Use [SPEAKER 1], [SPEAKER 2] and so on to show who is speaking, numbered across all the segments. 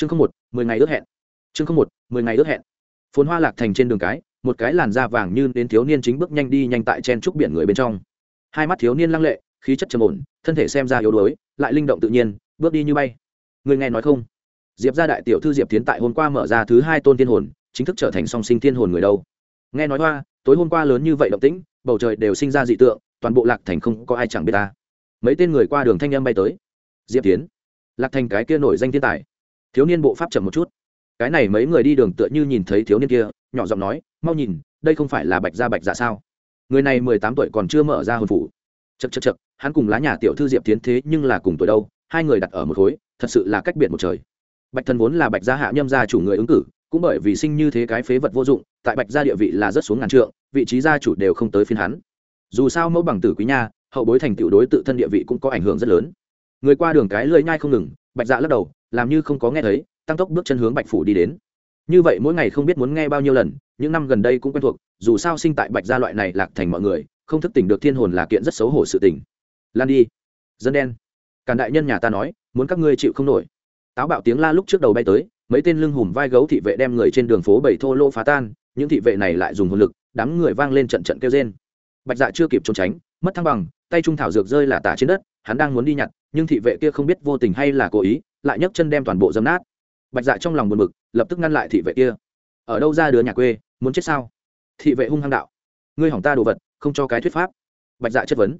[SPEAKER 1] chương không một, mười ngày ước hẹn. Chương không một, mười ngày ước hẹn. Phồn hoa lạc thành trên đường cái, một cái làn da vàng như đến thiếu niên chính bước nhanh đi nhanh tại chen trúc biển người bên trong. Hai mắt thiếu niên lăng lệ, khí chất trầm ổn, thân thể xem ra yếu đuối, lại linh động tự nhiên, bước đi như bay. Người nghe nói không? Diệp gia đại tiểu thư diệp tiến tại hôm qua mở ra thứ hai tôn thiên hồn, chính thức trở thành song sinh thiên hồn người đâu. Nghe nói hoa, tối hôm qua lớn như vậy động tĩnh, bầu trời đều sinh ra dị tượng, toàn bộ lạc thành không có ai chẳng biết ta. Mấy tên người qua đường thanh âm bay tới. Diệp tiến lạc thành cái kia nổi danh thiên tài thiếu niên bộ pháp chậm một chút. Cái này mấy người đi đường tựa như nhìn thấy thiếu niên kia, nhỏ giọng nói, mau nhìn, đây không phải là bạch gia bạch dạ sao? Người này mười tám tuổi còn chưa mở ra hồn phủ. Chật chật chật hắn cùng lá nhà tiểu thư diệp tiến thế nhưng là cùng tuổi đâu, hai người đặt ở một khối, thật sự là cách biệt một trời. Bạch thần vốn là bạch gia hạ nhâm gia chủ người ứng cử, cũng bởi vì sinh như thế cái phế vật vô dụng, tại bạch gia địa vị là rất xuống ngàn trượng, vị trí gia chủ đều không tới phiên hắn. Dù sao mẫu bằng tử quý nha, hậu bối thành tiểu đối tự thân địa vị cũng có ảnh hưởng rất lớn. Người qua đường cái lưỡi nhai không ngừng, bạch dạ lắc đầu làm như không có nghe thấy, tăng tốc bước chân hướng bạch phủ đi đến. Như vậy mỗi ngày không biết muốn nghe bao nhiêu lần, những năm gần đây cũng quen thuộc, dù sao sinh tại bạch gia loại này lạc thành mọi người, không thức tỉnh được thiên hồn là kiện rất xấu hổ sự tình. Lan đi. Dân đen. Càn đại nhân nhà ta nói, muốn các ngươi chịu không nổi. Táo bạo tiếng la lúc trước đầu bay tới, mấy tên lưng hùm vai gấu thị vệ đem người trên đường phố bảy thô lô phá tan, những thị vệ này lại dùng hồn lực, đám người vang lên trận trận kêu rên. Bạch dạ chưa kịp trốn tránh, mất thăng bằng, tay trung thảo dược rơi là tả trên đất, hắn đang muốn đi nhặt, nhưng thị vệ kia không biết vô tình hay là cố ý lại nhấc chân đem toàn bộ dấm nát. Bạch dạ trong lòng buồn bực, lập tức ngăn lại thị vệ kia. Ở đâu ra đứa nhà quê, muốn chết sao? Thị vệ hung hăng đạo. Ngươi hỏng ta đồ vật, không cho cái thuyết pháp. Bạch dạ chất vấn.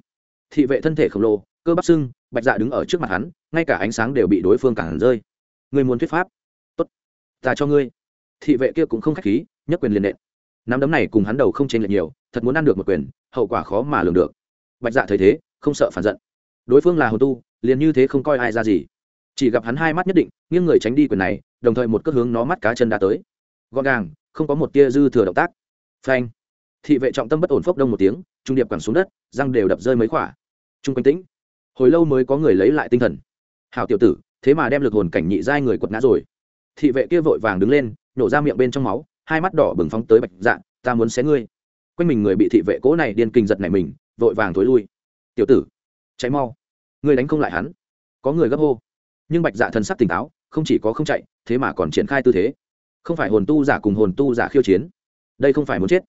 [SPEAKER 1] Thị vệ thân thể khổng lồ, cơ bắp sưng, bạch dạ đứng ở trước mặt hắn, ngay cả ánh sáng đều bị đối phương cản rơi. Ngươi muốn thuyết pháp? Tốt. Ta cho ngươi. Thị vệ kia cũng không k h á c h khí nhất quyền liền nện. Nắm đấm này cùng hắn đầu không chênh lệch nhiều, thật muốn ăn được một quyền, hậu quả khó mà lường được. Bạch dạ thấy thế, không sợ phản giận. Đối phương là hồ tu, liền như thế không coi ai ra gì chỉ gặp hắn hai mắt nhất định, nghiêng người tránh đi quyền này, đồng thời một cước hướng nó mắt cá chân đã tới. Gọn gàng, không có một tia dư thừa động tác. Phanh. Thị vệ trọng tâm bất ổn phốc đông một tiếng, trung điệp quẳng xuống đất, răng đều đập rơi mấy khỏa. Trung quanh tĩnh. Hồi lâu mới có người lấy lại tinh thần. Hảo tiểu tử, thế mà đem lực hồn cảnh nhị giai người quật ngã rồi. Thị vệ kia vội vàng đứng lên, nổ ra miệng bên trong máu, hai mắt đỏ bừng phóng tới bạch dạng ta muốn xé ngươi. Quanh mình người bị thị vệ cố này điên kinh giật này mình, vội vàng thối lui. Tiểu tử cháy mau. Ngươi đánh không lại hắn. Có người gấp hô nhưng bạch dạ thần sắc tỉnh táo, không chỉ có không chạy, thế mà còn triển khai tư thế. Không phải hồn tu giả cùng hồn tu giả khiêu chiến. Đây không phải muốn chết.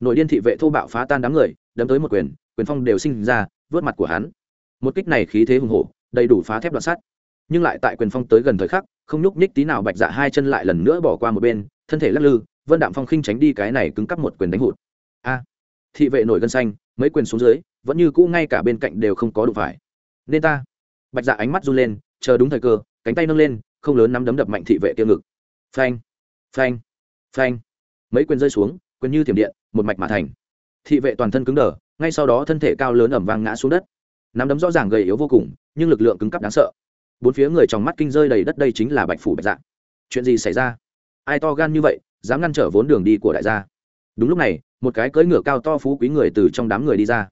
[SPEAKER 1] Nội điên thị vệ thô bạo phá tan đám người, đấm tới một quyền quyền phong đều sinh ra, vớt mặt của hắn. Một kích này khí thế hùng hổ, đầy đủ phá thép đoạn sắt. Nhưng lại tại quyền phong tới gần thời khắc, không nhúc nhích tí nào bạch dạ hai chân lại lần nữa bỏ qua một bên, thân thể lắc lư, vân đạm phong khinh tránh đi cái này cứng cắp một quyền đánh hụt. A! Thị vệ nổi gân xanh, mấy quyền xuống dưới, vẫn như cũ ngay cả bên cạnh đều không có đụng phải. Nên ta! Bạch dạ ánh mắt run lên chờ đúng thời cơ, cánh tay nâng lên, không lớn nắm đấm đập mạnh thị vệ tiêu ngực. Phanh phanh phanh. Mấy quyền rơi xuống, quyền như thiểm điện, một mạch mà thành. Thị vệ toàn thân cứng đờ, ngay sau đó thân thể cao lớn ẩm vang ngã xuống đất. Nắm đấm rõ ràng gầy yếu vô cùng, nhưng lực lượng cứng cắp đáng sợ. Bốn phía người trong mắt kinh rơi đầy đất đây chính là bạch phủ bạch dạ. Chuyện gì xảy ra? Ai to gan như vậy, dám ngăn trở vốn đường đi của đại gia? Đúng lúc này, một cái cưỡi ngựa cao to phú quý người từ trong đám người đi ra.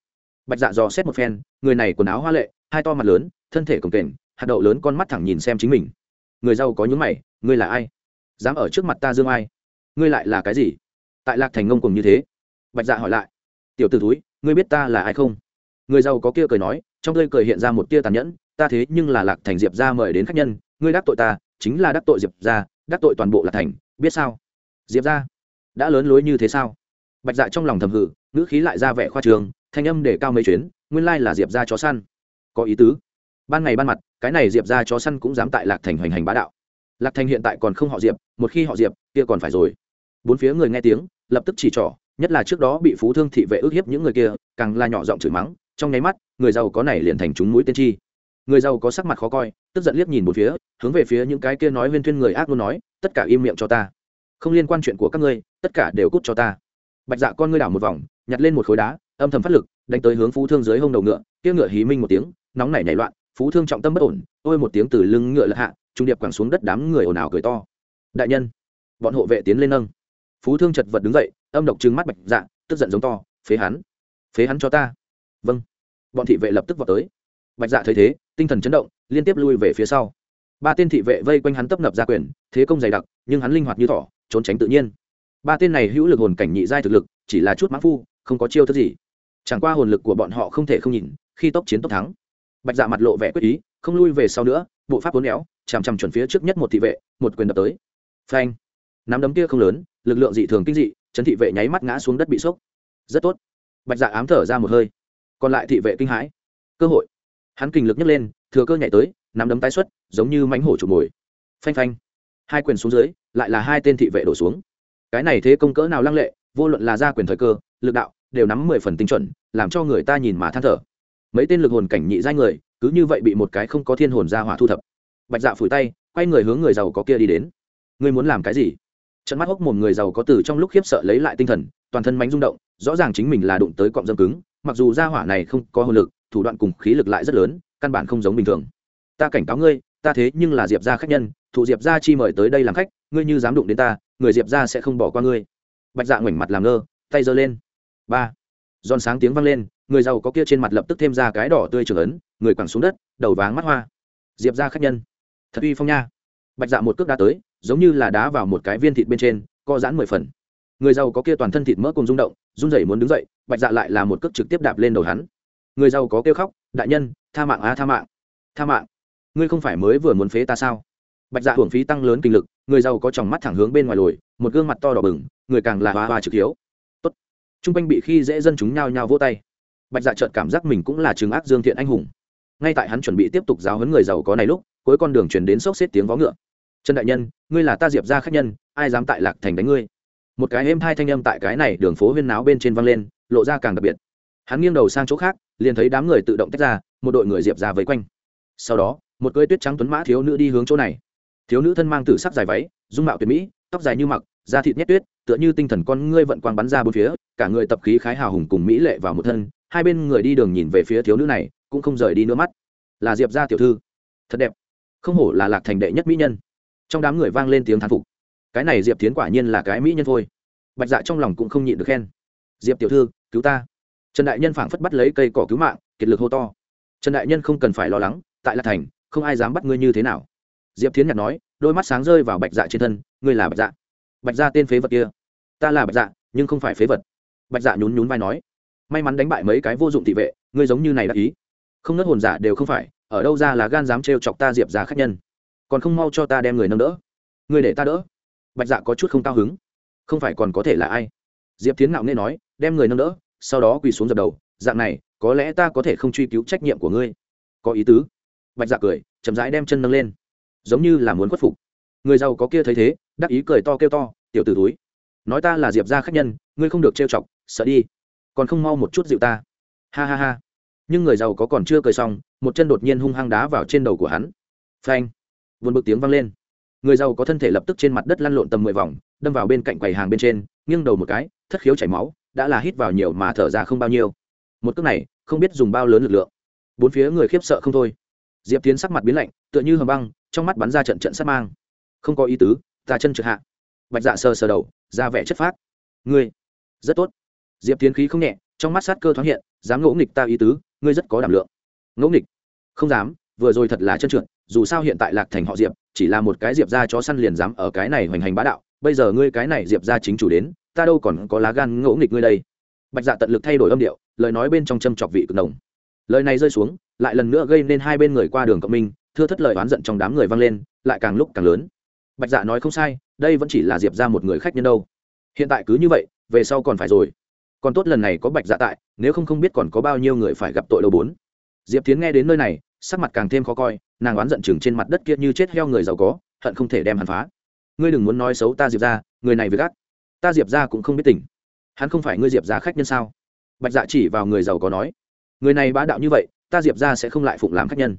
[SPEAKER 1] Bạch dạ dò xét một phen, người này quần áo hoa lệ, hai to mặt lớn, thân thể cồng kềnh hạt đậu lớn con mắt thẳng nhìn xem chính mình. Người giàu có những mày, ngươi là ai? Dám ở trước mặt ta dương ai? Ngươi lại là cái gì? Tại lạc thành ngông cùng như thế, bạch dạ hỏi lại, tiểu t ử túi ngươi biết ta là ai không? Người giàu có kia cười nói, trong tươi cười hiện ra một tia tàn nhẫn, ta thế nhưng là lạc thành diệp ra mời đến khách nhân, ngươi đắc tội ta, chính là đắc tội diệp ra đắc tội toàn bộ lạc thành, biết sao? Diệp ra đã lớn lối như thế sao? Bạch dạ trong lòng thầm hự ngữ khí lại ra vẻ khoa trường thanh âm để cao mấy chuyến, nguyên lai là diệp ra chó săn. Có ý tứ ban ngày ban mặt, cái này diệp ra chó săn cũng dám tại lạc thành hoành hành bá đạo. Lạc thành hiện tại còn không họ diệp, một khi họ diệp, kia còn phải rồi. Bốn phía người nghe tiếng, lập tức chỉ trỏ, nhất là trước đó bị phú thương thị vệ ức hiếp những người kia, càng là nhỏ giọng chửi mắng, trong nháy mắt, người giàu có này liền thành chúng mũi tiên tri người giàu có sắc mặt khó coi, tức giận liếc nhìn một phía, hướng về phía những cái kia nói viên thuyên người ác luôn nói, tất cả im miệng cho ta. Không liên quan chuyện của các ngươi, tất cả đều cút cho ta. Bạch dạ con ngươi đảo một vòng, nhặt lên một khối đá, âm thầm phát lực, đánh tới hướng phú thương dưới hông đầu ngựa, kia ngựa hí minh một tiếng, nóng nảy nảy loạn phú thương trọng tâm bất ổn, ôi một tiếng từ lưng ngựa lật hạ, trung điệp quẳng xuống đất đám người ồn ào cười to. Đại nhân, bọn hộ vệ tiến lên nâng. Phú thương chật vật đứng dậy, âm độc trừng mắt bạch dạ tức giận giống to, phế hắn phế hắn cho ta. Vâng. Bọn thị vệ lập tức vào tới. Bạch dạ thấy thế, tinh thần chấn động, liên tiếp lui về phía sau. Ba tên thị vệ vây quanh hắn tấp nập ra quyền, thế công dày đặc, nhưng hắn linh hoạt như thỏ, trốn tránh tự nhiên. Ba tên này hữu lực hồn cảnh nhị giai thực lực, chỉ là chút mã phu, không có chiêu thức gì. Chẳng qua hồn lực của bọn họ không thể không nhìn, khi tốc chiến tốc thắng bạch dạ mặt lộ vẻ quyết ý, không lui về sau nữa, bộ pháp vốn éo, chằm chằm chuẩn phía trước nhất một thị vệ, một quyền đập tới. Phanh. Nắm đấm kia không lớn, lực lượng dị thường kinh dị trấn thị vệ nháy mắt ngã xuống đất bị sốc. Rất tốt. Bạch dạ ám thở ra một hơi. Còn lại thị vệ kinh hãi. Cơ hội. Hắn kình lực nhấc lên, thừa cơ nhảy tới, nắm đấm tái xuất, giống như mánh hổ chủ mồi. Phanh phanh. Hai quyền xuống dưới, lại là hai tên thị vệ đổ xuống. Cái này thế công cỡ nào lăng lệ, vô luận là ra quyền thời cơ, lực đạo, đều nắm mười phần tinh chuẩn, làm cho người ta nhìn mà than thở mấy tên lực hồn cảnh nhị giai người, cứ như vậy bị một cái không có thiên hồn ra hỏa thu thập. Bạch dạ phủi tay, quay người hướng người giàu có kia đi đến. Ngươi muốn làm cái gì? Trận mắt hốc mồm người giàu có từ trong lúc khiếp sợ lấy lại tinh thần, toàn thân mánh rung động, rõ ràng chính mình là đụng tới cọng dâm cứng, mặc dù ra hỏa này không có hồn lực, thủ đoạn cùng khí lực lại rất lớn, căn bản không giống bình thường. Ta cảnh cáo ngươi, ta thế nhưng là diệp gia khách nhân, thụ diệp gia chi mời tới đây làm khách, ngươi như dám đụng đến ta, người diệp gia sẽ không bỏ qua ngươi. Bạch dạ ngoảnh mặt làm ngơ, tay giơ lên. Ba. Giòn sáng tiếng vang lên người giàu có kia trên mặt lập tức thêm ra cái đỏ tươi trường ấn, người quẳng xuống đất, đầu váng mắt hoa. Diệp gia khách nhân. Thật uy phong nha. Bạch dạ một cước đá tới, giống như là đá vào một cái viên thịt bên trên, co giãn mười phần. Người giàu có kia toàn thân thịt mỡ cùng rung động, run rẩy muốn đứng dậy, bạch dạ lại là một cước trực tiếp đạp lên đầu hắn. Người giàu có kêu khóc, đại nhân, tha mạng á, tha mạng. Tha mạng. Ngươi không phải mới vừa muốn phế ta sao? Bạch dạ hưởng phí tăng lớn kinh lực, người giàu có tròng mắt thẳng hướng bên ngoài lồi, một gương mặt to đỏ bừng, người càng là hoa hoa trực hiếu. Tốt. T r u n g quanh bị khi dễ dân chúng nhao nhao vỗ tay bạch dạ trợt cảm giác mình cũng là trường ác dương thiện anh hùng. Ngay tại hắn chuẩn bị tiếp tục giáo huấn người giàu có này lúc, cuối con đường chuyển đến sốc xếp tiếng vó ngựa. Trần đại nhân, ngươi là ta diệp ra khách nhân, ai dám tại lạc thành đánh ngươi? Một cái êm hai thanh âm tại cái này đường phố huyên náo bên trên văng lên, lộ ra càng đặc biệt. Hắn nghiêng đầu sang chỗ khác, liền thấy đám người tự động tách ra, một đội người diệp ra vây quanh. Sau đó, một cưới tuyết trắng tuấn mã thiếu nữ đi hướng chỗ này. Thiếu nữ thân mang tử sắc dài váy, dung mạo tuyệt mỹ, tóc dài như mặc, da thịt nhét tuyết, tựa như tinh thần con ngươi vận quang bắn ra bốn phía, cả người tập khí khái hào hùng cùng mỹ lệ vào một thân hai bên người đi đường nhìn về phía thiếu nữ này, cũng không rời đi nữa mắt. Là diệp gia tiểu thư. Thật đẹp. Không hổ là lạc thành đệ nhất mỹ nhân. Trong đám người vang lên tiếng thán phục. Cái này diệp tiến quả nhiên là cái mỹ nhân thôi. Bạch dạ trong lòng cũng không nhịn được khen. Diệp tiểu thư, cứu ta. Trần đại nhân phảng phất bắt lấy cây cỏ cứu mạng, kiệt lực hô to. Trần đại nhân không cần phải lo lắng, tại lạc thành, không ai dám bắt ngươi như thế nào. Diệp thiến nhặt nói, đôi mắt sáng rơi vào bạch dạ trên thân, ngươi là bạch dạ. Bạch dạ tên phế vật kia. Ta là bạch dạ nhưng không phải phế vật. Bạch dạ nhún nhún vai nói may mắn đánh bại mấy cái vô dụng thị vệ, ngươi giống như này đã ý. Không nớt hồn giả đều không phải, ở đâu ra là gan dám trêu chọc ta diệp ra khách nhân. Còn không mau cho ta đem người nâng đỡ. Ngươi để ta đỡ. Bạch dạ có chút không cao hứng. Không phải còn có thể là ai? Diệp tiến ngạo nghe nói, đem người nâng đỡ, sau đó quỳ xuống dập đầu, dạng này, có lẽ ta có thể không truy cứu trách nhiệm của ngươi. Có ý tứ. Bạch dạ cười, chậm rãi đem chân nâng lên. Giống như là muốn khuất phục. Người giàu có kia thấy thế, đắc ý cười to kêu to, tiểu t ử túi. Nói ta là diệp ra khách nhân, ngươi không được trêu chọc, sợ đi còn không mau một chút dịu ta. Ha ha ha. Nhưng người giàu có còn chưa cười xong, một chân đột nhiên hung hăng đá vào trên đầu của hắn. Phanh. Vượt bực tiếng vang lên. Người giàu có thân thể lập tức trên mặt đất lăn lộn tầm mười vòng, đâm vào bên cạnh quầy hàng bên trên, nghiêng đầu một cái, thất khiếu chảy máu, đã là hít vào nhiều mà thở ra không bao nhiêu. Một cước này, không biết dùng bao lớn lực lượng. Bốn phía người khiếp sợ không thôi. Diệp tiến sắc mặt biến lạnh, tựa như hầm băng, trong mắt bắn ra trận trận sát mang. Không có ý tứ, ta chân trượt hạ. Bạch dạ sờ sờ đầu, ra vẻ chất phát ngươi, rất tốt diệp tiến khí không nhẹ, trong mắt sát cơ thoáng hiện, dám ngỗ nghịch ta ý tứ, ngươi rất có đảm lượng. Ngỗ nghịch? Không dám, vừa rồi thật là chân trượt, dù sao hiện tại lạc thành họ diệp, chỉ là một cái diệp ra chó săn liền dám ở cái này hoành hành bá đạo, bây giờ ngươi cái này diệp ra chính chủ đến, ta đâu còn có lá gan ngỗ nghịch ngươi đây. Bạch dạ tận lực thay đổi âm điệu, lời nói bên trong châm chọc vị cực đồng lời này rơi xuống, lại lần nữa gây nên hai bên người qua đường cộng minh, thưa thất lời oán giận trong đám người vang lên, lại càng lúc càng lớn. Bạch dạ nói không sai, đây vẫn chỉ là diệp ra một người khách nhân đâu. Hiện tại cứ như vậy, về sau còn phải rồi còn tốt lần này có bạch dạ tại nếu không không biết còn có bao nhiêu người phải gặp tội đầu bốn. Diệp tiến nghe đến nơi này sắc mặt càng thêm khó coi nàng oán giận chừng trên mặt đất kia như chết heo người giàu có hận không thể đem hắn phá. Ngươi đừng muốn nói xấu ta diệp ra người này với gắt, ta diệp ra cũng không biết tỉnh hắn không phải ngươi diệp ra khách nhân sao? Bạch dạ chỉ vào người giàu có nói. Người này bá đạo như vậy ta diệp ra sẽ không lại phụng làm khách nhân.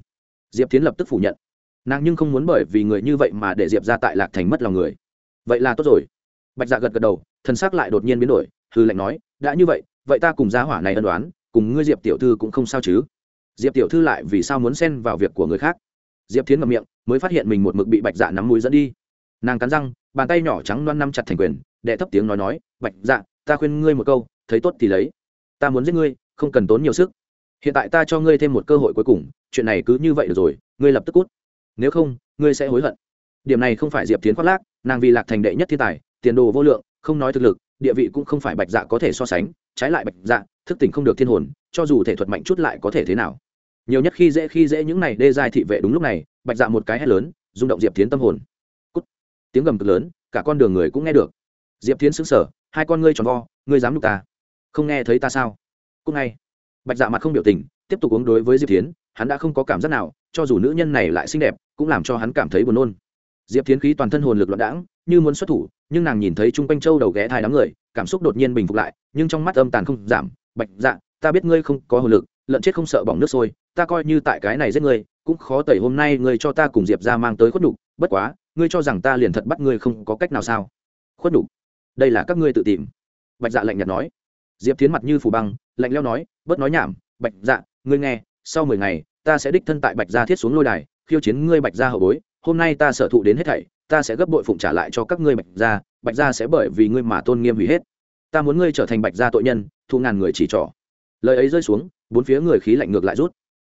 [SPEAKER 1] Diệp tiến lập tức phủ nhận. Nàng nhưng không muốn bởi vì người như vậy mà để diệp ra tại lạc thành mất lòng người. Vậy là tốt rồi. Bạch dạ gật gật đầu thân xác lại đột nhiên biến đổi hư lệnh nói, đã như vậy vậy ta cùng giá hỏa này ân đoán, cùng ngươi diệp tiểu thư cũng không sao chứ? Diệp tiểu thư lại vì sao muốn xen vào việc của người khác? Diệp tiến ngậm miệng, mới phát hiện mình một mực bị bạch dạ nắm mũi dẫn đi. Nàng cắn răng, bàn tay nhỏ trắng loan năm chặt thành quyền, đệ thấp tiếng nói nói, bạch dạ ta khuyên ngươi một câu, thấy tốt thì lấy. Ta muốn giết ngươi, không cần tốn nhiều sức. Hiện tại ta cho ngươi thêm một cơ hội cuối cùng, chuyện này cứ như vậy được rồi, ngươi lập tức cút. Nếu không, ngươi sẽ hối hận. Điểm này không phải diệp tiến khoác lác, nàng vì lạc thành đệ nhất thiên tài, tiền đồ vô lượng, không nói thực lực địa vị cũng không phải bạch dạ có thể so sánh, trái lại bạch dạ thức tỉnh không được thiên hồn, cho dù thể thuật mạnh chút lại có thể thế nào. Nhiều nhất khi dễ khi dễ những này đê dài thị vệ đúng lúc này, bạch dạ một cái hét lớn, rung động diệp tiến tâm hồn. Cút. tiếng gầm cực lớn, cả con đường người cũng nghe được. Diệp tiến sững sờ, hai con ngươi tròn vo, ngươi dám đục ta? Không nghe thấy ta sao? Cúc ngay. Bạch dạ mặt không biểu tình, tiếp tục uống đối với diệp tiến hắn đã không có cảm giác nào, cho dù nữ nhân này lại xinh đẹp, cũng làm cho hắn cảm thấy buồn nôn. Diệp tiến khí toàn thân hồn lực loạn đãng, như muốn xuất thủ nhưng nàng nhìn thấy chung quanh châu đầu ghé thai đám người, cảm xúc đột nhiên bình phục lại, nhưng trong mắt âm tàn không giảm, bạch dạ ta biết ngươi không có hồ lực, lợn chết không sợ bỏng nước sôi, ta coi như tại cái này giết ngươi, cũng khó tẩy hôm nay ngươi cho ta cùng diệp ra mang tới khuất nhục, bất quá, ngươi cho rằng ta liền thật bắt ngươi không có cách nào sao? Khuất nhục? Đây là các ngươi tự tìm. Bạch dạ lạnh nhạt nói. Diệp tiến mặt như phủ băng, lạnh leo nói, bớt nói nhảm, bạch dạ ngươi nghe, sau mười ngày, ta sẽ đích thân tại bạch gia thiết xuống lôi đài, khiêu chiến ngươi bạch gia hậu bối, hôm nay ta sở thụ đến hết thảy ta sẽ gấp bội phụng trả lại cho các ngươi bạch gia bạch gia sẽ bởi vì ngươi mà tôn nghiêm hủy hết. Ta muốn ngươi trở thành bạch gia tội nhân, thu ngàn người chỉ trỏ. Lời ấy rơi xuống, bốn phía người khí lạnh ngược lại rút.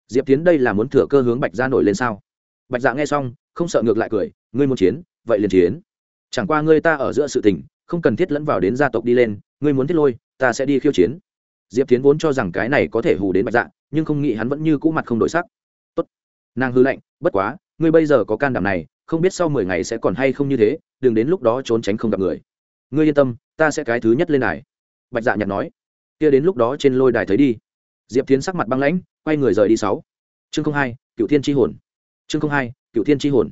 [SPEAKER 1] Diệp tiến đây là muốn thừa cơ hướng bạch gia nổi lên sao? Bạch dạ nghe xong, không sợ ngược lại cười, ngươi muốn chiến, vậy liền chiến. Chẳng qua ngươi ta ở giữa sự tình, không cần thiết lẫn vào đến gia tộc đi lên, ngươi muốn thiết lôi, ta sẽ đi khiêu chiến. Diệp tiến vốn cho rằng cái này có thể hù đến bạch dạ nhưng không nghĩ hắn vẫn như cũ mặt không đổi sắc. Tốt. nàng hư lệnh bất quá ngươi bây giờ có can đảm này, không biết sau mười ngày sẽ còn hay không như thế, đừng đến lúc đó trốn tránh không gặp người. Ngươi yên tâm, ta sẽ cái thứ nhất lên đài. Bạch dạ nhặt nói. Kia đến lúc đó trên lôi đài thấy đi. Diệp tiến sắc mặt băng lãnh, quay người rời đi sáu. Chương không hai cựu thiên tri hồn. Chương không hai cựu thiên tri hồn.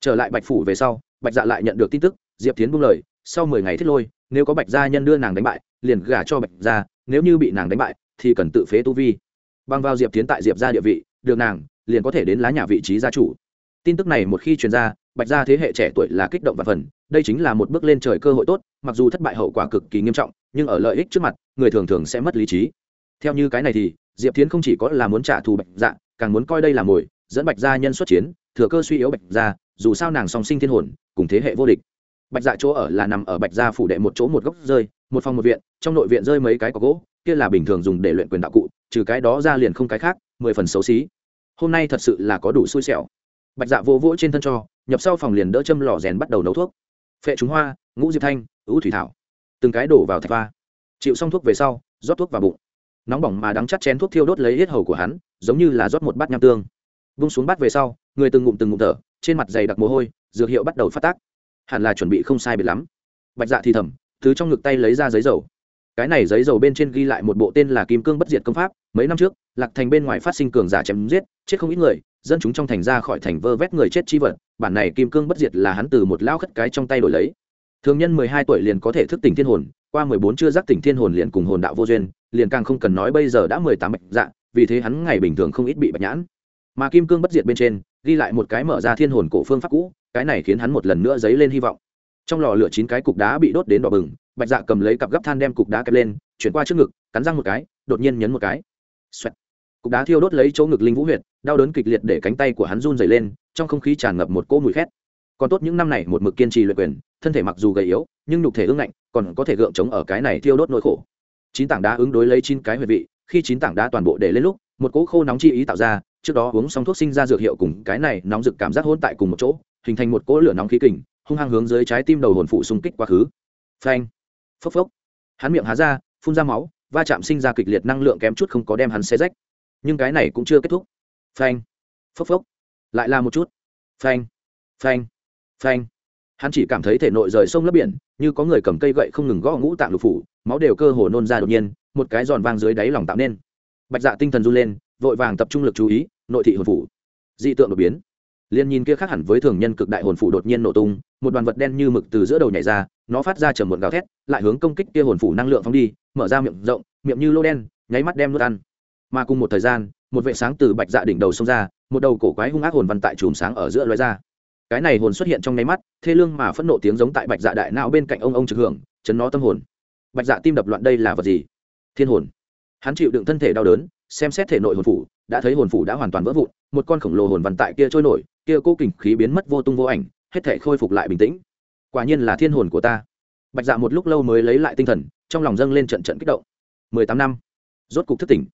[SPEAKER 1] Trở lại bạch phủ về sau, bạch dạ lại nhận được tin tức, diệp tiến buông lời, sau mười ngày thiết lôi, nếu có bạch gia nhân đưa nàng đánh bại, liền gả cho bạch gia, nếu như bị nàng đánh bại, thì cần tự phế tu vi. Bằng vào diệp tiến tại diệp gia địa vị, được nàng, liền có thể đến lá nhà vị trí gia chủ tin tức này một khi truyền ra, bạch gia thế hệ trẻ tuổi là kích động và phần, đây chính là một bước lên trời cơ hội tốt, mặc dù thất bại hậu quả cực kỳ nghiêm trọng, nhưng ở lợi ích trước mặt, người thường thường sẽ mất lý trí. Theo như cái này thì, diệp tiến không chỉ có là muốn trả thù bạch dạ càng muốn coi đây là mồi, dẫn bạch gia nhân xuất chiến, thừa cơ suy yếu bạch gia dù sao nàng song sinh thiên hồn, cùng thế hệ vô địch. Bạch dạ chỗ ở là nằm ở bạch gia phủ đệ một chỗ một góc rơi, một phòng một viện, trong nội viện rơi mấy cái có gỗ, kia là bình thường dùng để luyện quyền đạo cụ, trừ cái đó ra liền không cái khác, mười phần xấu xí. Hôm nay thật sự là có đủ xui xẻo bạch dạ vỗ vỗ trên thân cho, nhập sau phòng liền đỡ châm lò rèn bắt đầu nấu thuốc. Phệ trúng hoa, ngũ diệp thanh, ứ thủy thảo. Từng cái đổ vào thạch va chịu xong thuốc về sau, rót thuốc vào bụng. Nóng bỏng mà đắng chắt chén thuốc thiêu đốt lấy hết hầu của hắn, giống như là rót một bát nham tương. Vung xuống bát về sau, người từng ngụm từng ngụm thở, trên mặt dày đặc mồ hôi, dược hiệu bắt đầu phát tác. Hẳn là chuẩn bị không sai biệt lắm. Bạch dạ thì thầm thứ trong ngực tay lấy ra giấy dầu cái này giấy dầu bên trên ghi lại một bộ tên là kim cương bất diệt công pháp, mấy năm trước, lạc thành bên ngoài phát sinh cường giả chém giết, chết không ít người, dân chúng trong thành ra khỏi thành vơ vét người chết chi vật, bản này kim cương bất diệt là hắn từ một lao khất cái trong tay đổi lấy. Thường nhân mười hai tuổi liền có thể thức tỉnh thiên hồn, qua mười bốn chưa giác tỉnh thiên hồn liền cùng hồn đạo vô duyên, liền càng không cần nói bây giờ đã mười tám bạch dạ vì thế hắn ngày bình thường không ít bị bạch nhãn. Mà kim cương bất diệt bên trên, ghi lại một cái mở ra thiên hồn cổ phương pháp cũ, cái này khiến hắn một lần nữa dấy lên hy vọng. Trong lò lửa chín cái cục đá bị đốt đến đỏ bừng bạch dạ cầm lấy cặp gấp than đem cục đá kẹp lên, chuyển qua trước ngực, cắn răng một cái, đột nhiên nhấn một cái. Xoẹt. cục đá thiêu đốt lấy chỗ ngực linh vũ huyệt, đau đớn kịch liệt để cánh tay của hắn run dày lên, trong không khí tràn ngập một cỗ mùi khét. Còn tốt những năm này một mực kiên trì luyện quyền, thân thể mặc dù gầy yếu, nhưng nhục thể ưng lạnh còn có thể gượng chống ở cái này thiêu đốt nỗi khổ. Chín tảng đá ứng đối lấy chín cái huyệt vị, khi chín tảng đá toàn bộ để lên lúc, một cỗ khô nóng chi ý tạo ra, trước đó uống xong thuốc sinh ra dược hiệu cùng cái này nóng rực cảm giác hôn tại cùng một chỗ, hình thành một cỗ lửa nóng khí kình, hung hăng hướng dưới trái tim đầu hồn phụ xung kích quá khứ. Phanh phốc phốc. Hắn miệng há ra, phun ra máu, va chạm sinh ra kịch liệt năng lượng kém chút không có đem hắn xé rách. Nhưng cái này cũng chưa kết thúc. Phanh. Phốc phốc. Lại là một chút. Phanh. Phanh. Phanh. Hắn chỉ cảm thấy thể nội rời sông lấp biển, như có người cầm cây gậy không ngừng gõ ngũ tạng lục phủ, máu đều cơ hồ nôn ra đột nhiên, một cái giòn vang dưới đáy lòng tạo nên. Bạch dạ tinh thần run lên, vội vàng tập trung lực chú ý, nội thị hồn phủ. Dị tượng đột biến. Liên nhìn kia khác hẳn với thường nhân cực đại hồn phủ đột nhiên nổ tung, một đoàn vật đen như mực từ giữa đầu nhảy ra nó phát ra trầm muộn gào thét, lại hướng công kích kia hồn phủ năng lượng phóng đi, mở ra miệng rộng, miệng như lô đen, nháy mắt đem nuốt ăn. Mà cùng một thời gian, một vệ sáng từ bạch dạ đỉnh đầu xông ra, một đầu cổ quái hung ác hồn văn tại chùm sáng ở giữa loài ra. Cái này hồn xuất hiện trong nháy mắt, thê lương mà phẫn nộ tiếng giống tại bạch dạ đại não bên cạnh ông ông trực hưởng, chấn nó tâm hồn. Bạch dạ tim đập loạn đây là vật gì? Thiên hồn. Hắn chịu đựng thân thể đau đớn, xem xét thể nội hồn phủ, đã thấy hồn phủ đã hoàn toàn vỡ vụn, một con khổng lồ hồn văn tại kia trôi nổi, kia cố kình khí biến mất vô tung vô ảnh, hết thể khôi phục lại bình tĩnh quả nhiên là thiên hồn của ta. Bạch dạ một lúc lâu mới lấy lại tinh thần, trong lòng dâng lên trận trận kích động. Mười tám năm, rốt cục thức tỉnh.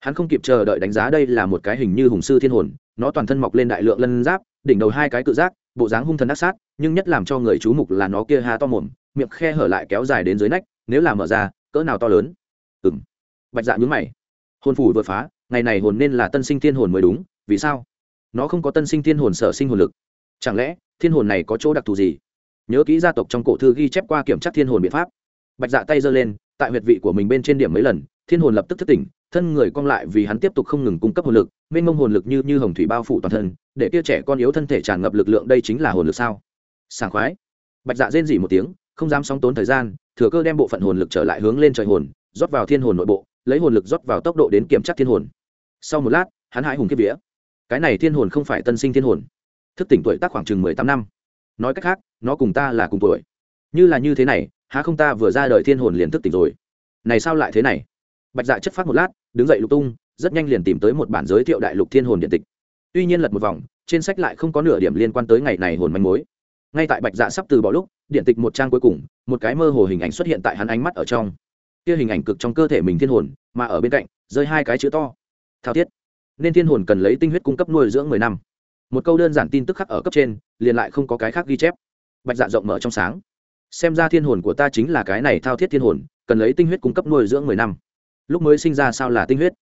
[SPEAKER 1] Hắn không kịp chờ đợi đánh giá đây là một cái hình như hùng sư thiên hồn, nó toàn thân mọc lên đại lượng lân giáp, đỉnh đầu hai cái cự giác, bộ dáng hung thần ác sát, nhưng nhất làm cho người chú mục là nó kia ha to mồm, miệng khe hở lại kéo dài đến dưới nách, nếu là mở ra, cỡ nào to lớn? Ừ m bạch dạ nhúng mày. Hồn phủ vừa phá, ngày này hồn nên là tân sinh thiên hồn mới đúng, vì sao? Nó không có tân sinh thiên hồn sở sinh hồn lực. Chẳng lẽ, thiên hồn này có chỗ đặc thù gì? Nhớ kỹ gia tộc trong cổ thư ghi chép qua kiểm tra thiên hồn biện pháp. Bạch dạ tay giơ lên, tại huyệt vị của mình bên trên điểm mấy lần, thiên hồn lập tức thức tỉnh, thân người cong lại vì hắn tiếp tục không ngừng cung cấp hồn lực, mênh mông hồn lực như như hồng thủy bao phủ toàn thân, để kia trẻ con yếu thân thể tràn ngập lực lượng đây chính là hồn lực sao? Sảng khoái. Bạch dạ rên dỉ một tiếng, không dám sóng tốn thời gian, thừa cơ đem bộ phận hồn lực trở lại hướng lên trời hồn, rót vào thiên hồn nội bộ, lấy hồn lực rót vào tốc độ đến kiểm tra thiên hồn. Sau một lát, hắn hãi hùng kiếp vía. Cái này thiên hồn không phải tân sinh thiên hồn. Thức tỉnh tuổi tác khoảng chừng mười tám năm nói cách khác, nó cùng ta là cùng tuổi. Như là như thế này, há không ta vừa ra đời thiên hồn liền thức tỉnh rồi? Này sao lại thế này? Bạch dạ chất phát một lát, đứng dậy lục tung, rất nhanh liền tìm tới một bản giới thiệu đại lục thiên hồn điện tịch. Tuy nhiên lật một vòng, trên sách lại không có nửa điểm liên quan tới ngày này hồn manh mối. Ngay tại bạch dạ sắp từ bỏ lúc, điện tịch một trang cuối cùng, một cái mơ hồ hình ảnh xuất hiện tại hắn ánh mắt ở trong. Kia hình ảnh cực trong cơ thể mình thiên hồn, mà ở bên cạnh, rơi hai cái chữ to. Thao thiết. Nên thiên hồn cần lấy tinh huyết cung cấp nuôi dưỡng mười năm một câu đơn giản tin tức khắc ở cấp trên, liền lại không có cái khác ghi chép. Bạch dạ rộng mở trong sáng. Xem ra thiên hồn của ta chính là cái này thao thiết thiên hồn, cần lấy tinh huyết cung cấp nuôi dưỡng mười năm. Lúc mới sinh ra sao là tinh huyết?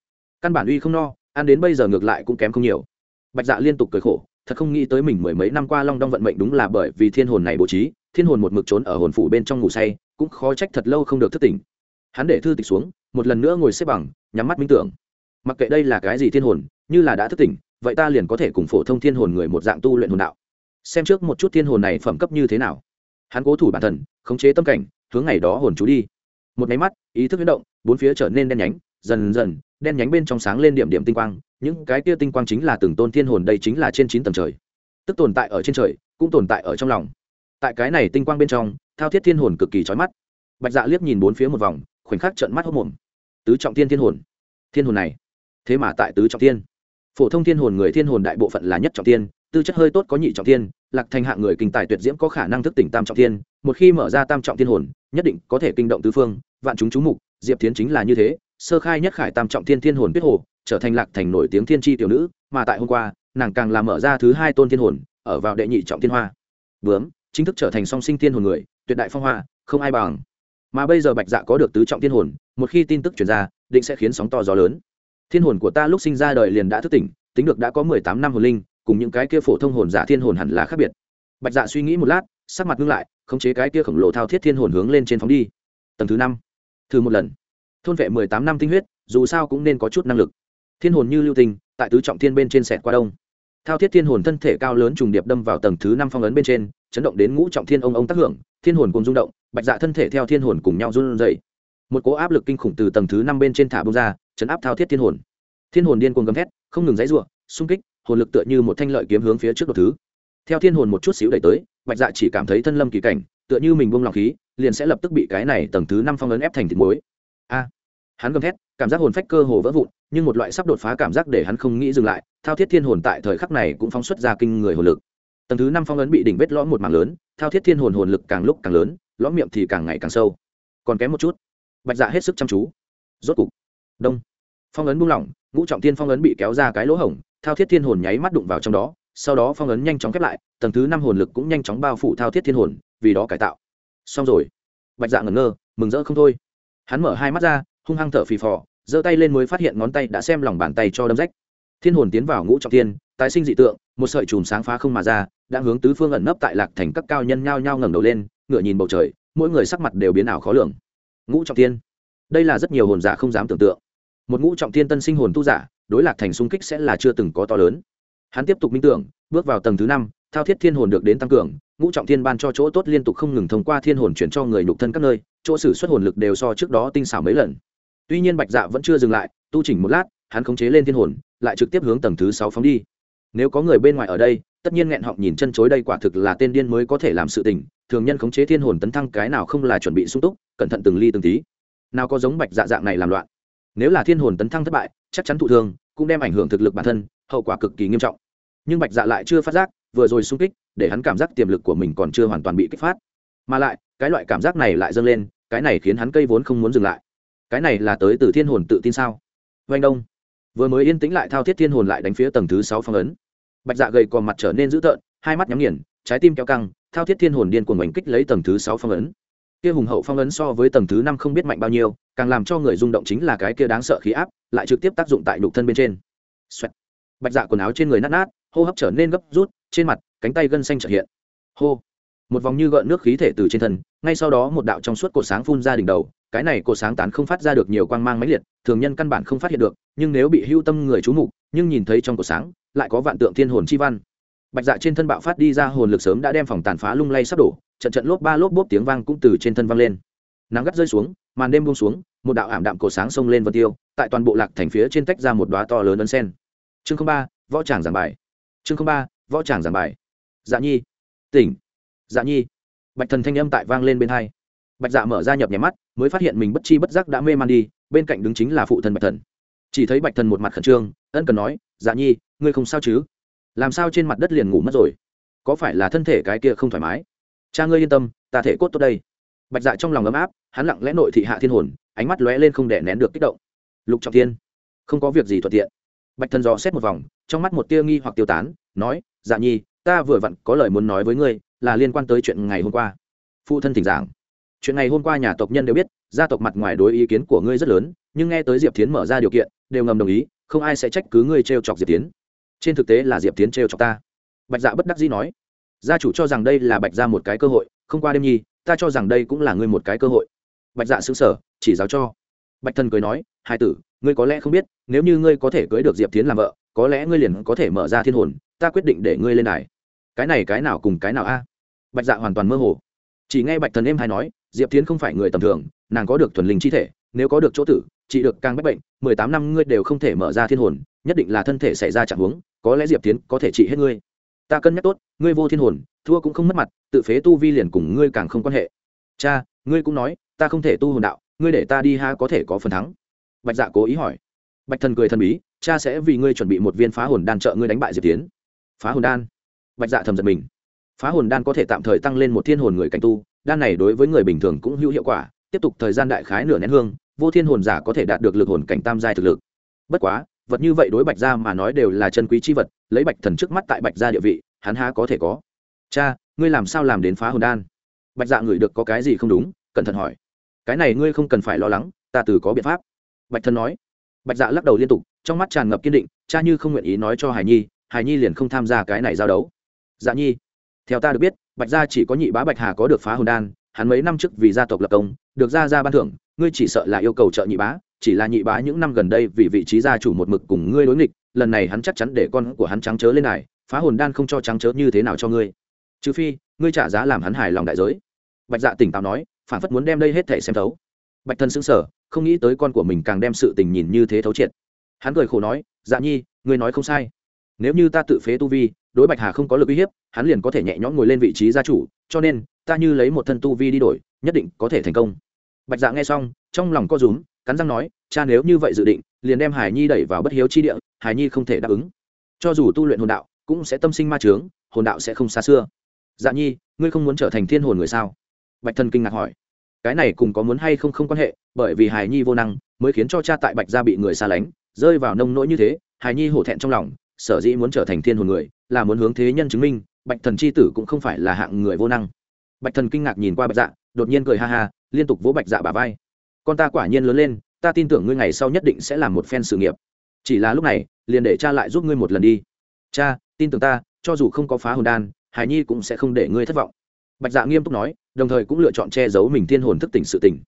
[SPEAKER 1] Căn bản uy không no, ăn đến bây giờ ngược lại cũng kém không nhiều. Bạch dạ liên tục cười khổ, thật không nghĩ tới mình mười mấy năm qua long đong vận mệnh đúng là bởi vì thiên hồn này bố trí, thiên hồn một mực trốn ở hồn phủ bên trong ngủ say, cũng khó trách thật lâu không được thức tỉnh. Hắn để thư tịch xuống, một lần nữa ngồi xếp bằng, nhắm mắt minh tưởng. Mặc kệ đây là cái gì thiên hồn, như là đã thức tỉnh vậy ta liền có thể cùng phổ thông thiên hồn người một dạng tu luyện hồn đạo. Xem trước một chút thiên hồn này phẩm cấp như thế nào. Hắn cố thủ bản thân, khống chế tâm cảnh, hướng ngày đó hồn chú đi. Một máy mắt, ý thức biến động, bốn phía trở nên đen nhánh, dần dần, đen nhánh bên trong sáng lên điểm điểm tinh quang, những cái kia tinh quang chính là từng tôn thiên hồn đây chính là trên chín tầng trời. Tức tồn tại ở trên trời, cũng tồn tại ở trong lòng. Tại cái này tinh quang bên trong, thao thiết thiên hồn cực kỳ trói mắt. Bạch dạ liếc nhìn bốn phía một vòng, khoảnh khắc trận mắt hốc mồm. Tứ trọng thiên thiên hồn. Thiên hồn này. Thế mà tại tứ trọng thiên phổ thông thiên hồn người thiên hồn đại bộ phận là nhất trọng thiên tư chất hơi tốt có nhị trọng thiên lạc thành hạng người kinh tài tuyệt diễm có khả năng thức tỉnh tam trọng thiên một khi mở ra tam trọng thiên hồn, nhất định có thể kinh động tứ phương, vạn chúng chú mục, diệp tiến chính là như thế, sơ khai nhất khải tam trọng thiên thiên hồn biết hồ, trở thành lạc thành nổi tiếng thiên tri tiểu nữ, mà tại hôm qua, nàng càng làm mở ra thứ hai tôn thiên hồn, ở vào đệ nhị trọng thiên hoa. Bướm, chính thức trở thành song sinh thiên hồn người, tuyệt đại phong hoa, không ai bằng. Mà bây giờ bạch dạ có được tứ trọng thiên hồn, một khi tin tức truyền ra, định sẽ khiến sóng to gió lớn thiên hồn của ta lúc sinh ra đời liền đã thức tỉnh, tính được đã có mười tám năm hồn linh, cùng những cái kia phổ thông hồn giả thiên hồn hẳn là khác biệt. Bạch dạ suy nghĩ một lát, sắc mặt ngưng lại, khống chế cái kia khổng lồ thao thiết thiên hồn hướng lên trên phóng đi. Tầng thứ năm. Thử một lần. Thôn vệ mười tám năm tinh huyết, dù sao cũng nên có chút năng lực. Thiên hồn như lưu tinh, tại tứ trọng thiên bên trên sẹt qua đông. Thao thiết thiên hồn thân thể cao lớn trùng điệp đâm vào tầng thứ năm phong ấn bên trên, chấn động đến ngũ trọng thiên ông ông tác hưởng, thiên hồn cùng rung động, bạch dạ thân thể theo thiên hồn cùng nhau run dậy một cỗ áp lực kinh khủng từ tầng thứ năm bên trên thả bông ra chấn áp thao thiết thiên hồn. Thiên hồn điên cuồng gầm thét, không ngừng dãy r u ộ xung kích, hồn lực tựa như một thanh lợi kiếm hướng phía trước đ thứ. Theo thiên hồn một chút xíu đẩy tới, bạch dạ chỉ cảm thấy thân lâm kỳ cảnh, tựa như mình buông lòng khí, liền sẽ lập tức bị cái này tầng thứ năm phong ấn ép thành thịt muối. A! Hắn gầm thét, cảm giác hồn phách cơ hồ vỡ vụn, nhưng một loại sắp đột phá cảm giác để hắn không nghĩ dừng lại, thao thiết thiên hồn tại thời khắc này cũng phóng xuất ra kinh người hồn lực. Tầng thứ năm phong ấn bị đỉnh vết lõm một mảng lớn, thao thiết thiên hồn hồn lực càng lúc càng lớn, lõm miệng thì càng ngày càng sâu. Còn kém một chút. Bạch dạ hết sức chăm chú. Rốt cục đông. Phong ấn buông lỏng, ngũ trọng thiên phong ấn bị kéo ra cái lỗ hổng, thao thiết thiên hồn nháy mắt đụng vào trong đó, sau đó phong ấn nhanh chóng khép lại, tầng thứ năm hồn lực cũng nhanh chóng bao phủ thao thiết thiên hồn, vì đó cải tạo. Xong rồi. Bạch dạ ngẩn ngơ, mừng rỡ không thôi. Hắn mở hai mắt ra, hung hăng thở phì phò, giơ tay lên mới phát hiện ngón tay đã xem lòng bàn tay cho đâm rách. Thiên hồn tiến vào ngũ trọng thiên, tái sinh dị tượng, một sợi chùm sáng phá không mà ra, đã hướng tứ phương ẩn nấp tại lạc thành các cao nhân nhao nhao ngẩng đầu lên ngựa nhìn bầu trời, mỗi người sắc mặt đều biến ảo khó lường. Ngũ trọng thiên. Đây là rất nhiều hồn giả không dám tưởng tượng một ngũ trọng thiên tân sinh hồn tu giả, đối lạc thành xung kích sẽ là chưa từng có to lớn. Hắn tiếp tục minh tưởng, bước vào tầng thứ năm, thao thiết thiên hồn được đến tăng cường, ngũ trọng thiên ban cho chỗ tốt liên tục không ngừng thông qua thiên hồn chuyển cho người nhục thân các nơi, chỗ sử xuất hồn lực đều so trước đó tinh xảo mấy lần. Tuy nhiên bạch dạ vẫn chưa dừng lại, tu chỉnh một lát, hắn khống chế lên thiên hồn, lại trực tiếp hướng tầng thứ sáu phóng đi. Nếu có người bên ngoài ở đây, tất nhiên nghẹn họng nhìn chân chối đây quả thực là tên điên mới có thể làm sự tình, thường nhân khống chế thiên hồn tấn thăng cái nào không là chuẩn bị sung túc, cẩn thận từng ly từng tí. Nào có giống bạch dạ dạng này làm loạn nếu là thiên hồn tấn thăng thất bại, chắc chắn thụ thương, cũng đem ảnh hưởng thực lực bản thân, hậu quả cực kỳ nghiêm trọng. Nhưng bạch dạ lại chưa phát giác, vừa rồi sung kích, để hắn cảm giác tiềm lực của mình còn chưa hoàn toàn bị kích phát. Mà lại, cái loại cảm giác này lại dâng lên, cái này khiến hắn cây vốn không muốn dừng lại. Cái này là tới từ thiên hồn tự tin sao? Vanh đông. Vừa mới yên tĩnh lại thao thiết thiên hồn lại đánh phía tầng thứ sáu phong ấn. Bạch dạ gầy còn mặt trở nên dữ tợn, hai mắt nhắm nghiền, trái tim kéo căng, thao thiết thiên hồn điên cuồng oanh kích lấy tầng thứ sáu phong ấn kia hùng hậu phong ấn so với tầng thứ năm không biết mạnh bao nhiêu, càng làm cho người rung động chính là cái kia đáng sợ khí áp, lại trực tiếp tác dụng tại đục thân bên trên、Xoẹt. Bạch dạ quần áo trên người nát nát, hô hấp trở nên gấp rút, trên mặt, cánh tay gân xanh trở hiện. Hô. Một vòng như gợn nước khí thể từ trên thân, ngay sau đó một đạo trong suốt cột sáng phun ra đỉnh đầu, cái này cột sáng tán không phát ra được nhiều quang mang mãnh liệt, thường nhân căn bản không phát hiện được, nhưng nếu bị hưu tâm người chú mục, nhưng nhìn thấy trong cột sáng, lại có vạn tượng thiên hồn chi văn. Bạch dạ trên thân bạo phát đi ra hồn lực sớm đã đem phòng tàn phá lung lay sắp đổ trận trận lốp ba lốp bốp tiếng vang cũng từ trên thân vang lên. Nắng gắt rơi xuống, màn đêm buông xuống, một đạo ảm đạm cổ sáng xông lên vân tiêu, tại toàn bộ lạc thành phía trên tách ra một đoá to lớn ấn sen. Chương ba, võ tràng giảng bài. Chương ba, võ tràng giảng bài. Dạ nhi. Tỉnh. Dạ nhi. Bạch thần thanh âm tại vang lên bên hai. Bạch dạ mở ra nhập nhẹ mắt, mới phát hiện mình bất chi bất giác đã mê man đi, bên cạnh đứng chính là phụ thần bạch thần. Chỉ thấy bạch thần một mặt khẩn trương, ân cần nói dạ nhi, ngươi không sao chứ? Làm sao trên mặt đất liền ngủ mất rồi? Có phải là thân thể cái kia không thoải mái? Cha ngươi yên tâm, ta thể cốt tốt đây. Bạch dạ trong lòng ấm áp, hắn lặng lẽ nội thị hạ thiên hồn, ánh mắt lóe lên không để nén được kích động. Lục trọng thiên, không có việc gì thuận tiện. Bạch thần dò xét một vòng, trong mắt một tia nghi hoặc tiêu tán, nói dạ nhi, ta vừa vặn có lời muốn nói với ngươi, là liên quan tới chuyện ngày hôm qua. Phụ thân thỉnh giảng. Chuyện ngày hôm qua nhà tộc nhân đều biết, gia tộc mặt ngoài đối ý kiến của ngươi rất lớn, nhưng nghe tới diệp tiến mở ra điều kiện, đều ngầm đồng ý, không ai sẽ trách cứ ngươi t r e o chọc diệp tiến trên thực tế là diệp tiến t r e o chọc ta. Bạch dạ bất đắc dĩ nói gia chủ cho rằng đây là bạch ra một cái cơ hội, không qua đêm nhi, ta cho rằng đây cũng là ngươi một cái cơ hội. Bạch dạ xứng sở chỉ giáo cho. Bạch thần cười nói, hai tử, ngươi có lẽ không biết, nếu như ngươi có thể cưới được diệp tiến làm vợ, có lẽ ngươi liền có thể mở ra thiên hồn, ta quyết định để ngươi lên đài. Cái này cái nào cùng cái nào a? Bạch dạ hoàn toàn mơ hồ. Chỉ nghe bạch thần em hay nói, diệp tiến không phải người tầm thường, nàng có được thuần linh chi thể, nếu có được chỗ tử chị được càng bách bệnh, mười tám năm ngươi đều không thể mở ra thiên hồn, nhất định là thân thể xảy ra trạng huống, có lẽ diệp tiến có thể trị hết ngươi ta cân nhắc tốt, ngươi vô thiên hồn, thua cũng không mất mặt, tự phế tu vi liền cùng ngươi càng không quan hệ. Cha, ngươi cũng nói, ta không thể tu hồn đạo, ngươi để ta đi ha có thể có phần thắng. Bạch dạ cố ý hỏi. Bạch thần cười thần bí, cha sẽ vì ngươi chuẩn bị một viên phá hồn đan trợ ngươi đánh bại diệp tiến. Phá hồn đan? Bạch dạ thầm giật mình. Phá hồn đan có thể tạm thời tăng lên một thiên hồn người cảnh tu, đan này đối với người bình thường cũng hữu hiệu quả, tiếp tục thời gian đại khái nửa nén hương, vô thiên hồn giả có thể đạt được lực hồn cảnh tam giai thực lực. Bất quá, vật như vậy đối bạch gia mà nói đều là chân quý chi vật lấy bạch thần trước mắt tại bạch gia địa vị, hắn há có thể có? Cha, ngươi làm sao làm đến phá hồn đan? Bạch dạ ngửi được có cái gì không đúng, cẩn thận hỏi. Cái này ngươi không cần phải lo lắng, ta từ có biện pháp. Bạch thần nói. Bạch dạ lắc đầu liên tục, trong mắt tràn ngập kiên định, cha như không nguyện ý nói cho hải nhi hải nhi liền không tham gia cái này giao đấu. Dạ nhi, theo ta được biết, bạch gia chỉ có nhị bá bạch hà có được phá hồn đan, hắn mấy năm trước vì gia tộc lập công, được gia gia ban thưởng, ngươi chỉ sợ là yêu cầu trợ nhị bá, chỉ là nhị bá những năm gần đây vì vị trí gia chủ một mực cùng ngươi đối nghịch lần này hắn chắc chắn để con của hắn trắng chớ lên này, phá hồn đan không cho trắng chớ như thế nào cho ngươi. Trừ phi, ngươi trả giá làm hắn hài lòng đại giới. Bạch dạ tỉnh táo nói, phản phất muốn đem đây hết thể xem thấu. Bạch thân xứng sở không nghĩ tới con của mình càng đem sự tình nhìn như thế thấu triệt. Hắn cười khổ nói dạ nhi, ngươi nói không sai. Nếu như ta tự phế tu vi, đối bạch hà không có lực uy hiếp, hắn liền có thể nhẹ nhõm ngồi lên vị trí gia chủ, cho nên, ta như lấy một thân tu vi đi đổi, nhất định có thể thành công. Bạch dạ nghe xong, trong lòng co rúm, cắn răng nói, cha nếu như vậy dự định, liền đem hải nhi đẩy vào bất hiếu chi địa hải nhi không thể đáp ứng. Cho dù tu luyện hồn đạo, cũng sẽ tâm sinh ma trướng hồn đạo sẽ không xa xưa. Dạ nhi, ngươi không muốn trở thành thiên hồn người sao? Bạch thần kinh ngạc hỏi. Cái này cùng có muốn hay không không quan hệ, bởi vì hải nhi vô năng, mới khiến cho cha tại bạch gia bị người xa lánh, rơi vào nông nỗi như thế, hải nhi hổ thẹn trong lòng, sở dĩ muốn trở thành thiên hồn người, là muốn hướng thế nhân chứng minh, bạch thần c h i tử cũng không phải là hạng người vô năng. Bạch thần kinh ngạc nhìn qua bạch dạ đột nhiên cười ha ha, liên tục vỗ bạch dạ bà vai. Con ta quả nhiên lớn lên, ta tin tưởng ngươi ngày sau nhất định sẽ làm một phen sự nghiệp chỉ là lúc này, liền để cha lại giúp ngươi một lần đi. Cha, tin tưởng ta, cho dù không có phá hồn đan, hải nhi cũng sẽ không để ngươi thất vọng. Bạch dạ nghiêm túc nói, đồng thời cũng lựa chọn che giấu mình thiên hồn thức tỉnh sự tỉnh.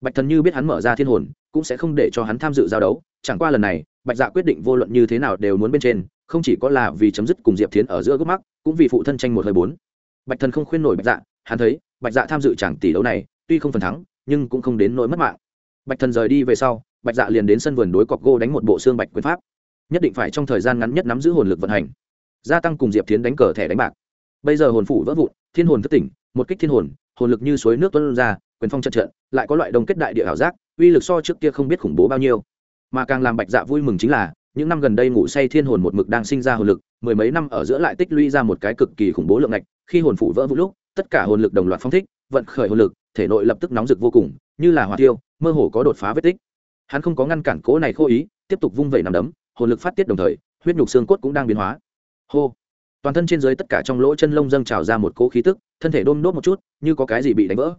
[SPEAKER 1] Bạch thần như biết hắn mở ra thiên hồn, cũng sẽ không để cho hắn tham dự giao đấu. Chẳng qua lần này, bạch dạ quyết định vô luận như thế nào đều muốn bên trên, không chỉ có là vì chấm dứt cùng diệp thiến ở giữa gốc mắc cũng vì phụ thân tranh một hơi bốn. Bạch thần không khuyên nổi bạch dạ hắn thấy, bạch dạ tham dự chẳng tỷ đấu này, tuy không phần thắng, nhưng cũng không đến nỗi mất mạng. Bạch thần rời đi về sau bạch dạ liền đến sân vườn đối cọc gô đánh một bộ xương bạch quyền pháp. Nhất định phải trong thời gian ngắn nhất nắm giữ hồn lực vận hành. Gia tăng cùng diệp thiến đánh cờ thẻ đánh bạc. Bây giờ hồn phủ vỡ vụn, thiên hồn thất tỉnh, một kích thiên hồn hồn lực như suối nước tuân ra, quyền phong trận trận, lại có loại đồng kết đại địa ảo giác, uy lực so trước kia không biết khủng bố bao nhiêu. Mà càng làm bạch dạ vui mừng chính là, những năm gần đây ngủ say thiên hồn một mực đang sinh ra hồn lực, mười mấy năm ở giữa lại tích lũy ra một cái cực kỳ khủng bố lượng ngạch, khi hồn phủ vỡ vũ lúc, tất cả hồn lực đồng loạt phong thích, vận khởi hồn lực, thể nội lập tức nóng rực vô cùng, như là hỏa tiêu mơ hồ có đột phá vết tích hắn không có ngăn cản cố này khô ý, tiếp tục vung vẩy nằm đấm, hồn lực phát tiết đồng thời, huyết nhục xương cốt cũng đang biến hóa. Hô! Toàn thân trên dưới tất cả trong lỗ chân lông dâng trào ra một cỗ khí tức, thân thể đôm đốt một chút, như có cái gì bị đánh vỡ.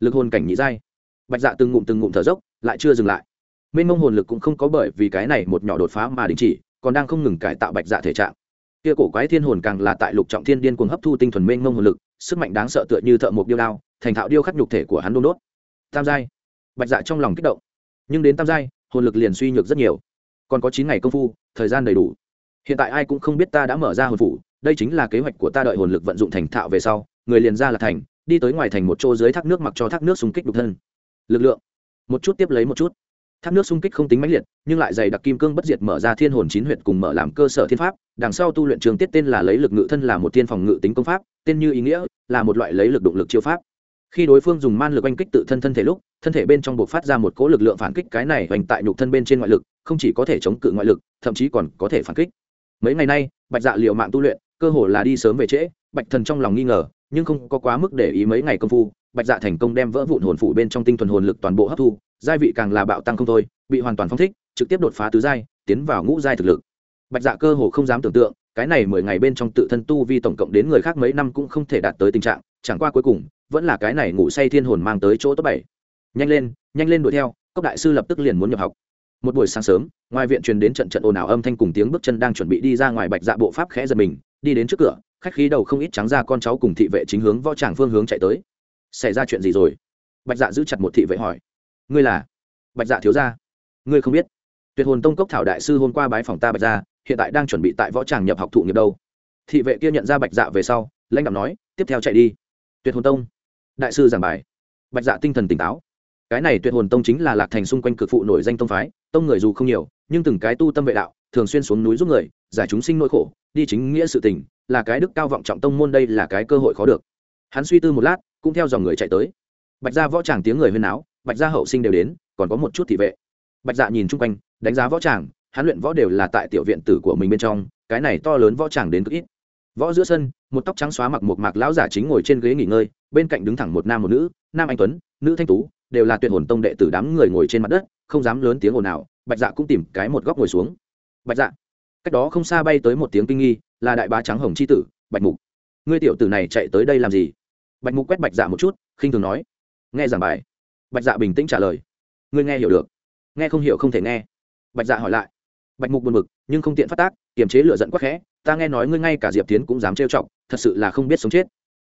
[SPEAKER 1] Lực hồn cảnh nhị giai. Bạch dạ từng ngụm từng ngụm thở dốc, lại chưa dừng lại. Mênh mông hồn lực cũng không có bởi vì cái này một nhỏ đột phá mà đình chỉ, còn đang không ngừng cải tạo bạch dạ thể trạng. Kia cổ quái thiên hồn càng là tại lục trọng thiên điên cuồng hấp thu tinh thuần mênh mông hồn lực, sức mạnh đáng sợ tựa như thợ mộc điêu đao, thành thạo điêu khắc nhục thể của hắn đôn đốt. Tam giai. Bạch dạ trong lòng kích động nhưng đến tam giai, hồn lực liền suy nhược rất nhiều. Còn có chín ngày công phu, thời gian đầy đủ. Hiện tại ai cũng không biết ta đã mở ra hồn phủ, đây chính là kế hoạch của ta đợi hồn lực vận dụng thành thạo về sau, người liền ra là thành, đi tới ngoài thành một chỗ dưới thác nước mặc cho thác nước xung kích đục thân. Lực lượng. Một chút tiếp lấy một chút. Thác nước xung kích không tính mãnh liệt, nhưng lại dày đặc kim cương bất diệt mở ra thiên hồn chín huyệt cùng mở làm cơ sở thiên pháp, đằng sau tu luyện trường tiết tên là lấy lực ngự thân là một thiên phòng ngự tính công pháp, tên như ý nghĩa, là một loại lấy lực động lực chiêu pháp khi đối phương dùng man lực oanh kích tự thân thân thể lúc, thân thể bên trong buộc phát ra một cỗ lực lượng phản kích cái này hoành tại nhục thân bên trên ngoại lực, không chỉ có thể chống cự ngoại lực, thậm chí còn có thể phản kích. Mấy ngày nay, bạch dạ liệu mạng tu luyện, cơ hồ là đi sớm về trễ, bạch thần trong lòng nghi ngờ, nhưng không có quá mức để ý mấy ngày công phu, bạch dạ thành công đem vỡ vụn hồn phủ bên trong tinh thuần hồn lực toàn bộ hấp thu, giai vị càng là bạo tăng không thôi, bị hoàn toàn phong thích, trực tiếp đột phá tứ giai, tiến vào ngũ giai thực lực. Bạch dạ cơ hồ không dám tưởng tượng, cái này mười ngày bên trong tự thân tu vi tổng cộng đến người khác mấy năm cũng không thể đạt tới tình trạng, chẳng qua cuối cùng vẫn là cái này ngủ say thiên hồn mang tới chỗ top bảy. Nhanh lên nhanh lên đuổi theo, cốc đại sư lập tức liền muốn nhập học. Một buổi sáng sớm, ngoài viện truyền đến trận trận ồn ào âm thanh cùng tiếng bước chân đang chuẩn bị đi ra ngoài bạch dạ bộ pháp khẽ giật mình, đi đến trước cửa, khách khí đầu không ít trắng ra con cháu cùng thị vệ chính hướng võ tràng phương hướng chạy tới. Xảy ra chuyện gì rồi? Bạch dạ giữ chặt một thị vệ hỏi. Ngươi là? Bạch dạ thiếu gia. Ngươi không biết. Tuyệt hồn tông cốc thảo đại sư hôm qua bái phòng ta bạch dạ hiện tại đang chuẩn bị tại võ tràng nhập học thụ nghiệp đâu. Thị vệ kia nhận ra bạch dạ về sau, lãnh đạo nói, tiếp theo chạy đi. Tuyệt hồn tông đại sư giảng bài. Bạch dạ tinh thần tỉnh táo. Cái này tuyệt hồn tông chính là lạc thành xung quanh cực phụ nổi danh tông phái, tông người dù không nhiều, nhưng từng cái tu tâm vệ đạo, thường xuyên xuống núi giúp người, giải chúng sinh nỗi khổ, đi chính nghĩa sự tình, là cái đức cao vọng trọng tông môn đây là cái cơ hội khó được. Hắn suy tư một lát, cũng theo dòng người chạy tới. Bạch gia võ tràng tiếng người huyên áo bạch gia hậu sinh đều đến, còn có một chút thị vệ. Bạch dạ nhìn chung quanh, đánh giá võ tràng hắn luyện võ đều là tại tiểu viện tử của mình bên trong, cái này to lớn võ tràng đến cực ít. Võ giữa sân một tóc trắng xóa mặc một mạc lão giả chính ngồi trên ghế nghỉ ngơi, bên cạnh đứng thẳng một nam một nữ, nam anh tuấn, nữ thanh tú, đều là tuyệt hồn tông đệ tử đám người ngồi trên mặt đất, không dám lớn tiếng ồn nào bạch dạ cũng tìm cái một góc ngồi xuống. Bạch dạ. Cách đó không xa bay tới một tiếng kinh nghi, là đại bá trắng hồng c h i tử, bạch mục, ngươi tiểu tử này chạy tới đây làm gì? Bạch mục quét bạch dạ một chút, khinh thường nói. Nghe giảng bài, bạch dạ bình tĩnh trả lời. Ngươi nghe hiểu được, nghe không hiểu không thể nghe. Bạch dạ hỏi lại. Bạch mục buồn b ự c nhưng không tiện phát tác, kiềm chế lựa dẫn quắc khẽ, ta nghe nói ngươi ngay cả diệp tiến cũng dám trêu chọc thật sự là không biết sống chết.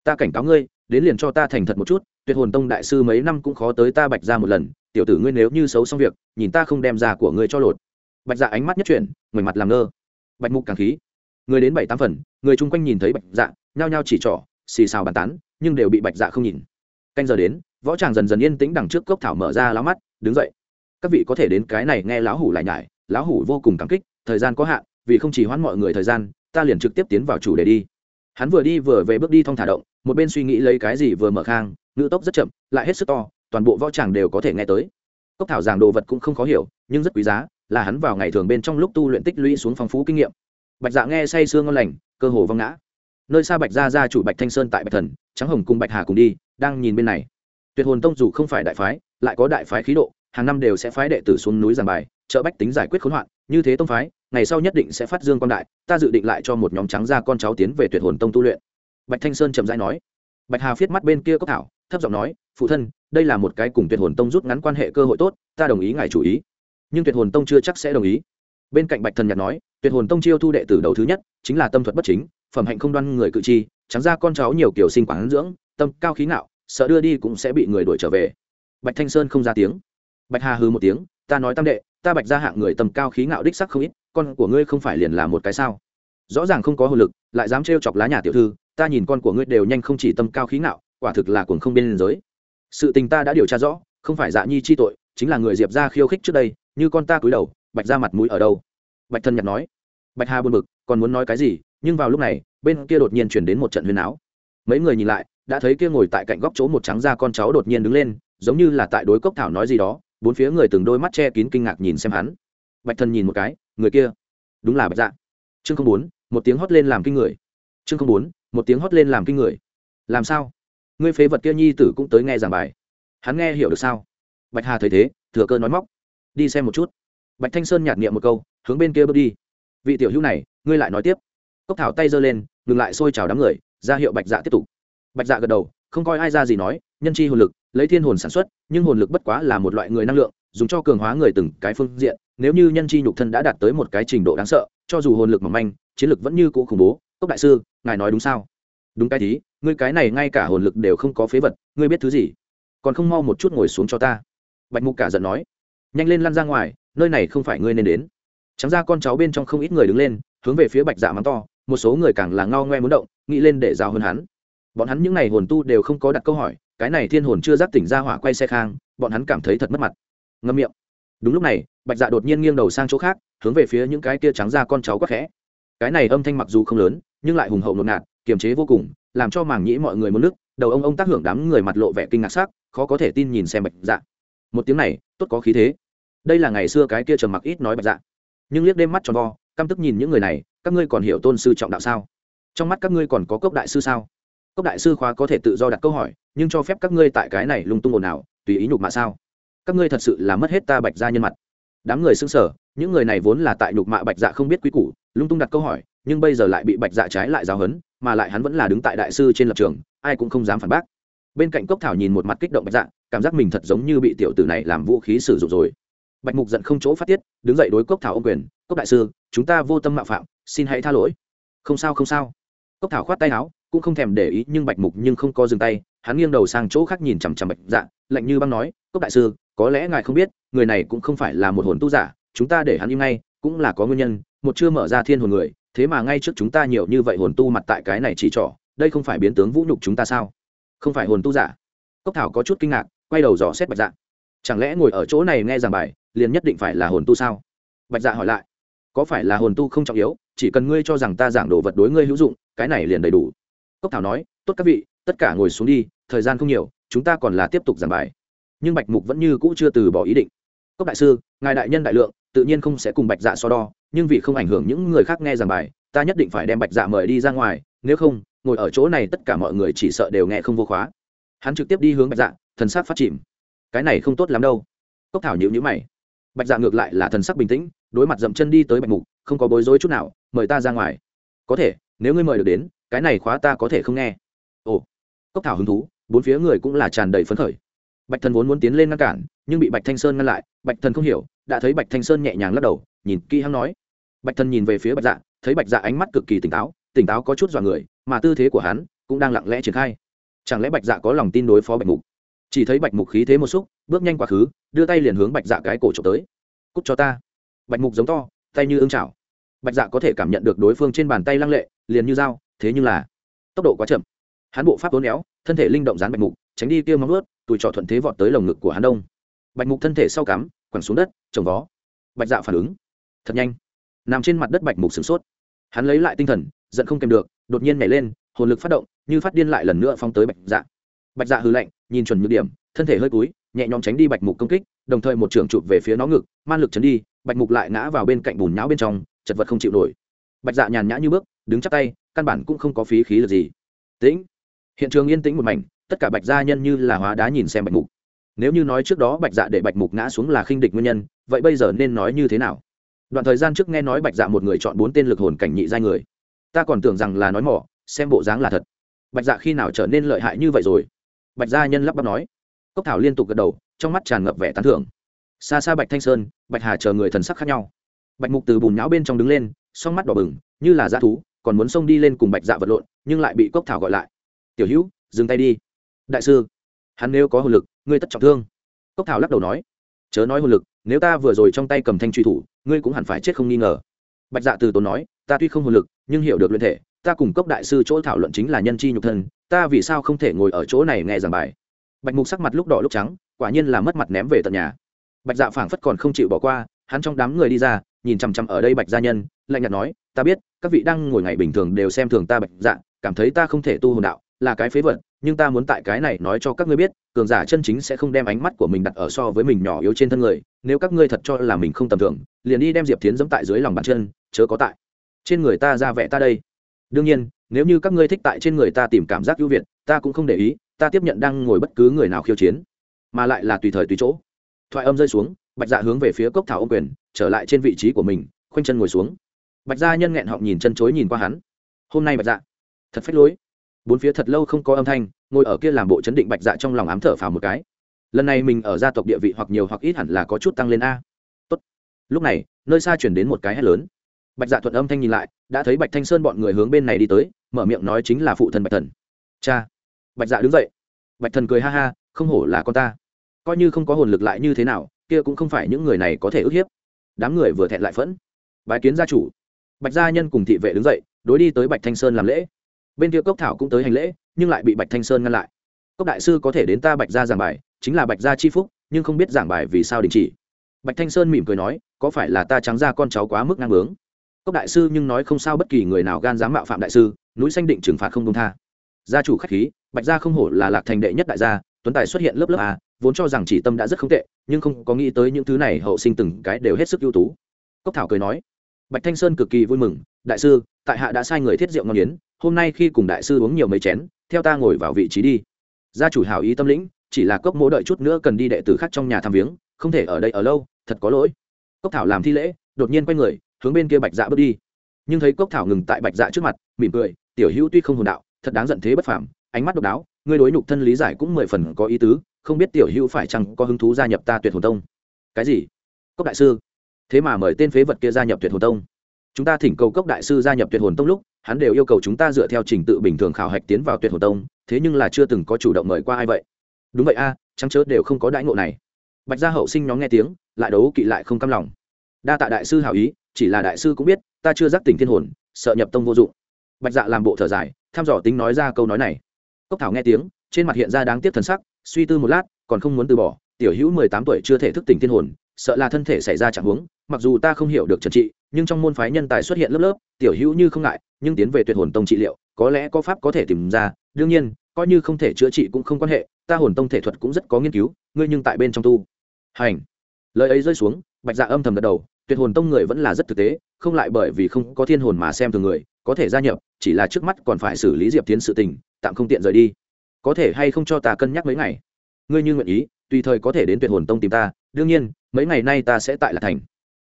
[SPEAKER 1] Ta cảnh cáo ngươi, đến liền cho ta thành thật một chút, tuyệt hồn tông đại sư mấy năm cũng khó tới ta bạch ra một lần, tiểu tử ngươi nếu như xấu xong việc, nhìn ta không đem ra của ngươi cho lột. Bạch dạ ánh mắt nhất chuyển, ngoảnh mặt làm ngơ. Bạch mục càng khí. Người đến bảy tám phần, người chung quanh nhìn thấy bạch dạ nhao nhao chỉ trỏ, xì xào bàn tán, nhưng đều bị bạch dạ không nhìn. Canh giờ đến, võ tràng dần dần yên tĩnh đằng trước cốc thảo mở ra láo mắt, đứng dậy. Các vị có thể đến cái này nghe lão hủ lại nhải, lão hủ vô cùng cảm kích, thời gian có hạn, vì không chỉ hoãn mọi người thời gian, ta liền trực tiếp tiến vào chủ đề đi hắn vừa đi vừa về bước đi thong thả động, một bên suy nghĩ lấy cái gì vừa mở khang, ngữ tốc rất chậm, lại hết sức to, toàn bộ võ tràng đều có thể nghe tới. Cốc thảo giảng đồ vật cũng không khó hiểu, nhưng rất quý giá, là hắn vào ngày thường bên trong lúc tu luyện tích lũy xuống phong phú kinh nghiệm. Bạch dạ nghe say sương ngon lành, cơ hồ văng ngã. Nơi xa bạch gia gia chủ bạch thanh sơn tại bạch thần, trắng hồng cùng bạch hà cùng đi, đang nhìn bên này. Tuyệt hồn tông dù không phải đại phái, lại có đại phái khí độ, hàng năm đều sẽ phái đệ tử xuống núi giảng bài, trợ bách tính giải quyết khốn hoạn, như thế tông phái ngày sau nhất định sẽ phát dương quan đại, ta dự định lại cho một nhóm trắng ra con cháu tiến về tuyệt hồn tông tu luyện. Bạch thanh sơn chậm rãi nói. Bạch hà viết mắt bên kia cốc thảo, thấp giọng nói, phụ thân, đây là một cái cùng tuyệt hồn tông rút ngắn quan hệ cơ hội tốt, ta đồng ý ngài chủ ý. Nhưng tuyệt hồn tông chưa chắc sẽ đồng ý. Bên cạnh bạch thần nhạc nói, tuyệt hồn tông chiêu thu đệ tử đầu thứ nhất, chính là tâm thuật bất chính, phẩm hạnh không đoan người cự chi trắng ra con cháu nhiều kiểu sinh quán dưỡng, tâm cao khí ngạo, sợ đưa đi cũng sẽ bị người đuổi trở về. Bạch thanh sơn không ra tiếng. Bạch hà hư một tiếng, ta nói tam đệ, ta bạch ra hạng người tầm cao khí ngạo đích sắc không ít con của ngươi không phải liền là một cái sao? Rõ ràng không có hồ lực, lại dám trêu chọc lá nhà tiểu thư, ta nhìn con của ngươi đều nhanh không chỉ tâm cao khí ngạo, quả thực là cuồng không biên giới. Sự tình ta đã điều tra rõ, không phải dạ nhi chi tội, chính là người diệp ra khiêu khích trước đây, như con ta cúi đầu, bạch ra mặt mũi ở đâu? Bạch thân nhặt nói. Bạch hà buồn bực, còn muốn nói cái gì, nhưng vào lúc này, bên kia đột nhiên chuyển đến một trận huyền áo. Mấy người nhìn lại, đã thấy kia ngồi tại cạnh góc chỗ một trắng da con cháu đột nhiên đứng lên, giống như là tại đối cốc thảo nói gì đó, bốn phía người từng đôi mắt che kín kinh ngạc nhìn xem hắn. Bạch thân nhìn một cái người kia. Đúng là bạch dạ. Chương không bốn, một tiếng hót lên làm kinh người. Chương không bốn, một tiếng hót lên làm kinh người. Làm sao? Ngươi phế vật kia nhi tử cũng tới nghe giảng bài. Hắn nghe hiểu được sao? Bạch hà thấy thế, thừa cơ nói móc. Đi xem một chút. Bạch thanh sơn nhạt nghiệm một câu, hướng bên kia bước đi. Vị tiểu hữu này, ngươi lại nói tiếp. Cốc thảo tay giơ lên, ngừng lại xôi chào đám người, ra hiệu bạch dạ tiếp tục. Bạch dạ gật đầu, không coi ai ra gì nói, nhân chi hồn lực, lấy thiên hồn sản xuất, nhưng hồn lực bất quá là một loại người năng lượng, dùng cho cường hóa người từng cái phương diện nếu như nhân chi nhục thân đã đạt tới một cái trình độ đáng sợ, cho dù hồn lực mỏng manh, chiến lực vẫn như cũ khủng bố, cốc đại sư, ngài nói đúng sao? Đúng cái tí, ngươi cái này ngay cả hồn lực đều không có phế vật, ngươi biết thứ gì? Còn không mau một chút ngồi xuống cho ta. Bạch mục cả giận nói. Nhanh lên lăn ra ngoài, nơi này không phải ngươi nên đến. Trắng ra con cháu bên trong không ít người đứng lên, hướng về phía bạch dạ mắng to, một số người càng là ngao ngoe muốn động, nghĩ lên để giao hơn hắn. Bọn hắn những n à y hồn tu đều không có đặt câu hỏi, cái này thiên hồn chưa giáp tỉnh ra hỏa quay xe khang, bọn hắn cảm thấy thật mất mặt. Ngâm miệng. Đúng lúc này bạch dạ đột nhiên nghiêng đầu sang chỗ khác, hướng về phía những cái kia trắng ra con cháu quắc khẽ. Cái này âm thanh mặc dù không lớn, nhưng lại hùng hậu nột ngạt kiềm chế vô cùng, làm cho màng nhĩ mọi người muốn nước, đầu ông ông tác hưởng đám người mặt lộ vẻ kinh ngạc sắc, khó có thể tin nhìn xem bạch dạ. Một tiếng này, tốt có khí thế. Đây là ngày xưa cái kia trầm mặc ít nói bạch dạ. Nhưng liếc đêm mắt tròn vo, căm tức nhìn những người này, các ngươi còn hiểu tôn sư trọng đạo sao? Trong mắt các ngươi còn có cốc đại sư sao? Cốc đại sư khóa có thể tự do đặt câu hỏi, nhưng cho phép các ngươi tại cái này lung tung ồn ào, tùy ý nhục mạ sao? Các ngươi thật sự là mất hết ta bạch ra nhân mặt đám người xưng sở những người này vốn là tại nhục mạ bạch dạ không biết quý củ, lung tung đặt câu hỏi, nhưng bây giờ lại bị bạch dạ trái lại giáo hấn mà lại hắn vẫn là đứng tại đại sư trên lập trường, ai cũng không dám phản bác. Bên cạnh cốc thảo nhìn một mặt kích động bạch dạ cảm giác mình thật giống như bị tiểu tử này làm vũ khí sử dụng rồi. Bạch mục giận không chỗ phát tiết, đứng dậy đối cốc thảo ô quyền, cốc đại sư, chúng ta vô tâm mạo phạm, xin hãy tha lỗi. Không sao không sao. Cốc thảo khoát tay áo, cũng không thèm để ý, nhưng bạch mục nhưng không có dừng tay hắn nghiêng đầu sang chỗ khác nhìn chằm chằm bạch dạ lạnh như băng nói, cốc đại sư, có lẽ ngài không biết, người này cũng không phải là một hồn tu giả, chúng ta để hắn im ngay, cũng là có nguyên nhân, một chưa mở ra thiên hồn người, thế mà ngay trước chúng ta nhiều như vậy hồn tu mặt tại cái này chỉ trỏ, đây không phải biến tướng vũ nhục chúng ta sao? Không phải hồn tu giả. Cốc thảo có chút kinh ngạc, quay đầu dò xét bạch dạ. Chẳng lẽ ngồi ở chỗ này nghe giảng bài, liền nhất định phải là hồn tu sao? Bạch dạ hỏi lại. Có phải là hồn tu không trọng yếu, chỉ cần ngươi cho rằng ta giảng đồ vật đối ngươi hữu dụng, cái này liền đầy đủ. Cốc thảo nói, tốt các vị, tất cả ngồi xuống đi thời gian không nhiều, chúng ta còn là tiếp tục giảng bài. Nhưng bạch mục vẫn như cũ chưa từ bỏ ý định. Cốc đại sư, ngài đại nhân đại lượng, tự nhiên không sẽ cùng bạch dạ so đo, nhưng vì không ảnh hưởng những người khác nghe giảng bài, ta nhất định phải đem bạch dạ mời đi ra ngoài, nếu không, ngồi ở chỗ này tất cả mọi người chỉ sợ đều nghe không vô khóa. Hắn trực tiếp đi hướng bạch dạ thần sắc phát chìm. Cái này không tốt lắm đâu. Cốc thảo nhịu nhữ mày. Bạch dạ ngược lại là thần sắc bình tĩnh, đối mặt dậm chân đi tới bạch mục, không có bối rối chút nào, mời ta ra ngoài. Có thể, nếu ngươi mời được đến, cái này khóa ta có thể không nghe. Ồ, cốc thảo hứng thú bốn phía người cũng là tràn đầy phấn khởi. Bạch thần vốn muốn tiến lên ngăn cản, nhưng bị bạch thanh sơn ngăn lại, bạch thần không hiểu, đã thấy bạch thanh sơn nhẹ nhàng lắc đầu, nhìn kỹ hắn nói. Bạch thần nhìn về phía bạch dạ thấy bạch dạ ánh mắt cực kỳ tỉnh táo tỉnh táo có chút dọa người, mà tư thế của hắn cũng đang lặng lẽ triển khai. Chẳng lẽ bạch dạ có lòng tin đối phó bạch mục? Chỉ thấy bạch mục khí thế một xúc, bước nhanh quá khứ, đưa tay liền hướng bạch dạ cái cổ trộm tới. Cút cho ta. Bạch mục giống to, tay như ưng chảo. Bạch dạ có thể cảm nhận được đối phương trên bàn tay lăng lệ, liền như dao, thế nhưng là tốc độ quá chậm hắn bộ pháp tốn éo, thân thể linh động dán bạch mục, tránh đi kia móng ướt tùi trọ thuận thế vọt tới lồng ngực của hắn đông. Bạch mục thân thể sau cắm, quẳng xuống đất, trồng vó. Bạch dạ phản ứng. Thật nhanh. Nằm trên mặt đất bạch mục sửng sốt. Hắn lấy lại tinh thần, giận không kèm được, đột nhiên nhảy lên, hồn lực phát động, như phát điên lại lần nữa phong tới bạch dạ. Bạch dạ hư lạnh, nhìn chuẩn nhược điểm, thân thể hơi cúi, nhẹ nhõm tránh đi bạch mục công kích, đồng thời một trường chụp về phía nó ngực, man lực chấn đi, bạch mục lại ngã vào bên cạnh bùn nhão bên trong, chật vật không chịu nổi. Bạch dạ nhàn nhã như bước, đứng chắc tay, căn bản cũng không có phí khí lực gì. Tĩnh hiện trường yên tĩnh một mảnh, tất cả bạch gia nhân như là hóa đá nhìn xem bạch mục. Nếu như nói trước đó bạch dạ để bạch mục ngã xuống là khinh địch nguyên nhân, vậy bây giờ nên nói như thế nào? Đoạn thời gian trước nghe nói bạch dạ một người chọn bốn tên lực hồn cảnh nhị giai người. Ta còn tưởng rằng là nói mỏ, xem bộ dáng là thật. Bạch dạ khi nào trở nên lợi hại như vậy rồi? Bạch gia nhân lắp bắp nói. Cốc thảo liên tục gật đầu, trong mắt tràn ngập vẻ tán thưởng. Xa xa bạch thanh sơn, bạch hà chờ người thần sắc khác nhau. Bạch mục từ bùn nháo bên trong đứng lên, song mắt đỏ bừng, như là dã thú, còn muốn xông đi lên cùng bạch dạ vật lộn, nhưng lại bị cốc thảo gọi lại tiểu hữu, dừng tay đi. Đại sư, hắn nếu có hồn lực, ngươi tất trọng thương. Cốc thảo lắc đầu nói, chớ nói hồn lực, nếu ta vừa rồi trong tay cầm thanh truy thủ, ngươi cũng hẳn phải chết không nghi ngờ. Bạch dạ từ tốn nói, ta tuy không hồn lực, nhưng hiểu được luyện thể, ta cùng cốc đại sư chỗ thảo luận chính là nhân chi nhục thân, ta vì sao không thể ngồi ở chỗ này nghe giảng bài? Bạch mục sắc mặt lúc đỏ lúc trắng, quả nhiên là mất mặt ném về tận nhà. Bạch dạ phảng phất còn không chịu bỏ qua, hắn trong đám người đi ra, nhìn chằm chằm ở đây bạch gia nhân, lạnh nhạt nói, ta biết, các vị đang ngồi ngày bình thường đều xem thường ta bạch dạ cảm thấy ta không thể tu hồn đạo là cái phế vật, nhưng ta muốn tại cái này nói cho các ngươi biết, cường giả chân chính sẽ không đem ánh mắt của mình đặt ở so với mình nhỏ yếu trên thân người, nếu các ngươi thật cho là mình không tầm thường, liền đi đem diệp tiến dẫm tại dưới lòng bàn chân, chớ có tại trên người ta ra vẻ ta đây. Đương nhiên, nếu như các ngươi thích tại trên người ta tìm cảm giác ưu việt, ta cũng không để ý, ta tiếp nhận đang ngồi bất cứ người nào khiêu chiến, mà lại là tùy thời tùy chỗ. Thoại âm rơi xuống, bạch dạ hướng về phía cốc thảo ô quyền, trở lại trên vị trí của mình, khoanh chân ngồi xuống. Bạch gia nhân nghẹn họng nhìn chân chối nhìn qua hắn. Hôm nay bạch dạ thật phách lối bốn phía thật lâu không có âm thanh, ngồi ở kia làm bộ chấn định bạch dạ trong lòng ám thở phào một cái. Lần này mình ở gia tộc địa vị hoặc nhiều hoặc ít hẳn là có chút tăng lên a. Tốt. lúc này, nơi xa chuyển đến một cái hét lớn. Bạch dạ thuận âm thanh nhìn lại, đã thấy bạch thanh sơn bọn người hướng bên này đi tới, mở miệng nói chính là phụ thần bạch thần. Cha. Bạch dạ đứng dậy. Bạch thần cười ha ha, không hổ là con ta. Coi như không có hồn lực lại như thế nào, kia cũng không phải những người này có thể ức hiếp. Đám người vừa thẹn lại phẫn. Bài kiến gia chủ. Bạch gia nhân cùng thị vệ đứng dậy, đối đi tới bạch thanh sơn làm lễ bên kia cốc thảo cũng tới hành lễ, nhưng lại bị bạch thanh sơn ngăn lại. Cốc đại sư có thể đến ta bạch gia giảng bài, chính là bạch gia chi phúc, nhưng không biết giảng bài vì sao đình chỉ. Bạch thanh sơn mỉm cười nói, có phải là ta trắng ra con cháu quá mức ngang bướng? Cốc đại sư nhưng nói không sao bất kỳ người nào gan dám mạo phạm đại sư, núi xanh định trừng phạt không công tha. Gia chủ khách khí, bạch gia không hổ là lạc thành đệ nhất đại gia, tuấn tài xuất hiện lớp lớp a, vốn cho rằng chỉ tâm đã rất không tệ, nhưng không có nghĩ tới những thứ này hậu sinh từng cái đều hết sức ưu tú. Cốc thảo cười nói bạch thanh sơn cực kỳ vui mừng, đại sư, tại hạ đã sai người thiết rượu ngon yến, hôm nay khi cùng đại sư uống nhiều mấy chén, theo ta ngồi vào vị trí đi. Gia chủ hảo ý tâm lĩnh, chỉ là cốc mỗ đợi chút nữa cần đi đệ tử khác trong nhà thăm viếng, không thể ở đây ở lâu, thật có lỗi. Cốc thảo làm thi lễ, đột nhiên quay người, hướng bên kia bạch dạ bước đi. Nhưng thấy cốc thảo ngừng tại bạch dạ trước mặt, mỉm cười, tiểu hữu tuy không hồn đạo, thật đáng giận thế bất phàm, ánh mắt độc đáo, ngươi đối nhục thân lý giải cũng mười phần có ý tứ, không biết tiểu hữu phải chăng có hứng thú gia nhập ta tuyệt hồn tông? Cái gì? Cốc đại sư thế mà mời tên phế vật kia gia nhập tuyệt hồn tông. Chúng ta thỉnh cầu cốc đại sư gia nhập tuyệt hồn tông lúc hắn đều yêu cầu chúng ta dựa theo trình tự bình thường khảo hạch tiến vào tuyệt hồn tông thế nhưng là chưa từng có chủ động mời qua ai vậy. Đúng vậy a à, trắng chớ đều không có đãi ngộ này. Bạch gia hậu sinh nhóm nghe tiếng lại đấu kỵ lại không cam lòng. Đa tạ đại sư hảo ý chỉ là đại sư cũng biết ta chưa giác tỉnh thiên hồn sợ nhập tông vô dụng. Bạch dạ làm bộ thở dài thăm dò tính nói ra câu nói này. Cốc thảo nghe tiếng trên mặt hiện ra đáng tiếc thần sắc suy tư một lát còn không muốn từ bỏ tiểu hữu mười tám tuổi chưa thể thức tỉnh thiên hồn sợ là thân thể xảy ra trạng huống mặc dù ta không hiểu được trần trị, nhưng trong môn phái nhân tài xuất hiện lớp lớp, tiểu hữu như không ngại, nhưng tiến về tuyệt hồn tông trị liệu, có lẽ có pháp có thể tìm ra. Đương nhiên, coi như không thể chữa trị cũng không quan hệ, ta hồn tông thể thuật cũng rất có nghiên cứu, ngươi nhưng tại bên trong tu. Hành. Lời ấy rơi xuống, bạch dạ âm thầm gật đầu, tuyệt hồn tông người vẫn là rất thực tế, không lại bởi vì không có thiên hồn mà xem thường người, có thể gia nhập, chỉ là trước mắt còn phải xử lý diệp tiến sự tình, tạm không tiện rời đi. Có thể hay không cho ta cân nhắc mấy ngày? Ngươi như nguyện ý, tùy thời có thể đến tuyệt hồn tông tìm ta, đương nhiên, mấy ngày nay ta sẽ tại là thành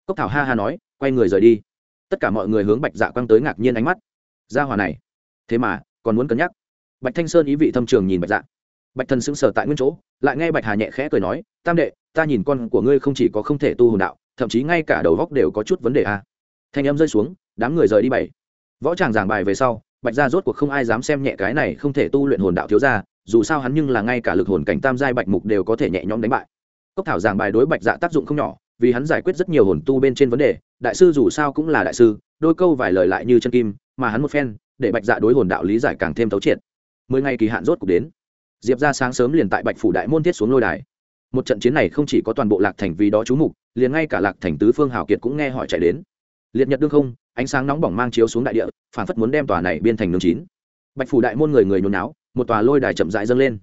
[SPEAKER 1] cốc thảo ha ha nói, quay người rời đi. Tất cả mọi người hướng bạch dạ quăng tới ngạc nhiên ánh mắt. Ra hòa này. Thế mà, còn muốn cân nhắc. Bạch thanh sơn ý vị thâm trường nhìn bạch dạ. Bạch thần sững sờ tại nguyên chỗ, lại nghe bạch hà nhẹ khẽ cười nói, tam đệ, ta nhìn con của ngươi không chỉ có không thể tu hồn đạo, thậm chí ngay cả đầu góc đều có chút vấn đề a à. thanh âm rơi xuống, đám người rời đi bảy. Võ tràng giảng bài về sau, bạch gia rốt cuộc không ai dám xem nhẹ cái này không thể tu luyện hồn đạo thiếu ra dù sao hắn nhưng là ngay cả lực hồn cảnh tam giai bạch mục đều có thể nhẹ nhõm đánh bại. Cốc thảo giảng bài đối bạch dạ tác dụng không nhỏ vì hắn giải quyết rất nhiều hồn tu bên trên vấn đề, đại sư dù sao cũng là đại sư, đôi câu vài lời lại như chân kim, mà hắn một phen, để bạch dạ đối hồn đạo lý giải càng thêm thấu triệt. Mười ngày kỳ hạn rốt cuộc đến. Diệp ra sáng sớm liền tại bạch phủ đại môn thiết xuống lôi đài. Một trận chiến này không chỉ có toàn bộ lạc thành vì đó chú mục, liền ngay cả lạc thành tứ phương hào kiệt cũng nghe hỏi chạy đến. Liệt nhật đương không, ánh sáng nóng bỏng mang chiếu xuống đại địa phản phất muốn đem tòa này biên thành nương chín. Bạch phủ đại môn người người nhốn náo một tòa lôi đài chậm rãi dâng lên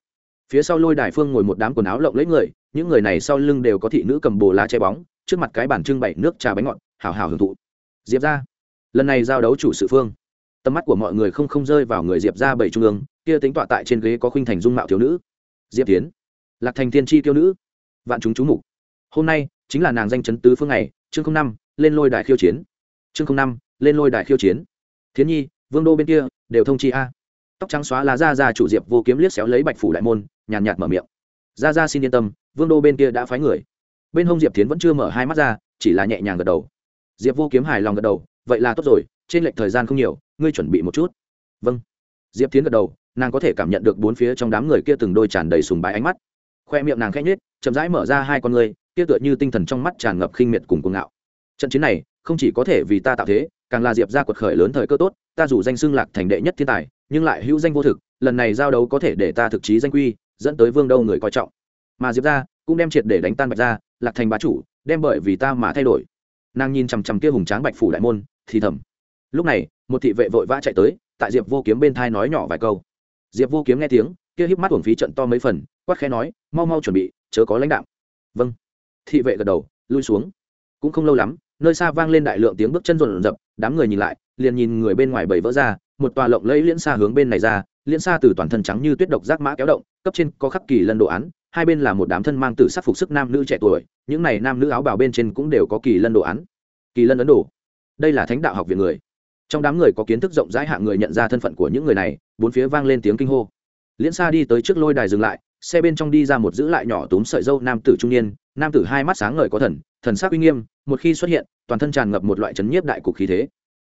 [SPEAKER 1] phía sau lôi đài phương ngồi một đám quần áo lộng lấy người, những người này sau lưng đều có thị nữ cầm bồ lá che bóng, trước mặt cái bàn trưng bày nước trà bánh ngọt hào hào hưởng thụ. Diệp ra lần này giao đấu chủ sự phương. Tầm mắt của mọi người không không rơi vào người diệp ra bảy trung ương, kia tính tọa tại trên ghế có khuynh thành dung mạo thiếu nữ. Diệp tiến lạc thành thiên tri tiêu nữ. Vạn chúng chú mục. Hôm nay, chính là nàng danh chấn tứ phương này chương năm, lên lôi đài khiêu chiến. Chương năm, lên lôi đài khiêu chiến. Thiến nhi, vương đô bên kia, đều thông chi a tóc trắng xóa là ra ra chủ diệp vô kiếm liếc xéo lấy bạch phủ đại môn, nhàn nhạt mở miệng. Ra ra xin yên tâm, vương đô bên kia đã phái người. Bên hông diệp tiến vẫn chưa mở hai mắt ra, chỉ là nhẹ nhàng gật đầu. Diệp vô kiếm hài lòng gật đầu, vậy là tốt rồi, trên lệch thời gian không nhiều, ngươi chuẩn bị một chút. Vâng. Diệp tiến gật đầu, nàng có thể cảm nhận được bốn phía trong đám người kia từng đôi tràn đầy sùng bái ánh mắt. Khoe miệng nàng khẽ nhết chậm rãi mở ra hai con người kia tựa như tinh thần trong mắt tràn ngập khinh miệt cùng cuồng ngạo. Trận chiến này, không chỉ có thể vì ta tạo thế, càng là diệp ra quật khởi lớn thời cơ tốt, ta dù danh xưng lạc thành đệ nhất thiên tài nhưng lại hữu danh vô thực, lần này giao đấu có thể để ta thực chí danh quy, dẫn tới vương đâu người coi trọng. Mà diệp ra cũng đem triệt để đánh tan bạch ra lạc thành bá chủ, đem bởi vì ta mà thay đổi. Nàng nhìn chằm chằm kia hùng tráng bạch phủ đại môn, thì thầm. Lúc này, một thị vệ vội vã chạy tới, tại diệp vô kiếm bên thai nói nhỏ vài câu. Diệp vô kiếm nghe tiếng, kia híp mắt uổng phí trận to mấy phần, quát khẽ nói, mau mau chuẩn bị, chớ có lãnh đạo vâng. Thị vệ gật đầu, lui xuống. Cũng không lâu lắm, nơi xa vang lên đại lượng tiếng bước chân rộn rập, đám người nhìn lại, liền nhìn người bên ngoài bầy vỡ ra một tòa lộng lẫy liễn xa hướng bên này ra, liễn xa từ toàn thân trắng như tuyết độc giác mã kéo động, cấp trên có khắc kỳ lân đồ án, hai bên là một đám thân mang tử sắc phục sức nam nữ trẻ tuổi, những này nam nữ áo bào bên trên cũng đều có kỳ lân đồ án. Kỳ lân ấn đồ. Đây là thánh đạo học viện người. Trong đám người có kiến thức rộng rãi hạ người nhận ra thân phận của những người này, bốn phía vang lên tiếng kinh hô. Liễn xa đi tới trước lôi đài dừng lại, xe bên trong đi ra một giữ lại nhỏ túm sợi dâu nam tử trung niên, nam tử hai mắt sáng ngời có thần thần sắc uy nghiêm, một khi xuất hiện, toàn thân tràn ngập một loại chấn nhiếp đại cục khí thế.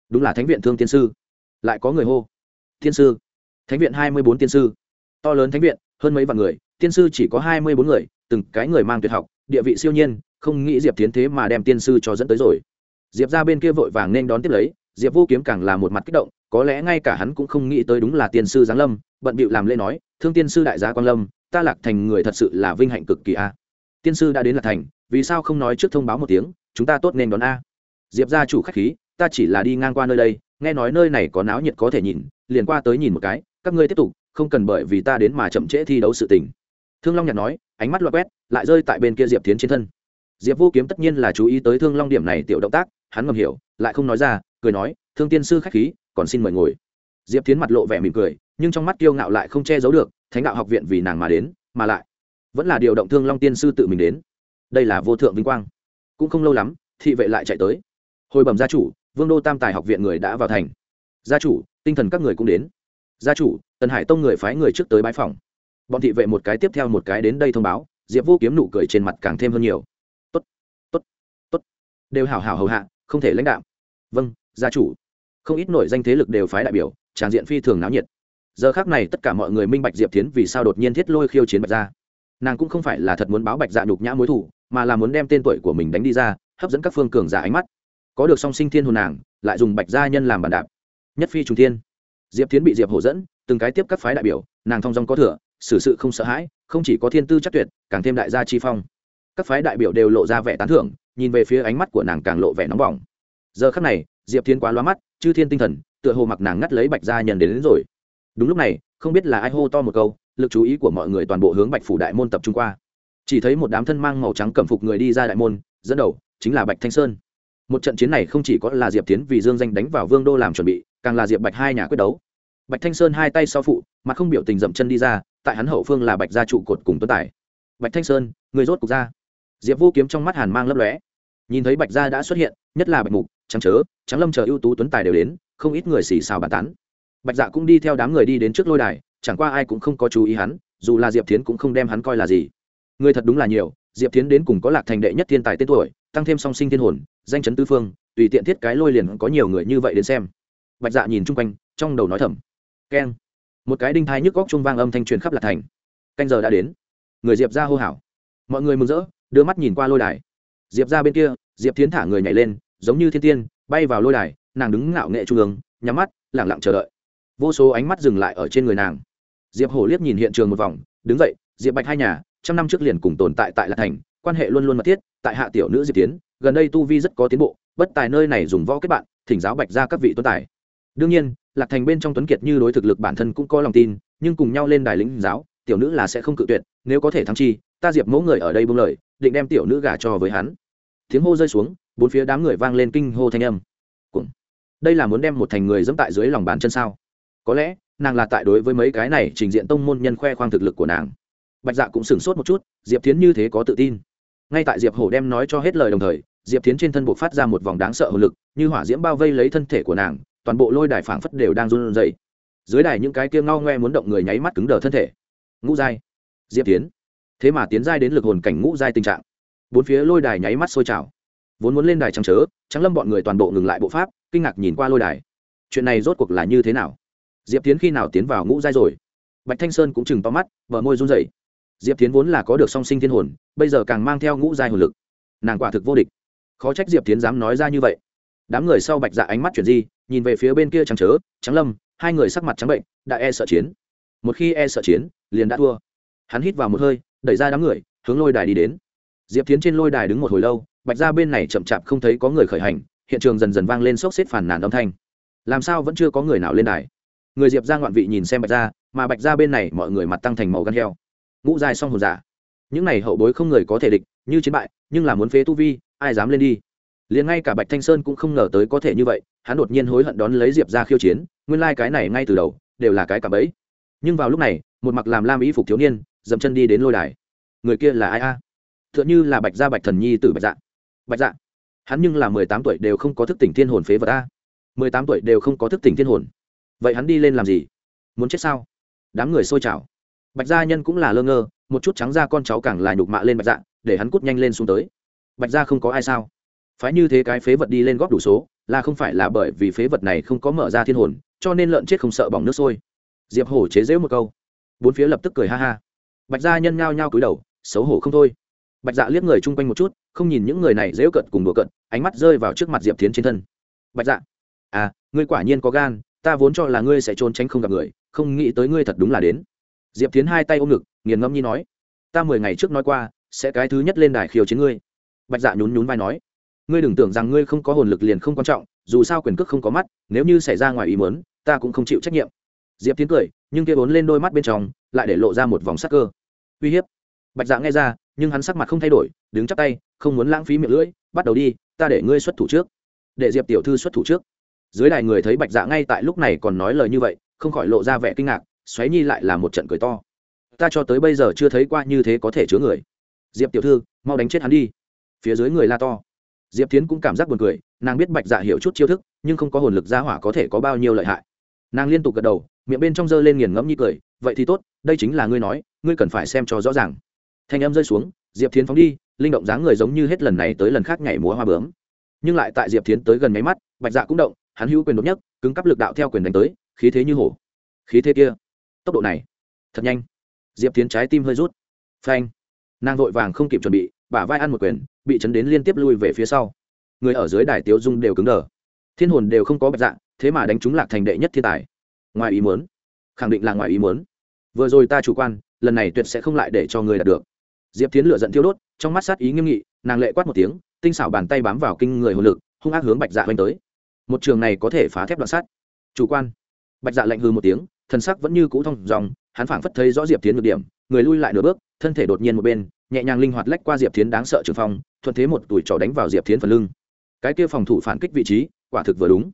[SPEAKER 1] Đúng là thánh viện thương tiên sư lại có người hô. Thiên sư. Thánh viện hai mươi bốn tiên sư. To lớn thánh viện, hơn mấy vạn người, tiên sư chỉ có hai mươi bốn người, từng cái người mang tuyệt học, địa vị siêu nhiên, không nghĩ diệp tiến thế mà đem tiên sư cho dẫn tới rồi. Diệp ra bên kia vội vàng nên đón tiếp lấy, diệp vô kiếm càng là một mặt kích động, có lẽ ngay cả hắn cũng không nghĩ tới đúng là tiên sư giáng lâm, bận bịu làm lễ nói, thương tiên sư đại gia quan lâm, ta lạc thành người thật sự là vinh hạnh cực kỳ a. Tiên sư đã đến lạc thành, vì sao không nói trước thông báo một tiếng, chúng ta tốt nên đón a. Diệp gia chủ khách khí, ta chỉ là đi ngang qua nơi đây nghe nói nơi này có náo nhiệt có thể nhìn, liền qua tới nhìn một cái, các ngươi tiếp tục, không cần bởi vì ta đến mà chậm trễ thi đấu sự tình. Thương long nhạt nói, ánh mắt loa quét, lại rơi tại bên kia diệp tiến trên thân. Diệp vô kiếm tất nhiên là chú ý tới thương long điểm này tiểu động tác, hắn ngầm hiểu, lại không nói ra, cười nói, thương tiên sư khách khí, còn xin mời ngồi. Diệp tiến mặt lộ vẻ mỉm cười, nhưng trong mắt kiêu ngạo lại không che giấu được, thánh đạo học viện vì nàng mà đến, mà lại vẫn là điều động thương long tiên sư tự mình đến. Đây là vô thượng vinh quang. Cũng không lâu lắm, thị vệ lại chạy tới. Hồi bẩm gia chủ vương đô tam tài học viện người đã vào thành. Gia chủ, tinh thần các người cũng đến. Gia chủ, tần hải tông người phái người trước tới bãi phòng. Bọn thị vệ một cái tiếp theo một cái đến đây thông báo, diệp vô kiếm nụ cười trên mặt càng thêm hơn nhiều. Tốt tốt tốt. Đều hảo hảo hầu hạ, không thể lãnh đạo. Vâng gia chủ. Không ít nổi danh thế lực đều phái đại biểu, tràng diện phi thường náo nhiệt. Giờ khác này tất cả mọi người minh bạch diệp tiến vì sao đột nhiên thiết lôi khiêu chiến bạch gia. Nàng cũng không phải là thật muốn báo bạch dạ nhục nhã mối thủ, mà là muốn đem tên tuổi của mình đánh đi ra, hấp dẫn các phương cường giả ánh mắt có được song sinh thiên hồn nàng lại dùng bạch gia nhân làm bàn đạp. Nhất phi trùng thiên. Diệp tiến bị diệp hổ dẫn từng cái tiếp các phái đại biểu nàng thong dong có thừa xử sự không sợ hãi không chỉ có thiên tư chắc tuyệt càng thêm đại gia chi phong. Các phái đại biểu đều lộ ra vẻ tán thưởng nhìn về phía ánh mắt của nàng càng lộ vẻ nóng bỏng. Giờ khắc này diệp tiến quá loa mắt chư thiên tinh thần tựa hồ mặc nàng ngắt lấy bạch gia nhân đến, đến rồi. Đúng lúc này không biết là ai hô to một câu lực chú ý của mọi người toàn bộ hướng bạch phủ đại môn tập trung qua. Chỉ thấy một đám thân mang màu trắng cẩm phục người đi ra đại môn dẫn đầu chính là bạch thanh sơn một trận chiến này không chỉ có là diệp tiến vì dương danh đánh vào vương đô làm chuẩn bị, càng là diệp bạch hai nhà quyết đấu. Bạch thanh sơn hai tay sau phụ mặt không biểu tình dậm chân đi ra, tại hắn hậu phương là bạch gia trụ cột cùng tuấn tài. Bạch thanh sơn, người rốt cục ra. Diệp vô kiếm trong mắt hàn mang lấp lóe. Nhìn thấy bạch gia đã xuất hiện, nhất là bạch mục, trắng chớ, trắng lâm chờ ưu tú tuấn tài đều đến, không ít người xì xào bàn tán. Bạch dạ cũng đi theo đám người đi đến trước lôi đài, chẳng qua ai cũng không có chú ý hắn, dù là diệp tiến cũng không đem hắn coi là gì. Người thật đúng là nhiều, diệp tiến đến cùng có lạc thành đệ nhất thiên tài tên tuổi, tăng thêm song sinh thiên hồn danh chấn tư phương, tùy tiện thiết cái lôi liền có nhiều người như vậy đến xem. Bạch dạ nhìn chung quanh, trong đầu nói thầm. Keng. Một cái đinh thai nhức góc chung vang âm thanh truyền khắp lạc thành. Canh giờ đã đến. Người diệp ra hô hào. Mọi người mừng rỡ, đưa mắt nhìn qua lôi đài. Diệp ra bên kia, diệp tiến thả người nhảy lên, giống như thiên tiên, bay vào lôi đài, nàng đứng ngạo nghệ trung ương, nhắm mắt lẳng lặng chờ đợi. Vô số ánh mắt dừng lại ở trên người nàng. Diệp hổ liếc nhìn hiện trường một vòng, đứng dậy, diệp bạch hai nhà, trăm năm trước liền cùng tồn tại tại lạc thành, quan hệ luôn luôn mật thiết tại hạ tiểu nữ diệp tiến, gần đây tu vi rất có tiến bộ, bất tài nơi này dùng võ kết bạn, thỉnh giáo bạch ra các vị tuấn tài. Đương nhiên, lạc thành bên trong tuấn kiệt như đối thực lực bản thân cũng có lòng tin, nhưng cùng nhau lên đài lĩnh giáo, tiểu nữ là sẽ không cự tuyệt, nếu có thể thắng chi, ta diệp mẫu người ở đây buông lời, định đem tiểu nữ gả cho với hắn. Tiếng hô rơi xuống, bốn phía đám người vang lên kinh hô thanh âm. Cũng. đây là muốn đem một thành người dẫm tại dưới lòng bàn chân sao? Có lẽ, nàng là tại đối với mấy cái này trình diện tông môn nhân khoe khoang thực lực của nàng. Bạch dạ cũng sửng sốt một chút, diệp tiến như thế có tự tin ngay tại diệp hổ đem nói cho hết lời đồng thời, diệp tiến trên thân buộc phát ra một vòng đáng sợ hồ lực, như hỏa diễm bao vây lấy thân thể của nàng, toàn bộ lôi đài phảng phất đều đang run rẩy. Dưới đài những cái kia ngao ngoe muốn động người nháy mắt cứng đờ thân thể. Ngũ giai. Diệp tiến thế mà tiến giai đến lực hồn cảnh ngũ giai tình trạng. Bốn phía lôi đài nháy mắt sôi trào. Vốn muốn lên đài trắng chớ, trắng lâm bọn người toàn bộ ngừng lại bộ pháp, kinh ngạc nhìn qua lôi đài. Chuyện này rốt cuộc là như thế nào? Diệp tiến khi nào tiến vào ngũ giai rồi? Bạch thanh sơn cũng chừng to mắt vợ môi run rẩy diệp tiến vốn là có được song sinh thiên hồn, bây giờ càng mang theo ngũ giai hồn lực. Nàng quả thực vô địch. Khó trách diệp tiến dám nói ra như vậy. Đám người sau bạch dạ ánh mắt chuyển di, nhìn về phía bên kia trắng chớ trắng lâm, hai người sắc mặt trắng bệnh, đã e sợ chiến. Một khi e sợ chiến, liền đã thua. Hắn hít vào một hơi, đẩy ra đám người, hướng lôi đài đi đến. Diệp tiến trên lôi đài đứng một hồi lâu, bạch ra bên này chậm chạp không thấy có người khởi hành, hiện trường dần dần vang lên sốc xếp phản nàn âm thanh. Làm sao vẫn chưa có người nào lên đài? Người diệp ra ngoạn vị nhìn xem bạch ra mà bạch ra bên này mọi người mặt tăng thành màu gan heo ngũ dài xong hồn giả. Những này hậu bối không người có thể địch, như chiến bại, nhưng là muốn phế tu vi, ai dám lên đi? Liền ngay cả bạch thanh sơn cũng không ngờ tới có thể như vậy, hắn đột nhiên hối hận đón lấy diệp ra khiêu chiến, nguyên lai、like、cái này ngay từ đầu, đều là cái cả bẫy. Nhưng vào lúc này, một mặc làm lam y phục thiếu niên, dậm chân đi đến lôi đài. Người kia là ai a? T h ư ợ n h ư là bạch gia bạch thần nhi t bạch dạ. Bạch dạ. Hắn nhưng là mười tám tuổi đều không có thức tỉnh thiên hồn phế vật a. Mười tám tuổi đều không có thức tỉnh thiên hồn. Vậy hắn đi lên làm gì? Muốn chết sao? Đám người xôi chảo bạch gia nhân cũng là lơ ngơ, một chút trắng ra con cháu càng là nhục mạ lên bạch dạ để hắn cút nhanh lên xuống tới. Bạch gia không có ai sao? Phái như thế cái phế vật đi lên góp đủ số, là không phải là bởi vì phế vật này không có mở ra thiên hồn, cho nên lợn chết không sợ bỏng nước sôi. Diệp hổ chế dễu một câu. Bốn phía lập tức cười ha ha. Bạch gia nhân nhao nhao cúi đầu, xấu hổ không thôi. Bạch dạ liếc người chung quanh một chút, không nhìn những người này dễu cận cùng đùa cận, ánh mắt rơi vào trước mặt diệp tiến trên thân. Bạch dạ à ngươi quả nhiên có gan, ta vốn cho là ngươi sẽ trốn tránh không gặp người, không nghĩ tới ngươi thật đúng là đến diệp tiến hai tay ôm ngực, nghiền ngẫm nhi nói, ta mười ngày trước nói qua, sẽ cái thứ nhất lên đài khiêu chiến ngươi. Bạch dạ nhún nhún vai nói, ngươi đừng tưởng rằng ngươi không có hồn lực liền không quan trọng, dù sao quyền cước không có mắt, nếu như xảy ra ngoài ý muốn, ta cũng không chịu trách nhiệm. Diệp tiến cười, nhưng kia vốn lên đôi mắt bên trong, lại để lộ ra một vòng sắc cơ. Uy hiếp. Bạch dạ nghe ra, nhưng hắn sắc mặt không thay đổi, đứng chắp tay, không muốn lãng phí miệng lưỡi, bắt đầu đi, ta để ngươi xuất thủ trước. Để diệp tiểu thư xuất thủ trước. Dưới đài người thấy bạch dạ ngay tại lúc này còn nói lời như vậy, không khỏi lộ ra vẻ kinh ngạc xoáy nhi lại là một trận cười to. Ta cho tới bây giờ chưa thấy qua như thế có thể chứa người. Diệp tiểu thư, mau đánh chết hắn đi. Phía dưới người la to. Diệp tiến cũng cảm giác buồn cười, nàng biết bạch dạ hiểu chút chiêu thức, nhưng không có hồn lực gia hỏa có thể có bao nhiêu lợi hại. Nàng liên tục gật đầu, miệng bên trong dơ lên nghiền ngẫm như cười, vậy thì tốt, đây chính là ngươi nói, ngươi cần phải xem cho rõ ràng. Thanh âm rơi xuống, diệp tiến phóng đi, linh động dáng người giống như hết lần này tới lần khác nhảy múa hoa bướm. Nhưng lại tại diệp tiến tới gần máy mắt, bạch dạ cũng động, hắn hữu quyền đột nhất, cứng cắp lực đạo theo quyền đánh tới, khí thế như hổ. Khí thế kia tốc độ này, thật nhanh. Diệp tiến trái tim hơi rút. Phanh. Nàng vội vàng không kịp chuẩn bị, bả vai ăn một quyền, bị chấn đến liên tiếp lui về phía sau. Người ở dưới đài tiếu dung đều cứng đờ. Thiên hồn đều không có bạch dạng, thế mà đánh chúng lạc thành đệ nhất thiên tài. Ngoài ý muốn. Khẳng định là ngoài ý muốn. Vừa rồi ta chủ quan, lần này tuyệt sẽ không lại để cho người đạt được. Diệp tiến lựa giận thiêu đốt, trong mắt sát ý nghiêm nghị, nàng lệ quát một tiếng, tinh xảo bàn tay bám vào kinh người hồn lực, hung ác hướng bạch dạ oanh tới. Một trường này có thể phá thép đoạn sát. Chủ quan. Bạch dạ lạnh hư một tiếng thần sắc vẫn như cũ thông dòng, hắn phảng phất thấy rõ diệp tiến được điểm, người lui lại nửa bước, thân thể đột nhiên một bên, nhẹ nhàng linh hoạt lách qua diệp tiến đáng sợ trường phong, thuận thế một tuổi trò đánh vào diệp tiến phần lưng. Cái kia phòng thủ phản kích vị trí, quả thực vừa đúng.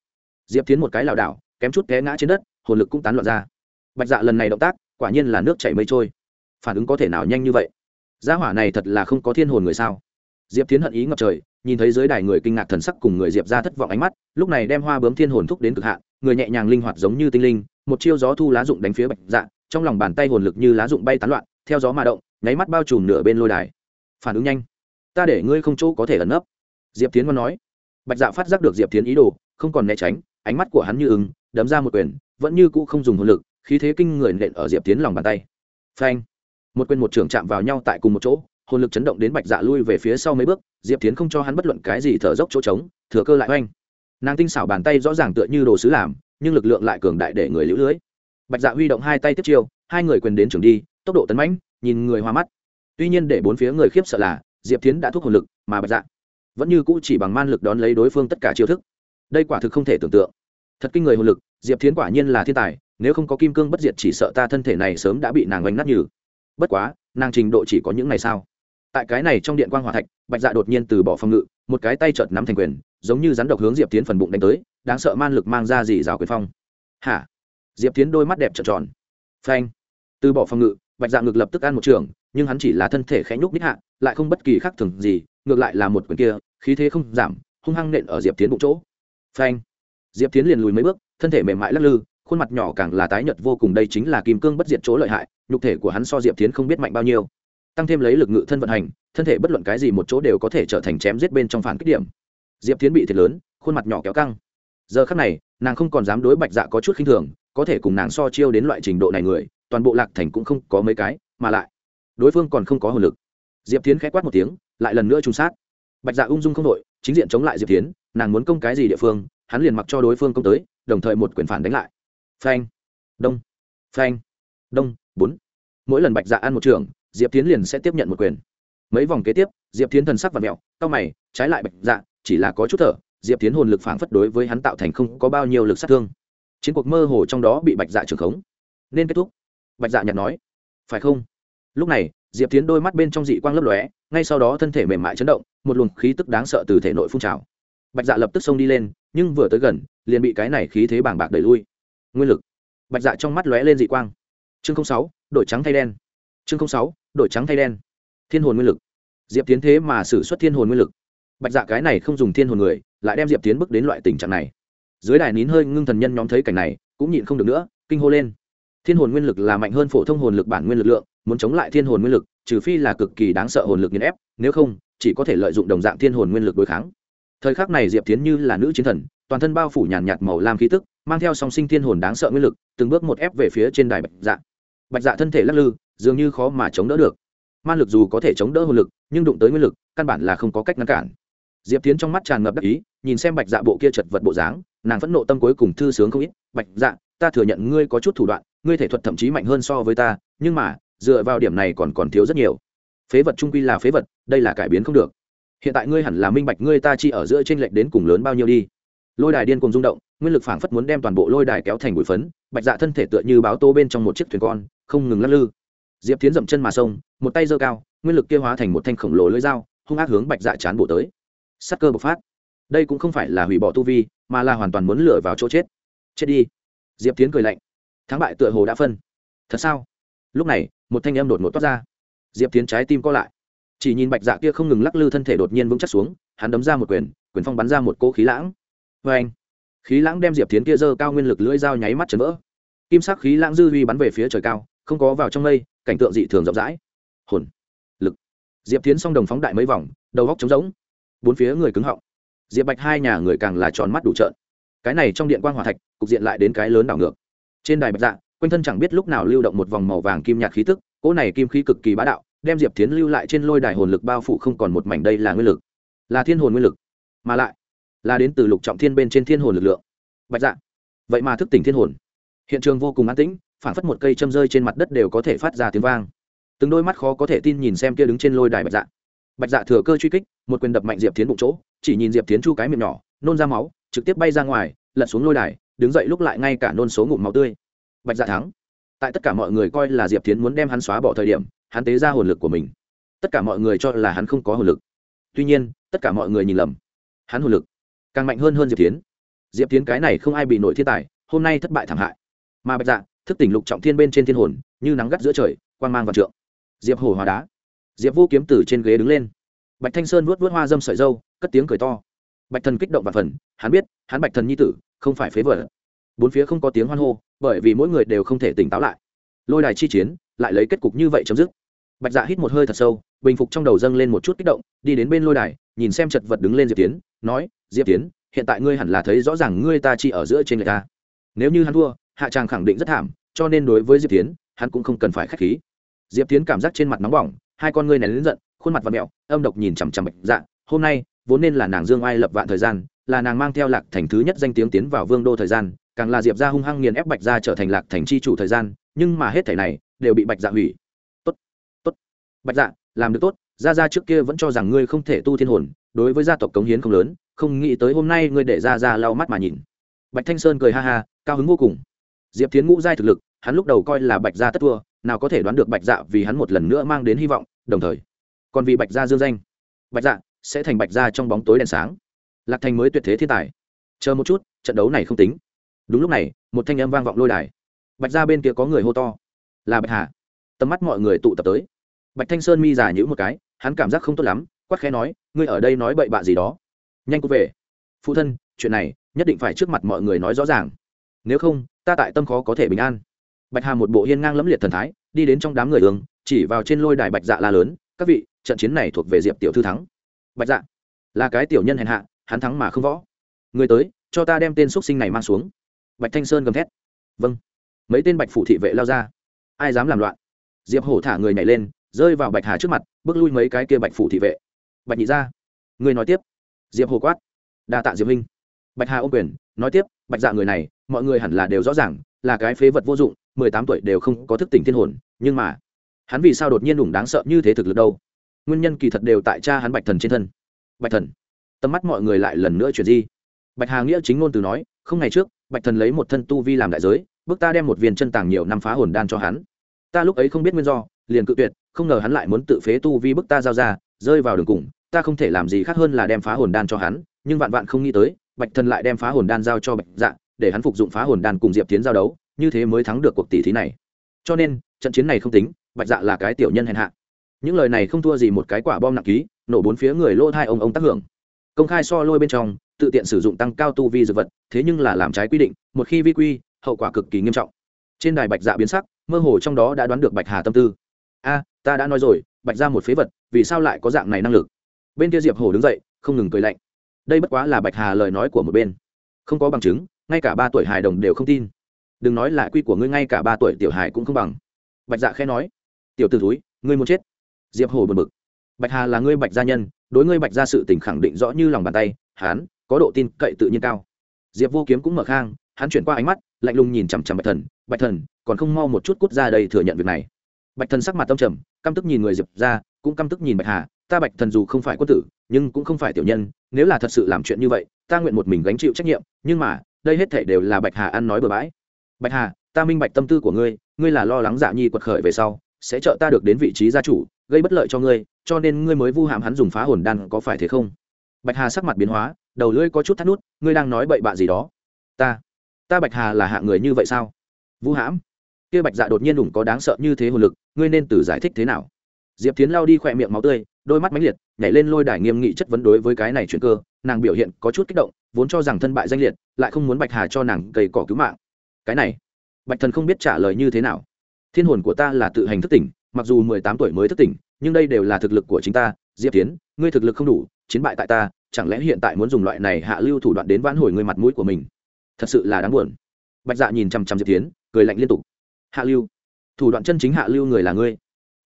[SPEAKER 1] Diệp tiến một cái lảo đảo, kém chút té ngã trên đất, hồn lực cũng tán loạn ra. Bạch dạ lần này động tác, quả nhiên là nước chảy mây trôi. Phản ứng có thể nào nhanh như vậy? Gia hỏa này thật là không có thiên hồn người sao? Diệp tiến hận ý ngập trời, nhìn thấy dưới đài người kinh ngạc thần sắc cùng người diệp ra thất vọng ánh mắt, lúc này đem hoa bướm thiên hồn thúc đến cực hạn người nhẹ nhàng linh hoạt giống như tinh linh, một chiêu gió thu lá dụng đánh phía bạch dạ trong lòng bàn tay hồn lực như lá dụng bay tán loạn, theo gió mà động, nháy mắt bao trùm nửa bên lôi đài. Phản ứng nhanh. Ta để ngươi không chỗ có thể ẩn nấp. Diệp tiến văn nói. Bạch dạ phát giác được diệp tiến ý đồ, không còn né tránh, ánh mắt của hắn như ứng đấm ra một quyền, vẫn như cũ không dùng hồn lực, khí thế kinh người nện ở diệp tiến lòng bàn tay. Phanh. Một quyền một trưởng chạm vào nhau tại cùng một chỗ, hồn lực chấn động đến bạch dạ lui về phía sau mấy bước, diệp tiến không cho hắn bất luận cái gì thở dốc chỗ trống, thừa cơ lại oanh nàng tinh xảo bàn tay rõ ràng tựa như đồ sứ làm, nhưng lực lượng lại cường đại để người lũ lưới. Bạch dạ huy động hai tay tiếp chiêu, hai người quyền đến trường đi, tốc độ tấn mãnh, nhìn người hoa mắt. Tuy nhiên để bốn phía người khiếp sợ là, diệp tiến đã thúc hồn lực, mà bạch dạ vẫn như cũ chỉ bằng man lực đón lấy đối phương tất cả chiêu thức. Đây quả thực không thể tưởng tượng. Thật kinh người hồn lực, diệp tiến quả nhiên là thiên tài, nếu không có kim cương bất diệt chỉ sợ ta thân thể này sớm đã bị nàng oanh nát như bất quá, nàng trình độ chỉ có những ngày sao tại cái này trong điện quan hòa thạch, bạch dạ đột nhiên từ bỏ phòng ngự, một cái tay chợt nắm thành quyền giống như rắn độc hướng diệp tiến phần bụng đánh tới, đáng sợ man lực mang ra gì rào quyền phong. Hả? Diệp tiến đôi mắt đẹp trợn tròn. Phanh. Từ bỏ phòng ngự, bạch dạ ngực lập tức ăn một trường, nhưng hắn chỉ là thân thể khẽ nhúc ních hạ, lại không bất kỳ khác thường gì, ngược lại là một quyền kia, khí thế không giảm, hung hăng nện ở diệp tiến bụng chỗ. Phanh. Diệp tiến liền lùi mấy bước, thân thể mềm mại lắc lư, khuôn mặt nhỏ càng là tái nhợt vô cùng, đây chính là kim cương bất diệt chỗ lợi hại, nhục thể của hắn so diệp tiến không biết mạnh bao nhiêu. Tăng thêm lấy lực ngự thân vận hành, thân thể bất luận cái gì một chỗ đều có thể trở thành chém giết bên trong phản kích điểm diệp tiến bị thiệt lớn, khuôn mặt nhỏ kéo căng. Giờ khắc này, nàng không còn dám đối bạch dạ có chút khinh thường, có thể cùng nàng so chiêu đến loại trình độ này người, toàn bộ lạc thành cũng không có mấy cái, mà lại, đối phương còn không có hồn lực. Diệp tiến khẽ quát một tiếng, lại lần nữa trung sát. Bạch dạ ung dung không đội, chính diện chống lại diệp tiến nàng muốn công cái gì địa phương, hắn liền mặc cho đối phương công tới, đồng thời một quyền phản đánh lại. Phanh, đông phanh, đông, bốn. Mỗi lần bạch dạ ăn một trường, diệp tiến liền sẽ tiếp nhận một quyền. Mấy vòng kế tiếp, diệp tiến thần sắc và mẹo Tao mày, trái lại bạch dạ chỉ là có chút thở, diệp tiến hồn lực phảng phất đối với hắn tạo thành không có bao nhiêu lực sát thương. Chiến cuộc mơ hồ trong đó bị bạch dạ trưởng khống. Nên kết thúc. Bạch dạ nhặt nói. Phải không? Lúc này, diệp tiến đôi mắt bên trong dị quang lấp lóe, ngay sau đó thân thể mềm mại chấn động, một luồng khí tức đáng sợ từ thể nội phun trào. Bạch dạ lập tức xông đi lên, nhưng vừa tới gần, liền bị cái này khí thế bàng bạc đẩy lui. Nguyên lực. Bạch dạ trong mắt lóe lên dị quang. Chương sáu đổi trắng thay đen. Chương sáu đổi trắng thay đen. Thiên hồn nguyên lực. Diệp tiến thế mà xử suất thiên hồn nguyên lực bạch dạ cái này không dùng thiên hồn người, lại đem diệp tiến bước đến loại tình trạng này. Dưới đài nín hơi ngưng thần nhân nhóm thấy cảnh này, cũng nhịn không được nữa, kinh hô lên. Thiên hồn nguyên lực là mạnh hơn phổ thông hồn lực bản nguyên lực lượng, muốn chống lại thiên hồn nguyên lực, trừ phi là cực kỳ đáng sợ hồn lực nghiền ép, nếu không, chỉ có thể lợi dụng đồng dạng thiên hồn nguyên lực đối kháng. Thời khắc này diệp tiến như là nữ chiến thần, toàn thân bao phủ nhàn nhạt màu lam khí tức, mang theo song sinh thiên hồn đáng sợ nguyên lực, từng bước một ép về phía trên đài bạch dạ. Bạch dạ thân thể lắc lư, dường như khó mà chống đỡ được. Man lực dù có thể chống đỡ hồn lực, nhưng đụng tới nguyên lực, căn bản là không có cách ngăn cản diệp tiến trong mắt tràn ngập đắc ý, nhìn xem bạch dạ bộ kia chật vật bộ dáng, nàng phẫn nộ tâm cuối cùng thư sướng không ít. Bạch dạ ta thừa nhận ngươi có chút thủ đoạn, ngươi thể thuật thậm chí mạnh hơn so với ta, nhưng mà, dựa vào điểm này còn còn thiếu rất nhiều. Phế vật trung quy là phế vật, đây là cải biến không được. Hiện tại ngươi hẳn là minh bạch ngươi ta chi ở giữa t r ê n lệch đến cùng lớn bao nhiêu đi. Lôi đài điên cùng rung động, nguyên lực phảng phất muốn đem toàn bộ lôi đài kéo thành bụi phấn, bạch dạ thân thể tựa như báo tô bên trong một chiếc thuyền con, không ngừng lắc lư. Diệp tiến dậm chân mà sông, một tay giơ cao, nguyên lực kia hóa thành một thanh khổng lồ lưỡi dao, hung ác hướng bạch dạ chán bổ tới sắc cơ bộc phát. Đây cũng không phải là hủy bỏ tu vi, mà là hoàn toàn muốn lửa vào chỗ chết. Chết đi. Diệp tiến cười lạnh. Thắng bại tựa hồ đã phân. Thật sao? Lúc này, một thanh âm đột ngột toát ra. Diệp tiến trái tim co lại. Chỉ nhìn bạch dạ kia không ngừng lắc lư thân thể đột nhiên vững chắc xuống, hắn đấm ra một quyền quyền phong bắn ra một cỗ khí lãng. Vê anh, khí lãng đem diệp tiến kia dơ cao nguyên lực lưỡi dao nháy mắt chấn vỡ. Kim sắc khí lãng dư huy bắn về phía trời cao, không có vào trong mây, cảnh tượng dị thường rộng rãi. Hồn, lực. Diệp tiến song đồng phóng đại mấy vòng, đầu góc trống rỗng bốn phía người cứng họng. Diệp bạch hai nhà người càng là tròn mắt đủ trợn. Cái này trong điện quan hòa thạch, cục diện lại đến cái lớn đảo ngược. Trên đài bạch dạ quanh thân chẳng biết lúc nào lưu động một vòng màu vàng kim nhạt khí tức, cỗ này kim khí cực kỳ bá đạo, đem diệp tiến lưu lại trên lôi đài hồn lực bao phủ không còn một mảnh đây là nguyên lực. Là thiên hồn nguyên lực, mà lại là đến từ lục trọng thiên bên trên thiên hồn lực lượng. Bạch dạ vậy mà thức tỉnh thiên hồn. Hiện trường vô cùng an tĩnh phản phất một cây châm rơi trên mặt đất đều có thể phát ra tiếng vang. Từng đôi mắt khó có thể tin nhìn xem kia đứng trên lôi đài bạch dạ bạch dạ thừa cơ truy kích, một quyền đập mạnh diệp tiến bụng chỗ, chỉ nhìn diệp tiến chu cái miệng nhỏ, nôn ra máu, trực tiếp bay ra ngoài, lật xuống lôi đài, đứng dậy lúc lại ngay cả nôn số ngụm máu tươi. Bạch dạ thắng. Tại tất cả mọi người coi là diệp tiến muốn đem hắn xóa bỏ thời điểm, hắn tế ra hồn lực của mình. Tất cả mọi người cho là hắn không có hồn lực. Tuy nhiên, tất cả mọi người nhìn lầm. Hắn hồn lực càng mạnh hơn hơn diệp tiến diệp tiến cái này không ai bị nổi thiên tài, hôm nay thất bại thảm hại. Mà bạch dạ thức tỉnh lục trọng thiên bên trên thiên hồn, như nắng gắt giữa trời quan mang vạn trượng. Diệp hồ hòa đá diệp vô kiếm từ trên ghế đứng lên. Bạch thanh sơn vuốt vuốt hoa dâm sợi dâu, cất tiếng cười to. Bạch thần kích động và phần, hắn biết, hắn bạch thần nhi tử, không phải phế vợ bốn phía không có tiếng hoan hô, bởi vì mỗi người đều không thể tỉnh táo lại. Lôi đài chi chiến, lại lấy kết cục như vậy chấm dứt. Bạch dạ hít một hơi thật sâu, bình phục trong đầu dâng lên một chút kích động, đi đến bên lôi đài, nhìn xem chật vật đứng lên diệp tiến, nói, diệp tiến, hiện tại ngươi hẳn là thấy rõ ràng ngươi ta chỉ ở giữa trên người ta. Nếu như hắn thua, hạ tràng khẳng định rất thảm, cho nên đối với diệp tiến, hắn cũng không cần phải k h á c h khí. Diệp tiến cảm giác trên mặt nóng bỏng hai con ngươi này lớn giận, khuôn mặt và mẹo, âm độc nhìn chằm chằm bạch dạ hôm nay, vốn nên là nàng dương ai lập vạn thời gian, là nàng mang theo lạc thành thứ nhất danh tiếng tiến vào vương đô thời gian, càng là diệp ra hung hăng nghiền ép bạch ra trở thành lạc thành chi chủ thời gian, nhưng mà hết thể này, đều bị bạch dạ hủy. Tốt tốt. Bạch dạ làm được tốt ra ra trước kia vẫn cho rằng ngươi không thể tu thiên hồn, đối với gia tộc cống hiến không lớn, không nghĩ tới hôm nay ngươi để ra ra lau mắt mà nhìn. Bạch thanh sơn cười ha ha, cao hứng vô cùng. Diệp tiến ngũ giai thực lực, hắn lúc đầu coi là bạch gia tất thua nào có thể đoán được bạch dạ vì hắn một lần nữa mang đến hy vọng, đồng thời, còn vì bạch gia dương danh. Bạch dạ sẽ thành bạch gia trong bóng tối đèn sáng. Lạc thành mới tuyệt thế thiên tài. Chờ một chút, trận đấu này không tính. Đúng lúc này, một thanh âm vang vọng lôi đài. Bạch ra bên kia có người hô to. Là bạch hà. Tầm mắt mọi người tụ tập tới. Bạch thanh sơn mi giả nhữ một cái, hắn cảm giác không tốt lắm quắc khẽ nói, ngươi ở đây nói bậy bạ gì đó. Nhanh cút về. Phụ thân, chuyện này nhất định phải trước mặt mọi người nói rõ ràng. Nếu không, ta tại tâm khó có thể bình an bạch hà một bộ hiên ngang lẫm liệt thần thái, đi đến trong đám người ương, chỉ vào trên lôi đài bạch dạ la lớn, các vị, trận chiến này thuộc về diệp tiểu thư thắng. Bạch dạ là cái tiểu nhân hèn hạ, hắn thắng mà không võ. Người tới, cho ta đem tên x sinh này mang xuống. Bạch thanh sơn gầm thét. Vâng. Mấy tên bạch phủ thị vệ lao ra. Ai dám làm loạn? Diệp hổ thả người nhảy lên, rơi vào bạch hà trước mặt, bước lui mấy cái kia bạch phủ thị vệ. Bạch nhị ra người nói tiếp. Diệp hổ quát. Đa tạ diệp minh bạch hà ô quyền, nói tiếp, bạch dạ người này, mọi người hẳn là đều rõ ràng, là cái phế vật vô dụng mười tám tuổi đều không có thức tỉnh thiên hồn, nhưng mà, hắn vì sao đột nhiên đủng đáng sợ như thế thực lực đâu? Nguyên nhân kỳ thật đều tại cha hắn bạch thần trên thân. Bạch thần, tầm mắt mọi người lại lần nữa chuyển di. Bạch hà nghĩa chính ngôn từ nói, không ngày trước, bạch thần lấy một thân tu vi làm đại giới, bước ta đem một viên chân tàng nhiều năm phá hồn đan cho hắn. Ta lúc ấy không biết nguyên do, liền cự tuyệt, không ngờ hắn lại muốn tự phế tu vi bức ta giao ra, rơi vào đường cùng, ta không thể làm gì khác hơn là đem phá hồn đan cho hắn, nhưng vạn vạn không nghĩ tới, bạch thần lại đem phá hồn đan giao cho bạch dạ để hắn phục dụng phá hồn đan cùng diệp tiến giao đấu như thế mới thắng được cuộc tỷ thí này. Cho nên, trận chiến này không tính, bạch dạ là cái tiểu nhân hèn hạ. Những lời này không thua gì một cái quả bom nặng ký, nổ bốn phía người lỗ thai ông ông tác hưởng. Công khai so lôi bên trong, tự tiện sử dụng tăng cao tu vi dược vật, thế nhưng là làm trái quy định, một khi vi quy, hậu quả cực kỳ nghiêm trọng. Trên đài bạch dạ biến sắc, mơ hồ trong đó đã đoán được bạch hà tâm tư. A, ta đã nói rồi, bạch ra một phế vật, vì sao lại có dạng này năng lực? Bên kia diệp hồ đứng dậy, không ngừng cười lạnh. Đây bất quá là bạch hà lời nói của một bên. Không có bằng chứng, ngay cả ba tuổi hài đồng đều không tin đừng nói là quy của ngươi ngay cả ba tuổi tiểu hài cũng không bằng. Bạch dạ khẽ nói, tiểu t ử thúi, ngươi muốn chết? Diệp hồ bật mực bạch hà là ngươi bạch gia nhân, đối ngươi bạch gia sự tình khẳng định rõ như lòng bàn tay hán có độ tin cậy tự nhiên cao. Diệp vô kiếm cũng mở khang, hắn chuyển qua ánh mắt, lạnh lùng nhìn chằm chằm bạch thần bạch thần, còn không mau một chút cút ra đây thừa nhận việc này. Bạch thần sắc mặt tâm trầm, căm tức nhìn người diệp ra cũng căm tức nhìn bạch hà, ta bạch thần dù không phải quân tử, nhưng cũng không phải tiểu nhân, nếu là thật sự làm chuyện như vậy, ta nguyện một mình gánh chịu trách nhiệm, nhưng mà, đây hết thể đều là bạch hà ăn nói bừa bãi bạch hà, ta minh bạch tâm tư của ngươi ngươi là lo lắng dạ nhi quật khởi về sau, sẽ trợ ta được đến vị trí gia chủ, gây bất lợi cho ngươi, cho nên ngươi mới vu hãm hắn dùng phá hồn đan có phải thế không? Bạch hà sắc mặt biến hóa, đầu lưỡi có chút thắt nút, ngươi đang nói bậy bạ gì đó. Ta ta bạch hà là hạng người như vậy sao? Vu hãm? Kia bạch dạ đột nhiên đủng có đáng sợ như thế hồn lực, ngươi nên từ giải thích thế nào? Diệp tiến lao đi khỏe miệng máu tươi, đôi mắt mãnh liệt, nhảy lên lôi đài nghiêm nghị chất vấn đối với cái này chuyện cơ, nàng biểu hiện có chút kích động, vốn cho rằng thân bại danh liệt, lại không muốn bạch hà cho nàng cầy cỏ cứu mạng cái này, bạch thần không biết trả lời như thế nào. Thiên hồn của ta là tự hành thức tỉnh, mặc dù mười tám tuổi mới thức tỉnh, nhưng đây đều là thực lực của chính ta. Diệp tiến ngươi thực lực không đủ, chiến bại tại ta, chẳng lẽ hiện tại muốn dùng loại này hạ lưu thủ đoạn đến vãn hồi ngươi mặt mũi của mình? Thật sự là đáng buồn. Bạch dạ nhìn chằm chằm diệp tiến cười lạnh liên tục. Hạ lưu? Thủ đoạn chân chính hạ lưu người là ngươi.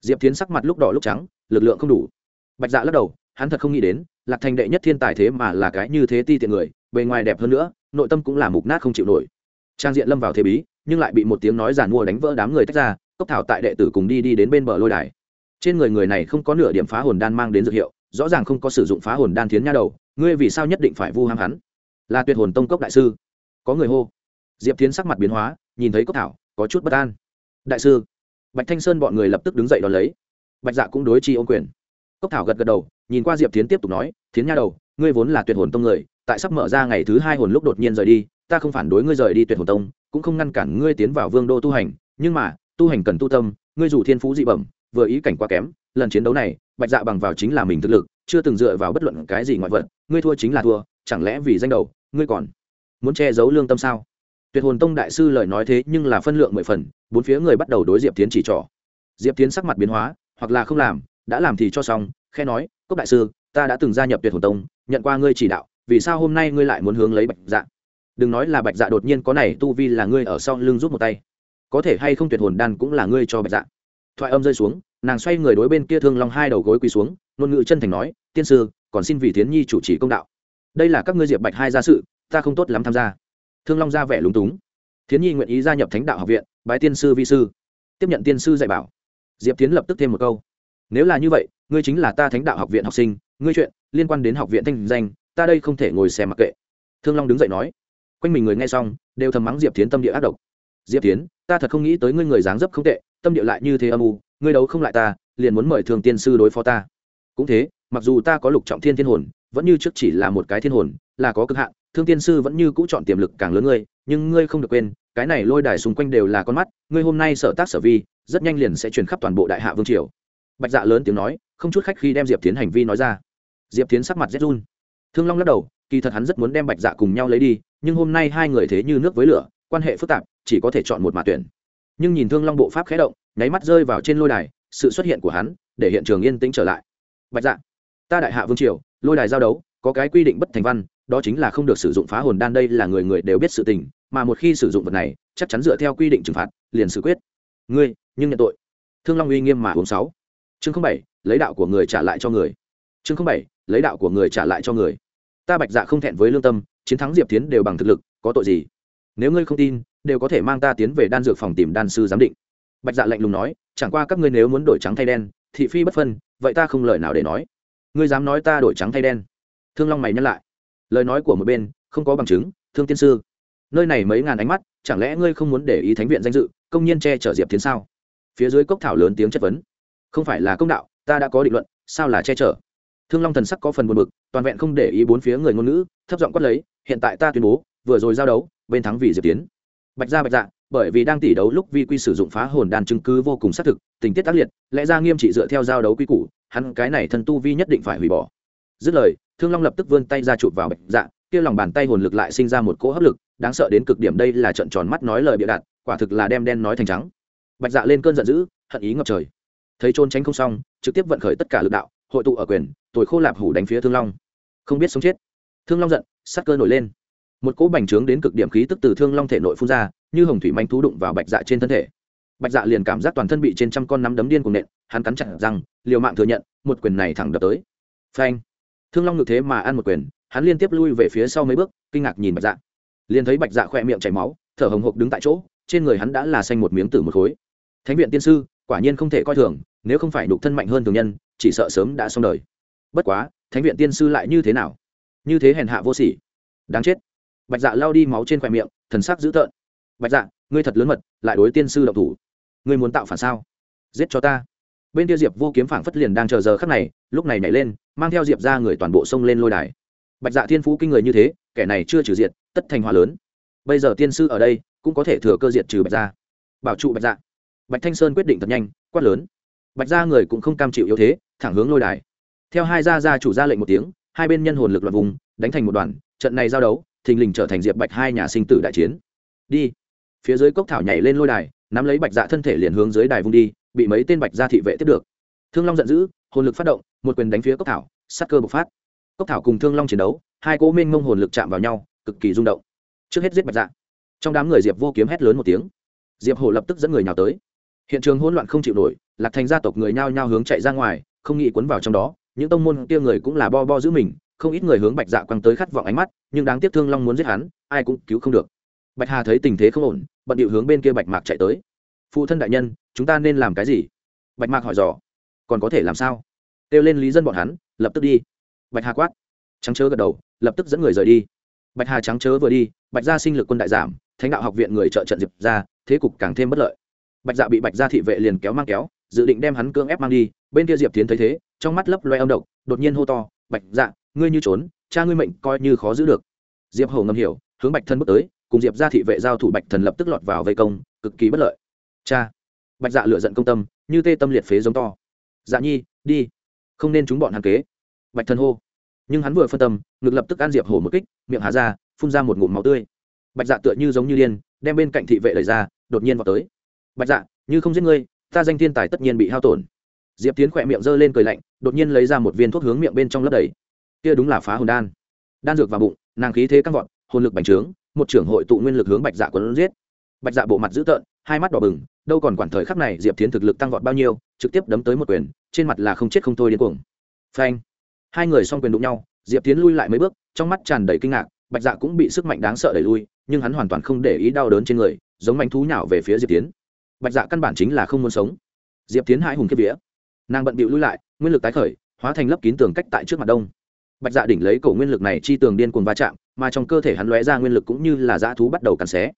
[SPEAKER 1] Diệp tiến sắc mặt lúc đỏ lúc trắng, lực lượng không đủ. Bạch dạ lắc đầu, hắn thật không nghĩ đến, lạc thành đệ nhất thiên tài thế mà là cái như thế ti tiện người, bề ngoài đẹp hơn nữa, nội tâm cũng là mục nát không chịu nổi trang diện lâm vào thế bí, nhưng lại bị một tiếng nói giàn mua đánh vỡ đám người tách ra, cốc thảo tại đệ tử cùng đi đi đến bên bờ lôi đài. Trên người người này không có nửa điểm phá hồn đan mang đến dược hiệu, rõ ràng không có sử dụng phá hồn đan thiến nha đầu, ngươi vì sao nhất định phải vu ham hắn? Là tuyệt hồn tông cốc đại sư. Có người hô. Diệp tiến sắc mặt biến hóa, nhìn thấy cốc thảo, có chút bất an. Đại sư. Bạch thanh sơn bọn người lập tức đứng dậy đón lấy. Bạch dạ cũng đối chi ô quyền. Cốc thảo gật gật đầu, nhìn qua diệp tiến tiếp tục nói, thiến nha đầu, ngươi vốn là tuyệt hồn tông người, tại sắp mở ra ngày thứ hai hồn lúc đột nhiên rời đi ta không phản đối ngươi rời đi tuyệt hồn tông, cũng không ngăn cản ngươi tiến vào vương đô tu hành, nhưng mà, tu hành cần tu tâm, ngươi dù thiên phú dị bẩm, vừa ý cảnh quá kém, lần chiến đấu này, bạch dạ bằng vào chính là mình thực lực, chưa từng dựa vào bất luận cái gì ngoại vật, ngươi thua chính là thua, chẳng lẽ vì danh đầu, ngươi còn muốn che giấu lương tâm sao? Tuyệt hồn tông đại sư lời nói thế nhưng là phân lượng mười phần, bốn phía người bắt đầu đối diệp tiến chỉ trỏ. Diệp tiến sắc mặt biến hóa, hoặc là không làm, đã làm thì cho xong, khe nói, cốc đại sư, ta đã từng gia nhập tuyệt hồn tông, nhận qua ngươi chỉ đạo, vì sao hôm nay ngươi lại muốn hướng lấy bạch dạ? Đừng nói là bạch dạ đột nhiên có này, tu vi là ngươi ở sau lưng rút một tay. Có thể hay không tuyệt hồn đan cũng là ngươi cho bạch dạ. Thoại âm rơi xuống, nàng xoay người đối bên kia thương long hai đầu gối quỳ xuống, ngôn ngữ chân thành nói, tiên sư, còn xin vì thiến nhi chủ trì công đạo. Đây là các ngươi diệp bạch hai gia sự, ta không tốt lắm tham gia. Thương long ra vẻ lúng túng. Thiến nhi nguyện ý gia nhập thánh đạo học viện, bái tiên sư vi sư. Tiếp nhận tiên sư dạy bảo. Diệp tiến lập tức thêm một câu, nếu là như vậy, ngươi chính là ta thánh đạo học viện học sinh, ngươi chuyện liên quan đến học viện thanh danh, ta đây không thể ngồi xem mặc kệ. Thương long đứng dậy nói quanh mình người nghe xong, đều thầm mắng diệp tiến tâm địa ác độc. Diệp tiến ta thật không nghĩ tới ngươi người dáng dấp không tệ, tâm địa lại như thế âm u, ngươi đấu không lại ta, liền muốn mời thường tiên sư đối phó ta. Cũng thế, mặc dù ta có lục trọng thiên thiên hồn, vẫn như trước chỉ là một cái thiên hồn, là có cực hạn thương tiên sư vẫn như cũ chọn tiềm lực càng lớn ngươi, nhưng ngươi không được quên, cái này lôi đài xung quanh đều là con mắt, ngươi hôm nay sở tác sở vi, rất nhanh liền sẽ truyền khắp toàn bộ đại hạ vương triều. Bạch dạ lớn tiếng nói, không chút khách khi đem diệp tiến hành vi nói ra. Diệp tiến sắc mặt rét run. Thương long lắc đầu, kỳ thật hắn rất muốn đem bạch dạ cùng nhau lấy đi nhưng hôm nay hai người thế như nước với lửa, quan hệ phức tạp, chỉ có thể chọn một mà tuyển. Nhưng nhìn thương long bộ pháp khé động, nháy mắt rơi vào trên lôi đài, sự xuất hiện của hắn để hiện trường yên tĩnh trở lại. Bạch dạ ta đại hạ vương triều, lôi đài giao đấu, có cái quy định bất thành văn, đó chính là không được sử dụng phá hồn đan đây là người người đều biết sự tình, mà một khi sử dụng vật này, chắc chắn dựa theo quy định trừng phạt, liền xử quyết. Ngươi, nhưng nhận tội. Thương long uy nghiêm mà uống sáu. Chương không bảy, lấy đạo của người trả lại cho người. Chương không bảy, lấy đạo của người trả lại cho người ta bạch dạ không thẹn với lương tâm, chiến thắng diệp tiến đều bằng thực lực, có tội gì? Nếu ngươi không tin, đều có thể mang ta tiến về đan dược phòng tìm đan sư giám định. Bạch dạ lạnh lùng nói, chẳng qua các ngươi nếu muốn đổi trắng thay đen, thị phi bất phân, vậy ta không lời nào để nói. Ngươi dám nói ta đổi trắng thay đen? Thương long mày nhắc lại. Lời nói của một bên, không có bằng chứng, thương tiên sư. Nơi này mấy ngàn ánh mắt, chẳng lẽ ngươi không muốn để ý thánh viện danh dự, công nhiên che chở diệp tiến sao? Phía dưới cốc thảo lớn tiếng chất vấn. Không phải là công đạo, ta đã có định luận, sao là che chở? Thương long thần sắc có phần buồn bực, toàn vẹn không để ý bốn phía người ngôn ngữ, thấp giọng quát lấy, hiện tại ta tuyên bố, vừa rồi giao đấu, bên thắng vì diệp tiến. Bạch ra bạch dạ bởi vì đang tỷ đấu lúc vi quy sử dụng phá hồn đan chứng cứ vô cùng xác thực, tình tiết tác liệt, lẽ ra nghiêm trị dựa theo giao đấu quy củ, hắn cái này thần tu vi nhất định phải hủy bỏ. Dứt lời, thương long lập tức vươn tay ra chụp vào bạch dạ kia lòng bàn tay hồn lực lại sinh ra một cỗ hấp lực, đáng sợ đến cực điểm đây là trận tròn mắt nói lời bịa đặt, quả thực là đem đen nói thành trắng. Bạch dạ lên cơn giận dữ, hận ý ngập trời. Thấy trôn tránh không xong, trực tiếp vận khởi tất cả lực đạo, hội tụ ở quyền tuổi khô lạp hủ đánh phía thương long. Không biết sống chết. Thương long giận sắc cơ nổi lên. Một cỗ bành trướng đến cực điểm khí tức từ thương long thể nội phun ra, như hồng thủy manh thú đụng vào bạch dạ trên thân thể. Bạch dạ liền cảm giác toàn thân bị trên trăm con nắm đấm điên cùng nện, hắn cắn chặt rằng liều mạng thừa nhận, một quyền này thẳng đập tới. Phanh. Thương long ngược thế mà ăn một quyền, hắn liên tiếp lui về phía sau mấy bước, kinh ngạc nhìn bạch dạ. Liền thấy bạch dạ khỏe miệng chảy máu, thở hồng hộc đứng tại chỗ, trên người hắn đã là xanh một miếng tử một khối. Thánh viện tiên sư, quả nhiên không thể coi thường, nếu không phải đục thân mạnh hơn thường nhân, chỉ sợ sớm đã xong đời bất quá, thánh viện tiên sư lại như thế nào? Như thế hèn hạ vô sỉ. Đáng chết. Bạch dạ lao đi máu trên khoe miệng, thần sắc dữ tợn. Bạch dạ ngươi thật lớn mật, lại đối tiên sư độc thủ. Ngươi muốn tạo phản sao? Giết cho ta. Bên kia diệp vô kiếm phảng phất liền đang chờ giờ khắc này, lúc này nhảy lên, mang theo diệp ra người toàn bộ sông lên lôi đài. Bạch dạ thiên phú kinh người như thế, kẻ này chưa trừ diệt, tất thành hòa lớn. Bây giờ tiên sư ở đây, cũng có thể thừa cơ diệt trừ bạch gia bảo trụ bạch dạ. Bạch thanh sơn quyết định thật nhanh, quát lớn. Bạch gia người cũng không cam chịu yếu thế, thẳng hướng lôi đài theo hai gia gia chủ ra lệnh một tiếng, hai bên nhân hồn lực loạt vùng, đánh thành một đoàn, trận này giao đấu, thình lình trở thành diệp bạch hai nhà sinh tử đại chiến. Đi. Phía dưới cốc thảo nhảy lên lôi đài, nắm lấy bạch dạ thân thể liền hướng dưới đài vung đi, bị mấy tên bạch gia thị vệ tiếp được. Thương long giận dữ, hồn lực phát động, một quyền đánh phía cốc thảo sắc cơ bộc phát. Cốc thảo cùng thương long chiến đấu, hai cỗ minh mông hồn lực chạm vào nhau, cực kỳ rung động. Trước hết giết bạch dạ. Trong đám người diệp vô kiếm hét lớn một tiếng. Diệp hồ lập tức dẫn người nhào tới. Hiện trường hỗn loạn không chịu nổi, lạc thành gia tộc người nhao nhao hướng chạy ra ngoài, không nghĩ cuốn vào trong đó những tông môn kia người cũng là bo bo giữ mình, không ít người hướng bạch dạ quăng tới khát vọng ánh mắt, nhưng đáng tiếc thương long muốn giết hắn, ai cũng cứu không được. Bạch hà thấy tình thế không ổn, bận điệu hướng bên kia bạch mạc chạy tới. Phụ thân đại nhân, chúng ta nên làm cái gì? Bạch mạc hỏi dò. Còn có thể làm sao? Kêu lên lý dân bọn hắn, lập tức đi. Bạch hà quát. Trắng chớ gật đầu, lập tức dẫn người rời đi. Bạch hà trắng chớ vừa đi, bạch gia sinh lực quân đại giảm, thánh đạo học viện người trợ trận diệp ra, thế cục càng thêm bất lợi. Bạch dạ bị bạch gia thị vệ liền kéo mang kéo, dự định đem hắn cưỡng ép mang đi, bên kia diệp tiến thấy thế trong mắt lấp loe âm độc, đột nhiên hô to, bạch dạ ngươi như trốn, cha ngươi mệnh coi như khó giữ được. Diệp hổ ngầm hiểu, hướng bạch thân bước tới, cùng diệp gia thị vệ giao thủ bạch thần lập tức lọt vào vây công, cực kỳ bất lợi. Cha. Bạch dạ lựa giận công tâm, như tê tâm liệt phế giống to. Dạ nhi, đi, không nên chúng bọn hắn kế. Bạch thần hô. Nhưng hắn vừa phân tâm, ngực lập tức ăn diệp hổ một kích, miệng hà ra, phun ra một ngụm máu tươi. Bạch dạ tựa như giống như điên, đem bên cạnh thị vệ đẩy ra, đột nhiên vào tới. Bạch dạ như không giết ngươi, ta danh thiên tài tất nhiên bị hao tổn diệp tiến khỏe miệng g ơ lên cười lạnh, đột nhiên lấy ra một viên thuốc hướng miệng bên trong lấp đầy. Kia đúng là phá hồn đan. Đan dược vào bụng, nàng khí thế căng vọt, hồn lực bành trướng, một trưởng hội tụ nguyên lực hướng bạch dạ quấn giết. Bạch dạ bộ mặt dữ tợn, hai mắt đỏ bừng, đâu còn quản thời khắc này diệp tiến thực lực tăng vọt bao nhiêu, trực tiếp đấm tới một quyền, trên mặt là không chết không thôi điên cuồng. Phanh. Hai người xong quyền đụng nhau, diệp tiến lui lại mấy bước, trong mắt tràn đầy kinh ngạc, bạch dạ cũng bị sức mạnh đáng sợ đẩy lui, nhưng hắn hoàn toàn không để ý đau đớn trên người, giống manh thú nhảo về phía diệp tiến bạch dạ căn bản chính là không muốn sống. Diệp tiến hai hùng kiếp vía nàng bận bịu lui lại, nguyên lực tái khởi, hóa thành lấp kín tường cách tại trước mặt đông. Bạch dạ đỉnh lấy cổ nguyên lực này chi tường điên cuồng va chạm, mà trong cơ thể hắn lóe ra nguyên lực cũng như là dã thú bắt đầu cắn xé.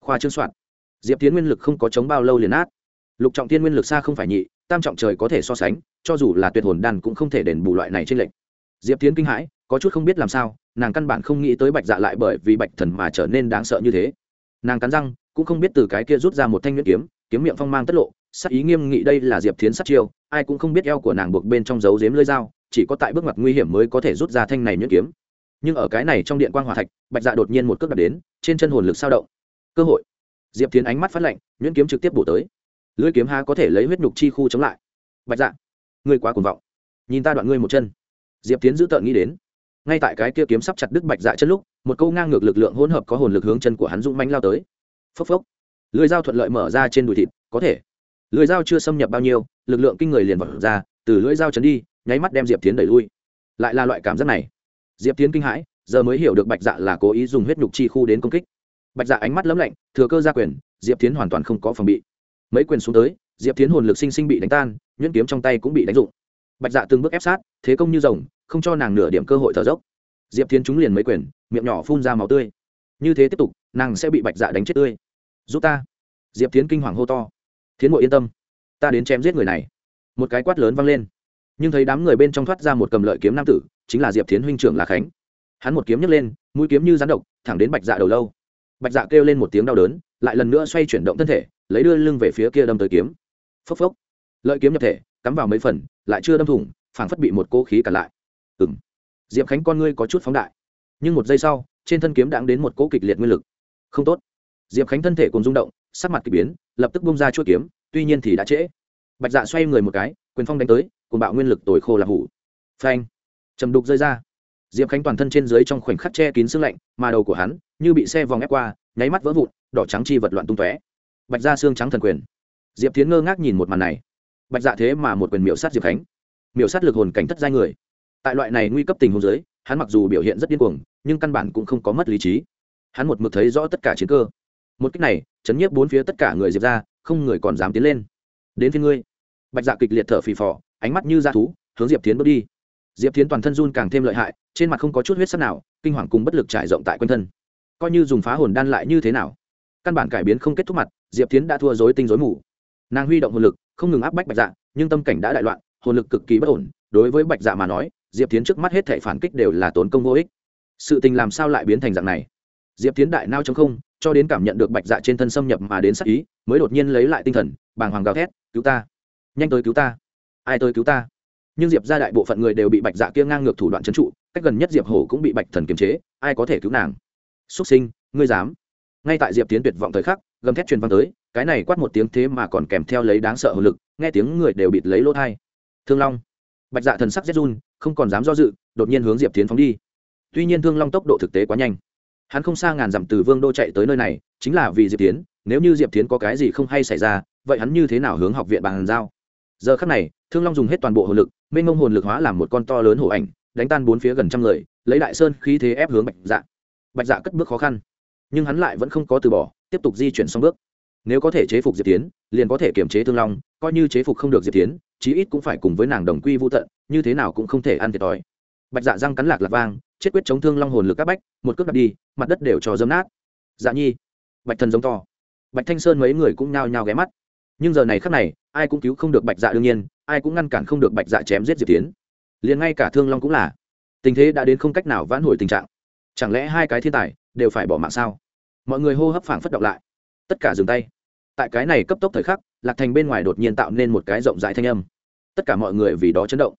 [SPEAKER 1] Khoa trương soạn. Diệp tiến nguyên lực không có chống bao lâu liền át lục trọng tiên nguyên lực xa không phải nhị, tam trọng trời có thể so sánh, cho dù là tuyệt hồn đan cũng không thể đền bù loại này trên lệnh diệp tiến kinh hãi, có chút không biết làm sao, nàng căn bản không nghĩ tới bạch dạ lại bởi vì bạch thần mà trở nên đáng sợ như thế. Nàng cắn răng, cũng không biết từ cái kia rút ra một thanh nhuyễn kiếm kiếm miệng phong mang tất lộ sắc ý nghiêm nghị đây là diệp thiến sát chiêu, ai cũng không biết eo của nàng buộc bên trong dấu dếm lưỡi dao, chỉ có tại bước ngoặt nguy hiểm mới có thể rút ra thanh này nhuyễn kiếm. Nhưng ở cái này trong điện quan hòa thạch, bạch dạ đột nhiên một cước đặt đến, trên chân hồn lực sao động. Cơ hội. Diệp tiến ánh mắt phát lạnh, nhuyễn kiếm trực tiếp bổ tới. Lưỡi kiếm ha có thể lấy huyết nhục chi khu chống lại. Bạch dạ ngươi quá cuồng vọng. Nhìn ta đoạn ngươi một chân. Diệp tiến giữ tợn nghĩ đến. Ngay tại cái kia kiếm sắp chặt đứt bạch dạ chân lúc, một câu ngang ngược lực lượng hỗn hợp có hồn lực hướng chân của hắn dũng mánh lao tới. Phốc phốc. Lưỡi dao thuận lợi mở ra trên đùi thịt, có thể lưỡi dao chưa xâm nhập bao nhiêu, lực lượng kinh người liền vật ra, từ lưỡi dao chấn đi, nháy mắt đem diệp tiến đẩy lui. Lại là loại cảm giác này. Diệp tiến kinh hãi, giờ mới hiểu được bạch dạ là cố ý dùng huyết nhục chi khu đến công kích. Bạch dạ ánh mắt lấm lạnh, thừa cơ ra quyền, diệp tiến hoàn toàn không có phòng bị. Mấy quyền xuống tới, diệp tiến hồn lực sinh sinh bị đánh tan, nhuyễn kiếm trong tay cũng bị đánh dụng. Bạch dạ từng bước ép sát, thế công như rồng, không cho nàng nửa điểm cơ hội thở dốc. Diệp tiến trúng liền mấy quyền, miệng nhỏ phun ra máu tươi. Như thế tiếp tục, nàng sẽ bị bạch dạ đánh chết tươi. Giúp ta. Diệp tiến kinh hoàng hô to thiến ngộ yên tâm, ta đến chém giết người này. Một cái quát lớn vang lên. Nhưng thấy đám người bên trong thoát ra một cầm lợi kiếm nam tử, chính là diệp Thiến huynh trưởng là khánh. Hắn một kiếm nhấc lên, mũi kiếm như rắn độc, thẳng đến bạch dạ đầu lâu. Bạch dạ kêu lên một tiếng đau đớn, lại lần nữa xoay chuyển động thân thể, lấy đưa lưng về phía kia đâm tới kiếm. Phốc phốc. Lợi kiếm nhập thể, cắm vào mấy phần, lại chưa đâm thủng, phảng phất bị một cô khí cả lại. Ừ m diệp khánh con ngươi có chút phóng đại. Nhưng một giây sau, trên thân kiếm đãng đến một cỗ kịch liệt nguyên lực. Không tốt. Diệp khánh thân thể cùng rung động, sắc mặt k ỳ biến lập tức bung ra chuỗi kiếm, tuy nhiên thì đã trễ. Bạch dạ xoay người một cái, quyền phong đánh tới cùng bạo nguyên lực tồi khô là hủ. Phanh! Trầm đục rơi ra. Diệp khánh toàn thân trên dưới trong khoảnh khắc che kín xương lạnh, mà đầu của hắn như bị xe vòng ép qua, nháy mắt vỡ vụn, đỏ trắng chi vật loạn tung tóe. Bạch ra xương trắng thần quyền. Diệp tiến ngơ ngác nhìn một màn này. Bạch dạ thế mà một quyền miểu sát diệp khánh. Miểu sát lực hồn cảnh thất giai người. Tại loại này nguy cấp tình huống giới hắn mặc dù biểu hiện rất điên cuồng, nhưng căn bản cũng không có mất lý trí. Hắn một mực thấy rõ tất cả chiến cơ. Một cách này chấn nhiếp bốn phía tất cả người diệp ra, không người còn dám tiến lên. Đến phía ngươi. Bạch dạ kịch liệt thở phì phò, ánh mắt như da thú, hướng diệp tiến bước đi. Diệp tiến toàn thân run càng thêm lợi hại, trên mặt không có chút huyết sắt nào, kinh hoàng cùng bất lực trải rộng tại quanh thân. Coi như dùng phá hồn đan lại như thế nào? Căn bản cải biến không kết thúc mặt, diệp tiến đã thua dối tinh dối mù. Nàng huy động hồn lực, không ngừng áp bách bạch dạ nhưng tâm cảnh đã đại loạn, hồn lực cực kỳ bất ổn. Đối với bạch dạ mà nói, diệp tiến trước mắt hết thể phản kích đều là tốn công vô ích. Sự tình làm sao lại biến thành dạng này? Diệp tiến đại nao chống không cho đến cảm nhận được bạch dạ trên thân xâm nhập mà đến sắc ý, mới đột nhiên lấy lại tinh thần, bàng hoàng gào thét, cứu ta! Nhanh tới cứu ta! Ai tới cứu ta? Nhưng diệp ra đại bộ phận người đều bị bạch dạ kia ngang ngược thủ đoạn trấn trụ, cách gần nhất diệp hổ cũng bị bạch thần kiềm chế, ai có thể cứu nàng? Xuất sinh, ngươi dám? Ngay tại diệp tiến tuyệt vọng thời khắc, gầm thét truyền văn tới, cái này quát một tiếng thế mà còn kèm theo lấy đáng sợ hồn lực, nghe tiếng người đều bịt lấy lỗ thai. Thương long! Bạch dạ thần sắc rét run, không còn dám do dự, đột nhiên hướng diệp tiến phóng đi. Tuy nhiên thương long tốc độ thực tế quá nhanh hắn không xa ngàn dặm từ vương đô chạy tới nơi này, chính là vì diệp tiến nếu như diệp tiến có cái gì không hay xảy ra, vậy hắn như thế nào hướng học viện bàn giao? Giờ khắc này, thương long dùng hết toàn bộ hồn lực, mênh mông hồn lực hóa làm một con to lớn hổ ảnh, đánh tan bốn phía gần trăm người, lấy đại sơn khí thế ép hướng bạch dạ. Bạch dạ cất bước khó khăn, nhưng hắn lại vẫn không có từ bỏ, tiếp tục di chuyển xong bước. Nếu có thể chế phục diệp tiến liền có thể kiềm chế thương long, coi như chế phục không được diệp tiến chí ít cũng phải cùng với nàng đồng quy vô tận, như thế nào cũng không thể ăn thiệt thòi bạch dạ răng cắn lạc lạc vang, chết quyết chống thương long hồn lực các bách, một cước đặt đi, mặt đất đều cho dấm nát. Dạ nhi, bạch thần giống to. Bạch thanh sơn mấy người cũng nhao nhao ghé mắt. Nhưng giờ này khắc này, ai cũng cứu không được bạch dạ đương nhiên, ai cũng ngăn cản không được bạch dạ chém giết diệp tiến. Liền ngay cả thương long cũng là. Tình thế đã đến không cách nào vãn hồi tình trạng. Chẳng lẽ hai cái thiên tài đều phải bỏ mạng sao? Mọi người hô hấp phảng phất động lại. Tất cả dừng tay. Tại cái này cấp tốc thời khắc, lạc thành bên ngoài đột nhiên tạo nên một cái rộng rãi thanh âm. Tất cả mọi người vì đó chấn động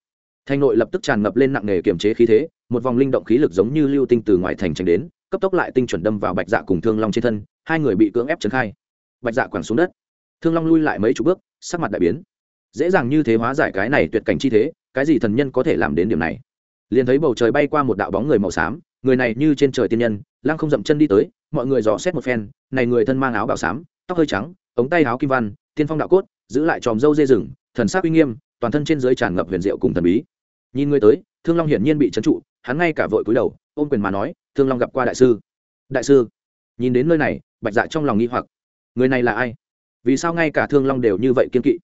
[SPEAKER 1] thành nội lập tức tràn ngập lên nặng nề kiềm chế khí thế, một vòng linh động khí lực giống như lưu tinh từ ngoài thành tránh đến, cấp tốc lại tinh chuẩn đâm vào bạch dạ cùng thương long trên thân, hai người bị cưỡng ép trấn khai. Bạch dạ quẳng xuống đất. Thương long lui lại mấy chục bước, sắc mặt đại biến. Dễ dàng như thế hóa giải cái này tuyệt cảnh chi thế, cái gì thần nhân có thể làm đến điểm này? Liền thấy bầu trời bay qua một đạo bóng người màu xám, người này như trên trời tiên nhân, lăng không dậm chân đi tới, mọi người dò xét một phen, này người thân mang áo bảo xám, tóc hơi trắng, ống tay áo kim văn, tiên phong đạo cốt, giữ lại tròm râu dê rừng, thần sắc uy nghiêm, toàn thân trên dưới tràn ngập huyền diệu cùng thần bí nhìn người tới, thương long hiển nhiên bị trấn trụ, hắn ngay cả vội cúi đầu, ôm quyền mà nói, thương long gặp qua đại sư. Đại sư? Nhìn đến nơi này, bạch dạ trong lòng nghi hoặc. Người này là ai? Vì sao ngay cả thương long đều như vậy kiên kỵ?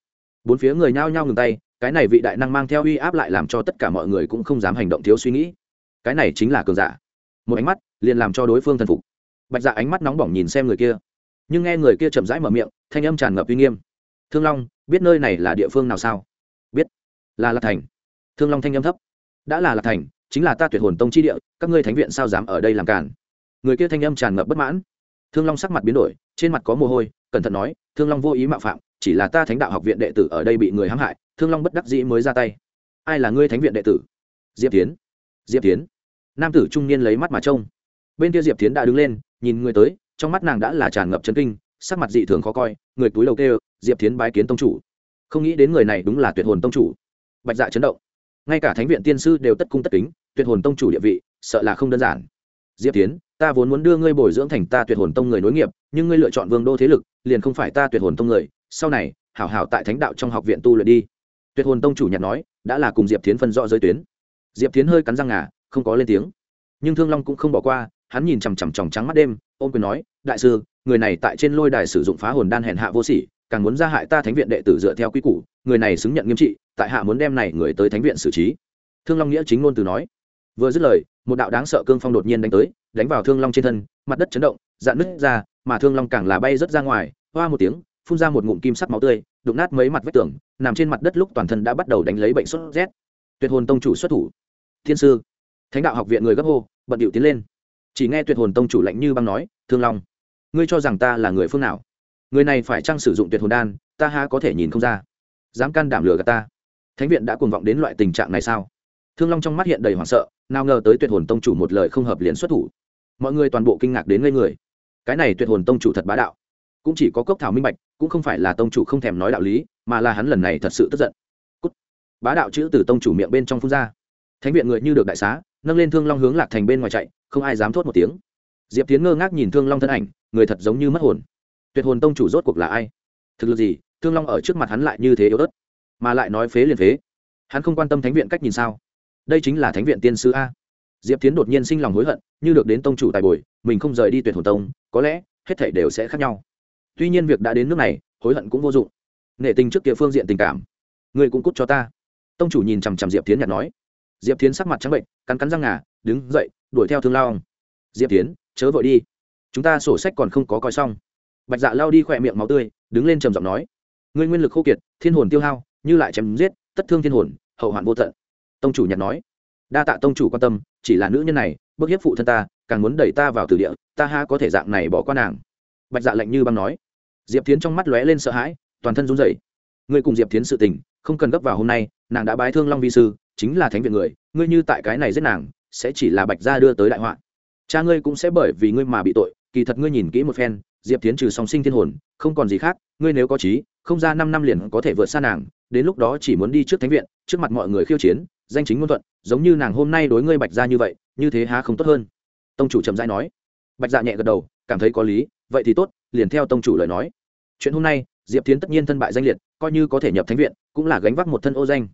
[SPEAKER 1] Bốn phía người nhao nhao ngừng tay, cái này vị đại năng mang theo uy áp lại làm cho tất cả mọi người cũng không dám hành động thiếu suy nghĩ. Cái này chính là cường giả. Một ánh mắt liền làm cho đối phương thần phục. Bạch dạ ánh mắt nóng bỏng nhìn xem người kia. Nhưng nghe người kia chậm rãi mở miệng, thanh âm tràn ngập uy nghiêm. Thương long, biết nơi này là địa phương nào sao? Biết, là lạc thành thương long thanh âm thấp. Đã là lạc thành, chính là ta tuyệt hồn tông chi địa, các ngươi thánh viện sao dám ở đây làm cản? Người kia thanh âm tràn ngập bất mãn. Thương long sắc mặt biến đổi, trên mặt có mồ hôi, cẩn thận nói, thương long vô ý mạo phạm, chỉ là ta thánh đạo học viện đệ tử ở đây bị người hãm hại, thương long bất đắc dĩ mới ra tay. Ai là ngươi thánh viện đệ tử? Diệp tiến diệp tiến nam tử trung niên lấy mắt mà trông. Bên kia diệp tiến đã đứng lên, nhìn người tới, trong mắt nàng đã là tràn ngập chấn kinh, sắc mặt dị thường khó coi, người túi đầu kêu, diệp tiến bái kiến tông chủ. Không nghĩ đến người này đúng là tuyệt hồn tông chủ. Bạch dạ chấn động ngay cả thánh viện tiên sư đều tất cung tất kính, tuyệt hồn tông chủ địa vị, sợ là không đơn giản. Diệp tiến ta vốn muốn đưa ngươi bồi dưỡng thành ta tuyệt hồn tông người nối nghiệp, nhưng ngươi lựa chọn vương đô thế lực, liền không phải ta tuyệt hồn tông người. Sau này, hảo hảo tại thánh đạo trong học viện tu luyện đi. Tuyệt hồn tông chủ nhặt nói, đã là cùng diệp tiến phân rõ giới tuyến. Diệp tiến hơi cắn răng ngà, không có lên tiếng. Nhưng thương long cũng không bỏ qua, hắn nhìn chằm chằm tròng trắng mắt đêm ôm quyền nói, đại sư, người này tại trên lôi đài sử dụng phá hồn đan hèn hạ vô sỉ càng muốn ra hại ta thánh viện đệ tử dựa theo quy củ, người này xứng nhận nghiêm trị, tại hạ muốn đem này người tới thánh viện xử trí. Thương long nghĩa chính ngôn từ nói. Vừa dứt lời, một đạo đáng sợ cương phong đột nhiên đánh tới, đánh vào thương long trên thân, mặt đất chấn động, dạn nứt ra, mà thương long càng là bay rớt ra ngoài, hoa một tiếng, phun ra một ngụm kim sắc máu tươi, đụng nát mấy mặt vách tường, nằm trên mặt đất lúc toàn thân đã bắt đầu đánh lấy bệnh sốt rét. Tuyệt hồn tông chủ xuất thủ. Thiên sư. Thánh đạo học viện người gấp hô, bận điệu tiến lên. Chỉ nghe tuyệt hồn tông chủ lạnh như băng nói, thương long, ngươi cho rằng ta là người phương nào? Người này phải chăng sử dụng tuyệt hồn đan, ta há có thể nhìn không ra. Dám can đảm lừa gạt ta. Thánh viện đã cuồng vọng đến loại tình trạng này sao? Thương long trong mắt hiện đầy hoảng sợ, nào ngờ tới tuyệt hồn tông chủ một lời không hợp liền xuất thủ. Mọi người toàn bộ kinh ngạc đến ngây người. Cái này tuyệt hồn tông chủ thật bá đạo. Cũng chỉ có cốc thảo minh bạch, cũng không phải là tông chủ không thèm nói đạo lý, mà là hắn lần này thật sự tức giận. Cút. bá đạo chữ từ tông chủ miệng bên trong phun ra. Thánh viện người như được đại xá, nâng lên thương long hướng lạc thành bên ngoài chạy, không ai dám thốt một tiếng. Diệp tiến ngơ ngác nhìn thương long thân ảnh, người thật giống như mất hồn tuyệt hồn tông chủ rốt cuộc là ai? Thực lực gì? Thương long ở trước mặt hắn lại như thế yếu ớt, mà lại nói phế liền phế. Hắn không quan tâm thánh viện cách nhìn sao? Đây chính là thánh viện tiên sư a. Diệp tiến đột nhiên sinh lòng hối hận, như được đến tông chủ tài bồi, mình không rời đi tuyệt hồn tông, có lẽ hết thảy đều sẽ khác nhau. Tuy nhiên việc đã đến nước này, hối hận cũng vô dụng. Nệ tình trước kia phương diện tình cảm, người cũng cút cho ta. Tông chủ nhìn chằm chằm diệp tiến nhạt nói. Diệp tiến sắc mặt trắng bệnh, cắn cắn răng ngà, đứng dậy, đuổi theo thương lao diệp tiến chớ vội đi. Chúng ta sổ sách còn không có coi xong bạch dạ lao đi khỏe miệng máu tươi, đứng lên trầm giọng nói, ngươi nguyên lực khô kiệt, thiên hồn tiêu hao, như lại chém giết tất thương thiên hồn, hậu hoạn vô tận. Tông chủ nhặt nói, đa tạ tông chủ quan tâm, chỉ là nữ nhân này, bức hiếp phụ thân ta, càng muốn đẩy ta vào tử địa, ta ha có thể dạng này bỏ qua nàng. Bạch dạ lạnh như băng nói. Diệp tiến trong mắt lóe lên sợ hãi, toàn thân run rẩy. Ngươi cùng diệp tiến sự tình, không cần gấp vào hôm nay, nàng đã bái thương long vi sư, chính là thánh viện người, ngươi như tại cái này giết nàng, sẽ chỉ là bạch gia đưa tới đại họa. Cha ngươi cũng sẽ bởi vì ngươi mà bị tội, kỳ thật ngươi nhìn kỹ một phen diệp tiến trừ song sinh thiên hồn, không còn gì khác, ngươi nếu có trí không ra năm năm liền có thể vượt xa nàng, đến lúc đó chỉ muốn đi trước thánh viện, trước mặt mọi người khiêu chiến, danh chính ngôn thuận, giống như nàng hôm nay đối ngươi bạch ra như vậy, như thế há không tốt hơn. Tông chủ trầm dai nói. Bạch dạ nhẹ gật đầu, cảm thấy có lý, vậy thì tốt, liền theo tông chủ lời nói. Chuyện hôm nay, diệp tiến tất nhiên thân bại danh liệt, coi như có thể nhập thánh viện, cũng là gánh vác một thân ô danh.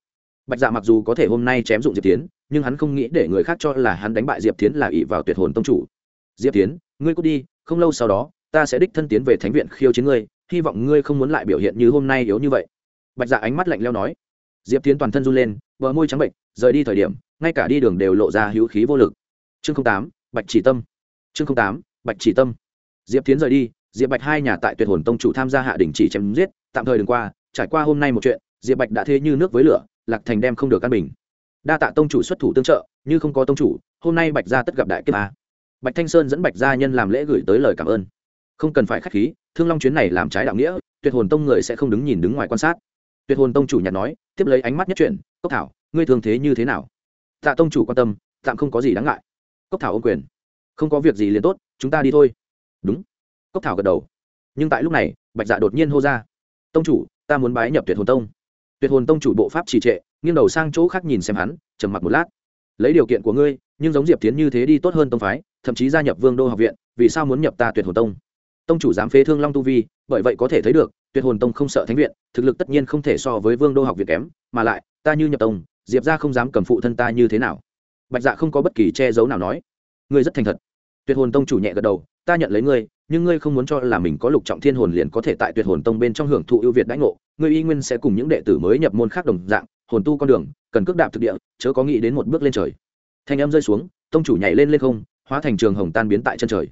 [SPEAKER 1] Bạch dạ mặc dù có thể hôm nay chém dụng diệp tiến nhưng hắn không nghĩ để người khác cho là hắn đánh bại diệp tiến là ỷ vào tuyệt hồn tông chủ. Diệp tiến ngươi cút đi, không lâu sau đó ta sẽ đích thân tiến về thánh viện khiêu chiến ngươi, hy vọng ngươi không muốn lại biểu hiện như hôm nay yếu như vậy. Bạch dạ ánh mắt lạnh leo nói. Diệp tiến toàn thân run lên, bờ môi trắng bệnh, rời đi thời điểm, ngay cả đi đường đều lộ ra hữu khí vô lực. Chương tám, bạch chỉ tâm. Chương tám, bạch chỉ tâm. Diệp tiến rời đi, diệp bạch hai nhà tại tuyệt hồn tông chủ tham gia hạ đình chỉ chém giết, tạm thời đừng qua, trải qua hôm nay một chuyện, diệp bạch đã thế như nước với lửa, lạc thành đem không được căn bình. Đa tạ tông chủ xuất thủ tương trợ, như không có tông chủ, hôm nay bạch gia tất gặp đại kiếp a bạch thanh sơn dẫn bạch gia nhân làm lễ gửi tới lời cảm ơn không cần phải k h á c h khí, thương long chuyến này làm trái đạo nghĩa, tuyệt hồn tông người sẽ không đứng nhìn đứng ngoài quan sát. Tuyệt hồn tông chủ nhặt nói, tiếp lấy ánh mắt nhất chuyển, cốc thảo, ngươi thường thế như thế nào? Tạ tông chủ quan tâm, tạm không có gì đáng ngại. Cốc thảo ô quyền, không có việc gì liền tốt, chúng ta đi thôi. Đúng. Cốc thảo gật đầu, nhưng tại lúc này, bạch dạ đột nhiên hô ra, tông chủ, ta muốn bái nhập tuyệt hồn tông. Tuyệt hồn tông chủ bộ pháp trì trệ, nghiêng đầu sang chỗ khác nhìn xem hắn, trầm mặc một lát. Lấy điều kiện của ngươi, nhưng giống diệp tiến như thế đi tốt hơn tông phái, thậm chí gia nhập vương đô học viện, vì sao muốn nhập ta tuyệt hồn tông? Tông chủ dám phế thương long tu vi, bởi vậy có thể thấy được, tuyệt hồn tông không sợ thánh viện, thực lực tất nhiên không thể so với vương đô học viện kém, mà lại, ta như nhập tông, diệp ra không dám cầm phụ thân ta như thế nào. Bạch dạ không có bất kỳ che giấu nào nói. Ngươi rất thành thật. Tuyệt hồn tông chủ nhẹ gật đầu, ta nhận lấy ngươi, nhưng ngươi không muốn cho là mình có lục trọng thiên hồn liền có thể tại tuyệt hồn tông bên trong hưởng thụ ưu việt đãi ngộ, ngươi y nguyên sẽ cùng những đệ tử mới nhập môn khác đồng dạng, hồn tu con đường, cần cước đạp thực địa, chớ có nghĩ đến một bước lên trời. Thanh em rơi xuống, tông chủ nhảy lên lên không, hóa thành trường hồng tan biến tại chân trời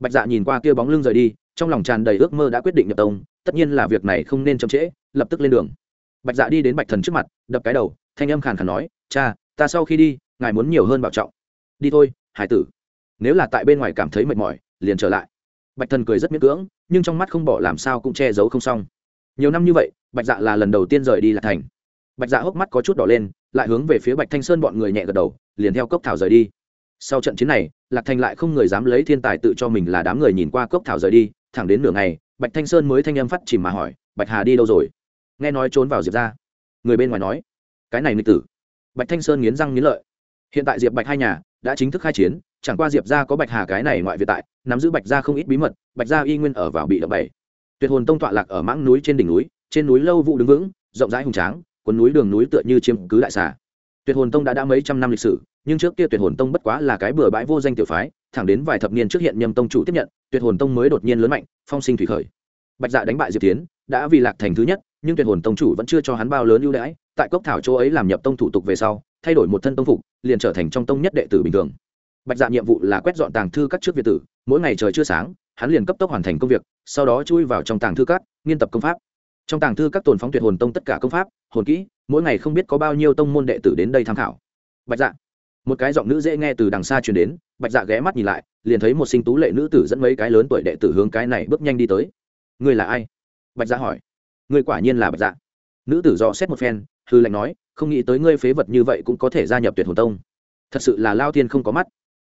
[SPEAKER 1] bạch dạ nhìn qua kia bóng lưng rời đi, trong lòng tràn đầy ước mơ đã quyết định nhập tông, tất nhiên là việc này không nên chậm trễ, lập tức lên đường. Bạch dạ đi đến bạch thần trước mặt, đập cái đầu, thanh âm khàn khàn nói, cha, ta sau khi đi, ngài muốn nhiều hơn bảo trọng. Đi thôi, hải tử. Nếu là tại bên ngoài cảm thấy mệt mỏi, liền trở lại. Bạch thần cười rất miễn cưỡng, nhưng trong mắt không bỏ làm sao cũng che giấu không xong. Nhiều năm như vậy, bạch dạ là lần đầu tiên rời đi lạc thành. Bạch dạ hốc mắt có chút đỏ lên, lại hướng về phía bạch thanh sơn bọn người nhẹ gật đầu, liền theo cốc thảo rời đi. Sau trận chiến này lạc thành lại không người dám lấy thiên tài tự cho mình là đám người nhìn qua cốc thảo rời đi, thẳng đến nửa ngày, bạch thanh sơn mới thanh âm phát chìm mà hỏi, bạch hà đi đâu rồi? Nghe nói trốn vào diệp ra người bên ngoài nói, cái này nghịch tử. Bạch thanh sơn nghiến răng nghiến lợi, hiện tại diệp bạch hai nhà đã chính thức khai chiến, chẳng qua diệp ra có bạch hà cái này ngoại việt tại, nắm giữ bạch ra không ít bí mật, bạch ra y nguyên ở vào bị động bảy. Tuyệt hồn tông tọa lạc ở mãng núi trên đỉnh núi, trên núi lâu vụ đứng vững, rộng rãi hùng tráng quần núi đường núi tựa như chiếm cứ đại xà. Tuyệt hồn tông đã đã mấy trăm năm lịch sử nhưng trước kia tuyệt hồn tông bất quá là cái bừa bãi vô danh tiểu phái, thẳng đến vài thập niên trước hiện nhâm tông chủ tiếp nhận, tuyệt hồn tông mới đột nhiên lớn mạnh, phong sinh thủy khởi. Bạch dạ đánh bại diệp tiến đã vì lạc thành thứ nhất, nhưng tuyệt hồn tông chủ vẫn chưa cho hắn bao lớn ưu đãi, tại cốc thảo chỗ ấy làm nhập tông thủ tục về sau, thay đổi một thân tông phục, liền trở thành trong tông nhất đệ tử bình thường. Bạch dạ nhiệm vụ là quét dọn tàng thư các trước việt tử, mỗi ngày trời chưa sáng, hắn liền cấp tốc hoàn thành công việc, sau đó chui vào trong tàng thư các, nghiên tập công pháp. Trong tàng thư các tồn phóng tuyệt hồn tông tất cả công pháp, hồn kỹ, mỗi ngày không biết có bao nhiêu tông môn đệ tử đến đây tham khảo. Bạch dạ một cái giọng nữ dễ nghe từ đằng xa truyền đến, bạch dạ ghé mắt nhìn lại, liền thấy một sinh tú lệ nữ tử dẫn mấy cái lớn tuổi đệ tử hướng cái này bước nhanh đi tới. Ngươi là ai? Bạch dạ hỏi. Ngươi quả nhiên là bạch dạ. Nữ tử dò xét một phen hư lệnh nói, không nghĩ tới ngươi phế vật như vậy cũng có thể gia nhập tuyệt hồn tông. Thật sự là lao thiên không có mắt.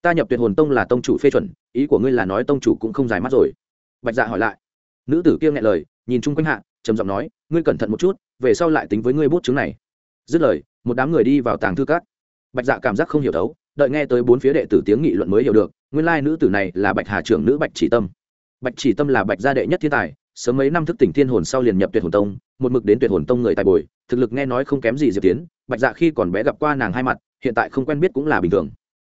[SPEAKER 1] Ta nhập tuyệt hồn tông là tông chủ phê chuẩn, ý của ngươi là nói tông chủ cũng không dài mắt rồi. Bạch dạ hỏi lại. Nữ tử kia nghe lời, nhìn chung quanh hạ, trầm giọng nói, ngươi cẩn thận một chút, về sau lại tính với ngươi bút chứng này. Dứt lời, một đám người đi vào tàng thư cát bạch dạ cảm giác không hiểu thấu, đợi nghe tới bốn phía đệ tử tiếng nghị luận mới hiểu được, nguyên lai nữ tử này là bạch hà trưởng nữ bạch chỉ tâm. Bạch chỉ tâm là bạch gia đệ nhất thiên tài, sớm mấy năm thức tỉnh thiên hồn sau liền nhập tuyệt hồn tông, một mực đến tuyệt hồn tông người tài bồi, thực lực nghe nói không kém gì diệp tiến. Bạch dạ khi còn bé gặp qua nàng hai mặt, hiện tại không quen biết cũng là bình thường.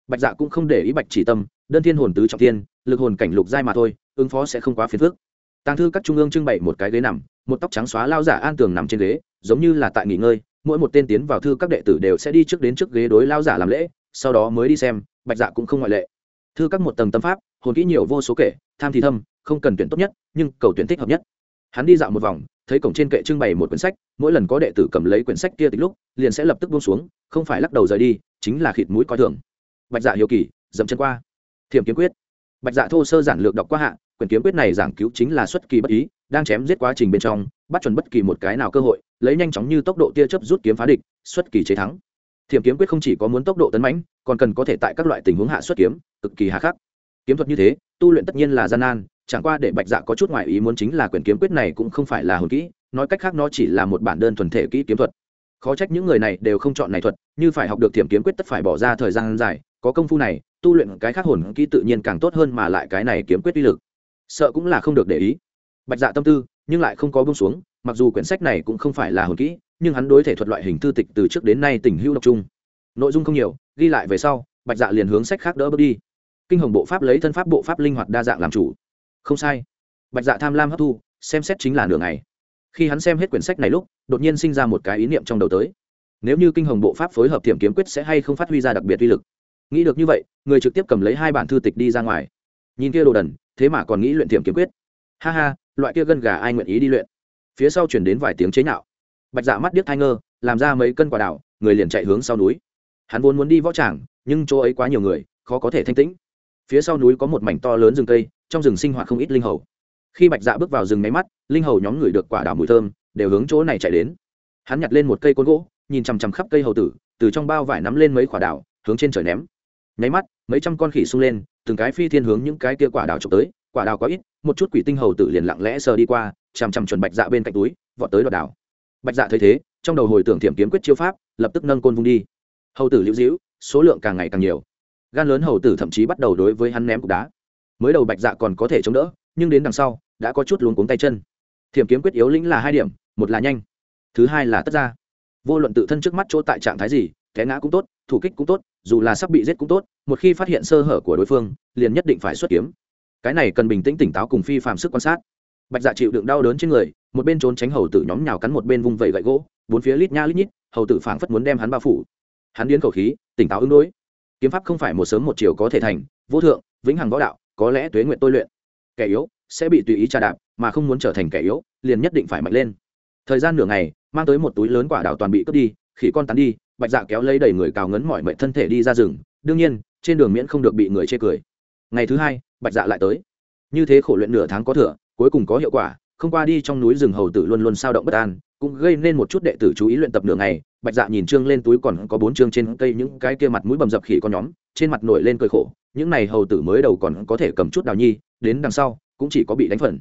[SPEAKER 1] Bạch dạ cũng không để ý bạch chỉ tâm, đơn thiên hồn tứ trọng thiên, lực hồn cảnh lục giai mà thôi, ứng phó sẽ không quá phiền phức. Tàng thư các trung ương trưng bày một cái ghế nằm, một tóc trắng xóa lao giả an tường nằm trên ghế, giống như là tại nghỉ ngơi mỗi một tên tiến vào thư các đệ tử đều sẽ đi trước đến trước ghế đối lao giả làm lễ, sau đó mới đi xem, bạch dạ cũng không ngoại lệ. Thư các một tầng tâm pháp, hồn kỹ nhiều vô số kể, tham thì thâm, không cần tuyển tốt nhất, nhưng cầu tuyển thích hợp nhất. Hắn đi dạo một vòng, thấy cổng trên kệ trưng bày một quyển sách, mỗi lần có đệ tử cầm lấy quyển sách kia tích lúc, liền sẽ lập tức buông xuống, không phải lắc đầu rời đi, chính là khịt mũi coi thường. Bạch dạ hiếu kỳ, dậm chân qua. Thiểm kiếm quyết. Bạch dạ thô sơ giản lược đọc qua hạ, quyển kiếm quyết này giảng cứu chính là xuất kỳ bất ý, đang chém giết quá trình bên trong bắt chuẩn bất kỳ một cái nào cơ hội, lấy nhanh chóng như tốc độ tia chớp rút kiếm phá địch, xuất kỳ chế thắng. Thiểm kiếm quyết không chỉ có muốn tốc độ tấn mãnh, còn cần có thể tại các loại tình huống hạ xuất kiếm, cực kỳ hà khắc. Kiếm thuật như thế, tu luyện tất nhiên là gian nan, chẳng qua để bạch dạ có chút ngoại ý muốn chính là quyển kiếm quyết này cũng không phải là hồn kỹ, nói cách khác nó chỉ là một bản đơn thuần thể kỹ kiếm thuật. Khó trách những người này đều không chọn này thuật, như phải học được thiểm kiếm quyết tất phải bỏ ra thời gian dài, có công phu này, tu luyện cái khác hồn kỹ tự nhiên càng tốt hơn mà lại cái này kiếm quyết uy lực. Sợ cũng là không được để ý. Bạch dạ tâm tư nhưng lại không có bông xuống, mặc dù quyển sách này cũng không phải là hồn kỹ, nhưng hắn đối thể thuật loại hình thư tịch từ trước đến nay tình hữu độc trung nội dung không nhiều, ghi lại về sau, bạch dạ liền hướng sách khác đỡ bước đi. Kinh hồng bộ pháp lấy thân pháp bộ pháp linh hoạt đa dạng làm chủ. Không sai. Bạch dạ tham lam hấp thu, xem xét chính là nửa ngày. Khi hắn xem hết quyển sách này lúc, đột nhiên sinh ra một cái ý niệm trong đầu tới. Nếu như kinh hồng bộ pháp phối hợp tiềm kiếm quyết sẽ hay không phát huy ra đặc biệt uy lực? Nghĩ được như vậy, người trực tiếp cầm lấy hai bản thư tịch đi ra ngoài. Nhìn kia đồ đần, thế mà còn nghĩ luyện tiềm kiếm quyết. Ha ha loại kia gân gà ai nguyện ý đi luyện? Phía sau chuyển đến vài tiếng chế nhạo. Bạch dạ mắt điếc thai ngơ, làm ra mấy cân quả đảo người liền chạy hướng sau núi. Hắn vốn muốn đi võ tràng, nhưng chỗ ấy quá nhiều người, khó có thể thanh tĩnh. Phía sau núi có một mảnh to lớn rừng cây, trong rừng sinh hoạt không ít linh hầu. Khi bạch dạ bước vào rừng máy mắt, linh hầu nhóm người được quả đảo mùi thơm, đều hướng chỗ này chạy đến. Hắn nhặt lên một cây côn gỗ, nhìn chằm chằm khắp cây hầu tử, từ trong bao vải nắm lên mấy quả đảo hướng trên trời ném. Nháy mắt, mấy trăm con khỉ sung lên, từng cái phi thiên hướng những cái kia quả đào trộm tới quả đào có ít, một chút quỷ tinh hầu tử liền lặng lẽ sờ đi qua, chằm chằm chuẩn bạch dạ bên cạnh túi, vọt tới đoạt đảo. Bạch dạ thấy thế, trong đầu hồi tưởng thiểm kiếm quyết chiêu pháp, lập tức nâng côn vung đi. Hầu tử liễu dĩu số lượng càng ngày càng nhiều. Gan lớn hầu tử thậm chí bắt đầu đối với hắn ném cục đá. Mới đầu bạch dạ còn có thể chống đỡ, nhưng đến đằng sau, đã có chút luống cuống tay chân. Thiểm kiếm quyết yếu lĩnh là hai điểm, một là nhanh, thứ hai là tất ra. Vô luận tự thân trước mắt chỗ tại trạng thái gì, té ngã cũng tốt, thủ kích cũng tốt, dù là sắp bị giết cũng tốt, một khi phát hiện sơ hở của đối phương, liền nhất định phải xuất kiếm cái này cần bình tĩnh tỉnh táo cùng phi phạm sức quan sát. Bạch dạ chịu đựng đau đớn trên người, một bên trốn tránh hầu tử nhóm nhào cắn một bên vung vẩy gậy gỗ, bốn phía lít nha lít nhít, hầu tử phảng phất muốn đem hắn bao phủ. Hắn điến khẩu khí, tỉnh táo ứng đối. Kiếm pháp không phải một sớm một chiều có thể thành, vô thượng, vĩnh hằng võ đạo, có lẽ tuế nguyện tôi luyện. Kẻ yếu sẽ bị tùy ý tra đạp, mà không muốn trở thành kẻ yếu, liền nhất định phải mạnh lên. Thời gian nửa ngày, mang tới một túi lớn quả đào toàn bị cướp đi, khỉ con tán đi, bạch dạ kéo lấy đầy người cào ngấn mọi mệt thân thể đi ra rừng. Đương nhiên, trên đường miễn không được bị người chê cười. Ngày thứ hai bạch dạ lại tới. Như thế khổ luyện nửa tháng có thừa, cuối cùng có hiệu quả, không qua đi trong núi rừng hầu tử luôn luôn sao động bất an, cũng gây nên một chút đệ tử chú ý luyện tập nửa ngày, bạch dạ nhìn trương lên túi còn có bốn trương trên cây những cái kia mặt mũi bầm dập khỉ con nhóm, trên mặt nổi lên cười khổ, những này hầu tử mới đầu còn có thể cầm chút đào nhi, đến đằng sau, cũng chỉ có bị đánh phần.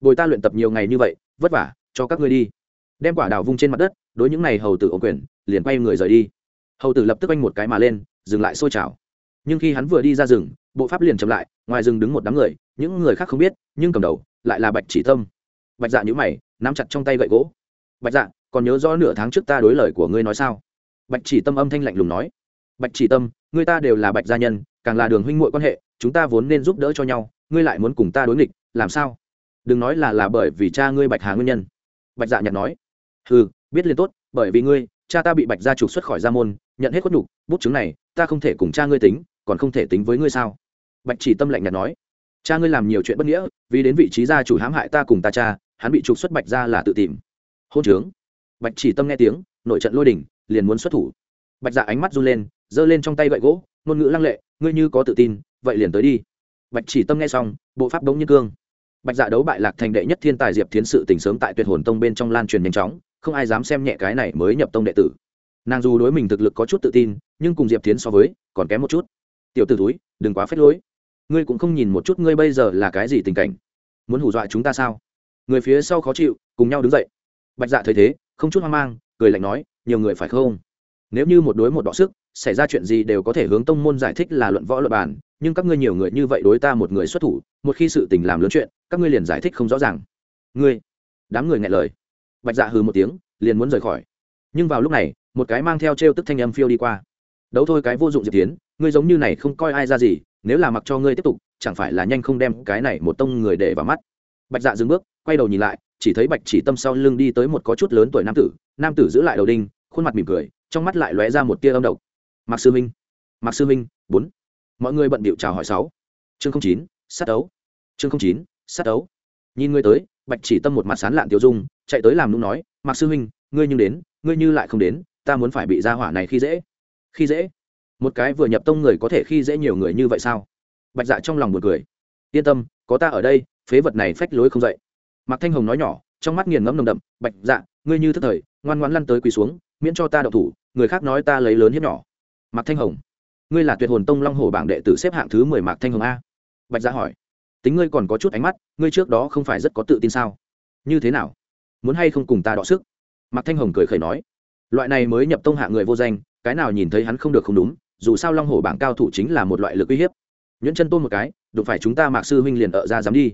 [SPEAKER 1] Bồi ta luyện tập nhiều ngày như vậy, vất vả, cho các ngươi đi. Đem quả đào vung trên mặt đất, đối những này hầu tử ổ quyền, liền quay người rời đi. Hầu tử lập tức anh một cái mà lên, dừng lại sôi trào nhưng khi hắn vừa đi ra rừng, bộ pháp liền chậm lại, ngoài rừng đứng một đám người, những người khác không biết, nhưng cầm đầu lại là bạch chỉ tâm bạch dạ nhữ mày, nắm chặt trong tay gậy gỗ. Bạch dạ còn nhớ rõ nửa tháng trước ta đối lời của ngươi nói sao? Bạch chỉ tâm âm thanh lạnh lùng nói. Bạch chỉ tâm, ngươi ta đều là bạch gia nhân, càng là đường huynh muội quan hệ, chúng ta vốn nên giúp đỡ cho nhau, ngươi lại muốn cùng ta đối nghịch, làm sao? Đừng nói là là bởi vì cha ngươi bạch hà nguyên nhân. Bạch dạ nhặt nói. Ừ biết liền tốt, bởi vì ngươi, cha ta bị bạch gia trục xuất khỏi gia môn, nhận hết khuất nhục, bút chứng này ta không thể cùng cha ngươi tính, còn không thể tính với ngươi sao? Bạch chỉ tâm lạnh nhạt nói. Cha ngươi làm nhiều chuyện bất nghĩa, vì đến vị trí gia chủ hãm hại ta cùng ta cha, hắn bị trục xuất bạch gia là tự tìm. Hôn trướng. Bạch chỉ tâm nghe tiếng, nội trận lôi đỉnh, liền muốn xuất thủ. Bạch dạ ánh mắt run lên, giơ lên trong tay gậy gỗ, ngôn ngữ lăng lệ, ngươi như có tự tin, vậy liền tới đi. Bạch chỉ tâm nghe xong, bộ pháp đống như cương. Bạch dạ đấu bại lạc thành đệ nhất thiên tài diệp thiến sự tình sớm tại tuyệt hồn tông bên trong lan truyền nhanh chóng, không ai dám xem nhẹ cái này mới nhập tông đệ tử nàng dù đối mình thực lực có chút tự tin, nhưng cùng diệp tiến so với, còn kém một chút. Tiểu t ử túi, đừng quá phết lối. Ngươi cũng không nhìn một chút ngươi bây giờ là cái gì tình cảnh. Muốn hù dọa chúng ta sao? Người phía sau khó chịu, cùng nhau đứng dậy. Bạch dạ thấy thế, không chút hoang mang, cười lạnh nói, nhiều người phải không? Nếu như một đối một đọ sức, xảy ra chuyện gì đều có thể hướng tông môn giải thích là luận võ luật bản. nhưng các ngươi nhiều người như vậy đối ta một người xuất thủ, một khi sự tình làm lớn chuyện, các ngươi liền giải thích không rõ ràng. Ngươi? Đám người nghe lời. Bạch dạ hừ một tiếng, liền muốn rời khỏi. Nhưng vào lúc này một cái mang theo t r e o tức thanh âm phiêu đi qua. Đấu thôi cái vô dụng diệp tiến, ngươi giống như này không coi ai ra gì, nếu là mặc cho ngươi tiếp tục, chẳng phải là nhanh không đem cái này một tông người để vào mắt. Bạch dạ dừng bước, quay đầu nhìn lại, chỉ thấy bạch chỉ tâm sau lưng đi tới một có chút lớn tuổi nam tử nam tử giữ lại đầu đinh, khuôn mặt mỉm cười, trong mắt lại lóe ra một tia âm độc. Mạc sư minh, mạc sư minh, bốn. Mọi người bận bịu chào hỏi sáu. Chương chín, sát đấu. Chương chín, sát đấu. Nhìn ngươi tới, bạch chỉ tâm một mặt sán lạn tiêu dung, chạy tới làm nung nói, mạc sư huynh ngươi nhưng đến, ngươi như lại không đến ta muốn phải bị gia hỏa này khi dễ. Khi dễ? Một cái vừa nhập tông người có thể khi dễ nhiều người như vậy sao? Bạch dạ trong lòng buồn cười. Yên tâm, có ta ở đây, phế vật này phách lối không dậy. Mạc thanh hồng nói nhỏ, trong mắt nghiền ngẫm nồng đậm, bạch dạ ngươi như thức thời, ngoan ngoãn lăn tới quỳ xuống, miễn cho ta đậu thủ, người khác nói ta lấy lớn hiếp nhỏ. Mạc thanh hồng, ngươi là tuyệt hồn tông long hồ bảng đệ tử xếp hạng thứ mười mạc thanh hồng a. Bạch dạ hỏi, tính ngươi còn có chút ánh mắt, ngươi trước đó không phải rất có tự tin sao? Như thế nào? Muốn hay không cùng ta đọ sức? Mạc thanh hồng cười khẩy nói loại này mới nhập tông hạ người vô danh, cái nào nhìn thấy hắn không được không đúng, dù sao long hổ bảng cao thủ chính là một loại lực uy hiếp. Nhẫn chân tôn một cái, đụng phải chúng ta mạc sư huynh liền ở ra dám đi.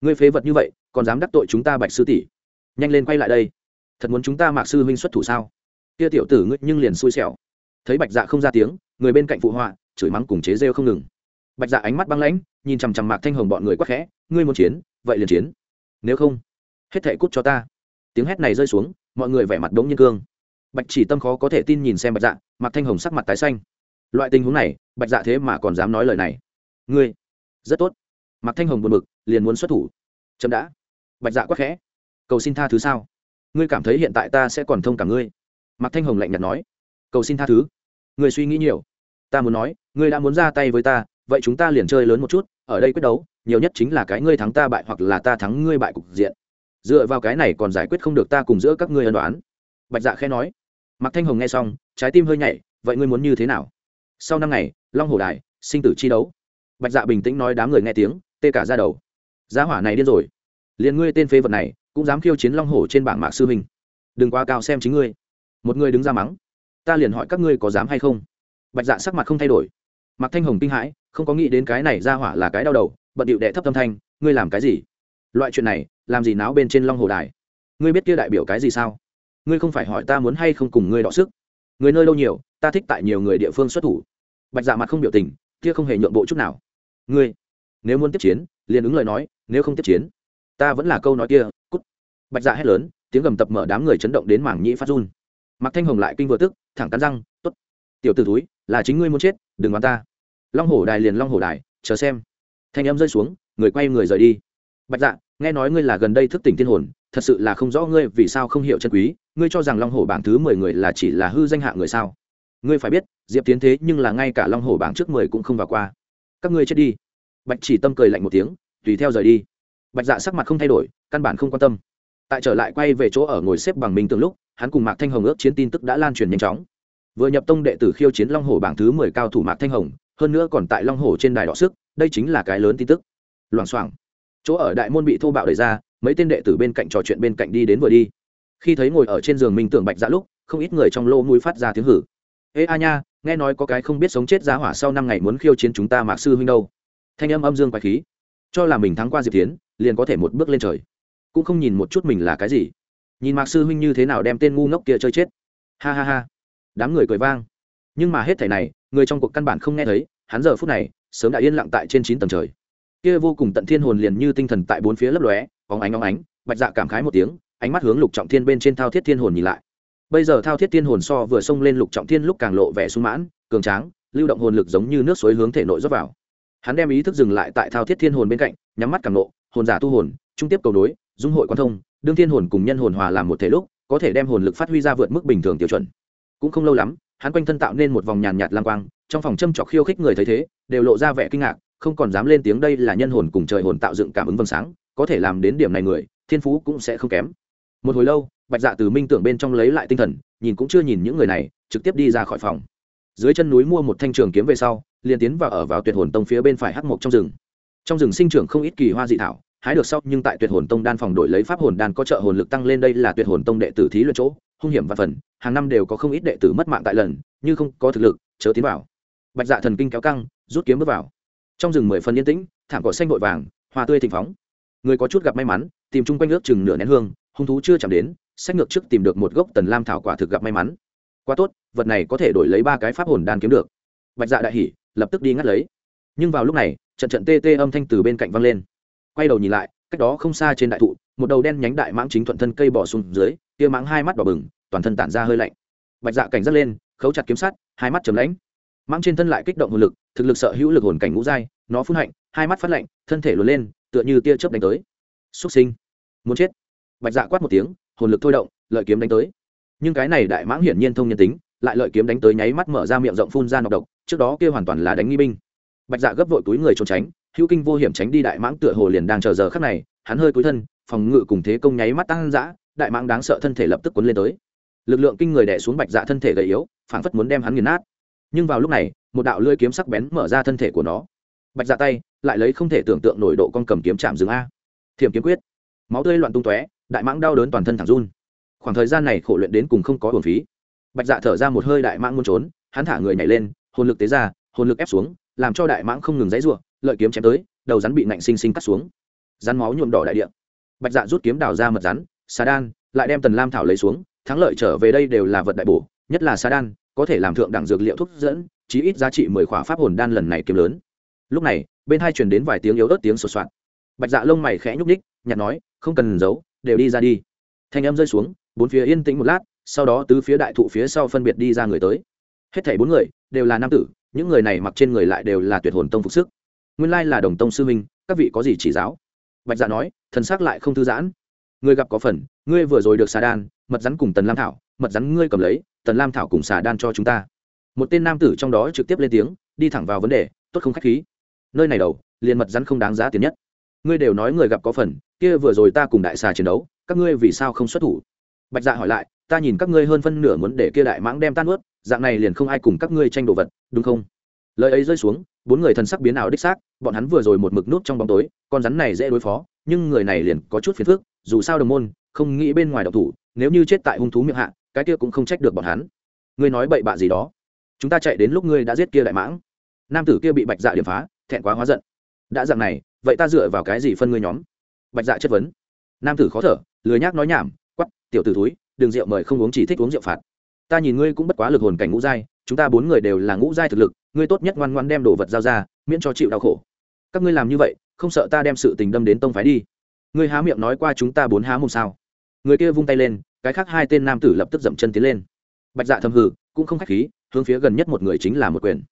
[SPEAKER 1] Ngươi phế vật như vậy, còn dám đắc tội chúng ta bạch sư tỷ? Nhanh lên quay lại đây. Thật muốn chúng ta mạc sư huynh xuất thủ sao? Kia tiểu tử ngươi nhưng liền xui xẻo. Thấy bạch dạ không ra tiếng, người bên cạnh phụ họa, chửi mắng cùng chế rêu không ngừng. Bạch dạ ánh mắt băng lãnh, nhìn chằm chằm mạc thanh hồng bọn người quắc khẽ, ngươi muốn chiến, vậy liền chiến. Nếu không, hết thệ cút cho ta. Tiếng hét này rơi xuống, mọi người vẻ mặt đống như cương bạch chỉ tâm khó có thể tin nhìn xem bạch dạ mặc thanh hồng sắc mặt tái xanh. Loại tình huống này, bạch dạ thế mà còn dám nói lời này. Ngươi, rất tốt. Mặc thanh hồng buồn bực, liền muốn xuất thủ. Chậm đã. Bạch dạ quắc khẽ. Cầu xin tha thứ sao? Ngươi cảm thấy hiện tại ta sẽ còn thông cả ngươi? Mặc thanh hồng lạnh nhạt nói. Cầu xin tha thứ. Ngươi suy nghĩ nhiều. Ta muốn nói, ngươi đã muốn ra tay với ta, vậy chúng ta liền chơi lớn một chút, ở đây quyết đấu, nhiều nhất chính là cái ngươi thắng ta bại hoặc là ta thắng ngươi bại cục diện. Dựa vào cái này còn giải quyết không được ta cùng giữa các ngươi ân đoán bạch dạ khẽ nói mạc thanh hồng nghe xong, trái tim hơi nhảy, vậy ngươi muốn như thế nào? Sau năm ngày, long hồ đài, sinh tử chi đấu. Bạch dạ bình tĩnh nói đám người nghe tiếng, tê cả ra đầu. Giá hỏa này điên rồi. Liền ngươi tên phế vật này, cũng dám khiêu chiến long hổ trên bảng mạc sư hình. đừng quá cao xem chính ngươi. Một người đứng ra mắng, ta liền hỏi các ngươi có dám hay không? Bạch dạ sắc mặt không thay đổi. Mạc thanh hồng kinh hãi, không có nghĩ đến cái này ra hỏa là cái đau đầu, bận điệu đệ thấp tâm thanh, ngươi làm cái gì? Loại chuyện này, làm gì náo bên trên long hồ đài? Ngươi biết kia đại biểu cái gì sao? Ngươi không phải hỏi ta muốn hay không cùng ngươi đọ sức. Người nơi đâu nhiều, ta thích tại nhiều người địa phương xuất thủ. Bạch dạ mặt không biểu tình, kia không hề nhượng bộ chút nào. Ngươi, nếu muốn tiếp chiến, liền ứng lời nói, nếu không tiếp chiến, ta vẫn là câu nói kia, cút. Bạch dạ hét lớn, tiếng gầm tập mở đám người chấn động đến mảng nhĩ phát run. Mặc thanh hồng lại kinh vừa tức, thẳng cắn răng t ố t tiểu t ử túi là chính ngươi muốn chết, đừng bắn ta. Long hổ đài liền long hổ đài, chờ xem. Thanh âm rơi xuống, người quay người rời đi. Bạch dạ nghe nói ngươi là gần đây thức tỉnh thiên hồn, thật sự là không rõ ngươi vì sao không hiểu chân quý, ngươi cho rằng long hổ bảng thứ mười người là chỉ là hư danh hạ người sao? Ngươi phải biết, diệp tiến thế nhưng là ngay cả long hổ bảng trước mười cũng không vào qua. Các ngươi chết đi. Bạch chỉ tâm cười lạnh một tiếng, tùy theo rời đi. Bạch dạ sắc mặt không thay đổi, căn bản không quan tâm. Tại trở lại quay về chỗ ở ngồi xếp bằng minh từng lúc, hắn cùng mạc thanh hồng ước chiến tin tức đã lan truyền nhanh chóng. Vừa nhập tông đệ tử khiêu chiến long hồ bảng thứ mười cao thủ mạc thanh hồng, hơn nữa còn tại long hồ trên đài đọ sức, đây chính là cái lớn tin tức. Loảng xoảng chỗ ở đại môn bị thô bạo đẩy ra, mấy tên đệ tử bên cạnh trò chuyện bên cạnh đi đến vừa đi. Khi thấy ngồi ở trên giường minh tưởng bạch dạ lúc, không ít người trong lô mũi phát ra tiếng hử. Ê a nha, nghe nói có cái không biết sống chết giá hỏa sau năm ngày muốn khiêu chiến chúng ta mạc sư huynh đâu. Thanh âm âm dương quái khí. Cho là mình thắng qua diệp tiến liền có thể một bước lên trời. Cũng không nhìn một chút mình là cái gì. Nhìn mạc sư huynh như thế nào đem tên ngu ngốc kia chơi chết. Ha ha ha. Đám người cười vang. Nhưng mà hết thảy này, người trong cuộc căn bản không nghe thấy, hắn giờ phút này, sớm đã yên lặng tại trên chín tầng trời kia vô cùng tận thiên hồn liền như tinh thần tại bốn phía lấp lóe óng ánh óng ánh bạch dạ cảm khái một tiếng ánh mắt hướng lục trọng thiên bên trên thao thiết thiên hồn nhìn lại. Bây giờ thao thiết thiên hồn so vừa xông lên lục trọng thiên lúc càng lộ vẻ sung mãn cường tráng lưu động hồn lực giống như nước suối hướng thể nội rót vào. Hắn đem ý thức dừng lại tại thao thiết thiên hồn bên cạnh nhắm mắt càng lộ, hồn giả tu hồn trung tiếp cầu đối, dung hội quan thông đương thiên hồn cùng nhân hồn hòa làm một thể lúc có thể đem hồn lực phát huy ra vượt mức bình thường tiêu chuẩn. Cũng không lâu lắm hắn quanh thân tạo nên một vòng nhàn nhạt lang quang trong phòng châm trọc khiêu khích người thấy thế đều lộ ra vẻ kinh ngạc không còn dám lên tiếng đây là nhân hồn cùng trời hồn tạo dựng cảm ứng vầng sáng, có thể làm đến điểm này người, thiên phú cũng sẽ không kém. Một hồi lâu, bạch dạ từ minh tưởng bên trong lấy lại tinh thần, nhìn cũng chưa nhìn những người này, trực tiếp đi ra khỏi phòng. Dưới chân núi mua một thanh trường kiếm về sau, liền tiến vào ở vào tuyệt hồn tông phía bên phải hắc mộc trong rừng. Trong rừng sinh trưởng không ít kỳ hoa dị thảo, hái được sau nhưng tại tuyệt hồn tông đan phòng đổi lấy pháp hồn đan có trợ hồn lực tăng lên đây là tuyệt hồn tông đệ tử thí luyện chỗ, hung hiểm và phần, hàng năm đều có không ít đệ tử mất mạng tại lần, như không có thực lực, chớ tiến vào. Bạch dạ thần kinh kéo căng, rút kiếm bước vào trong rừng mười phần yên tĩnh, thảm cỏ xanh vội vàng, hoa tươi thịnh phóng. Người có chút gặp may mắn, tìm chung quanh ước chừng nửa nén hương, hung thú chưa chạm đến, sách ngược trước tìm được một gốc tần lam thảo quả thực gặp may mắn. Quá tốt, vật này có thể đổi lấy ba cái pháp hồn đan kiếm được. Bạch dạ đại hỉ lập tức đi ngắt lấy. Nhưng vào lúc này, trận trận tê tê âm thanh từ bên cạnh văng lên. Quay đầu nhìn lại, cách đó không xa trên đại thụ, một đầu đen nhánh đại mãng chính thuận thân cây bỏ xuống dưới, kia mãng hai mắt đỏ bừng, toàn thân tản ra hơi lạnh. Bạch dạ cảnh giác lên, khấu chặt kiếm sát hai mắt chấm lãnh mãng trên thân lại kích động hồn lực, thực lực sợ hữu lực hồn cảnh ngũ dai nó phun hạnh, hai mắt phát lạnh, thân thể luồn lên, tựa như tia chớp đánh tới. Xuất sinh. Muốn chết. Bạch dạ quát một tiếng, hồn lực thôi động, lợi kiếm đánh tới. Nhưng cái này đại mãng hiển nhiên thông nhân tính, lại lợi kiếm đánh tới nháy mắt mở ra miệng rộng phun ra nọc độc, trước đó kia hoàn toàn là đánh nghi binh. Bạch dạ gấp vội túi người trốn tránh, hữu kinh vô hiểm tránh đi đại mãng tựa hồ liền đang chờ giờ khắc này, hắn hơi cúi thân, phòng ngự cùng thế công nháy mắt tăng dã, đại mãng đáng sợ thân thể lập tức cuốn lên tới. Lực lượng kinh người đè xuống bạch dạ thân thể gầy yếu, phảng phất muốn đem hắn nghiền nát nhưng vào lúc này, một đạo lưỡi kiếm sắc bén mở ra thân thể của nó. Bạch dạ tay lại lấy không thể tưởng tượng nổi độ con cầm kiếm chạm dừng a. Thiểm kiếm quyết. Máu tươi loạn tung tóe, đại mãng đau đớn toàn thân thẳng run. Khoảng thời gian này khổ luyện đến cùng không có hồn phí. Bạch dạ thở ra một hơi đại mãng muốn trốn, hắn thả người nhảy lên, hồn lực tế ra, hồn lực ép xuống, làm cho đại mãng không ngừng dãy ruộng lợi kiếm chém tới, đầu rắn bị nạnh sinh sinh cắt xuống. Rắn máu nhuộm đỏ đại địa. Bạch dạ rút kiếm đào ra mật rắn, xà đan, lại đem tần lam thảo lấy xuống, thắng lợi trở về đây đều là vật đại bổ, nhất là xà đan có thể làm thượng đẳng dược liệu thuốc dẫn, chí ít giá trị mười khỏa pháp hồn đan lần này kiếm lớn. Lúc này, bên hai truyền đến vài tiếng yếu ớt tiếng sột soạt. Bạch dạ lông mày khẽ nhúc ních nhặt nói, không cần giấu, đều đi ra đi. Thanh âm rơi xuống, bốn phía yên tĩnh một lát, sau đó tứ phía đại thụ phía sau phân biệt đi ra người tới. Hết thảy bốn người, đều là nam tử, những người này mặc trên người lại đều là tuyệt hồn tông phục sức. Nguyên lai là đồng tông sư minh các vị có gì chỉ giáo? Bạch dạ nói, thần sắc lại không thư giãn. Người gặp có phần, ngươi vừa rồi được xà đan, mật rắn cùng tần lam thảo, mật rắn ngươi cầm lấy tần lam thảo cùng xà đan cho chúng ta. Một tên nam tử trong đó trực tiếp lên tiếng, đi thẳng vào vấn đề, tốt không khách khí. Nơi này đầu, liền mật rắn không đáng giá tiền nhất. Ngươi đều nói người gặp có phần, kia vừa rồi ta cùng đại xà chiến đấu, các ngươi vì sao không xuất thủ? Bạch dạ hỏi lại, ta nhìn các ngươi hơn phân nửa muốn để kia đại mãng đem tan ướt, dạng này liền không ai cùng các ngươi tranh đồ vật, đúng không? Lời ấy rơi xuống, bốn người thần sắc biến ảo đích xác, bọn hắn vừa rồi một mực nút trong bóng tối, con rắn này dễ đối phó, nhưng người này liền có chút phiền phức, dù sao đồng môn, không nghĩ bên ngoài độc thủ, nếu như chết tại hung thú miệng hạ cái kia cũng không trách được bọn hắn. Ngươi nói bậy bạ gì đó? Chúng ta chạy đến lúc ngươi đã giết kia đại mãng. Nam tử kia bị bạch dạ điểm phá, thẹn quá hóa giận. Đã dạng này, vậy ta dựa vào cái gì phân ngươi nhóm? Bạch dạ chất vấn. Nam tử khó thở, lười nhác nói nhảm quắp tiểu tử túi đường rượu mời không uống chỉ thích uống rượu phạt. Ta nhìn ngươi cũng bất quá lực hồn cảnh ngũ giai, chúng ta bốn người đều là ngũ giai thực lực, ngươi tốt nhất ngoan ngoan đem đồ vật giao ra, miễn cho chịu đau khổ. Các ngươi làm như vậy, không sợ ta đem sự tình đâm đến tông phái đi? Ngươi há miệng nói qua chúng ta bốn há mồm sao? Người kia vung tay lên cái khác hai tên nam tử lập tức dậm chân tiến lên. Bạch dạ thầm hừ, cũng không khách khí, hướng phía gần nhất một người chính là một quyền.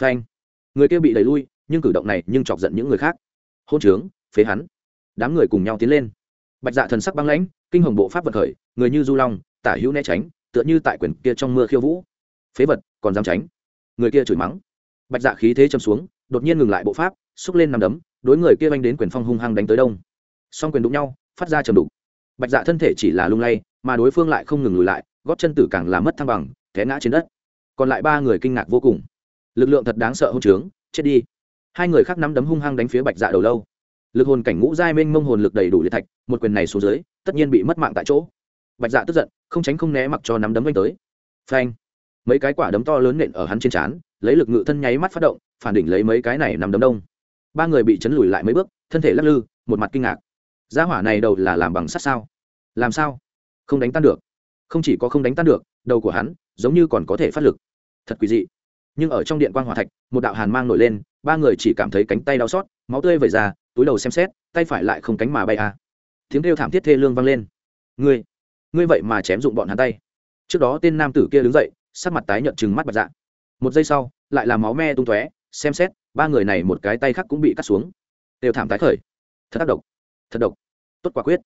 [SPEAKER 1] Phanh. Người kia bị đẩy lui, nhưng cử động này nhưng chọc giận những người khác. Hôn trướng, phế hắn. Đám người cùng nhau tiến lên. Bạch dạ thần sắc băng lãnh, kinh hồng bộ pháp vật khởi, người như du long, tả hữu né tránh, tựa như tại quyền kia trong mưa khiêu vũ. Phế vật, còn dám tránh. Người kia chửi mắng. Bạch dạ khí thế châm xuống, đột nhiên ngừng lại bộ pháp, xúc lên nằm đấm, đối người kia oanh đến quyền phong hung hăng đánh tới đông. Song quyền đụng nhau, phát ra trầm đục. Bạch dạ thân thể chỉ là lung lay mà đối phương lại không ngừng lùi lại góp chân tử càng làm mất thăng bằng, té ngã trên đất. Còn lại ba người kinh ngạc vô cùng. Lực lượng thật đáng sợ hôn trướng, chết đi. Hai người khác nắm đấm hung hăng đánh phía bạch dạ đầu lâu. Lực hồn cảnh ngũ giai mênh mông hồn lực đầy đủ liệt thạch, một quyền này xuống dưới, tất nhiên bị mất mạng tại chỗ. Bạch dạ tức giận, không tránh không né mặc cho nắm đấm đánh tới. Phanh. Mấy cái quả đấm to lớn nện ở hắn trên trán, lấy lực ngự thân nháy mắt phát động, phản đỉnh lấy mấy cái này nằm đấm đông. Ba người bị chấn lùi lại mấy bước, thân thể lắc lư, một mặt kinh ngạc. Gia hỏa này đầu là làm bằng sắt sao? Làm sao? Không đánh tan được. Không chỉ có không đánh tan được, đầu của hắn giống như còn có thể phát lực. Thật quỷ dị. Nhưng ở trong điện quan hòa thạch, một đạo hàn mang nổi lên, ba người chỉ cảm thấy cánh tay đau xót, máu tươi vẩy ra, túi đầu xem xét, tay phải lại không cánh mà bay à. tiếng kêu thảm thiết thê lương vang lên. Ngươi ngươi vậy mà chém dụng bọn hắn tay. Trước đó tên nam tử kia đứng dậy, sắc mặt tái nhợt chừng mắt bạch dạ. Một giây sau, lại là máu me tung tóe, xem xét, ba người này một cái tay khác cũng bị cắt xuống. Đều thảm tái khởi. Thật tác động thật độc. Tốt quả quyết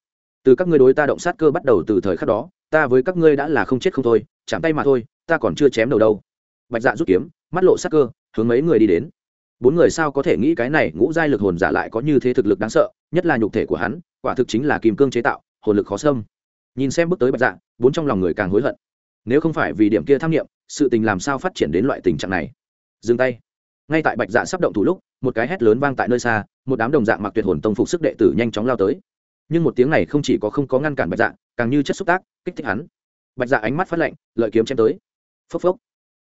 [SPEAKER 1] từ các ngươi đối ta động sát cơ bắt đầu từ thời khắc đó, ta với các ngươi đã là không chết không thôi, chạm tay mà thôi, ta còn chưa chém đầu đâu. Bạch dạ rút kiếm, mắt lộ sát cơ, hướng mấy người đi đến. Bốn người sao có thể nghĩ cái này ngũ giai lực hồn giả lại có như thế thực lực đáng sợ, nhất là nhục thể của hắn, quả thực chính là kim cương chế tạo, hồn lực khó xâm. Nhìn xem bước tới bạch dạ bốn trong lòng người càng hối hận. Nếu không phải vì điểm kia tham nghiệm sự tình làm sao phát triển đến loại tình trạng này? Dừng tay. Ngay tại bạch dạ sắp động thủ lúc, một cái hét lớn vang tại nơi xa, một đám đồng dạng mặc tuyệt hồn tông phục sức đệ tử nhanh chóng lao tới nhưng một tiếng này không chỉ có không có ngăn cản bạch dạ càng như chất xúc tác, kích thích hắn. Bạch dạ ánh mắt phát lạnh, lợi kiếm chém tới. Phốc phốc.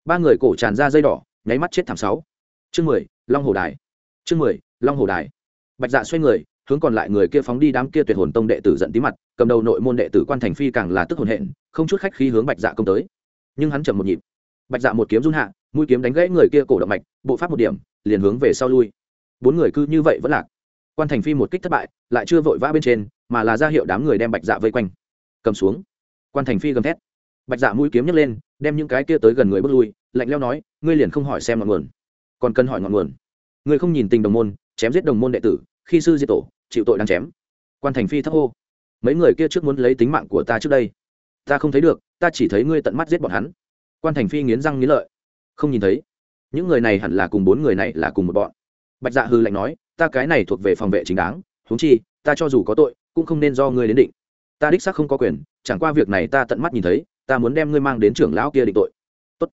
[SPEAKER 1] Ba người cổ tràn ra dây đỏ, nháy mắt chết thảm sáu. Chương mười, long hồ đài. Chương mười, long hồ đài. Bạch dạ xoay người, hướng còn lại người kia phóng đi đám kia tuyệt hồn tông đệ tử giận tí mặt, cầm đầu nội môn đệ tử quan thành phi càng là tức hồn hện, không chút khách khí hướng bạch dạ công tới. Nhưng hắn chậm một nhịp. Bạch dạ một kiếm run hạ, mũi kiếm đánh gãy người kia cổ động mạch, bộ pháp một điểm, liền hướng về sau lui. Bốn người cứ như vậy vẫn lạc. Quan thành phi một kích thất bại, lại chưa vội vã bên trên mà là ra hiệu đám người đem bạch dạ vây quanh. Cầm xuống. Quan thành phi gầm thét. Bạch dạ mũi kiếm nhấc lên, đem những cái kia tới gần người bước lui, lạnh leo nói, ngươi liền không hỏi xem ngọn nguồn, còn cần hỏi ngọn nguồn. Ngươi không nhìn tình đồng môn, chém giết đồng môn đệ tử, khi sư diệt tổ, chịu tội đang chém. Quan thành phi thấp hô. Mấy người kia trước muốn lấy tính mạng của ta trước đây. Ta không thấy được, ta chỉ thấy ngươi tận mắt giết bọn hắn. Quan thành phi nghiến răng nghiến lợi. Không nhìn thấy. Những người này hẳn là cùng bốn người này là cùng một bọn. Bạch dạ hư lạnh nói, ta cái này thuộc về phòng vệ chính đáng, huống chi, ta cho dù có tội cũng không nên do ngươi đến định. Ta đích xác không có quyền, chẳng qua việc này ta tận mắt nhìn thấy, ta muốn đem ngươi mang đến trưởng lão kia định tội. Tốt.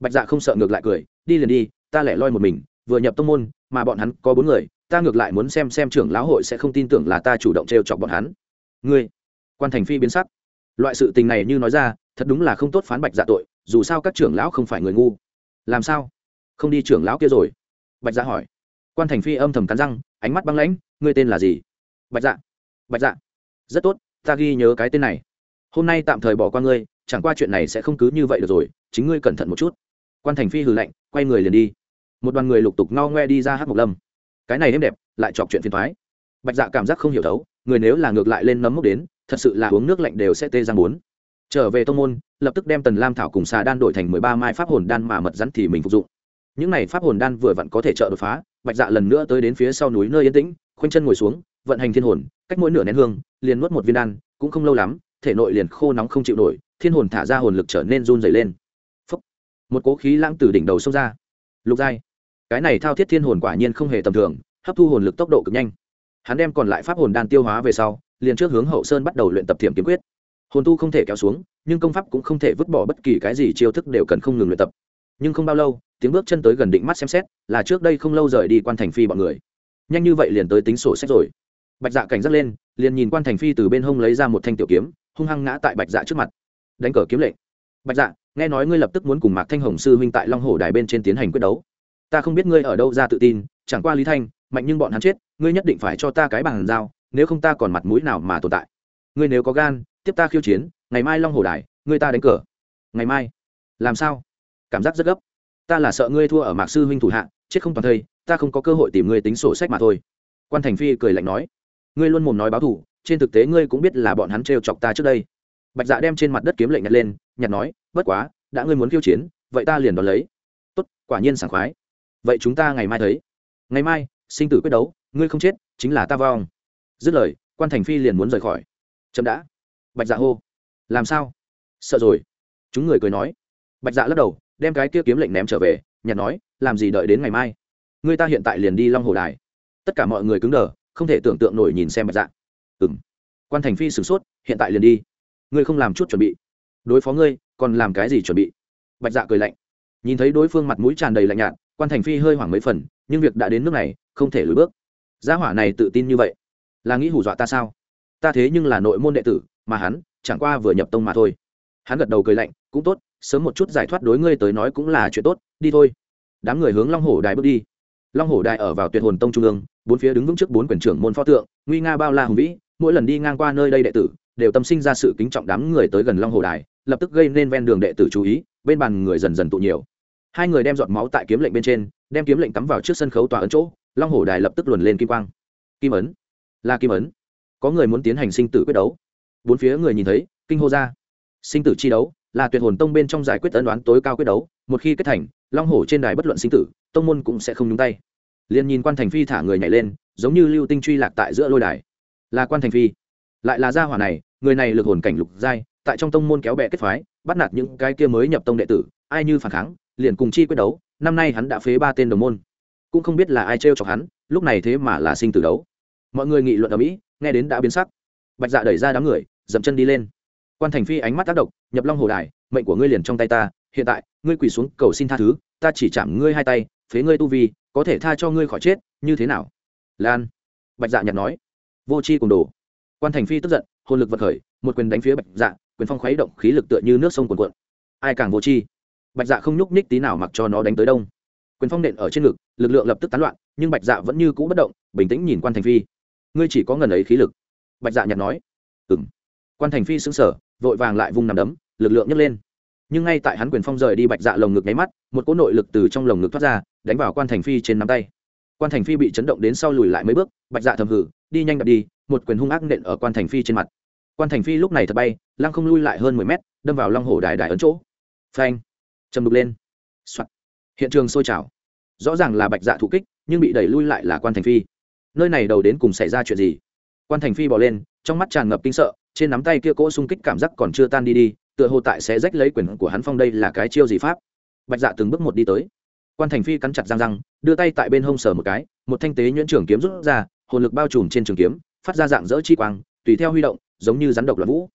[SPEAKER 1] bạch dạ không sợ ngược lại cười, đi liền đi, ta lẻ loi một mình, vừa nhập tông môn, mà bọn hắn có bốn người, ta ngược lại muốn xem xem trưởng lão hội sẽ không tin tưởng là ta chủ động t chọc bọn hắn. Ngươi. Quan thành phi biến sắc. Loại sự tình này như nói ra, thật đúng là không tốt phán bạch dạ tội, dù sao các trưởng lão không phải người ngu. Làm sao? Không đi trưởng lão kia rồi? Bạch dạ hỏi. Quan thành phi âm thầm cắn răng, ánh mắt băng lãnh, ngươi tên là gì? Bạch dạ bạch dạ. Rất tốt, ta ghi nhớ cái tên này. Hôm nay tạm thời bỏ qua ngươi, chẳng qua chuyện này sẽ không cứ như vậy được rồi, chính ngươi cẩn thận một chút. Quan thành phi hừ lạnh, quay người liền đi. Một đoàn người lục tục ngao ngoe đi ra hát mộc lâm. Cái này êm đẹp, lại chọc chuyện phiền thoái bạch dạ cảm giác không hiểu thấu, người nếu là ngược lại lên nấm mốc đến, thật sự là uống nước lạnh đều sẽ tê ra muốn trở về tông môn, lập tức đem tần lam thảo cùng xà đan đổi thành mười ba mai pháp hồn đan mà mật rắn thì mình phục dụng. Những này pháp hồn đan vừa vặn có thể trợ đột phá, bạch dạ lần nữa tới đến phía sau núi nơi yên tĩnh khoanh chân ngồi xuống, vận hành thiên hồn, cách mỗi nửa nén hương, liền nuốt một viên đan, cũng không lâu lắm, thể nội liền khô nóng không chịu nổi, thiên hồn thả ra hồn lực trở nên run dày lên. Phúc. một cố khí lãng từ đỉnh đầu xông ra. Lục giai. Cái này thao thiết thiên hồn quả nhiên không hề tầm thường, hấp thu hồn lực tốc độ cực nhanh. Hắn đem còn lại pháp hồn đan tiêu hóa về sau, liền trước hướng hậu sơn bắt đầu luyện tập thiểm kiếm quyết. Hồn tu không thể kéo xuống, nhưng công pháp cũng không thể vứt bỏ bất kỳ cái gì chiêu thức đều cần không ngừng luyện tập. Nhưng không bao lâu, tiếng bước chân tới gần định mắt xem xét, là trước đây không lâu rời đi quan thành phi bọn người nhanh như vậy liền tới tính sổ sách rồi. Bạch dạ cảnh giác lên, liền nhìn quan thành phi từ bên hông lấy ra một thanh tiểu kiếm, hung hăng ngã tại bạch dạ trước mặt. Đánh cờ kiếm lệnh. Bạch dạ nghe nói ngươi lập tức muốn cùng mạc thanh hồng sư huynh tại long hồ đài bên trên tiến hành quyết đấu. Ta không biết ngươi ở đâu ra tự tin, chẳng qua lý thanh, mạnh nhưng bọn hắn chết, ngươi nhất định phải cho ta cái bàn giao, nếu không ta còn mặt mũi nào mà tồn tại. Ngươi nếu có gan, tiếp ta khiêu chiến, ngày mai long hồ đài, ngươi ta đánh cờ. Ngày mai? Làm sao? Cảm giác rất gấp. Ta là sợ ngươi thua ở mạc sư huynh thủ hạ, chết không toàn thây ta không có cơ hội tìm ngươi tính sổ sách mà thôi. Quan thành phi cười lạnh nói, ngươi luôn mồm nói báo thù, trên thực tế ngươi cũng biết là bọn hắn trêu chọc ta trước đây. Bạch dạ đem trên mặt đất kiếm lệnh nhặt lên, nhặt nói, bất quá, đã ngươi muốn khiêu chiến, vậy ta liền đón lấy. Tốt, quả nhiên sảng khoái. Vậy chúng ta ngày mai thấy. Ngày mai, sinh tử quyết đấu, ngươi không chết, chính là ta vong. Dứt lời, quan thành phi liền muốn rời khỏi. Chậm đã. Bạch dạ hô, làm sao? Sợ rồi. Chúng người cười nói. Bạch dạ lắc đầu, đem cái kia kiếm lệnh ném trở về, nhặt nói, làm gì đợi đến ngày mai? Người ta hiện tại liền đi long hồ đài. Tất cả mọi người cứng đờ, không thể tưởng tượng nổi nhìn xem bạch dạ. Ừ m quan thành phi sửng sốt, hiện tại liền đi. Ngươi không làm chút chuẩn bị. Đối phó ngươi, còn làm cái gì chuẩn bị? Bạch dạ cười lạnh. Nhìn thấy đối phương mặt mũi tràn đầy lạnh nhạt, quan thành phi hơi hoảng mấy phần, nhưng việc đã đến nước này, không thể lùi bước. Gia hỏa này tự tin như vậy, là nghĩ hù dọa ta sao? Ta thế nhưng là nội môn đệ tử, mà hắn chẳng qua vừa nhập tông mà thôi. Hắn gật đầu cười lạnh, cũng tốt, sớm một chút giải thoát đối ngươi tới nói cũng là chuyện tốt, đi thôi. Đám người hướng long hổ đài bước đi long hổ đài ở vào tuyệt hồn tông trung ương, bốn phía đứng vững trước bốn quyền trưởng môn pho tượng, nguy nga bao la hùng vĩ, mỗi lần đi ngang qua nơi đây đệ tử, đều tâm sinh ra sự kính trọng đám người tới gần long hồ đài, lập tức gây nên ven đường đệ tử chú ý, bên bàn người dần dần tụ nhiều. Hai người đem giọt máu tại kiếm lệnh bên trên, đem kiếm lệnh cắm vào trước sân khấu tòa ấn chỗ, long hồ đài lập tức luồn lên kim quang. Kim ấn? Là kim ấn. Có người muốn tiến hành sinh tử quyết đấu. Bốn phía người nhìn thấy, kinh hô ra. Sinh tử chi đấu là tuyệt hồn tông bên trong giải quyết ấn đoán tối cao quyết đấu, một khi kết thành, long hổ trên đài bất luận sinh tử, tông môn cũng sẽ không nhúng tay. Liền nhìn quan thành phi thả người nhảy lên, giống như lưu tinh truy lạc tại giữa lôi đài. Là quan thành phi. Lại là gia hỏa này, người này lực hồn cảnh lục giai, tại trong tông môn kéo bè kết phái, bắt nạt những cái kia mới nhập tông đệ tử, ai như phản kháng, liền cùng chi quyết đấu, năm nay hắn đã phế ba tên đồng môn. Cũng không biết là ai trêu chọc hắn, lúc này thế mà là sinh tử đấu. Mọi người nghị luận ở mỹ, nghe đến đã biến sắc. Bạch dạ đẩy ra đám người, dậm chân đi lên quan thành phi ánh mắt tác động, nhập long hồ đài, mệnh của ngươi liền trong tay ta, hiện tại, ngươi quỳ xuống cầu xin tha thứ, ta chỉ chạm ngươi hai tay, phế ngươi tu vi, có thể tha cho ngươi khỏi chết, như thế nào? Lan, bạch dạ nhặt nói. Vô c h i cùng đồ. Quan thành phi tức giận, hồn lực vật khởi, một quyền đánh phía bạch dạ quyền phong khuấy động, khí lực tựa như nước sông cuồn cuộn. Ai càng vô chi bạch dạ không nhúc nhích tí nào mặc cho nó đánh tới đông. Quyền phong nện ở trên ngực, lực lượng lập tức tán loạn, nhưng bạch dạ vẫn như cũ bất động, bình tĩnh nhìn quan thành phi. Ngươi chỉ có ngần ấy khí lực. Bạch dạ nhặt nói. Ừng quan thành phi xứng sở vội vàng lại vung nằm đấm, lực lượng nhấc lên. Nhưng ngay tại hắn quyền phong rời đi bạch dạ lồng ngực nháy mắt, một cỗ nội lực từ trong lồng ngực thoát ra, đánh vào quan thành phi trên nắm tay. Quan thành phi bị chấn động đến sau lùi lại mấy bước, bạch dạ thầm hử đi nhanh đập đi, một quyền hung ác nện ở quan thành phi trên mặt. Quan thành phi lúc này thật bay, lăng không lui lại hơn mười mét, đâm vào long hồ đài đài ấn chỗ. Phanh! Chầm đục lên、Soạn. hiện trường sôi trào. Rõ ràng là bạch dạ thủ kích, nhưng bị đẩy lui lại là quan thành phi. Nơi này đầu đến cùng xảy ra chuyện gì? Quan thành phi bỏ lên trong mắt tràn ngập kinh sợ, trên nắm tay kia cỗ xung kích cảm giác còn chưa tan đi đi, tựa hồ tại sẽ rách lấy quyền của hắn phong đây là cái chiêu gì pháp? Bạch dạ từng bước một đi tới. Quan thành phi cắn chặt răng răng, đưa tay tại bên hông sờ một cái, một thanh tế nhuyễn trường kiếm rút ra, hồn lực bao trùm trên trường kiếm, phát ra dạng dỡ chi quang, tùy theo huy động, giống như rắn độc loạn vũ.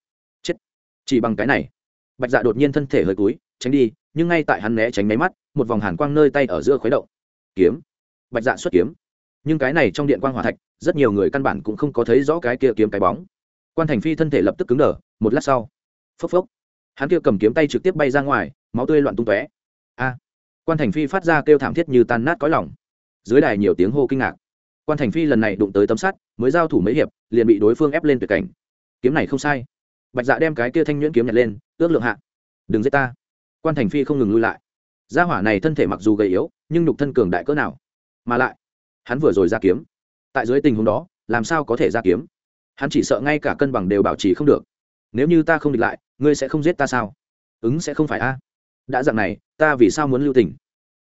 [SPEAKER 1] Chết! Chỉ bằng cái này. Bạch dạ đột nhiên thân thể hơi cúi, tránh đi, nhưng ngay tại hắn né tránh máy mắt, một vòng hàn quang nơi tay ở giữa khuấy động. Kiếm! Bạch dạ xuất kiếm nhưng cái này trong điện quang hỏa thạch, rất nhiều người căn bản cũng không có thấy rõ cái kia kiếm cái bóng. Quan thành phi thân thể lập tức cứng đờ, một lát sau, phốc phốc, hắn kia cầm kiếm tay trực tiếp bay ra ngoài, máu tươi loạn tung tóe. A! Quan thành phi phát ra kêu thảm thiết như tan nát cõi lòng. Dưới đài nhiều tiếng hô kinh ngạc. Quan thành phi lần này đụng tới tấm sắt, mới giao thủ mấy hiệp, liền bị đối phương ép lên tuyệt cảnh. Kiếm này không sai. Bạch dạ đem cái kia thanh nhuyễn kiếm nhặt lên, ước lượng hạ. Đừng giết ta. Quan thành phi không ngừng lui lại. Gia hỏa này thân thể mặc dù gầy yếu, nhưng nhục thân cường đại cỡ nào. Mà lại hắn vừa rồi ra kiếm. Tại dưới tình huống đó, làm sao có thể ra kiếm? Hắn chỉ sợ ngay cả cân bằng đều bảo trì không được. Nếu như ta không địch lại, ngươi sẽ không giết ta sao? Ứng sẽ không phải a. Đã dặn này, ta vì sao muốn lưu tình?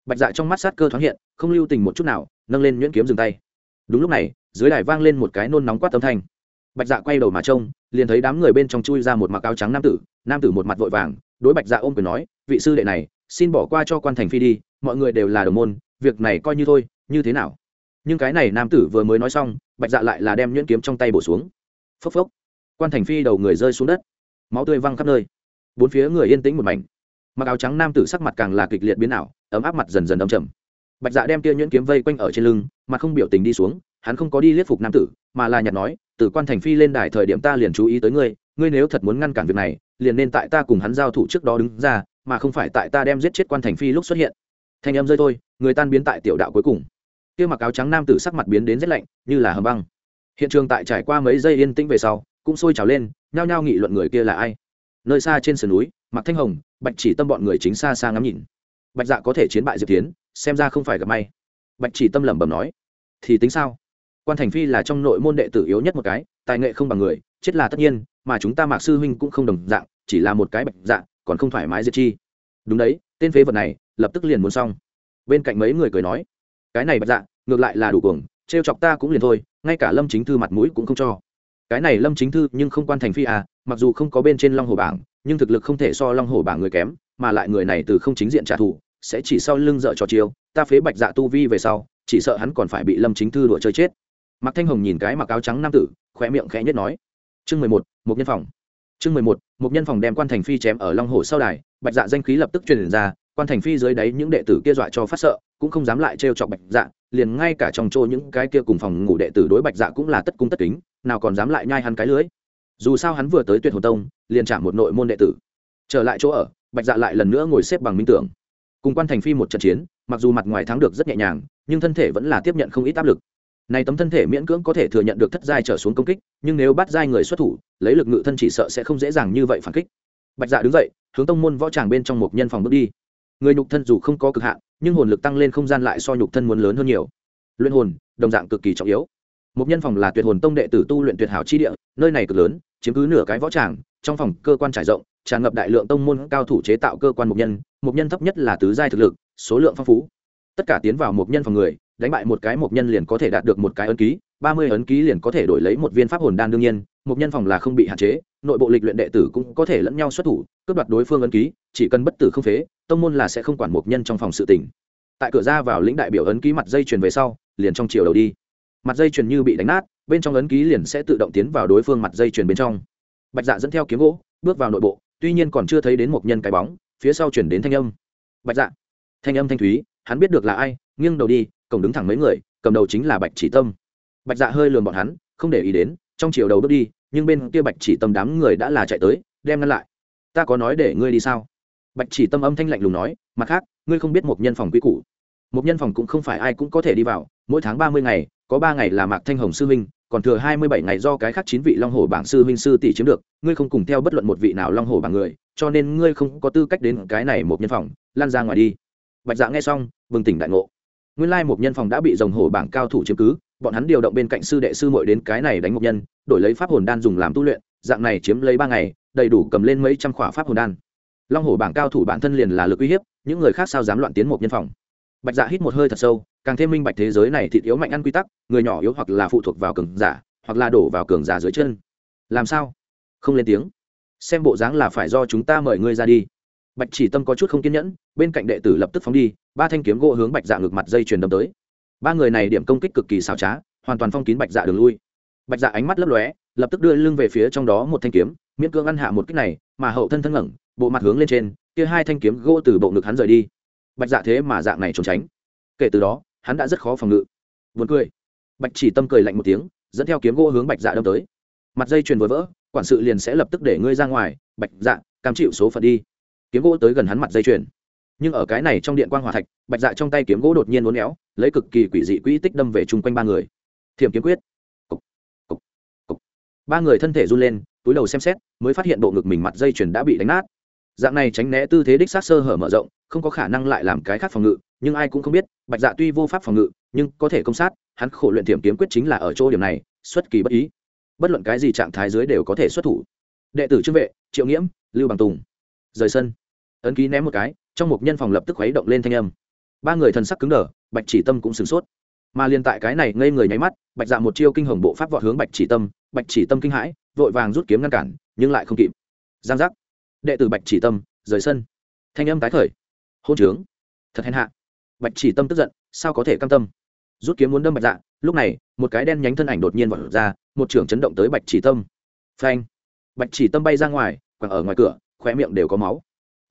[SPEAKER 1] Bạch dạ trong mắt sát cơ thoáng hiện, không lưu tình một chút nào, nâng lên nhuyễn kiếm dừng tay. Đúng lúc này, dưới đài vang lên một cái nôn nóng quát tấm thanh. Bạch dạ quay đầu mà trông, liền thấy đám người bên trong chui ra một mặc áo trắng nam tử nam tử một mặt vội vàng, đối bạch dạ ôm quyền nói, vị sư đệ này, xin bỏ qua cho quan thành phi đi, mọi người đều là đồng môn, việc này coi như thôi, như thế nào? Nhưng cái này nam tử vừa mới nói xong, bạch dạ lại là đem nhuyễn kiếm trong tay bổ xuống. Phốc phốc. Quan thành phi đầu người rơi xuống đất. Máu tươi văng khắp nơi. Bốn phía người yên tĩnh một mảnh. Mặc áo trắng nam tử sắc mặt càng là kịch liệt biến ảo, ấm áp mặt dần dần đ trầm. Bạch dạ đem tia nhuyễn kiếm vây quanh ở trên lưng, mà không biểu tình đi xuống, hắn không có đi liếc phục nam tử, mà là nhặt nói, từ quan thành phi lên đài thời điểm ta liền chú ý tới ngươi ngươi nếu thật muốn ngăn cản việc này, liền nên tại ta cùng hắn giao thủ trước đó đứng ra, mà không phải tại ta đem giết chết quan thành phi lúc xuất hiện. Thanh âm rơi thôi, người tan biến tại tiểu đạo cuối cùng kia mặc áo trắng nam tử sắc mặt biến đến rất lạnh, như là hầm băng. Hiện trường tại trải qua mấy giây yên tĩnh về sau, cũng sôi trào lên, nhao nhao nghị luận người kia là ai. Nơi xa trên sườn núi mặc thanh hồng, bạch chỉ tâm bọn người chính xa xa ngắm nhìn. Bạch dạ có thể chiến bại diệp tiến xem ra không phải gặp may. Bạch chỉ tâm lẩm bẩm nói, thì tính sao? Quan thành phi là trong nội môn đệ tử yếu nhất một cái, tài nghệ không bằng người, chết là tất nhiên, mà chúng ta mạc sư huynh cũng không đồng dạng, chỉ là một cái bạch dạ còn không thoải mái diệt chi. Đúng đấy, tên phế vật này, lập tức liền muốn xong. Bên cạnh mấy người cười nói cái này bạch dạ ngược lại là đủ cuồng, trêu chọc ta cũng liền thôi, ngay cả lâm chính thư mặt mũi cũng không cho. Cái này lâm chính thư nhưng không quan thành phi à mặc dù không có bên trên long hồ bảng, nhưng thực lực không thể so long hồ bảng người kém, mà lại người này từ không chính diện trả thù, sẽ chỉ sau lưng dợ trò chiêu, ta phế bạch dạ tu vi về sau, chỉ sợ hắn còn phải bị lâm chính thư đùa chơi chết. Mặc thanh hồng nhìn cái mặc áo trắng nam tử khỏe miệng khẽ nhất nói, chương mười một một nhân phòng. Chương mười một một nhân phòng đem quan thành phi chém ở long hồ sau đài, bạch dạ danh khí lập tức truyền ra, quan thành phi dưới đáy những đệ tử kia dọa cho phát sợ cũng không dám lại trêu chọc bạch dạ liền ngay cả trong chỗ những cái kia cùng phòng ngủ đệ tử đối bạch dạ cũng là tất cung tất kính, nào còn dám lại nhai hắn cái lưới. Dù sao hắn vừa tới tuyệt hồ tông, liền trả một nội môn đệ tử. Trở lại chỗ ở, bạch dạ lại lần nữa ngồi xếp bằng minh tưởng. Cùng quan thành phi một trận chiến, mặc dù mặt ngoài thắng được rất nhẹ nhàng, nhưng thân thể vẫn là tiếp nhận không ít áp lực. Này tấm thân thể miễn cưỡng có thể thừa nhận được thất giai trở xuống công kích, nhưng nếu bắt giai người xuất thủ, lấy lực ngự thân chỉ sợ sẽ không dễ dàng như vậy phản kích. Bạch dạ đứng dậy, hướng tông môn võ tràng bên trong một nhân phòng bước đi. Người nhục thân dù không có cực hạn nhưng hồn lực tăng lên không gian lại so nhục thân muốn lớn hơn nhiều. Luyện hồn, đồng dạng cực kỳ trọng yếu. Một nhân phòng là tuyệt hồn tông đệ tử tu luyện tuyệt hảo chi địa, nơi này cực lớn, chiếm cứ nửa cái võ tràng, trong phòng cơ quan trải rộng, tràn ngập đại lượng tông môn cao thủ chế tạo cơ quan mục nhân mục nhân thấp nhất là tứ giai thực lực, số lượng phong phú. Tất cả tiến vào mục nhân phòng người, đánh bại một cái mục nhân liền có thể đạt được một cái ấn ký ba mươi ấn ký liền có thể đổi lấy một viên pháp hồn đan đương nhiên mục nhân phòng là không bị hạn chế, nội bộ lịch luyện đệ tử cũng có thể lẫn nhau xuất thủ, cướp đoạt đối phương ấn ký, chỉ cần bất tử không phế, tông môn là sẽ không quản mục nhân trong phòng sự tỉnh tại cửa ra vào lĩnh đại biểu ấn ký mặt dây chuyền về sau, liền trong chiều đầu đi. Mặt dây chuyền như bị đánh nát, bên trong ấn ký liền sẽ tự động tiến vào đối phương mặt dây chuyền bên trong. Bạch dạ dẫn theo kiếm gỗ, bước vào nội bộ, tuy nhiên còn chưa thấy đến một nhân cái bóng, phía sau chuyển đến thanh âm. Bạch dạ. Thanh âm thanh thúy, hắn biết được là ai, nghiêng đầu đi, cổng đứng thẳng mấy người, cầm đầu chính là bạch chỉ tâm bạch dạ hơi lườm bọn hắn, không để ý đến, trong chiều đầu bước đi, nhưng bên kia bạch chỉ tâm đám người đã là chạy tới, đem ngăn lại. Ta có nói để ngươi đi sao? Bạch chỉ tâm âm thanh lạnh lùng nói, mặt khác, ngươi không biết một nhân phòng quy củ. Một nhân phòng cũng không phải ai cũng có thể đi vào, mỗi tháng ba mươi ngày, có ba ngày là mạc thanh hồng sư huynh, còn thừa hai mươi bảy ngày do cái khác chín vị long hồ bảng sư huynh sư tỷ chiếm được, ngươi không cùng theo bất luận một vị nào long hồ bảng người, cho nên ngươi không có tư cách đến cái này một nhân phòng, lan ra ngoài đi. Bạch dạ nghe xong, bừng tỉnh đại ngộ. Nguyên lai một nhân phòng đã bị dòng hổ bảng cao thủ chiếm cứ bọn hắn điều động bên cạnh sư đệ sư muội đến cái này đánh một nhân, đổi lấy pháp hồn đan dùng làm tu luyện, dạng này chiếm lấy ba ngày, đầy đủ cầm lên mấy trăm khỏa pháp hồn đan. Long hổ bảng cao thủ bản thân liền là lực uy hiếp, những người khác sao dám loạn tiến một nhân phòng. Bạch dạ hít một hơi thật sâu, càng thêm minh bạch thế giới này thịt yếu mạnh ăn quy tắc, người nhỏ yếu hoặc là phụ thuộc vào cường giả, hoặc là đổ vào cường giả dưới chân. Làm sao? Không lên tiếng. Xem bộ dáng là phải do chúng ta mời ngươi ra đi. Bạch chỉ tâm có chút không kiên nhẫn, bên cạnh đệ tử lập tức phóng đi, ba thanh kiếm gỗ hướng bạch dạ ngược mặt dây truyền đâm tới ba người này điểm công kích cực kỳ xảo trá, hoàn toàn phong kín bạch dạ đường lui. Bạch dạ ánh mắt lấp lóe, lập tức đưa lưng về phía trong đó một thanh kiếm, miễn cưỡng ăn hạ một kích này, mà hậu thân thân ngẩng, bộ mặt hướng lên trên, kia hai thanh kiếm gỗ từ bộ ngực hắn rời đi. Bạch dạ thế mà dạng này trốn tránh. Kể từ đó, hắn đã rất khó phòng ngự. Vượt cười. Bạch chỉ tâm cười lạnh một tiếng, dẫn theo kiếm gỗ hướng bạch dạ đâm tới. Mặt dây chuyền vội vỡ, quản sự liền sẽ lập tức để ngươi ra ngoài. Bạch dạ cam chịu số phận đi. Kiếm gỗ tới gần hắn mặt dây chuyền nhưng ở cái này trong điện quang hòa thạch bạch dạ trong tay kiếm gỗ đột nhiên uốn éo lấy cực kỳ quỷ dị quỹ tích đâm về chung quanh ba người. Thiểm kiếm quyết. Cục, cục, cục. ba người thân thể run lên túi đầu xem xét mới phát hiện bộ ngực mình mặt dây chuyền đã bị đánh nát. Dạng này tránh né tư thế đích sát sơ hở mở rộng không có khả năng lại làm cái khác phòng ngự nhưng ai cũng không biết bạch dạ tuy vô pháp phòng ngự nhưng có thể công sát hắn khổ luyện thiểm kiếm quyết chính là ở chỗ điểm này xuất kỳ bất ý. Bất luận cái gì trạng thái dưới đều có thể xuất thủ. Đệ tử trương vệ triệu nghiễm lưu bằng tùng. Rời sân. Ấn ký ném một cái trong một nhân phòng lập tức khuấy động lên thanh âm. Ba người thần sắc cứng đờ, bạch chỉ tâm cũng sửng sốt. Mà liền tại cái này ngây người nháy mắt, bạch dạ một chiêu kinh hồng bộ pháp vọt hướng bạch chỉ tâm, bạch chỉ tâm kinh hãi, vội vàng rút kiếm ngăn cản, nhưng lại không kịp. Giang giác. Đệ tử bạch chỉ tâm, rời sân. Thanh âm tái khởi. Hôn trướng. Thật hèn hạ. Bạch chỉ tâm tức giận, sao có thể cam tâm? Rút kiếm muốn đâm bạch dạ lúc này, một cái đen nhánh thân ảnh đột nhiên vọt ra, một trưởng chấn động tới bạch chỉ tâm. Phanh. Bạch chỉ tâm bay ra ngoài, quẳng ở ngoài cửa, khóe miệng đều có máu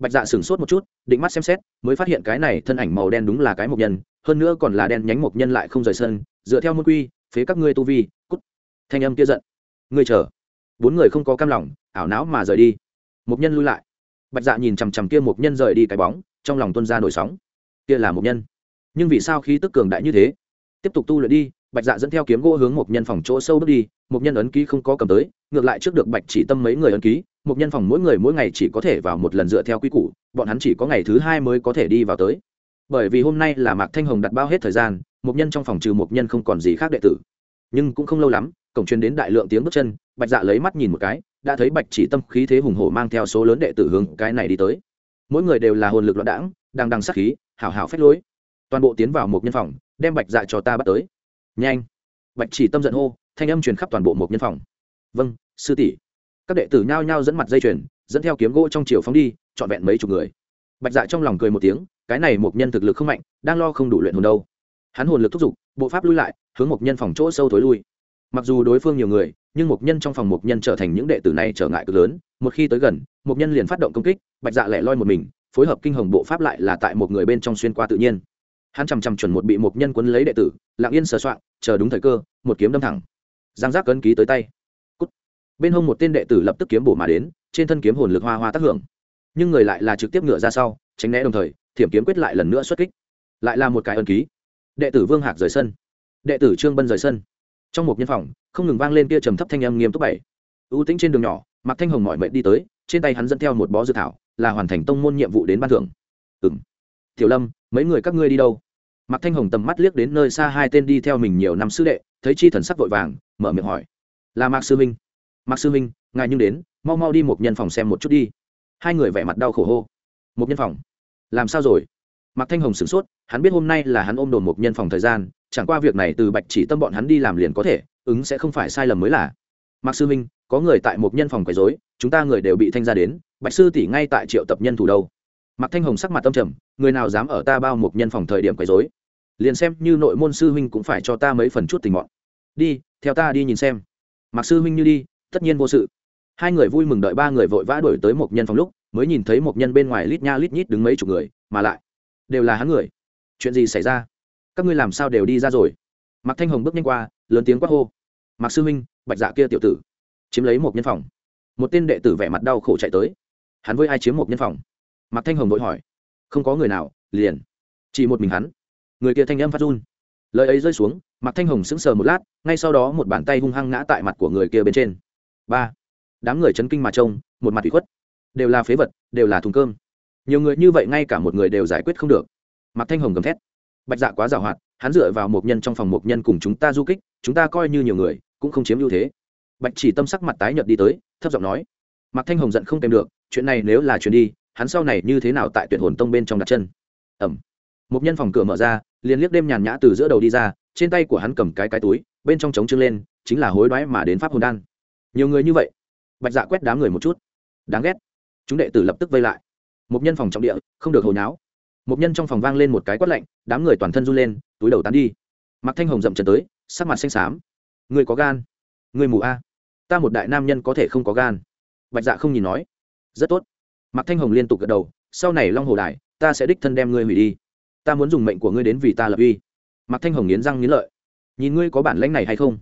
[SPEAKER 1] bạch dạ sửng sốt một chút, định mắt xem xét, mới phát hiện cái này thân ảnh màu đen đúng là cái mộc nhân, hơn nữa còn là đen nhánh mộc nhân lại không rời sân, dựa theo môn quy, phế các ngươi tu vi, cút. Thanh âm kia giận. Ngươi chờ. Bốn người không có cam lòng, ảo não mà rời đi. Mộc nhân lui lại. Bạch dạ nhìn chằm chằm kia mộc nhân rời đi cái bóng, trong lòng tuân ra nổi sóng. Kia là mộc nhân. Nhưng vì sao khí tức cường đại như thế? Tiếp tục tu luyện đi, bạch dạ dẫn theo kiếm gỗ hướng một nhân phòng chỗ sâu bước đi một nhân ấn ký không có cầm tới, ngược lại trước được bạch chỉ tâm mấy người ấn ký một nhân phòng mỗi người mỗi ngày chỉ có thể vào một lần dựa theo quy củ, bọn hắn chỉ có ngày thứ hai mới có thể đi vào tới. Bởi vì hôm nay là mạc thanh hồng đặt bao hết thời gian một nhân trong phòng trừ một nhân không còn gì khác đệ tử. Nhưng cũng không lâu lắm, cổng truyền đến đại lượng tiếng bước chân, bạch dạ lấy mắt nhìn một cái, đã thấy bạch chỉ tâm khí thế hùng hổ mang theo số lớn đệ tử hướng cái này đi tới. Mỗi người đều là hồn lực loạn đảng đang đằng sắc khí hảo hảo phách lối. Toàn bộ tiến vào một nhân phòng, đem bạch dạ cho ta bắt tới. Nhanh! Bạch chỉ tâm giận hô, thanh âm truyền khắp toàn bộ một nhân phòng. Vâng sư tỷ các đệ tử nhao nhao dẫn mặt dây chuyền, dẫn theo kiếm gỗ trong chiều phóng đi, trọn vẹn mấy chục người. Bạch dạ trong lòng cười một tiếng, cái này một nhân thực lực không mạnh, đang lo không đủ luyện hồn đâu. Hắn hồn lực thúc giục, bộ pháp lui lại, hướng một nhân phòng chỗ sâu thối lui. Mặc dù đối phương nhiều người, nhưng một nhân trong phòng một nhân trở thành những đệ tử này trở ngại cực lớn. Một khi tới gần, một nhân liền phát động công kích, bạch dạ lẻ loi một mình, phối hợp kinh hồng bộ pháp lại là tại một người bên trong xuyên qua tự nhiên. Hắn chằm chằm chuẩn một bị một nhân quấn lấy đệ tử, lặng yên sờ soạn chờ đúng thời cơ, một kiếm đâm thẳng. Giang giác cấn ký tới tay bên hông một tên đệ tử lập tức kiếm bổ mà đến, trên thân kiếm hồn lực hoa hoa tác hưởng. Nhưng người lại là trực tiếp ngựa ra sau, tránh né đồng thời, thiểm kiếm quyết lại lần nữa xuất kích. Lại là một cái ân ký. Đệ tử vương hạc rời sân. Đệ tử trương bân rời sân. Trong một nhân phòng, không ngừng vang lên kia trầm thấp thanh âm nghiêm túc bảy. Ưu tĩnh trên đường nhỏ mặc thanh hồng mọi mệnh đi tới, trên tay hắn dẫn theo một bó dự thảo, là hoàn thành tông môn nhiệm vụ đến ban thưởng. Ừng tiểu lâm, mấy người các ngươi đi đâu? Mạc thanh hồng tầm mắt liếc đến nơi xa hai tên đi theo mình nhiều năm sư đệ, thấy chi thần sắc vội vàng, mở miệng hỏi. Là mạc sư minh mạc sư minh ngài nhưng đến, mau mau đi một nhân phòng xem một chút đi. Hai người vẻ mặt đau khổ hô. Một nhân phòng? Làm sao rồi? Mạc thanh hồng sửng sốt, hắn biết hôm nay là hắn ôm đồn một nhân phòng thời gian, chẳng qua việc này từ bạch chỉ tâm bọn hắn đi làm liền có thể, ứng sẽ không phải sai lầm mới là. Mạc sư minh có người tại một nhân phòng quấy dối chúng ta người đều bị thanh ra đến, bạch sư tỷ ngay tại triệu tập nhân thủ đâu. Mạc thanh hồng sắc mặt tâm trầm, người nào dám ở ta bao một nhân phòng thời điểm quấy dối liền xem như nội môn sư huynh cũng phải cho ta mấy phần chút tình mọn. Đi, theo ta đi nhìn xem. Mạc sư huynh như đi tất nhiên vô sự. Hai người vui mừng đợi ba người vội vã đổi tới một nhân phòng lúc, mới nhìn thấy một nhân bên ngoài lít nha lít nhít đứng mấy chục người, mà lại đều là hắn người. Chuyện gì xảy ra? Các ngươi làm sao đều đi ra rồi? Mạc thanh hồng bước nhanh qua, lớn tiếng quát hô. Mạc sư huynh bạch dạ kia tiểu tử, chiếm lấy một nhân phòng. Một tên đệ tử vẻ mặt đau khổ chạy tới. Hắn với ai chiếm một nhân phòng? Mạc thanh hồng vội hỏi. Không có người nào, liền chỉ một mình hắn. Người kia thanh âm phát run. Lời ấy rơi xuống, mạc thanh hồng sững sờ một lát, ngay sau đó một bàn tay hung hăng ngã tại mặt của người kia bên trên ba. Đám người chấn kinh mà trông, một mặt bị khuất. Đều là phế vật, đều là thùng cơm. Nhiều người như vậy ngay cả một người đều giải quyết không được. Mặc thanh hồng gầm thét. Bạch dạ quá giàu hoạt, hắn dựa vào một nhân trong phòng một nhân cùng chúng ta du kích, chúng ta coi như nhiều người, cũng không chiếm ưu thế. Bạch chỉ tâm sắc mặt tái nhợt đi tới, thấp giọng nói. Mặc thanh hồng giận không kèm được, chuyện này nếu là chuyện đi, hắn sau này như thế nào tại tuyển hồn tông bên trong đặt chân? Ẩm. Một nhân phòng cửa mở ra, liền liếc đêm nhàn nhã từ giữa đầu đi ra, trên tay của hắn cầm cái cái túi, bên trong trống trưng lên, chính là hối đoái mà đến pháp hồn đan nhiều người như vậy. Bạch dạ quét đám người một chút. Đáng ghét. Chúng đệ tử lập tức vây lại. Một nhân phòng trọng địa, không được hồi náo. Một nhân trong phòng vang lên một cái quát lạnh, đám người toàn thân run lên, túi đầu tán đi. Mặc thanh hồng dậm chân tới, sắc mặt xanh xám. Người có gan. Người mù a. Ta một đại nam nhân có thể không có gan. Bạch dạ không nhìn nói. Rất tốt. Mặc thanh hồng liên tục gật đầu, sau này long hồ đài, ta sẽ đích thân đem ngươi hủy đi. Ta muốn dùng mệnh của ngươi đến vì ta lập uy. Mặc thanh hồng nghiến răng nghiến lợi. Nhìn ngươi có bản lãnh này hay không?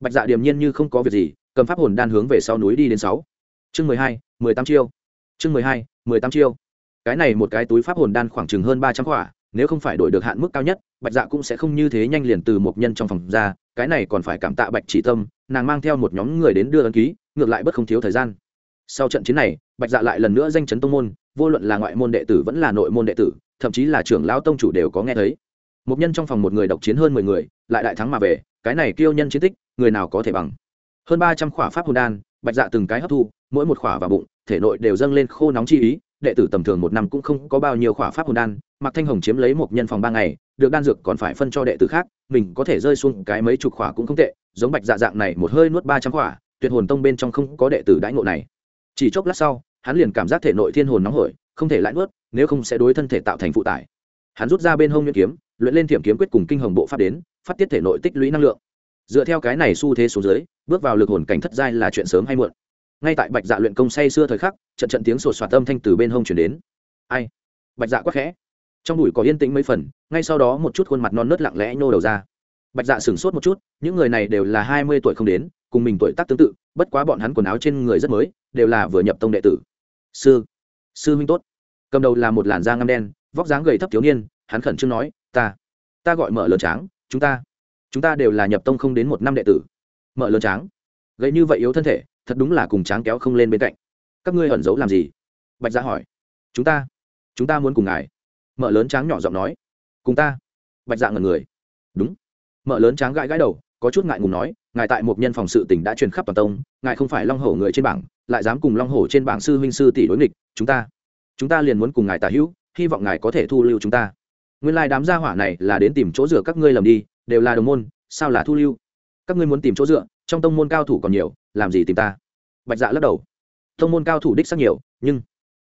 [SPEAKER 1] Bạch dạ điềm nhiên như không có việc gì cầm pháp hồn đan hướng về sau núi đi đến sáu. Chương mười hai, mười tám chiêu. Chương mười hai, mười tám chiêu. Cái này một cái túi pháp hồn đan khoảng chừng hơn ba trăm quả, nếu không phải đổi được hạn mức cao nhất, bạch dạ cũng sẽ không như thế nhanh liền từ một nhân trong phòng ra, cái này còn phải cảm tạ bạch chỉ tâm, nàng mang theo một nhóm người đến đưa ấn ký, ngược lại bất không thiếu thời gian. Sau trận chiến này, bạch dạ lại lần nữa danh chấn tông môn, vô luận là ngoại môn đệ tử vẫn là nội môn đệ tử, thậm chí là trưởng lão tông chủ đều có nghe thấy. Một nhân trong phòng một người độc chiến hơn mười người, lại đại thắng mà về, cái này kêu nhân chiến tích, người nào có thể bằng? Hơn ba trăm khỏa pháp hồn đan, bạch dạ từng cái hấp thu, mỗi một khỏa vào bụng, thể nội đều dâng lên khô nóng chi ý. Đệ tử tầm thường một năm cũng không có bao nhiêu khỏa pháp hồn đan mặc thanh hồng chiếm lấy một nhân phòng ba ngày, được đan dược còn phải phân cho đệ tử khác, mình có thể rơi xuống cái mấy chục khỏa cũng không tệ, giống bạch dạ dạng này một hơi nuốt ba trăm khỏa, tuyệt hồn tông bên trong không có đệ tử đãi ngộ này. Chỉ chốc lát sau, hắn liền cảm giác thể nội thiên hồn nóng hổi, không thể lại nuốt, nếu không sẽ đối thân thể tạo thành phụ tải. Hắn rút ra bên hông nhuyễn kiếm, luyện lên thiểm kiếm quyết cùng kinh hồng bộ pháp đến, phát tiết thể nội tích lũy năng lượng dựa theo cái này xu thế xuống dưới, bước vào lực hồn cảnh thất giai là chuyện sớm hay muộn. Ngay tại bạch dạ luyện công say xưa thời khắc, trận trận tiếng sột soạt âm thanh từ bên hông chuyển đến. Ai? Bạch dạ quắc khẽ. Trong đùi có yên tĩnh mấy phần, ngay sau đó một chút khuôn mặt non nớt lặng lẽ nhô đầu ra. Bạch dạ sửng sốt một chút, những người này đều là hai mươi tuổi không đến, cùng mình tuổi tác tương tự, bất quá bọn hắn quần áo trên người rất mới, đều là vừa nhập tông đệ tử. Sư sư huynh tốt. Cầm đầu là một làn da ngăm đen, vóc dáng gầy thấp thiếu niên, hắn khẩn trương nói, ta ta gọi mở lớn tráng, chúng ta chúng ta đều là nhập tông không đến một năm đệ tử. Mợ lớn tráng. Gậy như vậy yếu thân thể, thật đúng là cùng tráng kéo không lên bên cạnh. Các ngươi ẩn giấu làm gì? Bạch gia hỏi. Chúng ta chúng ta muốn cùng ngài. Mợ lớn tráng nhỏ giọng nói. Cùng ta. Bạch dạ ngần người. Đúng. Mợ lớn tráng gãi gãi đầu, có chút ngại ngùng nói, ngài tại một nhân phòng sự tỉnh đã truyền khắp toàn tông, ngài không phải long hổ người trên bảng, lại dám cùng long hổ trên bảng sư huynh sư tỷ đối nghịch, chúng ta. Chúng ta liền muốn cùng ngài tả hữu, hy vọng ngài có thể thu lưu chúng ta. Nguyên lai đám gia hỏa này là đến tìm chỗ rửa các ngươi lầm đi đều là đồng môn, sao là thu lưu? Các ngươi muốn tìm chỗ dựa, trong tông môn cao thủ còn nhiều, làm gì tìm ta? Bạch dạ lắc đầu. Tông môn cao thủ đích sắc nhiều, nhưng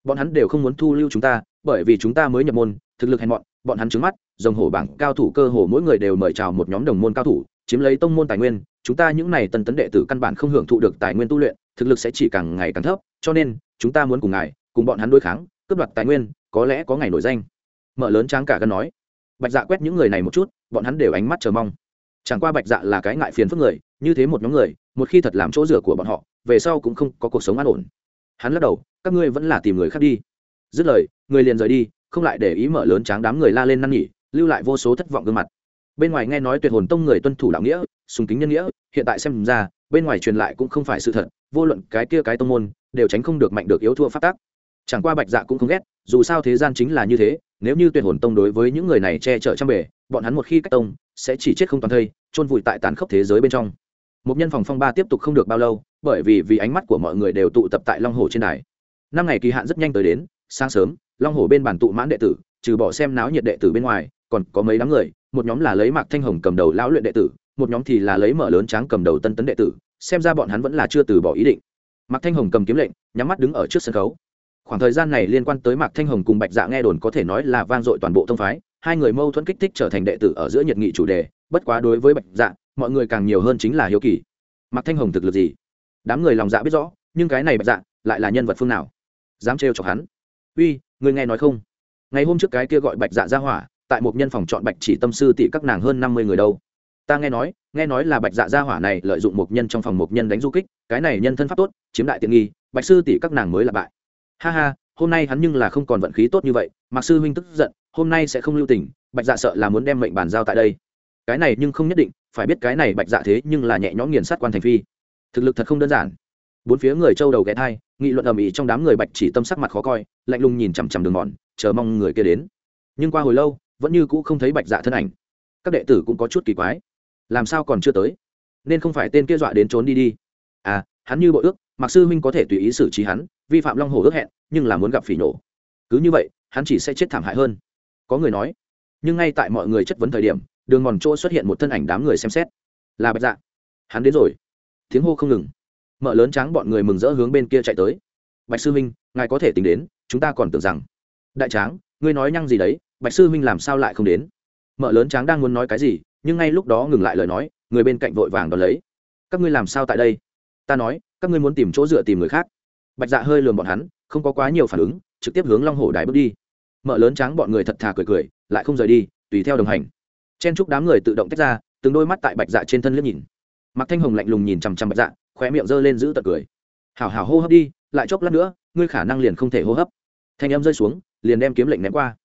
[SPEAKER 1] bọn hắn đều không muốn thu lưu chúng ta, bởi vì chúng ta mới nhập môn, thực lực hèn mọn, bọn hắn trứng mắt dòng hổ bảng cao thủ cơ hồ mỗi người đều mời chào một nhóm đồng môn cao thủ, chiếm lấy tông môn tài nguyên, chúng ta những này tân tấn đệ tử căn bản không hưởng thụ được tài nguyên tu luyện, thực lực sẽ chỉ càng ngày càng thấp, cho nên chúng ta muốn cùng ngài, cùng bọn hắn đối kháng, cướp đoạt tài nguyên, có lẽ có ngày nổi danh. Mở lớn tráng cả gân nói bạch dạ quét những người này một chút, bọn hắn đều ánh mắt chờ mong. Chẳng qua bạch dạ là cái ngại phiền phức người, như thế một nhóm người, một khi thật làm chỗ rửa của bọn họ, về sau cũng không có cuộc sống an ổn. Hắn lắc đầu, các ngươi vẫn là tìm người khác đi. Dứt lời, người liền rời đi, không lại để ý mở lớn tráng đám người la lên năn nhỉ lưu lại vô số thất vọng gương mặt. Bên ngoài nghe nói tuyệt hồn tông người tuân thủ đạo nghĩa, sùng kính nhân nghĩa, hiện tại xem ra, bên ngoài truyền lại cũng không phải sự thật, vô luận cái kia cái tông môn, đều tránh không được mạnh được yếu thua phát tác chẳng qua bạch dạ cũng không ghét, dù sao thế gian chính là như thế nếu như tuyệt hồn tông đối với những người này che chở trăm bể, bọn hắn một khi cách tông sẽ chỉ chết không toàn thây chôn vùi tại tàn khốc thế giới bên trong. Một nhân phòng phong ba tiếp tục không được bao lâu bởi vì vì ánh mắt của mọi người đều tụ tập tại long hồ trên đài. Năm ngày kỳ hạn rất nhanh tới đến sáng sớm long hồ bên bản tụ mãn đệ tử trừ bỏ xem náo nhiệt đệ tử bên ngoài còn có mấy đám người một nhóm là lấy mạc thanh hồng cầm đầu lão luyện đệ tử một nhóm thì là lấy mở lớn tráng cầm đầu tân tấn đệ tử xem ra bọn hắn vẫn là chưa từ bỏ ý định. Mạc thanh hồng cầm kiếm lệnh nhắm mắt đứng ở trước sân khấu khoảng thời gian này liên quan tới mạc thanh hồng cùng bạch dạ nghe đồn có thể nói là vang dội toàn bộ thông phái, hai người mâu thuẫn kích thích trở thành đệ tử ở giữa nhiệt nghị chủ đề, bất quá đối với bạch dạ mọi người càng nhiều hơn chính là hiếu kỳ. Mạc thanh hồng thực lực gì? Đám người lòng dạ biết rõ, nhưng cái này bạch dạ lại là nhân vật phương nào? Dám trêu chọc hắn. Uy, người nghe nói không? Ngày hôm trước cái kia gọi bạch dạ ra hỏa, tại một nhân phòng chọn bạch chỉ tâm sư tỷ các nàng hơn năm mươi người đâu? Ta nghe nói nghe nói là bạch dạ gia hỏa này lợi dụng một nhân trong phòng một nhân đánh du kích, cái này nhân thân pháp tốt, chiếm đại tiện nghi, bạch sư tỷ các nàng mới là bại ha ha, hôm nay hắn nhưng là không còn vận khí tốt như vậy mặc sư huynh tức giận, hôm nay sẽ không lưu tình, bạch dạ sợ là muốn đem mệnh bàn giao tại đây. Cái này nhưng không nhất định, phải biết cái này bạch dạ thế nhưng là nhẹ nhõm nghiền sát quan thành phi. Thực lực thật không đơn giản. Bốn phía người châu đầu ghé thai, nghị luận ầm ĩ trong đám người bạch chỉ tâm sắc mặt khó coi, lạnh lùng nhìn chằm chằm đường mòn, chờ mong người kia đến. Nhưng qua hồi lâu, vẫn như cũ không thấy bạch dạ thân ảnh. Các đệ tử cũng có chút kỳ quái. Làm sao còn chưa tới? Nên không phải tên kia dọa đến trốn đi đi. À hắn như bộ ước mặc sư huynh có thể tùy ý xử trí hắn, vi phạm long hồ ước hẹn, nhưng là muốn gặp phỉ nổ. Cứ như vậy, hắn chỉ sẽ chết thảm hại hơn. Có người nói, nhưng ngay tại mọi người chất vấn thời điểm, đường mòn chỗ xuất hiện một thân ảnh đám người xem xét. Là bạch dạ. Hắn đến rồi. Tiếng hô không ngừng. Mở lớn Tráng bọn người mừng rỡ hướng bên kia chạy tới. Bạch sư huynh ngài có thể tính đến, chúng ta còn tưởng rằng. Đại tráng, ngươi nói nhăng gì đấy, bạch sư huynh làm sao lại không đến? Mở lớn tráng đang muốn nói cái gì, nhưng ngay lúc đó ngừng lại lời nói, người bên cạnh vội vàng đón lấy. Các ngươi làm sao tại đây? Ta nói, các ngươi muốn tìm chỗ dựa tìm người khác. Bạch dạ hơi lườm bọn hắn, không có quá nhiều phản ứng, trực tiếp hướng long hồ đài bước đi. Mở lớn tráng bọn người thật thà cười cười, lại không rời đi, tùy theo đồng hành. Chen chúc đám người tự động tách ra, từng đôi mắt tại bạch dạ trên thân liếc nhìn. Mặc thanh hồng lạnh lùng nhìn chằm chằm bạch dạ khóe miệng giơ lên giữ tật cười. Hảo hảo hô hấp đi, lại chốc lát nữa, ngươi khả năng liền không thể hô hấp. Thanh em rơi xuống, liền đem kiếm lệnh ném qua.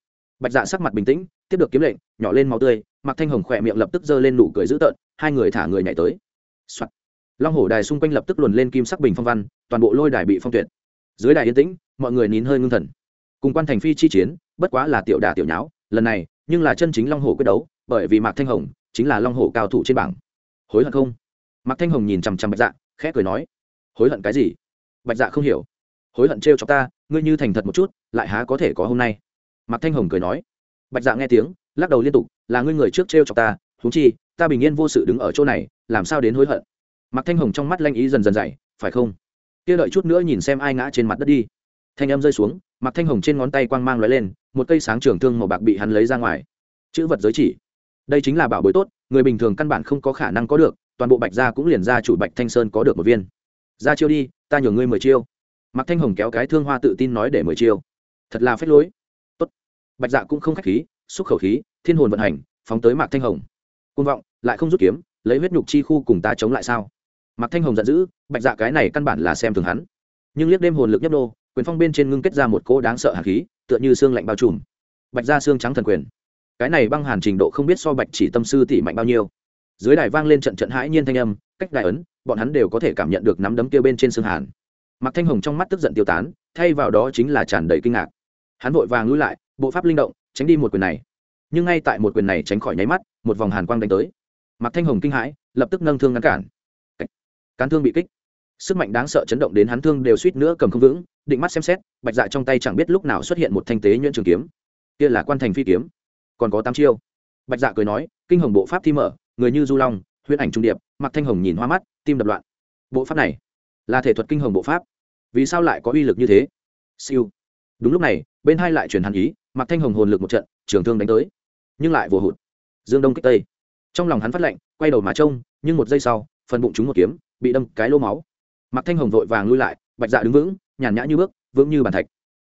[SPEAKER 1] Bạch dạ sắc mặt bình tĩnh, tiếp được kiếm lệnh, nhỏ lên máu tươi mặc thanh hồng khỏe miệng lập tức giơ lên nụ cười dữ tợn, hai người thả người nhảy tới、Soạn long hổ đài xung quanh lập tức luồn lên kim sắc bình phong văn, toàn bộ lôi đài bị phong tuyệt. Dưới đài yên tĩnh, mọi người nín hơi ngưng thần. Cùng quan thành phi chi chiến, bất quá là tiểu đà tiểu nháo, lần này, nhưng là chân chính long hổ quyết đấu, bởi vì mạc thanh hồng chính là long hổ cao thủ trên bảng. Hối hận không? Mạc thanh hồng nhìn chằm chằm bạch dạ khẽ cười nói, hối hận cái gì? Bạch dạ không hiểu. Hối hận trêu cho ta, ngươi như thành thật một chút, lại há có thể có hôm nay? Mạc thanh hồng cười nói. Bạch dạ nghe tiếng, lắc đầu liên tục, là ngươi người trước trêu cho ta thú chi, ta bình yên vô sự đứng ở chỗ này, làm sao đến hối hận? Mạc thanh hồng trong mắt lanh ý dần dần dày, phải không? Kia đợi chút nữa nhìn xem ai ngã trên mặt đất đi. Thanh âm rơi xuống, mạc thanh hồng trên ngón tay quang mang lóe lên, một cây sáng trường thương màu bạc bị hắn lấy ra ngoài. Chữ vật giới chỉ. Đây chính là bảo bối tốt, người bình thường căn bản không có khả năng có được, toàn bộ bạch gia cũng liền ra chủ bạch thanh sơn có được một viên. Ra chiêu đi, ta nhường ngươi mười chiêu. Mạc thanh hồng kéo cái thương hoa tự tin nói để mười chiêu. Thật là phép lối. Tốt. Bạch dạ cũng không khách khí, xúc khẩu khí, thiên hồn vận hành, phóng tới mạc thanh hồng. Côn vọng, lại không rút kiếm, lấy huyết nhục chi khu cùng ta chống lại sao? Mạc thanh hồng giận dữ bạch dạ cái này căn bản là xem thường hắn. Nhưng liếc đêm hồn lực nhấp đô, quyền phong bên trên ngưng kết ra một cỗ đáng sợ hạt khí tựa như xương lạnh bao trùm. Bạch ra xương trắng thần quyền. Cái này băng hàn trình độ không biết so bạch chỉ tâm sư tỷ mạnh bao nhiêu. Dưới đài vang lên trận trận hãi nhiên thanh âm cách đại ấn bọn hắn đều có thể cảm nhận được nắm đấm kia bên trên xương hàn. Mặc thanh hồng trong mắt tức giận tiêu tán thay vào đó chính là tràn đầy kinh ngạc. Hắn vội vàng lui lại bộ pháp linh động tránh đi một quyền này. Nhưng ngay tại một quyền này tránh khỏi nháy mắt một vòng hàn quang đánh tới. Mặc thanh hồng kinh hãi lập tức nâng thương ngăn cản cán thương bị kích. Sức mạnh đáng sợ chấn động đến hắn thương đều suýt nữa cầm không vững, định mắt xem xét, bạch dạ trong tay chẳng biết lúc nào xuất hiện một thanh tế nhuyễn trường kiếm. Kia là quan thành phi kiếm, còn có tám chiêu. Bạch dạ cười nói, kinh hồng bộ pháp thi mở, người như du long, huyễn ảnh trung điệp mặc thanh hồng nhìn hoa mắt, tim đập loạn. Bộ pháp này là thể thuật kinh hồng bộ pháp. Vì sao lại có uy lực như thế? Siêu. Đúng lúc này, bên hai lại chuyển hàn ý mặc thanh hồng hồn lực một trận, trường thương đánh tới, nhưng lại vừa hụt. Dương đông kích tây. Trong lòng hắn phát lạnh quay đầu mà trông, nhưng một giây sau, phần bụng trúng một kiếm bị đâm cái lô máu. Mặc thanh hồng vội vàng lui lại, bạch dạ đứng vững, nhàn nhã như bước, vững như bàn thạch.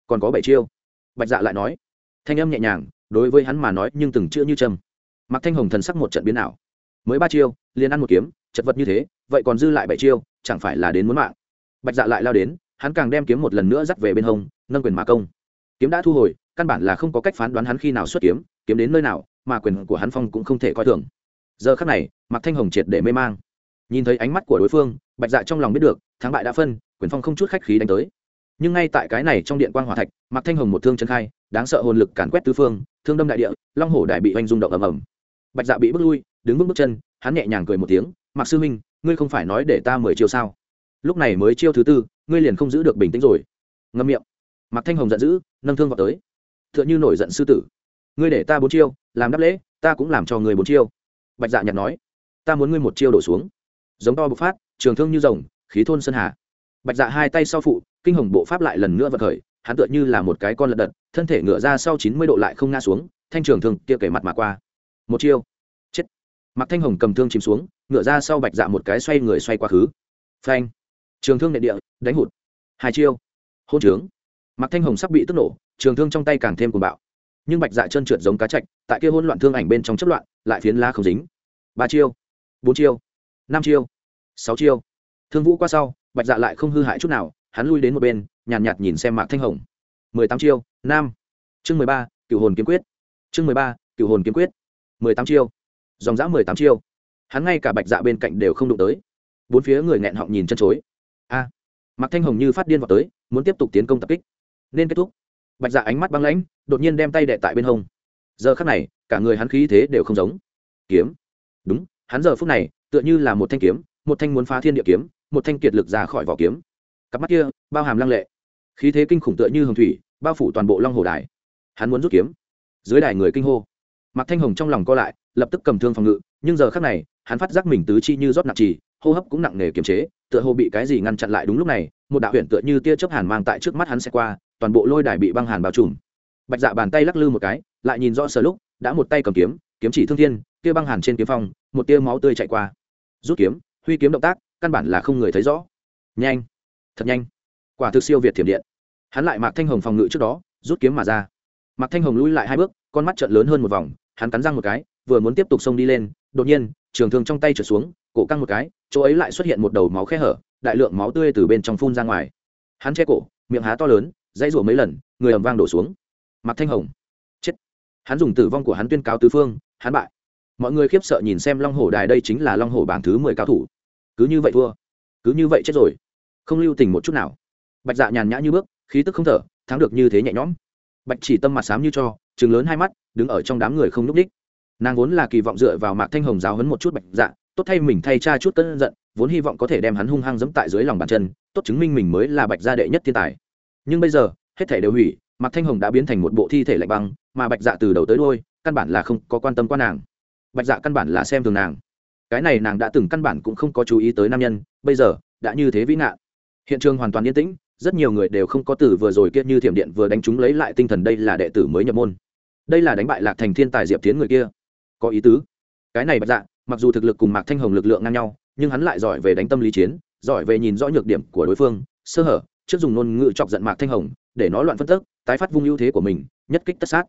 [SPEAKER 1] Còn có bảy chiêu. Bạch dạ lại nói, thanh âm nhẹ nhàng, đối với hắn mà nói nhưng từng chữ như trầm. Mặc thanh hồng thần sắc một trận biến ảo. Mới ba chiêu, liền ăn một kiếm, chật vật như thế, vậy còn dư lại bảy chiêu, chẳng phải là đến muốn mạng. Bạch dạ lại lao đến, hắn càng đem kiếm một lần nữa dắt về bên hông, nâng quyền mà công. Kiếm đã thu hồi, căn bản là không có cách phán đoán hắn khi nào xuất kiếm kiếm đến nơi nào, mà quyền của hắn phong cũng không thể coi thường. Giờ khắc này mặc thanh hồng triệt để mê mang nhìn thấy ánh mắt của đối phương, bạch dạ trong lòng biết được, thắng bại đã phân, quyền phong không chút khách khí đánh tới. Nhưng ngay tại cái này trong điện quan hòa thạch, mạc thanh hồng một thương chân khai, đáng sợ hồn lực càn quét tứ phương, thương đâm đại địa, long hổ đại bị oanh rung động ầm ầm. Bạch dạ bị bước lui, đứng bước bước chân, hắn nhẹ nhàng cười một tiếng mặc sư huynh, ngươi không phải nói để ta mười chiêu sao? Lúc này mới chiêu thứ tư, ngươi liền không giữ được bình tĩnh rồi. Ngâm miệng. Mạc thanh hồng giận dữ, nâng thương vào tới. T h ư ợ n h ư nổi giận sư tử. Ngươi để ta bốn chiêu, làm đáp lễ, ta cũng làm cho người bốn chiêu. Bạch dạ nhặt nói. Ta muốn ngươi một chiêu đổ xuống giống to bộc phát, trường thương như rồng, khí thôn sơn hà. Bạch dạ hai tay sau phụ, kinh hồng bộ pháp lại lần nữa vật khởi, hắn tựa như là một cái con lật đật thân thể ngựa ra sau chín mươi độ lại không ngã xuống, thanh trường thương kia kể mặt mà qua. Một chiêu. Chết. Mặc thanh hồng cầm thương chìm xuống ngựa ra sau bạch dạ một cái xoay người xoay quá khứ. Phanh. Trường thương nệ địa, đánh hụt. Hai chiêu. Hôn trướng. Mặc thanh hồng sắp bị tức nổ, trường thương trong tay càng thêm cuồng bạo. Nhưng bạch dạ chân trượt giống cá chạch, tại kia hôn loạn thương ảnh bên trong chất loạn, lại phiến la không dính. Ba chiêu. Bốn chiêu năm chiêu sáu chiêu. Thương vũ qua sau bạch dạ lại không hư hại chút nào hắn lui đến một bên nhàn nhạt, nhạt nhìn xem mạc thanh hồng. Mười tám chiêu nam chương mười ba cựu hồn kiếm quyết. Chương mười ba cựu hồn kiếm quyết. Mười tám chiêu. Dòng dã mười tám chiêu. Hắn ngay cả bạch dạ bên cạnh đều không đụng tới. Bốn phía người nghẹn họng nhìn chân chối. A! À, mạc thanh hồng như phát điên vào tới muốn tiếp tục tiến công tập kích. Nên kết thúc. Bạch dạ ánh mắt băng lãnh đột nhiên đem tay đệ tại bên hông. Giờ khắc này cả người hắn khí thế đều không giống. Kiếm. Đúng hắn giờ phút này, tựa như là một thanh kiếm, một thanh muốn phá thiên địa kiếm, một thanh kiệt lực ra khỏi vỏ kiếm. Cặp mắt kia, bao hàm lăng lệ. Khí thế kinh khủng tựa như hồng thủy, bao phủ toàn bộ long hồ đài. Hắn muốn rút kiếm. Dưới đài người kinh hô. Mặt thanh hồng trong lòng co lại, lập tức cầm thương phòng ngự, nhưng giờ khắc này, hắn phát giác mình tứ chi như rót nặng trì, hô hấp cũng nặng nề kiềm chế, tựa hồ bị cái gì ngăn chặn lại đúng lúc này, một đạo huyện tựa như tia chớp hàn mang tại trước mắt hắn xe qua, toàn bộ lôi đài bị băng hàn bao trùm. Bạch dạ bàn tay lắc lư một cái, lại nhìn rõ sờ lúc, đã một tay cầm kiếm kiếm chỉ thương thiên tia băng hàn trên kiếm phong một tia máu tươi chạy qua. Rút kiếm, huy kiếm động tác, căn bản là không người thấy rõ. Nhanh, thật nhanh. Quả thực siêu việt thiểm điện. Hắn lại mạc thanh hồng phòng ngự trước đó, rút kiếm mà ra. Mạc thanh hồng lui lại hai bước, con mắt trợn lớn hơn một vòng, hắn cắn răng một cái, vừa muốn tiếp tục xông đi lên, đột nhiên, trường thương trong tay trở xuống, cổ căng một cái, chỗ ấy lại xuất hiện một đầu máu khe hở, đại lượng máu tươi từ bên trong phun ra ngoài. Hắn che cổ, miệng há to lớn, dãy rủa mấy lần, người ầm vang đổ xuống. Mạc thanh hồng. Chết. Hắn dùng tử vong của hắn tuyên cáo tứ phương, hắn bại mọi người khiếp sợ nhìn xem long hổ đài đây chính là long hổ bảng thứ mười cao thủ. Cứ như vậy thua, cứ như vậy chết rồi. Không lưu tình một chút nào. Bạch dạ nhàn nhã như bước, khí tức không thở, thắng được như thế nhẹ nhõm. Bạch chỉ tâm mặt sám như cho chừng lớn hai mắt, đứng ở trong đám người không n ú c đích nàng vốn là kỳ vọng dựa vào mạc thanh hồng giáo hấn một chút bạch dạ tốt thay mình thay cha chút cân giận, vốn hy vọng có thể đem hắn hung hăng dẫm tại dưới lòng bàn chân, tốt chứng minh mình mới là bạch gia đệ nhất thiên tài. Nhưng bây giờ, hết thể đều hủy, mạc thanh hồng đã biến thành một bộ thi thể lạnh băng, mà bạch dạ từ đầu tới đôi căn bản là không có quan tâm quan nàng bạch dạ căn bản là xem thường nàng. Cái này nàng đã từng căn bản cũng không có chú ý tới nam nhân, bây giờ, đã như thế vĩ ngạn. Hiện trường hoàn toàn yên tĩnh, rất nhiều người đều không có từ vừa rồi kia như thiểm điện vừa đánh chúng lấy lại tinh thần đây là đệ tử mới nhập môn. Đây là đánh bại lạc thành thiên tài diệp tiến người kia. Có ý tứ. Cái này bạch dạ mặc dù thực lực cùng mạc thanh hồng lực lượng ngang nhau, nhưng hắn lại giỏi về đánh tâm lý chiến, giỏi về nhìn rõ nhược điểm của đối phương, sơ hở, trước dùng ngôn ngữ chọc giận mạc thanh hồng, để nó loạn phân tức, tái phát vung ưu thế của mình, nhất kích tất sát.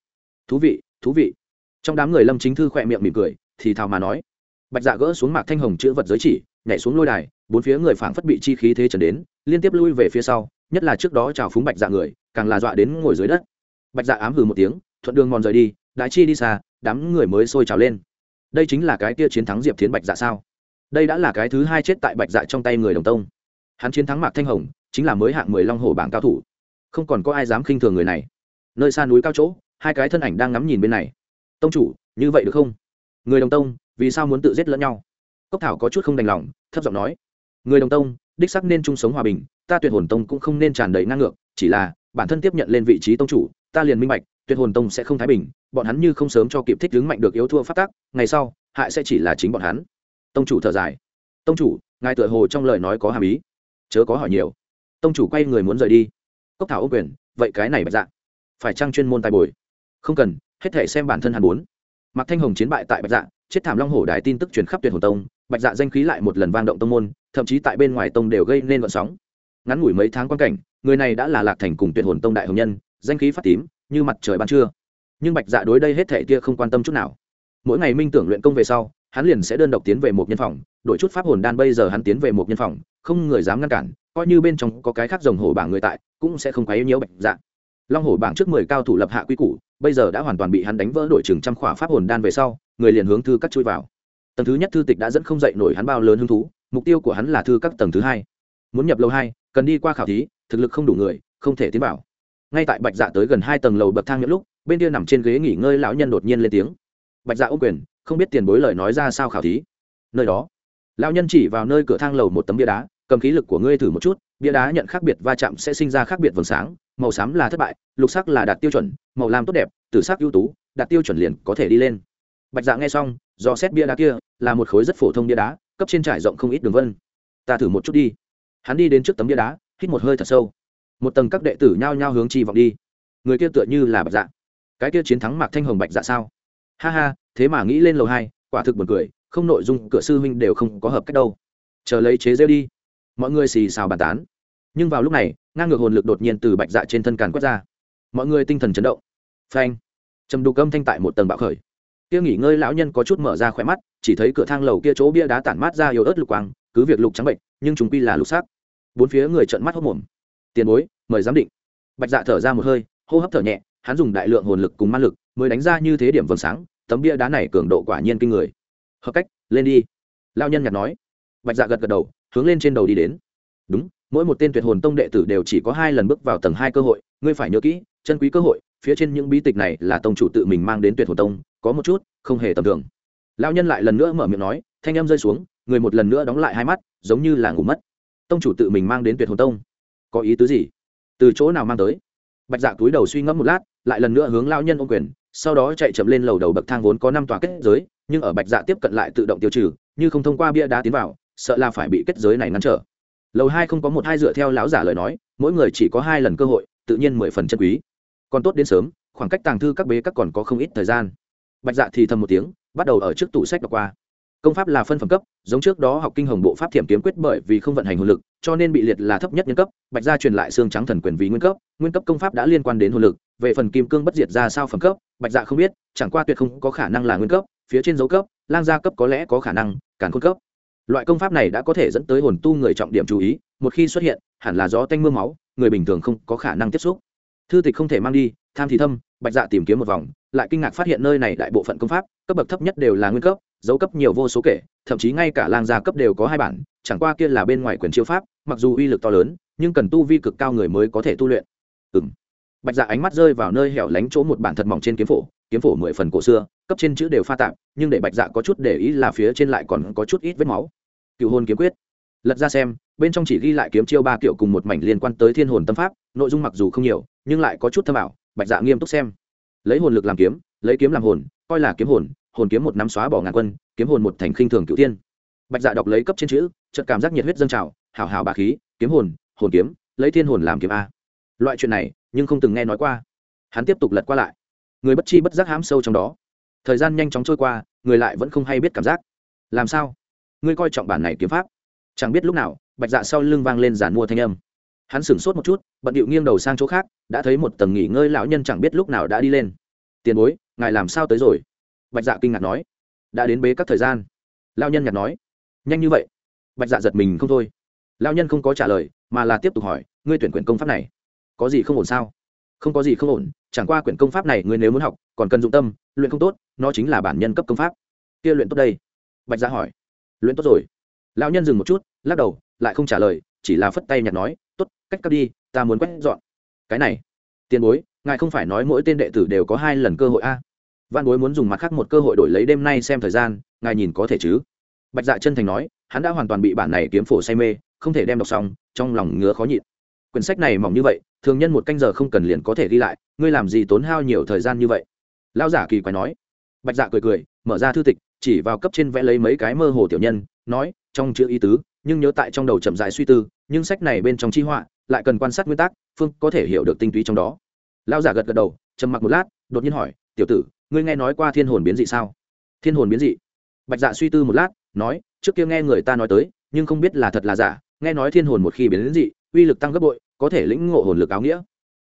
[SPEAKER 1] Thú vị thú vị trong đám người lâm chính thư khỏe miệng mỉm cười, thì thào mà nói. Bạch dạ gỡ xuống mạc thanh hồng chữ vật giới chỉ, nhảy xuống lôi đài, bốn phía người phảng phất bị chi khí thế trần đến, liên tiếp lui về phía sau, nhất là trước đó chào phúng bạch dạ người, càng là dọa đến ngồi dưới đất. Bạch dạ ám hừ một tiếng, thuận đường mòn rời đi, đại chi đi xa, đám người mới sôi trào lên. Đây chính là cái kia chiến thắng diệp thiến bạch dạ sao? Đây đã là cái thứ hai chết tại bạch dạ trong tay người đồng tông. Hắn chiến thắng mạc thanh hồng, chính là mới hạng mười long hồ bảng cao thủ. Không còn có ai dám khinh thường người này. Nơi xa núi cao chỗ, hai cái thân ảnh đang ngắm nhìn bên này tông chủ, như vậy được không? Người đồng tông, vì sao muốn tự giết lẫn nhau? Cốc thảo có chút không đành lòng, thấp giọng nói. Người đồng tông, đích sắc nên chung sống hòa bình, ta tuyệt hồn tông cũng không nên tràn đầy năng ngược, chỉ là, bản thân tiếp nhận lên vị trí tông chủ, ta liền minh bạch, tuyệt hồn tông sẽ không thái bình, bọn hắn như không sớm cho kịp thích đứng mạnh được yếu thua phát tác, ngày sau, hại sẽ chỉ là chính bọn hắn. Tông chủ thở dài. Tông chủ, ngài tựa hồ trong lời nói có hàm ý. Chớ có hỏi nhiều. Tông chủ quay người muốn rời đi. Cốc thảo ô quyền, vậy cái này bạch dạ. Phải trang chuyên môn tài bồi? Không cần hết thể xem bản thân hắn bốn. Mạc thanh hồng chiến bại tại bạch dạ chết thảm long hổ đài tin tức truyền khắp tuyệt hồn tông, bạch dạ danh khí lại một lần vang động tông môn, thậm chí tại bên ngoài tông đều gây nên vận sóng. Ngắn ngủi mấy tháng quan cảnh, người này đã là lạc thành cùng tuyệt hồn tông đại hồng nhân, danh khí phát tím, như mặt trời ban trưa. Nhưng bạch dạ đối đây hết thể kia không quan tâm chút nào. Mỗi ngày minh tưởng luyện công về sau, hắn liền sẽ đơn độc tiến về một nhân phòng, đổi chút pháp hồn đan bây giờ hắn tiến về một nhân phòng, không người dám ngăn cản, coi như bên trong có cái khác rồng hổ bảng người tại, cũng sẽ không quấy nhiễu bạch dạ. Long hổ bảng trước mười cao thủ lập hạ quy củ bây giờ đã hoàn toàn bị hắn đánh vỡ đổi chừng trăm khỏa pháp hồn đan về sau, người liền hướng thư cắt chui vào. Tầng thứ nhất thư tịch đã dẫn không dậy nổi hắn bao lớn hứng thú, mục tiêu của hắn là thư các tầng thứ hai. Muốn nhập lầu hai, cần đi qua khảo thí, thực lực không đủ người, không thể tiến bảo ngay tại bạch dạ tới gần hai tầng lầu bậc thang những lúc, bên kia nằm trên ghế nghỉ ngơi lão nhân đột nhiên lên tiếng. Bạch dạ ô quyền, không biết tiền bối lời nói ra sao khảo thí. Nơi đó, lão nhân chỉ vào nơi cửa thang lầu một tấm bia đá, cầm khí lực của ngươi thử một chút, bia đá nhận khác biệt va chạm sẽ sinh ra khác biệt vầng sáng màu xám là thất bại, lục sắc là đạt tiêu chuẩn, màu lam tốt đẹp, tử sắc ưu tú, đạt tiêu chuẩn liền có thể đi lên. Bạch dạ nghe xong, do xét bia đá kia, là một khối rất phổ thông bia đá, cấp trên trải rộng không ít đường vân. Ta thử một chút đi. Hắn đi đến trước tấm bia đá, hít một hơi thật sâu. Một tầng các đệ tử nhao nhao hướng chi vọng đi. Người kia tựa như là bạch dạ. Cái kia chiến thắng mạc thanh hồng bạch dạ sao? Ha ha, thế mà nghĩ lên lầu hai, quả thực buồn cười, không nội dung, cửa sư huynh đều không có hợp cách đâu. Chờ lấy chế rêu đi. Mọi người xì xào bàn tán. Nhưng vào lúc này ngang ngược hồn lực đột nhiên từ bạch dạ trên thân càn quét ra. Mọi người tinh thần chấn động. Phanh. Trầm đục âm thanh tại một tầng bạo khởi. Kia nghỉ ngơi lão nhân có chút mở ra khỏe mắt, chỉ thấy cửa thang lầu kia chỗ bia đá tản mát ra yếu ớt lục quang, cứ việc lục trắng bệnh, nhưng chúng quy là lục sắc. Bốn phía người trợn mắt hốc mồm tiền bối, mời giám định. Bạch dạ thở ra một hơi, hô hấp thở nhẹ, hắn dùng đại lượng hồn lực cùng ma lực mới đánh ra như thế điểm vầng sáng, tấm bia đá này cường độ quả nhiên kinh người. Hợp cách, lên đi. Lao nhân nhạt nói. Bạch dạ gật gật đầu, hướng lên trên đầu đi đến. Đúng mỗi một tên tuyệt hồn tông đệ tử đều chỉ có hai lần bước vào tầng hai cơ hội, ngươi phải nhớ kỹ, chân quý cơ hội, phía trên những bí tịch này là tông chủ tự mình mang đến tuyệt hồn tông, có một chút, không hề tầm thường. Lao nhân lại lần nữa mở miệng nói, thanh em rơi xuống, người một lần nữa đóng lại hai mắt, giống như là ngủ mất. Tông chủ tự mình mang đến tuyệt hồn tông, có ý tứ gì? Từ chỗ nào mang tới? Bạch dạ túi đầu suy ngẫm một lát, lại lần nữa hướng lao nhân ô quyền, sau đó chạy chậm lên lầu đầu bậc thang vốn có năm tòa kết giới, nhưng ở bạch dạ tiếp cận lại tự động tiêu trừ, như không thông qua bia đá tiến vào, sợ là phải bị kết giới này ngăn trở lầu hai không có một hai dựa theo lão giả lời nói, mỗi người chỉ có hai lần cơ hội, tự nhiên mười phần chân quý. Còn tốt đến sớm, khoảng cách tàng thư các bế các còn có không ít thời gian. Bạch dạ thì thầm một tiếng, bắt đầu ở trước tủ sách đọc qua. Công pháp là phân phẩm cấp, giống trước đó học kinh hồng bộ pháp thiểm kiếm quyết bởi vì không vận hành hồn lực, cho nên bị liệt là thấp nhất nhân cấp. Bạch gia truyền lại xương trắng thần quyền vì nguyên cấp nguyên cấp công pháp đã liên quan đến hồn lực, về phần kim cương bất diệt ra sao phẩm cấp, bạch dạ không biết, chẳng qua tuyệt không có khả năng là nguyên cấp, phía trên dấu cấp, lang gia cấp có lẽ có khả năng cản khôn cấp loại công pháp này đã có thể dẫn tới hồn tu người trọng điểm chú ý, một khi xuất hiện, hẳn là gió tanh m ư a máu, người bình thường không có khả năng tiếp xúc. Thư tịch không thể mang đi, tham thì thâm, bạch dạ tìm kiếm một vòng, lại kinh ngạc phát hiện nơi này đại bộ phận công pháp, cấp bậc thấp nhất đều là nguyên cấp, dấu cấp nhiều vô số kể, thậm chí ngay cả lang gia cấp đều có hai bản, chẳng qua kia là bên ngoài quyền chiêu pháp, mặc dù uy lực to lớn, nhưng cần tu vi cực cao người mới có thể tu luyện. Ừ bạch dạ ánh mắt rơi vào nơi hẻo lánh chỗ một bản thật mỏng trên kiếm phổ kiếm phổ mười phần cổ xưa cấp trên chữ đều pha tạp, nhưng để bạch dạ có chút để ý là phía trên lại còn có chút ít vết máu. Cựu hôn kiếm quyết. Lật ra xem, bên trong chỉ ghi lại kiếm chiêu ba kiểu cùng một mảnh liên quan tới thiên hồn tâm pháp, nội dung mặc dù không nhiều, nhưng lại có chút thâm ảo, bạch dạ nghiêm túc xem. Lấy hồn lực làm kiếm, lấy kiếm làm hồn, coi là kiếm hồn hồn kiếm một năm xóa bỏ ngàn quân, kiếm hồn một thành khinh thường cựu tiên bạch dạ đọc lấy cấp trên chữ, chợt cảm giác nhiệt huyết dâng trào hào hào bà khí, kiếm hồn hồn kiếm, lấy thiên hồn làm kiếm a. Loại chuyện này, nhưng không từng nghe nói qua. Hắn tiếp tục lật qua lại. Người bất chi bất giác hám sâu trong đó thời gian nhanh chóng trôi qua, người lại vẫn không hay biết cảm giác. Làm sao? Ngươi coi trọng bản này kiếm pháp. Chẳng biết lúc nào, bạch dạ sau lưng vang lên giàn mua thanh âm. Hắn sửng sốt một chút, bận điệu nghiêng đầu sang chỗ khác, đã thấy một tầng nghỉ ngơi lão nhân chẳng biết lúc nào đã đi lên. Tiền bối, ngài làm sao tới rồi? Bạch dạ kinh ngạc nói. Đã đến bế các thời gian. Lao nhân nhạt nói. Nhanh như vậy? Bạch dạ giật mình không thôi. Lao nhân không có trả lời, mà là tiếp tục hỏi, ngươi tuyển quyển công pháp này, có gì không ổn sao? Không có gì không ổn, chẳng qua quyển công pháp này ngươi nếu muốn học, còn cần dụng tâm, luyện không tốt nó chính là bản nhân cấp công pháp. Kia luyện tốt đây. Bạch gia hỏi. Luyện tốt rồi. Lão nhân dừng một chút, lắc đầu, lại không trả lời, chỉ là phất tay nhặt nói t ố t cách cắp đi, ta muốn quét dọn. Cái này, tiền bối, ngài không phải nói mỗi tên đệ tử đều có hai lần cơ hội a? À? văn bối muốn dùng mặt khác một cơ hội đổi lấy đêm nay xem thời gian, ngài nhìn có thể chứ? Bạch dạ chân thành nói, hắn đã hoàn toàn bị bản này kiếm phổ say mê, không thể đem đọc xong, trong lòng ngứa khó nhịn. Quyển sách này mỏng như vậy, thường nhân một canh giờ không cần liền có thể ghi lại, ngươi làm gì tốn hao nhiều thời gian như vậy? Lao giả kỳ quái nói bạch dạ cười cười, mở ra thư tịch, chỉ vào cấp trên vẽ lấy mấy cái mơ hồ tiểu nhân, nói, trong chữ ý tứ, nhưng nhớ tại trong đầu chậm dài suy tư, nhưng sách này bên trong chi họa, lại cần quan sát nguyên tắc, phương có thể hiểu được tinh túy trong đó. Lao giả gật gật đầu, trầm mặc một lát, đột nhiên hỏi, tiểu tử, ngươi nghe nói qua thiên hồn biến dị sao? Thiên hồn biến dị? Bạch dạ suy tư một lát, nói, trước kia nghe người ta nói tới, nhưng không biết là thật là giả, nghe nói thiên hồn một khi biến dị, uy lực tăng gấp bội, có thể lĩnh ngộ hồn lực áo nghĩa.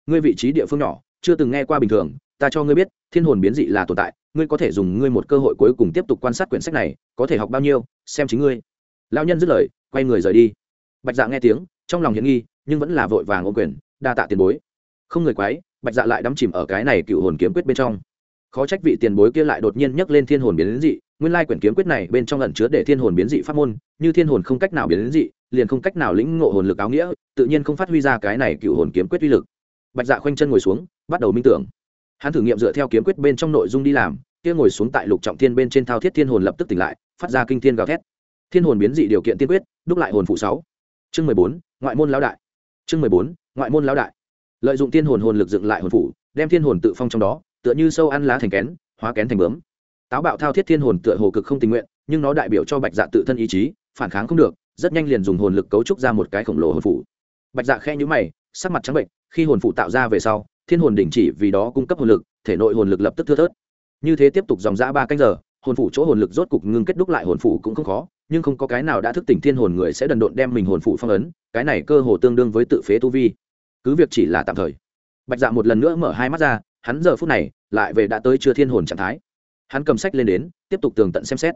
[SPEAKER 1] Ngươi vị trí địa phương nhỏ, chưa từng nghe qua bình thường, ta cho ngươi biết, thiên hồn biến dị là tồn tại ngươi có thể dùng ngươi một cơ hội cuối cùng tiếp tục quan sát quyển sách này, có thể học bao nhiêu, xem chính ngươi. Lão nhân dứt lời, quay người rời đi. Bạch dạ nghe tiếng, trong lòng hiến nghi, nhưng vẫn là vội vàng ô quyền, đa tạ tiền bối. Không người quái, bạch dạ lại đắm chìm ở cái này cựu hồn kiếm quyết bên trong. Khó trách vị tiền bối kia lại đột nhiên nhấc lên thiên hồn biến dị, nguyên lai quyển kiếm quyết này bên trong lẩn chứa để thiên hồn biến dị pháp môn, như thiên hồn không cách nào biến dị, liền không cách nào lĩnh ngộ hồn lực áo nghĩa, tự nhiên không phát huy ra cái này cựu hồn kiếm quyết uy lực. Bạch dạ khoanh chân ngồi xuống, bắt đầu minh tưởng hắn thử nghiệm dựa theo kiếm quyết bên trong nội dung đi làm, kia ngồi xuống tại lục trọng thiên bên trên thao thiết thiên hồn lập tức tỉnh lại, phát ra kinh thiên gào thét. Thiên hồn biến dị điều kiện tiên quyết, đúc lại hồn phụ sáu. Chương mười bốn, ngoại môn lão đại. Chương mười bốn, ngoại môn lão đại. Lợi dụng thiên hồn hồn lực dựng lại hồn phụ, đem thiên hồn tự phong trong đó, tựa như sâu ăn lá thành kén, hóa kén thành bướm. Táo bạo thao thiết thiên hồn tựa hồ cực không tình nguyện, nhưng nó đại biểu cho bạch dạ tự thân ý chí, phản kháng không được, rất nhanh liền dùng hồn lực cấu trúc ra một cái khổng lồ hồn phủ bạch dạ khe nhũ mày, sắc mặt trắng bệnh khi hồn phụ tạo ra về sau thiên hồn đình chỉ vì đó cung cấp hồn lực, thể nội hồn lực lập tức thưa thớt. Như thế tiếp tục dòng dã ba canh giờ, hồn phủ chỗ hồn lực rốt cục ngưng kết đúc lại hồn phủ cũng không khó, nhưng không có cái nào đã thức tỉnh thiên hồn người sẽ đần độn đem mình hồn phủ phong ấn, cái này cơ hồ tương đương với tự phế tu vi. Cứ việc chỉ là tạm thời. Bạch dạ một lần nữa mở hai mắt ra, hắn giờ phút này lại về đã tới chưa thiên hồn trạng thái. Hắn cầm sách lên đến, tiếp tục tường tận xem xét.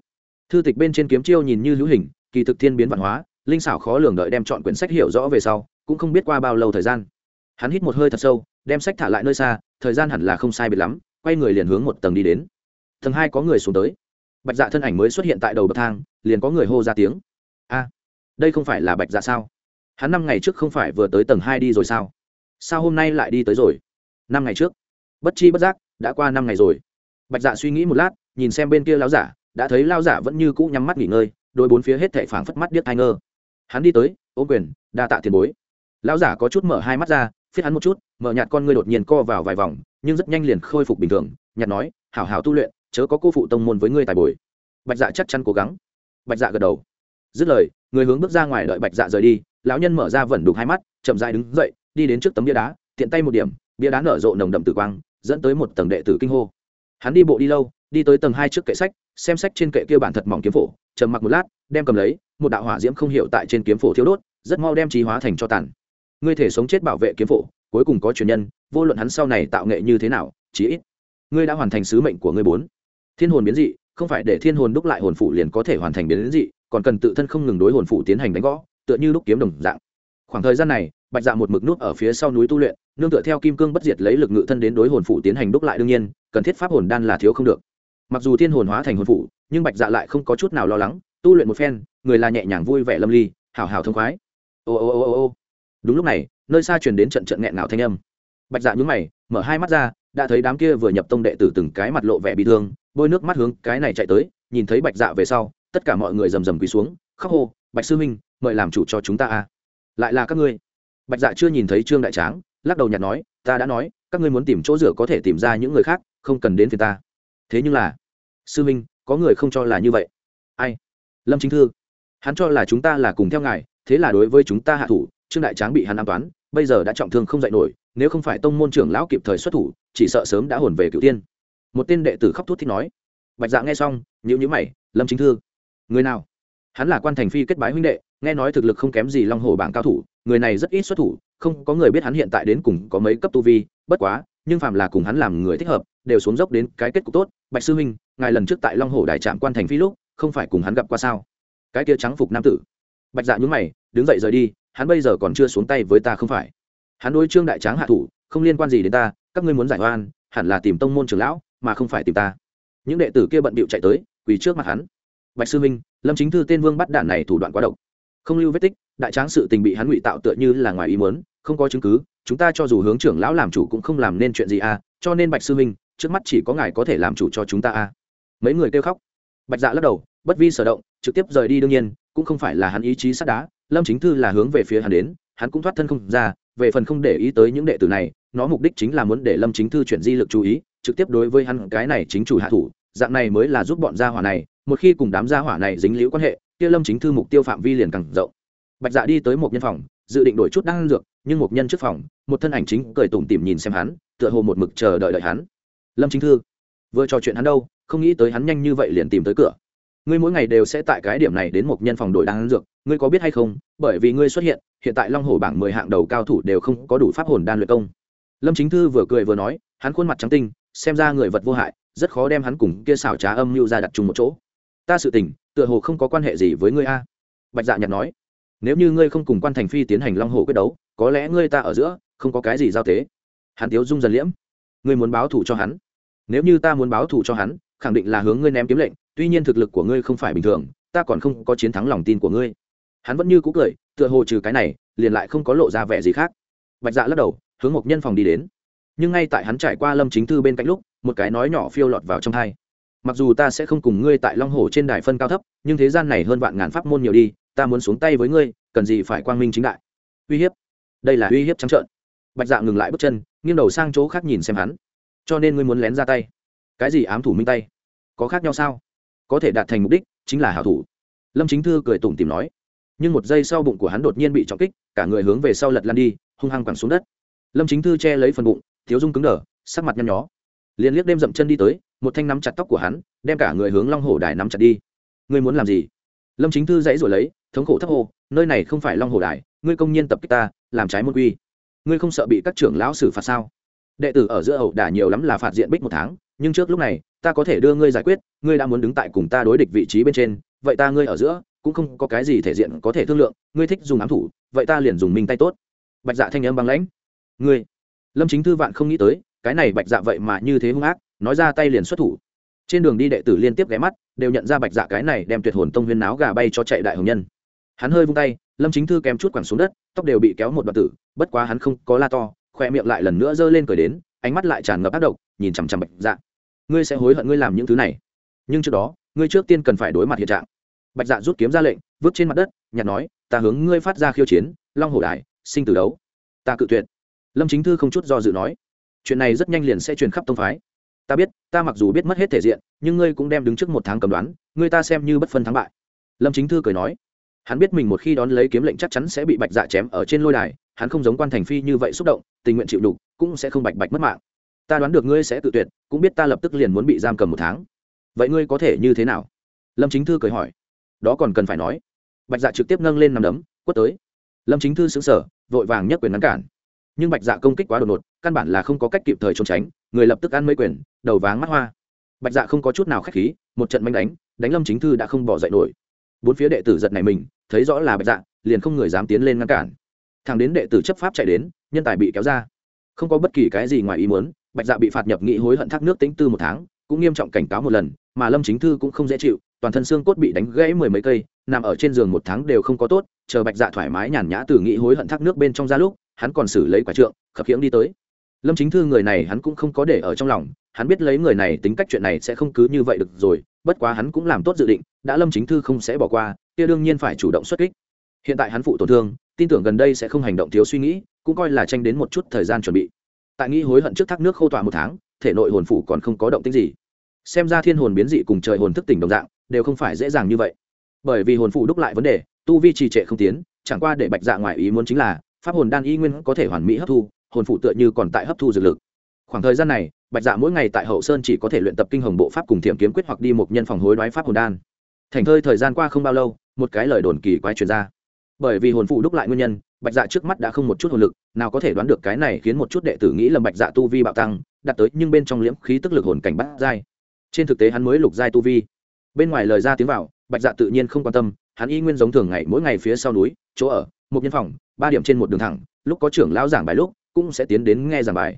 [SPEAKER 1] Thư tịch bên trên kiếm chiêu nhìn như hữu hình, kỳ thực thiên biến văn hóa, linh xảo khó lường đợi đem chọn quyển sách hiểu rõ về sau, cũng không biết qua bao lâu thời gian. Hắn hít một hơi thật sâu đem sách thả lại nơi xa, thời gian hẳn là không sai biệt lắm, quay người liền hướng một tầng đi đến. Tầng hai có người xuống tới. Bạch dạ thân ảnh mới xuất hiện tại đầu bậc thang, liền có người hô ra tiếng. A, đây không phải là bạch dạ sao? Hắn năm ngày trước không phải vừa tới tầng hai đi rồi sao? Sao hôm nay lại đi tới rồi? Năm ngày trước. Bất chi bất giác, đã qua năm ngày rồi. Bạch dạ suy nghĩ một lát, nhìn xem bên kia lão giả, đã thấy lao giả vẫn như cũ nhắm mắt nghỉ ngơi, đôi bốn phía hết thệ phảng phất mắt điếc thai ngơ. Hắn đi tới, ô quyền, đa tạ tiền bối. Lão giả có chút mở hai mắt ra phiết hắn một chút, mở nhạt con ngươi đột nhiên co vào vài vòng, nhưng rất nhanh liền khôi phục bình thường, nhạt nói, hảo hảo tu luyện, chớ có cô phụ tông môn với ngươi tài bồi. Bạch dạ chắc chắn cố gắng. Bạch dạ gật đầu. Dứt lời, người hướng bước ra ngoài đợi bạch dạ rời đi, lão nhân mở ra vẩn đục hai mắt, chậm dại đứng dậy, đi đến trước tấm bia đá, tiện tay một điểm, bia đá nở rộ nồng đậm tử quang, dẫn tới một tầng đệ tử kinh hô. Hắn đi bộ đi lâu, đi tới tầng hai trước kệ sách, xem sách trên kệ kia bản thật mỏng kiếm phổ, trầm mặc một lát, đem cầm lấy, một đạo hỏa diễm không hiểu tại trên kiếm phổ thiếu đốt, rất mau đem trí hóa thành cho tàn ngươi thể sống chết bảo vệ kiếm phổ, cuối cùng có truyền nhân, vô luận hắn sau này tạo nghệ như thế nào, chí ít ngươi đã hoàn thành sứ mệnh của ngươi bốn. Thiên hồn biến dị, không phải để thiên hồn đúc lại hồn phủ liền có thể hoàn thành biến dị, còn cần tự thân không ngừng đối hồn phủ tiến hành đánh gõ, tựa như lúc kiếm đồng dạng. Khoảng thời gian này, bạch dạ một mực nút ở phía sau núi tu luyện, nương tựa theo kim cương bất diệt lấy lực ngự thân đến đối hồn phủ tiến hành đúc lại đương nhiên, cần thiết pháp hồn đan là thiếu không được. Mặc dù thiên hồn hóa thành hồn phủ, nhưng bạch dạ lại không có chút nào lo lắng, tu luyện một phen, người là nhẹ nhàng vui vẻ lâm ly, hào hào thông khoái. Ô ô ô ô ô đúng lúc này, nơi xa truyền đến trận trận nghẹn ngào thanh âm. Bạch dạ nhúng mày, mở hai mắt ra, đã thấy đám kia vừa nhập tông đệ tử từng cái mặt lộ vẻ bị thương, bôi nước mắt hướng cái này chạy tới, nhìn thấy bạch dạ về sau, tất cả mọi người rầm rầm quỳ xuống, khóc hô, bạch sư minh mời làm chủ cho chúng ta a. Lại là các ngươi? Bạch dạ chưa nhìn thấy trương đại tráng, lắc đầu nhạt nói, ta đã nói, các ngươi muốn tìm chỗ rửa có thể tìm ra những người khác, không cần đến phiền ta. Thế nhưng là, sư minh có người không cho là như vậy. Ai? Lâm chính thư. Hắn cho là chúng ta là cùng theo ngài, thế là đối với chúng ta hạ thủ trương đại tráng bị hắn an toán, bây giờ đã trọng thương không dạy nổi, nếu không phải tông môn trưởng lão kịp thời xuất thủ, chỉ sợ sớm đã hồn về cựu tiên một tên đệ tử khóc thút thích nói, bạch dạ nghe xong nhữ nhữ mày, lâm chính thư, người nào? Hắn là quan thành phi kết bái huynh đệ, nghe nói thực lực không kém gì long hồ bảng cao thủ, người này rất ít xuất thủ, không có người biết hắn hiện tại đến cùng có mấy cấp tu vi, bất quá, nhưng phạm là cùng hắn làm người thích hợp, đều xuống dốc đến cái kết cục tốt. Bạch sư huynh, ngài lần trước tại long hồ đại trạm quan thành phi lúc, không phải cùng hắn gặp qua sao? Cái kia trắng phục nam tử. Bạch dạ nhúng mày, đứng dậy rời đi hắn bây giờ còn chưa xuống tay với ta không phải. Hắn đối trương đại tráng hạ thủ, không liên quan gì đến ta, các ngươi muốn giải oan, hẳn là tìm tông môn trưởng lão, mà không phải tìm ta. Những đệ tử kia bận bịu chạy tới, quỳ trước mặt hắn. Bạch sư minh, lâm chính thư tên vương bắt đạn này thủ đoạn quá độc. Không lưu vết tích, đại tráng sự tình bị hắn ngụy tạo tựa như là ngoài ý muốn, không có chứng cứ, chúng ta cho dù hướng trưởng lão làm chủ cũng không làm nên chuyện gì à cho nên bạch sư minh, trước mắt chỉ có ngài có thể làm chủ cho chúng ta à. Mấy người kêu khóc. Bạch dạ lắc đầu, bất vi sở động, trực tiếp rời đi đương nhiên, cũng không phải là hắn ý chí sắt đá lâm chính thư là hướng về phía hắn đến, hắn cũng thoát thân không ra, về phần không để ý tới những đệ tử này, nó mục đích chính là muốn để lâm chính thư chuyển di lực chú ý, trực tiếp đối với hắn cái này chính chủ hạ thủ, dạng này mới là giúp bọn gia hỏa này, một khi cùng đám gia hỏa này dính liễu quan hệ, kia lâm chính thư mục tiêu phạm vi liền càng rộng. Bạch dạ đi tới một nhân phòng, dự định đổi chút đan dược, nhưng một nhân trước phòng, một thân ảnh chính cười tủm tỉm nhìn xem hắn, tựa hồ một mực chờ đợi đợi hắn. Lâm chính thư, vừa trò chuyện hắn đâu? Không nghĩ tới hắn nhanh như vậy liền tìm tới cửa ngươi mỗi ngày đều sẽ tại cái điểm này đến một nhân phòng đổi đan dược, ngươi có biết hay không? Bởi vì ngươi xuất hiện hiện tại long hồ bảng mười hạng đầu cao thủ đều không có đủ pháp hồn đan luyện công. Lâm chính thư vừa cười vừa nói, hắn khuôn mặt trắng tinh, xem ra người vật vô hại, rất khó đem hắn cùng kia xảo trá âm mưu ra đặt chung một chỗ. Ta sự tình, tựa hồ không có quan hệ gì với ngươi a. Bạch dạ nhạt nói, nếu như ngươi không cùng quan thành phi tiến hành long hồ quyết đấu, có lẽ ngươi ta ở giữa, không có cái gì giao tế. Hắn tiếu dung dần liễm, ngươi muốn báo thù cho hắn. Nếu như ta muốn báo thù cho hắn, khẳng định là hướng ngươi ném kiếm lệnh tuy nhiên thực lực của ngươi không phải bình thường, ta còn không có chiến thắng lòng tin của ngươi. Hắn vẫn như cũ cười, tựa hồ trừ cái này, liền lại không có lộ ra vẻ gì khác. Bạch dạ lắc đầu, hướng một nhân phòng đi đến. Nhưng ngay tại hắn trải qua lâm chính thư bên cạnh lúc, một cái nói nhỏ phiêu lọt vào trong thai mặc dù ta sẽ không cùng ngươi tại long hồ trên đài phân cao thấp, nhưng thế gian này hơn vạn ngàn pháp môn nhiều đi, ta muốn xuống tay với ngươi, cần gì phải quang minh chính đại. Uy hiếp. Đây là uy hiếp trắng trợn. Bạch dạ ngừng lại bước chân, nghiêng đầu sang chỗ khác nhìn xem hắn. Cho nên ngươi muốn lén ra tay. Cái gì ám thủ minh tay? Có khác nhau sao? Có thể đạt thành mục đích chính là hảo thủ. Lâm chính thư cười tủm tìm nói. Nhưng một giây sau bụng của hắn đột nhiên bị trọng kích, cả người hướng về sau lật lan đi, hung hăng quẳng xuống đất. Lâm chính thư che lấy phần bụng, thiếu dung cứng đờ, sắc mặt nhăn nhó. Liền liếc đêm dậm chân đi tới, một thanh nắm chặt tóc của hắn, đem cả người hướng long hồ đài nắm chặt đi. Ngươi muốn làm gì? Lâm chính thư dãy rồi lấy, thống khổ thấp hồ nơi này không phải long hồ đài, ngươi công nhiên tập kích ta, làm trái môn quy. Ngươi không sợ bị các trưởng lão xử phạt sao? Đệ tử ở giữa ẩu đả nhiều lắm là phạt diện bích một tháng nhưng trước lúc này, ta có thể đưa ngươi giải quyết, ngươi đã muốn đứng tại cùng ta đối địch vị trí bên trên, vậy ta ngươi ở giữa, cũng không có cái gì thể diện có thể thương lượng, ngươi thích dùng ám thủ, vậy ta liền dùng mình tay tốt. Bạch dạ thanh âm băng lãnh. Ngươi, lâm chính thư vạn không nghĩ tới, cái này bạch dạ vậy mà như thế hung ác, nói ra tay liền xuất thủ. Trên đường đi đệ tử liên tiếp ghé mắt, đều nhận ra bạch dạ cái này đem tuyệt hồn tông huyên náo gà bay cho chạy đại hồng nhân. Hắn hơi vung tay, lâm chính thư kém chút quẳng xuống đất, tóc đều bị kéo một đoạn tử, bất quá hắn không có la to, khoe miệng lại lần nữa giơ lên cười đến ánh mắt lại tràn ngập ác độc, nhìn chằm chằm bạch dạ. Ngươi sẽ hối hận ngươi làm những thứ này. Nhưng trước đó, ngươi trước tiên cần phải đối mặt hiện trạng. Bạch dạ rút kiếm ra lệnh, vứt trên mặt đất nhặt nói, ta hướng ngươi phát ra khiêu chiến, long hổ đài, sinh tử đấu. Ta cự tuyệt. Lâm chính thư không chút do dự nói, chuyện này rất nhanh liền sẽ truyền khắp tông phái. Ta biết, ta mặc dù biết mất hết thể diện, nhưng ngươi cũng đem đứng trước một tháng cầm đoán, ngươi ta xem như bất phân thắng bại. Lâm chính thư cười nói hắn biết mình một khi đón lấy kiếm lệnh chắc chắn sẽ bị bạch dạ chém ở trên lôi đài, hắn không giống quan thành phi như vậy xúc động, tình nguyện chịu đục cũng sẽ không bạch bạch mất mạng. Ta đoán được ngươi sẽ tự tuyệt, cũng biết ta lập tức liền muốn bị giam cầm một tháng. Vậy ngươi có thể như thế nào? Lâm chính thư cười hỏi. Đó còn cần phải nói. Bạch dạ trực tiếp nâng lên nằm đấm, quất tới. Lâm chính thư xứng sở vội vàng nhấc quyền ngăn cản. Nhưng bạch dạ công kích quá đột ngột, căn bản là không có cách kịp thời trốn tránh, người lập tức ăn mấy quyền, đầu váng mắt hoa. Bạch dạ không có chút nào k h á c h khí, một trận manh đánh đánh lâm chính thư đã không bỏ dậy nổi. Bốn phía đệ tử giật này mình thấy rõ là bạch dạ liền không người dám tiến lên ngăn cản. Thằng đến đệ tử chấp pháp chạy đến, nhân tài bị kéo ra. Không có bất kỳ cái gì ngoài ý muốn, bạch dạ bị phạt nhập nghị hối hận thác nước tính tư một tháng, cũng nghiêm trọng cảnh cáo một lần, mà lâm chính thư cũng không dễ chịu, toàn thân xương cốt bị đánh gãy mười mấy cây, nằm ở trên giường một tháng đều không có tốt, chờ bạch dạ thoải mái nhàn nhã từ nghị hối hận thác nước bên trong ra lúc, hắn còn xử lấy quả trượng, khập khiễng đi tới lâm chính thư người này hắn cũng không có để ở trong lòng, hắn biết lấy người này tính cách chuyện này sẽ không cứ như vậy được rồi, bất quá hắn cũng làm tốt dự định, đã lâm chính thư không sẽ bỏ qua, kia đương nhiên phải chủ động xuất kích. Hiện tại hắn phụ tổn thương, tin tưởng gần đây sẽ không hành động thiếu suy nghĩ, cũng coi là tranh đến một chút thời gian chuẩn bị. Tại nghĩ hối hận trước thác nước khô tỏa một tháng, thể nội hồn phủ còn không có động tính gì. Xem ra thiên hồn biến dị cùng trời hồn thức tỉnh đồng dạng, đều không phải dễ dàng như vậy. Bởi vì hồn phủ đúc lại vấn đề, tu vi trì trệ không tiến, chẳng qua để bạch dạ ngoài ý muốn chính là, pháp hồn đan y nguyên có thể hoàn mỹ hấp thu hồn phụ tựa như còn tại hấp thu dược lực. Khoảng thời gian này, bạch dạ mỗi ngày tại hậu sơn chỉ có thể luyện tập kinh hồng bộ pháp cùng thiểm kiếm quyết hoặc đi một nhân phòng hối đoái pháp hồn đan. Thành thơi thời gian qua không bao lâu, một cái lời đồn kỳ quái truyền ra. Bởi vì hồn phụ đúc lại nguyên nhân, bạch dạ trước mắt đã không một chút hồn lực, nào có thể đoán được cái này khiến một chút đệ tử nghĩ lầm bạch dạ tu vi bạo tăng đạt tới nhưng bên trong liễm khí tức lực hồn cảnh bắt dai. trên thực tế hắn mới lục giai tu vi. Bên ngoài lời ra tiếng vào, bạch dạ tự nhiên không quan tâm, hắn y nguyên giống thường ngày mỗi ngày phía sau núi, chỗ ở, một nhân phòng, ba điểm trên một đường thẳng, lúc có trưởng lão giảng bài lúc cũng sẽ tiến đến nghe giảng bài.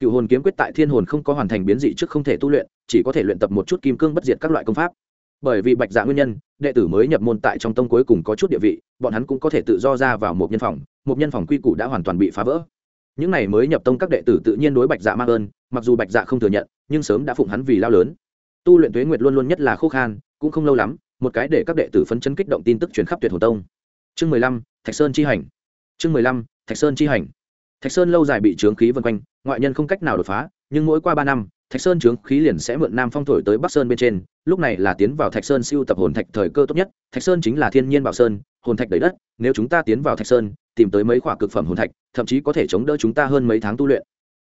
[SPEAKER 1] Cựu hồn kiếm quyết tại thiên hồn không có hoàn thành biến dị trước không thể tu luyện, chỉ có thể luyện tập một chút kim cương bất diệt các loại công pháp. Bởi vì bạch dạ nguyên nhân, đệ tử mới nhập môn tại trong tông cuối cùng có chút địa vị, bọn hắn cũng có thể tự do ra vào một nhân phòng, một nhân phòng quy củ đã hoàn toàn bị phá vỡ. Những này mới nhập tông các đệ tử tự nhiên đối bạch dạ mang ơn, mặc dù bạch dạ không thừa nhận, nhưng sớm đã phụng hắn vì lao lớn. Tu luyện tuế nguyệt luôn luôn nhất là khô khan, cũng không lâu lắm, một cái để các đệ tử phấn chấn kích động tin tức truyền khắp tuyệt hồ tông. Chương mười lăm, thạch sơn chi hành. Chương mười lăm, thạch sơn chi hành thạch sơn lâu dài bị trướng khí vân quanh, ngoại nhân không cách nào đột phá, nhưng mỗi qua ba năm, thạch sơn trướng khí liền sẽ mượn nam phong thổi tới bắc sơn bên trên, lúc này là tiến vào thạch sơn siêu tập hồn thạch thời cơ tốt nhất, thạch sơn chính là thiên nhiên bảo sơn, hồn thạch đầy đất, nếu chúng ta tiến vào thạch sơn, tìm tới mấy khoả cực phẩm hồn thạch, thậm chí có thể chống đỡ chúng ta hơn mấy tháng tu luyện.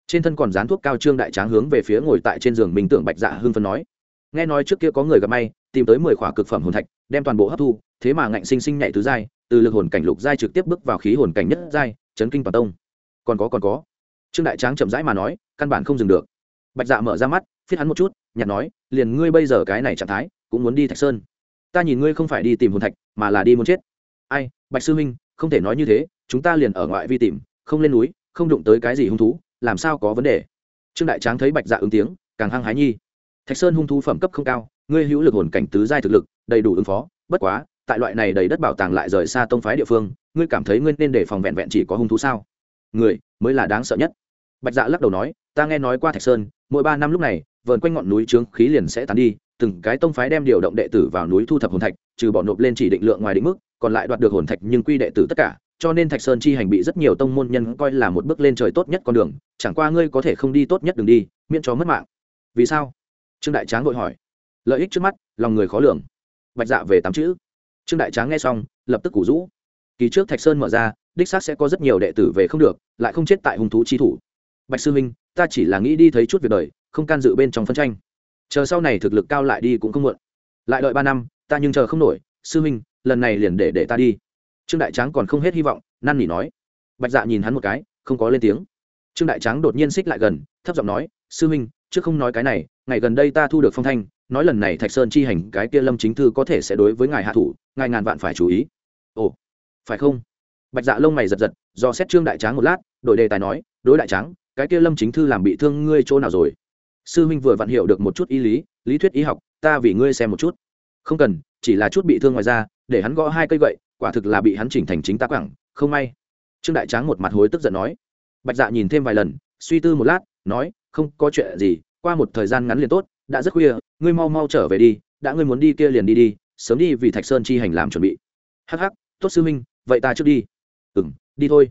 [SPEAKER 1] Trên thân còn dán thuốc cao trương đại tráng hướng về phía ngồi tại trên giường minh tưởng bạch dạ hưng phân nói. Nghe nói trước kia có người gặp may, tìm tới mười khoả cực phẩm hồn thạch, đem toàn bộ hấp thu, thế mà ngạnh sinh sinh nhảy tứ giai, từ lực hồn cảnh lục giai trực tiếp bước vào khí hồn cảnh nhất giai, chấn kinh toàn tông còn có còn có. Trương đại tráng chậm rãi mà nói, căn bản không dừng được. Bạch dạ mở ra mắt, phiết hắn một chút, nhặt nói, liền ngươi bây giờ cái này trạng thái, cũng muốn đi thạch sơn. Ta nhìn ngươi không phải đi tìm hồn thạch, mà là đi muốn chết. Ai, bạch sư huynh không thể nói như thế, chúng ta liền ở ngoại vi tìm, không lên núi, không đụng tới cái gì hung thú, làm sao có vấn đề? Trương đại tráng thấy bạch dạ ứng tiếng, càng hăng hái nhi. Thạch sơn hung thú phẩm cấp không cao, ngươi hữu lực hồn cảnh tứ giai thực lực, đầy đủ ứng phó, bất quá, tại loại này đầy đất bảo tàng lại rời xa tông phái địa phương, ngươi cảm thấy ngươi nên để phòng vẹn vẹn chỉ có hung thú sao? Người mới là đáng sợ nhất. Bạch dạ lắc đầu nói, ta nghe nói qua thạch sơn, mỗi ba năm lúc này, vờn quanh ngọn núi trướng khí liền sẽ tán đi, từng cái tông phái đem điều động đệ tử vào núi thu thập hồn thạch, trừ bỏ nộp lên chỉ định lượng ngoài định mức, còn lại đoạt được hồn thạch nhưng quy đệ tử tất cả, cho nên thạch sơn chi hành bị rất nhiều tông môn nhân coi là một bước lên trời tốt nhất con đường, chẳng qua ngươi có thể không đi tốt nhất đường đi, miễn cho mất mạng. Vì sao? Trương đại tráng vội hỏi. Lợi ích trước mắt, lòng người khó lường. Bạch dạ về tám chữ. Trương đại tráng nghe xong, lập tức củ rũ kỳ trước thạch sơn mở ra, đích xác sẽ có rất nhiều đệ tử về không được, lại không chết tại hung thú chi thủ. Bạch sư minh ta chỉ là nghĩ đi thấy chút việc đời, không can dự bên trong phân tranh. Chờ sau này thực lực cao lại đi cũng không muộn. Lại đợi ba năm, ta nhưng chờ không nổi. Sư minh lần này liền để để ta đi. Trương đại tráng còn không hết hy vọng, năn nỉ nói. Bạch dạ nhìn hắn một cái, không có lên tiếng. Trương đại tráng đột nhiên xích lại gần, thấp giọng nói, sư minh trước không nói cái này, ngày gần đây ta thu được phong thanh, nói lần này thạch sơn chi hành cái kia lâm chính thư có thể sẽ đối với ngài hạ thủ, ngài ngàn vạn phải chú ý. Ồ phải không? Bạch dạ lông mày giật giật, do xét trương đại tráng một lát đội đề tài nói, đối đại tráng, cái kia lâm chính thư làm bị thương ngươi chỗ nào rồi? Sư huynh vừa vặn hiểu được một chút y lý lý thuyết y học, ta vì ngươi xem một chút. Không cần, chỉ là chút bị thương ngoài ra để hắn gõ hai cây gậy, quả thực là bị hắn chỉnh thành chính ta quẳng, không may. Trương đại tráng một mặt hối tức giận nói. Bạch dạ nhìn thêm vài lần, suy tư một lát, nói, không có chuyện gì, qua một thời gian ngắn liền tốt, đã rất khuya, ngươi mau mau trở về đi, đã ngươi muốn đi kia liền đi đi, sớm đi vì thạch sơn chi hành làm chuẩn bị. Hắc hắc, tốt sư huynh vậy ta trước đi. Ừ m đi thôi.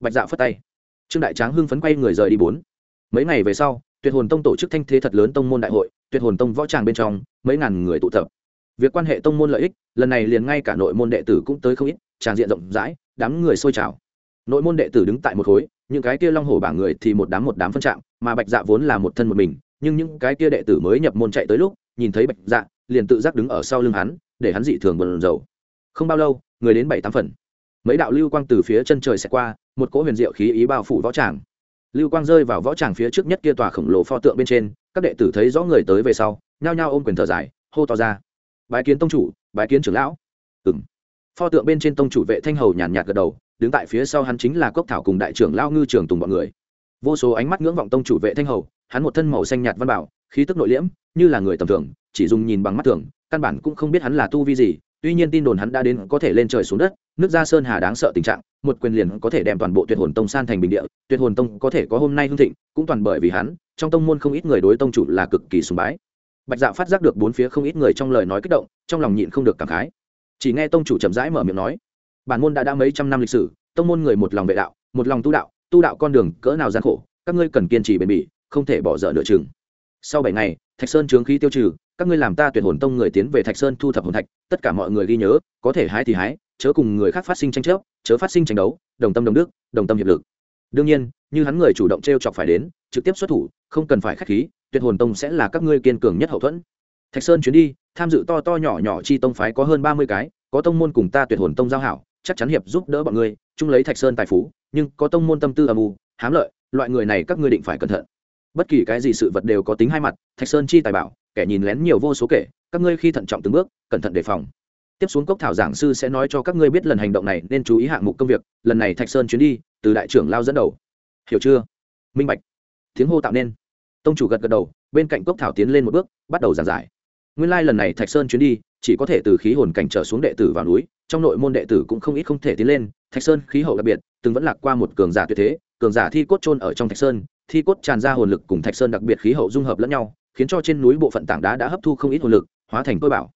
[SPEAKER 1] Bạch dạ phất tay. Trương đại tráng hưng phấn quay người rời đi bốn. Mấy ngày về sau, tuyệt hồn tông tổ chức thanh thế thật lớn tông môn đại hội, tuyệt hồn tông võ tràng bên trong, mấy ngàn người tụ tập. Việc quan hệ tông môn lợi ích, lần này liền ngay cả nội môn đệ tử cũng tới không ít, tràng diện rộng rãi, đám người sôi trào. Nội môn đệ tử đứng tại một khối, những cái kia long hổ bảng người thì một đám một đám phân trạng mà bạch dạ vốn là một thân một mình, nhưng những cái kia đệ tử mới nhập môn chạy tới lúc, nhìn thấy bạch dạ liền tự giác đứng ở sau lưng hắn, để hắn dị thường bần dầu không bao lâu, người đến bảy tám phần mấy đạo lưu quang từ phía chân trời sẽ qua, một cỗ huyền diệu khí ý bao phủ võ tràng. Lưu quang rơi vào võ tràng phía trước nhất kia tòa khổng lồ pho tượng bên trên, các đệ tử thấy rõ người tới về sau, nhao nhao ôm quyền thở dài, hô to ra. Bái kiến tông chủ, bái kiến trưởng lão. Ừng pho tượng bên trên tông chủ vệ thanh hầu nhàn nhạt gật đầu, đứng tại phía sau hắn chính là cốc thảo cùng đại trưởng lao ngư trường tùng bọn người. Vô số ánh mắt ngưỡng vọng tông chủ vệ thanh hầu, hắn một thân màu xanh nhạt văn bảo, khí tức nội liễm, như là người tầm thường, chỉ dùng nhìn bằng mắt thường, căn bản cũng không biết hắn là tu vi gì tuy nhiên tin đồn hắn đã đến có thể lên trời xuống đất, nước ra sơn hà đáng sợ tình trạng, một quyền liền có thể đem toàn bộ tuyệt hồn tông san thành bình địa, tuyệt hồn tông có thể có hôm nay hưng thịnh, cũng toàn bởi vì hắn, trong tông môn không ít người đối tông chủ là cực kỳ sùng bái. Bạch dạ phát giác được bốn phía không ít người trong lời nói kích động, trong lòng nhịn không được cảm khái. Chỉ nghe tông chủ chậm rãi mở miệng nói, bản môn đã đã mấy trăm năm lịch sử, tông môn người một lòng vệ đạo, một lòng tu đạo tu đạo con đường cỡ nào gian khổ, các ngươi cần kiên trì bền bỉ, không thể bỏ dở nửa chừng. Sau bảy ngày, thạch sơn trướng khí tiêu trừ các ngươi làm ta tuyệt hồn tông người tiến về thạch sơn thu thập hồn thạch, tất cả mọi người ghi nhớ, có thể hái thì hái, chớ cùng người khác phát sinh tranh chấp, chớ phát sinh tranh đấu, đồng tâm đồng đức, đồng tâm hiệp lực. Đương nhiên, như hắn người chủ động t r e o chọc phải đến, trực tiếp xuất thủ, không cần phải k h á c h khí, tuyệt hồn tông sẽ là các ngươi kiên cường nhất hậu thuẫn. Thạch sơn chuyến đi, tham dự to to nhỏ nhỏ chi tông phái có hơn ba mươi cái, có tông môn cùng ta tuyệt hồn tông giao hảo, chắc chắn hiệp giúp đỡ bọn ngươi, chung lấy thạch sơn tài phú, nhưng có tông môn tâm tư âm u, hám lợi, loại người này các ngươi định phải cẩn thận. Bất kỳ cái gì sự vật đều có tính hai mặt, thạch sơn chi tài bảo kẻ nhìn lén nhiều vô số kể, các ngươi khi thận trọng từng bước, cẩn thận đề phòng. Tiếp xuống cốc thảo giảng sư sẽ nói cho các ngươi biết lần hành động này, nên chú ý hạng mục công việc, lần này thạch sơn chuyến đi, từ đại trưởng lao dẫn đầu. Hiểu chưa? Minh bạch. Tiếng hô tạo nên. Tông chủ gật gật đầu, bên cạnh cốc thảo tiến lên một bước, bắt đầu giảng giải. Nguyên lai、like、lần này thạch sơn chuyến đi, chỉ có thể từ khí hồn cảnh trở xuống đệ tử vào núi, trong nội môn đệ tử cũng không ít không thể tiến lên, thạch sơn khí hậu đặc biệt, từng vẫn lạc qua một cường giả tuyệt thế, cường giả thi cốt trôn ở trong thạch sơn, thi cốt tràn ra hồn lực cùng thạch sơn đặc biệt khí hậu dung hợp lẫn nhau khiến cho trên núi bộ phận tảng đá đã hấp thu không ít hồn lực, hóa thành tôi bảo.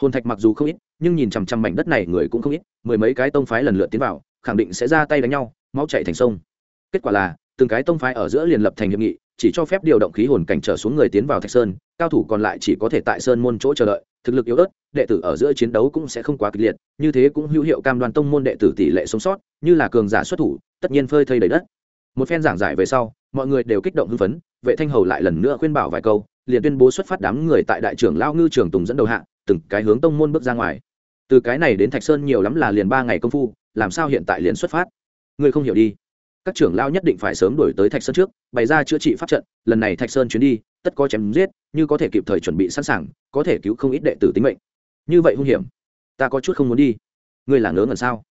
[SPEAKER 1] Hồn thạch mặc dù không ít, nhưng nhìn chằm chằm mảnh đất này người cũng không ít, mười mấy cái tông phái lần lượt tiến vào, khẳng định sẽ ra tay đánh nhau máu chạy thành sông. Kết quả là, từng cái tông phái ở giữa liền lập thành hiệp nghị, chỉ cho phép điều động khí hồn cảnh trở xuống người tiến vào thạch sơn, cao thủ còn lại chỉ có thể tại sơn môn chỗ chờ đợi, thực lực yếu ớt, đệ tử ở giữa chiến đấu cũng sẽ không quá kịch liệt, như thế cũng hữu hiệu cam đoan tông môn đệ tử tỷ lệ sống sót, như là cường giả xuất thủ, tất nhiên phơi thây đầy đất. Một phen giảng giải về sau, mọi người đều kích động hưng phấn, vệ thanh hầu lại lần nữa khuyên bảo vài câu liền tuyên bố xuất phát đám người tại đại trưởng lao ngư trường tùng dẫn đầu hạ, từng cái hướng tông môn bước ra ngoài. Từ cái này đến thạch sơn nhiều lắm là liền ba ngày công phu, làm sao hiện tại liền xuất phát? Ngươi không hiểu đi. Các trưởng lao nhất định phải sớm đổi tới thạch sơn trước, bày ra chữa trị pháp trận, lần này thạch sơn chuyến đi, tất có chém giết, như có thể kịp thời chuẩn bị sẵn sàng, có thể cứu không ít đệ tử tính mệnh. Như vậy hung hiểm, ta có chút không muốn đi. Ngươi là ngớ ngẩn sao?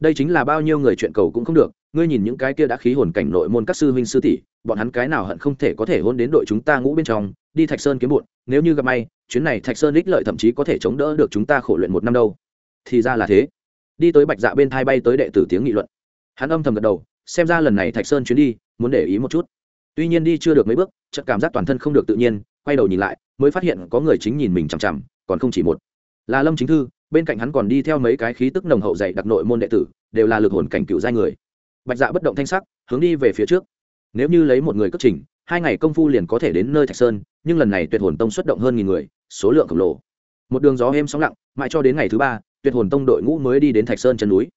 [SPEAKER 1] Đây chính là bao nhiêu người chuyện cầu cũng không được ngươi nhìn những cái kia đã khí hồn cảnh nội môn các sư huynh sư tỷ, bọn hắn cái nào hận không thể có thể hôn đến đội chúng ta ngũ bên trong, đi thạch sơn kiếm bụn nếu như gặp may, chuyến này thạch sơn ích lợi thậm chí có thể chống đỡ được chúng ta khổ luyện một năm đâu. Thì ra là thế. Đi tới bạch dạ bên thai bay tới đệ tử tiếng nghị luận. Hắn âm thầm gật đầu, xem ra lần này thạch sơn chuyến đi, muốn để ý một chút. Tuy nhiên đi chưa được mấy bước, chợt cảm giác toàn thân không được tự nhiên, quay đầu nhìn lại, mới phát hiện có người chính nhìn mình chằm chằm, còn không chỉ một. Là lâm chính thư, bên cạnh hắn còn đi theo mấy cái khí tức nồng hậu dày đặc nội môn đệ tử, đều là lực hồn cảnh cựu giai người bạch dạ bất động thanh sắc, hướng đi về phía trước. Nếu như lấy một người cất trình, hai ngày công phu liền có thể đến nơi thạch sơn, nhưng lần này tuyệt hồn tông xuất động hơn nghìn người, số lượng khổng lồ. Một đường gió êm sóng lặng, mãi cho đến ngày thứ ba, tuyệt hồn tông đội ngũ mới đi đến thạch sơn chân núi.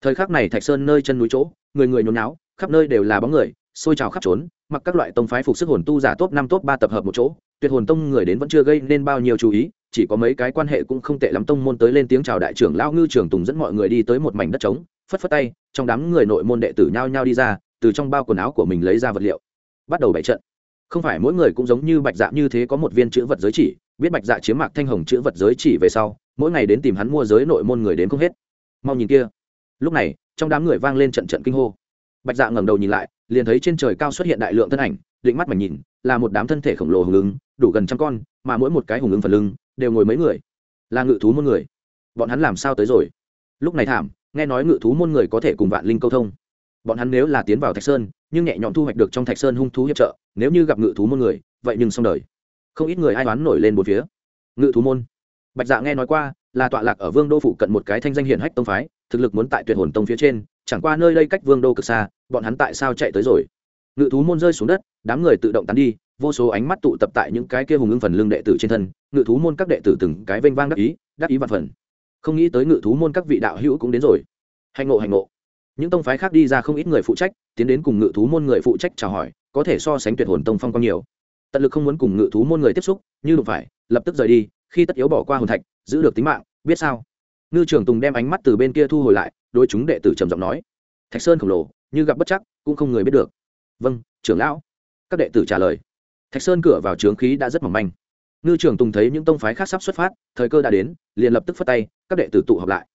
[SPEAKER 1] Thời khắc này thạch sơn nơi chân núi chỗ, người người nhốn náo khắp nơi đều là bóng người, xôi trào khắp trốn, mặc các loại tông phái phục sức hồn tu giả top năm, top ba tập hợp một chỗ. Tuyệt hồn tông người đến vẫn chưa gây nên bao nhiêu chú ý, chỉ có mấy cái quan hệ cũng không tệ lắm. Tông môn tới lên tiếng chào đại trưởng lao ngư trưởng tùng dẫn mọi người đi tới một mảnh đất trống phất phất tay, trong đám người nội môn đệ tử nhao nhao đi ra, từ trong bao quần áo của mình lấy ra vật liệu, bắt đầu bày trận. Không phải mỗi người cũng giống như bạch dạ như thế có một viên chữ vật giới chỉ, biết bạch dạ chiếm mạc thanh hồng chữ vật giới chỉ về sau, mỗi ngày đến tìm hắn mua giới nội môn người đến không hết. Mau nhìn kia. Lúc này, trong đám người vang lên trận trận kinh hô. Bạch dạ ngẩng đầu nhìn lại, liền thấy trên trời cao xuất hiện đại lượng thân ảnh, định mắt mà nhìn, là một đám thân thể khổng lồ hùng ứng, đủ gần trăm con, mà mỗi một cái hùng ứng phần lưng, đều ngồi mấy người. Là ngự thú môn người. Bọn hắn làm sao tới rồi? Lúc này thảm nghe nói ngự thú môn người có thể cùng vạn linh câu thông. Bọn hắn nếu là tiến vào thạch sơn, nhưng nhẹ nhõm thu hoạch được trong thạch sơn hung thú hiệp trợ, nếu như gặp ngự thú môn người, vậy nhưng xong đời. Không ít người ai đoán nổi lên một phía. Ngự thú môn. Bạch dạ nghe nói qua, là tọa lạc ở vương đô phụ cận một cái thanh danh hiển hách tông phái, thực lực muốn tại tuyệt hồn tông phía trên, chẳng qua nơi đây cách vương đô cực xa, bọn hắn tại sao chạy tới rồi? Ngự thú môn rơi xuống đất, đám người tự động tán đi, vô số ánh mắt tụ tập tại những cái kia hùng ưng phần lương đệ tử trên thân, ngự thú môn các đệ tử từng cái vênh vang đắc ý đắc ý vạn phần không nghĩ tới ngự thú môn các vị đạo hữu cũng đến rồi. Hành ngộ hành ngộ. Những tông phái khác đi ra không ít người phụ trách, tiến đến cùng ngự thú môn người phụ trách chào hỏi, có thể so sánh tuyệt hồn tông phong quang nhiều. Tận lực không muốn cùng ngự thú môn người tiếp xúc, như đụng phải, lập tức rời đi, khi tất yếu bỏ qua hồn thạch, giữ được tính mạng, biết sao? Ngư trường tùng đem ánh mắt từ bên kia thu hồi lại đôi chúng đệ tử trầm giọng nói. Thạch sơn khổng lồ, như gặp bất chắc, cũng không người biết được. Vâng trưởng lão. Các đệ tử trả lời. Thạch sơn cửa vào trướng khí đã rất mỏng manh ngư trường tùng thấy những tông phái khác sắp xuất phát, thời cơ đã đến, liền lập tức phất tay, các đệ tử tụ họp lại.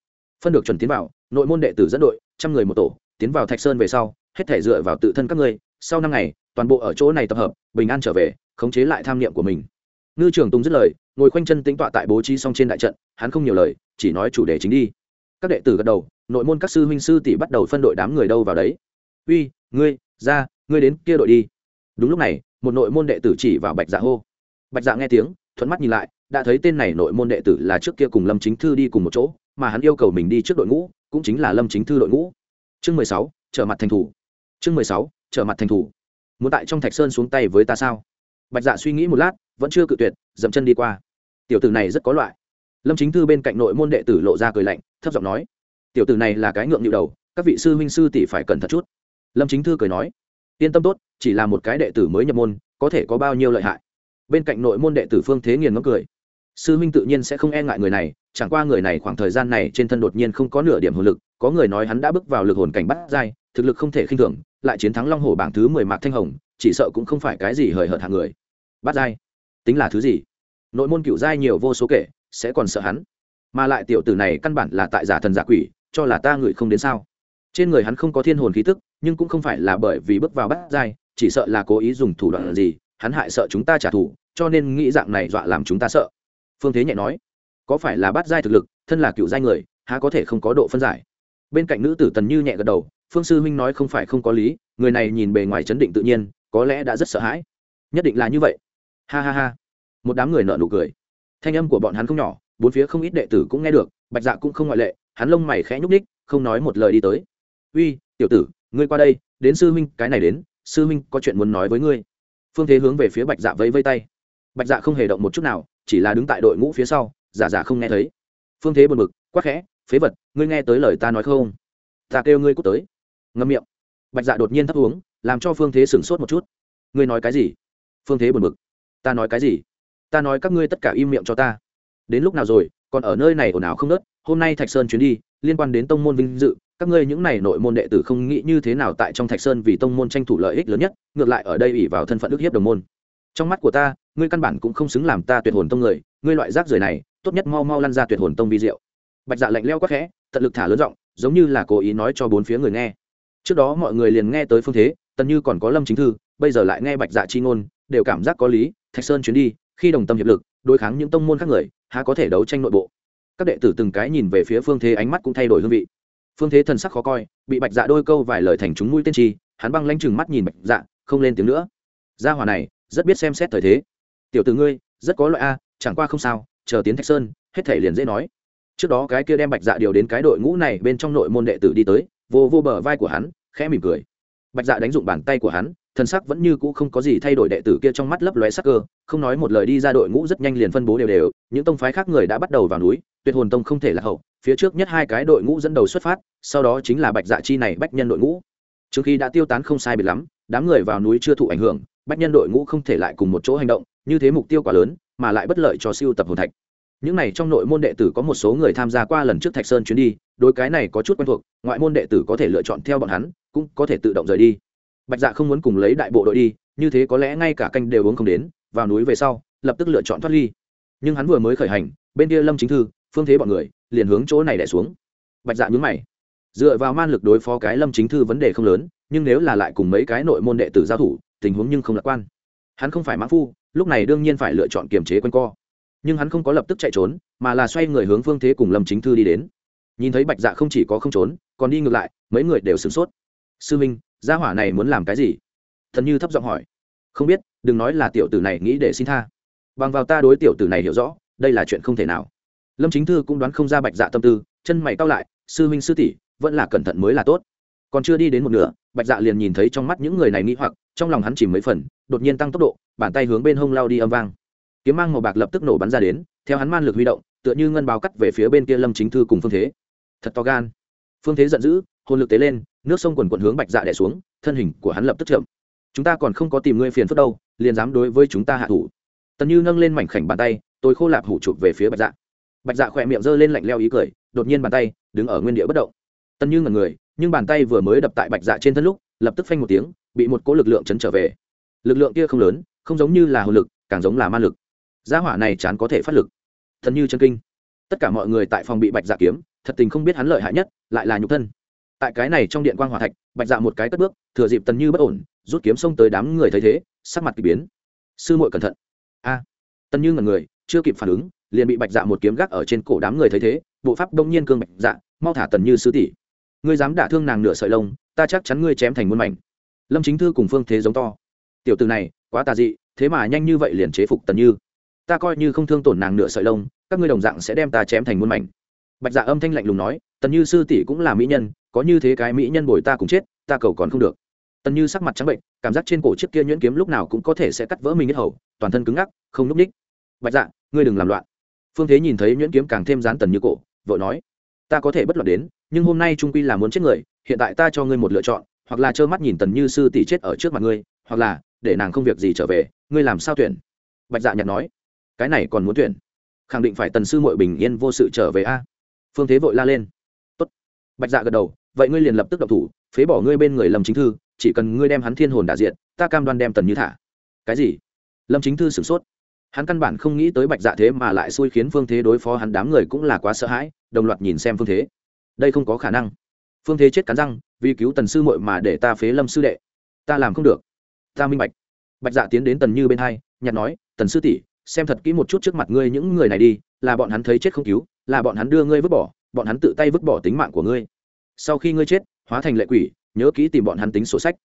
[SPEAKER 1] Phân được chuẩn tiến vào, nội môn đệ tử dẫn đội, trăm người một tổ, tiến vào thạch sơn về sau, hết thể dựa vào tự thân các ngươi, sau năm ngày, toàn bộ ở chỗ này tập hợp, bình an trở về, khống chế lại tham niệm của mình. Ngư trường tùng dứt lời, ngồi khoanh chân tính tọa tại bố trí xong trên đại trận, hắn không nhiều lời, chỉ nói chủ đề chính đi. Các đệ tử gật đầu, nội môn các sư huynh sư tỷ bắt đầu phân đội đám người đâu vào đấy. Uy, ngươi, ra, ngươi đến kia đội đi. Đúng lúc này, một nội môn đệ tử chỉ vào bạch dạ hô bạch dạ nghe tiếng, thuận mắt nhìn lại, đã thấy tên này nội môn đệ tử là trước kia cùng lâm chính thư đi cùng một chỗ, mà hắn yêu cầu mình đi trước đội ngũ, cũng chính là lâm chính thư đội ngũ. Chương mười sáu, trở mặt thành thủ. Chương mười sáu, trở mặt thành thủ. Muốn tại trong thạch sơn xuống tay với ta sao? Bạch dạ suy nghĩ một lát, vẫn chưa cự tuyệt, dậm chân đi qua. Tiểu tử này rất có loại. Lâm chính thư bên cạnh nội môn đệ tử lộ ra cười lạnh, thấp giọng nói, tiểu tử này là cái ngượng nhịu đầu, các vị sư huynh sư tỷ phải cẩn thận chút. Lâm chính thư cười nói, yên tâm tốt, chỉ là một cái đệ tử mới nhập môn, có thể có bao nhiêu lợi hại? Bên cạnh nội môn đệ tử phương thế nghiền ngấm cười. Sư huynh tự nhiên sẽ không e ngại người này, chẳng qua người này khoảng thời gian này trên thân đột nhiên không có nửa điểm hồn lực, có người nói hắn đã bước vào lực hồn cảnh bắt giai, thực lực không thể khinh thường, lại chiến thắng long hồ bảng thứ mười mạc thanh hồng, chỉ sợ cũng không phải cái gì hời hợt hạng người. Bắt giai? Tính là thứ gì? Nội môn cựu giai nhiều vô số kể, sẽ còn sợ hắn? Mà lại tiểu tử này căn bản là tại giả thần giả quỷ, cho là ta ngửi không đến sao? Trên người hắn không có thiên hồn khí tức, nhưng cũng không phải là bởi vì bước vào bắt giai, chỉ sợ là cố ý dùng thủ đoạn gì hắn hại sợ chúng ta trả thù, cho nên nghĩ dạng này dọa làm chúng ta sợ. Phương thế nhẹ nói. Có phải là bắt giai thực lực, thân là cựu giai người, há có thể không có độ phân giải? Bên cạnh nữ tử tần như nhẹ gật đầu, phương sư huynh nói không phải không có lý, người này nhìn bề ngoài chấn định tự nhiên, có lẽ đã rất sợ hãi. Nhất định là như vậy. Ha ha ha. Một đám người nợ nụ cười. Thanh âm của bọn hắn không nhỏ, bốn phía không ít đệ tử cũng nghe được, bạch dạ cũng không ngoại lệ, hắn lông mày khẽ nhúc ních không nói một lời đi tới. Uy, tiểu tử, ngươi qua đây, đến sư huynh, cái này đến, sư huynh có chuyện muốn nói với ngươi phương thế hướng về phía bạch dạ vẫy vây tay bạch dạ không hề động một chút nào chỉ là đứng tại đội ngũ phía sau giả giả không nghe thấy phương thế buồn bực, quắc khẽ, phế vật, ngươi nghe tới lời ta nói không? Ta kêu ngươi cút tới. Ngâm miệng. Bạch dạ đột nhiên thấp uống làm cho phương thế sửng sốt một chút. Ngươi nói cái gì? Phương thế buồn bực. Ta nói cái gì? Ta nói các ngươi tất cả im miệng cho ta. Đến lúc nào rồi, còn ở nơi này ồn ào không nớt hôm nay thạch sơn chuyến đi, liên quan đến tông môn vinh dự các ngươi những này nội môn đệ tử không nghĩ như thế nào tại trong thạch sơn vì tông môn tranh thủ lợi ích lớn nhất, ngược lại ở đây ủy vào thân phận ức hiếp đồng môn. Trong mắt của ta, ngươi căn bản cũng không xứng làm ta tuyệt hồn tông người, ngươi loại rác rưởi này, tốt nhất mau mau lăn ra tuyệt hồn tông vi diệu. Bạch dạ lạnh leo quắc khẽ, tận lực thả lớn giọng, giống như là cố ý nói cho bốn phía người nghe. Trước đó mọi người liền nghe tới phương thế, tần như còn có lâm chính thư, bây giờ lại nghe bạch dạ chi ngôn, đều cảm giác có lý, thạch sơn chuyến đi, khi đồng tâm hiệp lực, đối kháng những tông môn khác người, há có thể đấu tranh nội bộ. Các đệ tử từng cái nhìn về phía phương thế ánh mắt cũng thay đổi hương vị phương thế thần sắc khó coi, bị bạch dạ đôi câu vài lời thành chúng mũi tiên tri hắn băng lanh chừng mắt nhìn bạch dạ không lên tiếng nữa. Gia hòa này, rất biết xem xét thời thế. Tiểu t ngươi, rất có loại a, chẳng qua không sao, chờ tiến thạch sơn, hết thể liền dễ nói. Trước đó cái kia đem bạch dạ điều đến cái đội ngũ này bên trong nội môn đệ tử đi tới, vô vô bờ vai của hắn, khẽ mỉm cười. Bạch dạ đánh dụng bàn tay của hắn thần sắc vẫn như cũ không có gì thay đổi đệ tử kia trong mắt lấp lóe sắc cơ, không nói một lời đi ra đội ngũ rất nhanh liền phân bố đều đều, những tông phái khác người đã bắt đầu vào núi, tuyệt hồn tông không thể là hậu, phía trước nhất hai cái đội ngũ dẫn đầu xuất phát, sau đó chính là bạch dạ chi này bách nhân đội ngũ. Trước khi đã tiêu tán không sai biệt lắm, đám người vào núi chưa thụ ảnh hưởng, bách nhân đội ngũ không thể lại cùng một chỗ hành động, như thế mục tiêu quá lớn, mà lại bất lợi cho siêu tập hồn thạch. Những này trong nội môn đệ tử có một số người tham gia qua lần trước thạch sơn chuyến đi, đối cái này có chút quen thuộc, ngoại môn đệ tử có thể lựa chọn theo bọn hắn, cũng có thể tự động rời đi bạch dạ không muốn cùng lấy đại bộ đội đi, như thế có lẽ ngay cả canh đều uống không đến, vào núi về sau, lập tức lựa chọn thoát ly. Nhưng hắn vừa mới khởi hành, bên kia lâm chính thư, phương thế bọn người, liền hướng chỗ này đẻ xuống. Bạch dạ nhúng mày. Dựa vào man lực đối phó cái lâm chính thư vấn đề không lớn, nhưng nếu là lại cùng mấy cái nội môn đệ tử giao thủ, tình huống nhưng không lạc quan. Hắn không phải mãn phu, lúc này đương nhiên phải lựa chọn kiềm chế quanh co. Nhưng hắn không có lập tức chạy trốn, mà là xoay người hướng phương thế cùng lâm chính thư đi đến. Nhìn thấy bạch dạ không chỉ có không trốn, còn đi ngược lại, mấy người đều sửng sốt. Sư minh gia hỏa này muốn làm cái gì? Thần như thấp giọng hỏi. Không biết, đừng nói là tiểu tử này nghĩ để xin tha. Bằng vào ta đối tiểu tử này hiểu rõ, đây là chuyện không thể nào. Lâm chính thư cũng đoán không ra bạch dạ tâm tư, chân mày cao lại, sư minh sư tỷ, vẫn là cẩn thận mới là tốt. Còn chưa đi đến một nửa, bạch dạ liền nhìn thấy trong mắt những người này nghĩ hoặc, trong lòng hắn chìm mấy phần, đột nhiên tăng tốc độ, bàn tay hướng bên hông lao đi âm vang. Kiếm mang màu bạc lập tức nổ bắn ra đến, theo hắn man lực huy động, tựa như ngân báo cắt về phía bên kia lâm chính thư cùng phương thế. Thật to gan. Phương thế giận dữ, hồn lực tế lên nước sông quần quận hướng bạch dạ đẻ xuống, thân hình của hắn lập tức chậm. Chúng ta còn không có tìm ngươi phiền phức đâu, liền dám đối với chúng ta hạ thủ. Tần như nâng lên mảnh khảnh bàn tay, tôi khô lạp hủ chụp về phía bạch dạ. Bạch dạ khỏe miệng giơ lên lạnh leo ý cười, đột nhiên bàn tay đứng ở nguyên địa bất động. Tần như ngẩn người, nhưng bàn tay vừa mới đập tại bạch dạ trên thân lúc, lập tức phanh một tiếng, bị một cỗ lực lượng chấn trở về. Lực lượng kia không lớn, không giống như là hồn lực, càng giống là ma lực. Gia hỏa này chán có thể phát lực. Thần như chân kinh. Tất cả mọi người tại phòng bị bạch dạ kiếm, thật tình không biết hắn lợi hại nhất, lại là nhục thân tại cái này trong điện quan hòa thạch, bạch dạ một cái cất bước, thừa dịp tần như bất ổn, rút kiếm xông tới đám người thấy thế, sắc mặt k ỳ biến. Sư muội cẩn thận. A. Tần như ngẩn người, chưa kịp phản ứng, liền bị bạch dạ một kiếm gác ở trên cổ đám người thấy thế, bộ pháp đông nhiên cương bạch dạ mau thả tần như sư tỷ. Ngươi dám đả thương nàng nửa sợi lông, ta chắc chắn ngươi chém thành muôn mảnh. Lâm chính thư cùng phương thế giống to. Tiểu từ này, quá tà dị, thế mà nhanh như vậy liền chế phục tần như. Ta coi như không thương tổn nàng nửa sợi lông, các ngươi đồng dạng sẽ đem ta chém thành muôn mảnh. Bạch dạ âm thanh lạnh lùng nói tần như sư tỷ cũng là mỹ nhân, có như thế cái mỹ nhân bồi ta cũng chết, ta cầu còn không được. Tần như sắc mặt trắng bệnh, cảm giác trên cổ chiếc kia nhuyễn kiếm lúc nào cũng có thể sẽ cắt vỡ mình hết hầu, toàn thân cứng ngắc, không núp ních. Bạch dạ ngươi đừng làm loạn. Phương thế nhìn thấy nhuyễn kiếm càng thêm dán tần như cổ vợ nói, ta có thể bất loạn đến, nhưng hôm nay trung quy là muốn chết người, hiện tại ta cho ngươi một lựa chọn, hoặc là trơ mắt nhìn tần như sư tỷ chết ở trước mặt ngươi, hoặc là để nàng không việc gì trở về, ngươi làm sao tuyển? Bạch dạ nhặt nói, cái này còn muốn tuyển? Khẳng định phải tần sư mội bình yên vô sự trở về a. Phương thế vội la lên bạch dạ gật đầu, vậy ngươi liền lập tức độc thủ, phế bỏ ngươi bên người lâm chính thư, chỉ cần ngươi đem hắn thiên hồn đ diện ta cam đoan đem tần như thả. Cái gì? Lâm chính thư sửng sốt. Hắn căn bản không nghĩ tới bạch dạ thế mà lại xui khiến phương thế đối phó hắn đám người cũng là quá sợ hãi, đồng loạt nhìn xem phương thế. Đây không có khả năng. Phương thế chết cắn răng, vì cứu tần sư muội mà để ta phế lâm sư đệ. Ta làm không được. Ta minh bạch. Bạch dạ tiến đến tần như bên hai, nhặt nói, tần sư tỷ, xem thật kỹ một chút trước mặt ngươi những người này đi, là bọn hắn thấy chết không cứu, là bọn hắn đưa ngươi vứt bỏ bọn hắn tự tay vứt bỏ tính mạng của ngươi. Sau khi ngươi chết, hóa thành lệ quỷ, nhớ kỹ tìm bọn hắn tính sổ sách.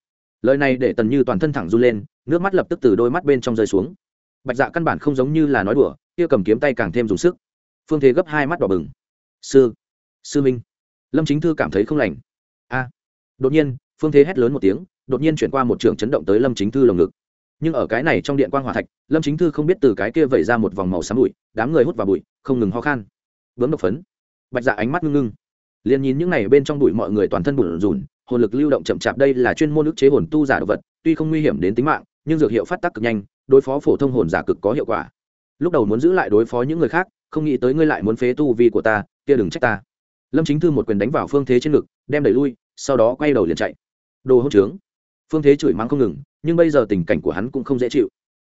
[SPEAKER 1] Lời này để tần như toàn thân thẳng run lên, nước mắt lập tức từ đôi mắt bên trong rơi xuống. Bạch dạ căn bản không giống như là nói đùa, kia cầm kiếm tay càng thêm dùng sức. Phương thế gấp hai mắt đỏ bừng. Sư sư minh. Lâm chính thư cảm thấy không lành. A. Đột nhiên, phương thế hét lớn một tiếng, đột nhiên chuyển qua một trường chấn động tới lâm chính thư lồng ngực. Nhưng ở cái này trong điện quan hòa thạch, lâm chính thư không biết từ cái kia vẩy ra một vòng màu xám bụi, đám người hút vào bụi, không ngừng ho khan. Bướm độc phấn bạch dạ ánh mắt ngưng ngưng. Liền nhìn những này bên trong đùi mọi người toàn thân bùn rùn, hồn lực lưu động chậm chạp, đây là chuyên môn ức chế hồn tu giả đồ vật, tuy không nguy hiểm đến tính mạng, nhưng dược hiệu phát tác cực nhanh, đối phó phổ thông hồn giả cực có hiệu quả. Lúc đầu muốn giữ lại đối phó những người khác, không nghĩ tới ngươi lại muốn phế tu vi của ta, kia đừng trách ta. Lâm chính thư một quyền đánh vào phương thế trên ngực, đem đẩy lui, sau đó quay đầu liền chạy. Đồ hỗn trướng. Phương thế chửi mắng không ngừng, nhưng bây giờ tình cảnh của hắn cũng không dễ chịu.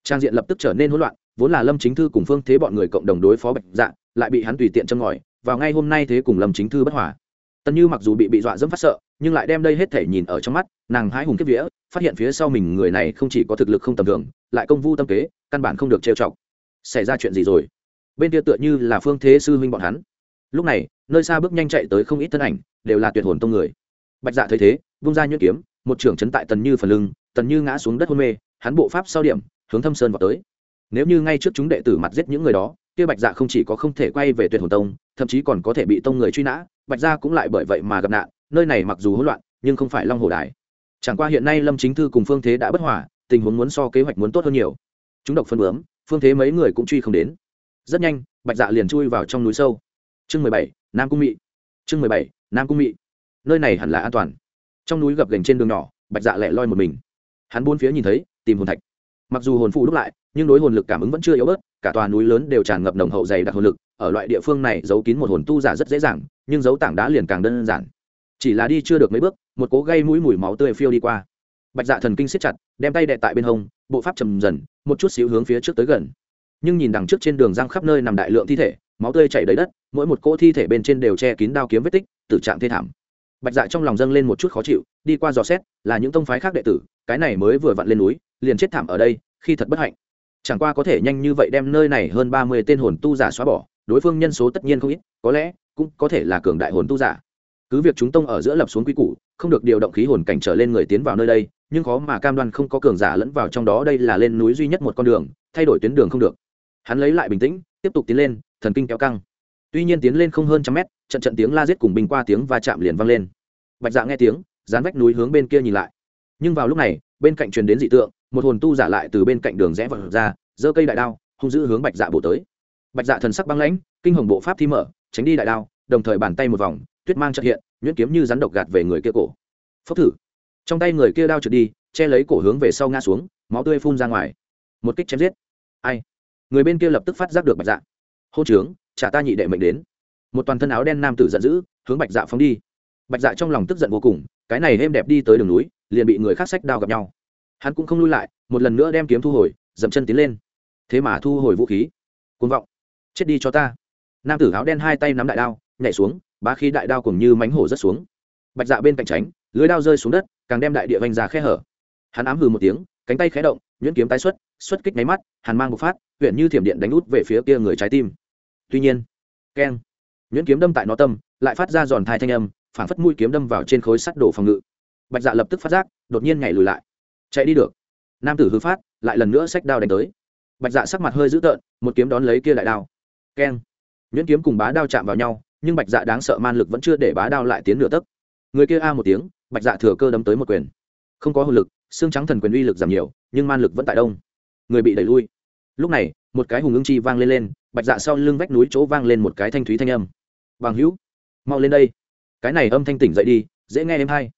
[SPEAKER 1] Trang diện lập tức trở nên hỗn loạn, vốn là lâm chính thư cùng phương thế bọn người cộng đồng đối phó bạch dạ lại bị hắn tùy tiện châm ngòi vào ngay hôm nay thế cùng lâm chính thư bất hòa. Tần như mặc dù bị bị dọa dẫm phát sợ, nhưng lại đem đây hết thể nhìn ở trong mắt, nàng hái hùng kiếp vía, phát hiện phía sau mình người này không chỉ có thực lực không tầm thường, lại công vu tâm kế, căn bản không được trêu chọc. Xảy ra chuyện gì rồi? Bên kia tựa như là phương thế sư huynh bọn hắn. Lúc này, nơi xa bước nhanh chạy tới không ít thân ảnh, đều là tuyệt hồn tông người. Bạch dạ thấy thế, vung ra nhuyễn kiếm, một trưởng chấn tại tần như phần lưng, tần như ngã xuống đất hôn mê, hắn bộ pháp sau điểm, hướng thâm sơn vào tới. Nếu như ngay trước chúng đệ tử mặt giết những người đó kia bạch dạ không chỉ có không thể quay về tuyệt hồn tông, thậm chí còn có thể bị tông người truy nã, bạch gia cũng lại bởi vậy mà gặp nạn, nơi này mặc dù hỗn loạn, nhưng không phải long hồ đài. Chẳng qua hiện nay lâm chính thư cùng phương thế đã bất hòa, tình huống muốn so kế hoạch muốn tốt hơn nhiều. Chúng độc phân bướm, phương thế mấy người cũng truy không đến. Rất nhanh, bạch dạ liền chui vào trong núi sâu. Chương mười bảy, nam cung mị. Chương mười bảy, nam cung mị. Nơi này hẳn là an toàn. Trong núi gập gành trên đường nhỏ, bạch dạ lẻ loi một mình. Hắn buôn phía nhìn thấy, tìm hồn thạch. Mặc dù hồn phụ đúc lại nhưng đối hồn lực cảm ứng vẫn chưa yếu bớt, cả tòa núi lớn đều tràn ngập nồng hậu dày đặc hồn lực, ở loại địa phương này giấu kín một hồn tu giả rất dễ dàng, nhưng giấu tảng đá liền càng đơn giản. Chỉ là đi chưa được mấy bước, một cố gây mũi mùi máu tươi phiêu đi qua. Bạch dạ thần kinh siết chặt, đem tay đệ tại bên hông, bộ pháp trầm dần, một chút xíu hướng phía trước tới gần. Nhưng nhìn đằng trước trên đường giang khắp nơi nằm đại lượng thi thể, máu tươi chảy đầy đất, mỗi một cỗ thi thể bên trên đều che kín đao kiếm vết tích, tử trạng thê thảm. Bạch dạ trong lòng dâng lên một chút khó chịu, đi qua dò xét, là những tông phái khác đệ tử, cái này mới vừa vặn lên núi, liền chết thảm ở đây, khi thật bất hạnh chẳng qua có thể nhanh như vậy đem nơi này hơn ba mươi tên hồn tu giả xóa bỏ, đối phương nhân số tất nhiên không ít, có lẽ cũng có thể là cường đại hồn tu giả. Cứ việc chúng tông ở giữa lập xuống quy củ, không được điều động khí hồn cảnh trở lên người tiến vào nơi đây, nhưng khó mà cam đoan không có cường giả lẫn vào trong đó, đây là lên núi duy nhất một con đường, thay đổi tuyến đường không được. Hắn lấy lại bình tĩnh, tiếp tục tiến lên, thần kinh kéo căng. Tuy nhiên tiến lên không hơn trăm mét, trận trận tiếng la giết cùng bình qua tiếng va chạm liền vang lên. Bạch dạ nghe tiếng, dán vách núi hướng bên kia nhìn lại. Nhưng vào lúc này bên cạnh truyền đến dị tượng, một hồn tu giả lại từ bên cạnh đường rẽ vật ra, giơ cây đại đao, hung dữ hướng bạch dạ bổ tới. Bạch dạ thần sắc băng lãnh, kinh hồng bộ pháp thi mở, tránh đi đại đao, đồng thời bàn tay một vòng, tuyết mang trợ hiện, nhuyễn kiếm như rắn độc gạt về người kia cổ. Phốc thử. Trong tay người kia đao trượt đi, che lấy cổ hướng về sau ngã xuống, máu tươi phun ra ngoài. Một kích chém giết. Ai? Người bên kia lập tức phát giác được bạch dạ. Hô trướng, trả ta nhị đệ mệnh đến. Một toàn thân áo đen nam tử giận dữ, hướng bạch dạ phóng đi bạch dạ trong lòng tức giận vô cùng, cái này êm đẹp đi tới đường núi, liền bị người khác sách đao gặp nhau. Hắn cũng không lui lại, một lần nữa đem kiếm thu hồi, dậm chân tiến lên. Thế mà thu hồi vũ khí. Côn vọng. Chết đi cho ta. Nam tử áo đen hai tay nắm đại đao, nhảy xuống ba khí đại đao cùng như mánh hổ rất xuống. Bạch dạ bên cạnh tránh, lưới đao rơi xuống đất, càng đem đại địa vanh ra khe hở. Hắn ám hừ một tiếng, cánh tay khé động, nhuyễn kiếm tái xuất xuất kích nháy mắt, hàn mang một phát huyện như thiểm điện đánh út về phía kia người trái tim. Tuy nhiên, keng, nhuyễn kiếm đâm tại nó tâm, lại phát ra giòn thai thanh âm phảng phất mũi kiếm đâm vào trên khối sắt đổ phòng ngự. Bạch dạ lập tức phát giác, đột nhiên nhảy lùi lại. Chạy đi được. Nam tử hư phát, lại lần nữa xách đao đánh tới. Bạch dạ sắc mặt hơi dữ tợn, một kiếm đón lấy kia đại đao. Keng. Nhuyễn kiếm cùng bá đao chạm vào nhau, nhưng bạch dạ đáng sợ man lực vẫn chưa để bá đao lại tiến nửa tấc. Người kia a một tiếng, bạch dạ thừa cơ đấm tới một quyền. Không có hồn lực, xương trắng thần quyền uy lực giảm nhiều, nhưng man lực vẫn tại đông. Người bị đẩy lui. Lúc này, một cái hùng ưng chi vang lên lên, bạch dạ sau lưng vách núi chỗ vang lên một cái thanh thúy thanh âm. Bằng hữu, mau lên đây cái này âm thanh tỉnh dậy đi, dễ nghe em hay.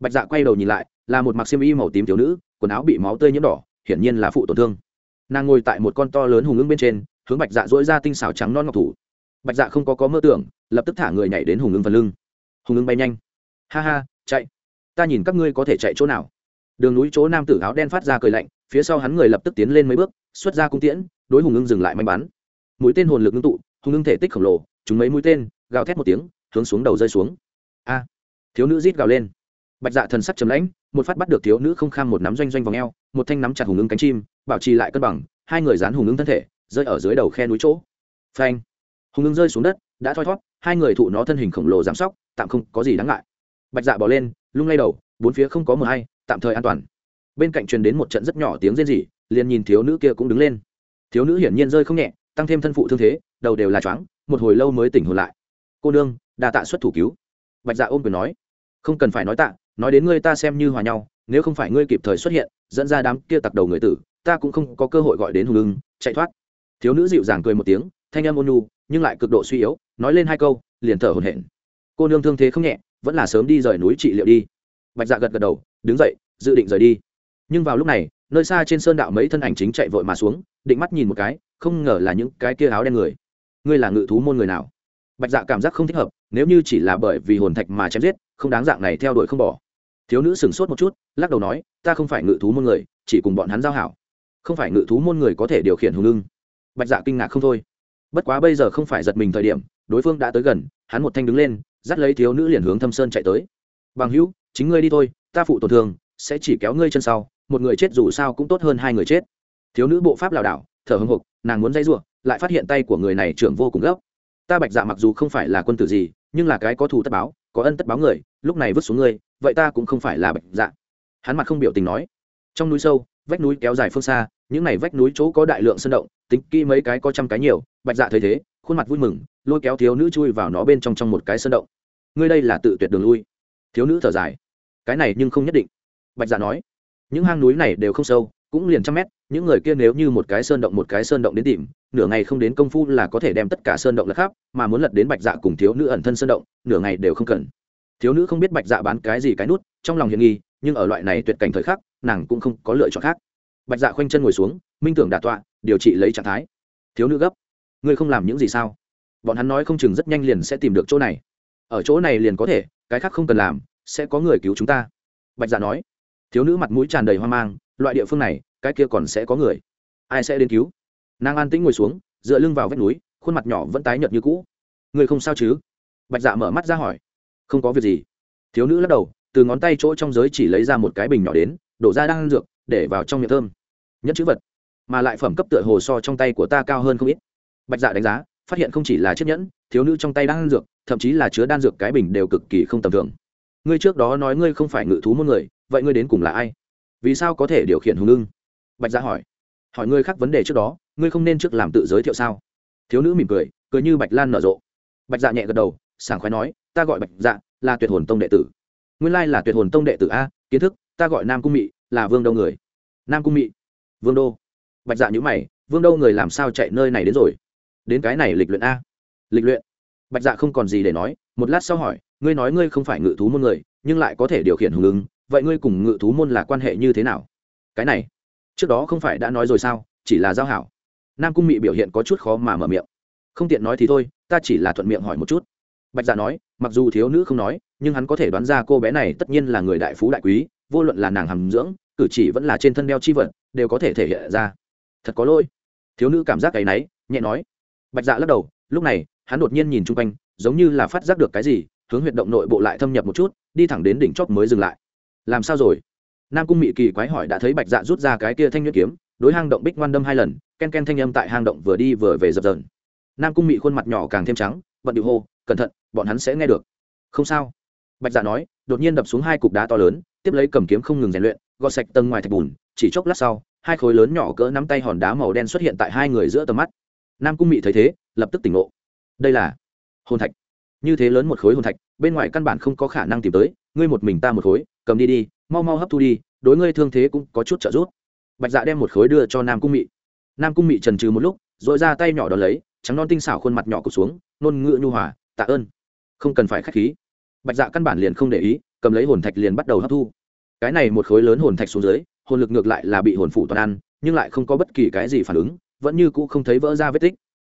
[SPEAKER 1] Bạch dạ quay đầu nhìn lại, là một mặc xiêm y màu tím thiếu nữ, quần áo bị máu tươi nhiễm đỏ, hiển nhiên là phụ tổn thương. Nàng ngồi tại một con to lớn hùng ưng bên trên, hướng bạch dạ dỗi ra tinh xảo trắng non ngọc thủ. Bạch dạ không có có mơ tưởng, lập tức thả người nhảy đến hùng ưng phần lưng. Hùng ưng bay nhanh. Ha ha, chạy. Ta nhìn các ngươi có thể chạy chỗ nào. Đường núi chỗ nam tử áo đen phát ra cười lạnh, phía sau hắn người lập tức tiến lên mấy bước, xuất ra cung tiễn, đối hùng ưng dừng lại may bắn mũi tên hồn lực ngưng tụ, hùng ưng thể tích khổng lồ chúng mấy mũi tên, gào thét một tiếng, hướng xuống đầu rơi xuống a. Thiếu nữ rít gào lên. Bạch dạ thần sắc chấm lãnh, một phát bắt được thiếu nữ không kham một nắm doanh doanh vòng eo, một thanh nắm chặt hùng ứng cánh chim, bảo trì lại cân bằng, hai người dán hùng ứng thân thể, rơi ở dưới đầu khe núi chỗ. Phanh. Hùng ứng rơi xuống đất, đã thoi thót hai người thụ nó thân hình khổng lồ giảm sóc, tạm không có gì đáng ngại. Bạch dạ bỏ lên, lung lay đầu, bốn phía không có mờ hay, tạm thời an toàn. Bên cạnh truyền đến một trận rất nhỏ tiếng rên rỉ, liền nhìn thiếu nữ kia cũng đứng lên. Thiếu nữ hiển nhiên rơi không nhẹ, tăng thêm thân phụ thương thế, đầu đều là choáng, một hồi lâu mới tỉnh hồn lại. Cô nương, đa tạ xuất thủ cứu bạch dạ ôm quyền nói, không cần phải nói tạ, nói đến ngươi ta xem như hòa nhau, nếu không phải ngươi kịp thời xuất hiện, dẫn ra đám kia tặc đầu người tử, ta cũng không có cơ hội gọi đến hùng lưng chạy thoát. Thiếu nữ dịu dàng cười một tiếng, thanh âm ôn nhu, nhưng lại cực độ suy yếu, nói lên hai câu, liền thở hổn hển. Cô nương thương thế không nhẹ, vẫn là sớm đi rời núi trị liệu đi. Bạch dạ gật gật đầu, đứng dậy, dự định rời đi. Nhưng vào lúc này, nơi xa trên sơn đạo mấy thân ảnh chính chạy vội mà xuống, định mắt nhìn một cái, không ngờ là những cái kia áo đen người. Ngươi là ngự thú môn người nào? Bạch dạ cảm giác không thích hợp, nếu như chỉ là bởi vì hồn thạch mà chém giết, không đáng dạng này theo đuổi không bỏ. Thiếu nữ sửng sốt một chút, lắc đầu nói, ta không phải ngự thú môn người, chỉ cùng bọn hắn giao hảo. Không phải ngự thú môn người có thể điều khiển hùng lưng bạch dạ kinh ngạc không thôi. Bất quá bây giờ không phải giật mình thời điểm, đối phương đã tới gần, hắn một thanh đứng lên, dắt lấy thiếu nữ liền hướng thâm sơn chạy tới. Bằng hữu, chính ngươi đi thôi, ta phụ tổn thương, sẽ chỉ kéo ngươi chân sau, một người chết dù sao cũng tốt hơn hai người chết. Thiếu nữ bộ pháp lảo đảo, thở hưng hục nàng muốn dây giụa lại phát hiện tay của người này trưởng vô cùng gấp ta bạch dạ mặc dù không phải là quân tử gì, nhưng là cái có thù tất báo, có ân tất báo người, lúc này vứt xuống ngươi, vậy ta cũng không phải là bạch dạ. Hắn mặt không biểu tình nói. Trong núi sâu, vách núi kéo dài phương xa, những n à y vách núi chỗ có đại lượng sân động, tính kỹ mấy cái có trăm cái nhiều, bạch dạ thấy thế, khuôn mặt vui mừng, lôi kéo thiếu nữ chui vào nó bên trong trong một cái sân động. Ngươi đây là tự tuyệt đường lui. Thiếu nữ thở dài. Cái này nhưng không nhất định. Bạch dạ nói. Những hang núi này đều không sâu, cũng liền trăm mét, những người kia nếu như một cái sơn động một cái sơn động đến tìm nửa ngày không đến công phu là có thể đem tất cả sơn động lật khắp, mà muốn lật đến bạch dạ cùng thiếu nữ ẩn thân sơn động, nửa ngày đều không cần. Thiếu nữ không biết bạch dạ bán cái gì cái nút, trong lòng hiền nghi, nhưng ở loại này tuyệt cảnh thời khắc, nàng cũng không có lựa chọn khác. Bạch dạ khoanh chân ngồi xuống, minh tưởng đà tọa, điều trị lấy trạng thái. Thiếu nữ gấp, ngươi không làm những gì sao? Bọn hắn nói không chừng rất nhanh liền sẽ tìm được chỗ này. Ở chỗ này liền có thể, cái khác không cần làm, sẽ có người cứu chúng ta. Bạch dạ nói. Thiếu nữ mặt mũi tràn đầy hoang mang, loại địa phương này, cái kia còn sẽ có người. Ai sẽ đến cứu? Nàng an tĩnh ngồi xuống, dựa lưng vào vách núi, khuôn mặt nhỏ vẫn tái nhợt như cũ. Người không sao chứ? Bạch dạ mở mắt ra hỏi. Không có việc gì. Thiếu nữ lắc đầu, từ ngón tay chỗ trong giới chỉ lấy ra một cái bình nhỏ đến, đổ ra đang dược, để vào trong miệng thơm. Nhất chữ vật, mà lại phẩm cấp tựa hồ so trong tay của ta cao hơn không ít. Bạch dạ đánh giá, phát hiện không chỉ là chiếc nhẫn, thiếu nữ trong tay đang dược, thậm chí là chứa đan dược cái bình đều cực kỳ không tầm thường. Ngươi trước đó nói ngươi không phải ngự thú môn người, vậy ngươi đến cùng là ai? Vì sao có thể điều khiển hùng ưng? Bạch dạ hỏi. Hỏi ngươi khác vấn đề trước đó ngươi không nên trước làm tự giới thiệu sao? Thiếu nữ mỉm cười cười như bạch lan nở rộ. Bạch dạ nhẹ gật đầu, sảng khoái nói, ta gọi bạch dạ là tuyệt hồn tông đệ tử. Nguyên lai là tuyệt hồn tông đệ tử a, kiến thức, ta gọi nam cung mị, là vương đô người. Nam cung mị, vương đô. Bạch dạ nhữ mày, vương đô người làm sao chạy nơi này đến rồi? Đến cái này lịch luyện a? Lịch luyện? Bạch dạ không còn gì để nói, một lát sau hỏi, ngươi nói ngươi không phải ngự thú môn người, nhưng lại có thể điều khiển hùng ứng, vậy ngươi cùng ngự thú môn là quan hệ như thế nào? Cái này, trước đó không phải đã nói rồi sao, chỉ là giao hảo nam cung mị biểu hiện có chút khó mà mở miệng. Không tiện nói thì thôi, ta chỉ là thuận miệng hỏi một chút. Bạch dạ nói, mặc dù thiếu nữ không nói, nhưng hắn có thể đoán ra cô bé này tất nhiên là người đại phú đại quý, vô luận là nàng hàm dưỡng, cử chỉ vẫn là trên thân đeo chi vật, đều có thể thể hiện ra. Thật có lỗi. Thiếu nữ cảm giác cái náy nhẹ nói. Bạch dạ lắc đầu, lúc này, hắn đột nhiên nhìn chung quanh, giống như là phát giác được cái gì, hướng huyệt động nội bộ lại thâm nhập một chút, đi thẳng đến đỉnh chóp mới dừng lại. Làm sao rồi? Nam cung mị kỳ quái hỏi đã thấy bạch dạ rút ra cái kia thanh nhuyễn kiếm đối hang động bích ngoan đâm hai lần, ken ken thanh âm tại hang động vừa đi vừa về dập dờn. Nam cung mị khuôn mặt nhỏ càng thêm trắng, bận điệu hô, cẩn thận, bọn hắn sẽ nghe được. Không sao. Bạch dạ nói, đột nhiên đập xuống hai cục đá to lớn, tiếp lấy cầm kiếm không ngừng rèn luyện, gọt sạch tầng ngoài thạch bùn, chỉ chốc lát sau, hai khối lớn nhỏ cỡ nắm tay hòn đá màu đen xuất hiện tại hai người giữa tầm mắt. Nam cung mị thấy thế, lập tức tỉnh ngộ. Đây là hồn thạch. Như thế lớn một khối hồn thạch, bên ngoài căn bản không có khả năng tìm tới, ngươi một mình ta một khối, cầm đi đi, mau mau hấp thu đi, đối ngươi thương thế cũng có chút trợ giúp bạch dạ đem một khối đưa cho nam cung mị. Nam cung mị trần trừ một lúc r ồ i ra tay nhỏ đ ó lấy, trắng non tinh xảo khuôn mặt nhỏ cụt xuống nôn ngựa nhu hòa, tạ ơn. Không cần phải k h á c h khí. Bạch dạ căn bản liền không để ý, cầm lấy hồn thạch liền bắt đầu hấp thu. Cái này một khối lớn hồn thạch xuống dưới, hồn lực ngược lại là bị hồn phủ toàn ăn, nhưng lại không có bất kỳ cái gì phản ứng, vẫn như cũ không thấy vỡ ra vết tích.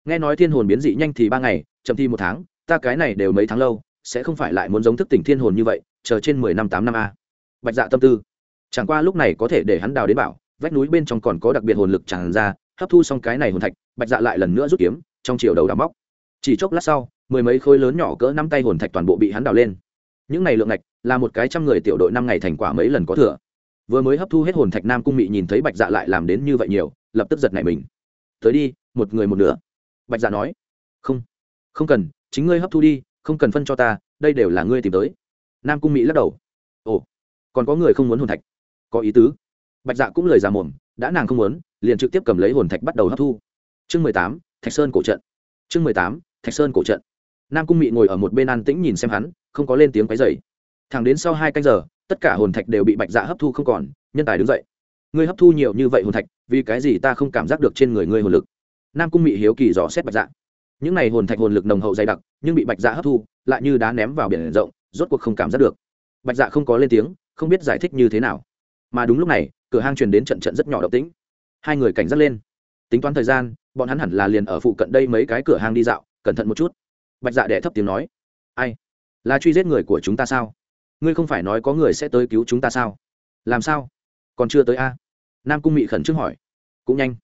[SPEAKER 1] Nghe nói thiên hồn biến dị nhanh thì ba ngày, chậm thi một tháng, ta cái này đều mấy tháng lâu, sẽ không phải lại muốn giống thức tỉnh thiên hồn như vậy, chờ trên mười năm tám năm a. Bạch dạ tâm tư. Chẳng qua lúc này có thể để hắn đào đến bảo vách núi bên trong còn có đặc biệt hồn lực tràn ra, hấp thu xong cái này hồn thạch, bạch dạ lại lần nữa rút kiếm, trong chiều đầu đào móc. Chỉ chốc lát sau, mười mấy khối lớn nhỏ cỡ năm tay hồn thạch toàn bộ bị hắn đào lên. Những này lượng ngạch, là một cái trăm người tiểu đội năm ngày thành quả mấy lần có thừa. Vừa mới hấp thu hết hồn thạch nam cung mị nhìn thấy bạch dạ lại làm đến như vậy nhiều, lập tức giật nảy mình. Tới đi, một người một nửa. Bạch dạ nói. Không không cần, chính ngươi hấp thu đi, không cần phân cho ta, đây đều là ngươi tìm tới. Nam cung mỹ lắc đầu. Ồ, còn có người không muốn hồn thạch? Có ý tứ bạch dạ cũng lời ra mồm, đã nàng không muốn, liền trực tiếp cầm lấy hồn thạch bắt đầu hấp thu. Chương mười tám, thạch sơn cổ trận. Chương mười tám, thạch sơn cổ trận. Nam cung mị ngồi ở một bên an tĩnh nhìn xem hắn, không có lên tiếng quấy dày thẳng đến sau hai canh giờ, tất cả hồn thạch đều bị bạch dạ hấp thu không còn, nhân tài đứng dậy. Ngươi hấp thu nhiều như vậy hồn thạch, vì cái gì ta không cảm giác được trên người ngươi hồn lực? Nam cung mị hiếu kỳ dò xét bạch dạ. Những n à y hồn thạch hồn lực nồng hậu dày đặc, nhưng bị bạch dạ hấp thu, lại như đá ném vào biển rộng, rốt cuộc không cảm giác được. Bạch dạ không có lên tiếng, không biết giải thích như thế nào. Mà đúng lúc này cửa hang truyền đến trận trận rất nhỏ động tĩnh. Hai người cảnh giác lên. Tính toán thời gian, bọn hắn hẳn là liền ở phụ cận đây mấy cái cửa hang đi dạo, cẩn thận một chút. Bạch dạ đẻ thấp tiếng nói. Ai? Là truy giết người của chúng ta sao? Ngươi không phải nói có người sẽ tới cứu chúng ta sao? Làm sao? Còn chưa tới a? Nam cung mị khẩn trương hỏi. Cũng nhanh.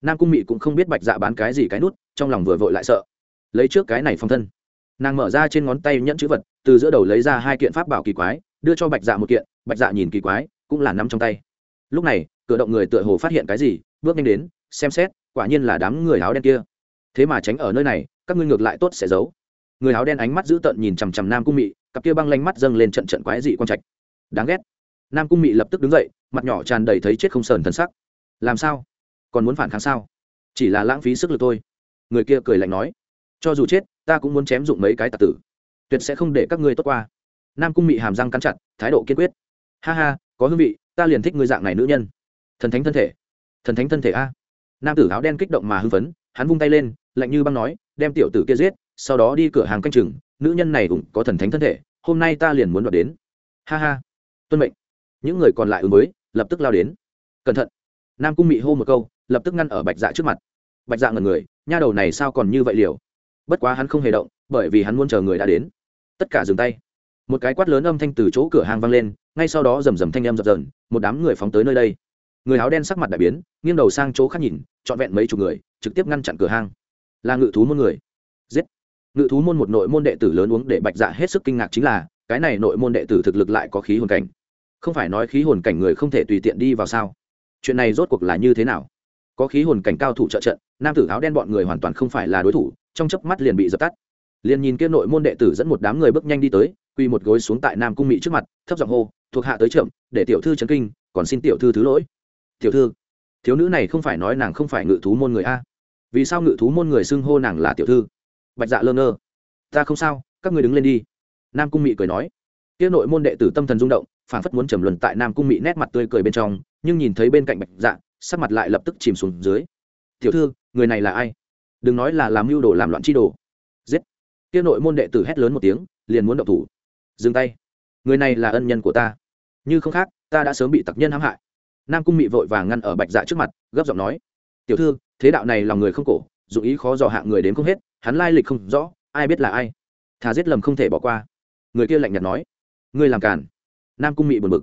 [SPEAKER 1] Nam cung mị cũng không biết bạch dạ bán cái gì cái nút, trong lòng vừa vội lại sợ. Lấy trước cái này phong thân. Nàng mở ra trên ngón tay nhẫn chữ vật, từ giữa đầu lấy ra hai kiện pháp bảo kỳ quái, đưa cho bạch dạ một kiện, bạch dạ nhìn kỳ quái, cũng là nắm trong tay lúc này, cửa động người tựa hồ phát hiện cái gì, bước nhanh đến, xem xét, quả nhiên là đám người áo đen kia. Thế mà tránh ở nơi này, các ngươi ngược lại tốt sẽ giấu. Người áo đen ánh mắt dữ tợn nhìn chằm chằm nam cung mị, cặp kia băng lanh mắt dâng lên trận trận quái dị quang trạch. Đáng ghét. Nam cung mị lập tức đứng dậy, mặt nhỏ tràn đầy thấy chết không sờn thân sắc. Làm sao? Còn muốn phản kháng sao? Chỉ là lãng phí sức lực thôi. Người kia cười lạnh nói, cho dù chết, ta cũng muốn chém dụng mấy cái tạc tử. Tuyệt sẽ không để các ngươi tốt qua. Nam cung mị hàm răng cắn chặt, thái độ kiên quyết. Ha ha, có hương vị ta liền thích ngươi dạng này nữ nhân. Thần thánh thân thể. Thần thánh thân thể a. Nam tử áo đen kích động mà hưng phấn, hắn vung tay lên, lạnh như băng nói, đem tiểu tử kia giết, sau đó đi cửa hàng canh chừng, nữ nhân này cũng có thần thánh thân thể, hôm nay ta liền muốn đoạt đến. Ha ha. Tuân mệnh. Những người còn lại ứng mới lập tức lao đến. Cẩn thận. Nam cung mị hô một câu, lập tức ngăn ở bạch dạ trước mặt. Bạch dạ ngần người, nha đầu này sao còn như vậy liều? Bất quá hắn không hề động, bởi vì hắn muốn chờ người đã đến. Tất cả dừng tay. Một cái quát lớn âm thanh từ chỗ cửa hàng vang lên ngay sau đó rầm rầm thanh âm dập dờn, một đám người phóng tới nơi đây. Người áo đen sắc mặt đại biến, nghiêng đầu sang chỗ khác nhìn, trọn vẹn mấy chục người, trực tiếp ngăn chặn cửa hang. Là ngự thú môn người. Giết. Ngự thú môn một nội môn đệ tử lớn uống để bạch dạ hết sức kinh ngạc chính là, cái này nội môn đệ tử thực lực lại có khí hồn cảnh. Không phải nói khí hồn cảnh người không thể tùy tiện đi vào sao? Chuyện này rốt cuộc là như thế nào? Có khí hồn cảnh cao thủ trợ trận, nam tử áo đen bọn người hoàn toàn không phải là đối thủ, trong chớp mắt liền bị dập tắt. Liền nhìn kia nội môn đệ tử dẫn một đám người bước nhanh đi tới quy một gối xuống tại nam cung mỹ trước mặt, thấp giọng hô, thuộc hạ tới chậm để tiểu thư chấn kinh, còn xin tiểu thư thứ lỗi. Tiểu thư, thiếu nữ này không phải nói nàng không phải ngự thú môn người a? Vì sao ngự thú môn người xưng hô nàng là tiểu thư? Bạch dạ lơ ngơ. Ta không sao, các người đứng lên đi. Nam cung mỹ cười nói. Kia nội môn đệ tử tâm thần rung động, phảng phất muốn trầm luân tại nam cung mỹ nét mặt tươi cười bên trong, nhưng nhìn thấy bên cạnh bạch dạ sắc mặt lại lập tức chìm xuống dưới. Tiểu thư, người này là ai? Đừng nói là làm mưu đồ làm loạn chi đồ. Giết. Kia nội môn đệ tử hét lớn một tiếng, liền muốn động thủ dừng tay. Người này là ân nhân của ta. Như không khác, ta đã sớm bị tặc nhân hãm hại. Nam cung mị vội vàng ngăn ở bạch dạ trước mặt, gấp giọng nói. Tiểu thư, thế đạo này lòng người không cổ dù ý khó dò hạng người đến không hết, hắn lai lịch không rõ, ai biết là ai. Thà giết lầm không thể bỏ qua. Người kia lạnh nhạt nói. Ngươi làm càn. Nam cung mị buồn bực.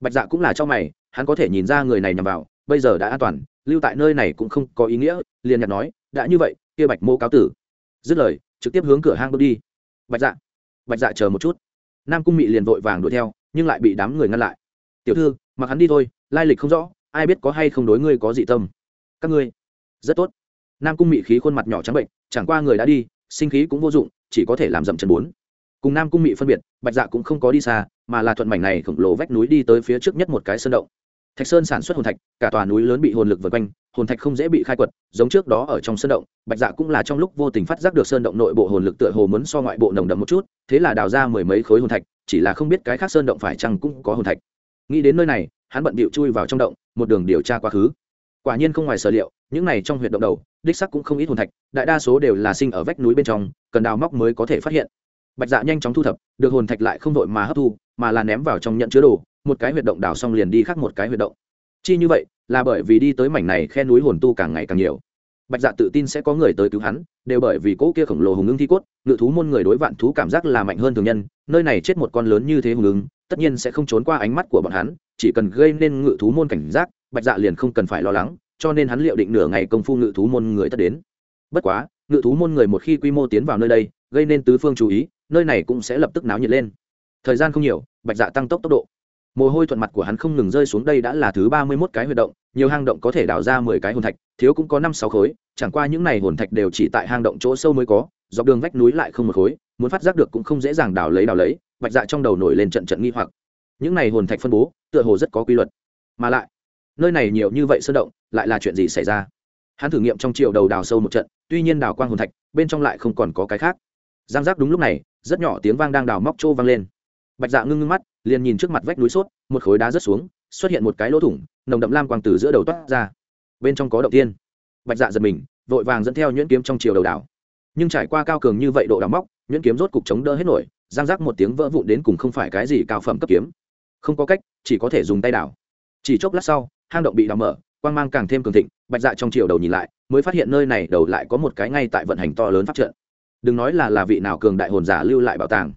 [SPEAKER 1] Bạch dạ cũng là cho mày, hắn có thể nhìn ra người này nhằm vào, bây giờ đã an toàn, lưu tại nơi này cũng không có ý nghĩa, liền nhạt nói, đã như vậy, kia bạch mô cáo tử. Dứt lời, trực tiếp hướng cửa hang bước đi. Bạch dạ bạch dạ chờ một chút nam cung mị liền vội vàng đuổi theo, nhưng lại bị đám người ngăn lại. Tiểu thư, mặc hắn đi thôi, lai lịch không rõ, ai biết có hay không đối ngươi có dị tâm. Các ngươi, rất tốt. Nam cung mị khí khuôn mặt nhỏ trắng bệnh, chẳng qua người đã đi, sinh khí cũng vô dụng, chỉ có thể làm dậm chân bốn. Cùng nam cung mị phân biệt, bạch dạ cũng không có đi xa, mà là thuận mảnh này khổng lồ vách núi đi tới phía trước nhất một cái sơn động. Thạch sơn sản xuất hồn thạch, cả tòa núi lớn bị hồn lực vượt quanh, hồn thạch không dễ bị khai quật, giống trước đó ở trong sơn động, bạch dạ cũng là trong lúc vô tình phát giác được sơn động nội bộ hồn lực tựa hồ muốn so ngoại bộ nồng đậm một chút thế là đào ra mười mấy khối hồn thạch, chỉ là không biết cái khác sơn động phải chăng cũng có hồn thạch. Nghĩ đến nơi này, hắn bận bịu chui vào trong động, một đường điều tra quá khứ. Quả nhiên không ngoài sở liệu, những này trong huyệt động đầu, đích sắc cũng không ít hồn thạch, đại đa số đều là sinh ở vách núi bên trong, cần đào móc mới có thể phát hiện. Bạch dạ nhanh chóng thu thập, được hồn thạch lại không vội mà hấp thu, mà là ném vào trong nhận chứa đồ, một cái huyệt động đào xong liền đi khác một cái huyệt động. Chi như vậy, là bởi vì đi tới mảnh này khe núi hồn tu càng ngày càng nhiều bạch dạ tự tin sẽ có người tới cứu hắn, đều bởi vì cỗ kia khổng lồ hùng ưng thi cốt, ngự thú môn người đối vạn thú cảm giác là mạnh hơn thường nhân, nơi này chết một con lớn như thế hùng ưng, tất nhiên sẽ không trốn qua ánh mắt của bọn hắn, chỉ cần gây nên ngự thú môn cảnh giác, bạch dạ liền không cần phải lo lắng, cho nên hắn liệu định nửa ngày công phu ngự thú môn người tất đến. Bất quá, ngự thú môn người một khi quy mô tiến vào nơi đây, gây nên tứ phương chú ý, nơi này cũng sẽ lập tức náo nhiệt lên. Thời gian không nhiều, bạch dạ tăng tốc tốc độ. Mồ hôi thuận mặt của hắn không ngừng rơi xuống, đây đã là thứ ba mươi mốt cái huy động nhiều hang động có thể đào ra mười cái hồn thạch, thiếu cũng có năm sáu khối, chẳng qua những n à y hồn thạch đều chỉ tại hang động chỗ sâu mới có, dọc đường vách núi lại không một khối, muốn phát giác được cũng không dễ dàng đào lấy đào lấy, bạch dạ trong đầu nổi lên trận trận nghi hoặc. Những n à y hồn thạch phân bố, tựa hồ rất có quy luật. Mà lại, nơi này nhiều như vậy sơn động, lại là chuyện gì xảy ra? Hắn thử nghiệm trong chiều đầu đào sâu một trận, tuy nhiên đào quang hồn thạch, bên trong lại không còn có cái khác. Giang giác đúng lúc này, rất nhỏ tiếng vang đang đào móc trô vang lên. Bạch dạ ngưng ngưng mắt, liền nhìn trước mặt vách núi sốt, một khối đá rớt xuống, xuất hiện một cái lỗ thủng nồng đậm lam quang từ giữa đầu toát ra. Bên trong có động tiên bạch dạ giật mình, vội vàng dẫn theo nhuyễn kiếm trong chiều đầu đảo. Nhưng trải qua cao cường như vậy độ đào móc, nhuyễn kiếm rốt cục chống đỡ hết nổi, giang giác một tiếng vỡ vụn đến cùng không phải cái gì cao phẩm cấp kiếm. Không có cách, chỉ có thể dùng tay đảo. Chỉ chốc lát sau, hang động bị đào mở, quang mang càng thêm cường thịnh, bạch dạ trong chiều đầu nhìn lại, mới phát hiện nơi này đầu lại có một cái ngay tại vận hành to lớn phát trận. Đừng nói là là vị nào cường đại hồn giả lưu lại bảo tàng.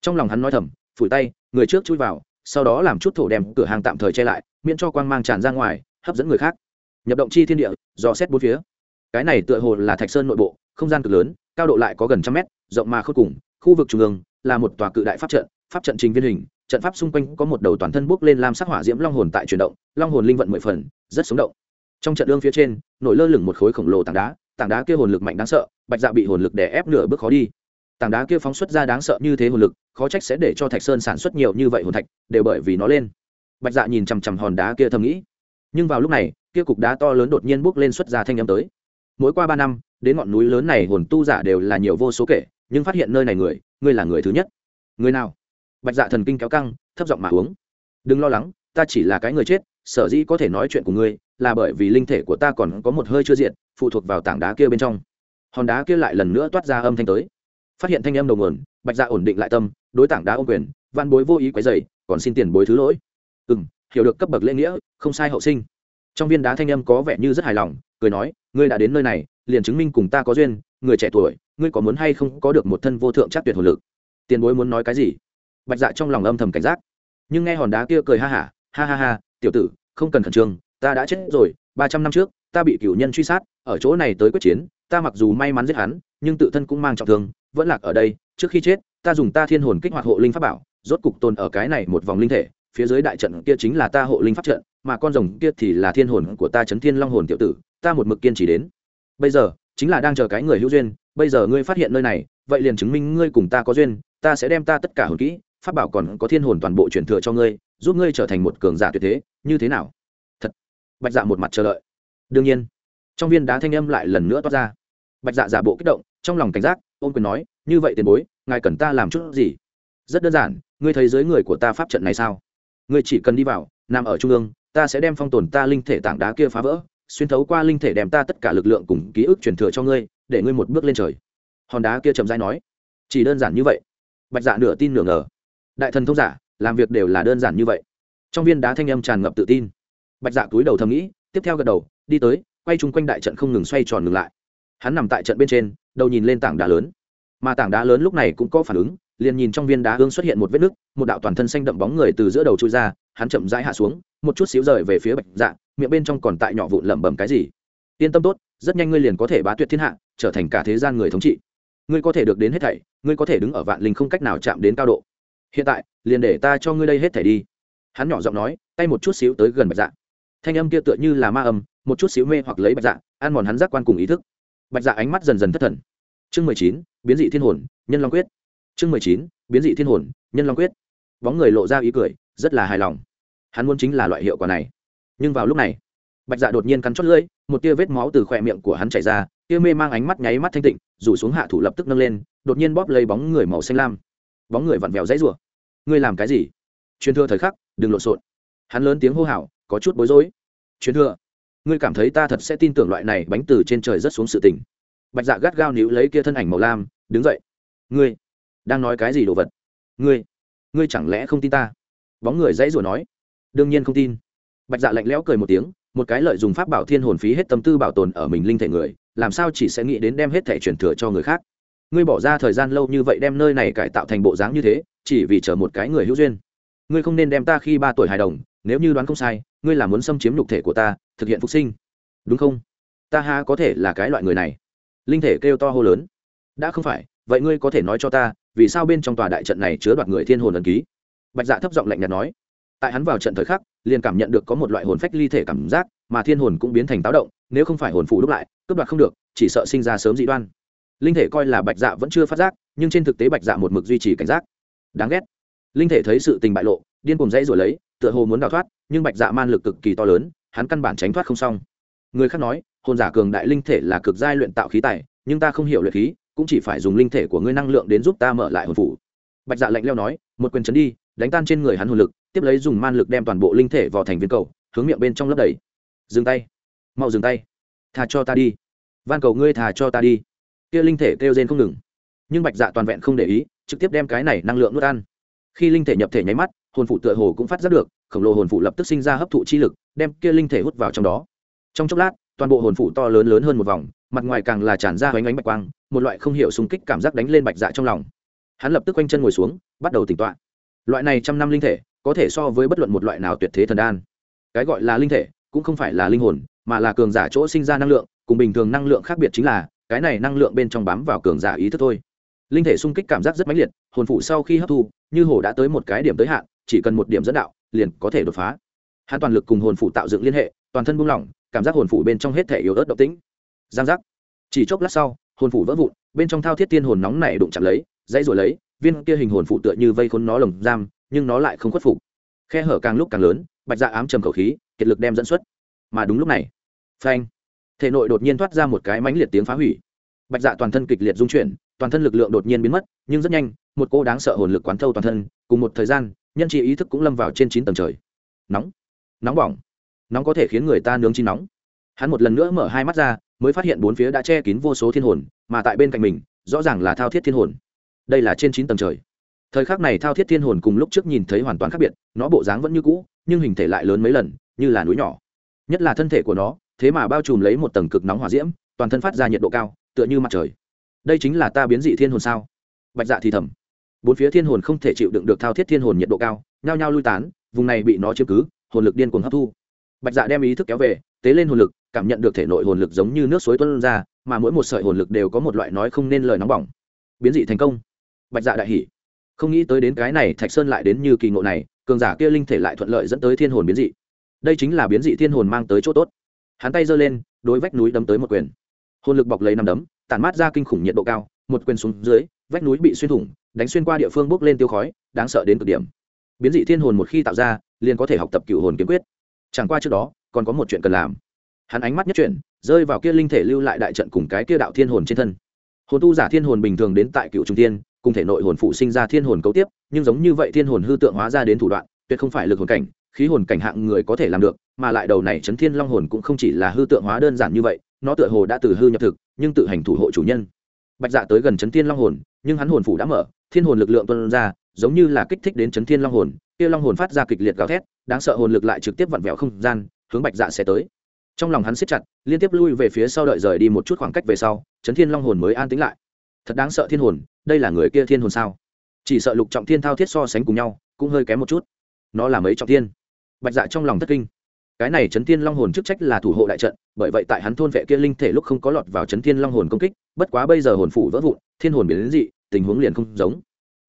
[SPEAKER 1] Trong lòng hắn nói thầm, phủi tay, người trước chui vào sau đó làm chút thổ đem cửa hàng tạm thời che lại, miễn cho quang mang tràn ra ngoài, hấp dẫn người khác. Nhập động chi thiên địa do xét bốn phía. Cái này tựa hồ là thạch sơn nội bộ, không gian cực lớn, cao độ lại có gần trăm mét, rộng mà khớp cùng, khu vực trung ương là một tòa cự đại pháp trận pháp trận trình viên hình, trận pháp xung quanh có một đầu toàn thân bốc lên làm sắc hỏa diễm long hồn tại chuyển động, long hồn linh vận mười phần, rất sống động. Trong trận lương phía trên, nổi lơ lửng một khối khổng lồ tảng đá tảng đá kia hồn lực mạnh đáng sợ, bạch dạ bị hồn lực đè ép nửa bước khó đi tảng đá kia phóng xuất ra đáng sợ như thế hồn lực, khó trách sẽ để cho thạch sơn sản xuất nhiều như vậy hồn thạch, đều bởi vì nó lên. Bạch dạ nhìn chằm chằm hòn đá kia thầm nghĩ. Nhưng vào lúc này, kia cục đá to lớn đột nhiên bốc lên xuất ra thanh âm tới. Mỗi qua ba năm, đến ngọn núi lớn này hồn tu giả đều là nhiều vô số kể, nhưng phát hiện nơi này người, ngươi là người thứ nhất. Người nào? Bạch dạ thần kinh kéo căng, thấp giọng mà uống. Đừng lo lắng, ta chỉ là cái người chết, sở dĩ có thể nói chuyện của ngươi, là bởi vì linh thể của ta còn có một hơi chưa diện, phụ thuộc vào tảng đá kia bên trong. Hòn đá kia lại lần nữa toát ra âm thanh tới phát hiện thanh âm đầu nguồn bạch dạ ổn định lại tâm đối tảng đá ô quyền văn bối vô ý quấy dày còn xin tiền bối thứ lỗi. Ừ m hiểu được cấp bậc lễ nghĩa không sai hậu sinh. Trong viên đá thanh âm có vẻ như rất hài lòng cười nói ngươi đã đến nơi này liền chứng minh cùng ta có duyên người trẻ tuổi ngươi có muốn hay không có được một thân vô thượng chắc tuyệt hồn lực? Tiền bối muốn nói cái gì? Bạch dạ trong lòng âm thầm cảnh giác. Nhưng nghe hòn đá kia cười ha hả ha, ha ha ha tiểu tử không cần khẩn trương ta đã chết rồi ba trăm năm trước ta bị cửu nhân truy sát ở chỗ này tới quyết chiến ta mặc dù may mắn giết hắn nhưng tự thân cũng mang trọng thương vẫn lạc ở đây, trước khi chết, ta dùng ta thiên hồn kích hoạt hộ linh pháp bảo, rốt cục tồn ở cái này một vòng linh thể, phía dưới đại trận kia chính là ta hộ linh pháp trận, mà con rồng kia thì là thiên hồn của ta chấn thiên long hồn tiểu tử, ta một mực kiên trì đến. Bây giờ, chính là đang chờ cái người hữu duyên, bây giờ ngươi phát hiện nơi này, vậy liền chứng minh ngươi cùng ta có duyên, ta sẽ đem ta tất cả hồn kỹ, pháp bảo còn có thiên hồn toàn bộ truyền thừa cho ngươi, giúp ngươi trở thành một cường giả tuyệt thế, như thế nào? Thật. Bạch dạ một mặt chờ đợi. Đương nhiên. Trong viên đá thanh âm lại lần nữa toát ra. Bạch dạ giả bộ kích động, trong lòng cảnh giác ôm quyền nói, như vậy tiền bối, ngài cần ta làm chút gì? Rất đơn giản, ngươi thấy dưới người của ta pháp trận này sao? Ngươi chỉ cần đi vào, nằm ở trung ương, ta sẽ đem phong tồn ta linh thể tảng đá kia phá vỡ, xuyên thấu qua linh thể đem ta tất cả lực lượng cùng ký ức truyền thừa cho ngươi, để ngươi một bước lên trời. Hòn đá kia chậm dai nói, chỉ đơn giản như vậy. Bạch dạ nửa tin nửa ngờ. Đại thần thông giả, làm việc đều là đơn giản như vậy. Trong viên đá thanh âm tràn ngập tự tin. Bạch dạ túi đầu thầm nghĩ, tiếp theo gật đầu, đi tới, quay chung quanh đại trận không ngừng xoay tròn ngừng lại. Hắn nằm tại trận bên trên đầu nhìn lên tảng đá lớn. Mà tảng đá lớn lúc này cũng có phản ứng, liền nhìn trong viên đá hương xuất hiện một vết nứt, một đạo toàn thân xanh đậm bóng người từ giữa đầu trôi ra, hắn chậm rãi hạ xuống, một chút xíu rời về phía bạch dạ miệng bên trong còn tại nhỏ vụn lẩm bẩm cái gì. Yên tâm tốt, rất nhanh ngươi liền có thể bá tuyệt thiên hạ, trở thành cả thế gian người thống trị. Ngươi có thể được đến hết thảy, ngươi có thể đứng ở vạn linh không cách nào chạm đến cao độ. Hiện tại, liền để ta cho ngươi đây hết thảy đi. Hắn nhỏ giọng nói, tay một chút xíu tới gần bạch dạ. Thanh âm kia tựa như là ma âm, một chút xíu mê hoặc lấy bạch dạ ăn mòn hắn giác quan cùng ý thức bạch dạ ánh mắt dần dần thất thần. Chương mười chín, biến dị thiên hồn, nhân long quyết. Chương mười chín, biến dị thiên hồn, nhân long quyết. Bóng người lộ ra ý cười, rất là hài lòng. Hắn muốn chính là loại hiệu quả này. Nhưng vào lúc này, bạch dạ đột nhiên cắn chót lưỡi, một tia vết máu từ khỏe miệng của hắn chảy ra, tia mê mang ánh mắt nháy mắt thanh tịnh, rủ xuống hạ thủ lập tức nâng lên, đột nhiên bóp lấy bóng người màu xanh lam. Bóng người vặn vẹo dãy rủa. Ngươi làm cái gì? Truyền thừa thời khắc, đừng lộn xộn. Hắn lớn tiếng hô hào, có chút bối rối. Truyền thừa ngươi cảm thấy ta thật sẽ tin tưởng loại này bánh từ trên trời rất xuống sự tình. Bạch dạ gắt gao níu lấy kia thân ảnh màu lam, đứng dậy. Ngươi đang nói cái gì đồ vật? Ngươi ngươi chẳng lẽ không tin ta? Bóng người dãy rủa nói. Đương nhiên không tin. Bạch dạ lạnh lẽo cười một tiếng, một cái lợi dùng pháp bảo thiên hồn phí hết tâm tư bảo tồn ở mình linh thể người, làm sao chỉ sẽ nghĩ đến đem hết thẻ truyền thừa cho người khác? Ngươi bỏ ra thời gian lâu như vậy đem nơi này cải tạo thành bộ dáng như thế, chỉ vì chờ một cái người hữu duyên. Ngươi không nên đem ta khi ba tuổi hài đồng, nếu như đoán không sai, ngươi là muốn xâm chiếm nhục thể của ta thực hiện phục sinh. Đúng không? Ta ha có thể là cái loại người này. Linh thể kêu to hô lớn. Đã không phải, vậy ngươi có thể nói cho ta, vì sao bên trong tòa đại trận này chứa đoạt người thiên hồn ẩn ký? Bạch dạ thấp giọng lạnh nhạt nói. Tại hắn vào trận thời khắc, liền cảm nhận được có một loại hồn phách ly thể cảm giác, mà thiên hồn cũng biến thành táo động, nếu không phải hồn phủ đúc lại, cướp đoạt không được, chỉ sợ sinh ra sớm dị đoan. Linh thể coi là bạch dạ vẫn chưa phát giác, nhưng trên thực tế bạch dạ một mực duy trì cảnh giác. Đáng ghét. Linh thể thấy sự tình bại lộ, điên cùng dãy rồi lấy, tựa hồ muốn đào thoát, nhưng bạch dạ man lực cực kỳ to lớn hắn căn bản tránh thoát không xong. Người khác nói, hồn giả cường đại linh thể là cực giai luyện tạo khí tài, nhưng ta không hiểu luyện khí, cũng chỉ phải dùng linh thể của ngươi năng lượng đến giúp ta mở lại hồn phủ. Bạch dạ lạnh leo nói, một quyền chấn đi, đánh tan trên người hắn hồn lực, tiếp lấy dùng man lực đem toàn bộ linh thể vào thành viên cầu, hướng miệng bên trong lấp đầy. Dừng tay. Mau dừng tay. Thà cho ta đi. Van cầu ngươi thà cho ta đi. Kia linh thể kêu rên không ngừng. Nhưng bạch dạ toàn vẹn không để ý, trực tiếp đem cái này năng lượng nuốt ăn. Khi linh thể nhập thể nháy mắt, hồn phụ tựa hồ cũng phát giác được, khổng lồ hồn phụ lập tức sinh ra hấp thụ chi lực đem kia linh thể hút vào trong đó. Trong chốc lát, toàn bộ hồn phủ to lớn lớn hơn một vòng, mặt ngoài càng là tràn ra hoánh ánh bạch quang, một loại không hiểu xung kích cảm giác đánh lên bạch dạ trong lòng. Hắn lập tức quanh chân ngồi xuống, bắt đầu tỉnh tọa. Loại này trăm năm linh thể, có thể so với bất luận một loại nào tuyệt thế thần đan. Cái gọi là linh thể, cũng không phải là linh hồn, mà là cường giả chỗ sinh ra năng lượng, cùng bình thường năng lượng khác biệt chính là, cái này năng lượng bên trong bám vào cường giả ý thức thôi. Linh thể xung kích cảm giác rất mãnh liệt, hồn phụ sau khi hấp thu, như hồ đã tới một cái điểm tới hạn, chỉ cần một điểm dẫn đạo, liền có thể đột phá hắn toàn lực cùng hồn phủ tạo dựng liên hệ, toàn thân buông lỏng, cảm giác hồn phủ bên trong hết thể yếu ớt động tĩnh. Giang giác. Chỉ chốc lát sau, hồn phủ vỡ vụn, bên trong thao thiết tiên hồn nóng này đụng chạm lấy, dãy rồi lấy, viên kia hình hồn phủ tựa như vây khốn nó lồng giam, nhưng nó lại không khuất phục. Khe hở càng lúc càng lớn, bạch dạ ám trầm khẩu khí, kiệt lực đem dẫn xuất. Mà đúng lúc này, phanh, thể nội đột nhiên thoát ra một cái mãnh liệt tiếng phá hủy. Bạch dạ toàn thân kịch liệt dung chuyển, toàn thân lực lượng đột nhiên biến mất, nhưng rất nhanh, một cô đáng sợ hồn lực quán thâu toàn thân, cùng một thời gian, nhân trị ý thức cũng lâm vào trên chín tầng trời. Nóng nóng bỏng. Nóng có thể khiến người ta nướng chi nóng. Hắn một lần nữa mở hai mắt ra, mới phát hiện bốn phía đã che kín vô số thiên hồn, mà tại bên cạnh mình, rõ ràng là thao thiết thiên hồn. Đây là trên chín tầng trời. Thời khắc này thao thiết thiên hồn cùng lúc trước nhìn thấy hoàn toàn khác biệt, nó bộ dáng vẫn như cũ, nhưng hình thể lại lớn mấy lần, như là núi nhỏ. Nhất là thân thể của nó, thế mà bao trùm lấy một tầng cực nóng hỏa diễm, toàn thân phát ra nhiệt độ cao, tựa như mặt trời. Đây chính là ta biến dị thiên hồn sao? Bạch dạ thì thầm. Bốn phía thiên hồn không thể chịu đựng được thao thiết thiên hồn nhiệt độ cao, nhao nhao lui tán, vùng này bị nó chiếm cứ hồn lực điên cuồng hấp thu. Bạch dạ đem ý thức kéo về, tế lên hồn lực, cảm nhận được thể nội hồn lực giống như nước suối tuân ra, mà mỗi một sợi hồn lực đều có một loại nói không nên lời nóng bỏng. Biến dị thành công. Bạch dạ đại hỉ. Không nghĩ tới đến cái này, thạch sơn lại đến như kỳ ngộ này, cường giả kia linh thể lại thuận lợi dẫn tới thiên hồn biến dị. Đây chính là biến dị thiên hồn mang tới chỗ tốt. Hắn tay giơ lên, đối vách núi đấm tới một quyền. Hồn lực bọc lấy năm đấm, tản mát ra kinh khủng nhiệt độ cao, một quyền xuống dưới, vách núi bị xuyên thủng, đánh xuyên qua địa phương bốc lên tiêu khói, đáng sợ đến cực điểm. Biến dị thiên hồn một khi tạo ra liền có thể học tập cựu hồn kiếm quyết. Chẳng qua trước đó, còn có một chuyện cần làm. Hắn ánh mắt nhất chuyển, rơi vào kia linh thể lưu lại đại trận cùng cái kia đạo thiên hồn trên thân. Hồn tu giả thiên hồn bình thường đến tại cựu trung tiên cùng thể nội hồn phụ sinh ra thiên hồn cấu tiếp, nhưng giống như vậy thiên hồn hư tượng hóa ra đến thủ đoạn, tuyệt không phải lực hồn cảnh, khí hồn cảnh hạng người có thể làm được, mà lại đầu này chấn thiên long hồn cũng không chỉ là hư tượng hóa đơn giản như vậy, nó tựa hồ đã từ hư nhập thực, nhưng tự hành thủ hộ chủ nhân. Bạch dạ tới gần chấn thiên long hồn, nhưng hắn hồn phủ đã mở, thiên hồn lực lượng tuân ra, giống như là kích thích đến chấn thiên long hồn kia long hồn phát ra kịch liệt gào thét, đáng sợ hồn lực lại trực tiếp vặn vẹo không gian, hướng bạch dạ sẽ tới. Trong lòng hắn siết chặt, liên tiếp lui về phía sau đợi rời đi một chút khoảng cách về sau, chấn thiên long hồn mới an tĩnh lại. Thật đáng sợ thiên hồn, đây là người kia thiên hồn sao? Chỉ sợ lục trọng thiên thao thiết so sánh cùng nhau, cũng hơi kém một chút. Nó là mấy trọng thiên? Bạch dạ trong lòng thất kinh. Cái này chấn thiên long hồn chức trách là thủ hộ đại trận, bởi vậy tại hắn thôn vệ kia linh thể lúc không có lọt vào chấn thiên long hồn công kích, bất quá bây giờ hồn phủ vỡ vụn, thiên hồn biến đến dị, tình huống liền không giống.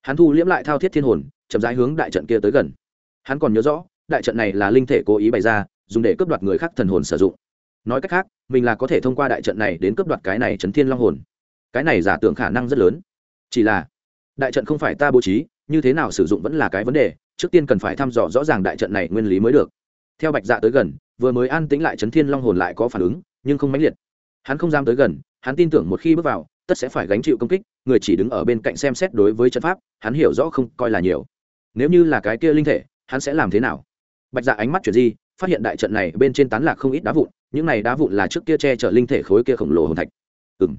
[SPEAKER 1] Hắn thu liễm lại thao thiết thiên hồn chậm rãi hướng đại trận kia tới gần. Hắn còn nhớ rõ, đại trận này là linh thể cố ý bày ra, dùng để cướp đoạt người khác thần hồn sử dụng. Nói cách khác, mình là có thể thông qua đại trận này đến cướp đoạt cái này chấn thiên long hồn. Cái này giả tưởng khả năng rất lớn. Chỉ là, đại trận không phải ta bố trí, như thế nào sử dụng vẫn là cái vấn đề, trước tiên cần phải thăm dò rõ ràng đại trận này nguyên lý mới được. Theo bạch dạ tới gần, vừa mới an tĩnh lại chấn thiên long hồn lại có phản ứng, nhưng không mãnh liệt. Hắn không dám tới gần, hắn tin tưởng một khi bước vào, tất sẽ phải gánh chịu công kích, người chỉ đứng ở bên cạnh xem xét đối với trận pháp, hắn hiểu rõ không coi là nhiều nếu như là cái kia linh thể, hắn sẽ làm thế nào? Bạch dạ ánh mắt chuyển di, phát hiện đại trận này bên trên tán lạc không ít đá vụn, những này đá vụn là trước kia che chở linh thể khối kia khổng lồ hồn thạch. Ừng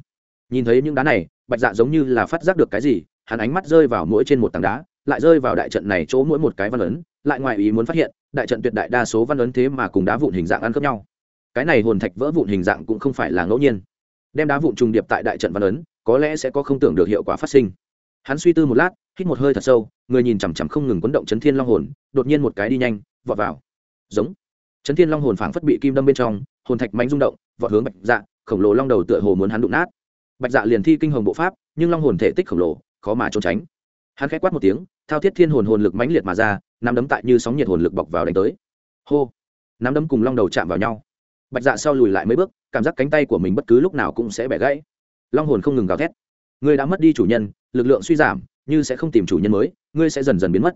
[SPEAKER 1] nhìn thấy những đá này, bạch dạ giống như là phát giác được cái gì, hắn ánh mắt rơi vào mỗi trên một tảng đá, lại rơi vào đại trận này chỗ mỗi một cái văn ấn, lại ngoài ý muốn phát hiện, đại trận tuyệt đại đa số văn ấn thế mà cùng đá vụn hình dạng ăn khớp nhau. Cái này hồn thạch vỡ vụn hình dạng cũng không phải là ngẫu nhiên. Đem đá vụn trùng điệp tại đại trận văn ấn, có lẽ sẽ có không tưởng được hiệu quả phát sinh. Hắn suy tư một lát hít một hơi thật sâu, người nhìn chằm chằm không ngừng quấn động chấn thiên long hồn, đột nhiên một cái đi nhanh, vọt vào. Giống. Chấn thiên long hồn phảng phất bị kim đâm bên trong, hồn thạch mạnh rung động, vọt hướng bạch dạ khổng lồ long đầu tựa hồ muốn hắn đụng nát. Bạch dạ liền thi kinh hồng bộ pháp, nhưng long hồn thể tích khổng lồ, khó mà trốn tránh. Hắn khẽ quát một tiếng, thao thiết thiên hồn hồn lực mãnh liệt mà ra, nắm đấm tại như sóng nhiệt hồn lực bọc vào đánh tới. Hô. Nắm đấm cùng long đầu chạm vào nhau. Bạch dạ sau lùi lại mấy bước, cảm giác cánh tay của mình bất cứ lúc nào cũng sẽ bẻ gãy. Long hồn không ngừng gào thét. Người đã mất đi chủ nhân, lực lượng suy giảm như sẽ không tìm chủ nhân mới, ngươi sẽ dần dần biến mất.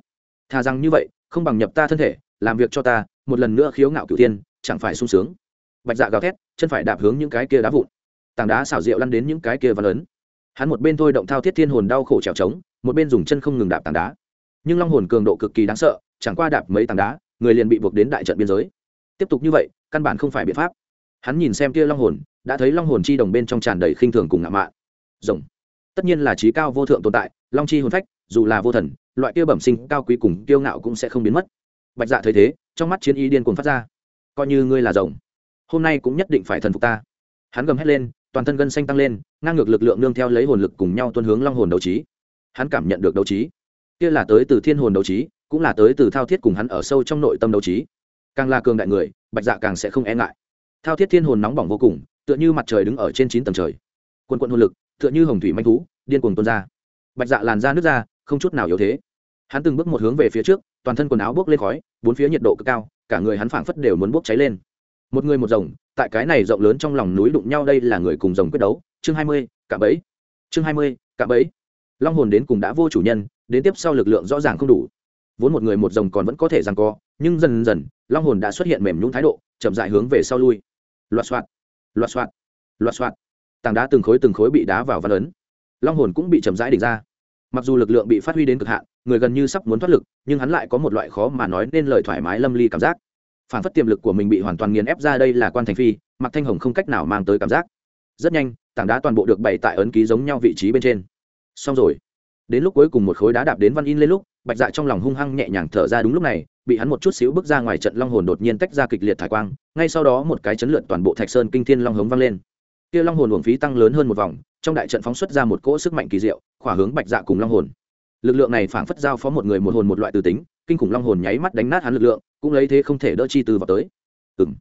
[SPEAKER 1] Thà rằng như vậy, không bằng nhập ta thân thể, làm việc cho ta, một lần nữa khiếu ngạo cửu tiên chẳng phải sung sướng. Bạch dạ gào thét, chân phải đạp hướng những cái kia đá vụn. Tảng đá xảo diệu lăn đến những cái kia văn lớn. hắn một bên thôi động thao thiết thiên hồn đau khổ trèo trống, một bên dùng chân không ngừng đạp tảng đá. Nhưng long hồn cường độ cực kỳ đáng sợ, chẳng qua đạp mấy tảng đá, người liền bị buộc đến đại trận biên giới. Tiếp tục như vậy, căn bản không phải biện pháp. Hắn nhìn xem kia long hồn, đã thấy long hồn chi đồng bên trong tràn đầy khinh thường cùng ngạo mạn. Rồng tất nhiên là trí cao vô thượng tồn tại, long chi hồn phách, dù là vô thần, loại kia bẩm sinh cao quý cùng kiêu ngạo cũng sẽ không biến mất. Bạch dạ thấy thế, trong mắt chiến ý điên cuồng phát ra. Coi như ngươi là rồng, hôm nay cũng nhất định phải thần phục ta. Hắn gầm hét lên, toàn thân gân xanh tăng lên, ngang ngược lực lượng nương theo lấy hồn lực cùng nhau tuân hướng long hồn đấu trí. Hắn cảm nhận được đấu trí. Kia là tới từ thiên hồn đấu trí, cũng là tới từ thao thiết cùng hắn ở sâu trong nội tâm đấu trí. Càng là cường đại người, bạch dạ càng sẽ không e ngại. Thao thiết thiên hồn nóng bỏng vô cùng, tựa như mặt trời đứng ở trên chín tầng trời. Quân quận hồn lực tựa như hồng thủy manh thú, điên cuồng tuôn ra. Bạch dạ làn ra nước ra, không chút nào yếu thế. Hắn từng bước một hướng về phía trước, toàn thân quần áo bốc lên khói, bốn phía nhiệt độ cực cao, cả người hắn phảng phất đều muốn bốc cháy lên. Một người một rồng, tại cái này rộng lớn trong lòng núi đụng nhau đây là người cùng rồng quyết đấu. Chương hai mươi cả bấy chương hai mươi cả bấy long hồn đến cùng đã vô chủ nhân, đến tiếp sau lực lượng rõ ràng không đủ. Vốn một người một rồng còn vẫn có thể rằng co, nhưng dần dần, long hồn đã xuất hiện mềm nhũng thái độ, chậm dại hướng về sau lui. Loạt soạt loạt soạt loạt soạt tảng đá từng khối từng khối bị đá vào văn ấn. Long hồn cũng bị chậm rãi đỉnh ra. Mặc dù lực lượng bị phát huy đến cực hạn, người gần như sắp muốn thoát lực, nhưng hắn lại có một loại khó mà nói nên lời thoải mái lâm ly cảm giác. Phản phất tiềm lực của mình bị hoàn toàn nghiền ép ra đây là quan thành phi mặc thanh hồng không cách nào mang tới cảm giác. Rất nhanh, tảng đá toàn bộ được bày tại ấn ký giống nhau vị trí bên trên. Xong rồi. Đến lúc cuối cùng một khối đá đạp đến văn in lên lúc, bạch dạ trong lòng hung hăng nhẹ nhàng thở ra đúng lúc này, bị hắn một chút xíu bước ra ngoài trận long hồn đột nhiên tách ra kịch liệt thải quang, ngay sau đó một cái chấn lượn toàn bộ thạch sơn kinh thiên long hống vang lên kia long hồn uổng phí tăng lớn hơn một vòng, trong đại trận phóng xuất ra một cỗ sức mạnh kỳ diệu, khỏa hướng bạch dạ cùng long hồn. Lực lượng này phảng phất giao phó một người một hồn một loại từ tính, kinh khủng long hồn nháy mắt đánh nát hắn lực lượng, cũng lấy thế không thể đỡ chi từ vào tới. Ừ m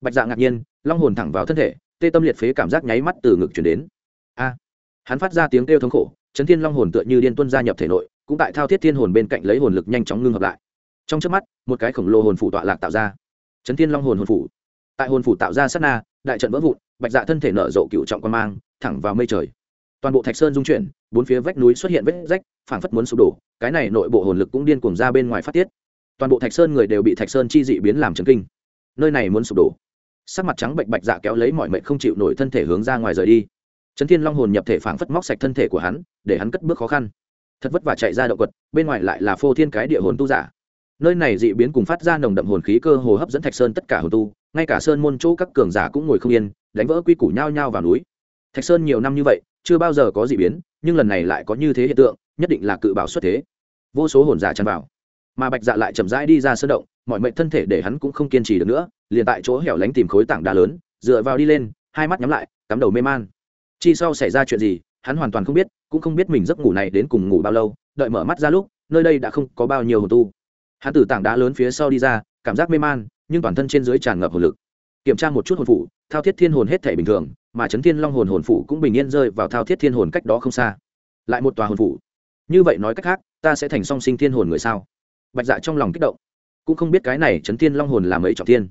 [SPEAKER 1] bạch dạ ngạc nhiên, long hồn thẳng vào thân thể, tê tâm liệt phế cảm giác nháy mắt từ ngực chuyển đến. A. À. Hắn phát ra tiếng kêu thống khổ, chấn thiên long hồn tựa như điên tuân gia nhập thể nội, cũng tại thao thiết thiên hồn bên cạnh lấy hồn lực nhanh chóng ngưng hợp lại. Trong trước mắt, một cái khổng lồ hồn phủ tọa lạc tạo ra. Chấn thiên long hồn hồn phủ. Tại hồn phủ tạo ra sát na đại trận vỡ vụn, bạch dạ thân thể nở rộ cựu trọng quan mang, thẳng vào mây trời. Toàn bộ thạch sơn dung chuyển, bốn phía vách núi xuất hiện vết rách, phảng phất muốn sụp đổ, cái này nội bộ hồn lực cũng điên cuồng ra bên ngoài phát tiết. Toàn bộ thạch sơn người đều bị thạch sơn chi dị biến làm trấn kinh. Nơi này muốn sụp đổ. Sắc mặt trắng bệnh bạch dạ kéo lấy mọi mệnh không chịu nổi thân thể hướng ra ngoài rời đi. Trấn thiên long hồn nhập thể phảng phất móc sạch thân thể của hắn, để hắn cất bước khó khăn. Thật vất vả chạy ra động quật, bên ngoài lại là phô thiên cái địa hồn tu giả. Nơi này dị biến cùng phát ra nồng đậm hồn khí cơ hồ hấp dẫn thạch sơn tất cả hồn tu ngay cả sơn môn chỗ các cường giả cũng ngồi không yên, đánh vỡ quy củ nhao nhao vào núi. Thạch sơn nhiều năm như vậy, chưa bao giờ có dị biến, nhưng lần này lại có như thế hiện tượng, nhất định là cự bảo xuất thế. Vô số hồn giả tràn vào. Mà bạch dạ lại chậm rãi đi ra sơn động, mọi mệnh thân thể để hắn cũng không kiên trì được nữa, liền tại chỗ hẻo lánh tìm khối tảng đá lớn, dựa vào đi lên, hai mắt nhắm lại, cắm đầu mê man. Chi sau xảy ra chuyện gì, hắn hoàn toàn không biết, cũng không biết mình giấc ngủ này đến cùng ngủ bao lâu, đợi mở mắt ra lúc, nơi đây đã không có bao nhiêu hồn tu. Hắn từ tảng đá lớn phía sau đi ra, cảm giác mê man nhưng toàn thân trên dưới tràn ngập hồn lực. Kiểm tra một chút hồn phủ, thao thiết thiên hồn hết thể bình thường, mà chấn thiên long hồn hồn phủ cũng bình yên rơi vào thao thiết thiên hồn cách đó không xa. Lại một tòa hồn phủ. Như vậy nói cách khác, ta sẽ thành song sinh thiên hồn người sao? Bạch dạ trong lòng kích động. Cũng không biết cái này chấn thiên long hồn làm ấy trọng thiên.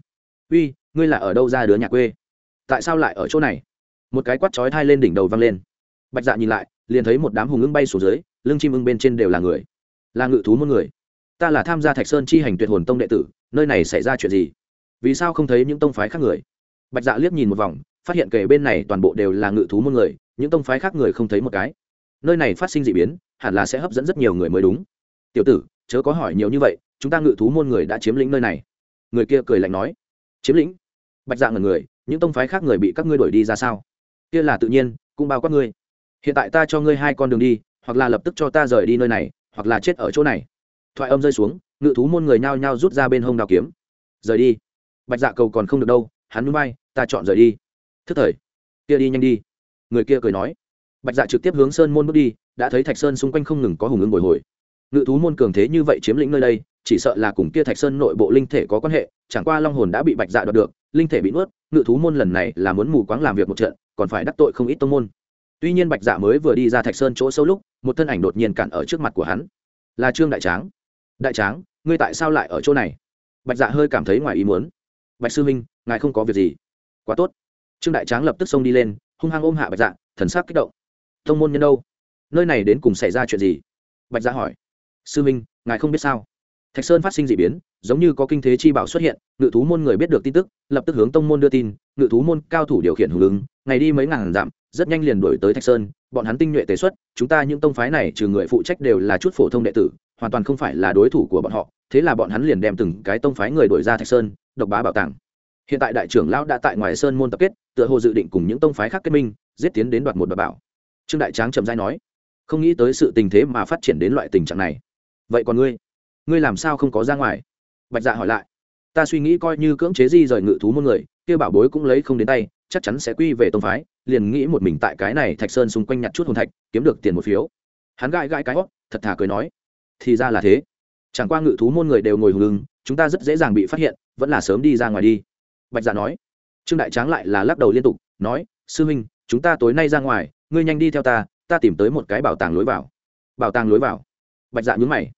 [SPEAKER 1] Uy, ngươi là ở đâu ra đứa nhà quê? Tại sao lại ở chỗ này? Một cái quát chói thai lên đỉnh đầu văng lên. Bạch dạ nhìn lại, liền thấy một đám hùng ưng bay xuống dưới, lưng chim ưng bên trên đều là người. Là ngự thú môn người. Ta là tham gia thạch sơn chi hành tuyệt hồn tông đệ tử nơi này xảy ra chuyện gì? Vì sao không thấy những tông phái khác người? Bạch dạ liếc nhìn một vòng, phát hiện kể bên này toàn bộ đều là ngự thú môn người, những tông phái khác người không thấy một cái. Nơi này phát sinh d ị biến, hẳn là sẽ hấp dẫn rất nhiều người mới đúng. Tiểu tử, chớ có hỏi nhiều như vậy, chúng ta ngự thú môn người đã chiếm lĩnh nơi này. Người kia cười lạnh nói. Chiếm lĩnh? Bạch dạ ngần người, những tông phái khác người bị các ngươi đuổi đi ra sao? Kia là tự nhiên, cũng bao quát ngươi. Hiện tại ta cho ngươi hai con đường đi, hoặc là lập tức cho ta rời đi nơi này, hoặc là chết ở chỗ này. Thoại âm rơi xuống ngự thú môn người nhao nhao rút ra bên hông đào kiếm. Rời đi. Bạch dạ cầu còn không được đâu, hắn núi bay ta chọn rời đi. Thức thời. Kia đi nhanh đi. Người kia cười nói. Bạch dạ trực tiếp hướng sơn môn bước đi, đã thấy thạch sơn xung quanh không ngừng có hùng ứng bồi hồi. Ngự thú môn cường thế như vậy chiếm lĩnh nơi đây, chỉ sợ là cùng kia thạch sơn nội bộ linh thể có quan hệ, chẳng qua long hồn đã bị bạch dạ đoạt được, linh thể bị nuốt, ngự thú môn lần này là muốn mù quáng làm việc một trận, còn phải đắc tội không ít tông môn. Tuy nhiên bạch dạ mới vừa đi ra thạch sơn chỗ sâu lúc, một thân ảnh đột nhiên cản ở trước mặt của hắn. Là trương đại tráng đại tráng, ngươi tại sao lại ở chỗ này? Bạch dạ hơi cảm thấy ngoài ý muốn. Bạch sư minh ngài không có việc gì. Quá tốt. Trương đại tráng lập tức xông đi lên, hung hăng ôm hạ bạch dạ thần sắc kích động. Thông môn nhân đâu? Nơi này đến cùng xảy ra chuyện gì? Bạch dạ hỏi. Sư minh ngài không biết sao? Thạch sơn phát sinh d ị biến, giống như có kinh thế chi bảo xuất hiện, ngự thú môn người biết được tin tức, lập tức hướng tông môn đưa tin, ngự thú môn cao thủ điều khiển hưởng ứng, ngày đi mấy ngàn dặm, rất nhanh liền đổi tới thạch sơn, bọn hắn tinh nhuệ tế xuất, chúng ta những tông phái này trừ người phụ trách đều là chút phổ thông đệ tử hoàn toàn không phải là đối thủ của bọn họ, thế là bọn hắn liền đem từng cái tông phái người đổi ra thạch sơn, độc bá bảo tàng. Hiện tại đại trưởng lão đã tại ngoài sơn môn tập kết, tựa hồ dự định cùng những tông phái khác kết minh, giết tiến đến đoạt một bà bảo. Trương đại tráng trầm dai nói, không nghĩ tới sự tình thế mà phát triển đến loại tình trạng này. Vậy còn ngươi? Ngươi làm sao không có ra ngoài? Bạch dạ hỏi lại, ta suy nghĩ coi như cưỡng chế di rời ngự thú môn người, kia bảo bối cũng lấy không đến tay, chắc chắn sẽ quy về tông phái, liền nghĩ một mình tại cái này thạch sơn xung quanh nhặt chút hồn thạch, kiếm được tiền một phiếu. Hắn gãi gãi cái hót thật thà cười nói thì ra là thế. Chẳng qua ngự thú môn người đều ngồi hùng lưng, chúng ta rất dễ dàng bị phát hiện, vẫn là sớm đi ra ngoài đi. Bạch dạ nói. Trương đại tráng lại là lắc đầu liên tục, nói, sư huynh, chúng ta tối nay ra ngoài, ngươi nhanh đi theo ta ta tìm tới một cái bảo tàng lối vào. Bảo tàng lối vào? Bạch dạ nhún mày.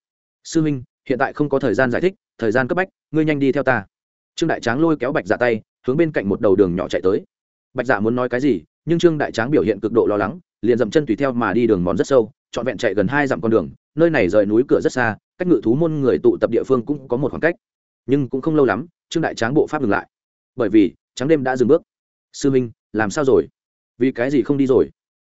[SPEAKER 1] Sư huynh, hiện tại không có thời gian giải thích, thời gian cấp bách, ngươi nhanh đi theo ta. Trương đại tráng lôi kéo bạch dạ tay, hướng bên cạnh một đầu đường nhỏ chạy tới. Bạch dạ muốn nói cái gì, nhưng trương đại tráng biểu hiện cực độ lo lắng, liền dậm chân tùy theo mà đi đường mòn rất sâu trọn vẹn chạy gần hai dặm con đường, nơi này rời núi cửa rất xa, cách ngự thú môn người tụ tập địa phương cũng có một khoảng cách. Nhưng cũng không lâu lắm, trương đại tráng bộ pháp dừng lại. Bởi vì, trắng đêm đã dừng bước. Sư minh, làm sao rồi? Vì cái gì không đi rồi?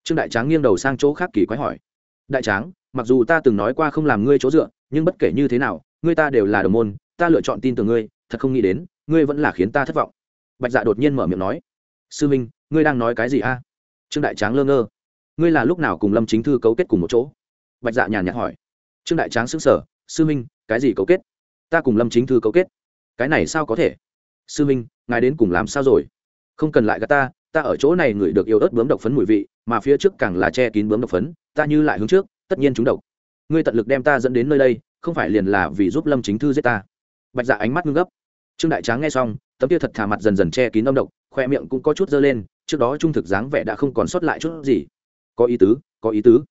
[SPEAKER 1] Trương đại tráng nghiêng đầu sang chỗ khác kỳ quái hỏi. Đại tráng, mặc dù ta từng nói qua không làm ngươi chỗ dựa, nhưng bất kể như thế nào, ngươi ta đều là đồng môn, ta lựa chọn tin tưởng ngươi, thật không nghĩ đến, ngươi vẫn là khiến ta thất vọng. Bạch dạ đột nhiên mở miệng nói. Sư minh, ngươi đang nói cái gì a? Trương đại tráng lơ ngơ ngươi là lúc nào cùng lâm chính thư cấu kết cùng một chỗ bạch dạ nhàn nhạt hỏi trương đại tráng xứng sở sư minh cái gì cấu kết ta cùng lâm chính thư cấu kết cái này sao có thể sư minh ngài đến cùng làm sao rồi không cần lại gà ta ta ở chỗ này ngửi được yêu ớt bướm độc phấn mùi vị mà phía trước càng là che kín bướm độc phấn ta như lại hướng trước tất nhiên chúng độc ngươi tận lực đem ta dẫn đến nơi đây không phải liền là vì giúp lâm chính thư giết ta bạch dạ ánh mắt ngưng gấp trương đại tráng nghe xong tấm kia thật thà mặt dần dần che kín âm độc khoe miệng cũng có chút dơ lên trước đó trung thực dáng vẻ đã không còn sót lại chút gì có ý tứ, có ý tứ.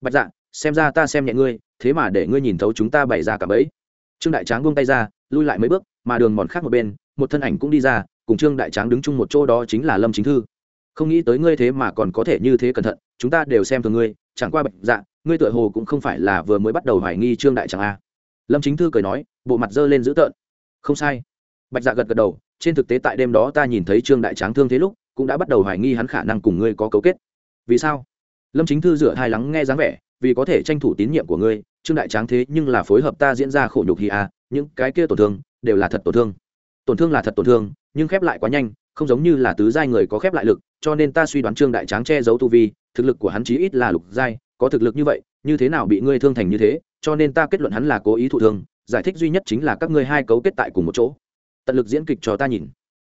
[SPEAKER 1] Bạch dạ xem ra ta xem nhẹ ngươi, thế mà để ngươi nhìn thấu chúng ta bày ra cả bẫy. Trương đại tráng buông tay ra, lui lại mấy bước, mà đường mòn khác một bên, một thân ảnh cũng đi ra, cùng trương đại tráng đứng chung một chỗ đó chính là lâm chính thư. Không nghĩ tới ngươi thế mà còn có thể như thế cẩn thận, chúng ta đều xem thường ngươi, chẳng qua bạch dạ ngươi tựa hồ cũng không phải là vừa mới bắt đầu hoài nghi trương đại tráng a lâm chính thư cười nói, bộ mặt dơ lên dữ tợn. Không sai. Bạch dạ gật gật đầu, trên thực tế tại đêm đó ta nhìn thấy trương đại tráng thương thế lúc, cũng đã bắt đầu hoài nghi hắn khả năng cùng ngươi có cấu kết. Vì sao? Lâm chính thư dựa hai lắng nghe dáng vẻ, vì có thể tranh thủ tín nhiệm của ngươi, trương đại tráng thế nhưng là phối hợp ta diễn ra khổ nhục hi à? những cái kia tổn thương, đều là thật tổn thương. Tổn thương là thật tổn thương, nhưng khép lại quá nhanh, không giống như là tứ giai người có khép lại lực, cho nên ta suy đoán trương đại tráng che giấu tu vi, thực lực của hắn chí ít là lục giai, có thực lực như vậy, như thế nào bị ngươi thương thành như thế, cho nên ta kết luận hắn là cố ý thụ thương, giải thích duy nhất chính là các ngươi hai cấu kết tại cùng một chỗ. Tận lực diễn kịch cho ta nhìn.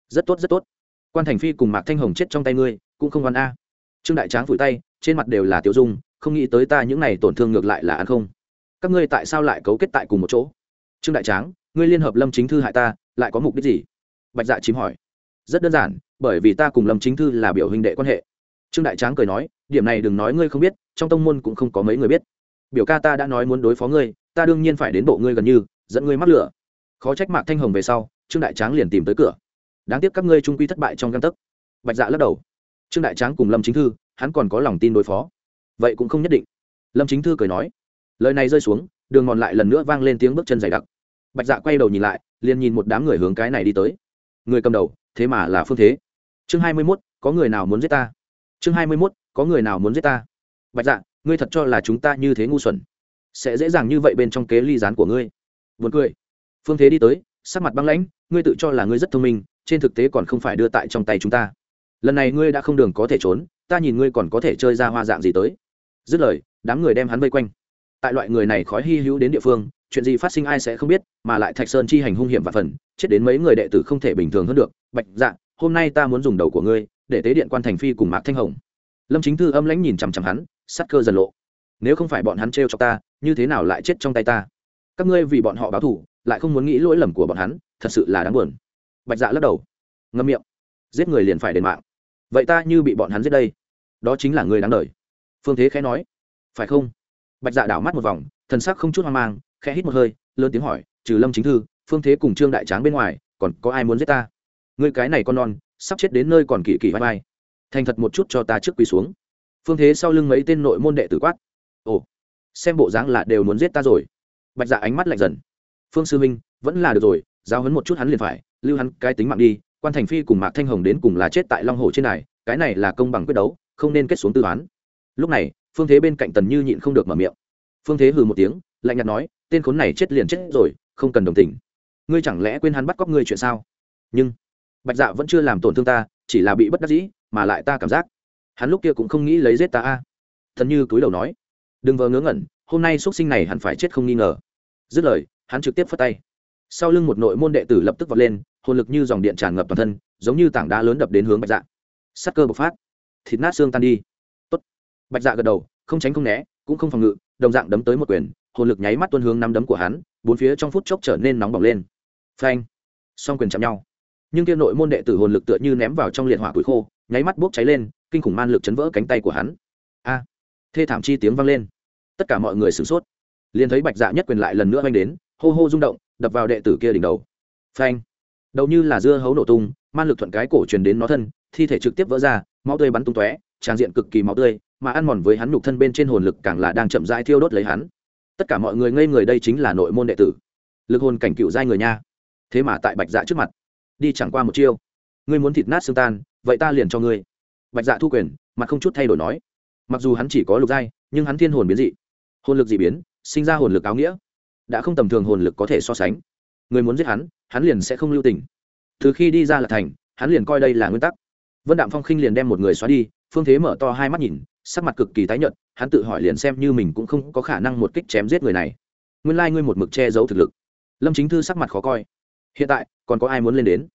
[SPEAKER 1] Rất tốt rất tốt. Quan thành phi cùng mạc thanh hồng chết trong tay ngươi, cũng không oan a. Trương đại tráng vùi tay trên mặt đều là tiêu dung, không nghĩ tới ta những này tổn thương ngược lại là ăn không. Các ngươi tại sao lại cấu kết tại cùng một chỗ? Trương đại tráng, ngươi liên hợp lâm chính thư hại ta, lại có mục đích gì? Bạch dạ chím hỏi. Rất đơn giản, bởi vì ta cùng lâm chính thư là biểu hình đệ quan hệ. Trương đại tráng cười nói, điểm này đừng nói ngươi không biết, trong tông môn cũng không có mấy người biết. Biểu ca ta đã nói muốn đối phó ngươi, ta đương nhiên phải đến bộ ngươi gần như, dẫn ngươi mắc lửa. Khó trách mạc thanh hồng về sau, trương đại tráng liền tìm tới cửa. Đáng tiếc các ngươi trung quy thất bại trong găng tấc. Bạch dạ lắc đầu. Trương đại tráng cùng lâm chính thư hắn còn có lòng tin đối phó. Vậy cũng không nhất định. Lâm chính thư cười nói, lời này rơi xuống, đường mòn lại lần nữa vang lên tiếng bước chân dày đặc. Bạch dạ quay đầu nhìn lại, liền nhìn một đám người hướng cái này đi tới. Người cầm đầu, thế mà là phương thế. Chương hai mươi mốt, có người nào muốn giết ta? Chương hai mươi mốt, có người nào muốn giết ta? Bạch dạ ngươi thật cho là chúng ta như thế ngu xuẩn. Sẽ dễ dàng như vậy bên trong kế ly gián của ngươi. Vượt cười. Phương thế đi tới, sắc mặt băng lãnh, ngươi tự cho là ngươi rất thông minh, trên thực tế còn không phải đưa tại trong tay chúng ta. Lần này ngươi đã không đường có thể trốn ta nhìn ngươi còn có thể chơi ra hoa dạng gì tới. Dứt lời, đám người đem hắn vây quanh. Tại loại người này khói hy hữu đến địa phương, chuyện gì phát sinh ai sẽ không biết, mà lại thạch sơn chi hành hung hiểm và phần, chết đến mấy người đệ tử không thể bình thường hơn được. Bạch dạ hôm nay ta muốn dùng đầu của ngươi, để tế điện quan thành phi cùng mạc thanh hồng. Lâm chính thư âm lãnh nhìn chằm chằm hắn, sắc cơ dần lộ. Nếu không phải bọn hắn t cho ta, như thế nào lại chết trong tay ta? Các ngươi vì bọn họ báo thù, lại không muốn nghĩ lỗi lầm của bọn hắn, thật sự là đáng buồn. Bạch dạ lắc đầu. Ngâm miệng. Giết người liền phải đền mạng vậy ta như bị bọn hắn giết đây. Đó chính là người đáng đời. Phương thế khẽ nói. Phải không? Bạch dạ đảo mắt một vòng, thần sắc không chút hoang mang, khẽ hít một hơi, lớn tiếng hỏi, trừ lâm chính thư, phương thế cùng trương đại tráng bên ngoài, còn có ai muốn giết ta? Người cái này con non, sắp chết đến nơi còn kỳ kỳ vai vai. Thành thật một chút cho ta trước quỳ xuống. Phương thế sau lưng mấy tên nội môn đệ tử quát. Ồ, xem bộ dáng là đều muốn giết ta rồi. Bạch dạ ánh mắt lạnh dần. Phương sư minh, vẫn là được rồi giao hấn một chút hắn liền phải, lưu hắn cái tính mạng đi quan thành phi cùng mạc thanh hồng đến cùng là chết tại long hồ trên này cái này là công bằng quyết đấu, không nên kết xuống tư toán. Lúc này, phương thế bên cạnh tần như nhịn không được mở miệng. Phương thế hừ một tiếng, lạnh nhạt nói, tên khốn này chết liền chết rồi, không cần đồng tình. Ngươi chẳng lẽ quên hắn bắt cóc ngươi chuyện sao? Nhưng, bạch dạ vẫn chưa làm tổn thương ta, chỉ là bị bất đắc dĩ, mà lại ta cảm giác, hắn lúc kia cũng không nghĩ lấy giết ta a. Thần như cúi đầu nói, đừng vờ ngớ ngẩn, hôm nay x u ấ t sinh này hẳn phải chết không nghi ngờ. Dứt lời, hắn trực tiếp phất tay. Sau lưng một nội môn đệ tử lập tức vọt lên hồn lực như dòng điện tràn ngập toàn thân, giống như tảng đá lớn đập đến hướng bạch dạ. Sắc cơ bộc phát, thịt nát xương tan đi. Tốt. bạch dạ gật đầu, không tránh không né, cũng không phòng ngự, đồng dạng đấm tới một quyền, hồn lực nháy mắt tuôn hướng năm đấm của hắn, bốn phía trong phút chốc trở nên nóng bỏng lên. Phanh. Song quyền chạm nhau. Nhưng kia nội môn đệ tử hồn lực tựa như ném vào trong liệt hỏa củi khô, nháy mắt bốc cháy lên, kinh khủng man lực chấn vỡ cánh tay của hắn. A. Thê thảm chi tiếng vang lên. Tất cả mọi người sửng sốt. Liền thấy bạch dạ nhất quyền lại lần nữa oanh đến, hô hô rung động, đập vào đệ tử kia đỉnh đầu. Phanh đầu như là dưa hấu nổ tung, man lực thuận cái cổ truyền đến nó thân, thi thể trực tiếp vỡ ra, máu tươi bắn tung tóe trang diện cực kỳ máu tươi, mà ăn mòn với hắn nhục thân bên trên hồn lực càng là đang chậm rãi thiêu đốt lấy hắn. Tất cả mọi người ngây người đây chính là nội môn đệ tử. Lực hồn cảnh cựu giai người nha. Thế mà tại bạch dạ trước mặt, đi chẳng qua một chiêu. Ngươi muốn thịt nát xương tan, vậy ta liền cho ngươi. Bạch dạ thu quyền, mặt không chút thay đổi nói. Mặc dù hắn chỉ có lục giai, nhưng hắn thiên hồn biến dị. Hồn lực dị biến, sinh ra hồn lực áo nghĩa. Đã không tầm thường hồn lực có thể so sánh người muốn giết hắn hắn liền sẽ không lưu tình. Từ khi đi ra là thành, hắn liền coi đây là nguyên tắc. Vân đạm phong khinh liền đem một người xóa đi, phương thế mở to hai mắt nhìn, sắc mặt cực kỳ tái nhợt, hắn tự hỏi liền xem như mình cũng không có khả năng một kích chém giết người này. Nguyên lai ngươi một mực che giấu thực lực. Lâm chính thư sắc mặt khó coi. Hiện tại, còn có ai muốn lên đến?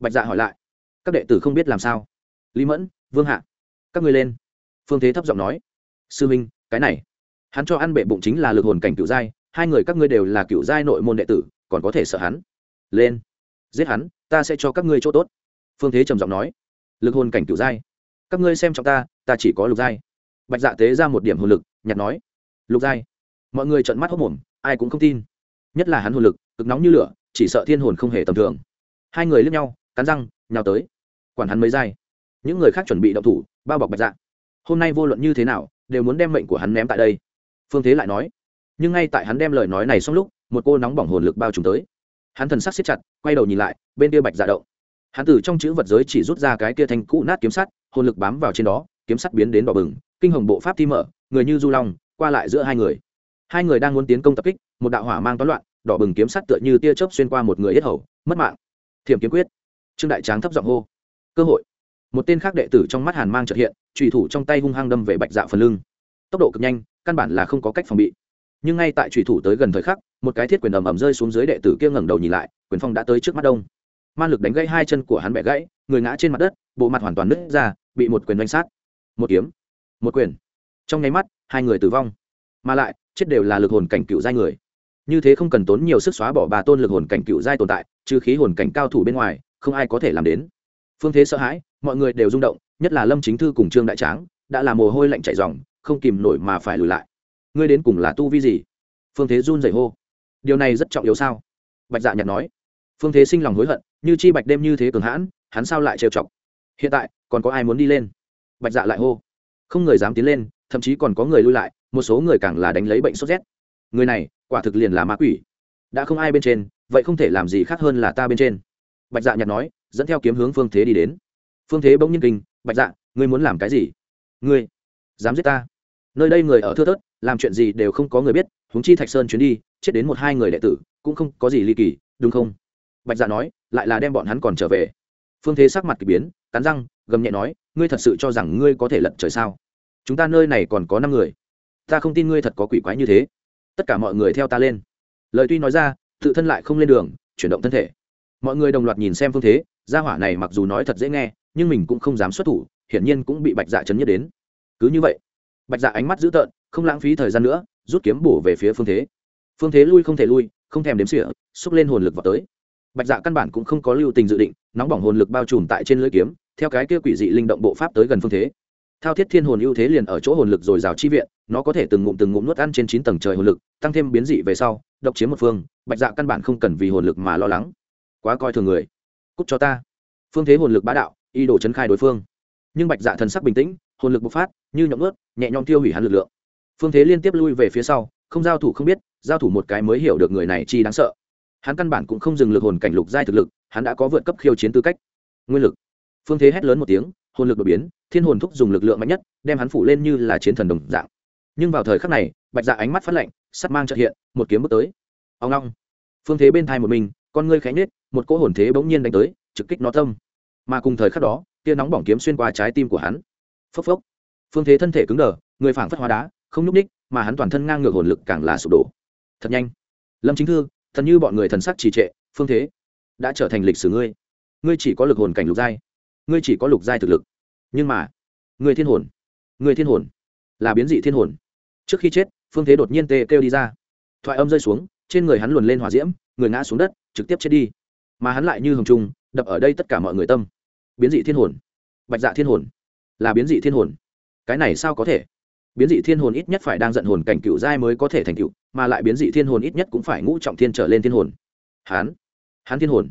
[SPEAKER 1] Bạch dạ hỏi lại. Các đệ tử không biết làm sao? Lý mẫn, vương hạ, các ngươi lên. Phương thế thấp giọng nói. Sư minh, cái này. Hắn cho ăn bệ bụng chính là lực hồn cảnh cựu giai, hai người các ngươi đều là cựu giai nội môn đệ tử còn có thể sợ hắn. Lên. Giết hắn, ta sẽ cho các ngươi chỗ tốt. Phương thế trầm giọng nói. Lực hồn cảnh cựu giai. Các ngươi xem trong ta ta chỉ có lục giai. Bạch dạ tế ra một điểm hồn lực, nhặt nói. Lục giai. Mọi người trợn mắt hốc mồm ai cũng không tin. Nhất là hắn hồn lực, cực nóng như lửa, chỉ sợ thiên hồn không hề tầm thường. Hai người lướt nhau, cắn răng, nhào tới. Quản hắn mới giai. Những người khác chuẩn bị động thủ, bao bọc bạch dạ. Hôm nay vô luận như thế nào, đều muốn đem mệnh của hắn ném tại đây. Phương thế lại nói. Nhưng ngay tại hắn đem lời nói này xong lúc một cô nóng bỏng hồn lực bao trùm tới. Hắn thần sắc siết chặt, quay đầu nhìn lại, bên kia bạch dạ động. Hắn từ trong chữ vật giới chỉ rút ra cái kia thanh cũ nát kiếm sắt, hồn lực bám vào trên đó, kiếm sắt biến đến đỏ bừng, kinh hồng bộ pháp thi mở, người như du long, qua lại giữa hai người. Hai người đang muốn tiến công tập kích, một đạo hỏa mang toán loạn, đỏ bừng kiếm sắt tựa như tia chớp xuyên qua một người yết hầu, mất mạng. Thiểm kiếm quyết. Trương đại tráng thấp giọng hô. Cơ hội. Một tên khác đệ tử trong mắt hàn mang trợ hiện trùy thủ trong tay hung hăng đâm về bạch dạ phần lưng. Tốc độ cực nhanh, căn bản là không có cách phòng bị. Nhưng ngay tại trùy thủ tới gần thời khắc một cái thiết quyền ầm ầm rơi xuống dưới đệ tử kia ngẩng đầu nhìn lại, quyền phong đã tới trước mắt đông. Ma lực đánh gãy hai chân của hắn bẻ gãy, người ngã trên mặt đất, bộ mặt hoàn toàn nứt ra, bị một quyền đánh sát. Một kiếm, một quyền. Trong nháy mắt, hai người tử vong. Mà lại, chết đều là lực hồn cảnh cựu giai người. Như thế không cần tốn nhiều sức xóa bỏ bà tôn lực hồn cảnh cựu giai tồn tại, trừ khí hồn cảnh cao thủ bên ngoài, không ai có thể làm đến. Phương thế sợ hãi, mọi người đều rung động, nhất là lâm chính thư cùng trương đại tráng, đã là mồ hôi lạnh chạy dòng không kìm nổi mà phải lùi lại. Ngươi đến cùng là tu vi gì? Phương thế run rẩy hô điều này rất trọng yếu sao? Bạch dạ nhạt nói. Phương thế sinh lòng hối hận, như chi bạch đêm như thế cường hãn, hắn sao lại trêu chọc? Hiện tại, còn có ai muốn đi lên? Bạch dạ lại hô. Không người dám tiến lên, thậm chí còn có người lui lại, một số người càng là đánh lấy bệnh sốt rét. Người này, quả thực liền là ma quỷ. Đã không ai bên trên, vậy không thể làm gì khác hơn là ta bên trên. Bạch dạ nhặt nói, dẫn theo kiếm hướng phương thế đi đến. Phương thế bỗng nhiên kinh, bạch dạ ngươi muốn làm cái gì? Ngươi dám giết ta? Nơi đây người ở thưa thớt, làm chuyện gì đều không có người biết huống chi thạch sơn chuyến đi, chết đến một hai người đệ tử, cũng không có gì ly kỳ, đúng không? Bạch dạ nói, lại là đem bọn hắn còn trở về. Phương thế sắc mặt k ỳ biến, cắn răng, gầm nhẹ nói, ngươi thật sự cho rằng ngươi có thể lận trời sao? Chúng ta nơi này còn có năm người. Ta không tin ngươi thật có quỷ quái như thế. Tất cả mọi người theo ta lên. Lời tuy nói ra, tự thân lại không lên đường, chuyển động thân thể. Mọi người đồng loạt nhìn xem phương thế, gia hỏa này mặc dù nói thật dễ nghe, nhưng mình cũng không dám xuất thủ, hiển nhiên cũng bị bạch dạ chấn nhất đến. Cứ như vậy, bạch dạ ánh mắt dữ tợn, không lãng phí thời gian nữa rút kiếm bổ về phía phương thế. Phương thế lui không thể lui, không thèm đếm xỉa, xúc lên hồn lực vào tới. Bạch dạ căn bản cũng không có lưu tình dự định, nóng bỏng hồn lực bao trùm tại trên lưỡi kiếm, theo cái kia quỷ dị linh động bộ pháp tới gần phương thế. Thao thiết thiên hồn ưu thế liền ở chỗ hồn lực dồi dào chi viện, nó có thể từng ngụm từng ngụm nuốt ăn trên chín tầng trời hồn lực, tăng thêm biến dị về sau, độc chiếm một phương, bạch dạ căn bản không cần vì hồn lực mà lo lắng. Quá coi thường người. Cúc cho ta. Phương thế hồn lực bá đạo y đổ chấn khai đối phương. Nhưng bạch dạ thần sắc bình tĩnh, hồn lực bộc phát, như nhọn ướt nhẹ nhõm tiêu hủy hắn lực lượng phương thế liên tiếp lui về phía sau, không giao thủ không biết, giao thủ một cái mới hiểu được người này chi đáng sợ. Hắn căn bản cũng không dừng lực hồn cảnh lục giai thực lực, hắn đã có vượt cấp khiêu chiến tư cách. Nguyên lực. Phương thế hét lớn một tiếng, hồn lực đột biến, thiên hồn thúc dùng lực lượng mạnh nhất, đem hắn phủ lên như là chiến thần đồng dạng. Nhưng vào thời khắc này, bạch dạ ánh mắt phát lạnh, sắt mang trợ hiện, một kiếm bước tới. Ông long. Phương thế bên thai một mình, con ngươi khánh nết một cỗ hồn thế bỗng nhiên đánh tới, trực kích nó tâm. Mà cùng thời khắc đó, tia nóng bỏng kiếm xuyên qua trái tim của hắn. Phốc phốc. Phương thế thân thể cứng đờ, người phảng phất hóa đá không nhúc ních mà hắn toàn thân ngang ngược hồn lực càng là sụp đổ. Thật nhanh. Lâm chính thư thần như bọn người thần sắc trì trệ, phương thế, đã trở thành lịch sử ngươi. Ngươi chỉ có lực hồn cảnh lục giai. Ngươi chỉ có lục giai thực lực. Nhưng mà người thiên hồn người thiên hồn, là biến dị thiên hồn. Trước khi chết, phương thế đột nhiên tê kêu đi ra. Thoại âm rơi xuống, trên người hắn luồn lên hỏa diễm, người ngã xuống đất, trực tiếp chết đi. Mà hắn lại như hồng trung, đập ở đây tất cả mọi người tâm. Biến dị thiên hồn, bạch dạ thiên hồn, là biến dị thiên hồn. Cái này sao có thể? Biến dị thiên hồn ít nhất phải đang giận hồn cảnh cựu giai mới có thể thành cựu, mà lại biến dị thiên hồn ít nhất cũng phải ngũ trọng thiên trở lên thiên hồn. Hán hán thiên hồn.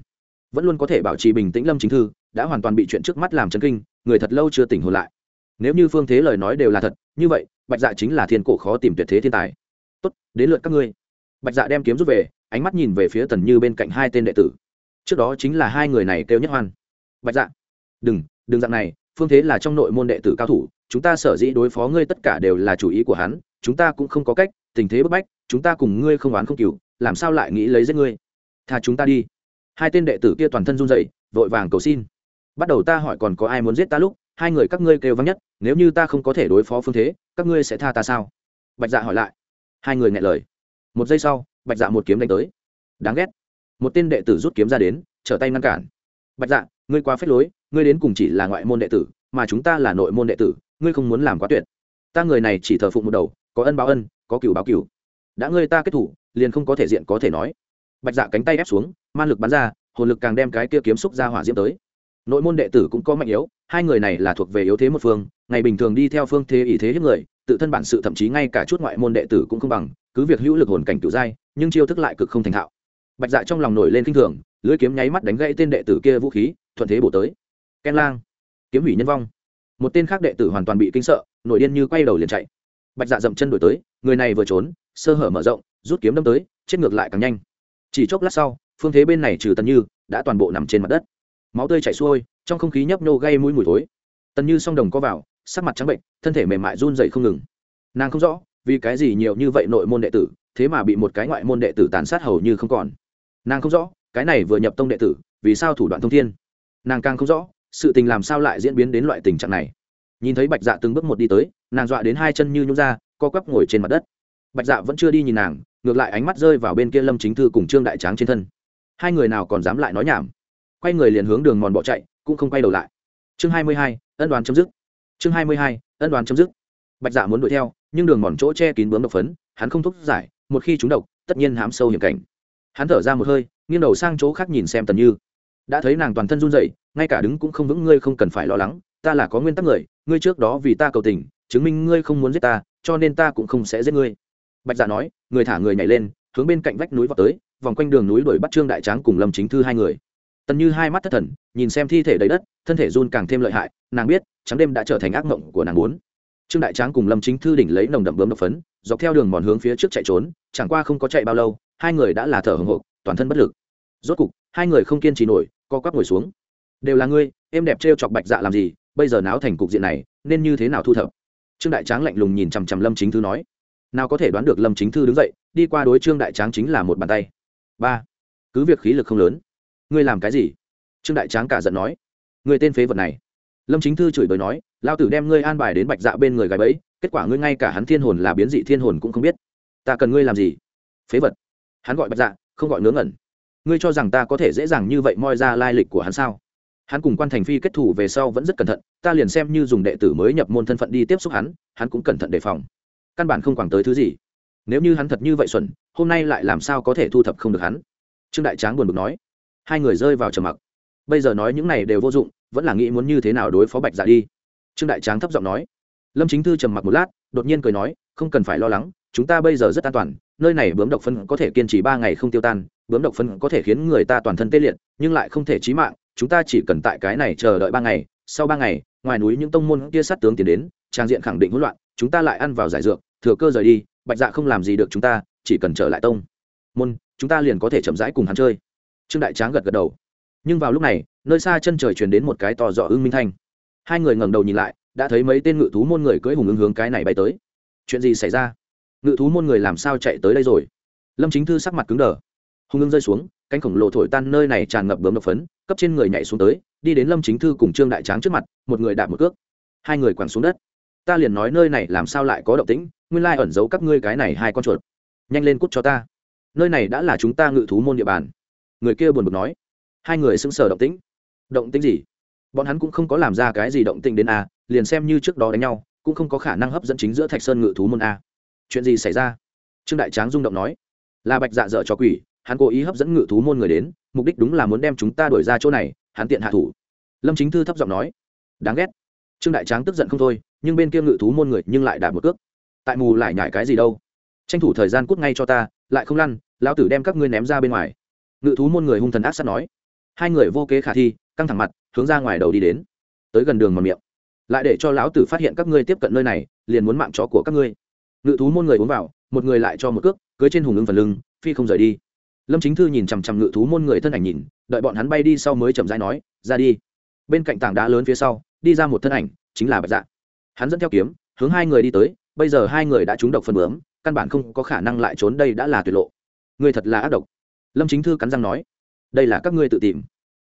[SPEAKER 1] Vẫn luôn có thể bảo trì bình tĩnh lâm chính thư, đã hoàn toàn bị chuyện trước mắt làm chấn kinh, người thật lâu chưa tỉnh hồn lại. Nếu như phương thế lời nói đều là thật, như vậy, bạch dạ chính là thiên cổ khó tìm tuyệt thế thiên tài. Tốt, đến lượt các ngươi. Bạch dạ đem kiếm rút về, ánh mắt nhìn về phía tần như bên cạnh hai tên đệ tử. Trước đó chính là hai người này kêu nhất hoan. Bạch dạ đừng đừng dạng này, phương thế là trong nội môn đệ tử cao thủ chúng ta sở dĩ đối phó ngươi tất cả đều là chủ ý của hắn, chúng ta cũng không có cách, tình thế bức bách, chúng ta cùng ngươi không oán không cừu, làm sao lại nghĩ lấy giết ngươi? Tha chúng ta đi. Hai tên đệ tử kia toàn thân run rẩy, vội vàng cầu xin. Bắt đầu ta hỏi còn có ai muốn giết ta lúc, hai người các ngươi kêu vắng nhất, nếu như ta không có thể đối phó phương thế, các ngươi sẽ tha ta sao? Bạch dạ hỏi lại. Hai người nghe lời. Một giây sau, bạch dạ một kiếm đánh tới. Đáng ghét. Một tên đệ tử rút kiếm ra đến, trở tay ngăn cản. Bạch dạ ngươi quá phế lối, ngươi đến cùng chỉ là ngoại môn đệ tử, mà chúng ta là nội môn đệ tử ngươi không muốn làm quá tuyệt. Ta người này chỉ thờ phụng một đầu, có ân báo ân, có cửu báo cửu. Đã ngươi ta kết thủ, liền không có thể diện có thể nói. Bạch dạ cánh tay ép xuống, man lực bắn ra, hồn lực càng đem cái kia kiếm xúc ra hỏa diễm tới. Nội môn đệ tử cũng có mạnh yếu, hai người này là thuộc về yếu thế một phương, ngày bình thường đi theo phương thế ý thế hiếp người, tự thân bản sự thậm chí ngay cả chút ngoại môn đệ tử cũng không bằng, cứ việc hữu lực hồn cảnh cựu giai, nhưng chiêu thức lại cực không thành thạo. Bạch dạ trong lòng nổi lên kinh thường lưỡi kiếm nháy mắt đánh gãy tên đệ tử kia vũ khí, thuận thế bổ tới. Ken lang, kiếm hủy nhân vong một tên khác đệ tử hoàn toàn bị kinh sợ, nổi điên như quay đầu liền chạy. Bạch dạ dậm chân đổi tới, người này vừa trốn, sơ hở mở rộng, rút kiếm đâm tới, chết ngược lại càng nhanh. Chỉ chốc lát sau, phương thế bên này trừ tần như, đã toàn bộ nằm trên mặt đất. Máu tươi chảy xuôi, trong không khí nhấp nhô gây mũi mùi thối. Tần như song đồng có vào, sắc mặt trắng bệnh, thân thể mềm mại run dậy không ngừng. Nàng không rõ, vì cái gì nhiều như vậy nội môn đệ tử, thế mà bị một cái ngoại môn đệ tử tàn sát hầu như không còn. Nàng không rõ, cái này vừa nhập tông đệ tử, vì sao thủ đoạn thông thiên. Nàng càng không rõ sự tình làm sao lại diễn biến đến loại tình trạng này? Nhìn thấy bạch dạ từng bước một đi tới, nàng dọa đến hai chân như nhún ra, co quắp ngồi trên mặt đất. Bạch dạ vẫn chưa đi nhìn nàng, ngược lại ánh mắt rơi vào bên kia lâm chính thư cùng trương đại tráng trên thân. Hai người nào còn dám lại nói nhảm? Quay người liền hướng đường mòn bỏ chạy, cũng không quay đầu lại. Chương hai mươi hai, ân đoàn chấm dứt. Chương hai mươi hai, ân đoàn chấm dứt. Bạch dạ muốn đuổi theo, nhưng đường mòn chỗ che kín bướm độc phấn, hắn không thúc giải, một khi chúng độc, tất nhiên hám sâu hiểm cảnh. Hắn thở ra một hơi, nghiêng đầu sang chỗ khác nhìn xem tần như đã thấy nàng toàn thân run rẩy, ngay cả đứng cũng không vững, ngươi không cần phải lo lắng, ta là có nguyên tắc người, ngươi trước đó vì ta cầu tình, chứng minh ngươi không muốn giết ta, cho nên ta cũng không sẽ giết ngươi. Bạch dạ nói, người thả người nhảy lên, hướng bên cạnh vách núi vào tới, vòng quanh đường núi đuổi bắt trương đại tráng cùng lâm chính thư hai người. Tần như hai mắt thất thần, nhìn xem thi thể đầy đất, thân thể run càng thêm lợi hại, nàng biết, trắng đêm đã trở thành ác mộng của nàng muốn. Trương đại tráng cùng lâm chính thư đỉnh lấy nồng đậm bướm độc phấn, dọc theo đường mòn hướng phía trước chạy trốn, chẳng qua không có chạy bao lâu, hai người đã là thở hồng hộc, toàn thân bất lực. Rốt cục, hai người không kiên trì nổi co quắp ngồi xuống. Đều là ngươi, em đẹp t chọc bạch dạ làm gì, bây giờ náo thành cục diện này, nên như thế nào thu thập? Trương đại tráng lạnh lùng nhìn chằm chằm lâm chính thư nói. Nào có thể đoán được lâm chính thư đứng dậy, đi qua đối trương đại tráng chính là một bàn tay. Ba, cứ việc khí lực không lớn. Ngươi làm cái gì? Trương đại tráng cả giận nói. Người tên phế vật này. Lâm chính thư chửi bới nói lao tử đem ngươi an bài đến bạch dạ bên người gái bẫy, kết quả ngươi ngay cả hắn thiên hồn là biến dị thiên hồn cũng không biết. Ta cần ngươi làm gì? Phế vật. Hắn gọi bạch dạ không gọi ngớ ngẩn ngươi cho rằng ta có thể dễ dàng như vậy moi ra lai lịch của hắn sao? Hắn cùng quan thành phi kết thủ về sau vẫn rất cẩn thận, ta liền xem như dùng đệ tử mới nhập môn thân phận đi tiếp xúc hắn hắn cũng cẩn thận đề phòng. Căn bản không quảng tới thứ gì. Nếu như hắn thật như vậy xuẩn, hôm nay lại làm sao có thể thu thập không được hắn? Trương đại tráng buồn bực nói. Hai người rơi vào trầm mặc. Bây giờ nói những này đều vô dụng, vẫn là nghĩ muốn như thế nào đối phó bạch dạ đi. Trương đại tráng thấp giọng nói. Lâm chính thư trầm mặc một lát, đột nhiên cười nói, không cần phải lo lắng, chúng ta bây giờ rất an toàn nơi này bướm độc phân có thể kiên trì ba ngày không tiêu tan, bướm độc phân có thể khiến người ta toàn thân tê liệt, nhưng lại không thể chí mạng, chúng ta chỉ cần tại cái này chờ đợi ba ngày, sau ba ngày, ngoài núi những tông môn kia sát tướng tiến đến, trang diện khẳng định hỗn loạn, chúng ta lại ăn vào giải dược, thừa cơ rời đi, bạch dạ không làm gì được chúng ta, chỉ cần trở lại tông môn, chúng ta liền có thể chậm rãi cùng hắn chơi. Trương đại tráng gật gật đầu. Nhưng vào lúc này, nơi xa chân trời truyền đến một cái to dọ ưng minh thanh. Hai người ngẩng đầu nhìn lại, đã thấy mấy tên ngự thú môn người cưỡi hùng ứng hướng cái này bay tới. Chuyện gì xảy ra? Ngự thú môn người làm sao chạy tới đây rồi? Lâm chính thư sắc mặt cứng đờ. Hùng ngưng rơi xuống, cánh khổng lồ thổi tan nơi này tràn ngập bướm độc phấn, cấp trên người nhảy xuống tới, đi đến lâm chính thư cùng trương đại tráng trước mặt, một người đạp một cước. Hai người quẳng xuống đất. Ta liền nói nơi này làm sao lại có động tĩnh, nguyên lai ẩn giấu các ngươi cái này hai con chuột. Nhanh lên cút cho ta. Nơi này đã là chúng ta ngự thú môn địa bàn. Người kia buồn bực nói. Hai người sững sờ động tĩnh. Động tĩnh gì? Bọn hắn cũng không có làm ra cái gì động tĩnh đến a, liền xem như trước đó đánh nhau, cũng không có khả năng hấp dẫn chính giữa thạch sơn ngự thú môn a chuyện gì xảy ra? Trương đại tráng rung động nói. Là bạch dạ dở cho quỷ, hắn cố ý hấp dẫn ngự thú môn người đến, mục đích đúng là muốn đem chúng ta đuổi ra chỗ này, hắn tiện hạ thủ. Lâm chính thư thấp giọng nói. Đáng ghét. Trương đại tráng tức giận không thôi, nhưng bên kia ngự thú môn người nhưng lại đạp một cước. Tại mù lại nhải cái gì đâu? Tranh thủ thời gian cút ngay cho ta, lại không lăn, lão tử đem các ngươi ném ra bên ngoài. Ngự thú môn người hung thần ác sát nói. Hai người vô kế khả thi, căng thẳng mặt, hướng ra ngoài đầu đi đến. Tới gần đường mòn miệng. Lại để cho lão tử phát hiện các ngươi tiếp cận nơi này, liền muốn mạng chó của các ngươi ngự thú môn người uống vào, một người lại cho một cước, cưới trên hùng lưng phần lưng, phi không rời đi. Lâm chính thư nhìn chằm chằm ngự thú môn người thân ảnh nhìn, đợi bọn hắn bay đi sau mới chậm rãi nói, ra đi. Bên cạnh tảng đá lớn phía sau, đi ra một thân ảnh, chính là bạch dạ. Hắn dẫn theo kiếm, hướng hai người đi tới, bây giờ hai người đã trúng độc phần bướm, căn bản không có khả năng lại trốn, đây đã là tuyệt lộ. Người thật là ác độc. Lâm chính thư cắn răng nói, đây là các ngươi tự tìm.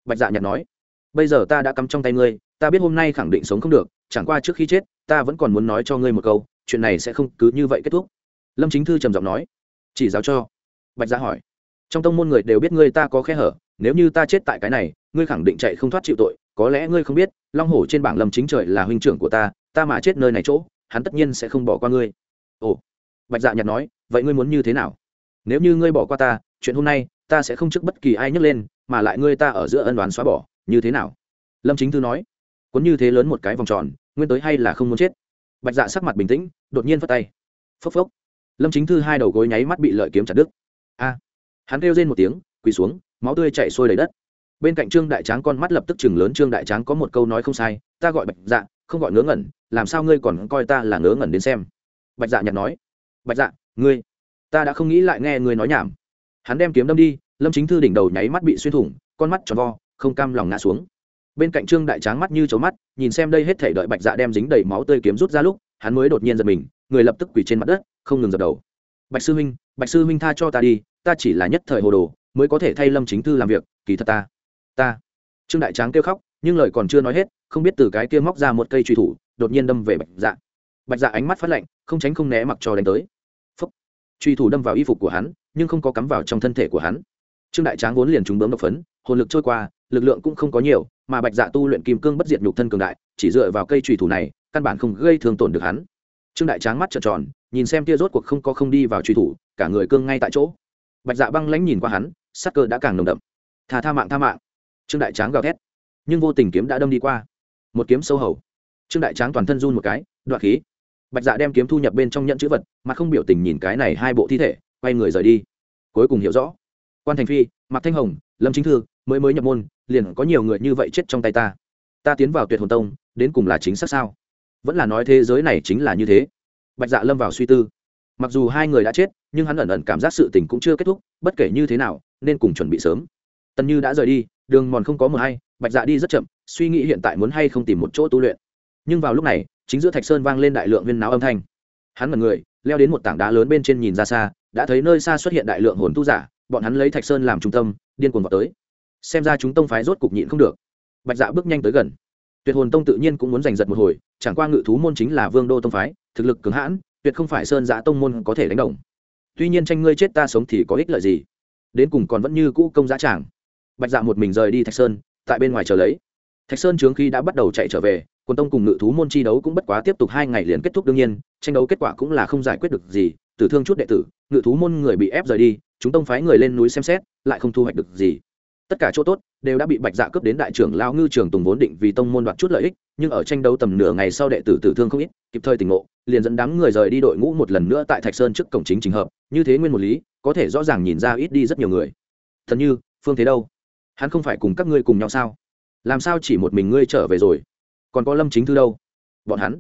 [SPEAKER 1] Bạch dạ nhặt nói, bây giờ ta đã cắm trong tay ngươi, ta biết hôm nay khẳng định sống không được, chẳng qua trước khi chết, ta vẫn còn muốn nói cho ngươi một câu chuyện này sẽ không cứ như vậy kết thúc. Lâm chính thư trầm giọng nói, chỉ giáo cho. Bạch dạ hỏi, trong tông môn người đều biết ngươi ta có khe hở, nếu như ta chết tại cái này, ngươi khẳng định chạy không thoát chịu tội, có lẽ ngươi không biết, long hổ trên bảng lâm chính trời là huynh trưởng của ta ta mà chết nơi này chỗ, hắn tất nhiên sẽ không bỏ qua ngươi. Ồ. Bạch dạ nhặt nói, vậy ngươi muốn như thế nào? Nếu như ngươi bỏ qua ta, chuyện hôm nay, ta sẽ không trước bất kỳ ai nhấc lên, mà lại ngươi ta ở giữa ân đoán xóa bỏ, như thế nào? Lâm chính thư nói, cuốn như thế lớn một cái vòng tròn, nguyên tới hay là không muốn chết? Bạch dạ sắc mặt bình tĩnh, đột nhiên phất tay. Phốc phốc. Lâm chính thư hai đầu gối nháy mắt bị lợi kiếm chặt đứt. A. Hắn kêu rên một tiếng, quỳ xuống, máu tươi chảy sôi đầy đất. Bên cạnh trương đại tráng con mắt lập tức chừng lớn, trương đại tráng có một câu nói không sai, ta gọi bạch dạ không gọi ngớ ngẩn, làm sao ngươi còn coi ta là ngớ ngẩn đến xem? Bạch dạ nhặt nói. Bạch dạ ngươi, ta đã không nghĩ lại nghe ngươi nói nhảm. Hắn đem kiếm đâm đi, lâm chính thư đỉnh đầu nháy mắt bị xuyên thủng, con mắt tròn vo, không cam lòng ngã xuống bên cạnh trương đại tráng mắt như chấu mắt, nhìn xem đây hết thể đợi bạch dạ đem dính đầy máu tươi kiếm rút ra lúc, hắn mới đột nhiên giật mình, người lập tức quỳ trên mặt đất, không ngừng dập đầu. Bạch sư huynh, bạch sư huynh tha cho ta đi, ta chỉ là nhất thời hồ đồ, mới có thể thay lâm chính thư làm việc, kỳ thật ta ta. Trương đại tráng kêu khóc, nhưng lời còn chưa nói hết, không biết từ cái kia móc ra một cây truy thủ, đột nhiên đâm về bạch dạ. Bạch dạ ánh mắt phát lạnh, không tránh không né mặc cho đánh tới. Phấp truy thủ đâm vào y phục của hắn, nhưng không có cắm vào trong thân thể của hắn. Trương đại tráng vốn liền trúng bướm độc phấn, hồn lực trôi qua lực lượng cũng không có nhiều, mà bạch dạ tu luyện kim cương bất diệt nhục thân cường đại, chỉ dựa vào cây truy thủ này, căn bản không gây thương tổn được hắn. Trương đại tráng mắt trợn tròn, nhìn xem tia rốt cuộc không có không đi vào truy thủ, cả người cương ngay tại chỗ. Bạch dạ băng lãnh nhìn qua hắn, sắc cơ đã càng nồng đậm. Thà tha mạng tha mạng. Trương đại tráng gào thét, nhưng vô tình kiếm đã đâm đi qua. Một kiếm sâu hầu. Trương đại tráng toàn thân run một cái, đoạn khí. Bạch dạ đem kiếm thu nhập bên trong nhận chữ vật, mà không biểu tình nhìn cái này hai bộ thi thể, quay người rời đi. Cuối cùng hiểu rõ. Quan thành phi, mạc thanh hồng, lâm chính thư mới mới nhập môn, liền có nhiều người như vậy chết trong tay ta. Ta tiến vào tuyệt hồn tông, đến cùng là chính xác sao? Vẫn là nói thế giới này chính là như thế. Bạch dạ lâm vào suy tư. Mặc dù hai người đã chết, nhưng hắn ẩn ẩn cảm giác sự tình cũng chưa kết thúc, bất kể như thế nào, nên cùng chuẩn bị sớm. Tần như đã rời đi, đường mòn không có mờ hay, bạch dạ đi rất chậm, suy nghĩ hiện tại muốn hay không tìm một chỗ tu luyện. Nhưng vào lúc này, chính giữa thạch sơn vang lên đại lượng viên náo âm thanh. Hắn mật người, leo đến một tảng đá lớn bên trên nhìn ra xa, đã thấy nơi xa xuất hiện đại lượng hồn tu giả, bọn hắn lấy thạch sơn làm trung tâm, điên cuồng vào tới xem ra chúng tông phái rốt cục nhịn không được. Bạch dạ bước nhanh tới gần. Tuyệt hồn tông tự nhiên cũng muốn giành giật một hồi, chẳng qua ngự thú môn chính là vương đô tông phái, thực lực cứng hãn, tuyệt không phải sơn giã tông môn có thể đánh đồng. Tuy nhiên tranh ngươi chết ta sống thì có ích lợi gì? Đến cùng còn vẫn như cũ công giá tràng. Bạch dạ một mình rời đi thạch sơn, tại bên ngoài chờ lấy. Thạch sơn trướng khi đã bắt đầu chạy trở về quân tông cùng ngự thú môn chi đấu cũng bất quá tiếp tục hai ngày liền kết thúc đương nhiên, tranh đấu kết quả cũng là không giải quyết được gì, tử thương chút đệ tử, ngự thú môn người bị ép rời đi, chúng tông phái người lên núi xem xét, lại không thu hoạch được gì tất cả chỗ tốt đều đã bị bạch dạ cướp đến đại trưởng lao ngư trường tùng vốn định vì tông môn đoạt chút lợi ích, nhưng ở tranh đấu tầm nửa ngày sau đệ tử tử thương không ít, kịp thời tỉnh ngộ, liền dẫn đám người rời đi đội ngũ một lần nữa tại thạch sơn trước cổng chính trình hợp, như thế nguyên một lý, có thể rõ ràng nhìn ra ít đi rất nhiều người. Thần như, phương thế đâu? Hắn không phải cùng các ngươi cùng nhau sao? Làm sao chỉ một mình ngươi trở về rồi? Còn có lâm chính thư đâu? Bọn hắn?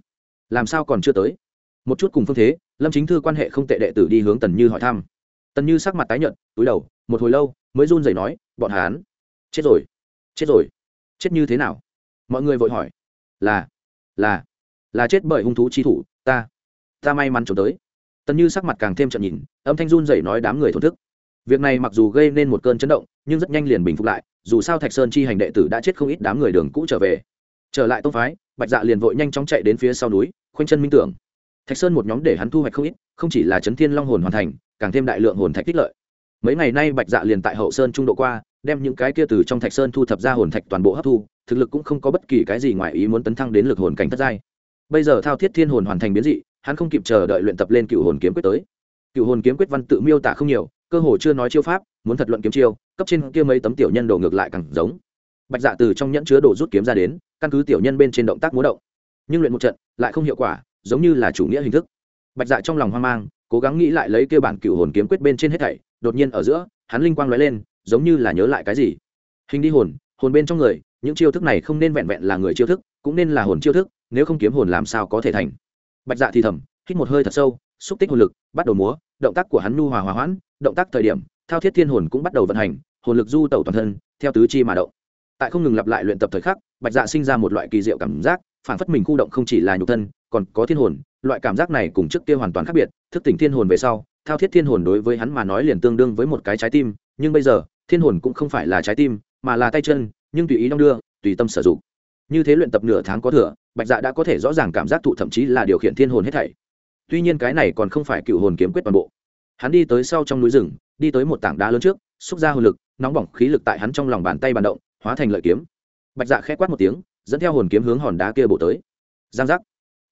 [SPEAKER 1] Làm sao còn chưa tới? Một chút cùng phương thế, lâm chính thư quan hệ không tệ đệ tử đi hướng tần như hỏi thăm. Tần như sắc mặt tái nhợt, túi đầu một hồi lâu mới run rẩy nói, bọn hắn, chết rồi chết rồi. Chết như thế nào? Mọi người vội hỏi, là là là chết bởi hung thú chi thủ, ta ta may mắn trốn tới. Tần như sắc mặt càng thêm trận nhìn, âm thanh run rẩy nói đám người thổn thức. Việc này mặc dù gây nên một cơn chấn động, nhưng rất nhanh liền bình phục lại, dù sao thạch sơn chi hành đệ tử đã chết không ít đám người đường cũ trở về. Trở lại tông phái, bạch dạ liền vội nhanh chóng chạy đến phía sau núi, khoanh chân minh tưởng. Thạch sơn một nhóm để hắn thu hoạch không ít, không chỉ là chấn thiên long hồn hoàn thành, càng thêm đại lượng hồn thạch tích lợi mấy ngày nay bạch dạ liền tại hậu sơn trung độ qua, đem những cái kia từ trong thạch sơn thu thập ra hồn thạch toàn bộ hấp thu, thực lực cũng không có bất kỳ cái gì ngoài ý muốn tấn thăng đến lực hồn cảnh thất giai. Bây giờ thao thiết thiên hồn hoàn thành biến dị, hắn không kịp chờ đợi luyện tập lên cựu hồn kiếm quyết tới. Cựu hồn kiếm quyết văn tự miêu tả không nhiều, cơ hồ chưa nói chiêu pháp, muốn thật luận kiếm chiêu, cấp trên kia mấy tấm tiểu nhân đồ ngược lại càng giống. Bạch dạ từ trong nhẫn chứa đồ rút kiếm ra đến, căn cứ tiểu nhân bên trên động tác múa động. Nhưng luyện một trận, lại không hiệu quả, giống như là chủ nghĩa hình thức. Bạch dạ trong lòng hoang mang, cố gắng nghĩ lại lấy kia bản cựu hồn kiếm quyết bên trên hết thảy đột nhiên ở giữa, hắn linh quang lóe lên, giống như là nhớ lại cái gì. Hình đi hồn hồn bên trong người, những chiêu thức này không nên vẹn vẹn là người chiêu thức, cũng nên là hồn chiêu thức, nếu không kiếm hồn làm sao có thể thành. Bạch dạ thì thầm, hít một hơi thật sâu, xúc tích hồn lực, bắt đầu múa, động tác của hắn nu hòa hòa hoãn, động tác thời điểm, thao thiết thiên hồn cũng bắt đầu vận hành, hồn lực du tẩu toàn thân, theo tứ chi mà động. Tại không ngừng lặp lại luyện tập thời khắc, bạch dạ sinh ra một loại kỳ diệu cảm giác phản phất mình khu động không chỉ là nhục thân, còn có thiên hồn, loại cảm giác này cùng trước kia hoàn toàn khác biệt, thức tỉnh thiên hồn về sau thao thiết thiên hồn đối với hắn mà nói liền tương đương với một cái trái tim, nhưng bây giờ, thiên hồn cũng không phải là trái tim, mà là tay chân, nhưng tùy ý đong đưa, tùy tâm sử dụng. Như thế luyện tập nửa tháng có thừa, bạch dạ đã có thể rõ ràng cảm giác thụ thậm chí là điều khiển thiên hồn hết thảy. Tuy nhiên cái này còn không phải cựu hồn kiếm quyết toàn bộ. Hắn đi tới sau trong núi rừng, đi tới một tảng đá lớn trước, xúc ra hồn lực, nóng bỏng khí lực tại hắn trong lòng bàn tay bàn động, hóa thành lợi kiếm. Bạch dạ khẽ quát một tiếng, dẫn theo hồn kiếm hướng hòn đá kia bổ tới. Giang giác.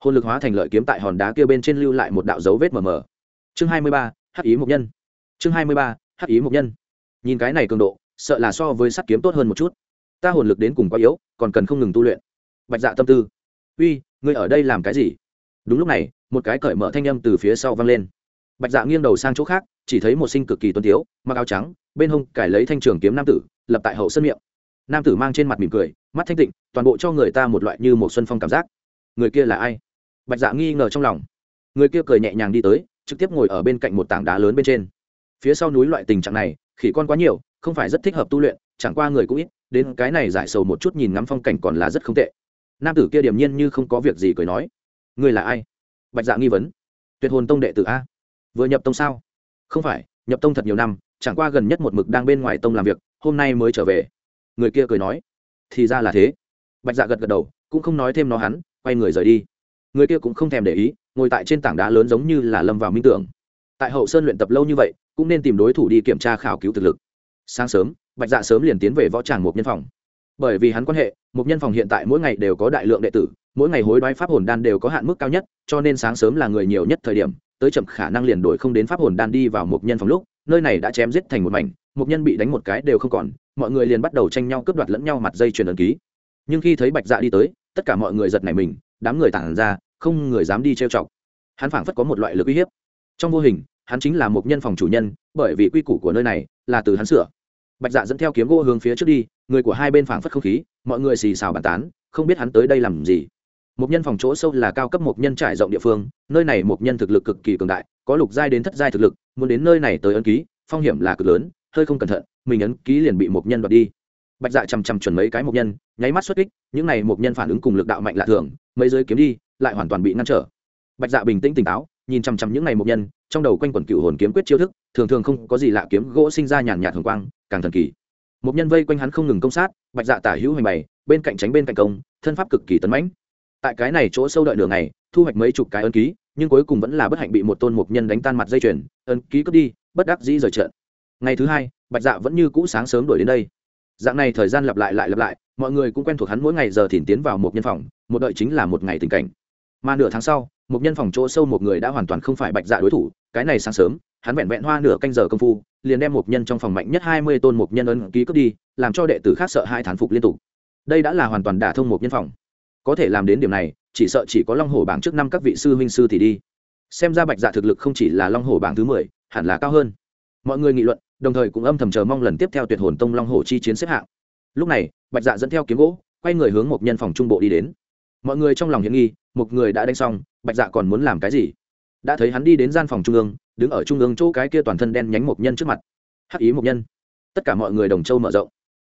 [SPEAKER 1] Hồn lực hóa thành lợi kiếm tại hòn đá kia bên trên lưu lại một đạo dấu vết mờ mờ chương hai mươi ba, hắc ý mục nhân. Chương hai mươi ba, hắc ý mục nhân. Nhìn cái này cường độ, sợ là so với sắt kiếm tốt hơn một chút. Ta hồn lực đến cùng quá yếu, còn cần không ngừng tu luyện. Bạch dạ tâm tư. Uy, ngươi ở đây làm cái gì? Đúng lúc này, một cái cởi mở thanh âm từ phía sau vang lên. Bạch dạ nghiêng đầu sang chỗ khác, chỉ thấy một sinh cực kỳ tuấn tiếu, mặc áo trắng, bên hông cải lấy thanh trường kiếm nam tử, lập tại hậu sân miệng. Nam tử mang trên mặt mỉm cười, mắt thanh tịnh, toàn bộ cho người ta một loại như một xuân phong cảm giác. Người kia là ai? Bạch dạ nghi ngờ trong lòng. Người kia cười nhẹ nhàng đi tới trực tiếp ngồi ở bên cạnh một tảng đá lớn bên trên. Phía sau núi loại tình trạng này, khỉ con quá nhiều, không phải rất thích hợp tu luyện, chẳng qua người cũng ít, đến cái này giải sầu một chút nhìn ngắm phong cảnh còn là rất không tệ. Nam tử kia điềm nhiên như không có việc gì cười nói người là ai? Bạch dạ nghi vấn, tuyệt hồn tông đệ tử a. Vừa nhập tông sao? Không phải, nhập tông thật nhiều năm, chẳng qua gần nhất một mực đang bên ngoài tông làm việc, hôm nay mới trở về. Người kia cười nói, thì ra là thế. Bạch dạ gật gật đầu, cũng không nói thêm nó hắn, quay người rời đi người kia cũng không thèm để ý, ngồi tại trên tảng đá lớn giống như là lâm vào minh tưởng. Tại hậu sơn luyện tập lâu như vậy, cũng nên tìm đối thủ đi kiểm tra khảo cứu thực lực. Sáng sớm, bạch dạ sớm liền tiến về võ tràng một nhân phòng. Bởi vì hắn quan hệ, một nhân phòng hiện tại mỗi ngày đều có đại lượng đệ tử, mỗi ngày hối đoái pháp hồn đan đều có hạn mức cao nhất, cho nên sáng sớm là người nhiều nhất thời điểm, tới chậm khả năng liền đổi không đến pháp hồn đan đi vào một nhân phòng lúc, nơi này đã chém giết thành một mảnh, một nhân bị đánh một cái đều không còn, mọi người liền bắt đầu tranh nhau cướp đoạt lẫn nhau mặt dây chuyền ấn ký. Nhưng khi thấy bạch dạ đi tới, tất cả mọi người giật nảy mình, đám người tản ra không người dám đi trêu chọc. Hắn phảng phất có một loại lực uy hiếp. Trong vô hình, hắn chính là một nhân phòng chủ nhân, bởi vì quy củ của nơi này là từ hắn sửa. Bạch dạ dẫn theo kiếm gỗ hướng phía trước đi, người của hai bên phảng phất không khí, mọi người xì xào bàn tán, không biết hắn tới đây làm gì. Một nhân phòng chỗ sâu là cao cấp một nhân trải rộng địa phương, nơi này một nhân thực lực cực kỳ cường đại, có lục giai đến thất giai thực lực, muốn đến nơi này tới ấn ký, phong hiểm là cực lớn, hơi không cẩn thận, mình ấn ký liền bị một nhân đoạt đi bạch dạ chằm chằm chuẩn mấy cái mục nhân, nháy mắt xuất kích, những này mục nhân phản ứng cùng lực đạo mạnh lạ thường, mấy giới kiếm đi, lại hoàn toàn bị ngăn trở. Bạch dạ bình tĩnh tỉnh táo, nhìn chằm chằm những này mục nhân, trong đầu quanh quẩn cựu hồn kiếm quyết chiêu thức, thường thường không có gì lạ kiếm gỗ sinh ra nhàn nhạt thường quang, càng thần kỳ. Mục nhân vây quanh hắn không ngừng công sát, bạch dạ tả hữu hành bày, bên cạnh tránh bên cạnh công, thân pháp cực kỳ tấn mãnh. Tại cái này chỗ sâu đợi nửa ngày, thu hoạch mấy chục cái ân ký, nhưng cuối cùng vẫn là bất hạnh bị một tôn mục nhân đánh tan mặt dây chuyền ân ký cướp đi, bất đắc dĩ rời trận. Ngày thứ hai, bạch dạ vẫn như cũ sáng sớm đuổi đến đây dạng này thời gian lặp lại lại lặp lại, mọi người cũng quen thuộc hắn mỗi ngày giờ thìn tiến vào một nhân phòng, một đợi chính là một ngày tình cảnh. Mà nửa tháng sau, một nhân phòng chỗ sâu một người đã hoàn toàn không phải bạch dạ đối thủ, cái này sáng sớm, hắn vẹn vẹn hoa nửa canh giờ công phu, liền đem một nhân trong phòng mạnh nhất hai mươi tôn một nhân ân ký cướp đi, làm cho đệ tử khác sợ hai thán phục liên tục. Đây đã là hoàn toàn đả thông một nhân phòng. Có thể làm đến điểm này, chỉ sợ chỉ có long hồ bảng trước năm các vị sư huynh sư thì đi. Xem ra bạch dạ thực lực không chỉ là long hồ bảng thứ mười, hẳn là cao hơn mọi người nghị luận, đồng thời cũng âm thầm chờ mong lần tiếp theo tuyệt hồn tông long hồ chi chiến xếp hạng. Lúc này, bạch dạ dẫn theo kiếm gỗ, quay người hướng một nhân phòng trung bộ đi đến. Mọi người trong lòng hiểm nghi, một người đã đánh xong, bạch dạ còn muốn làm cái gì? Đã thấy hắn đi đến gian phòng trung ương, đứng ở trung ương chỗ cái kia toàn thân đen nhánh một nhân trước mặt. Hắc ý một nhân. Tất cả mọi người đồng châu mở rộng.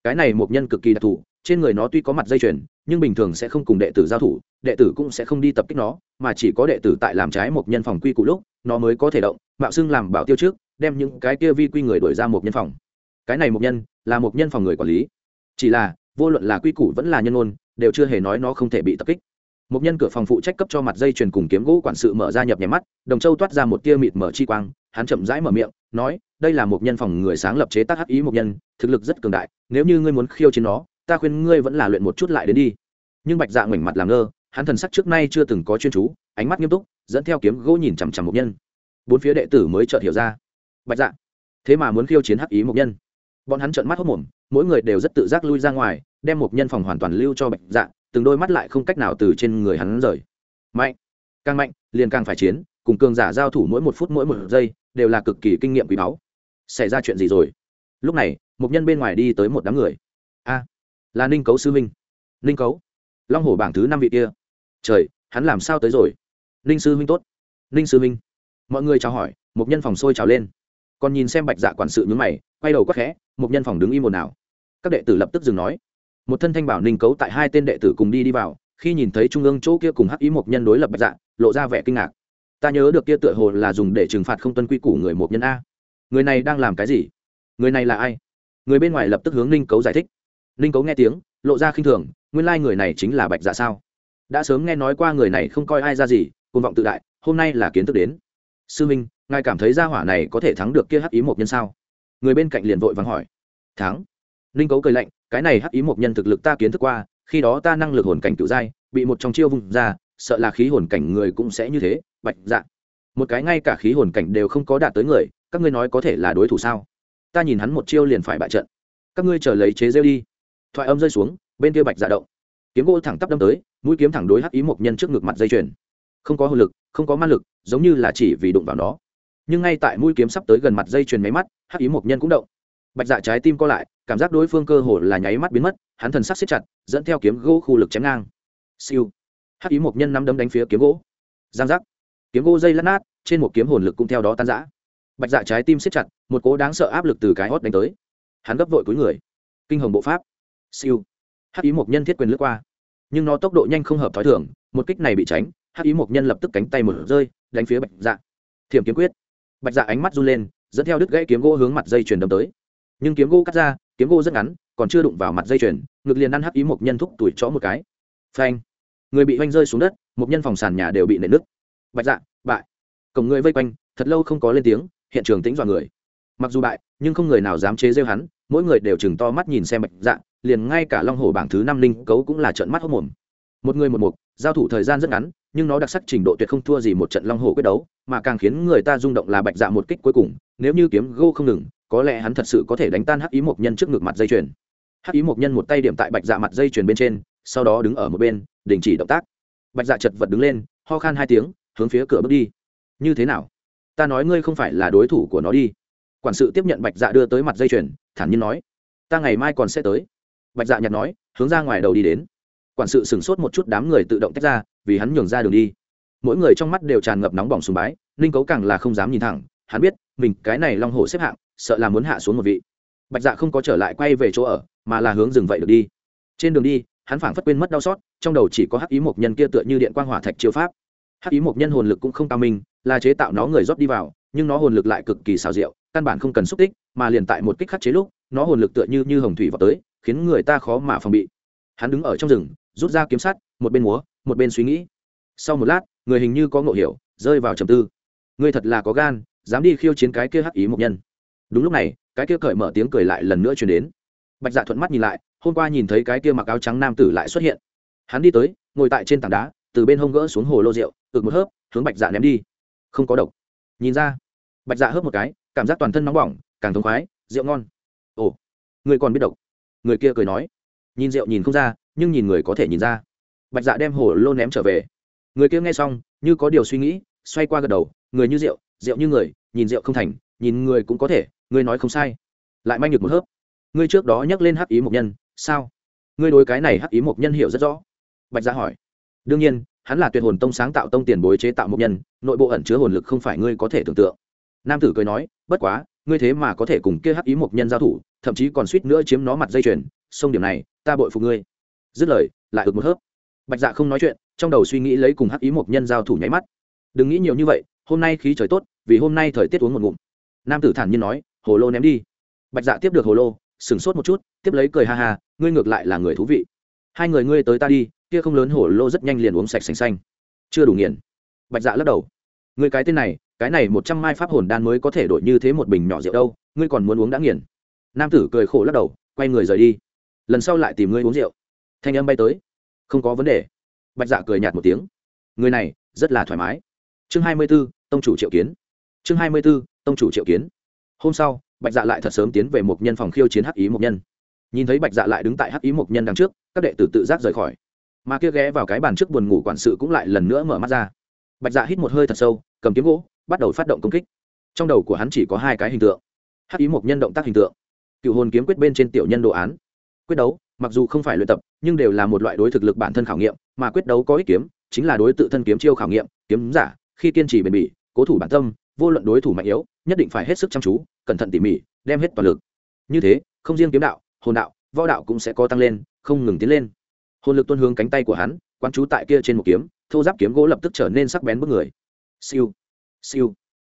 [SPEAKER 1] Cái này một nhân cực kỳ đặc thù, trên người nó tuy có mặt dây chuyền, nhưng bình thường sẽ không cùng đệ tử giao thủ, đệ tử cũng sẽ không đi tập kích nó, mà chỉ có đệ tử tại làm trái một nhân phòng quy củ lúc, nó mới có thể động, mạo xưng làm bảo tiêu trước đem những cái kia vi quy người đổi ra một nhân phòng. Cái này một nhân, là một nhân phòng người quản lý. Chỉ là, vô luận là quy củ vẫn là nhân ôn đều chưa hề nói nó không thể bị tập kích. Một nhân cửa phòng phụ trách cấp cho mặt dây chuyền cùng kiếm gỗ quản sự mở ra nhập nhèm mắt, đồng châu toát ra một tia mịt mở chi quang, hắn chậm rãi mở miệng, nói, đây là một nhân phòng người sáng lập chế tác hắc ý một nhân, thực lực rất cường đại, nếu như ngươi muốn khiêu chiến nó, ta khuyên ngươi vẫn là luyện một chút lại đến đi. Nhưng bạch dạ ngoảnh mặt làm ngơ, hắn thần sắc trước nay chưa từng có chuyên chú, ánh mắt nghiêm túc, dẫn theo kiếm gỗ nhìn chằm chằm một nhân. Bốn phía đệ tử mới chợt hiểu ra bạch dạ. Thế mà muốn khiêu chiến hắc ý mộc nhân. Bọn hắn trợn mắt hốc mồm, mỗi người đều rất tự giác lui ra ngoài, đem mộc nhân phòng hoàn toàn lưu cho bạch dạ từng đôi mắt lại không cách nào từ trên người hắn rời. Mạnh. Càng mạnh, liền càng phải chiến, cùng cường giả giao thủ mỗi một phút mỗi một giây, đều là cực kỳ kinh nghiệm quý báu. Xảy ra chuyện gì rồi? Lúc này, mộc nhân bên ngoài đi tới một đám người. A, là ninh cấu sư minh ninh cấu. Long hổ bảng thứ năm vị kia. Trời, hắn làm sao tới rồi? Ninh sư Minh tốt. Ninh sư Minh. mọi người chào hỏi, mộc nhân phòng sôi trào lên còn nhìn xem bạch dạ quản sự nhướng mày, quay đầu quắc khẽ, một nhân phòng đứng im một nào các đệ tử lập tức dừng nói. Một thân thanh bảo ninh cấu tại hai tên đệ tử cùng đi đi vào, khi nhìn thấy trung ương chỗ kia cùng hắc ý một nhân đối lập bạch dạ lộ ra vẻ kinh ngạc. Ta nhớ được kia tựa hồ là dùng để trừng phạt không tuân quy củ người một nhân a. Người này đang làm cái gì? Người này là ai? Người bên ngoài lập tức hướng ninh cấu giải thích. Ninh cấu nghe tiếng, lộ ra khinh thường, nguyên lai người này chính là bạch dạ sao? Đã sớm nghe nói qua người này không coi ai ra gì côn vọng tự đại, hôm nay là kiến thức đến. Sư minh ngài cảm thấy gia hỏa này có thể thắng được kia hắc ý một nhân sao? Người bên cạnh liền vội vàng hỏi. Thắng. Ninh cấu cười lạnh, cái này hắc ý một nhân thực lực ta kiến thức qua, khi đó ta năng lực hồn cảnh cựu giai, bị một trong chiêu vùng ra, sợ là khí hồn cảnh người cũng sẽ như thế, bạch dạ. Một cái ngay cả khí hồn cảnh đều không có đạt tới người, các ngươi nói có thể là đối thủ sao? Ta nhìn hắn một chiêu liền phải bại trận. Các ngươi chờ lấy chế rêu đi. Thoại âm rơi xuống, bên kia bạch dạ động. Kiếm gỗ thẳng tắp đâm tới, mũi kiếm thẳng đối hắc ý một nhân trước ngực mặt dây chuyền. Không có hồn lực, không có ma lực, giống như là chỉ vì đụng vào nó nhưng ngay tại mũi kiếm sắp tới gần mặt dây chuyền máy mắt, hắc ý một nhân cũng động. Bạch dạ trái tim co lại, cảm giác đối phương cơ hồ là nháy mắt biến mất, hắn thần sắc siết chặt, dẫn theo kiếm gỗ khu lực chém ngang. Siêu. Hắc ý một nhân nắm đấm đánh phía kiếm gỗ. Giang giác. Kiếm gỗ dây lát nát, trên một kiếm hồn lực cũng theo đó tan rã. Bạch dạ trái tim siết chặt, một cố đáng sợ áp lực từ cái hót đánh tới. Hắn gấp vội cuối người. Kinh hồng bộ pháp. Siêu. Hắc ý một nhân thiết quyền lướt qua. Nhưng nó tốc độ nhanh không hợp t h ó i thường, một kích này bị tránh, hắc ý một nhân lập tức cánh tay một rơi, đánh phía bạch dạ. Thiểm kiếm quyết bạch dạ ánh mắt run lên, dẫn theo đứt gãy kiếm gỗ hướng mặt dây chuyền đâm tới. Nhưng kiếm gỗ cắt ra, kiếm gỗ rất ngắn, còn chưa đụng vào mặt dây chuyền, ngực liền ăn hắc ý một nhân thúc tuổi chó một cái. Phanh. Người bị oanh rơi xuống đất một nhân phòng sàn nhà đều bị nện nứt. Bạch dạ bại. Cổng người vây quanh, thật lâu không có lên tiếng, hiện trường tĩnh dọa người. Mặc dù bại, nhưng không người nào dám chế rêu hắn, mỗi người đều chừng to mắt nhìn xem bạch dạ liền ngay cả long hồ bảng thứ năm linh cấu cũng là trận mắt hốc mồm. Một người một mục, giao thủ thời gian rất ngắn nhưng nó đặc sắc trình độ tuyệt không thua gì một trận long hồ quyết đấu, mà càng khiến người ta rung động là bạch dạ một kích cuối cùng, nếu như kiếm gô không ngừng, có lẽ hắn thật sự có thể đánh tan hắc ý một nhân trước ngực mặt dây chuyền. Hắc ý một nhân một tay điểm tại bạch dạ mặt dây chuyền bên trên, sau đó đứng ở một bên, đình chỉ động tác. Bạch dạ chật vật đứng lên, ho khan hai tiếng, hướng phía cửa bước đi. Như thế nào? Ta nói ngươi không phải là đối thủ của nó đi. Quản sự tiếp nhận bạch dạ đưa tới mặt dây chuyền, thản nhiên nói, ta ngày mai còn sẽ tới. Bạch dạ nhặt nói, hướng ra ngoài đầu đi đến quản sự sửng sốt một chút đám người tự động tách ra, vì hắn nhường ra đường đi. Mỗi người trong mắt đều tràn ngập nóng bỏng sùng bái, ninh cấu càng là không dám nhìn thẳng, hắn biết, mình cái này long hổ xếp hạng, sợ là muốn hạ xuống một vị. Bạch dạ không có trở lại quay về chỗ ở, mà là hướng dừng vậy được đi. Trên đường đi, hắn phảng phất quên mất đau xót, trong đầu chỉ có hắc ý một nhân kia tựa như điện quang hỏa thạch chiêu pháp. Hắc ý một nhân hồn lực cũng không cao minh, là chế tạo nó người rót đi vào, nhưng nó hồn lực lại cực kỳ xào rượu căn bản không cần xúc tích, mà liền tại một kích khắc chế lúc, nó hồn lực tựa như như hồng thủy vào tới, khiến người ta khó mà phòng bị. Hắn đứng ở trong rừng rút ra kiếm sắt, một bên múa, một bên suy nghĩ. Sau một lát, người hình như có ngộ hiểu, rơi vào trầm tư. Ngươi thật là có gan, dám đi khiêu chiến cái kia hắc ý mục nhân. Đúng lúc này, cái kia cởi mở tiếng cười lại lần nữa chuyển đến. Bạch dạ thuận mắt nhìn lại, hôm qua nhìn thấy cái kia mặc áo trắng nam tử lại xuất hiện. Hắn đi tới, ngồi tại trên tảng đá, từ bên hông gỡ xuống hồ lô rượu, ực một hớp, hướng bạch dạ ném đi. Không có độc. Nhìn ra, bạch dạ hớp một cái, cảm giác toàn thân nóng bỏng, càng thống khoái, rượu ngon. Ồ, người còn biết độc. Người kia cười nói. Nhìn rượu nhìn không ra nhưng nhìn người có thể nhìn ra. Bạch dạ đem hồ lô ném trở về. Người kia nghe xong, như có điều suy nghĩ, xoay qua gật đầu, người như rượu rượu như người, nhìn rượu không thành, nhìn người cũng có thể, người nói không sai. Lại manh được một hớp. Ngươi trước đó nhắc lên hắc ý một nhân, sao? Ngươi đối cái này hắc ý một nhân hiểu rất rõ. Bạch dạ hỏi. Đương nhiên, hắn là tuyệt hồn tông sáng tạo tông tiền bối chế tạo một nhân, nội bộ ẩn chứa hồn lực không phải ngươi có thể tưởng tượng. Nam tử cười nói, bất quá, ngươi thế mà có thể cùng kia hắc ý một nhân giao thủ, thậm chí còn suýt nữa chiếm nó mặt dây chuyền sông điểm này, ta bội phục ngươi dứt lời, lại ực một hớp. Bạch dạ không nói chuyện, trong đầu suy nghĩ lấy cùng hắc ý một nhân giao thủ nháy mắt. Đừng nghĩ nhiều như vậy, hôm nay khí trời tốt, vì hôm nay thời tiết uống một ngụm. Nam tử thản nhiên nói, hồ lô ném đi. Bạch dạ tiếp được hồ lô, sửng sốt một chút, tiếp lấy cười ha ha, ngươi ngược lại là người thú vị. Hai người ngươi tới ta đi, kia không lớn hồ lô rất nhanh liền uống sạch sành xanh. Chưa đủ nghiền bạch dạ lắc đầu. Ngươi cái tên này, cái này một trăm mai pháp hồn đan mới có thể đổi như thế một bình nhỏ rượu đâu, ngươi còn muốn uống đã nghiền nam tử cười khổ lắc đầu, quay người rời đi. Lần sau lại tìm ngươi uống rượu thanh âm bay tới. Không có vấn đề. Bạch dạ cười nhạt một tiếng. Người này, rất là thoải mái. Chương hai mươi b ố tông chủ triệu kiến. Chương hai mươi b ố tông chủ triệu kiến. Hôm sau, bạch dạ lại thật sớm tiến về một nhân phòng khiêu chiến hắc ý một nhân. Nhìn thấy bạch dạ lại đứng tại hắc ý một nhân đằng trước, các đệ tử tự giác rời khỏi. Mà kia ghé vào cái bàn trước buồn ngủ quản sự cũng lại lần nữa mở mắt ra. Bạch dạ hít một hơi thật sâu, cầm kiếm gỗ, bắt đầu phát động công kích. Trong đầu của hắn chỉ có hai cái hình tượng. Hắc ý một nhân động tác hình tượng. Cựu hồn kiếm quyết bên trên tiểu nhân đồ án quyết đấu, mặc dù không phải luyện tập, nhưng đều là một loại đối thực lực bản thân khảo nghiệm, mà quyết đấu có ích kiếm, chính là đối tự thân kiếm chiêu khảo nghiệm, kiếm giả, khi kiên trì bền bỉ, cố thủ bản tâm, vô luận đối thủ mạnh yếu, nhất định phải hết sức chăm chú, cẩn thận tỉ mỉ, đem hết toàn lực. Như thế, không riêng kiếm đạo, hồn đạo, võ đạo cũng sẽ có tăng lên, không ngừng tiến lên. Hồn lực tuân hướng cánh tay của hắn, quán chú tại kia trên một kiếm, thô giáp kiếm gỗ lập tức trở nên sắc bén bức người. Siêu siêu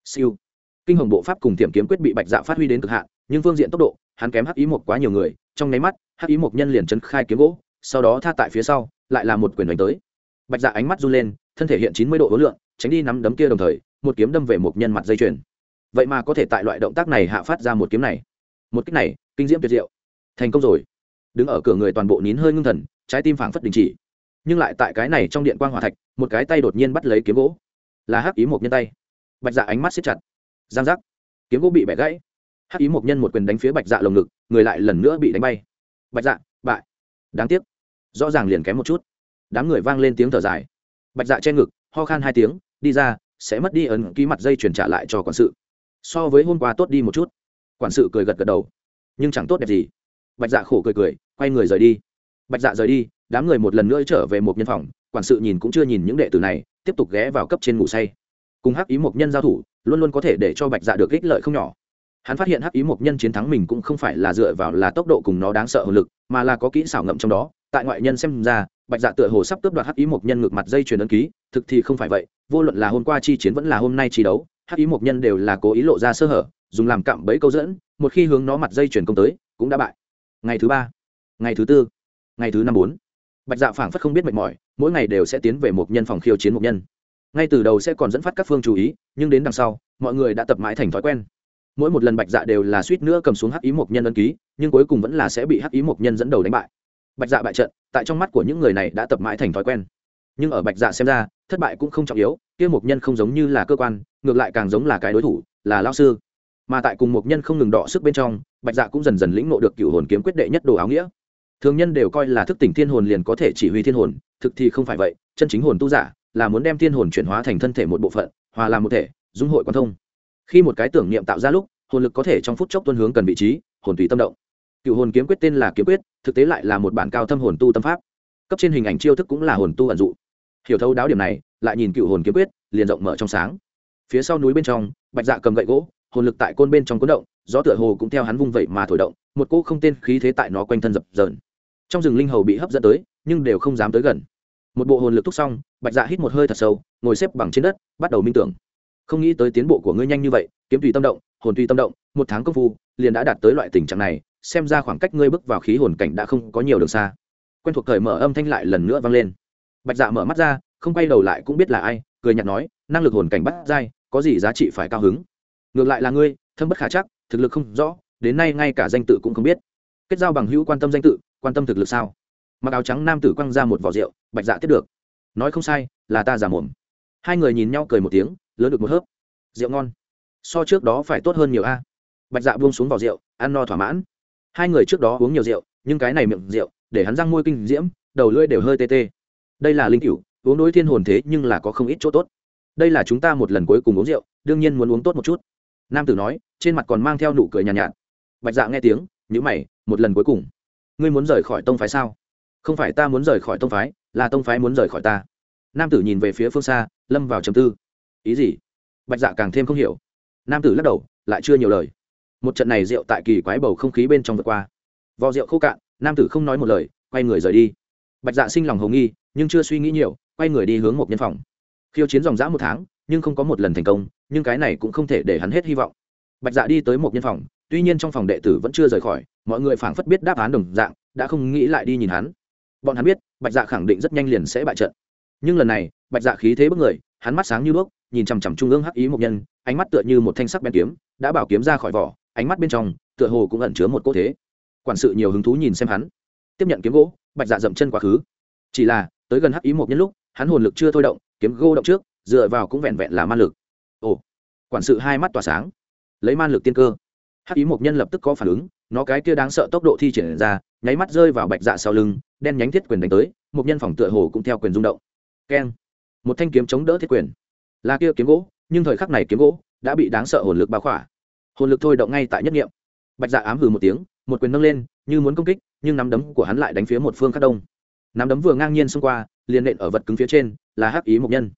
[SPEAKER 1] siêu. Kinh hồng bộ pháp cùng tiềm kiếm quyết bị bạch dạ phát huy đến cực hạn, nhưng phương diện tốc độ, hắn kém hắc ý một quá nhiều người, trong nháy mắt hắc ý một nhân liền chấn khai kiếm gỗ, sau đó tha tại phía sau, lại là một quyền đánh tới. Bạch dạ ánh mắt run lên, thân thể hiện chín mươi độ hối lượng, tránh đi nắm đấm kia đồng thời, một kiếm đâm về một nhân mặt dây chuyền. Vậy mà có thể tại loại động tác này hạ phát ra một kiếm này. Một kích này, kinh diễm tuyệt diệu. Thành công rồi. Đứng ở cửa người toàn bộ nín hơi ngưng thần, trái tim phảng phất đình chỉ. Nhưng lại tại cái này trong điện quan hòa thạch, một cái tay đột nhiên bắt lấy kiếm gỗ. Là hắc ý một nhân tay. Bạch dạ ánh mắt siết chặt. Giang giác. Kiếm gỗ bị bẻ gãy. Hắc ý một nhân một quyền đánh phía bạch dạ lồng ngực, người lại lần nữa bị đánh bay bạch dạ bại. Đáng tiếc. Rõ ràng liền kém một chút. Đám người vang lên tiếng thở dài. Bạch dạ che ngực, ho khan hai tiếng, đi ra, sẽ mất đi ấn ký mặt dây chuyển trả lại cho quản sự. So với hôm qua tốt đi một chút. Quản sự cười gật gật đầu. Nhưng chẳng tốt đẹp gì. Bạch dạ khổ cười cười, quay người rời đi. Bạch dạ rời đi, đám người một lần nữa trở về một nhân phòng. Quản sự nhìn cũng chưa nhìn những đệ tử này, tiếp tục ghé vào cấp trên ngủ say. Cùng hắc ý một nhân giao thủ, luôn luôn có thể để cho bạch dạ được ích lợi không nhỏ hắn phát hiện hắc ý một nhân chiến thắng mình cũng không phải là dựa vào là tốc độ cùng nó đáng sợ hồn lực, mà là có kỹ xảo ngậm trong đó. Tại ngoại nhân xem ra, bạch dạ tựa hồ sắp tước đoạt hắc ý một nhân ngược mặt dây chuyền ấn ký, thực thì không phải vậy, vô luận là hôm qua chi chiến vẫn là hôm nay chi đấu, hắc ý một nhân đều là cố ý lộ ra sơ hở, dùng làm cạm bẫy câu dẫn, một khi hướng nó mặt dây chuyền công tới, cũng đã bại. Ngày thứ ba, ngày thứ tư, ngày thứ năm bốn. Bạch dạ phảng phất không biết mệt mỏi, mỗi ngày đều sẽ tiến về một nhân phòng khiêu chiến một nhân. Ngay từ đầu sẽ còn dẫn phát các phương chú ý, nhưng đến đằng sau, mọi người đã tập mãi thành thói quen mỗi một lần bạch dạ đều là suýt nữa cầm xuống hắc ý một nhân ân ký, nhưng cuối cùng vẫn là sẽ bị hắc ý một nhân dẫn đầu đánh bại. Bạch dạ bại trận, tại trong mắt của những người này đã tập mãi thành thói quen. Nhưng ở bạch dạ xem ra, thất bại cũng không trọng yếu, kia một nhân không giống như là cơ quan, ngược lại càng giống là cái đối thủ, là lao sư. Mà tại cùng một nhân không ngừng đọ sức bên trong, bạch dạ cũng dần dần lĩnh ngộ được cựu hồn kiếm quyết đệ nhất đồ áo nghĩa. Thường nhân đều coi là thức tỉnh thiên hồn liền có thể chỉ huy thiên hồn, thực thì không phải vậy, chân chính hồn tu giả là muốn đem thiên hồn chuyển hóa thành thân thể một bộ phận, hòa làm một thể, dung hội quan thông khi một cái tưởng niệm tạo ra lúc, hồn lực có thể trong phút chốc tuân hướng cần vị trí, hồn tùy tâm động. Cựu hồn kiếm quyết tên là kiếm quyết, thực tế lại là một bản cao thâm hồn tu tâm pháp. Cấp trên hình ảnh chiêu thức cũng là hồn tu ẩn dụ. Hiểu thấu đáo điểm này, lại nhìn cựu hồn kiếm quyết, liền rộng mở trong sáng. Phía sau núi bên trong, bạch dạ cầm gậy gỗ, hồn lực tại côn bên trong cuốn động, gió tựa hồ cũng theo hắn vung vẩy mà thổi động, một cỗ không tên khí thế tại nó quanh thân dập dờn. Trong rừng linh hầu bị hấp dẫn tới, nhưng đều không dám tới gần. Một bộ hồn lực thúc xong, bạch dạ hít một hơi thật sâu, ngồi xếp bằng trên đất, bắt đầu minh tưởng không nghĩ tới tiến bộ của ngươi nhanh như vậy, kiếm tùy tâm động, hồn tùy tâm động, một tháng công phu, liền đã đạt tới loại tình trạng này, xem ra khoảng cách ngươi bước vào khí hồn cảnh đã không có nhiều đường xa. Quen thuộc thời mở âm thanh lại lần nữa vang lên. Bạch dạ mở mắt ra, không quay đầu lại cũng biết là ai, cười nhạt nói, năng lực hồn cảnh bắt dai có gì giá trị phải cao hứng? Ngược lại là ngươi, thâm bất khả chắc, thực lực không rõ, đến nay ngay cả danh tự cũng không biết. Kết giao bằng hữu quan tâm danh tự, quan tâm thực lực sao? Mặc áo trắng nam tử quăng ra một vỏ rượu, bạch dạ tiếp được. Nói không sai, là ta già mồm. Hai người nhìn nhau cười một tiếng lớn được một hớp. Rượu ngon. So trước đó phải tốt hơn nhiều a. Bạch dạ buông xuống vào rượu ăn no thỏa mãn. Hai người trước đó uống nhiều rượu nhưng cái này miệng rượu để hắn răng môi kinh diễm đầu lưỡi đều hơi tê tê. Đây là linh cựu uống đối thiên hồn thế nhưng là có không ít chỗ tốt. Đây là chúng ta một lần cuối cùng uống rượu đương nhiên muốn uống tốt một chút. Nam tử nói trên mặt còn mang theo nụ cười nhàn nhạt, nhạt. Bạch dạ nghe tiếng nhữ mày một lần cuối cùng. Ngươi muốn rời khỏi tông phái sao? Không phải ta muốn rời khỏi tông phái là tông phái muốn rời khỏi ta. Nam tử nhìn về phía phương xa lâm vào trầm tư ý gì? Bạch dạ càng thêm không hiểu. Nam tử lắc đầu, lại chưa nhiều lời. Một trận này rượu tại kỳ quái bầu không khí bên trong vượt qua. Vò rượu khô cạn, nam tử không nói một lời, quay người rời đi. Bạch dạ sinh lòng hầu nghi, nhưng chưa suy nghĩ nhiều, quay người đi hướng một nhân phòng. Khiêu chiến dòng dã một tháng, nhưng không có một lần thành công, nhưng cái này cũng không thể để hắn hết hy vọng. Bạch dạ đi tới một nhân phòng, tuy nhiên trong phòng đệ tử vẫn chưa rời khỏi, mọi người phảng phất biết đáp án đồng dạng, đã không nghĩ lại đi nhìn hắn. Bọn hắn biết, bạch dạ khẳng định rất nhanh liền sẽ bại trận. Nhưng lần này, bạch dạ khí thế bức người hắn mắt sáng như đuốc, nhìn chằm chằm trung ương hắc ý Mộc nhân, ánh mắt tựa như một thanh sắc bén kiếm, đã bảo kiếm ra khỏi vỏ, ánh mắt bên trong, tựa hồ cũng ẩn chứa một cỗ thế. Quản sự nhiều hứng thú nhìn xem hắn. Tiếp nhận kiếm gỗ, bạch dạ dậm chân quá khứ. Chỉ là, tới gần hắc ý Mộc nhân lúc, hắn hồn lực chưa thôi động, kiếm gỗ động trước, dựa vào cũng vẹn vẹn là man lực. Ồ, quản sự hai mắt tỏa sáng. Lấy man lực tiên cơ. Hắc ý Mộc nhân lập tức có phản ứng, nó cái kia đáng sợ tốc độ thi triển ra, nháy mắt rơi vào bạch dạ sau lưng, đen nhánh thiết quyền đánh tới, Mộc nhân phòng tựa hồ cũng theo quyền rung động. Keng một thanh kiếm chống đỡ thiết quyền. Là kia kiếm gỗ, nhưng thời khắc này kiếm gỗ đã bị đáng sợ hồn lực bao khỏa. Hồn lực thôi động ngay tại nhất nghiệm. Bạch dạ ám hừ một tiếng, một quyền nâng lên, như muốn công kích, nhưng nắm đấm của hắn lại đánh phía một phương khác đông. Nắm đấm vừa ngang nhiên xông qua, liền nện ở vật cứng phía trên, là hắc ý mục nhân.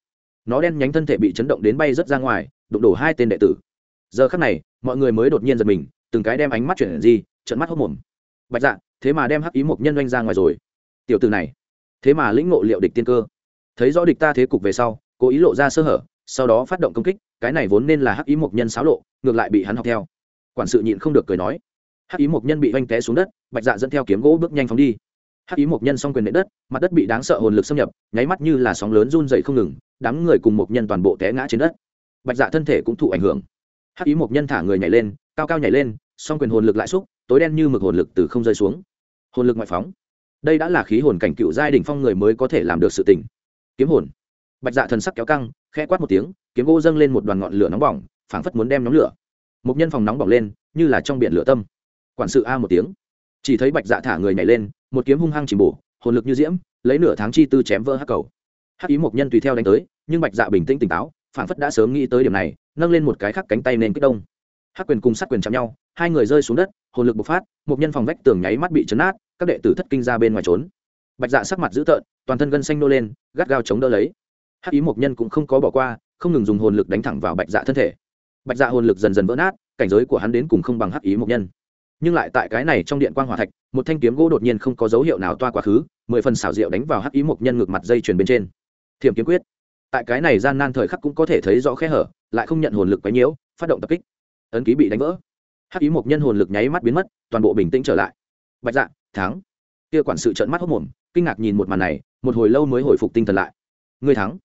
[SPEAKER 1] Nó đen nhánh thân thể bị chấn động đến bay rất ra ngoài, đụng đổ hai tên đệ tử. Giờ khắc này, mọi người mới đột nhiên giật mình, từng cái đem ánh mắt chuyển gì trận mắt hốc mồm bạch dạ thế mà đem hắc ý mục nhân doanh ra ngoài rồi. Tiểu từ này, thế mà lĩnh ngộ liệu địch tiên cơ thấy rõ địch ta thế cục về sau, cố ý lộ ra sơ hở, sau đó phát động công kích, cái này vốn nên là hắc ý một nhân xáo lộ, ngược lại bị hắn học theo. Quản sự nhịn không được cười nói, hắc ý một nhân bị oanh té xuống đất, bạch dạ dẫn theo kiếm gỗ bước nhanh phóng đi. Hắc ý một nhân xong quyền nệ đất, mặt đất bị đáng sợ hồn lực xâm nhập, nháy mắt như là sóng lớn run dậy không ngừng, đám người cùng một nhân toàn bộ té ngã trên đất. Bạch dạ thân thể cũng thụ ảnh hưởng. Hắc ý một nhân thả người nhảy lên, cao cao nhảy lên, song quyền hồn lực lại xúc, tối đen như mực hồn lực từ không rơi xuống. Hồn lực ngoại phóng. Đây đã là khí hồn cảnh cựu giai đ ỉ n h phong người mới có thể làm được sự tỉnh kiếm hồn. Bạch dạ thần sắc kéo căng khẽ quát một tiếng kiếm gỗ dâng lên một đoàn ngọn lửa nóng bỏng phảng phất muốn đem nóng lửa. Một nhân phòng nóng bỏng lên như là trong biển lửa tâm. Quản sự a một tiếng. Chỉ thấy bạch dạ thả người nhảy lên một kiếm hung hăng chìm bổ hồn lực như diễm lấy nửa tháng chi tư chém vỡ hắc cầu. Hắc ý một nhân tùy theo đánh tới nhưng bạch dạ bình tĩnh tỉnh táo phảng phất đã sớm nghĩ tới điểm này nâng lên một cái khắc cánh tay nên kích đông. Hắc quyền cùng sát quyền chạm nhau hai người rơi xuống đất hồn lực bộc phát một nhân phòng vách tường nháy mắt bị chấn át, các đệ tử thất kinh ra bên ngoài trốn bạch dạ sắc mặt dữ tợn, toàn thân gân xanh nô lên, gắt gao chống đỡ lấy. Hắc ý Mộc nhân cũng không có bỏ qua, không ngừng dùng hồn lực đánh thẳng vào bạch dạ thân thể. Bạch dạ hồn lực dần dần vỡ nát, cảnh giới của hắn đến cùng không bằng hắc ý Mộc nhân. Nhưng lại tại cái này trong điện quang hỏa thạch, một thanh kiếm gỗ đột nhiên không có dấu hiệu nào toa quá khứ, mười phần xảo diệu đánh vào hắc ý Mộc nhân ngược mặt dây chuyền bên trên. Thiểm kiếm quyết. Tại cái này gian nan thời khắc cũng có thể thấy rõ khe hở, lại không nhận hồn lực quấy nhiễu, phát động tập kích. Ấn ký bị đánh vỡ. Hắc ý Mộc nhân hồn lực nháy mắt biến mất, toàn bộ bình tĩnh trở lại. Bạch dạ thắng kia quản sự trợn mắt hốc mồm, kinh ngạc nhìn một màn này, một hồi lâu mới hồi phục tinh thần lại. Ngươi thắng.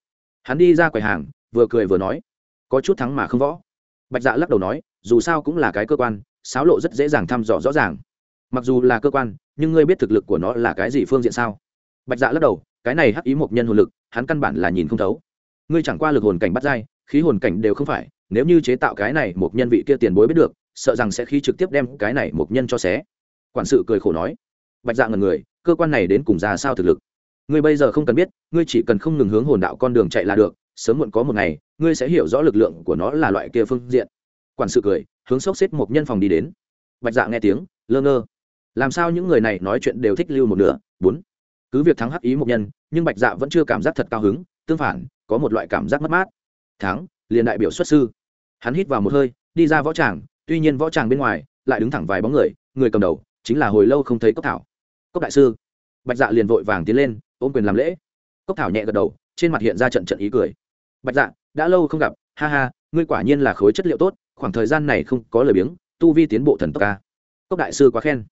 [SPEAKER 1] Hắn đi ra quầy hàng, vừa cười vừa nói. Có chút thắng mà không võ. Bạch dạ lắc đầu nói, dù sao cũng là cái cơ quan, sáo lộ rất dễ dàng thăm dò rõ ràng. Mặc dù là cơ quan, nhưng ngươi biết thực lực của nó là cái gì phương diện sao? Bạch dạ lắc đầu, cái này hắc ý một nhân hồn lực, hắn căn bản là nhìn không thấu. Ngươi chẳng qua lực hồn cảnh bắt dai khí hồn cảnh đều không phải, nếu như chế tạo cái này một nhân vị kia tiền bối biết được, sợ rằng sẽ khí trực tiếp đem cái này một nhân cho xé. Quản sự cười khổ nói bạch dạ ngần người, cơ quan này đến cùng ra sao thực lực? Ngươi bây giờ không cần biết, ngươi chỉ cần không ngừng hướng hồn đạo con đường chạy là được, sớm muộn có một ngày, ngươi sẽ hiểu rõ lực lượng của nó là loại kia phương diện. Quản sự cười, hướng sốc xếp một nhân phòng đi đến. Bạch dạ nghe tiếng, lơ ngơ. Làm sao những người này nói chuyện đều thích lưu một nửa? Bốn. Cứ việc thắng hắc ý một nhân, nhưng bạch dạ vẫn chưa cảm giác thật cao hứng, tương phản, có một loại cảm giác mất mát. Thắng, liền đại biểu xuất sư. Hắn hít vào một hơi, đi ra võ tràng, tuy nhiên võ tràng bên ngoài, lại đứng thẳng vài bóng người người cầm đầu, chính là hồi lâu không thấy cốc thảo cốc đại sư. Bạch dạ liền vội vàng tiến lên, ôm quyền làm lễ. Cốc thảo nhẹ gật đầu, trên mặt hiện ra trận trận ý cười. Bạch dạ đã lâu không gặp, ha ha, ngươi quả nhiên là khối chất liệu tốt, khoảng thời gian này không có lời biếng, tu vi tiến bộ thần tốc ca cốc đại sư quá khen.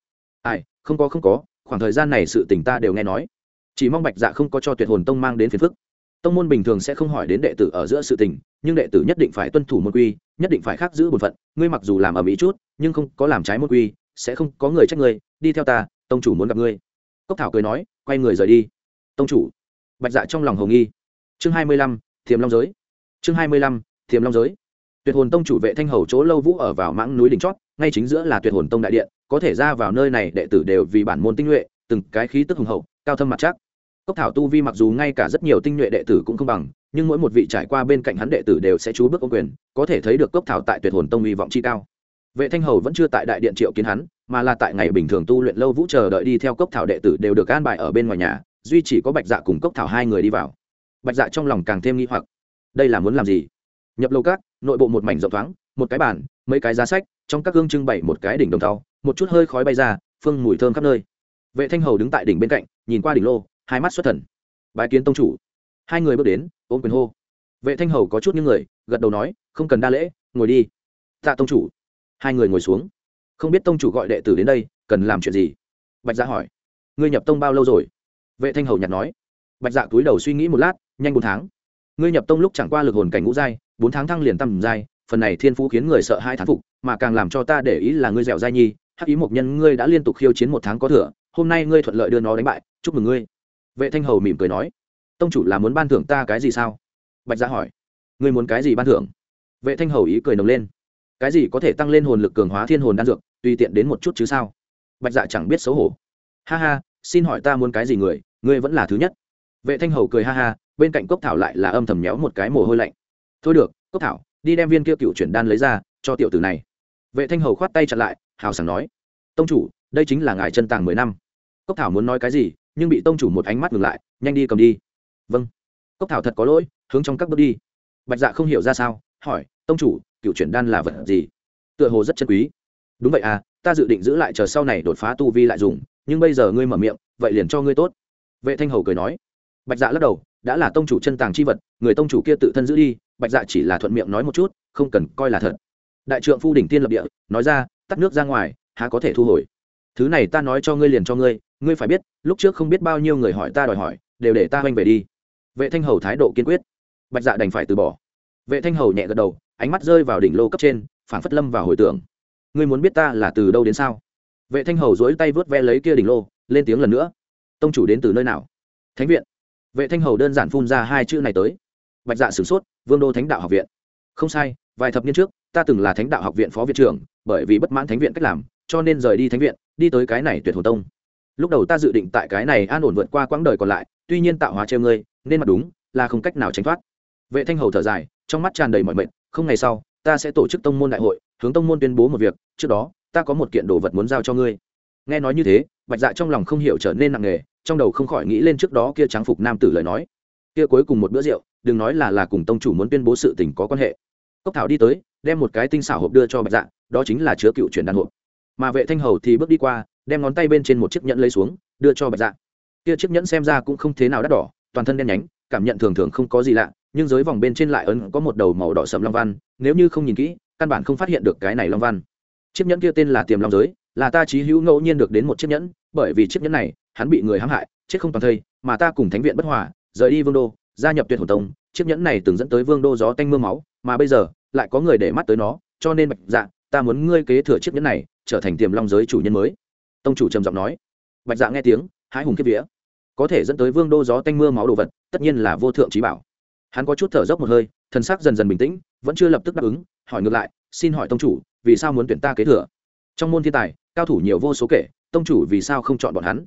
[SPEAKER 1] Ai, không có không có, khoảng thời gian này sự tình ta đều nghe nói. Chỉ mong bạch dạ không có cho tuyệt hồn tông mang đến phiền phức. Tông môn bình thường sẽ không hỏi đến đệ tử ở giữa sự tình, nhưng đệ tử nhất định phải tuân thủ môn quy, nhất định phải khắc giữ bổn phận. Ngươi mặc dù làm ở mỹ chút, nhưng không có làm trái môn quy, sẽ không có người trách ngươi. Đi theo ta tông chủ muốn gặp ngươi. Cốc thảo cười nói, quay người rời đi. Tông chủ. Bạch dạ trong lòng hồng nghi. Chương hai mươi lăm, thiềm long giới. Chương hai mươi lăm, thiềm long giới. Tuyệt hồn tông chủ vệ thanh hầu chỗ lâu vũ ở vào mãng núi đỉnh chót, ngay chính giữa là tuyệt hồn tông đại điện, có thể ra vào nơi này đệ tử đều vì bản môn tinh nhuệ, từng cái khí tức hùng hậu, cao thâm mặt chắc. Cốc thảo tu vi mặc dù ngay cả rất nhiều tinh nhuệ đệ tử cũng không bằng, nhưng mỗi một vị trải qua bên cạnh hắn đệ tử đều sẽ chú bước ô quyền, có thể thấy được cốc thảo tại tuyệt hồn tông hy vọng chi cao vệ thanh hầu vẫn chưa tại đại điện triệu kiến hắn, mà là tại ngày bình thường tu luyện lâu vũ chờ đợi đi theo cốc thảo đệ tử đều được an bài ở bên ngoài nhà, duy chỉ có bạch dạ cùng cốc thảo hai người đi vào. Bạch dạ trong lòng càng thêm nghi hoặc. Đây là muốn làm gì? Nhập lâu cát nội bộ một mảnh rộng thoáng, một cái bàn, mấy cái giá sách, trong các gương trưng bày một cái đỉnh đồng thau, một chút hơi khói bay ra, phương mùi thơm khắp nơi. Vệ thanh hầu đứng tại đỉnh bên cạnh, nhìn qua đỉnh lô, hai mắt xuất thần. Bái kiến tông chủ. Hai người bước đến, ôm quyền hô. Vệ thanh hầu có chút những người, gật đầu nói, không cần đa lễ, ngồi đi. Tạ tông chủ hai người ngồi xuống. Không biết tông chủ gọi đệ tử đến đây, cần làm chuyện gì? Bạch dạ hỏi. Ngươi nhập tông bao lâu rồi? Vệ thanh hầu nhặt nói. Bạch dạ túi đầu suy nghĩ một lát, nhanh bốn tháng. Ngươi nhập tông lúc chẳng qua lực hồn cảnh ngũ giai, bốn tháng thăng liền tầm giai, phần này thiên phú khiến người sợ hai thán phục, mà càng làm cho ta để ý là ngươi dẻo giai nhi, hắc ý một nhân ngươi đã liên tục khiêu chiến một tháng có thừa, hôm nay ngươi thuận lợi đưa nó đánh bại, chúc mừng ngươi. Vệ thanh hầu mỉm cười nói. Tông chủ là muốn ban thưởng ta cái gì sao? Bạch dạ hỏi. Ngươi muốn cái gì ban thưởng? Vệ thanh hầu ý cười nồng lên cái gì có thể tăng lên hồn lực cường hóa thiên hồn đan dược, tùy tiện đến một chút chứ sao? Bạch dạ chẳng biết xấu hổ. Ha ha, xin hỏi ta muốn cái gì người, ngươi vẫn là thứ nhất. Vệ thanh hầu cười ha ha, bên cạnh cốc thảo lại là âm thầm nhéo một cái mồ hôi lạnh. Thôi được, cốc thảo, đi đem viên kia cựu chuyển đan lấy ra, cho tiểu tử này. Vệ thanh hầu khoát tay chặn lại, hào sảng nói. Tông chủ, đây chính là ngài chân tàng mười năm. Cốc thảo muốn nói cái gì, nhưng bị tông chủ một ánh mắt ngừng lại, nhanh đi cầm đi. Vâng. Cốc thảo thật có lỗi, hướng trong các bước đi. Bạch dạ không hiểu ra sao, hỏi, tông chủ cựu chuyển đan là vật gì? Tựa hồ rất chân quý. Đúng vậy à ta dự định giữ lại chờ sau này đột phá tu vi lại dùng, nhưng bây giờ ngươi mở miệng, vậy liền cho ngươi tốt. Vệ thanh hầu cười nói. Bạch dạ lắc đầu, đã là tông chủ chân tàng c h i vật, người tông chủ kia tự thân giữ đi. Bạch dạ chỉ là thuận miệng nói một chút, không cần, coi là thật. Đại trượng phu đỉnh tiên lập địa, nói ra, tắt nước ra ngoài, há có thể thu hồi? Thứ này ta nói cho ngươi liền cho ngươi ngươi phải biết, lúc trước không biết bao nhiêu người hỏi ta đòi hỏi, đều để ta oanh về đi. Vệ thanh hầu thái độ kiên quyết. Bạch dạ đành phải từ bỏ. Vệ thanh hầu nhẹ gật đầu ánh mắt rơi vào đỉnh lô cấp trên phản phất lâm vào hồi tưởng. Ngươi muốn biết ta là từ đâu đến sao? Vệ thanh hầu dối tay vớt ve lấy kia đỉnh lô, lên tiếng lần nữa. Tông chủ đến từ nơi nào? Thánh viện. Vệ thanh hầu đơn giản phun ra hai chữ này tới. Bạch dạ sửng sốt, vương đô thánh đạo học viện. Không sai, vài thập niên trước, ta từng là thánh đạo học viện phó viện trưởng, bởi vì bất mãn thánh viện cách làm, cho nên rời đi thánh viện, đi tới cái này tuyệt hồ tông. Lúc đầu ta dự định tại cái này an ổn vượt qua quãng đời còn lại, tuy nhiên tạo hóa treo ngươi, nên mặt đúng, là không cách nào tránh thoát. Vệ thanh hầu thở dài, trong mắt tràn đầy mọi mệnh không ngày sau, ta sẽ tổ chức tông môn đại hội, hướng tông môn tuyên bố một việc, trước đó, ta có một kiện đồ vật muốn giao cho ngươi. Nghe nói như thế, bạch dạ trong lòng không hiểu trở nên nặng nề, trong đầu không khỏi nghĩ lên trước đó kia tráng phục nam tử lời nói. Kia cuối cùng một bữa rượu, đừng nói là là cùng tông chủ muốn tuyên bố sự tình có quan hệ. Cốc thảo đi tới, đem một cái tinh xảo hộp đưa cho bạch dạ đó chính là chứa cựu truyền đan hộp. Mà vệ thanh hầu thì bước đi qua, đem ngón tay bên trên một chiếc nhẫn lấy xuống, đưa cho bạch dạ. Kia chiếc nhẫn xem ra cũng không thế nào đắt đỏ, toàn thân đen nhánh, cảm nhận thường thường không có gì lạ nhưng dưới vòng bên trên lại ấn có một đầu màu đỏ sậm long văn, nếu như không nhìn kỹ, căn bản không phát hiện được cái này long văn. Chiếc nhẫn kia tên là tiềm long giới, là ta trí hữu ngẫu nhiên được đến một chiếc nhẫn, bởi vì chiếc nhẫn này, hắn bị người hãm hại, chết không toàn thây, mà ta cùng thánh viện bất hòa, rời đi vương đô, gia nhập tuyệt hồn tông, chiếc nhẫn này từng dẫn tới vương đô gió tanh mưa máu, mà bây giờ, lại có người để mắt tới nó, cho nên bạch dạ ta muốn ngươi kế thừa chiếc nhẫn này, trở thành tiềm long giới chủ nhân mới. Tông chủ trầm giọng nói. Bạch dạ nghe tiếng hái hùng kiếp vía. Có thể dẫn tới vương đô gió tanh mưa máu đồ vật, tất nhiên là vô thượng trí bảo hắn có chút thở dốc một hơi, thần sắc dần dần bình tĩnh, vẫn chưa lập tức đáp ứng, hỏi ngược lại, xin hỏi tông chủ, vì sao muốn tuyển ta kế thừa? Trong môn thiên tài, cao thủ nhiều vô số kể, tông chủ vì sao không chọn bọn hắn?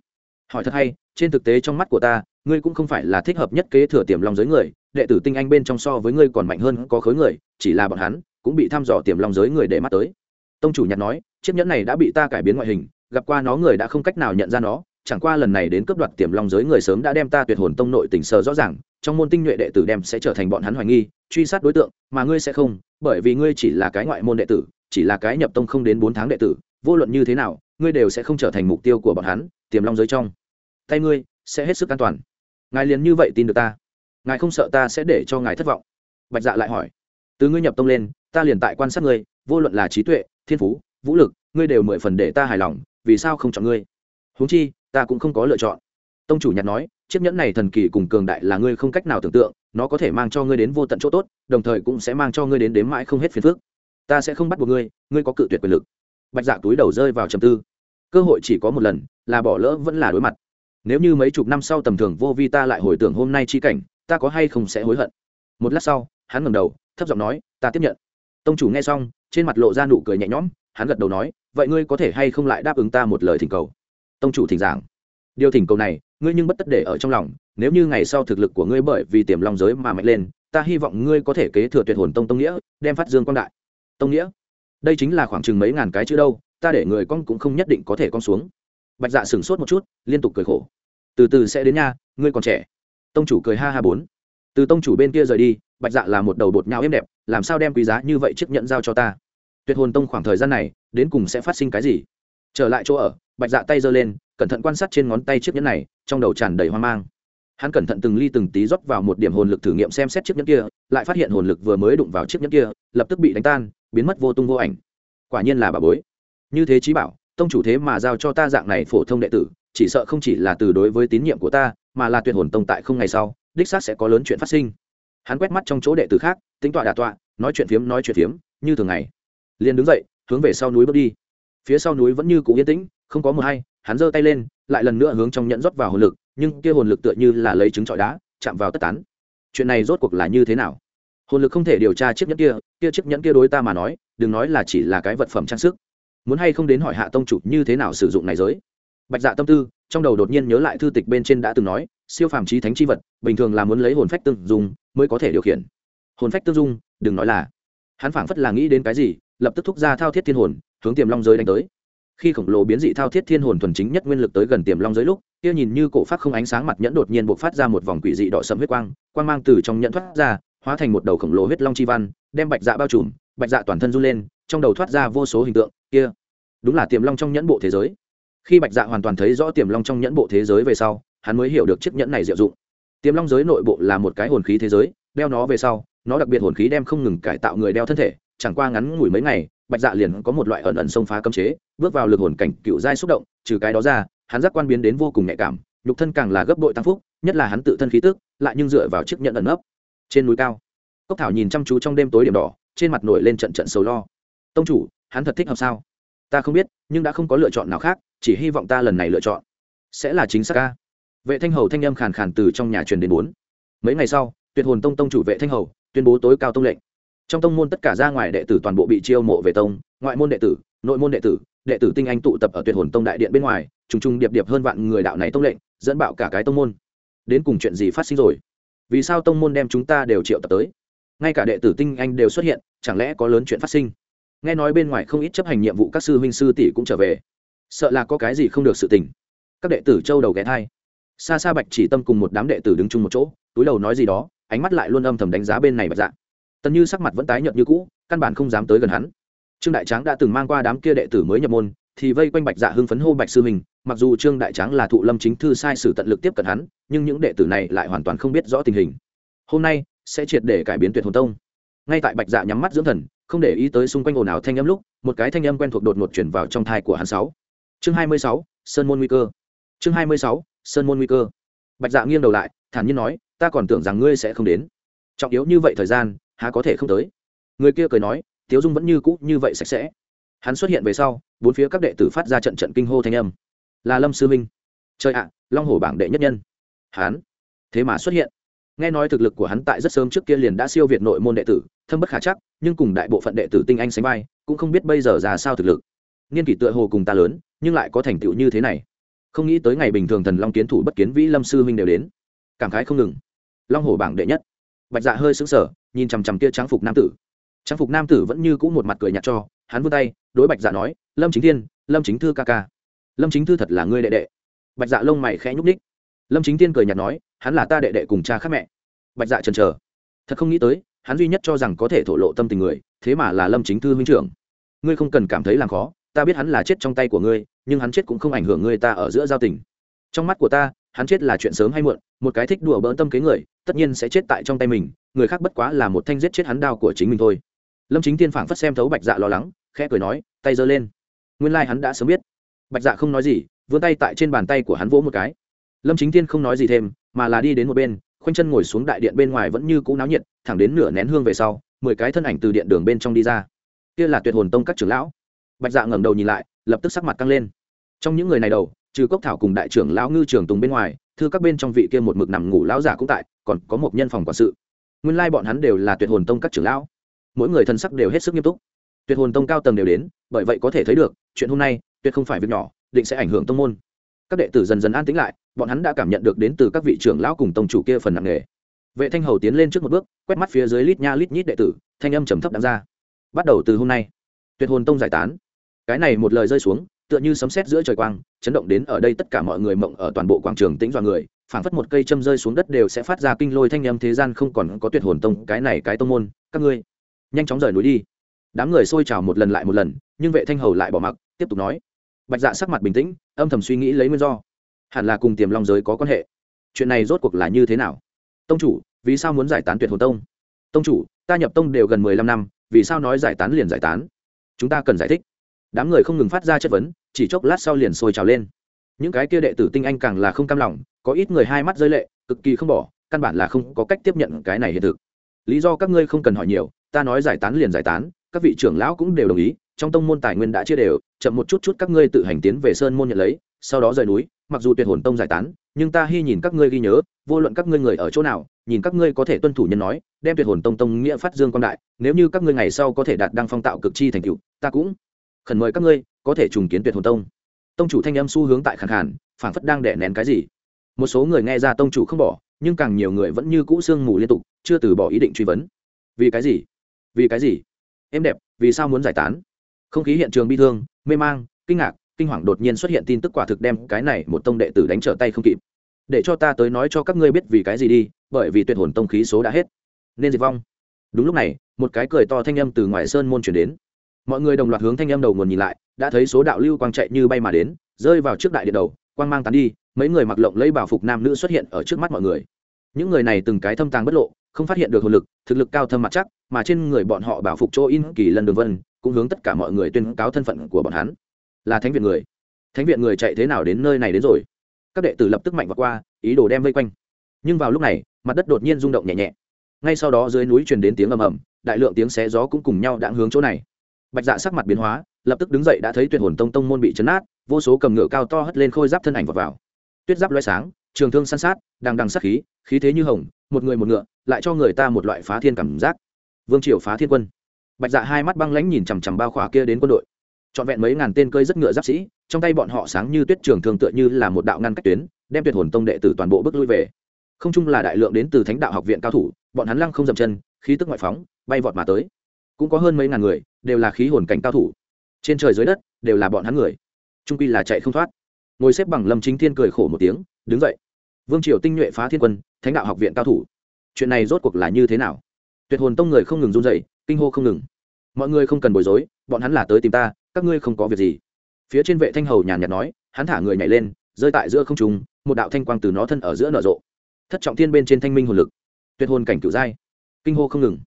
[SPEAKER 1] Hỏi thật hay, trên thực tế trong mắt của ta, ngươi cũng không phải là thích hợp nhất kế thừa tiềm long giới người, đệ tử tinh anh bên trong so với ngươi còn mạnh hơn có khối người, chỉ là bọn hắn cũng bị thăm dò tiềm long giới người để mắt tới. Tông chủ nhặt nói, chiếc nhẫn này đã bị ta cải biến ngoại hình, gặp qua nó người đã không cách nào nhận ra nó, chẳng qua lần này đến cướp đoạt tiềm long giới người sớm đã đem ta tuyệt hồn tông nội tình sờ rõ ràng trong môn tinh nhuệ đệ tử đem sẽ trở thành bọn hắn hoài nghi, truy sát đối tượng, mà ngươi sẽ không, bởi vì ngươi chỉ là cái ngoại môn đệ tử, chỉ là cái nhập tông không đến bốn tháng đệ tử, vô luận như thế nào, ngươi đều sẽ không trở thành mục tiêu của bọn hắn, tiềm long giới trong. Tay ngươi sẽ hết sức an toàn. Ngài liền như vậy tin được ta. Ngài không sợ ta sẽ để cho ngài thất vọng? Bạch dạ lại hỏi. Từ ngươi nhập tông lên, ta liền tại quan sát ngươi, vô luận là trí tuệ, thiên phú, vũ lực, ngươi đều mười phần để ta hài lòng, vì sao không chọn ngươi? Huống chi, ta cũng không có lựa chọn. Tông chủ nhặt nói chiếc nhẫn này thần kỳ cùng cường đại là ngươi không cách nào tưởng tượng, nó có thể mang cho ngươi đến vô tận chỗ tốt, đồng thời cũng sẽ mang cho ngươi đến đếm mãi không hết phiền phức. Ta sẽ không bắt buộc ngươi ngươi có cự tuyệt quyền lực. Bạch dạ túi đầu rơi vào trầm tư. Cơ hội chỉ có một lần, là bỏ lỡ vẫn là đối mặt. Nếu như mấy chục năm sau tầm thường vô vi ta lại hồi tưởng hôm nay chi cảnh, ta có hay không sẽ hối hận? Một lát sau, hắn ngầm đầu, thấp giọng nói, ta tiếp nhận. Tông chủ nghe xong, trên mặt lộ ra nụ cười nhẹ nhõm, hắn gật đầu nói, vậy ngươi có thể hay không lại đáp ứng ta một lời thỉnh cầu? Tông chủ thỉnh giảng. Điều thỉnh cầu này ngươi nhưng bất tất để ở trong lòng, nếu như ngày sau thực lực của ngươi bởi vì tiềm long giới mà mạnh lên, ta hy vọng ngươi có thể kế thừa tuyệt hồn tông tông nghĩa, đem phát dương quang đại. Tông nghĩa? Đây chính là khoảng chừng mấy ngàn cái chữ đâu, ta để người con cũng không nhất định có thể con xuống. Bạch dạ sửng sốt một chút, liên tục cười khổ. Từ từ sẽ đến nha, ngươi còn trẻ. Tông chủ cười ha ha bốn. Từ tông chủ bên kia rời đi, bạch dạ là một đầu bột nhau êm đẹp, làm sao đem quý giá như vậy chiếc nhận giao cho ta? Tuyệt hồn tông khoảng thời gian này, đến cùng sẽ phát sinh cái gì? Trở lại chỗ ở, bạch dạ tay giơ lên cẩn thận quan sát trên ngón tay chiếc nhẫn này, trong đầu tràn đầy hoang mang. Hắn cẩn thận từng ly từng tí rót vào một điểm hồn lực thử nghiệm xem xét chiếc nhẫn kia, lại phát hiện hồn lực vừa mới đụng vào chiếc nhẫn kia, lập tức bị đánh tan, biến mất vô tung vô ảnh. Quả nhiên là bà bối. Như thế trí bảo, tông chủ thế mà giao cho ta dạng này phổ thông đệ tử, chỉ sợ không chỉ là từ đối với tín nhiệm của ta, mà là tuyệt hồn tông tại không ngày sau, đích xác sẽ có lớn chuyện phát sinh. Hắn quét mắt trong chỗ đệ tử khác, tính tọa đà tọa, nói chuyện phiếm, nói chuyện phiếm, như thường ngày. Liền đứng dậy, hướng về sau núi bước đi. Phía sau núi vẫn như cũ yên tĩnh, không có mờ hay hắn giơ tay lên, lại lần nữa hướng trong nhẫn rót vào hồn lực, nhưng kia hồn lực tựa như là lấy trứng trọi đá, chạm vào tất tán. Chuyện này rốt cuộc là như thế nào? Hồn lực không thể điều tra chiếc nhẫn kia kia chiếc nhẫn kia đối ta mà nói, đừng nói là chỉ là cái vật phẩm trang sức. Muốn hay không đến hỏi hạ tông chủ như thế nào sử dụng này giới? Bạch dạ tâm tư, trong đầu đột nhiên nhớ lại thư tịch bên trên đã từng nói, siêu phàm trí thánh chi vật, bình thường là muốn lấy hồn phách tương dung, mới có thể điều khiển. Hồn phách tương dung, đừng nói là. Hắn phảng phất là nghĩ đến cái gì, lập tức thúc ra thao thiết thiên hồn, hướng tiềm long giới đánh tới khi khổng lồ biến dị thao thiết thiên hồn thuần chính nhất nguyên lực tới gần tiềm long giới lúc, kia nhìn như cổ phát không ánh sáng mặt nhẫn đột nhiên bộc phát ra một vòng quỷ dị đỏ sẫm huyết quang quang mang từ trong nhẫn thoát ra, hóa thành một đầu khổng lồ huyết long chi văn, đem bạch dạ bao trùm, bạch dạ toàn thân run lên, trong đầu thoát ra vô số hình tượng, kia đúng là tiềm long trong nhẫn bộ thế giới. Khi bạch dạ hoàn toàn thấy rõ tiềm long trong nhẫn bộ thế giới về sau, hắn mới hiểu được chiếc nhẫn này diệu dụng. Tiềm long giới nội bộ là một cái hồn khí thế giới, đeo nó về sau, nó đặc biệt hồn khí đem không ngừng cải tạo người đeo thân thể, chẳng qua ngắn ngủi mấy ngày bạch dạ liền có một loại ẩn ẩn xông phá cấm chế, bước vào lực hồn cảnh cựu giai xúc động, trừ cái đó ra, hắn giác quan biến đến vô cùng nhạy cảm, nhục thân càng là gấp bội tăng phúc, nhất là hắn tự thân khí tức, lại nhưng dựa vào chiếc nhận ẩn ấp trên núi cao, cốc thảo nhìn chăm chú trong đêm tối điểm đỏ, trên mặt nổi lên trận trận sầu lo. Tông chủ, hắn thật thích hợp sao? Ta không biết, nhưng đã không có lựa chọn nào khác, chỉ hy vọng ta lần này lựa chọn. Sẽ là chính xác ca. Vệ thanh hầu thanh âm khàn khàn từ trong nhà truyền đến bốn. Mấy ngày sau, tuyệt hồn tông tông chủ vệ thanh hầu tuyên bố tối cao tông lệnh trong tông môn tất cả ra ngoài đệ tử toàn bộ bị chiêu mộ về tông, ngoại môn đệ tử, nội môn đệ tử đệ tử tinh anh tụ tập ở tuyệt hồn tông đại điện bên ngoài, trùng trùng điệp điệp hơn vạn người đạo này tông lệnh, dẫn bạo cả cái tông môn. Đến cùng chuyện gì phát sinh rồi? Vì sao tông môn đem chúng ta đều triệu tập tới? Ngay cả đệ tử tinh anh đều xuất hiện, chẳng lẽ có lớn chuyện phát sinh? Nghe nói bên ngoài không ít chấp hành nhiệm vụ các sư huynh sư tỷ cũng trở về. Sợ là có cái gì không được sự tình. Các đệ tử châu đầu ghé thai. Xa xa bạch chỉ tâm cùng một đám đệ tử đứng chung một chỗ, túi đầu nói gì đó, ánh mắt lại luôn âm thầm đánh giá bên này bạch dạ tần như sắc mặt vẫn tái nhợt như cũ, căn bản không dám tới gần hắn. Trương đại tráng đã từng mang qua đám kia đệ tử mới nhập môn, thì vây quanh bạch dạ hưng phấn hô bạch sư mình mặc dù trương đại tráng là thụ lâm chính thư sai sử tận lực tiếp cận hắn, nhưng những đệ tử này lại hoàn toàn không biết rõ tình hình. Hôm nay, sẽ triệt để cải biến tuyệt hồn tông. Ngay tại bạch dạ nhắm mắt dưỡng thần, không để ý tới xung quanh ồn ào thanh âm lúc, một cái thanh âm quen thuộc đột ngột chuyển vào trong thai của hắn sáu. Chương hai mươi sáu, sơn môn nguy cơ. Chương hai mươi sáu, sơn môn nguy cơ. Bạch dạ nghiêng đầu lại, thản nhiên nói, ta còn tưởng rằng ngươi sẽ không đến. Trọng yếu như vậy thời gian há có thể không tới. Người kia cười nói, tiếu dung vẫn như cũ như vậy sạch sẽ. Hắn xuất hiện về sau, bốn phía các đệ tử phát ra trận trận kinh hô thanh âm. Là lâm sư minh trời ạ, long hổ bảng đệ nhất nhân. Hắn? Thế mà xuất hiện. Nghe nói thực lực của hắn tại rất sớm trước kia liền đã siêu việt nội môn đệ tử, thâm bất khả chắc, nhưng cùng đại bộ phận đệ tử tinh anh sánh vai, cũng không biết bây giờ ra sao thực lực. Niên kỷ tựa hồ cùng ta lớn, nhưng lại có thành tựu như thế này. Không nghĩ tới ngày bình thường thần long kiến thủ bất kiến vĩ lâm sư huynh đều đến. Cảm khái không ngừng. Long hổ bảng đệ nhất. Bạch dạ hơi sững sờ nhìn chằm chằm kia trang phục nam tử. Trang phục nam tử vẫn như cũ một mặt cười nhạt cho, hắn vươn tay, đối bạch dạ nói, lâm chính thiên, lâm chính thư ca ca. Lâm chính thư thật là ngươi đệ đệ. Bạch dạ lông mày khẽ nhúc ních lâm chính thiên cười nhạt nói, hắn là ta đệ đệ cùng cha khác mẹ. Bạch dạ chần chờ. Thật không nghĩ tới, hắn duy nhất cho rằng có thể thổ lộ tâm tình người, thế mà là lâm chính thư huynh trưởng. Ngươi không cần cảm thấy làm khó, ta biết hắn là chết trong tay của ngươi, nhưng hắn chết cũng không ảnh hưởng ngươi ta ở giữa giao tình. Trong mắt của ta, hắn chết là chuyện sớm hay muộn, một cái thích đùa bỡn tâm kế người tất nhiên sẽ chết tại trong tay mình, người khác bất quá là một thanh giết chết hắn đao của chính mình thôi. Lâm chính tiên phảng phất xem thấu bạch dạ lo lắng, khẽ cười nói, tay giơ lên. Nguyên lai、like、hắn đã sớm biết. Bạch dạ không nói gì, vươn tay tại trên bàn tay của hắn vỗ một cái. Lâm chính tiên không nói gì thêm, mà là đi đến một bên, khoanh chân ngồi xuống đại điện bên ngoài vẫn như cũ náo nhiệt, thẳng đến nửa nén hương về sau, mười cái thân ảnh từ điện đường bên trong đi ra. Kia là tuyệt hồn tông các trưởng lão. Bạch dạ ngẩng đầu nhìn lại, lập tức sắc mặt căng lên. Trong những người này đầu, trừ cốc thảo cùng đại trưởng lão ngư trường tùng bên ngoài thư các bên trong vị kia một mực nằm ngủ lão giả cũng tại, còn có một nhân phòng quản sự. Nguyên lai bọn hắn đều là tuyệt hồn tông các trưởng lão. Mỗi người thân sắc đều hết sức nghiêm túc. Tuyệt hồn tông cao tầng đều đến, bởi vậy có thể thấy được, chuyện hôm nay, tuyệt không phải việc nhỏ, định sẽ ảnh hưởng tông môn. Các đệ tử dần dần an tĩnh lại, bọn hắn đã cảm nhận được đến từ các vị trưởng lão cùng tông chủ kia phần nặng nề. vệ thanh hầu tiến lên trước một bước, quét mắt phía dưới lít nha lít nhít đệ tử, thanh âm trầm thấp đáng ra. Bắt đầu từ hôm nay, tuyệt hồn tông giải tán. Cái này một lời rơi xuống tựa như sấm sét giữa trời quang, chấn động đến ở đây tất cả mọi người mộng ở toàn bộ quảng trường tĩnh dọa người, phảng phất một cây châm rơi xuống đất đều sẽ phát ra kinh lôi thanh âm thế gian không còn có tuyệt hồn tông, cái này cái tông môn, các ngươi, nhanh chóng rời núi đi. Đám người xôi trào một lần lại một lần, nhưng vệ thanh hầu lại bỏ mặc, tiếp tục nói. Bạch dạ sắc mặt bình tĩnh, âm thầm suy nghĩ lấy nguyên do. Hẳn là cùng tiềm long giới có quan hệ. Chuyện này rốt cuộc là như thế nào? Tông chủ, vì sao muốn giải tán tuyệt hồn tông? Tông chủ, ta nhập tông đều gần mười lăm năm, vì sao nói giải tán liền giải tán? Chúng ta cần giải thích. Đám người không ngừng phát ra chất vấn chỉ chốc lát sau liền sôi trào lên. Những cái kia đệ tử tinh anh càng là không cam lòng, có ít người hai mắt rơi lệ, cực kỳ không bỏ, căn bản là không có cách tiếp nhận cái này hiện thực. Lý do các ngươi không cần hỏi nhiều, ta nói giải tán liền giải tán, các vị trưởng lão cũng đều đồng ý, trong tông môn tài nguyên đã chia đều, chậm một chút chút các ngươi tự hành tiến về sơn môn nhận lấy, sau đó rời núi, mặc dù tuyệt hồn tông giải tán, nhưng ta hy nhìn các ngươi ghi nhớ, vô luận các ngươi người ở chỗ nào, nhìn các ngươi có thể tuân thủ nhân nói, đem tuyệt hồn tông tông nghĩa phát dương quan đại, nếu như các ngươi ngày sau có thể đạt đăng phong tạo cực chi thành tựu, ta cũng khẩn mời các ngươi, có thể trùng kiến tuyệt hồn tông. Tông chủ thanh âm xu hướng tại khẳng khản phảng phất đang đẻ nén cái gì. Một số người nghe ra tông chủ không bỏ, nhưng càng nhiều người vẫn như cũ sương mù liên tục, chưa từ bỏ ý định truy vấn. Vì cái gì? Vì cái gì? Em đẹp, vì sao muốn giải tán? Không khí hiện trường bi thương, mê mang, kinh ngạc, kinh hoàng đột nhiên xuất hiện tin tức quả thực đem cái này một tông đệ tử đánh trở tay không kịp. Để cho ta tới nói cho các ngươi biết vì cái gì đi, bởi vì tuyệt hồn tông khí số đã hết. Nên diệt vong. Đúng lúc này, một cái cười to thanh âm từ ngoài sơn môn chuyển đến mọi người đồng loạt hướng thanh âm đầu nguồn nhìn lại, đã thấy số đạo lưu quang chạy như bay mà đến, rơi vào trước đại điện đầu, quang mang tán đi, mấy người mặc lộng lấy bảo phục nam nữ xuất hiện ở trước mắt mọi người. Những người này từng cái thâm tàng bất lộ, không phát hiện được hồn lực, thực lực cao thâm mặt chắc, mà trên người bọn họ bảo phục chỗ in kỳ lần đường vân, cũng hướng tất cả mọi người tuyên cáo thân phận của bọn hắn. Là thánh viện người. Thánh viện người chạy thế nào đến nơi này đến rồi? Các đệ tử lập tức mạnh vào qua, ý đồ đem vây quanh. Nhưng vào lúc này, mặt đất đột nhiên rung động nhẹ nhẹ. Ngay sau đó dưới núi truyền đến tiếng ầm ầm, đại lượng tiếng xé gió cũng cùng nhau đã hướng chỗ này bạch dạ sắc mặt biến hóa, lập tức đứng dậy đã thấy tuyệt hồn tông tông môn bị chấn át vô số cầm ngựa cao to hất lên khôi giáp thân ảnh vào vào. Tuyết giáp loay sáng, trường thương săn sát đang đằng sát khí khí thế như hồng, một người một ngựa, lại cho người ta một loại phá thiên cảm giác. Vương triều phá thiên quân. Bạch dạ hai mắt băng lãnh nhìn chằm chằm bao khỏa kia đến quân đội. Trọn vẹn mấy ngàn tên cơi rất ngựa giáp sĩ, trong tay bọn họ sáng như tuyết trường thường tựa như là một đạo ngăn cách tuyến, đem tuyệt hồn tông đệ tử toàn bộ bước lui về. Không chung là đại lượng đến từ thánh đạo học viện cao thủ, bọn hắn lăng không dậm chân, khí tức ngoại phóng, bay vọt mà tới cũng có hơn mấy ngàn người, đều là khí hồn cảnh cao thủ. Trên trời dưới đất, đều là bọn hắn người. Trung quy là chạy không thoát. Ngồi xếp bằng lâm chính thiên cười khổ một tiếng, đứng dậy. Vương triều tinh nhuệ phá thiên quân, thánh đạo học viện cao thủ. Chuyện này rốt cuộc là như thế nào? Tuyệt hồn tông người không ngừng run dậy kinh hô không ngừng. Mọi người không cần bối rối, bọn hắn là tới tìm ta, các ngươi không có việc gì. Phía trên vệ thanh hầu nhàn nhạt nói, hắn thả người nhảy lên, rơi tại giữa không trùng một đạo thanh quang từ nó thân ở giữa nở rộ. Thất trọng thiên bên trên thanh minh hồn lực. Tuyệt hồn cảnh cửu giai. Kinh hô không ngừng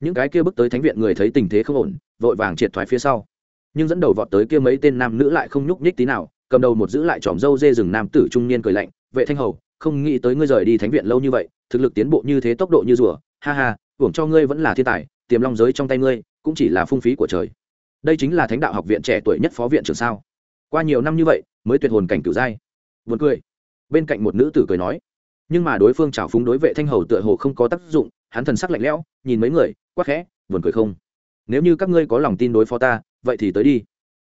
[SPEAKER 1] những cái kia bước tới thánh viện người thấy tình thế không ổn, vội vàng triệt thoái phía sau. Nhưng dẫn đầu vọt tới kia mấy tên nam nữ lại không nhúc nhích tí nào, cầm đầu một giữ lại tròm dâu dê rừng nam tử trung niên cười lạnh, vệ thanh hầu, không nghĩ tới ngươi rời đi thánh viện lâu như vậy, thực lực tiến bộ như thế tốc độ như rùa, ha ha, hưởng cho ngươi vẫn là thiên tài, tiềm long giới trong tay ngươi, cũng chỉ là phung phí của trời. Đây chính là thánh đạo học viện trẻ tuổi nhất phó viện trưởng sao? Qua nhiều năm như vậy, mới tuyệt hồn cảnh cửu giai. Buồn cười. Bên cạnh một nữ tử cười nói. Nhưng mà đối phương trào phúng đối vệ thanh hầu tựa hồ không có tác dụng hắn thần sắc lạnh lẽo, nhìn mấy người quắc khẽ, buồn cười không? Nếu như các ngươi có lòng tin đối phó ta, vậy thì tới đi.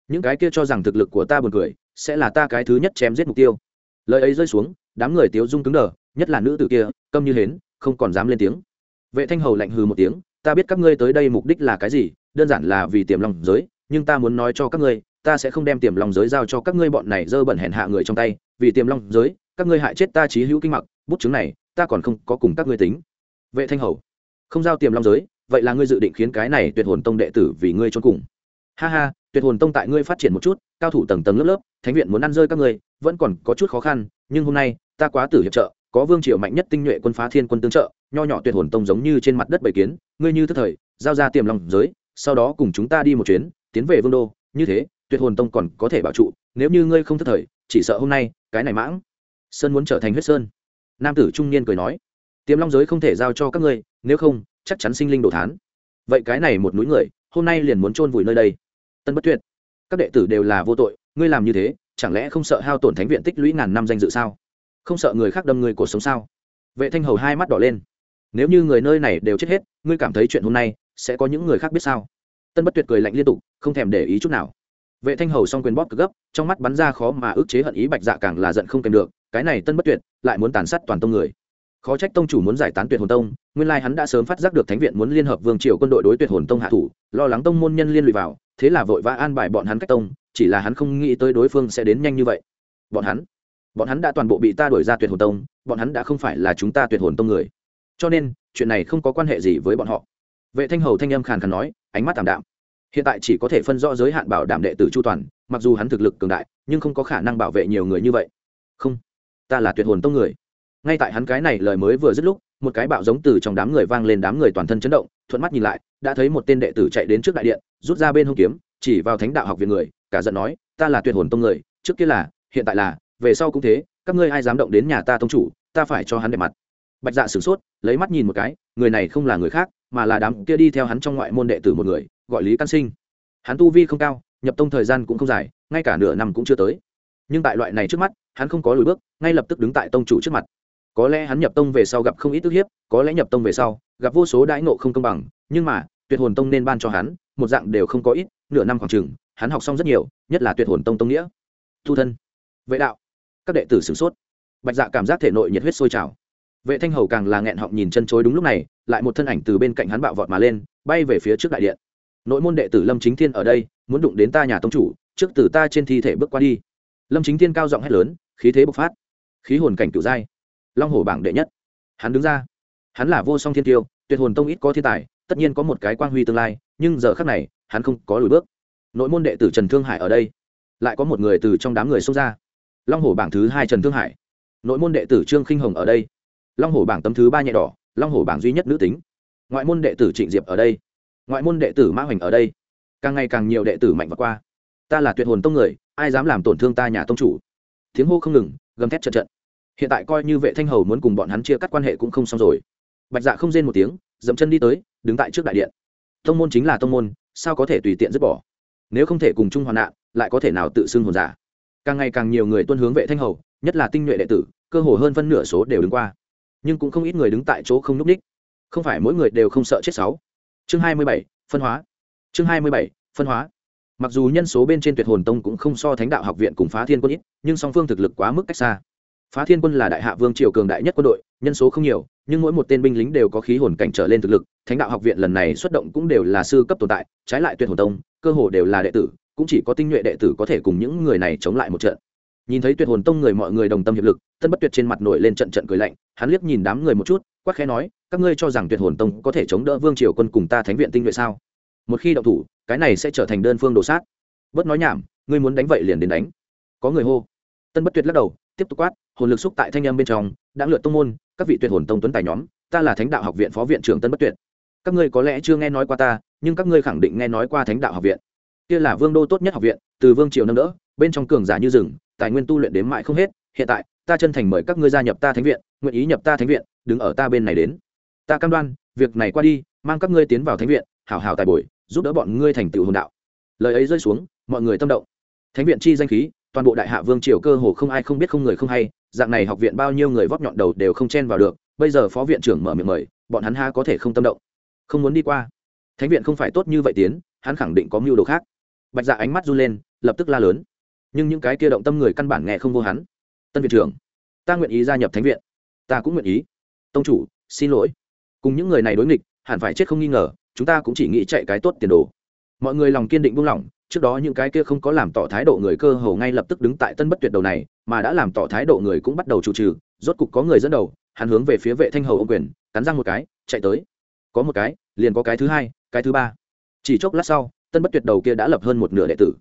[SPEAKER 1] Những cái kia cho rằng thực lực của ta buồn cười, sẽ là ta cái thứ nhất chém giết mục tiêu. Lời ấy rơi xuống, đám người tiếu dung cứng đờ, nhất là nữ tử kia, câm như hến, không còn dám lên tiếng. Vệ thanh hầu lạnh hừ một tiếng, ta biết các ngươi tới đây mục đích là cái gì, đơn giản là vì tiềm lòng giới, nhưng ta muốn nói cho các ngươi, ta sẽ không đem tiềm lòng giới giao cho các ngươi bọn này dơ bẩn hèn hạ người trong tay, vì tiềm long giới, các ngươi hại chết ta trí hữu kinh mặc, bút chứng này, ta còn không có cùng các ngươi tính vệ thanh hầu. Không giao tiềm long giới, vậy là ngươi dự định khiến cái này tuyệt hồn tông đệ tử vì ngươi trốn cùng. Ha ha, tuyệt hồn tông tại ngươi phát triển một chút, cao thủ tầng tầng lớp lớp, thánh viện muốn ăn rơi các ngươi, vẫn còn có chút khó khăn, nhưng hôm nay, ta quá tử hiệp trợ, có vương triều mạnh nhất tinh nhuệ quân phá thiên quân tương trợ, nho nhỏ tuyệt hồn tông giống như trên mặt đất bảy kiến, ngươi như thức thời, giao ra tiềm long giới, sau đó cùng chúng ta đi một chuyến, tiến về vương đô, như thế, tuyệt hồn tông còn có thể bảo trụ, nếu như ngươi không thức thời, chỉ sợ hôm nay, cái này mãng, sơn muốn trở thành huyết sơn. Nam tử trung niên cười nói tiềm long giới không thể giao cho các ngươi, nếu không, chắc chắn sinh linh đồ thán. Vậy cái này một núi người, hôm nay liền muốn chôn vùi nơi đây. Tân bất tuyệt, các đệ tử đều là vô tội, ngươi làm như thế, chẳng lẽ không sợ hao tổn thánh viện tích lũy ngàn năm danh dự sao? Không sợ người khác đâm người cuộc sống sao? Vệ thanh hầu hai mắt đỏ lên. Nếu như người nơi này đều chết hết, ngươi cảm thấy chuyện hôm nay sẽ có những người khác biết sao? Tân bất tuyệt cười lạnh liên tục, không thèm để ý chút nào. Vệ thanh hầu xong quyền bóp cực gấp, trong mắt bắn ra khó mà ức chế hận ý bạch dạ càng là giận không kèm được, cái này tân bất tuyệt lại muốn tàn sát toàn tông người khó trách tông chủ muốn giải tán tuyệt hồn tông, nguyên lai hắn đã sớm phát giác được thánh viện muốn liên hợp vương triều quân đội đối tuyệt hồn tông hạ thủ, lo lắng tông môn nhân liên lụy vào, thế là vội vã an bài bọn hắn cách tông, chỉ là hắn không nghĩ tới đối phương sẽ đến nhanh như vậy. Bọn hắn bọn hắn đã toàn bộ bị ta đuổi ra tuyệt hồn tông, bọn hắn đã không phải là chúng ta tuyệt hồn tông người. Cho nên, chuyện này không có quan hệ gì với bọn họ. Vệ thanh hầu thanh âm khàn khàn nói, ánh mắt tảm đạm. Hiện tại chỉ có thể phân rõ giới hạn bảo đảm đệ tử chu toàn, mặc dù hắn thực lực cường đại, nhưng không có khả năng bảo vệ nhiều người như vậy. Không, ta là tuyệt hồn tông người ngay tại hắn cái này lời mới vừa dứt lúc, một cái bạo giống từ trong đám người vang lên đám người toàn thân chấn động, thuận mắt nhìn lại, đã thấy một tên đệ tử chạy đến trước đại điện, rút ra bên hông kiếm, chỉ vào thánh đạo học viện người, cả giận nói, ta là tuyệt hồn tông người, trước kia là, hiện tại là, về sau cũng thế, các ngươi ai dám động đến nhà ta tông chủ, ta phải cho hắn đẹp mặt. Bạch dạ sửng sốt, lấy mắt nhìn một cái, người này không là người khác, mà là đám kia đi theo hắn trong ngoại môn đệ tử một người, gọi lý căn sinh. Hắn tu vi không cao, nhập tông thời gian cũng không dài, ngay cả nửa năm cũng chưa tới. Nhưng tại loại này trước mắt, hắn không có lùi bước, ngay lập tức đứng tại tông chủ trước mặt có lẽ hắn nhập tông về sau gặp không ít tức hiếp, có lẽ nhập tông về sau, gặp vô số đãi nộ không công bằng, nhưng mà, tuyệt hồn tông nên ban cho hắn, một dạng đều không có ít, nửa năm khoảng chừng, hắn học xong rất nhiều, nhất là tuyệt hồn tông tông nghĩa. Thu thân. Vệ đạo. Các đệ tử sửng sốt. Bạch dạ cảm giác thể nội nhiệt huyết sôi trào. Vệ thanh hầu càng là nghẹn họng nhìn chân chối đúng lúc này, lại một thân ảnh từ bên cạnh hắn bạo vọt mà lên, bay về phía trước đại điện. Nội môn đệ tử lâm chính thiên ở đây, muốn đụng đến ta nhà tông chủ, trước từ ta trên thi thể bước qua đi. Lâm chính thiên cao giọng hét lớn, khí thế bộc phát. Khí hồn cảnh cửu giai long Hổ bảng đệ nhất. Hắn đứng ra. Hắn là vô song thiên tiêu, tuyệt hồn tông ít có thiên tài, tất nhiên có một cái quang huy tương lai, nhưng giờ khác này, hắn không có lùi bước. Nội môn đệ tử trần thương hải ở đây, lại có một người từ trong đám người xông ra. Long Hổ bảng thứ hai trần thương hải. Nội môn đệ tử trương khinh hồng ở đây. Long Hổ bảng tấm thứ ba nhẹ đỏ, long Hổ bảng duy nhất nữ tính. Ngoại môn đệ tử trịnh diệp ở đây. Ngoại môn đệ tử mã hoành ở đây. Càng ngày càng nhiều đệ tử mạnh và qua. Ta là tuyệt hồn tông người, ai dám làm tổn thương ta nhà tông chủ? Tiếng hô không ngừng, gầm thét trận trận hiện tại coi như vệ thanh hầu muốn cùng bọn hắn chia cắt quan hệ cũng không xong rồi. Bạch dạ không rên một tiếng, dậm chân đi tới, đứng tại trước đại điện. Tông môn chính là tông môn, sao có thể tùy tiện dứt bỏ? Nếu không thể cùng chung hoạn nạn, lại có thể nào tự xưng hồn giả? Càng ngày càng nhiều người tuân hướng vệ thanh hầu, nhất là tinh nhuệ đệ tử, cơ hồ hơn phân nửa số đều đứng qua. Nhưng cũng không ít người đứng tại chỗ không núp ních. Không phải mỗi người đều không sợ chết sáu. Chương hai mươi bảy, phân hóa. Chương hai mươi bảy, phân hóa. Mặc dù nhân số bên trên tuyệt hồn tông cũng không so thánh đạo học viện cùng phá thiên quân ít, nhưng song phương thực lực quá mức cách xa phá thiên quân là đại hạ vương triều cường đại nhất quân đội, nhân số không nhiều, nhưng mỗi một tên binh lính đều có khí hồn cảnh trở lên thực lực. Thánh đạo học viện lần này xuất động cũng đều là sư cấp tồn tại, trái lại tuyệt hồn tông, cơ hồ đều là đệ tử, cũng chỉ có tinh nhuệ đệ tử có thể cùng những người này chống lại một trận. Nhìn thấy tuyệt hồn tông người mọi người đồng tâm hiệp lực, tân bất tuyệt trên mặt nổi lên trận trận cười lạnh, hắn liếc nhìn đám người một chút, quắc khẽ nói, các ngươi cho rằng tuyệt hồn tông có thể chống đỡ vương triều quân cùng ta thánh viện tinh nhuệ sao? Một khi động thủ, cái này sẽ trở thành đơn phương đồ sát. Bớt nói nhảm, ngươi muốn đánh vậy liền đến đánh. Có người hô. Tân bất tuyệt lắc đầu, tiếp tục quát hồn lực xúc tại thanh âm bên trong, đã lượt tông môn, các vị tuyệt hồn tông tuấn tài nhóm, ta là thánh đạo học viện phó viện trưởng tân bất tuyệt. Các ngươi có lẽ chưa nghe nói qua ta, nhưng các ngươi khẳng định nghe nói qua thánh đạo học viện. Kia là vương đô tốt nhất học viện, từ vương triều năm đỡ, bên trong cường giả như rừng, tài nguyên tu luyện đến mãi không hết. Hiện tại, ta chân thành mời các ngươi gia nhập ta thánh viện, nguyện ý nhập ta thánh viện, đứng ở ta bên này đến. Ta cam đoan, việc này qua đi, mang các ngươi tiến vào thánh viện, hảo hảo tài bồi, giúp đỡ bọn ngươi thành tựu hồn đạo. Lời ấy rơi xuống, mọi người tâm động. Thánh viện chi danh khí, toàn bộ đại hạ vương triều cơ hồ không ai không biết không người không hay dạng này học viện bao nhiêu người vóc nhọn đầu đều không chen vào được, bây giờ phó viện trưởng mở miệng mời, bọn hắn ha có thể không tâm động. Không muốn đi qua. Thánh viện không phải tốt như vậy tiến, hắn khẳng định có mưu đồ khác. Bạch dạ ánh mắt run lên, lập tức la lớn. Nhưng những cái kia động tâm người căn bản nghe không vô hắn. Tân viện trưởng, ta nguyện ý gia nhập thánh viện. Ta cũng nguyện ý. Tông chủ, xin lỗi. Cùng những người này đối nghịch, hẳn phải chết không nghi ngờ, chúng ta cũng chỉ nghĩ chạy cái tốt tiền đồ. Mọi người lòng kiên định buông lỏng trước đó những cái kia không có làm tỏ thái độ người cơ hồ ngay lập tức đứng tại tân bất tuyệt đầu này, mà đã làm tỏ thái độ người cũng bắt đầu chủ trừ, rốt cục có người dẫn đầu, hắn hướng về phía vệ thanh hầu ông quyền, cắn răng một cái, chạy tới. Có một cái, liền có cái thứ hai, cái thứ ba. Chỉ chốc lát sau, tân bất tuyệt đầu kia đã lập hơn một nửa đệ tử.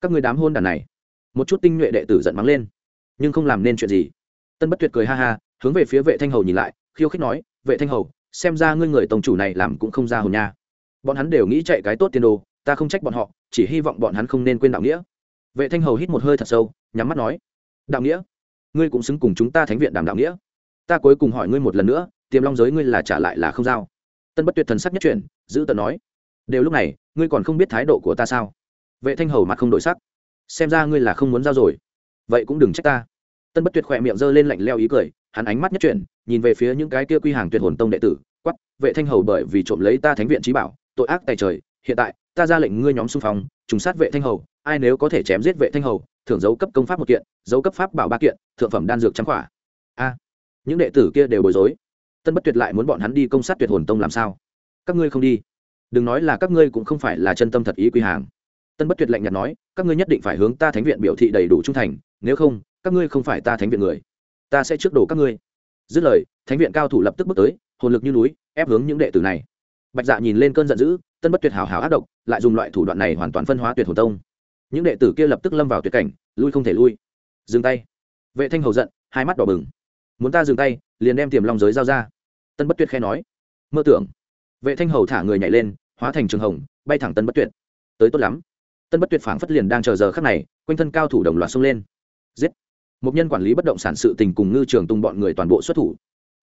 [SPEAKER 1] Các người đám hôn đàn này, một chút tinh nhuệ đệ tử giận mắng lên, nhưng không làm nên chuyện gì. Tân bất tuyệt cười ha ha, hướng về phía vệ thanh hầu nhìn lại, khiêu khích nói, vệ thanh hầu, xem ra ngươi người tổng chủ này làm cũng không ra hồn nha. Bọn hắn đều nghĩ chạy cái tốt tiền đồ, ta không trách bọn họ chỉ hy vọng bọn hắn không nên quên đạo nghĩa. Vệ thanh hầu hít một hơi thật sâu, nhắm mắt nói, đạo nghĩa? Ngươi cũng xứng cùng chúng ta thánh viện đảm đạo nghĩa. Ta cuối cùng hỏi ngươi một lần nữa, tiềm long giới ngươi là trả lại là không giao? Tân bất tuyệt thần sắc nhất chuyển, giữ tờ nói, đều lúc này, ngươi còn không biết thái độ của ta sao? Vệ thanh hầu mặt không đổi sắc, xem ra ngươi là không muốn giao rồi. Vậy cũng đừng trách ta. Tân bất tuyệt khỏe miệng giơ lên lạnh leo ý cười, hắn ánh mắt nhất chuyển, nhìn về phía những cái kia quy hàng tuyệt hồn tông đệ tử quắp vệ thanh hầu bởi vì trộm lấy ta thánh viện trí bảo, tội ác tài trời hiện tại, ta ra lệnh ngươi nhóm xung phong, trùng sát vệ thanh hầu, ai nếu có thể chém giết vệ thanh hầu, thưởng dấu cấp công pháp một kiện dấu cấp pháp bảo ba kiện, thượng phẩm đan dược trắng khỏa a, những đệ tử kia đều bối rối. Tân bất tuyệt lại muốn bọn hắn đi công sát tuyệt hồn tông làm sao? Các ngươi không đi. Đừng nói là các ngươi cũng không phải là chân tâm thật ý quy hàng. Tân bất tuyệt lạnh nhạt nói, các ngươi nhất định phải hướng ta thánh viện biểu thị đầy đủ trung thành, nếu không, các ngươi không phải ta thánh viện người. Ta sẽ trước đổ các ngươi. Dứt lời, thánh viện cao thủ lập tức bước tới, hồn lực như núi, ép hướng những đệ tử này. Bạch dạ nhìn lên cơn giận dữ tân bất tuyệt hào hào ác độc, lại dùng loại thủ đoạn này hoàn toàn phân hóa tuyệt hồ tông. Những đệ tử kia lập tức lâm vào tuyệt cảnh, lui không thể lui. Dừng tay. Vệ thanh hầu giận, hai mắt đỏ bừng. Muốn ta dừng tay, liền đem tiềm long giới giao ra. Tân bất tuyệt khe nói. Mơ tưởng. Vệ thanh hầu thả người nhảy lên, hóa thành trường hồng, bay thẳng tân bất tuyệt. Tới tốt lắm. Tân bất tuyệt phảng phất liền đang chờ giờ khắc này, quanh thân cao thủ đồng loạt xông lên. Giết. Một nhân quản lý bất động sản sự tình cùng ngư trường tung bọn người toàn bộ xuất thủ.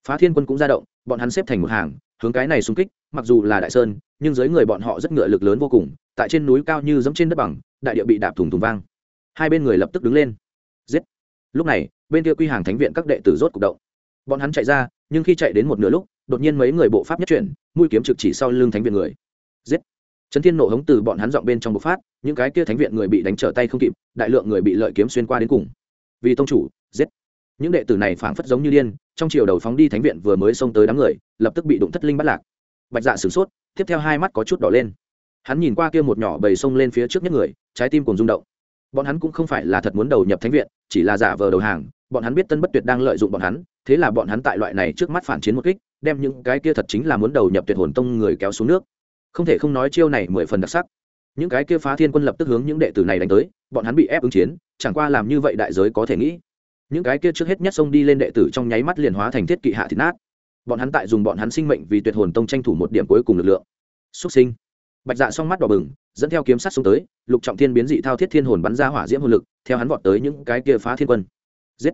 [SPEAKER 1] Phá thiên quân cũng ra động, bọn hắn xếp thành một hàng hướng cái này xung kích, mặc dù là đại sơn, nhưng dưới người bọn họ rất ngựa lực lớn vô cùng, tại trên núi cao như giống trên đất bằng, đại địa bị đạp thùng thùng vang. Hai bên người lập tức đứng lên. Giết! Lúc này, bên kia quy hàng thánh viện các đệ tử rốt cục động. Bọn hắn chạy ra, nhưng khi chạy đến một nửa lúc, đột nhiên mấy người bộ pháp nhất chuyển, mũi kiếm trực chỉ sau lưng thánh viện người. Giết! Trấn thiên nộ hống từ bọn hắn dọn bên trong bộ phát, những cái kia thánh viện người bị đánh trở tay không kịp, đại lượng người bị lợi kiếm xuyên qua đến cùng. Vì tông chủ, giết! Những đệ tử này phảng phất giống như điên, trong chiều đầu phóng đi thánh viện vừa mới xông tới đám người, lập tức bị đụng thất linh bắt lạc. Bạch dạ sửng sốt, tiếp theo hai mắt có chút đỏ lên. Hắn nhìn qua kia một nhỏ bầy xông lên phía trước nhất người, trái tim cùng rung động. Bọn hắn cũng không phải là thật muốn đầu nhập thánh viện, chỉ là giả vờ đầu hàng, bọn hắn biết tân bất tuyệt đang lợi dụng bọn hắn, thế là bọn hắn tại loại này trước mắt phản chiến một kích, đem những cái kia thật chính là muốn đầu nhập tuyệt hồn tông người kéo xuống nước. Không thể không nói chiêu này mười phần đặc sắc. Những cái kia phá thiên quân lập tức hướng những đệ tử này đánh tới, bọn hắn bị ép ứng chiến, chẳng qua làm như vậy đại giới có thể nghĩ những cái kia trước hết nhất xông đi lên đệ tử trong nháy mắt liền hóa thành thiết kỵ hạ thịt nát. Bọn hắn tại dùng bọn hắn sinh mệnh vì tuyệt hồn tông tranh thủ một điểm cuối cùng lực lượng. Xuất sinh. Bạch dạ xong mắt đỏ bừng, dẫn theo kiếm sắt xuống tới, lục trọng thiên biến dị thao thiết thiên hồn bắn ra hỏa diễm hồn lực, theo hắn vọt tới những cái kia phá thiên quân. Giết.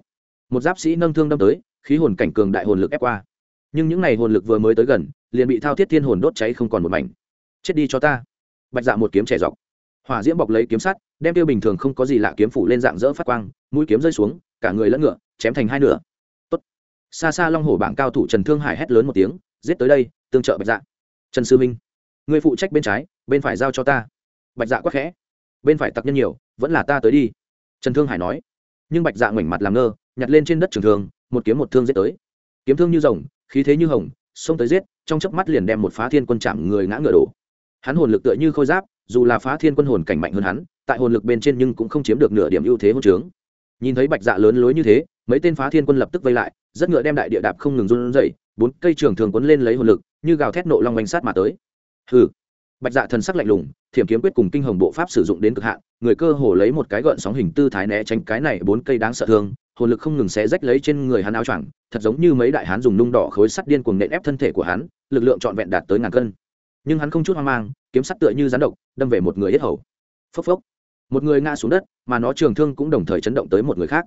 [SPEAKER 1] Một giáp sĩ nâng thương đâm tới, khí hồn cảnh cường đại hồn lực ép qua. Nhưng những ngày hồn lực vừa mới tới gần, liền bị thao thiết thiên hồn đốt cháy không còn một mảnh. Chết đi cho ta. Bạch dạ một kiếm trẻ dọc. Hỏa diễm bọc lấy kiếm sắt, đem tiêu bình thường không có gì lạ kiếm phủ lên dạng dỡ phát quang, mũi kiếm rơi xuống cả người lẫn ngựa, chém thành hai nửa. Tốt. xa xa long hổ bảng cao thủ trần thương hải hét lớn một tiếng, giết tới đây, tương trợ bạch dạ. Trần sư minh người phụ trách bên trái, bên phải giao cho ta. Bạch dạ quắc khẽ. Bên phải tặc nhân nhiều, vẫn là ta tới đi. Trần thương hải nói. Nhưng bạch dạ ngoảnh mặt làm ngơ, nhặt lên trên đất trường thương, một kiếm một thương giết tới. Kiếm thương như rồng, khí thế như hồng, xông tới giết, trong chớp mắt liền đem một phá thiên quân chạm người ngã ngựa đổ. Hắn hồn lực tựa như khôi giáp, dù là phá thiên quân hồn cảnh mạnh hơn hắn, tại hồn lực bên trên nhưng cũng không chiếm được nửa điểm ưu thế hôn trướng nhìn thấy bạch dạ lớn lối như thế, mấy tên phá thiên quân lập tức vây lại, rất ngựa đem đại địa đạp không ngừng run dậy bốn cây trường thường quấn lên lấy hồn lực, như gào thét nộ long bánh sát mà tới. Hừ. Bạch dạ thần sắc lạnh lùng, thiểm kiếm quyết cùng kinh hồng bộ pháp sử dụng đến cực hạn, người cơ hồ lấy một cái gợn sóng hình tư thái né tránh cái này bốn cây đáng sợ thương, hồn lực không ngừng xé rách lấy trên người hắn áo choàng, thật giống như mấy đại hán dùng nung đỏ khối sắt điên cuồng nện ép thân thể của hắn, lực lượng trọn vẹn đạt tới ngàn cân. Nhưng hắn không chút hoang mang, kiếm sắt tựa như rắn độc, đâm về một người yết hầu. Phốc phốc. Một người ngã xuống đất mà nó trường thương cũng đồng thời chấn động tới một người khác.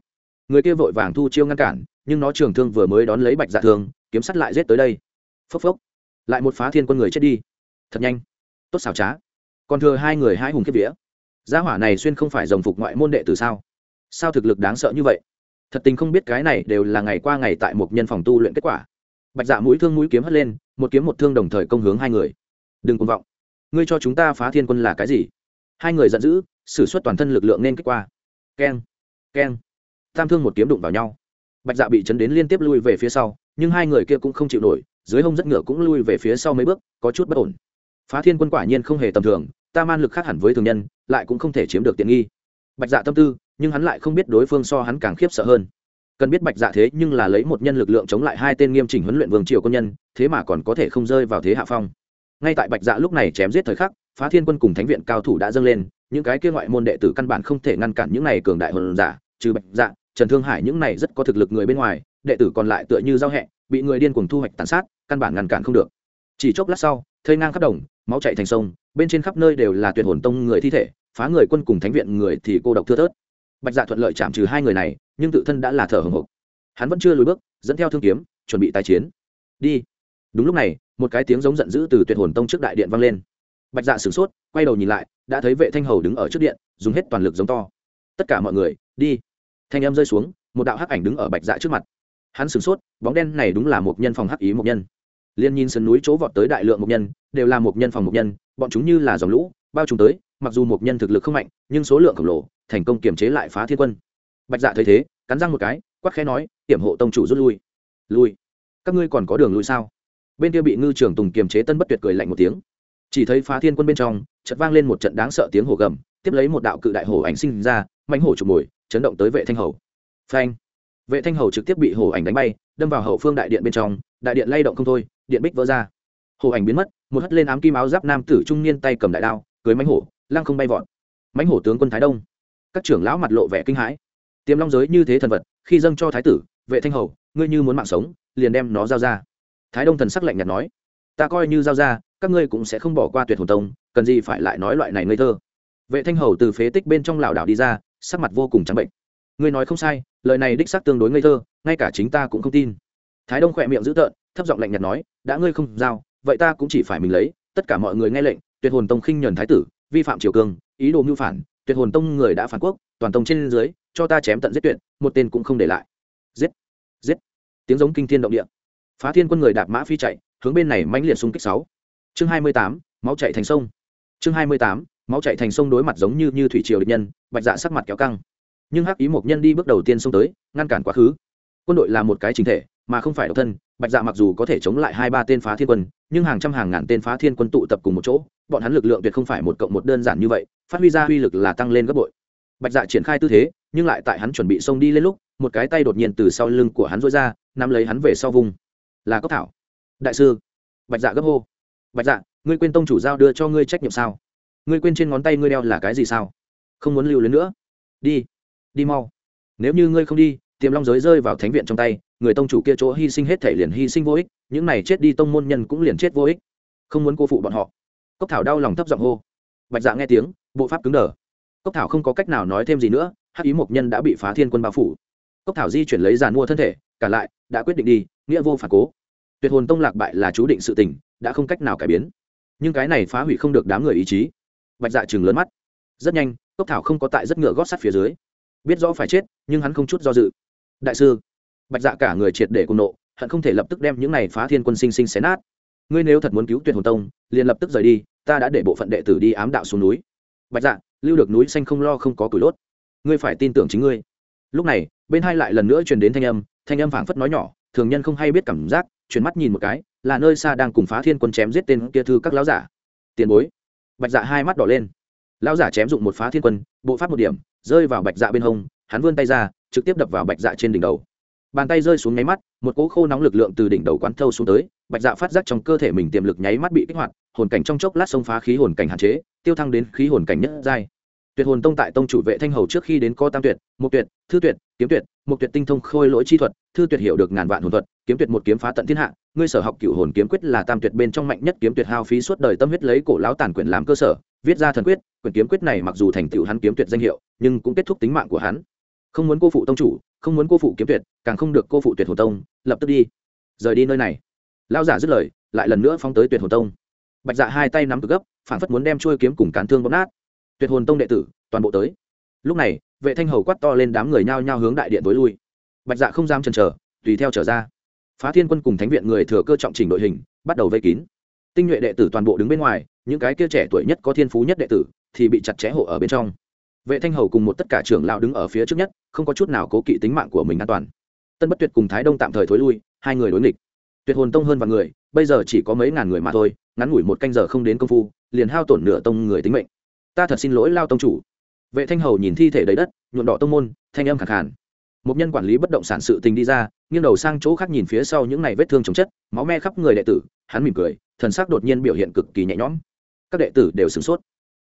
[SPEAKER 1] Người kia vội vàng thu chiêu ngăn cản, nhưng nó trường thương vừa mới đón lấy bạch dạ thương, kiếm sắt lại giết tới đây. Phốc phốc. Lại một phá thiên quân người chết đi. Thật nhanh. Tốt xảo trá. Còn thừa hai người hai hùng kiếp vía. Gia hỏa này xuyên không phải dòng phục ngoại môn đệ từ sao? Sao thực lực đáng sợ như vậy? Thật tình không biết cái này đều là ngày qua ngày tại một nhân phòng tu luyện kết quả. Bạch dạ mũi thương mũi kiếm hất lên, một kiếm một thương đồng thời công hướng hai người. Đừng cuồng vọng. Ngươi cho chúng ta phá thiên quân là cái gì? Hai người giận dữ sử xuất toàn thân lực lượng nên kết qua. Keng keng. Tam thương một kiếm đụng vào nhau. Bạch dạ bị chấn đến liên tiếp lui về phía sau, nhưng hai người kia cũng không chịu nổi, dưới hông rất ngựa cũng lui về phía sau mấy bước, có chút bất ổn. Phá thiên quân quả nhiên không hề tầm thường, ta man lực khác hẳn với thường nhân, lại cũng không thể chiếm được tiện nghi. Bạch dạ tâm tư, nhưng hắn lại không biết đối phương so hắn càng khiếp sợ hơn. Cần biết bạch dạ thế nhưng là lấy một nhân lực lượng chống lại hai tên nghiêm chỉnh huấn luyện vương triều quân nhân, thế mà còn có thể không rơi vào thế hạ phong. Ngay tại bạch dạ lúc này chém giết thời khắc, phá thiên quân cùng thánh viện cao thủ đã dâng lên những cái kia ngoại môn đệ tử căn bản không thể ngăn cản những này cường đại hồn giả, trừ bạch dạ trần thương hải những này rất có thực lực người bên ngoài, đệ tử còn lại tựa như giao hẹ, bị người điên cuồng thu hoạch tàn sát, căn bản ngăn cản không được. Chỉ chốc lát sau, thây ngang khắp đồng, máu chạy thành sông, bên trên khắp nơi đều là tuyệt hồn tông người thi thể, phá người quân cùng thánh viện người thì cô độc thưa thớt. Bạch dạ thuận lợi chạm trừ hai người này, nhưng tự thân đã là thở hồng hộc. Hắn vẫn chưa lùi bước, dẫn theo thương kiếm, chuẩn bị tái chiến. Đi. Đúng lúc này, một cái tiếng giống giận dữ từ tuyệt hồn tông trước đại điện vang lên bạch dạ sửng sốt, quay đầu nhìn lại, đã thấy vệ thanh hầu đứng ở trước điện, dùng hết toàn lực giống to. Tất cả mọi người, đi. Thanh em rơi xuống, một đạo hắc ảnh đứng ở bạch dạ trước mặt. Hắn sửng sốt, bóng đen này đúng là một nhân phòng hắc ý một nhân. Liên nhìn sườn núi chỗ vọt tới đại lượng một nhân, đều là một nhân phòng một nhân, bọn chúng như là dòng lũ, bao trùm tới, mặc dù một nhân thực lực không mạnh, nhưng số lượng khổng lồ, thành công kiềm chế lại phá thiên quân. Bạch dạ thấy thế, cắn răng một cái, quắc khẽ nói hiểm hộ tông chủ rút lui. Lui? Các ngươi còn có đường lui sao? Bên kia bị ngư trưởng tùng kiềm chế tân bất tuyệt cười lạnh một tiếng chỉ thấy phá thiên quân bên trong, chợt vang lên một trận đáng sợ tiếng hổ gầm, tiếp lấy một đạo cự đại hổ ảnh sinh ra mánh hổ chụp mồi, chấn động tới vệ thanh hầu. Phanh! Vệ thanh hầu trực tiếp bị hổ ảnh đánh bay, đâm vào hậu phương đại điện bên trong, đại điện lay động không thôi, điện bích vỡ ra. Hổ ảnh biến mất, một hất lên ám kim áo giáp nam tử trung niên tay cầm đại đao, cưới mánh hổ, lăng không bay vọt. Mánh hổ tướng quân thái đông. Các trưởng lão mặt lộ vẻ kinh hãi. Tiềm long giới như thế thần vật, khi dâng cho thái tử, vệ thanh hầu, ngươi như muốn mạng sống, liền đem nó giao ra. Thái đông thần sắc lạnh nhạt nói, ta coi như giao ra các ngươi cũng sẽ không bỏ qua tuyệt hồn tông, cần gì phải lại nói loại này ngây thơ. Vệ thanh hầu từ phế tích bên trong lảo đảo đi ra, sắc mặt vô cùng trắng bệnh. Ngươi nói không sai, lời này đích xác tương đối ngây thơ, ngay cả chính ta cũng không tin. Thái đông khỏe miệng dữ tợn, thấp giọng lạnh nhạt nói, đã ngươi không giao, vậy ta cũng chỉ phải mình lấy, tất cả mọi người nghe lệnh, tuyệt hồn tông khinh nhuần thái tử, vi phạm triều cường, ý đồ mưu phản, tuyệt hồn tông người đã phản quốc, toàn tông trên dưới, cho ta chém tận giết tuyệt, một tên cũng không để lại. Giết giết. Tiếng giống kinh thiên động địa. Phá thiên quân người đạp mã phi chạy, hướng bên này mãnh liệt xung kích sáu chương hai mươi tám, máu chạy thành sông. Chương hai mươi tám, máu chạy thành sông đối mặt giống như như thủy triều địch nhân, bạch dạ sắc mặt kéo căng. Nhưng hắc ý một nhân đi bước đầu tiên xông tới, ngăn cản quá khứ. Quân đội là một cái chính thể, mà không phải độc thân, bạch dạ mặc dù có thể chống lại hai ba tên phá thiên quân, nhưng hàng trăm hàng ngàn tên phá thiên quân tụ tập cùng một chỗ, bọn hắn lực lượng tuyệt không phải một cộng một đơn giản như vậy, phát huy ra uy lực là tăng lên gấp bội. Bạch dạ triển khai tư thế, nhưng lại tại hắn chuẩn bị xông đi lên lúc, một cái tay đột nhiên từ sau lưng của hắn rối ra, nắm lấy hắn về sau vùng. Là cốc thảo. Đại sư. Bạch dạ gấp hô bạch dạ ngươi quên tông chủ giao đưa cho ngươi trách nhiệm sao? Ngươi quên trên ngón tay ngươi đeo là cái gì sao? Không muốn lưu lên nữa. Đi đi mau. Nếu như ngươi không đi, tiềm long giới rơi vào thánh viện trong tay, người tông chủ kia chỗ hy sinh hết thể liền hy sinh vô ích, những này chết đi tông môn nhân cũng liền chết vô ích. Không muốn cô phụ bọn họ. Cốc thảo đau lòng thấp giọng hô. Bạch dạ nghe tiếng, bộ pháp cứng đờ. Cốc thảo không có cách nào nói thêm gì nữa, hắc ý mộc nhân đã bị phá thiên quân bao phủ. Cốc thảo di chuyển lấy giàn mua thân thể, cả lại, đã quyết định đi, nghĩa vô phản cố. Tuyệt hồn tông lạc bại là chú định sự tình đã không cách nào cải biến. Nhưng cái này phá hủy không được đám người ý chí. Bạch dạ chừng lớn mắt. Rất nhanh, cốc thảo không có tại rất ngựa gót sắt phía dưới. Biết rõ phải chết, nhưng hắn không chút do dự. Đại sư, bạch dạ cả người triệt để cùng nộ, hận không thể lập tức đem những này phá thiên quân sinh sinh xé nát. Ngươi nếu thật muốn cứu tuyệt hồn tông, liền lập tức rời đi, ta đã để bộ phận đệ tử đi ám đạo xuống núi. Bạch dạ lưu được núi xanh không lo không có củi đốt ngươi phải tin tưởng chính ngươi. Lúc này, bên hai lại lần nữa truyền đến thanh âm thanh âm phảng phất nói nhỏ, thường nhân không hay biết cảm giác, chuyển mắt nhìn một cái là nơi xa đang cùng phá thiên quân chém giết tên kia thư các lão giả. Tiền bối. Bạch dạ hai mắt đỏ lên. Lão giả chém dụng một phá thiên quân, bộ pháp một điểm, rơi vào bạch dạ bên hông, hắn vươn tay ra, trực tiếp đập vào bạch dạ trên đỉnh đầu. Bàn tay rơi xuống nháy mắt, một cỗ khô nóng lực lượng từ đỉnh đầu quán thâu xuống tới, bạch dạ phát giác trong cơ thể mình tiềm lực nháy mắt bị kích hoạt, hồn cảnh trong chốc lát xông phá khí hồn cảnh hạn chế, tiêu thăng đến khí hồn cảnh nhất giai. Tuyệt hồn tông tại tông chủ vệ thanh hầu trước khi đến co tam tuyệt, một tuyệt, thư tuyệt, kiếm tuyệt, một tuyệt tinh thông khôi lỗi chi thuật, thư tuyệt hiểu được ngàn vạn hồn thuật, kiếm tuyệt một kiếm phá tận thiên hạ ngươi sở học cựu hồn kiếm quyết là tam tuyệt bên trong mạnh nhất kiếm tuyệt hao phí suốt đời tâm huyết lấy cổ lão tàn quyển làm cơ sở, viết ra thần quyết quyển kiếm quyết này mặc dù thành tựu hắn kiếm tuyệt danh hiệu, nhưng cũng kết thúc tính mạng của hắn. Không muốn cô phụ tông chủ, không muốn cô phụ kiếm tuyệt, càng không được cô phụ tuyệt hồn tông, lập tức đi. Rời đi nơi này. Lão giả dứt lời, lại lần nữa phóng tới tuyệt hồn tông. Bạch dạ hai tay nắm cực gấp, phản phất muốn đem trôi kiếm cùng cán thương bóp nát. Tuyệt hồn tông đệ tử, toàn bộ tới. Lúc này, vệ thanh hầu quát to lên đám người nhao nhao hướng đại điện tối lui. Bạch dạ không dám chần chờ, tùy theo trở ra phá thiên quân cùng thánh viện người thừa cơ trọng trình đội hình, bắt đầu vây kín. Tinh nhuệ đệ tử toàn bộ đứng bên ngoài, những cái kia trẻ tuổi nhất có thiên phú nhất đệ tử, thì bị chặt chẽ hộ ở bên trong. Vệ thanh hầu cùng một tất cả trưởng lão đứng ở phía trước nhất, không có chút nào cố kỵ tính mạng của mình an toàn. Tân bất tuyệt cùng thái đông tạm thời thối lui, hai người đối nghịch. Tuyệt hồn tông hơn vạn người, bây giờ chỉ có mấy ngàn người mà thôi, ngắn ngủi một canh giờ không đến công phu, liền hao tổn nửa tông người tính mệnh. Ta thật xin lỗi lao tông chủ. Vệ thanh hầu nhìn thi thể đầy đất, nhuộm đỏ tông môn, thanh âm khẳng khàn một nhân quản lý bất động sản sự tình đi ra, nghiêng đầu sang chỗ khác nhìn phía sau những ngày vết thương chống chất, máu me khắp người đệ tử, hắn mỉm cười, thần sắc đột nhiên biểu hiện cực kỳ nhẹ nhõm. Các đệ tử đều sửng sốt.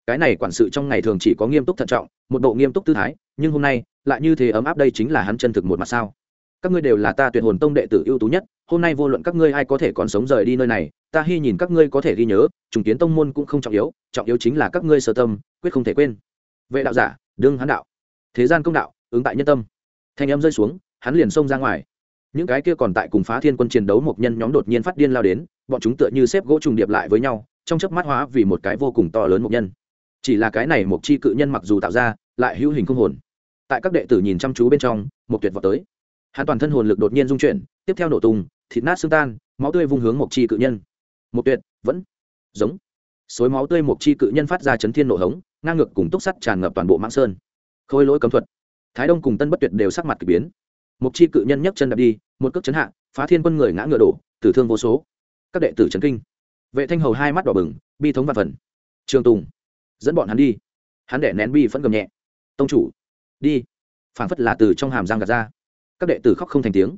[SPEAKER 1] Cái này quản sự trong ngày thường chỉ có nghiêm túc thận trọng, một bộ nghiêm túc tư thái, nhưng hôm nay, lại như thế ấm áp đây chính là hắn chân thực một mặt sao. Các ngươi đều là ta tuyệt hồn tông đệ tử ưu tú nhất, hôm nay vô luận các ngươi ai có thể còn sống rời đi nơi này, ta hy nhìn các ngươi có thể ghi nhớ, trùng kiến tông môn cũng không trọng yếu trọng yếu chính là các ngươi sơ tâm, quyết không thể quên. Vệ đạo giả, đương hán đạo. Thế gian công đạo, ứng tại nhân tâm thanh em rơi xuống, hắn liền xông ra ngoài. Những cái kia còn tại cùng phá thiên quân chiến đấu một nhân nhóm đột nhiên phát điên lao đến, bọn chúng tựa như xếp gỗ trùng điệp lại với nhau, trong chớp mắt hóa vì một cái vô cùng to lớn một nhân. Chỉ là cái này một chi cự nhân mặc dù tạo ra, lại hữu hình không hồn. Tại các đệ tử nhìn chăm chú bên trong một tuyệt vọng tới. Hắn toàn thân hồn lực đột nhiên dung chuyển, tiếp theo nổ tung, thịt nát xương tan, máu tươi vung hướng một chi cự nhân. Một tuyệt, vẫn, giống. Suối máu tươi một chi cự nhân phát ra chấn thiên nổ hống, ngang ngược cùng túc sắt tràn ngập toàn bộ mãng sơn. Khôi lỗi cấm thuật thái đông cùng tân bất tuyệt đều sắc mặt k ỳ biến. Một chi cự nhân nhấc chân đạp đi, một cước chấn hạ, phá thiên quân người ngã ngựa đổ, tử thương vô số. Các đệ tử trấn kinh. Vệ thanh hầu hai mắt đỏ bừng, bi thống và phần. Trường tùng, dẫn bọn hắn đi. Hắn đẻ nén bi vẫn gầm nhẹ. Tông chủ, đi. Phảng phất là từ trong hàm răng gạt ra. Các đệ tử khóc không thành tiếng.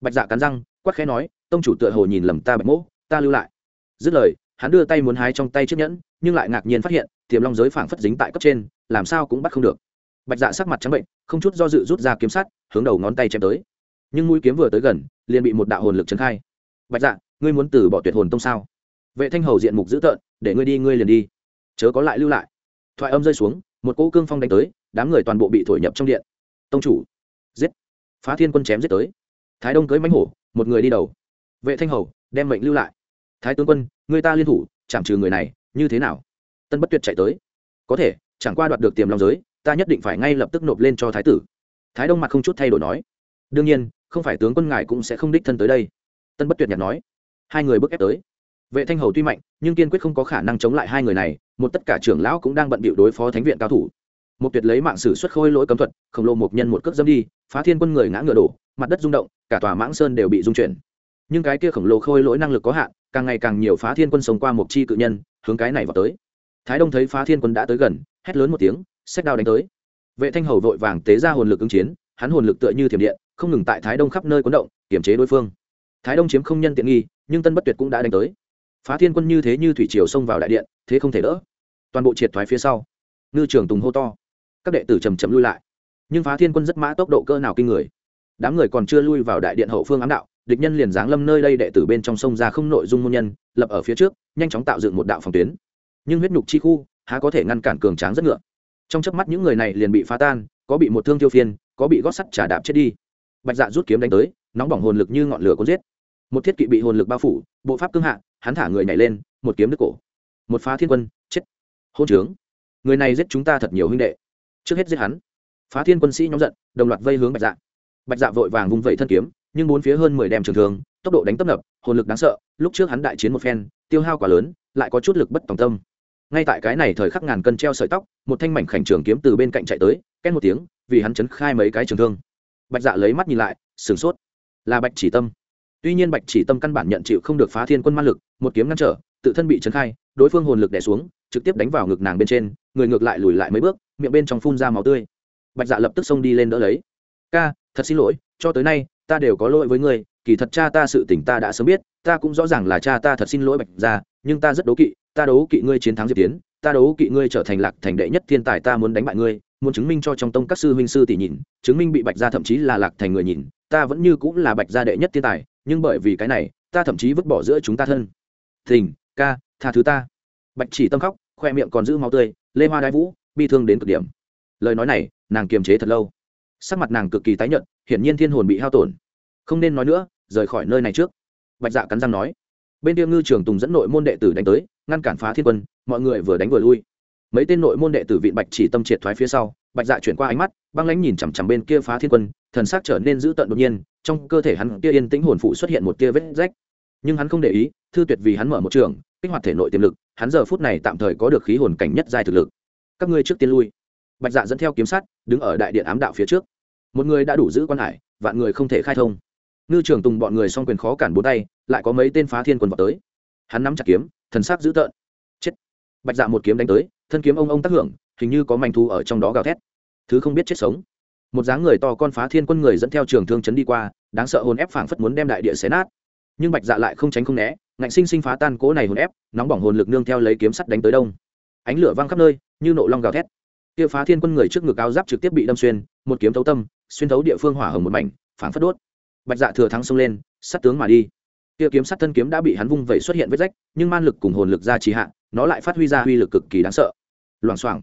[SPEAKER 1] Bạch dạ cắn răng quắc khẽ nói, tông chủ tựa hồ nhìn lầm ta bạch mỗ, ta lưu lại. Dứt lời, hắn đưa tay muốn hái trong tay chiếc nhẫn, nhưng lại ngạc nhiên phát hiện, tiềm long giới phảng phất dính tại cấp trên, làm sao cũng bắt không được bạch dạ sắc mặt trắng bệnh, không chút do dự rút ra kiếm sắt, hướng đầu ngón tay chém tới. Nhưng mũi kiếm vừa tới gần, liền bị một đạo hồn lực trấn khai. Bạch dạ ngươi muốn từ bỏ tuyệt hồn tông sao? Vệ thanh hầu diện mục dữ tợn, để ngươi đi, ngươi liền đi. Chớ có lại lưu lại. Thoại âm rơi xuống, một cỗ cương phong đánh tới, đám người toàn bộ bị thổi nhập trong điện. Tông chủ. Giết. Phá thiên quân chém giết tới. Thái đông cưới mánh hổ, một người đi đầu. Vệ thanh hầu, đem mệnh lưu lại. Thái tướng quân, người ta liên thủ chảm trừ người này, như thế nào? Tân bất tuyệt chạy tới. Có thể, chẳng qua đoạt được tiềm long giới ta nhất định phải ngay lập tức nộp lên cho thái tử. Thái đông mặt không chút thay đổi nói. Đương nhiên, không phải tướng quân ngài cũng sẽ không đích thân tới đây. Tân bất tuyệt nhạt nói. Hai người bước ép tới. Vệ thanh hầu tuy mạnh, nhưng kiên quyết không có khả năng chống lại hai người này, một tất cả trưởng lão cũng đang bận bịu đối phó thánh viện cao thủ. Một tuyệt lấy mạng sử xuất khôi lỗi cấm thuật, khổng lồ một nhân một cước dâm đi, phá thiên quân người ngã ngựa đổ, mặt đất rung động, cả tòa mãng sơn đều bị rung chuyển. Nhưng cái kia khổng lồ khôi lỗi năng lực có hạn, càng ngày càng nhiều phá thiên quân sống qua một chi cự nhân, hướng cái này vào tới. Thái đông thấy phá thiên quân đã tới gần, hét lớn một tiếng sách đao đánh tới. Vệ thanh hầu vội vàng tế ra hồn lực ứng chiến, hắn hồn lực tựa như thiểm điện, không ngừng tại thái đông khắp nơi quấn động kiểm chế đối phương. Thái đông chiếm không nhân tiện nghi, nhưng tân bất tuyệt cũng đã đánh tới. Phá thiên quân như thế như thủy triều xông vào đại điện, thế không thể đỡ. Toàn bộ triệt thoái phía sau, ngư trường tùng hô to. Các đệ tử chầm chầm lui lại. Nhưng phá thiên quân rất mã tốc độ cơ nào kinh người. Đám người còn chưa lui vào đại điện hậu phương ám đạo, địch nhân liền giáng lâm nơi đây đệ tử bên trong sông ra không nội dung môn nhân, lập ở phía trước, nhanh chóng tạo dựng một đạo phòng tuyến. Nhưng huyết nhục chi khu, há có thể ngăn cản cường tráng rất ngựa trong chớp mắt những người này liền bị phá tan, có bị một thương tiêu phiên, có bị gót sắt trả đạp chết đi. Bạch dạ rút kiếm đánh tới, nóng bỏng hồn lực như ngọn lửa cuốn giết. Một thiết kỵ bị hồn lực bao phủ, bộ pháp cương hạ, hắn thả người nhảy lên, một kiếm đứt cổ. Một phá thiên quân, chết. Hôn trướng. Người này giết chúng ta thật nhiều huynh đệ. Trước hết giết hắn. Phá thiên quân sĩ nhóm giận, đồng loạt vây hướng bạch dạ. Bạch dạ vội vàng vung vẩy thân kiếm, nhưng bốn phía hơn mười đem trường thường tốc độ đánh tấp nập, hồn lực đáng sợ, lúc trước hắn đại chiến một phen, tiêu hao quá lớn, lại có chút lực bất tòng tâm ngay tại cái này thời khắc ngàn cân treo sợi tóc, một thanh mảnh khảnh trường kiếm từ bên cạnh chạy tới, két một tiếng, vì hắn chấn khai mấy cái trường thương. Bạch dạ lấy mắt nhìn lại, sửng sốt. Là bạch chỉ tâm. Tuy nhiên bạch chỉ tâm căn bản nhận chịu không được phá thiên quân man lực, một kiếm ngăn trở, tự thân bị chấn khai, đối phương hồn lực đè xuống, trực tiếp đánh vào ngực nàng bên trên, người ngược lại lùi lại mấy bước, miệng bên trong phun ra máu tươi. Bạch dạ lập tức xông đi lên đỡ lấy. Ca, thật xin lỗi, cho tới nay, ta đều có lỗi với ngươi kỳ thật cha ta sự tình ta đã sớm biết ta cũng rõ ràng là cha ta thật xin lỗi bạch gia, nhưng ta rất đố kỵ ta đấu kỵ ngươi chiến thắng diệp tiến ta đấu kỵ ngươi trở thành lạc thành đệ nhất thiên tài ta muốn đánh bại ngươi muốn chứng minh cho trong tông các sư huynh sư tỷ nhìn chứng minh bị bạch gia thậm chí là lạc thành người nhìn ta vẫn như cũng là bạch gia đệ nhất thiên tài nhưng bởi vì cái này ta thậm chí vứt bỏ giữa chúng ta thân. Thình ca tha thứ ta. Bạch chỉ tâm khóc khoe miệng còn giữ máu tươi lê hoa đai vũ bi thương đến cực điểm. Lời nói này nàng kiềm chế thật lâu. Sắc mặt nàng cực kỳ tái nhợt hiển nhiên thiên hồn bị hao tổn. Không nên nói nữa rời khỏi nơi này trước. Bạch dạ cắn răng nói. Bên kia ngư trường tùng dẫn nội môn đệ tử đánh tới ngăn cản phá thiên quân mọi người vừa đánh vừa lui. Mấy tên nội môn đệ tử viện bạch chỉ tâm triệt thoái phía sau bạch dạ chuyển qua ánh mắt băng lãnh nhìn chằm chằm bên kia phá thiên quân thần sắc trở nên dữ tợn đột nhiên trong cơ thể hắn kia yên tĩnh hồn phụ xuất hiện một tia vết rách. Nhưng hắn không để ý thư tuyệt vì hắn mở một trường kích hoạt thể nội tiềm lực hắn giờ phút này tạm thời có được khí hồn cảnh nhất giai thực lực. Các ngươi trước tiên lui. Bạch dạ dẫn theo kiếm sát, đứng ở đại điện ám đạo phía trước. Một người đã đủ giữ quan hải vạn người không thể khai thông ngư trường tùng bọn người s o n g quyền khó cản bốn tay, lại có mấy tên phá thiên quân vào tới. Hắn nắm chặt kiếm, thần sắc dữ tợn. Chết. Bạch dạ một kiếm đánh tới, thân kiếm ông ông tác hưởng, hình như có mảnh thu ở trong đó gào thét. Thứ không biết chết sống. Một dáng người to con phá thiên quân người dẫn theo trường thương chấn đi qua, đáng sợ hồn ép phảng phất muốn đem đại địa xé nát. Nhưng bạch dạ lại không tránh không né, ngạnh sinh sinh phá tan cỗ này hồn ép, nóng bỏng hồn lực nương theo lấy kiếm sắt đánh tới đông. Ánh lửa văng khắp nơi, như nộ long gào thét. Kia phá thiên quân người trước ngực áo giáp trực tiếp bị đâm xuyên, một kiếm thấu tâm, xuyên thấu địa phương hỏa hồng một mảnh, phảng phất đốt bạch dạ thừa thắng xông lên sắt tướng mà đi. Kia kiếm sắt thân kiếm đã bị hắn vung vẩy xuất hiện vết rách, nhưng man lực cùng hồn lực ra trì hạ, nó lại phát huy ra uy lực cực kỳ đáng sợ. Loảng xoảng.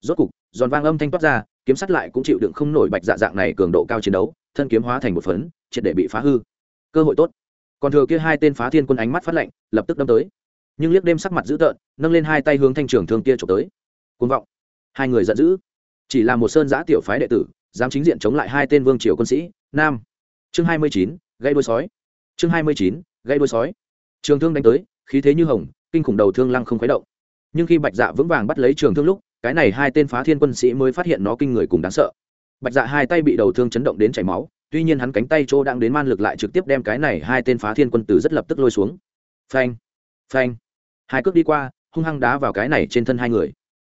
[SPEAKER 1] Rốt cục, giòn vang âm thanh toát ra, kiếm sắt lại cũng chịu đựng không nổi bạch dạ dạng này cường độ cao chiến đấu, thân kiếm hóa thành một phấn, triệt để bị phá hư. Cơ hội tốt. Còn thừa kia hai tên phá thiên quân ánh mắt phát lạnh, lập tức đâm tới. Nhưng liếc đêm sắc mặt dữ tợn, nâng lên hai tay hướng thanh trưởng thương kia trộm tới. Côn vọng. Hai người giận dữ. Chỉ là một sơn giã tiểu phái đệ tử, dám chính diện chống lại hai tên vương triều quân sĩ, nam chương hai mươi chín gây đuôi sói. Chương hai mươi chín gây đuôi sói. Trường thương đánh tới, khí thế như hồng, kinh khủng đầu thương lăng không khuấy động. Nhưng khi bạch dạ vững vàng bắt lấy trường thương lúc, cái này hai tên phá thiên quân sĩ mới phát hiện nó kinh người cùng đáng sợ. Bạch dạ hai tay bị đầu thương chấn động đến chảy máu, tuy nhiên hắn cánh tay chỗ đang đến man lực lại trực tiếp đem cái này hai tên phá thiên quân tử rất lập tức lôi xuống. Phanh phanh. Hai cước đi qua, hung hăng đá vào cái này trên thân hai người.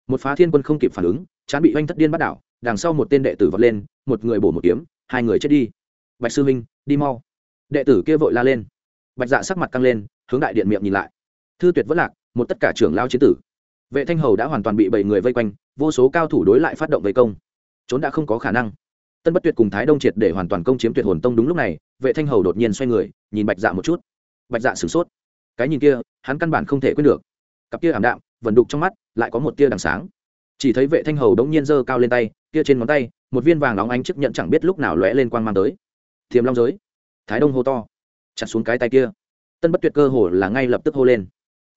[SPEAKER 1] Một phá thiên quân không kịp phản ứng, chán bị oanh thất điên bắt đảo, đằng sau một tên đệ tử vọt lên, một người bổ một kiếm, hai người chết đi bạch sư minh đi mau. Đệ tử kia vội la lên. Bạch dạ sắc mặt căng lên, hướng đại điện miệng nhìn lại. Thư tuyệt vẫn lạc, một tất cả trưởng lao chiến tử. Vệ thanh hầu đã hoàn toàn bị bảy người vây quanh, vô số cao thủ đối lại phát động vây công. Trốn đã không có khả năng. Tân bất tuyệt cùng thái đông triệt để hoàn toàn công chiếm tuyệt hồn tông đúng lúc này, vệ thanh hầu đột nhiên xoay người, nhìn bạch dạ một chút. Bạch dạ sửng sốt. Cái nhìn kia, hắn căn bản không thể quên được. Cặp kia ảm đạm vần đục trong mắt, lại có một tia đằng sáng. Chỉ thấy vệ thanh hầu đống nhiên giơ cao lên tay, kia trên ngón tay, một viên vàng óng ánh chức nhận chẳng biết lúc nào lóe lên quang mang tới thiềm long giới. Thái đông hô to. Chặt xuống cái tay kia. Tân bất tuyệt cơ hồ là ngay lập tức hô lên.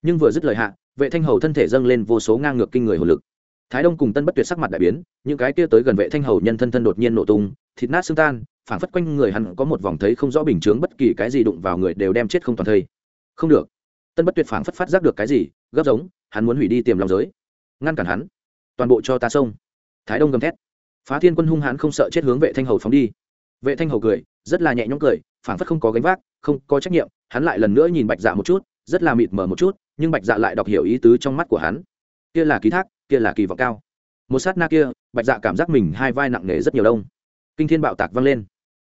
[SPEAKER 1] Nhưng vừa dứt lời hạ, vệ thanh hầu thân thể dâng lên vô số ngang ngược kinh người hồ lực. Thái đông cùng tân bất tuyệt sắc mặt đại biến, những cái kia tới gần vệ thanh hầu nhân thân thân đột nhiên nổ tung, thịt nát xương tan, phảng phất quanh người hắn có một vòng thấy không rõ bình chướng, bất kỳ cái gì đụng vào người đều đem chết không toàn thây. Không được. Tân bất tuyệt phảng phất phát giác được cái gì, gấp giống, hắn muốn hủy đi tiềm lòng giới. Ngăn cản hắn. Toàn bộ cho ta xông. Thái đông gầm thét. Phá thiên quân hung hãn không sợ chết hướng vệ thanh hầu phóng đi vệ thanh hầu cười, rất là nhẹ nhõm cười, phảng phất không có gánh vác, không có trách nhiệm, hắn lại lần nữa nhìn bạch dạ một chút, rất là mịt mờ một chút, nhưng bạch dạ lại đọc hiểu ý tứ trong mắt của hắn. Kia là ký thác, kia là kỳ vọng cao. Một sát na kia, bạch dạ cảm giác mình hai vai nặng nề rất nhiều đông. Kinh thiên bạo tạc vang lên.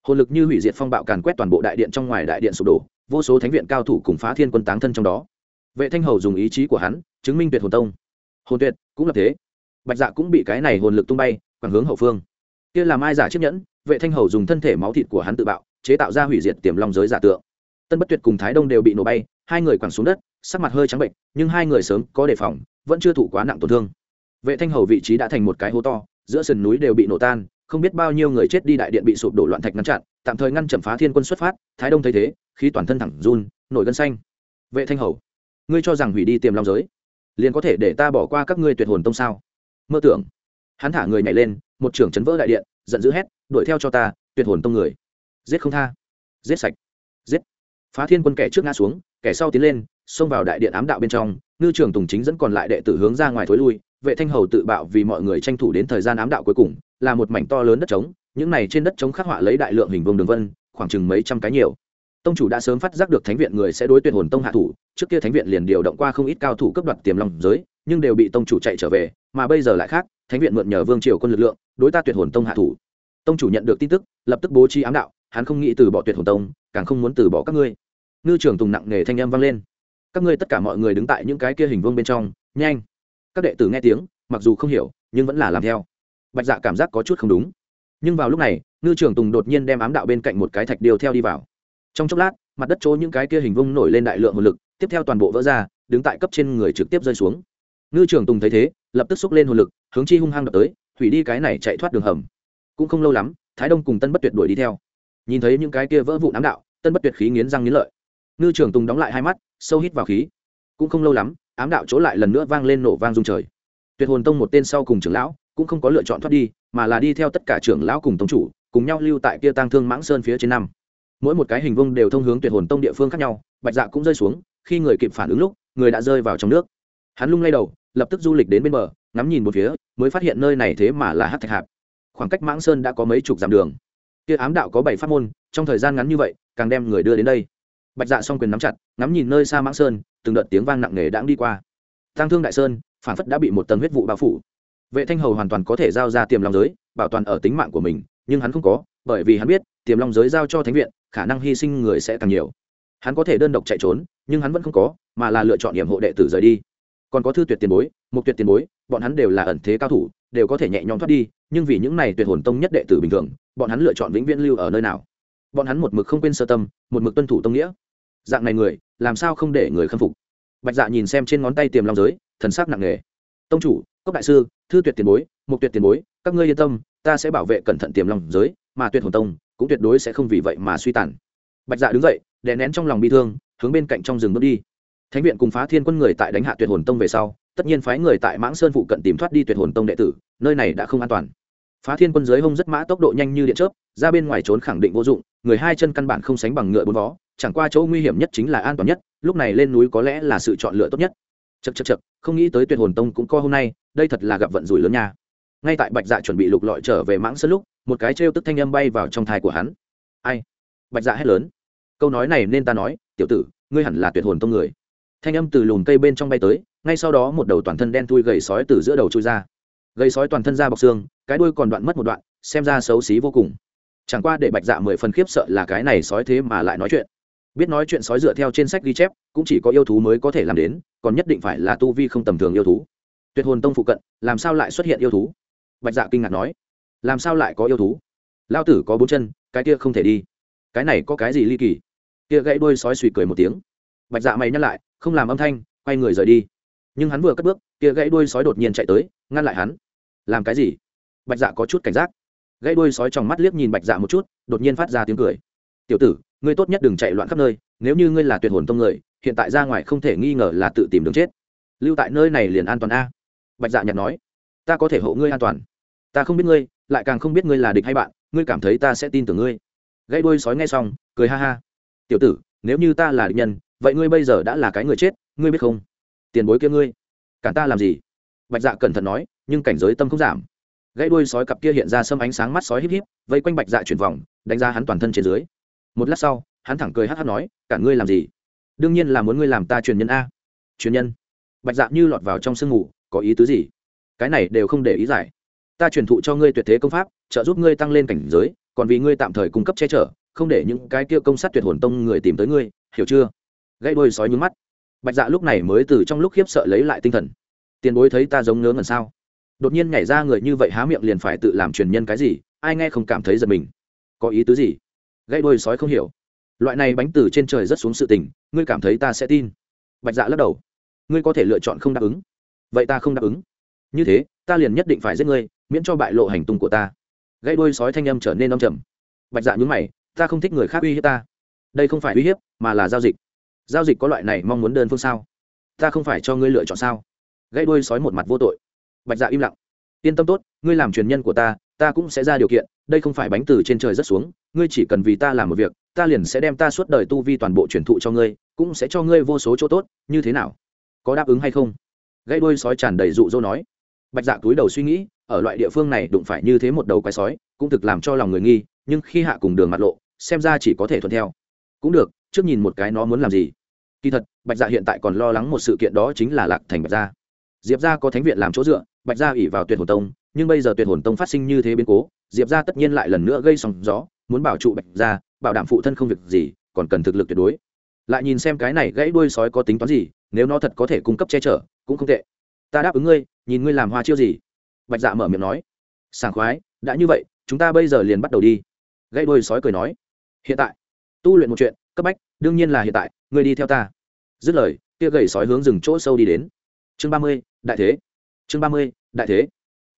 [SPEAKER 1] Hồn lực như hủy diệt phong bạo càn quét toàn bộ đại điện trong ngoài đại điện sụp đổ, vô số thánh viện cao thủ cùng phá thiên quân táng thân trong đó. Vệ thanh hầu dùng ý chí của hắn, chứng minh tuyệt hồn tông. Hồn tuyệt, cũng là thế. Bạch dạ cũng bị cái này hồn lực tung bay, quẳng hướng hậu phương. Kia là mai giả chiếc nhẫn vệ thanh hầu dùng thân thể máu thịt của hắn tự bạo, chế tạo ra hủy diệt tiềm long giới giả tượng. Tân bất tuyệt cùng thái đông đều bị nổ bay, hai người quẳng xuống đất, sắc mặt hơi trắng bệnh, nhưng hai người sớm có đề phòng, vẫn chưa thụ quá nặng tổn thương. Vệ thanh hầu vị trí đã thành một cái hố to, giữa sườn núi đều bị nổ tan, không biết bao nhiêu người chết đi đại điện bị sụp đổ loạn thạch ngăn chặn, tạm thời ngăn chậm phá thiên quân xuất phát, thái đông thấy thế khi toàn thân thẳng run, nổi gân xanh. Vệ thanh hầu, ngươi cho rằng hủy đi tiềm long giới, liền có thể để ta bỏ qua các ngươi tuyệt hồn tông sao? Mơ tưởng. Hắn thả người nhảy lên, một trưởng chấn vỡ đại điện, giận dữ hét đuổi theo cho ta, tuyệt hồn tông người. Giết không tha. Giết sạch. Giết. Phá thiên quân kẻ trước ngã xuống, kẻ sau tiến lên, xông vào đại điện ám đạo bên trong, ngư trường tùng chính dẫn còn lại đệ tử hướng ra ngoài thối lui, vệ thanh hầu tự bạo vì mọi người tranh thủ đến thời gian ám đạo cuối cùng, là một mảnh to lớn đất trống, những này trên đất trống khắc họa lấy đại lượng hình vương đường vân, khoảng chừng mấy trăm cái nhiều. Tông chủ đã sớm phát giác được thánh viện người sẽ đối tuyệt hồn tông hạ thủ, trước kia thánh viện liền điều động qua không ít cao thủ cấp đoạt tiềm long giới, nhưng đều bị tông chủ chạy trở về, mà bây giờ lại khác, thánh viện mượn nhờ vương triều quân lực lượng, đối ta tuyệt hồn tông hạ thủ tông chủ nhận được tin tức, lập tức bố trí ám đạo, hắn không nghĩ từ bỏ tuyệt hồn tông, càng không muốn từ bỏ các ngươi. Ngư trường tùng nặng nề thanh âm vang lên. Các ngươi tất cả mọi người đứng tại những cái kia hình vương bên trong, nhanh. Các đệ tử nghe tiếng, mặc dù không hiểu, nhưng vẫn là làm theo. Bạch dạ cảm giác có chút không đúng. Nhưng vào lúc này, ngư trường tùng đột nhiên đem ám đạo bên cạnh một cái thạch điều theo đi vào. Trong chốc lát, mặt đất chỗ những cái kia hình vung nổi lên đại lượng hồn lực, tiếp theo toàn bộ vỡ ra, đứng tại cấp trên người trực tiếp rơi xuống. Ngư trường tùng thấy thế, lập tức xúc lên hồn lực, hướng chi hung hăng đập tới, hủy đi cái này chạy thoát đường hầm cũng không lâu lắm, thái đông cùng tân bất tuyệt đuổi đi theo. Nhìn thấy những cái kia vỡ vụ ám đạo, tân bất tuyệt khí nghiến răng nghiến lợi. Ngư trường tùng đóng lại hai mắt, sâu hít vào khí. Cũng không lâu lắm, ám đạo chỗ lại lần nữa vang lên nổ vang rung trời. Tuyệt hồn tông một tên sau cùng trưởng lão, cũng không có lựa chọn thoát đi, mà là đi theo tất cả trưởng lão cùng tông chủ, cùng nhau lưu tại kia tang thương mãng sơn phía trên năm. Mỗi một cái hình vông đều thông hướng tuyệt hồn tông địa phương khác nhau, bạch dạ cũng rơi xuống, khi người kịp phản ứng lúc, người đã rơi vào trong nước. Hắn lung lay đầu, lập tức du lịch đến bên bờ, ngắm nhìn một phía, mới phát hiện nơi này thế mà là hát thạch hạp khoảng cách mãng sơn đã có mấy chục dặm đường. Kia ám đạo có bảy pháp môn, trong thời gian ngắn như vậy, càng đem người đưa đến đây. Bạch dạ s o n g quyền nắm chặt, ngắm nhìn nơi xa mãng sơn, từng đợt tiếng vang nặng nề đãng đi qua. Tăng thương đại sơn, phản phất đã bị một tầng huyết vụ bao phủ. Vệ thanh hầu hoàn toàn có thể giao ra tiềm long giới, bảo toàn ở tính mạng của mình, nhưng hắn không có, bởi vì hắn biết, tiềm long giới giao cho thánh viện, khả năng hy sinh người sẽ càng nhiều. Hắn có thể đơn độc chạy trốn, nhưng hắn vẫn không có, mà là lựa chọn nhiệm hộ đệ tử rời đi. Còn có thư tuyệt tiền bối một tuyệt tiền bối, bọn hắn đều là ẩn thế cao thủ, đều có thể nhẹ nhõm thoát đi nhưng vì những này tuyệt hồn tông nhất đệ tử bình thường, bọn hắn lựa chọn vĩnh viễn lưu ở nơi nào? Bọn hắn một mực không quên sơ tâm, một mực tuân thủ tông nghĩa. Dạng này người, làm sao không để người khâm phục? Bạch dạ nhìn xem trên ngón tay tiềm long giới, thần sắc nặng nề. Tông chủ, cốc đại sư, thư tuyệt tiền bối, mục tuyệt tiền bối, các ngươi yên tâm, ta sẽ bảo vệ cẩn thận tiềm long giới, mà tuyệt hồn tông cũng tuyệt đối sẽ không vì vậy mà suy tàn. Bạch dạ đứng dậy, đè nén trong lòng bi thương, hướng bên cạnh trong rừng bước đi. Thánh viện cùng phá thiên quân người tại đánh hạ tuyệt hồn tông về sau, tất nhiên phái người tại mãng sơn phụ cận tìm thoát đi tuyệt hồn tông đệ tử, nơi này đã không an toàn phá thiên quân giới hông rất mã tốc độ nhanh như điện chớp, ra bên ngoài trốn khẳng định vô dụng, người hai chân căn bản không sánh bằng ngựa bốn vó, chẳng qua chỗ nguy hiểm nhất chính là an toàn nhất, lúc này lên núi có lẽ là sự chọn lựa tốt nhất. Chật chật chật không nghĩ tới tuyệt hồn tông cũng co hôm nay, đây thật là gặp vận rủi lớn nha. Ngay tại bạch dạ chuẩn bị lục lọi trở về mãng sơn lúc, một cái trêu tức thanh âm bay vào trong thai của hắn. Ai? Bạch dạ hét lớn. Câu nói này nên ta nói, tiểu tử, ngươi hẳn là tuyệt hồn tông người. Thanh âm từ lùm cây bên trong bay tới, ngay sau đó một đầu toàn thân đen thui gầy sói từ giữa đầu trôi ra. Gầy sói toàn thân ra bọc xương cái đuôi còn đoạn mất một đoạn, xem ra xấu xí vô cùng. Chẳng qua để bạch dạ mười phần khiếp sợ là cái này sói thế mà lại nói chuyện. Biết nói chuyện sói dựa theo trên sách ghi chép, cũng chỉ có yêu thú mới có thể làm đến, còn nhất định phải là tu vi không tầm thường yêu thú. Tuyệt hồn tông phụ cận, làm sao lại xuất hiện yêu thú? Bạch dạ kinh ngạc nói. Làm sao lại có yêu thú? Lao tử có bốn chân, cái kia không thể đi. Cái này có cái gì ly kỳ? Kia gãy đuôi sói suy cười một tiếng. Bạch dạ mày nhắc lại, không làm âm thanh, quay người rời đi. Nhưng hắn vừa cất bước, kia gãy đuôi sói đột nhiên chạy tới, ngăn lại hắn. Làm cái gì? Bạch dạ có chút cảnh giác. Gãy đuôi sói trong mắt liếc nhìn bạch dạ một chút, đột nhiên phát ra tiếng cười. Tiểu tử, ngươi tốt nhất đừng chạy loạn khắp nơi, nếu như ngươi là tuyệt hồn tông người, hiện tại ra ngoài không thể nghi ngờ là tự tìm đường chết. Lưu tại nơi này liền an toàn a. Bạch dạ nhặt nói. Ta có thể hộ ngươi an toàn. Ta không biết ngươi, lại càng không biết ngươi là địch hay bạn, ngươi cảm thấy ta sẽ tin tưởng ngươi. Gãy đuôi sói nghe xong, cười ha ha. Tiểu tử, nếu như ta là địch nhân, vậy ngươi bây giờ đã là cái người chết, ngươi biết không? Tiền bối kia ngươi cản ta làm gì? Bạch dạ cẩn thận nói, nhưng cảnh giới tâm không giảm gãy đuôi sói cặp kia hiện ra sâm ánh sáng mắt sói híp híp, vây quanh bạch dạ chuyển vòng, đánh ra hắn toàn thân trên dưới. Một lát sau, hắn thẳng cười hắc hắc nói cản ngươi làm gì? Đương nhiên là muốn ngươi làm ta truyền nhân a. Truyền nhân? Bạch dạ như lọt vào trong sương ngủ có ý tứ gì? Cái này đều không để ý giải. Ta truyền thụ cho ngươi tuyệt thế công pháp, trợ giúp ngươi tăng lên cảnh giới, còn vì ngươi tạm thời cung cấp che chở, không để những cái kia công sát tuyệt hồn tông người tìm tới ngươi, hiểu chưa? Gãy đôi sói nhướng mắt. Bạch dạ lúc này mới từ trong lúc khiếp sợ lấy lại tinh thần. Tiền bối thấy ta giống ngớ ngẩn sao? Đột nhiên nhảy ra người như vậy há miệng liền phải tự làm truyền nhân cái gì, ai nghe không cảm thấy giật mình. Có ý tứ gì? Gãy đôi sói không hiểu. Loại này bánh từ trên trời rất xuống sự tình, ngươi cảm thấy ta sẽ tin. Bạch dạ lắc đầu. Ngươi có thể lựa chọn không đáp ứng. Vậy ta không đáp ứng. Như thế, ta liền nhất định phải giết ngươi, miễn cho bại lộ hành tung của ta. Gãy đôi sói thanh âm trở nên âm trầm. Bạch dạ nhúng mày, ta không thích người khác uy hiếp ta. Đây không phải uy hiếp, mà là giao dịch. Giao dịch có loại này mong muốn đơn phương sao? Ta không phải cho ngươi lựa chọn sao? Gãy đôi sói một mặt vô tội bạch dạ im lặng. Yên tâm tốt, ngươi làm truyền nhân của ta ta cũng sẽ ra điều kiện, đây không phải bánh từ trên trời rất xuống, ngươi chỉ cần vì ta làm một việc, ta liền sẽ đem ta suốt đời tu vi toàn bộ truyền thụ cho ngươi, cũng sẽ cho ngươi vô số chỗ tốt, như thế nào? Có đáp ứng hay không? Gãy đôi sói tràn đầy dụ dỗ nói. Bạch dạ túi đầu suy nghĩ, ở loại địa phương này đụng phải như thế một đầu quái sói, cũng thực làm cho lòng người nghi, nhưng khi hạ cùng đường mặt lộ, xem ra chỉ có thể thuận theo. Cũng được, trước nhìn một cái nó muốn làm gì. Kỳ thật, bạch dạ hiện tại còn lo lắng một sự kiện đó chính là lạc thành bạch gia. Diệp gia có thánh viện làm chỗ dựa bạch gia ỉ vào tuyệt hồn tông, nhưng bây giờ tuyệt hồn tông phát sinh như thế biến cố, diệp gia tất nhiên lại lần nữa gây sóng gió, muốn bảo trụ bạch gia, bảo đảm phụ thân không việc gì, còn cần thực lực tuyệt đối. Lại nhìn xem cái này gãy đuôi sói có tính toán gì, nếu nó thật có thể cung cấp che chở, cũng không tệ. Ta đáp ứng ngươi, nhìn ngươi làm hoa chiêu gì. Bạch dạ mở miệng nói. Sảng khoái, đã như vậy, chúng ta bây giờ liền bắt đầu đi. Gãy đuôi sói cười nói. Hiện tại, tu luyện một chuyện, cấp bách, đương nhiên là hiện tại, ngươi đi theo ta. Dứt lời, kia gầy sói hướng rừng chỗ sâu đi đến. Chương ba mươi, đại thế chương ba mươi, đại thế.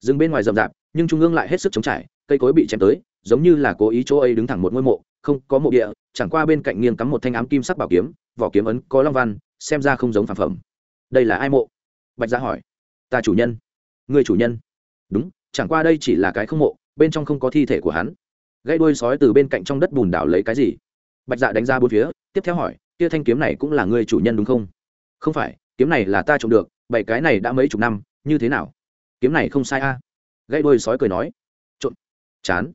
[SPEAKER 1] Rừng bên ngoài rậm rạp, nhưng trung ương lại hết sức chống trải, cây cối bị chém tới, giống như là cố ý chỗ ấy đứng thẳng một ngôi mộ, không có mộ địa, chẳng qua bên cạnh nghiêng cắm một thanh ám kim sắc bảo kiếm, vỏ kiếm ấn có long văn, xem ra không giống phản phẩm. Đây là ai mộ? Bạch gia hỏi. Ta chủ nhân. Người chủ nhân. Đúng, chẳng qua đây chỉ là cái không mộ, bên trong không có thi thể của hắn. Gãy đuôi sói từ bên cạnh trong đất bùn đảo lấy cái gì? Bạch dạ đánh ra bốn phía, tiếp theo hỏi, kia thanh kiếm này cũng là người chủ nhân đúng không? Không phải, kiếm này là ta trộm được, bảy cái này đã mấy chục năm như thế nào? Kiếm này không sai a. À? gãy đuôi sói cười nói. Trộn chán.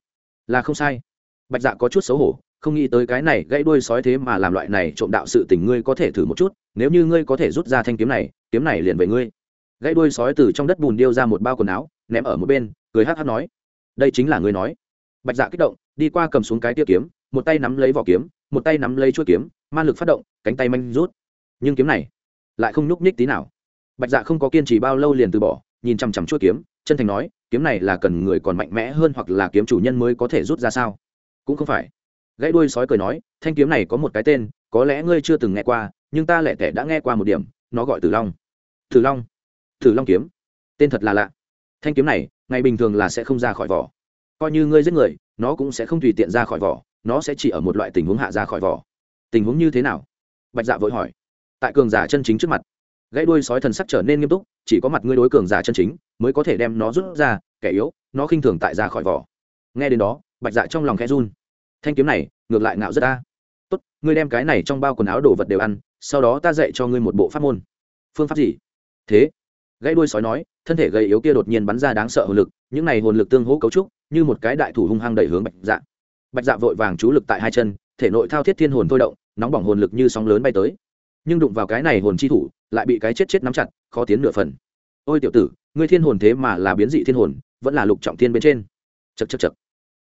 [SPEAKER 1] Là không sai. Bạch dạ có chút xấu hổ, không nghĩ tới cái này gãy đuôi sói thế mà làm loại này trộm đạo sự tình ngươi có thể thử một chút, nếu như ngươi có thể rút ra thanh kiếm này kiếm này liền về ngươi. Gãy đuôi sói từ trong đất bùn điêu ra một bao quần áo, ném ở một bên, cười hát hát nói. Đây chính là ngươi nói. Bạch dạ kích động, đi qua cầm xuống cái tia kiếm, một tay nắm lấy vỏ kiếm, một tay nắm lấy chuỗi kiếm, ma lực phát động, cánh tay manh rút. Nhưng kiếm này lại không nhúc nhích tí nào bạch dạ không có kiên trì bao lâu liền từ bỏ, nhìn chằm chằm chua kiếm, chân thành nói, kiếm này là cần người còn mạnh mẽ hơn hoặc là kiếm chủ nhân mới có thể rút ra sao? Cũng không phải. Gãy đuôi sói cười nói, thanh kiếm này có một cái tên, có lẽ ngươi chưa từng nghe qua, nhưng ta lẻ tẻ đã nghe qua một điểm, nó gọi tử long. Tử long? Tử long kiếm? Tên thật là lạ. Thanh kiếm này, ngày bình thường là sẽ không ra khỏi vỏ. Coi như ngươi giết người, nó cũng sẽ không tùy tiện ra khỏi vỏ, nó sẽ chỉ ở một loại tình huống hạ ra khỏi vỏ. Tình huống như thế nào? Bạch dạ vội hỏi. Tại cường giả chân chính trước mặt gãy đuôi sói thần sắc trở nên nghiêm túc, chỉ có mặt ngươi đối cường giả chân chính mới có thể đem nó rút ra, kẻ yếu, nó khinh thường tại ra khỏi vỏ. Nghe đến đó, bạch dạ trong lòng khẽ run. Thanh kiếm này, ngược lại ngạo rất ta. Tốt, ngươi đem cái này trong bao quần áo đồ vật đều ăn, sau đó ta dạy cho ngươi một bộ pháp môn. Phương pháp gì? Thế, gãy đuôi sói nói, thân thể gầy yếu kia đột nhiên bắn ra đáng sợ hồn lực, những này hồn lực tương hỗ cấu trúc, như một cái đại thủ hung hăng đẩy hướng bạch dạ. Bạch dạ vội vàng chú lực tại hai chân, thể nội thao thiết thiên hồn thôi động, nóng bỏng hồn lực như sóng lớn bay tới nhưng đụng vào cái này hồn chi thủ, lại bị cái chết chết nắm chặt, khó tiến nửa phần. Ôi tiểu tử, ngươi thiên hồn thế mà là biến dị thiên hồn, vẫn là lục trọng thiên bên trên. Chật chật chật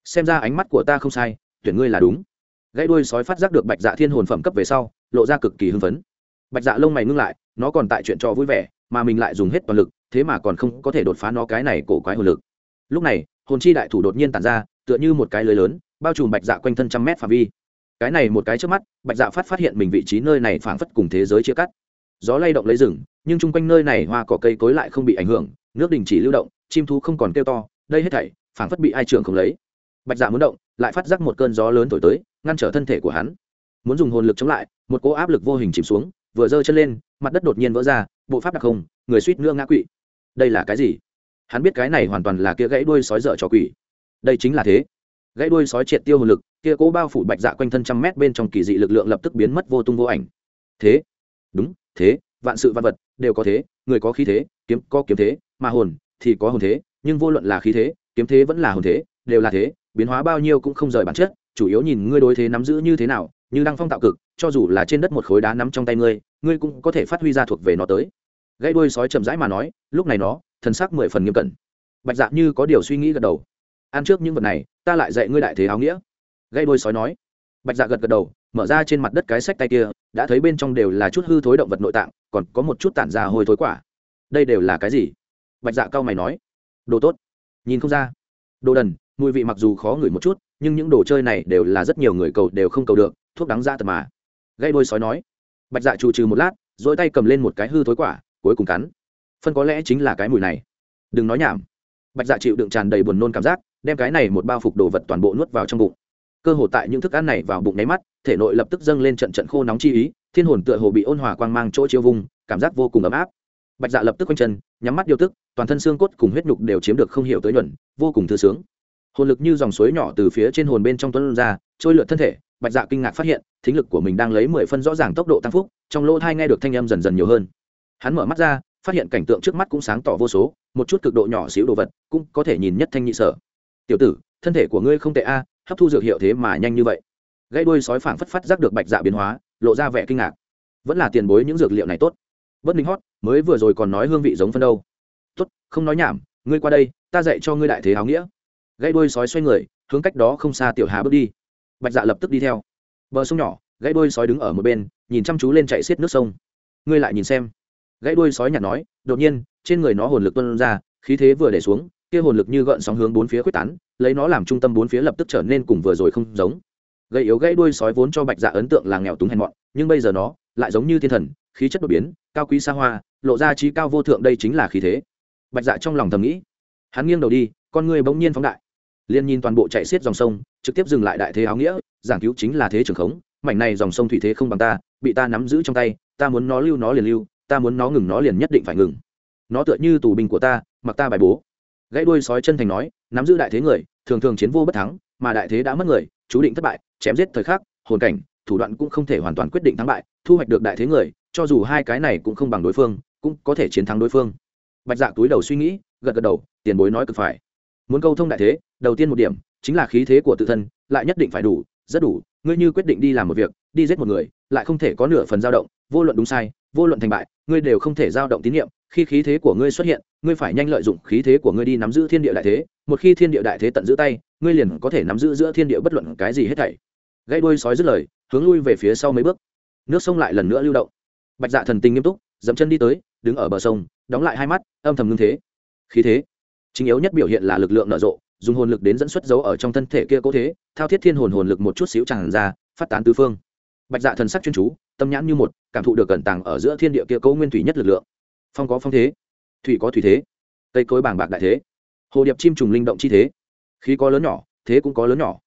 [SPEAKER 1] xem ra ánh mắt của ta không sai, tuyển ngươi là đúng. Gãy đuôi sói phát giác được bạch dạ thiên hồn phẩm cấp về sau, lộ ra cực kỳ hưng phấn. Bạch dạ lông mày ngưng lại, nó còn tại chuyện trò vui vẻ, mà mình lại dùng hết toàn lực, thế mà còn không có thể đột phá nó cái này cổ quái hồn lực. Lúc này, hồn chi đại thủ đột nhiên tàn ra, tựa như một cái lưới lớn, bao trùm bạch dạ quanh thân trăm mét phạm vi cái này một cái trước mắt, bạch dạ phát phát hiện mình vị trí nơi này phảng phất cùng thế giới chia cắt. Gió lay động lấy rừng, nhưng chung quanh nơi này hoa cỏ cây cối lại không bị ảnh hưởng, nước đình chỉ lưu động, chim thú không còn kêu to, đây hết thảy, phảng phất bị ai trường không lấy. Bạch dạ muốn động, lại phát giác một cơn gió lớn thổi tới, ngăn trở thân thể của hắn. Muốn dùng hồn lực chống lại, một cỗ áp lực vô hình chìm xuống, vừa giơ chân lên, mặt đất đột nhiên vỡ ra, bộ pháp đặc không người suýt nữa ngã quỵ. Đây là cái gì? Hắn biết cái này hoàn toàn là kia gãy đuôi sói dở cho quỷ. Đây chính là thế gãy đuôi sói triệt tiêu hồn lực, kia cố bao phủ bạch dạ quanh thân trăm mét bên trong kỳ dị lực lượng lập tức biến mất vô tung vô ảnh. Thế, đúng, thế, vạn sự vạn vật đều có thế, người có khí thế, kiếm có kiếm thế, mà hồn thì có hồn thế, nhưng vô luận là khí thế, kiếm thế vẫn là hồn thế, đều là thế, biến hóa bao nhiêu cũng không rời bản chất, chủ yếu nhìn ngươi đối thế nắm giữ như thế nào, như đăng phong tạo cực, cho dù là trên đất một khối đá nắm trong tay ngươi ngươi cũng có thể phát huy ra thuộc về nó tới. Gãy đuôi sói chậm rãi mà nói, lúc này nó, thần sắc mười phần nghiêm cẩn. Bạch dạ như có điều suy nghĩ gật đầu ăn trước những vật này, ta lại dạy ngươi đại thế áo nghĩa. Gây đôi sói nói. Bạch dạ gật gật đầu, mở ra trên mặt đất cái sách tay kia, đã thấy bên trong đều là chút hư thối động vật nội tạng, còn có một chút tản ra hôi thối quả. Đây đều là cái gì? Bạch dạ cao mày nói. Đồ tốt. Nhìn không ra. Đồ đần, mùi vị mặc dù khó ngửi một chút, nhưng những đồ chơi này đều là rất nhiều người cầu đều không cầu được, thuốc đắng ra tật mà. Gây đôi sói nói. Bạch dạ trù trừ một lát dỗi tay cầm lên một cái hư thối quả, cuối cùng cắn. Phân có lẽ chính là cái mùi này. Đừng nói nhảm. Bạch dạ chịu đựng tràn đầy buồn nôn cảm giác đem cái này một bao phục đồ vật toàn bộ nuốt vào trong bụng. Cơ hồ tại những thức ăn này vào bụng nháy mắt, thể nội lập tức dâng lên trận trận khô nóng chi ý, thiên hồn tựa hồ bị ôn hòa quang mang chỗ chiêu vùng, cảm giác vô cùng ấm áp. Bạch dạ lập tức quanh chân, nhắm mắt điều tức, toàn thân xương cốt cùng huyết nhục đều chiếm được không hiểu tới nhuận, vô cùng thư sướng. Hồn lực như dòng suối nhỏ từ phía trên hồn bên trong tuấn ra, trôi lượt thân thể, bạch dạ kinh ngạc phát hiện, thính lực của mình đang lấy mười phân rõ ràng tốc độ tăng phúc, trong lỗ thai nghe được thanh âm dần dần nhiều hơn. Hắn mở mắt ra, phát hiện cảnh tượng trước mắt cũng sáng tỏ vô số, một chút cực độ nhỏ xíu đồ vật, cũng có thể nhìn nhất thanh nhị sở tiểu tử, thân thể của ngươi không tệ a, hấp thu dược hiệu thế mà nhanh như vậy. Gãy đuôi sói phảng phất phát giác được bạch dạ biến hóa, lộ ra vẻ kinh ngạc. Vẫn là tiền bối những dược liệu này tốt. Bất ninh hót, mới vừa rồi còn nói hương vị giống phân đâu. Tốt, không nói nhảm, ngươi qua đây, ta dạy cho ngươi đại thế áo nghĩa. Gãy đuôi sói xoay người, hướng cách đó không xa tiểu hà bước đi. Bạch dạ lập tức đi theo. Bờ sông nhỏ, gãy đuôi sói đứng ở một bên, nhìn chăm chú lên chạy xiết nước sông. Ngươi lại nhìn xem. Gãy đuôi sói nhặt nói, đột nhiên, trên người nó hồn lực tuân ra, khí thế vừa để xuống kia hồn lực như gợn sóng hướng bốn phía quyết tán, lấy nó làm trung tâm bốn phía lập tức trở nên cùng vừa rồi không giống. Gây yếu gãy đuôi sói vốn cho bạch dạ ấn tượng là nghèo túng hèn mọn, nhưng bây giờ nó lại giống như thiên thần, khí chất đột biến, cao quý xa hoa, lộ ra trí cao vô thượng đây chính là khí thế. Bạch dạ trong lòng thầm nghĩ, hắn nghiêng đầu đi, con người bỗng nhiên phóng đại. Liên nhìn toàn bộ chạy xiết dòng sông, trực tiếp dừng lại đại thế áo nghĩa, giảng cứu chính là thế trường khống, mảnh này dòng sông thủy thế không bằng ta, bị ta nắm giữ trong tay, ta muốn nó lưu nó liền lưu, ta muốn nó ngừng nó liền nhất định phải ngừng. Nó tựa như tù binh của ta, mặc ta bài bố gãy đuôi sói chân thành nói, nắm giữ đại thế người, thường thường chiến vô bất thắng, mà đại thế đã mất người, chú định thất bại, chém giết thời khắc, hồn cảnh, thủ đoạn cũng không thể hoàn toàn quyết định thắng bại, thu hoạch được đại thế người, cho dù hai cái này cũng không bằng đối phương, cũng có thể chiến thắng đối phương. Bạch dạ túi đầu suy nghĩ, gật gật đầu, tiền bối nói cực phải. Muốn câu thông đại thế, đầu tiên một điểm, chính là khí thế của tự thân, lại nhất định phải đủ, rất đủ, ngươi như quyết định đi làm một việc, đi giết một người, lại không thể có nửa phần dao động, vô luận đúng sai, vô luận thành bại, ngươi đều không thể dao động tín nhiệm khi khí thế của ngươi xuất hiện, ngươi phải nhanh lợi dụng khí thế của ngươi đi nắm giữ thiên địa đại thế, một khi thiên địa đại thế tận giữ tay, ngươi liền có thể nắm giữ giữa thiên địa bất luận cái gì hết thảy. Gãy đuôi sói dứt lời, hướng lui về phía sau mấy bước. Nước sông lại lần nữa lưu động. Bạch dạ thần tình nghiêm túc dẫm chân đi tới, đứng ở bờ sông, đóng lại hai mắt, âm thầm ngưng thế. Khí thế. Chính yếu nhất biểu hiện là lực lượng nở rộ, dùng hồn lực đến dẫn xuất dấu ở trong thân thể kia cố thế, thao thiết thiên hồn hồn lực một chút xíu tràn ra, phát tán tứ phương. Bạch dạ thần sắc chuyên chú, tâm nhãn như một, cảm thụ được cẩn tàng ở giữa thiên địa kia cấu nguyên thủy nhất lực lượng phong có phong thế, thủy có thủy thế, cây cối bàng bạc đại thế, hồ điệp chim trùng linh động chi thế, khí có lớn nhỏ, thế cũng có lớn nhỏ.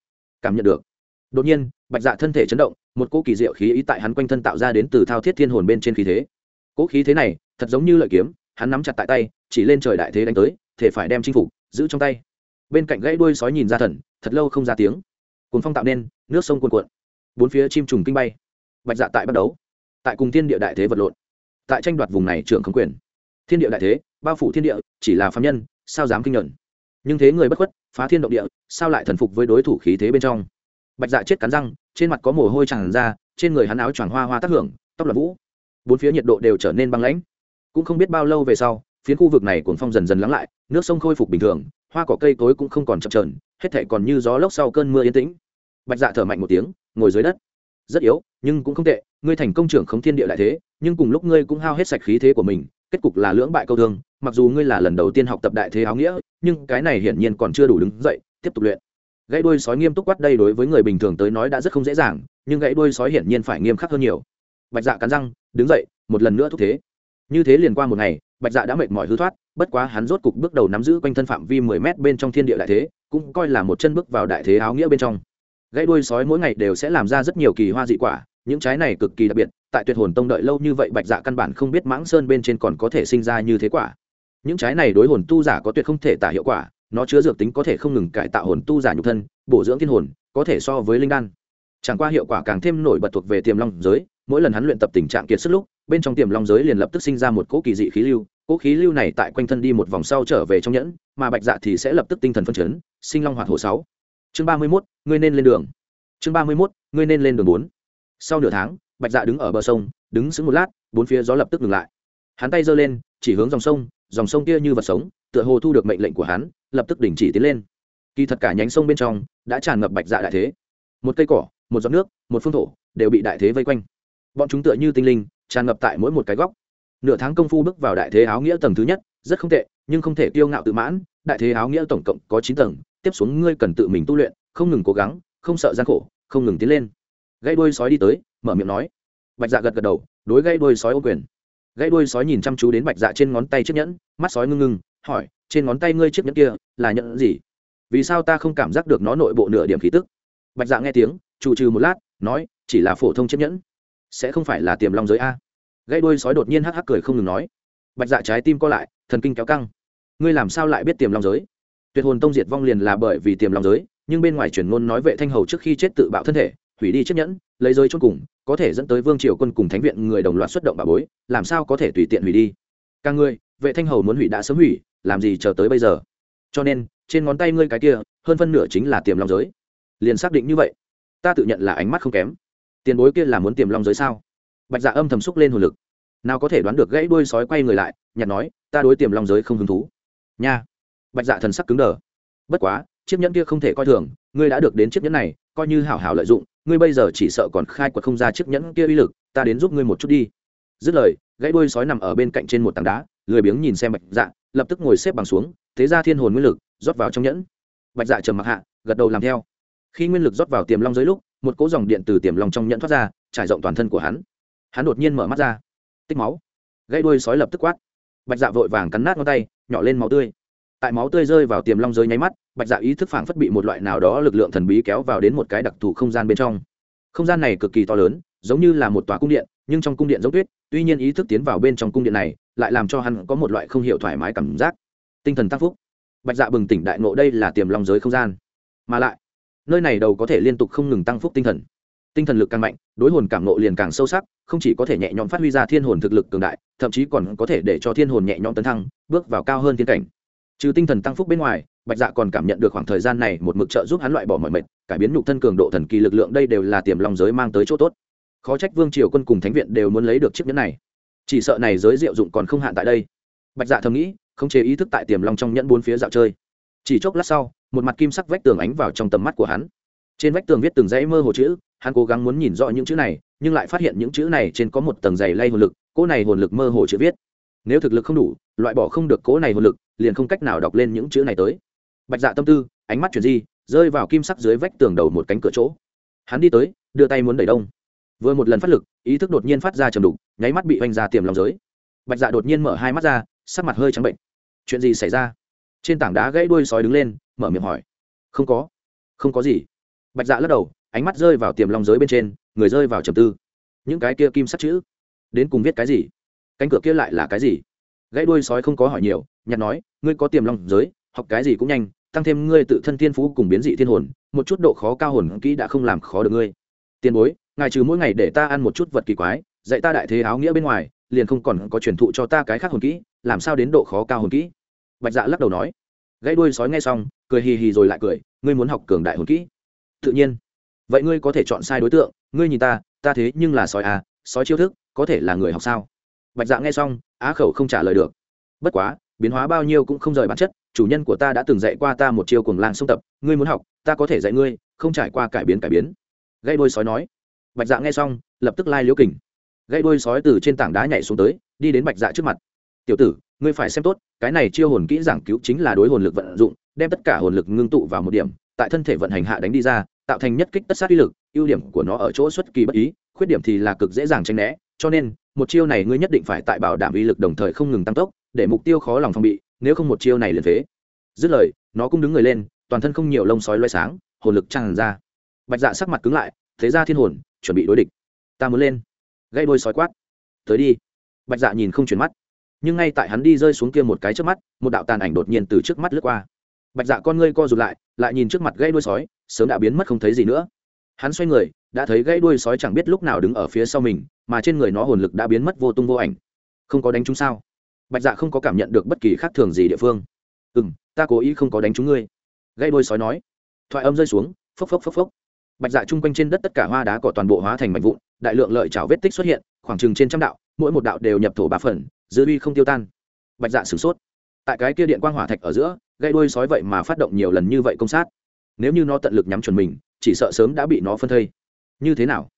[SPEAKER 1] Cảm nhận được. Đột nhiên, bạch dạ thân thể chấn động, một cỗ kỳ diệu khí ý tại hắn quanh thân tạo ra đến từ thao thiết thiên hồn bên trên khí thế. Cỗ khí thế này, thật giống như lợi kiếm, hắn nắm chặt tại tay, chỉ lên trời đại thế đánh tới, thể phải đem chinh phục, giữ trong tay. Bên cạnh gãy đuôi sói nhìn ra thần, thật lâu không ra tiếng. Cuốn phong tạo nên, nước sông cuồn cuộn. Bốn phía chim trùng kinh bay. Bạch dạ tại bắt đấu tại cùng thiên địa đại thế vật lộn tại tranh đoạt vùng này trưởng không quyền. Thiên địa đại thế, bao phủ thiên địa, chỉ là phạm nhân, sao dám kinh nhuận? Nhưng thế người bất khuất, phá thiên động địa, sao lại thần phục với đối thủ khí thế bên trong? Bạch dạ chết cắn răng, trên mặt có mồ hôi tràn ra, trên người hắn áo choàng hoa hoa tác hưởng, tóc là vũ. Bốn phía nhiệt độ đều trở nên băng lãnh. Cũng không biết bao lâu về sau phía khu vực này cuồng phong dần dần lắng lại, nước sông khôi phục bình thường, hoa cỏ cây cối cũng không còn chập trờn hết thảy còn như gió lốc sau cơn mưa yên tĩnh. Bạch dạ thở mạnh một tiếng, ngồi dưới đất. Rất yếu, nhưng cũng không tệ ngươi thành công trưởng không thiên địa đại thế, nhưng cùng lúc ngươi cũng hao hết sạch khí thế của mình, kết cục là lưỡng bại câu thương, mặc dù ngươi là lần đầu tiên học tập đại thế áo nghĩa, nhưng cái này hiển nhiên còn chưa đủ đứng dậy, tiếp tục luyện. Gãy đuôi sói nghiêm túc quát đây đối với người bình thường tới nói đã rất không dễ dàng, nhưng gãy đuôi sói hiển nhiên phải nghiêm khắc hơn nhiều. Bạch dạ cắn răng, đứng dậy, một lần nữa thúc thế. Như thế liền qua một ngày, bạch dạ đã mệt mỏi hư thoát, bất quá hắn rốt cục bước đầu nắm giữ quanh thân phạm vi mười mét bên trong thiên địa đại thế, cũng coi là một chân bước vào đại thế áo nghĩa bên trong. Gãy đuôi sói mỗi ngày đều sẽ làm ra rất nhiều kỳ hoa dị quả những trái này cực kỳ đặc biệt, tại tuyệt hồn tông đợi lâu như vậy bạch dạ căn bản không biết mãng sơn bên trên còn có thể sinh ra như thế quả. Những trái này đối hồn tu giả có tuyệt không thể tả hiệu quả, nó chứa dược tính có thể không ngừng cải tạo hồn tu giả nhục thân, bổ dưỡng thiên hồn, có thể so với linh đan. Chẳng qua hiệu quả càng thêm nổi bật thuộc về tiềm long giới, mỗi lần hắn luyện tập tình trạng kiệt sức lúc, bên trong tiềm long giới liền lập tức sinh ra một cỗ kỳ dị khí lưu, cỗ khí lưu này tại quanh thân đi một vòng sau trở về trong nhẫn, mà bạch dạ thì sẽ lập tức tinh thần phân chấn, sinh long hoạt hồ sáu. Chương ba mươi mốt, ngươi nên lên đường. Chương ba mươi mốt, ngươi nên lên đường bốn sau nửa tháng, bạch dạ đứng ở bờ sông, đứng sững một lát, bốn phía gió lập tức ngừng lại. Hắn tay giơ lên, chỉ hướng dòng sông dòng sông kia như vật sống, tựa hồ thu được mệnh lệnh của hắn, lập tức đình chỉ tiến lên. Kỳ thật cả nhánh sông bên trong đã tràn ngập bạch dạ đại thế. Một cây cỏ, một giọt nước, một phương thổ đều bị đại thế vây quanh. Bọn chúng tựa như tinh linh, tràn ngập tại mỗi một cái góc. Nửa tháng công phu bước vào đại thế áo nghĩa tầng thứ nhất, rất không tệ, nhưng không thể kiêu ngạo tự mãn. Đại thế áo nghĩa tổng cộng có chín tầng, tiếp xuống ngươi cần tự mình tu luyện, không ngừng cố gắng, không sợ gian khổ, không ngừng tiến lên gây đuôi sói đi tới, mở miệng nói. Bạch dạ gật gật đầu, đối gãy đuôi sói ô quyền. Gãy đuôi sói nhìn chăm chú đến bạch dạ trên ngón tay chiếc nhẫn, mắt sói ngưng ngưng, hỏi, trên ngón tay ngươi chiếc nhẫn kia là nhẫn gì? Vì sao ta không cảm giác được nó nội bộ nửa điểm khí tức? Bạch dạ nghe tiếng trụ trừ một lát, nói, chỉ là phổ thông chiếc nhẫn, sẽ không phải là tiềm long giới a. Gãy đuôi sói đột nhiên hắc hắc cười không ngừng nói. Bạch dạ trái tim co lại, thần kinh kéo căng. Ngươi làm sao lại biết tiềm long giới? Tuyệt hồn tông diệt vong liền là bởi vì tiềm long giới, nhưng bên ngoài truyền ngôn nói vệ thanh hầu trước khi chết tự bạo thân thể hủy đi chiếc nhẫn, lấy rơi chốt cùng, có thể dẫn tới vương triều quân cùng thánh viện người đồng loạt xuất động bà bối, làm sao có thể tùy tiện hủy đi? Càng ngươi vệ thanh hầu muốn hủy đã sớm hủy, làm gì chờ tới bây giờ? Cho nên, trên ngón tay ngươi cái kia, hơn phân nửa chính là tiềm long giới. Liền xác định như vậy, ta tự nhận là ánh mắt không kém. Tiền bối kia là muốn tiềm long giới sao? Bạch dạ âm thầm xúc lên hồn lực. Nào có thể đoán được gãy đuôi sói quay người lại, nhặt nói, ta đối tiềm long giới không hứng thú. Nha. Bạch dạ thần sắc cứng đờ. Bất quá, chiếc nhẫn kia không thể coi thường, ngươi đã được đến chiếc nhẫn này, coi như hảo hảo lợi dụng ngươi bây giờ chỉ sợ còn khai quật không ra chiếc nhẫn kia uy lực, ta đến giúp ngươi một chút đi. Dứt lời, gãy đuôi sói nằm ở bên cạnh trên một tảng đá, lười biếng nhìn xem bạch dạ lập tức ngồi xếp bằng xuống, thế ra thiên hồn nguyên lực, rót vào trong nhẫn. Bạch dạ trầm mặc hạ, gật đầu làm theo. Khi nguyên lực rót vào tiềm long dưới lúc, một cỗ dòng điện từ tiềm long trong nhẫn thoát ra, trải rộng toàn thân của hắn. Hắn đột nhiên mở mắt ra. Tích máu. Gãy đuôi sói lập tức quát. Bạch dạ vội vàng cắn nát ngón tay, nhỏ lên máu tươi tại máu tươi rơi vào tiềm long giới nháy mắt, bạch dạ ý thức phảng phất bị một loại nào đó lực lượng thần bí kéo vào đến một cái đặc thù không gian bên trong. Không gian này cực kỳ to lớn, giống như là một tòa cung điện, nhưng trong cung điện giống tuyết, tuy nhiên ý thức tiến vào bên trong cung điện này, lại làm cho hắn có một loại không hiểu thoải mái cảm giác. Tinh thần tăng phúc. Bạch dạ bừng tỉnh đại nộ đây là tiềm long giới không gian. Mà lại, nơi này đầu có thể liên tục không ngừng tăng phúc tinh thần. Tinh thần lực càng mạnh, đối hồn cảm nộ liền càng sâu sắc, không chỉ có thể nhẹ nhõm phát huy ra thiên hồn thực lực cường đại, thậm chí còn có thể để cho thiên hồn nhẹ nhõm tấn thăng, bước vào cao hơn thiên cảnh trừ tinh thần tăng phúc bên ngoài, bạch dạ còn cảm nhận được khoảng thời gian này một mực trợ giúp hắn loại bỏ mọi mệt, cải biến nhục thân cường độ thần kỳ lực lượng đây đều là tiềm lòng giới mang tới chỗ tốt. Khó trách vương triều quân cùng thánh viện đều muốn lấy được chiếc nhẫn này. Chỉ sợ này giới diệu dụng còn không hạn tại đây. Bạch dạ thầm nghĩ, không chế ý thức tại tiềm long trong nhẫn bốn phía dạo chơi. Chỉ chốc lát sau, một mặt kim sắc vách tường ánh vào trong tầm mắt của hắn. Trên vách tường viết từng dãy mơ hồ chữ, hắn cố gắng muốn nhìn rõ những chữ này, nhưng lại phát hiện những chữ này trên có một tầng dày lay hồn lực, cỗ này hồn lực mơ hồ chữ viết. Nếu thực lực không đủ, loại bỏ không được cỗ này hồn lực liền không cách nào đọc lên những chữ này tới. Bạch dạ tâm tư, ánh mắt chuyển di, rơi vào kim sắc dưới vách tường đầu một cánh cửa chỗ. Hắn đi tới, đưa tay muốn đẩy đông. Vừa một lần phát lực, ý thức đột nhiên phát ra trầm đục, nháy mắt bị oanh ra tiềm lòng giới. Bạch dạ đột nhiên mở hai mắt ra, sắc mặt hơi trắng bệnh. Chuyện gì xảy ra? Trên tảng đá gãy đuôi sói đứng lên, mở miệng hỏi. Không có. Không có gì. Bạch dạ lắc đầu, ánh mắt rơi vào tiềm long giới bên trên, người rơi vào trầm tư. Những cái kia kim sắt chữ, đến cùng viết cái gì? Cánh cửa kia lại là cái gì? Gãy đuôi sói không có hỏi nhiều, nhặt nói, ngươi có tiềm long giới, học cái gì cũng nhanh, tăng thêm ngươi tự thân thiên phú cùng biến dị thiên hồn, một chút độ khó cao hồn kỹ đã không làm khó được ngươi. Tiền bối, ngài trừ mỗi ngày để ta ăn một chút vật kỳ quái, dạy ta đại thế áo nghĩa bên ngoài, liền không còn có truyền thụ cho ta cái khác hồn kỹ, làm sao đến độ khó cao hồn kỹ? Bạch dạ lắc đầu nói. Gãy đuôi sói nghe xong, cười hì hì rồi lại cười, ngươi muốn học cường đại hồn kỹ? Tự nhiên. Vậy ngươi có thể chọn sai đối tượng, ngươi nhìn ta ta thế nhưng là sói à sói chiêu thức, có thể là người học sao? Bạch dạ nghe xong, á khẩu không trả lời được. Bất quá, biến hóa bao nhiêu cũng không rời bản chất, chủ nhân của ta đã từng dạy qua ta một chiêu cuồng lang sông tập, ngươi muốn học, ta có thể dạy ngươi, không trải qua cải biến cải biến. Gây đôi sói nói. Bạch dạ nghe xong, lập tức lai liễu kình. Gây đôi sói từ trên tảng đá nhảy xuống tới, đi đến bạch dạ trước mặt. Tiểu tử, ngươi phải xem tốt, cái này chiêu hồn kỹ giảng cứu chính là đối hồn lực vận dụng, đem tất cả hồn lực ngưng tụ vào một điểm, tại thân thể vận hành hạ đánh đi ra, tạo thành nhất kích tất sát uy lực, ưu điểm của nó ở chỗ xuất kỳ bất ý, khuyết điểm thì là cực dễ dàng tranh né, cho nên một chiêu này ngươi nhất định phải tại bảo đảm uy lực đồng thời không ngừng tăng tốc, để mục tiêu khó lòng phòng bị, nếu không một chiêu này liền phế. Dứt lời, nó cũng đứng người lên, toàn thân không nhiều lông sói loay sáng, hồn lực tràn ra. Bạch dạ sắc mặt cứng lại, thế ra thiên hồn, chuẩn bị đối địch. Ta muốn lên. Gây đôi sói quát. Tới đi. Bạch dạ nhìn không chuyển mắt. Nhưng ngay tại hắn đi rơi xuống kia một cái trước mắt, một đạo tàn ảnh đột nhiên từ trước mắt lướt qua. Bạch dạ con ngươi co rụt lại lại nhìn trước mặt gãy đuôi sói, sớm đã biến mất không thấy gì nữa. Hắn xoay người, đã thấy gãy đuôi sói chẳng biết lúc nào đứng ở phía sau mình mà trên người nó hồn lực đã biến mất vô tung vô ảnh. Không có đánh chúng sao? Bạch dạ không có cảm nhận được bất kỳ khác thường gì địa phương. Ừ m ta cố ý không có đánh chúng ngươi. Gây đuôi sói nói. Thoại âm rơi xuống, phốc phốc phốc phốc. Bạch dạ chung quanh trên đất tất cả hoa đá cỏ toàn bộ hóa thành mạch vụn, đại lượng lợi trào vết tích xuất hiện, khoảng chừng trên trăm đạo, mỗi một đạo đều nhập thổ ba phần, dư uy không tiêu tan. Bạch dạ sửng sốt. Tại cái kia điện quang hỏa thạch ở giữa gây đuôi sói vậy mà phát động nhiều lần như vậy công sát. Nếu như nó tận lực nhắm chuẩn mình, chỉ sợ sớm đã bị nó phân thây. Như thế nào?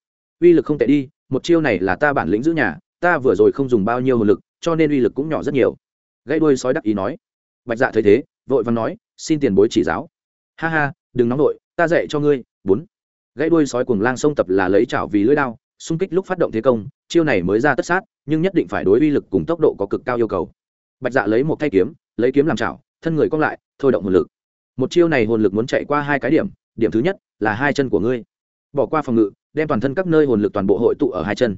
[SPEAKER 1] Uy lực không tệ đi, một chiêu này là ta bản lĩnh giữ nhà, ta vừa rồi không dùng bao nhiêu hồn lực, cho nên uy lực cũng nhỏ rất nhiều. Gãy đuôi sói đắc ý nói. Bạch dạ thấy thế, vội vàng nói, xin tiền bối chỉ giáo. Ha ha, đừng nóng nổi ta dạy cho ngươi. Bốn. Gãy đuôi sói cuồng lang sông tập là lấy chảo vì lưỡi đao, xung kích lúc phát động thế công, chiêu này mới ra tất sát, nhưng nhất định phải đối uy lực cùng tốc độ có cực cao yêu cầu. Bạch dạ lấy một thay kiếm, lấy kiếm làm chảo, thân người cong lại, thôi động hồn lực. Một chiêu này hồn lực muốn chạy qua hai cái điểm điểm thứ nhất là hai chân của ngươi. Bỏ qua phòng ngự đem toàn thân các nơi hồn lực toàn bộ hội tụ ở hai chân.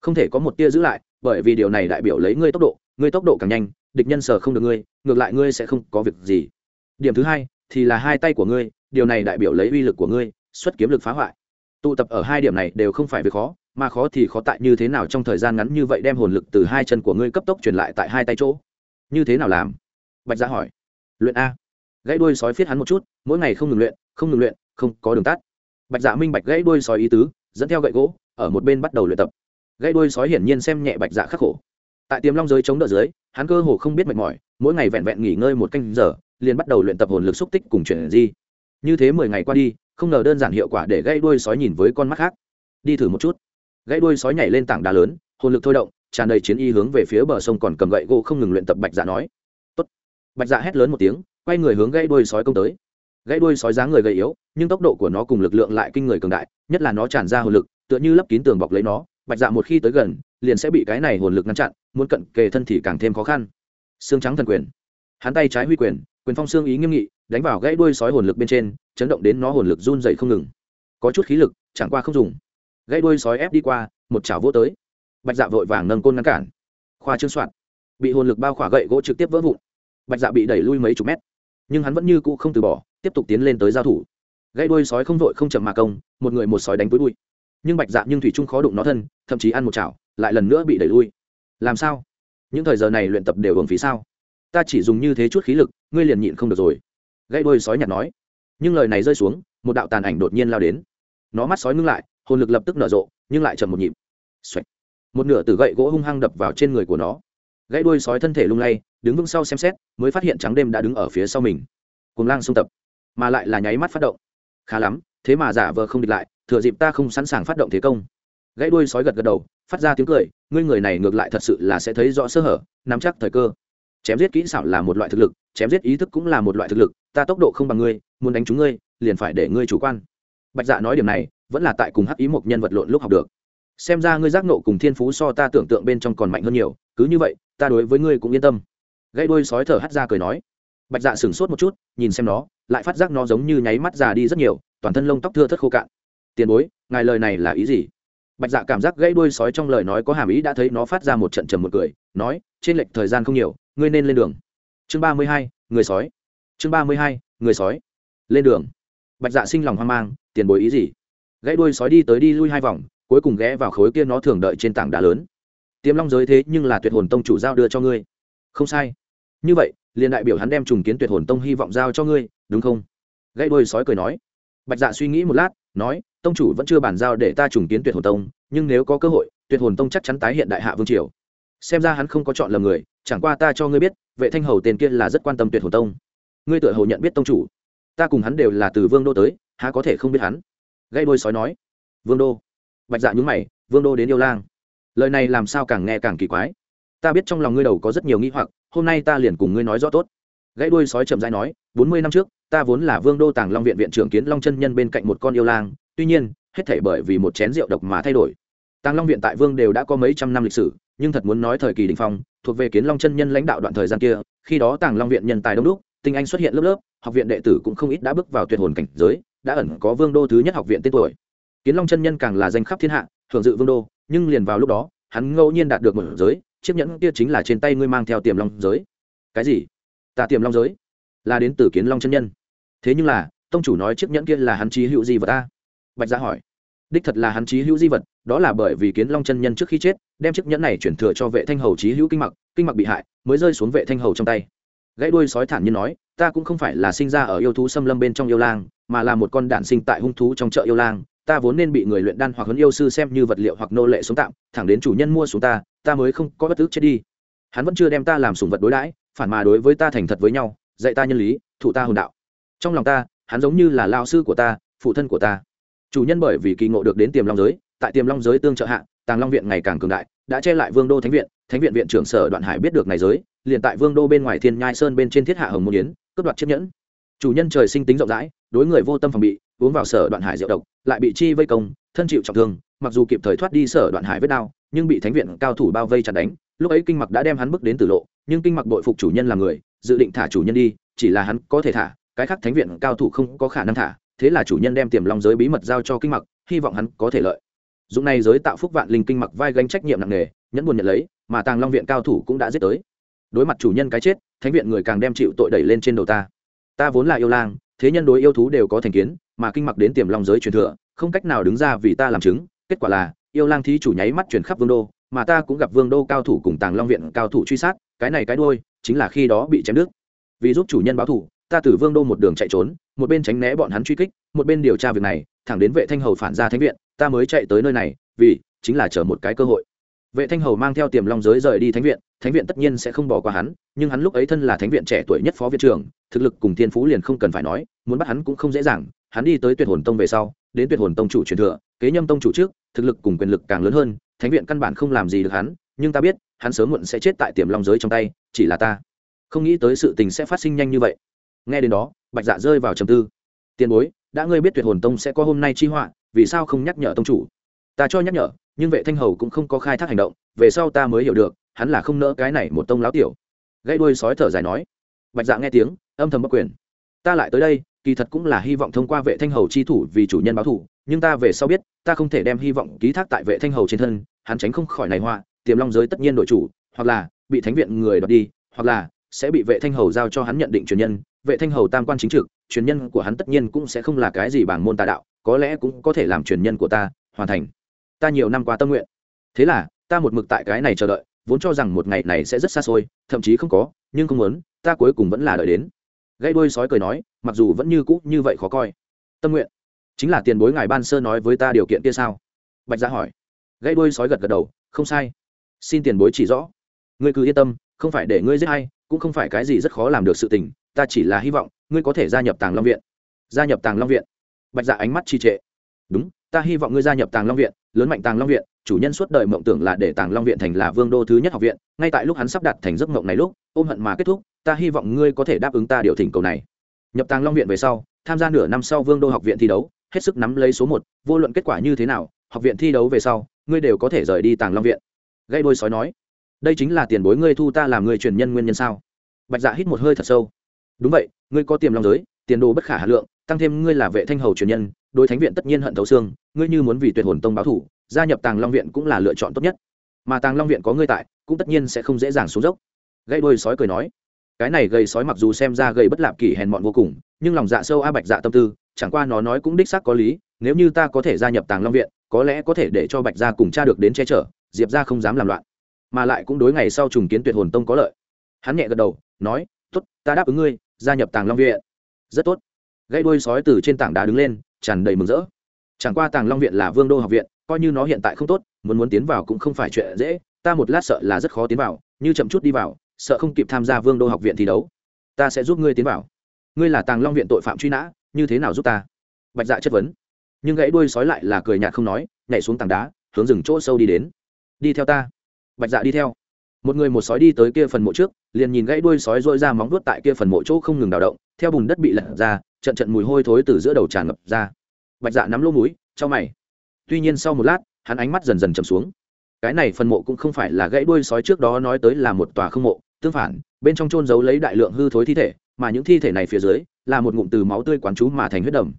[SPEAKER 1] Không thể có một tia giữ lại, bởi vì điều này đại biểu lấy ngươi tốc độ, ngươi tốc độ càng nhanh, địch nhân sờ không được ngươi, ngược lại ngươi sẽ không có việc gì. Điểm thứ hai, thì là hai tay của ngươi, điều này đại biểu lấy uy lực của ngươi, xuất kiếm lực phá hoại. Tụ tập ở hai điểm này đều không phải việc khó, mà khó thì khó tại như thế nào trong thời gian ngắn như vậy đem hồn lực từ hai chân của ngươi cấp tốc truyền lại tại hai tay chỗ. Như thế nào làm? Bạch gia hỏi. Luyện a. Gãy đuôi sói phiết hắn một chút, mỗi ngày không ngừng luyện, không ngừng luyện, không có đường tắt. Bạch dạ minh bạch gãy đuôi sói ý tứ dẫn theo gậy gỗ, ở một bên bắt đầu luyện tập. Gậy đuôi sói hiển nhiên xem nhẹ bạch dạ khắc khổ. Tại tiềm long giới chống đỡ dưới, hắn cơ hồ không biết mệt mỏi, mỗi ngày vẹn vẹn nghỉ ngơi một canh giờ, liền bắt đầu luyện tập hồn lực xúc tích cùng chuyển di. Như thế mười ngày qua đi, không ngờ đơn giản hiệu quả để gãy đuôi sói nhìn với con mắt khác. Đi thử một chút. Gãy đuôi sói nhảy lên tảng đá lớn, hồn lực thôi động, tràn đầy chiến y hướng về phía bờ sông còn cầm gậy gỗ không ngừng luyện tập bạch dạ nói. Tốt. bạch dạ hét lớn một tiếng, quay người hướng gãy đuôi sói công tới gãy đuôi sói dáng người gầy yếu, nhưng tốc độ của nó cùng lực lượng lại kinh người cường đại, nhất là nó tràn ra hồn lực, tựa như lấp kín tường bọc lấy nó, bạch dạ một khi tới gần, liền sẽ bị cái này hồn lực ngăn chặn, muốn cận kề thân thì càng thêm khó khăn. Xương trắng thần quyền. Hắn tay trái huy quyền quyền phong xương ý nghiêm nghị, đánh vào gãy đuôi sói hồn lực bên trên, chấn động đến nó hồn lực run dậy không ngừng. Có chút khí lực, chẳng qua không dùng. Gãy đuôi sói ép đi qua, một chảo vỗ tới. Bạch dạ vội vàng nâng côn ngăn cản. Khoa trương soạn. Bị hồn lực bao khỏa gậy gỗ trực tiếp vỡ vụn. Bạch dạ bị đẩy lui mấy chục mét. Nhưng hắn vẫn như cũ không từ bỏ tiếp tục tiến lên tới giao thủ. Gãy đuôi sói không vội không chậm mà công, một người một sói đánh với bụi. Nhưng bạch dạ nhưng thủy trung khó đụng nó thân, thậm chí ăn một chảo, lại lần nữa bị đẩy lui. Làm sao? Những thời giờ này luyện tập đều hưởng phí sao? Ta chỉ dùng như thế chút khí lực, ngươi liền nhịn không được rồi. Gãy đuôi sói nhặt nói. Nhưng lời này rơi xuống, một đạo tàn ảnh đột nhiên lao đến. Nó mắt sói ngưng lại, hồn lực lập tức nở rộ, nhưng lại chậm một nhịp. Xoạch. một nửa từ gậy gỗ hung hăng đập vào trên người của nó. Gãy đuôi sói thân thể lung lay, đứng vững sau xem xét, mới phát hiện trắng đêm đã đứng ở phía sau mình. Cùng lang xung tập mà lại là nháy mắt phát động. Khá lắm, thế mà giả vờ không địch lại, thừa dịp ta không sẵn sàng phát động thế công. Gãy đuôi sói gật gật đầu, phát ra tiếng cười, ngươi người này ngược lại thật sự là sẽ thấy rõ sơ hở, nắm chắc thời cơ. Chém giết kỹ xảo là một loại thực lực, chém giết ý thức cũng là một loại thực lực, ta tốc độ không bằng ngươi, muốn đánh chúng ngươi, liền phải để ngươi chủ quan. Bạch dạ nói điểm này, vẫn là tại cùng hắc ý một nhân vật lộn lúc học được. Xem ra ngươi giác nộ cùng thiên phú so ta tưởng tượng bên trong còn mạnh hơn nhiều, cứ như vậy, ta đối với ngươi cũng yên tâm. Gãy đuôi sói thở hắt ra cười nói bạch dạ sửng sốt một chút, nhìn xem nó, lại phát giác nó giống như nháy mắt già đi rất nhiều, toàn thân lông tóc thưa thất khô cạn. Tiền bối, ngài lời này là ý gì? Bạch dạ cảm giác gãy đuôi sói trong lời nói có hàm ý đã thấy nó phát ra một trận trầm một cười, nói, trên lệch thời gian không nhiều, ngươi nên lên đường. Chương ba mươi hai, người sói. Chương ba mươi hai, người sói. Lên đường. Bạch dạ sinh lòng hoang mang, tiền bối ý gì? Gãy đuôi sói đi tới đi lui hai vòng, cuối cùng ghé vào khối kia nó thường đợi trên tảng đá lớn. Tiềm long giới thế nhưng là tuyệt hồn tông chủ giao đưa cho ngươi. Không sai như vậy, liền đại biểu hắn đem trùng kiến tuyệt hồn tông hy vọng giao cho ngươi, đúng không? Gãy đôi sói cười nói. Bạch dạ suy nghĩ một lát, nói, tông chủ vẫn chưa bàn giao để ta trùng kiến tuyệt hồn tông, nhưng nếu có cơ hội, tuyệt hồn tông chắc chắn tái hiện đại hạ vương triều. Xem ra hắn không có chọn lầm người, chẳng qua ta cho ngươi biết, vệ thanh hầu tên kia là rất quan tâm tuyệt hồn tông. Ngươi tự hầu nhận biết tông chủ. Ta cùng hắn đều là từ vương đô tới, há có thể không biết hắn? Gây đôi sói nói. Vương đô. Bạch dạ nhúng mày, vương đô đến yêu lang. Lời này làm sao càng nghe càng kỳ quái ta biết trong lòng ngươi đầu có rất nhiều nghi hoặc, hôm nay ta liền cùng ngươi nói rõ tốt. Gãy đuôi sói chậm rãi nói, bốn mươi năm trước, ta vốn là vương đô tàng long viện viện trưởng kiến long chân nhân bên cạnh một con yêu lang, tuy nhiên, hết thể bởi vì một chén rượu độc mà thay đổi. Tàng long viện tại vương đều đã có mấy trăm năm lịch sử, nhưng thật muốn nói thời kỳ đình phong, thuộc về kiến long chân nhân lãnh đạo đoạn thời gian kia, khi đó tàng long viện nhân tài đông đúc, tinh anh xuất hiện lớp lớp, học viện đệ tử cũng không ít đã bước vào tuyệt hồn cảnh giới, đã ẩn có vương đô thứ nhất học viện tên tuổi. Kiến long chân nhân càng là danh khắp thiên hạ, hưởng dự vương đô, nhưng liền vào lúc đó, hắn ngẫu nhiên đạt được một giới chiếc nhẫn kia chính là trên tay ngươi mang theo tiềm long giới. Cái gì? Ta tiềm long giới? Là đến từ kiến long chân nhân. Thế nhưng là, tông chủ nói chiếc nhẫn kia là hắn chí hữu di vật ta bạch gia hỏi. Đích thật là hắn chí hữu di vật, đó là bởi vì kiến long chân nhân trước khi chết, đem chiếc nhẫn này chuyển thừa cho vệ thanh hầu chí hữu kinh mặc kinh mặc bị hại, mới rơi xuống vệ thanh hầu trong tay. Gãy đuôi sói thản nhiên nói, ta cũng không phải là sinh ra ở yêu thú xâm lâm bên trong yêu lang, mà là một con đản sinh tại hung thú trong chợ yêu lang ta vốn nên bị người luyện đan hoặc huấn yêu sư xem như vật liệu hoặc nô lệ sống tạm, thẳng đến chủ nhân mua xuống ta ta mới không có bất tức chết đi. Hắn vẫn chưa đem ta làm sủng vật đối đãi, phản mà đối với ta thành thật với nhau, dạy ta nhân lý, thụ ta hồn đạo. Trong lòng ta, hắn giống như là lao sư của ta, phụ thân của ta. Chủ nhân bởi vì kỳ ngộ được đến tiềm long giới, tại tiềm long giới tương trợ hạ, tàng long viện ngày càng cường đại, đã che lại vương đô thánh viện thánh viện viện trưởng sở đoạn hải biết được này giới, liền tại vương đô bên ngoài thiên nhai sơn bên trên thiết hạ hồng môn yến, cướp đoạt chiếc nhẫn. Chủ nhân trời sinh tính rộng rãi, đối người vô tâm phòng bị uống vào sở đoạn hải rượu độc, lại bị chi vây công, thân chịu trọng thương, mặc dù kịp thời thoát đi sở đoạn hải vết đao nhưng bị thánh viện cao thủ bao vây chặt đánh. Lúc ấy kinh mặc đã đem hắn bước đến tử lộ, nhưng kinh mặc bội phục chủ nhân là người, dự định thả chủ nhân đi, chỉ là hắn có thể thả, cái khác thánh viện cao thủ không có khả năng thả, thế là chủ nhân đem tiềm long giới bí mật giao cho kinh mặc hy vọng hắn có thể lợi. Dụng này giới tạo phúc vạn linh kinh mặc vai gánh trách nhiệm nặng nề, nhẫn buồn nhận lấy, mà tàng long viện cao thủ cũng đã giết tới. Đối mặt chủ nhân cái chết, thánh viện người càng đem chịu tội đẩy lên trên đầu ta. Ta vốn là yêu lang, thế nhân đối yêu thú đều có thành kiến mà kinh mặc đến tiềm long giới truyền thừa, không cách nào đứng ra vì ta làm chứng, kết quả là, yêu lang thí chủ nháy mắt chuyển khắp vương đô, mà ta cũng gặp vương đô cao thủ cùng tàng long viện cao thủ truy sát, cái này cái đôi chính là khi đó bị chém đứt. Vì giúp chủ nhân báo thủ ta từ vương đô một đường chạy trốn, một bên tránh né bọn hắn truy kích, một bên điều tra việc này, thẳng đến vệ thanh hầu phản ra thánh viện, ta mới chạy tới nơi này, vì, chính là chờ một cái cơ hội. Vệ thanh hầu mang theo tiềm long giới rời đi thánh viện thánh viện tất nhiên sẽ không bỏ qua hắn, nhưng hắn lúc ấy thân là thánh viện trẻ tuổi nhất phó viện trưởng, thực lực cùng thiên phú liền không cần phải nói, muốn bắt hắn cũng không dễ dàng hắn đi tới tuyệt hồn tông về sau, đến tuyệt hồn tông chủ truyền thừa, kế nhâm tông chủ trước, thực lực cùng quyền lực càng lớn hơn, thánh viện căn bản không làm gì được hắn, nhưng ta biết, hắn sớm muộn sẽ chết tại tiềm long giới trong tay, chỉ là ta không nghĩ tới sự tình sẽ phát sinh nhanh như vậy. Nghe đến đó, bạch dạ rơi vào trầm tư. Tiền bối, đã ngươi biết tuyệt hồn tông sẽ có hôm nay chi họa, vì sao không nhắc nhở tông chủ? Ta cho nhắc nhở, nhưng vệ thanh hầu cũng không có khai thác hành động, về sau ta mới hiểu được, hắn là không nỡ cái này một tông láo tiểu. Gãy đuôi sói thở dài nói. Bạch dạ nghe tiếng, âm thầm bất quyền. Ta lại tới đây kỳ thật cũng là hy vọng thông qua vệ thanh hầu chi thủ vì chủ nhân báo thủ nhưng ta về sau biết, ta không thể đem hy vọng ký thác tại vệ thanh hầu trên thân, hắn tránh không khỏi này họa, tiềm long giới tất nhiên đội chủ, hoặc là bị thánh viện người đoạt đi, hoặc là sẽ bị vệ thanh hầu giao cho hắn nhận định truyền nhân, vệ thanh hầu tam quan chính trực, truyền nhân của hắn tất nhiên cũng sẽ không là cái gì bảng môn tà đạo, có lẽ cũng có thể làm truyền nhân của ta, hoàn thành. Ta nhiều năm qua tâm nguyện. Thế là, ta một mực tại cái này chờ đợi, vốn cho rằng một ngày này sẽ rất xa xôi, thậm chí không có, nhưng không muốn, ta cuối cùng vẫn là đợi đến. Gây đuôi sói cười nói mặc dù vẫn như cũ như vậy khó coi. Tâm nguyện, chính là tiền bối ngài ban sơ nói với ta điều kiện kia sao? Bạch gia hỏi. Gãy đôi sói gật gật đầu, không sai. Xin tiền bối chỉ rõ. Ngươi cứ yên tâm, không phải để ngươi giết hay cũng không phải cái gì rất khó làm được sự tình, ta chỉ là hy vọng, ngươi có thể gia nhập tàng long viện. Gia nhập tàng long viện. Bạch dạ ánh mắt trì trệ. Đúng, ta hy vọng ngươi gia nhập tàng long viện, lớn mạnh tàng long viện, chủ nhân suốt đời mộng tưởng là để tàng long viện thành là vương đô thứ nhất học viện, ngay tại lúc hắn sắp đặt thành giấc mộng này lúc, ôm hận mà kết thúc, ta hy vọng ngươi có thể đáp ứng ta điều thỉnh cầu này nhập tàng long viện về sau, tham gia nửa năm sau vương đô học viện thi đấu, hết sức nắm lấy số một, vô luận kết quả như thế nào, học viện thi đấu về sau, ngươi đều có thể rời đi tàng long viện. Gây đôi sói nói, đây chính là tiền bối ngươi thu ta làm người truyền nhân nguyên nhân sao? Bạch dạ hít một hơi thật sâu. Đúng vậy, ngươi có tiềm long giới, tiền đồ bất khả hà lượng, tăng thêm ngươi là vệ thanh hầu truyền nhân, đối thánh viện tất nhiên hận thấu xương, ngươi như muốn vì tuyệt hồn tông báo thủ, gia nhập tàng long viện cũng là lựa chọn tốt nhất. Mà tàng long viện có ngươi tại, cũng tất nhiên sẽ không dễ dàng xuống dốc. Gây đôi sói cười nói cái này gây sói mặc dù xem ra gây bất lạp kỷ hèn mọn vô cùng, nhưng lòng dạ sâu a bạch dạ tâm tư, chẳng qua nó nói cũng đích xác có lý, nếu như ta có thể gia nhập tàng long viện, có lẽ có thể để cho bạch gia cùng cha được đến che chở, diệp gia không dám làm loạn. Mà lại cũng đối ngày sau trùng kiến tuyệt hồn tông có lợi. Hắn nhẹ gật đầu, nói, tốt, ta đáp ứng ngươi, gia nhập tàng long viện. Rất tốt. Gây đuôi sói từ trên tảng đá đứng lên, tràn đầy mừng rỡ. Chẳng qua tàng long viện là vương đô học viện, coi như nó hiện tại không tốt, muốn muốn tiến vào cũng không phải chuyện dễ, ta một lát sợ là rất khó tiến vào, như chậm chút đi vào sợ không kịp tham gia vương đô học viện thi đấu. Ta sẽ giúp ngươi tiến vào. Ngươi là tàng long viện tội phạm truy nã, như thế nào giúp ta? Bạch dạ chất vấn. Nhưng gãy đuôi sói lại là cười nhạt không nói, nhảy xuống tảng đá, hướng rừng chỗ sâu đi đến. Đi theo ta. Bạch dạ đi theo. Một người một sói đi tới kia phần mộ trước, liền nhìn gãy đuôi sói dội ra móng vuốt tại kia phần mộ chỗ không ngừng đào động, theo bùn đất bị lật ra, trận trận mùi hôi thối từ giữa đầu tràn ngập ra. Bạch dạ nắm lỗ mũi cho mày. Tuy nhiên sau một lát, hắn ánh mắt dần dần chầm xuống. Cái này phần mộ cũng không phải là gãy đuôi sói trước đó nói tới là một tòa không mộ tương phản, bên trong trôn giấu lấy đại lượng hư thối thi thể, mà những thi thể này phía dưới là một ngụm từ máu tươi quán chú mà thành huyết đầm.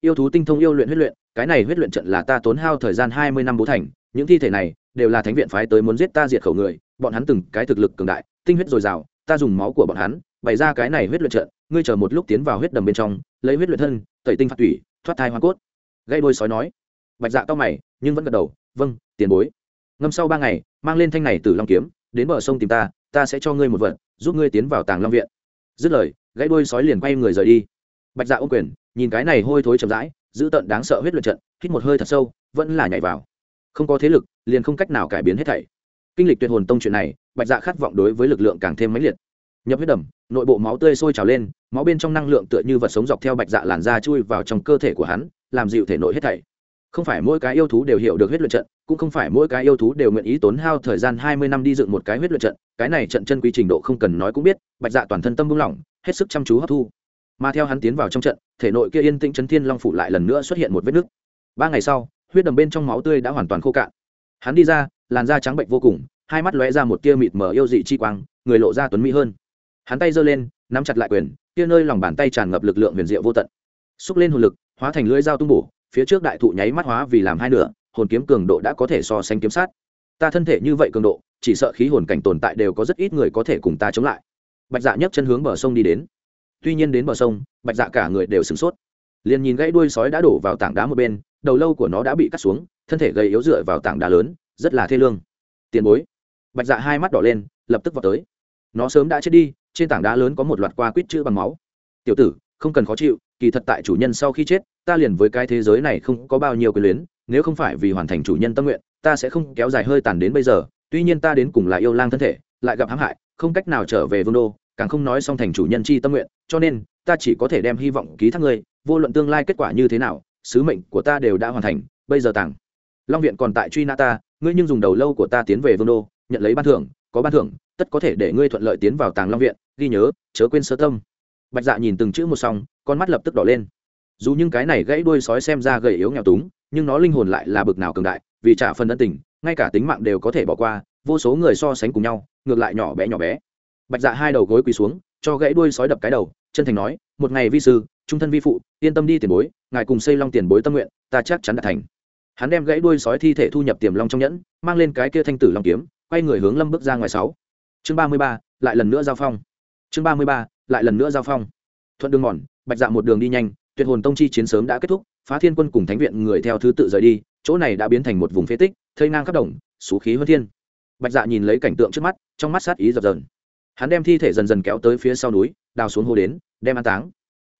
[SPEAKER 1] Yêu thú tinh thông yêu luyện huyết luyện, cái này huyết luyện trận là ta tốn hao thời gian hai mươi năm bố thành, những thi thể này đều là thánh viện phái tới muốn giết ta diệt khẩu người, bọn hắn từng cái thực lực cường đại, tinh huyết dồi dào, ta dùng máu của bọn hắn bày ra cái này huyết luyện trận, ngươi chờ một lúc tiến vào huyết đầm bên trong, lấy huyết luyện thân, tẩy tinh phạt tủy, thoát thai hoa cốt. Gây đôi sói nói. Bạch dạ cao mày, nhưng vẫn gật đầu vâng tiền bối. Ngâm sau ba ngày, mang lên thanh này từ long kiếm, đến bờ sông tìm ta ta sẽ cho ngươi một vật, giúp ngươi tiến vào tàng long viện. Dứt lời, gãy đôi sói liền quay người rời đi. Bạch dạ ô quyền, nhìn cái này hôi thối chậm rãi, giữ tận đáng sợ huyết luyện trận, hít một hơi thật sâu, vẫn là nhảy vào. Không có thế lực, liền không cách nào cải biến hết thảy. Kinh lịch tuyệt hồn tông chuyện này, bạch dạ khát vọng đối với lực lượng càng thêm mãnh liệt. Nhập huyết đầm, nội bộ máu tươi sôi trào lên, máu bên trong năng lượng tựa như vật sống dọc theo bạch dạ làn da chui vào trong cơ thể của hắn, làm dịu thể nội hết thảy không phải mỗi cái yêu thú đều hiểu được huyết luyện trận, cũng không phải mỗi cái yêu thú đều nguyện ý tốn hao thời gian hai mươi năm đi dựng một cái huyết luyện trận, cái này trận chân quý trình độ không cần nói cũng biết, bạch dạ toàn thân tâm buông lỏng, hết sức chăm chú hấp thu. Mà theo hắn tiến vào trong trận, thể nội kia yên tĩnh chấn thiên long phủ lại lần nữa xuất hiện một vết nứt. Ba ngày sau, huyết đầm bên trong máu tươi đã hoàn toàn khô cạn. Hắn đi ra, làn da trắng bệnh vô cùng, hai mắt lóe ra một tia mịt mờ yêu dị chi quang, người lộ ra tuấn mỹ hơn. Hắn tay giơ lên, nắm chặt lại quyền, kia nơi lòng bàn tay tràn ngập lực lượng huyền diệu vô tận. Xúc lên hồn lực, hóa thành lưỡi dao tung bổ phía trước đại thụ nháy mắt hóa vì làm hai nửa, hồn kiếm cường độ đã có thể so sánh kiếm sát. Ta thân thể như vậy cường độ, chỉ sợ khí hồn cảnh tồn tại đều có rất ít người có thể cùng ta chống lại. Bạch dạ nhấc chân hướng bờ sông đi đến. Tuy nhiên đến bờ sông, bạch dạ cả người đều sửng sốt. Liền nhìn gãy đuôi sói đã đổ vào tảng đá một bên, đầu lâu của nó đã bị cắt xuống, thân thể gầy yếu dựa vào tảng đá lớn, rất là thê lương. Tiền bối. Bạch dạ hai mắt đỏ lên, lập tức vào tới. Nó sớm đã chết đi, trên tảng đá lớn có một loạt qua quýt chữ bằng máu. Tiểu tử, không cần khó chịu kỳ thật tại chủ nhân sau khi chết, ta liền với cái thế giới này không có bao nhiêu quyền luyến, nếu không phải vì hoàn thành chủ nhân tâm nguyện, ta sẽ không kéo dài hơi tàn đến bây giờ, tuy nhiên ta đến cùng là yêu lang thân thể, lại gặp hãm hại, không cách nào trở về vương đô, càng không nói xong thành chủ nhân chi tâm nguyện, cho nên, ta chỉ có thể đem hy vọng ký thác ngươi, vô luận tương lai kết quả như thế nào, sứ mệnh của ta đều đã hoàn thành, bây giờ tàng. Long viện còn tại truy nã ta, ngươi nhưng dùng đầu lâu của ta tiến về vương đô, nhận lấy ban thưởng, có ban thưởng, tất có thể để ngươi thuận lợi tiến vào tàng long viện, ghi nhớ, chớ quên sơ tâm. Bạch dạ nhìn từng chữ một xong con mắt lập tức đỏ lên. Dù những cái này gãy đuôi sói xem ra gầy yếu nghèo túng, nhưng nó linh hồn lại là bực nào cường đại, vì trả phần ân tình, ngay cả tính mạng đều có thể bỏ qua, vô số người so sánh cùng nhau, ngược lại nhỏ bé nhỏ bé. Bạch dạ hai đầu gối quỳ xuống, cho gãy đuôi sói đập cái đầu, chân thành nói, một ngày vi sư, trung thân vi phụ, yên tâm đi tiền bối, ngài cùng xây long tiền bối tâm nguyện, ta chắc chắn đạt thành. Hắn đem gãy đuôi sói thi thể thu nhập tiềm long trong nhẫn, mang lên cái kia thanh tử long kiếm, quay người hướng lâm bước ra ngoài sáu. Chương ba mươi ba, lại lần nữa giao phong. Chương ba mươi ba, lại lần nữa giao phong. Thuận đường mòn bạch dạ một đường đi nhanh, tuyệt hồn tông chi chiến sớm đã kết thúc, phá thiên quân cùng thánh viện người theo thứ tự rời đi, chỗ này đã biến thành một vùng phế tích, thây ngang khắp đồng, xú khí hơn thiên. Bạch dạ nhìn lấy cảnh tượng trước mắt, trong mắt sát ý dập dờn. Hắn đem thi thể dần dần kéo tới phía sau núi, đào xuống hồ đến, đem an táng.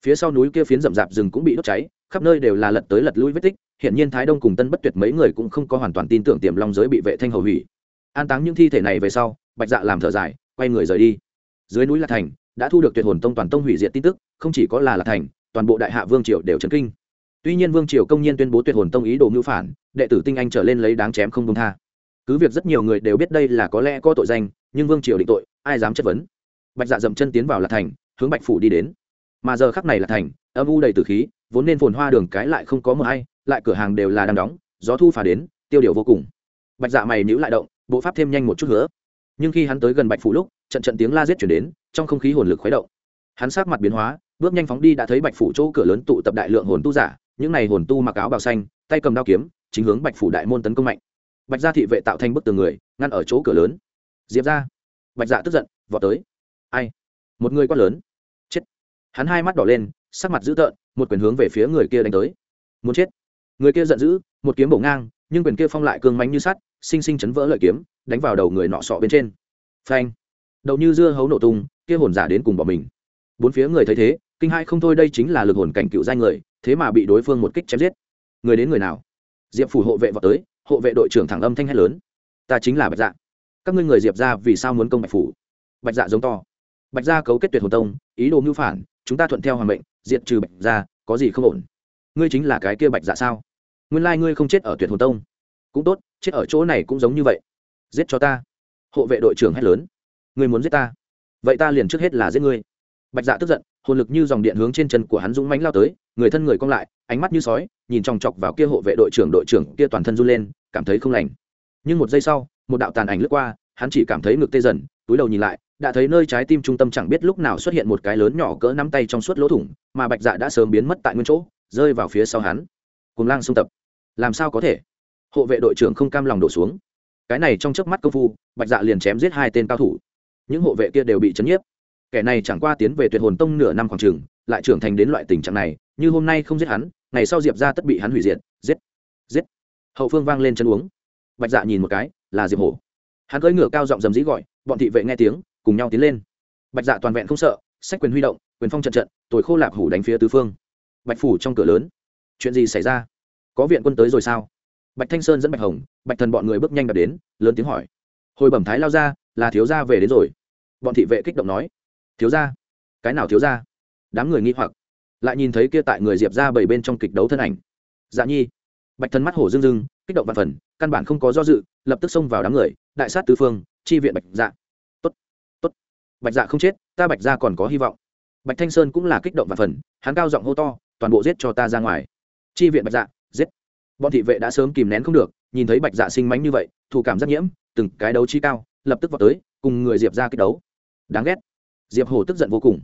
[SPEAKER 1] Phía sau núi kia phiến rậm rạp rừng cũng bị đốt cháy, khắp nơi đều là lật tới lật lui vết tích hiện nhiên thái đông cùng tân bất tuyệt mấy người cũng không có hoàn toàn tin tưởng tiềm long giới bị vệ thanh hầu hủy. An táng những thi thể này về sau, bạch dạ làm thở dài, quay người rời đi. Dưới núi là thành đã thu được tuyệt hồn tông toàn tông hủy diệt tin tức, không chỉ có là lạc thành, toàn bộ đại hạ vương triều đều chấn kinh. Tuy nhiên vương triều công nhiên tuyên bố tuyệt hồn tông ý đồ mưu phản, đệ tử tinh anh trở lên lấy đáng chém không công tha. Cứ việc rất nhiều người đều biết đây là có lẽ có tội danh, nhưng vương triều định tội, ai dám chất vấn? Bạch dạ dậm chân tiến vào lạc thành, hướng bạch phủ đi đến. Mà giờ khắc này là thành, âm u đầy tử khí, vốn nên phồn hoa đường cái lại không có mờ hay lại cửa hàng đều là đang đóng, gió thu phà đến, tiêu điều vô cùng. Bạch dạ mày nhữ lại động, bộ pháp thêm nhanh một chút nữa nhưng khi hắn tới gần bạch phủ lúc, trận trận tiếng la giết chuyển đến, trong không khí hồn lực khuấy động. Hắn sát mặt biến hóa, bước nhanh phóng đi đã thấy bạch phủ chỗ cửa lớn tụ tập đại lượng hồn tu giả, những n à y hồn tu mặc áo bào xanh, tay cầm đao kiếm, chính hướng bạch phủ đại môn tấn công mạnh. Bạch gia thị vệ tạo thành bức tường người, ngăn ở chỗ cửa lớn. Diệp ra bạch dạ tức giận, vọt tới. Ai? Một người quát lớn. Chết. Hắn hai mắt đỏ lên, sắc mặt dữ tợn, một quyền hướng về phía người kia đánh tới. Muốn chết. Người kia giận dữ, một kiếm bổ ngang, nhưng quyền kia phong lại cương mánh như sắt sinh sinh chấn vỡ lợi kiếm, đánh vào đầu người nọ sọ bên trên. Phanh. Đầu như dưa hấu nổ tung, kia hồn giả đến cùng bỏ mình. Bốn phía người thấy thế, kinh hai không thôi đây chính là lực hồn cảnh cựu danh người, thế mà bị đối phương một kích chém giết. Người đến người nào? Diệp phủ hộ vệ vào tới, hộ vệ đội trưởng thẳng âm thanh hét lớn. Ta chính là bạch dạ. Các ngươi người diệp ra vì sao muốn công bạch phủ? Bạch dạ giống to. Bạch gia cấu kết tuyệt hồn tông, ý đồ mưu phản, chúng ta thuận theo hoàng mệnh, diệt trừ bạch gia có gì không ổn? Ngươi chính là cái kia bạch dạ sao? Nguyên lai ngươi không chết ở tuyệt hồn tông cũng tốt, chết ở chỗ này cũng giống như vậy. Giết cho ta. Hộ vệ đội trưởng hét lớn. Ngươi muốn giết ta? Vậy ta liền trước hết là giết ngươi. Bạch dạ tức giận, hồn lực như dòng điện hướng trên chân của hắn dũng mánh lao tới, người thân người cong lại, ánh mắt như sói, nhìn chòng chọc vào kia hộ vệ đội trưởng đội trưởng kia toàn thân run lên, cảm thấy không lành. Nhưng một giây sau, một đạo tàn ảnh lướt qua, hắn chỉ cảm thấy ngực tê dần, túi đầu nhìn lại, đã thấy nơi trái tim trung tâm chẳng biết lúc nào xuất hiện một cái lớn nhỏ cỡ nắm tay trong suốt lỗ thủng, mà bạch dạ đã sớm biến mất tại nguyên chỗ, rơi vào phía sau hắn. Cùng lang xung tập. Làm sao có thể? Hộ vệ đội trưởng không cam lòng đổ xuống. Cái này trong chớp mắt công phu, bạch dạ liền chém giết hai tên cao thủ. Những hộ vệ kia đều bị chấn nhiếp. Kẻ này chẳng qua tiến về tuyệt hồn tông nửa năm khoảng trường lại trưởng thành đến loại tình trạng này, như hôm nay không giết hắn, ngày sau diệp ra tất bị hắn hủy diệt. Giết! Giết! Hậu phương vang lên chân uống. Bạch dạ nhìn một cái, là diệp hổ. Hắn cưỡi ngựa cao giọng dầm dĩ gọi, bọn thị vệ nghe tiếng, cùng nhau tiến lên. Bạch dạ toàn vẹn không sợ, sách quyền huy động, quyền phong trận trận, tồi khô lạp hủ đánh phía tứ phương. Bạch phủ trong cửa lớn. Chuyện gì xảy ra? Có viện quân tới rồi sao? Bạch thanh sơn dẫn bạch hồng, bạch thần bọn người bước nhanh đập đến, lớn tiếng hỏi. Hồi bẩm thái lao ra là thiếu gia về đến rồi. Bọn thị vệ kích động nói. Thiếu gia? Cái nào thiếu gia? Đám người nghi hoặc. Lại nhìn thấy kia tại người diệp ra bảy bên trong kịch đấu thân ảnh. Dạ nhi. Bạch thần mắt hổ dưng dưng kích động văn phần, căn bản không có do dự, lập tức xông vào đám người, đại sát tứ phương, chi viện bạch dạ. Tốt tốt. Bạch dạ không chết, ta bạch dạ còn có hy vọng. Bạch thanh sơn cũng là kích động văn phần, hắn cao giọng hô to, toàn bộ giết cho ta ra ngoài. Chi viện bạch dạ bọn thị vệ đã sớm kìm nén không được, nhìn thấy bạch dạ sinh mánh như vậy, thù cảm giác nhiễm, từng cái đấu chi cao, lập tức vào tới, cùng người diệp ra kích đấu. Đáng ghét. Diệp hồ tức giận vô cùng.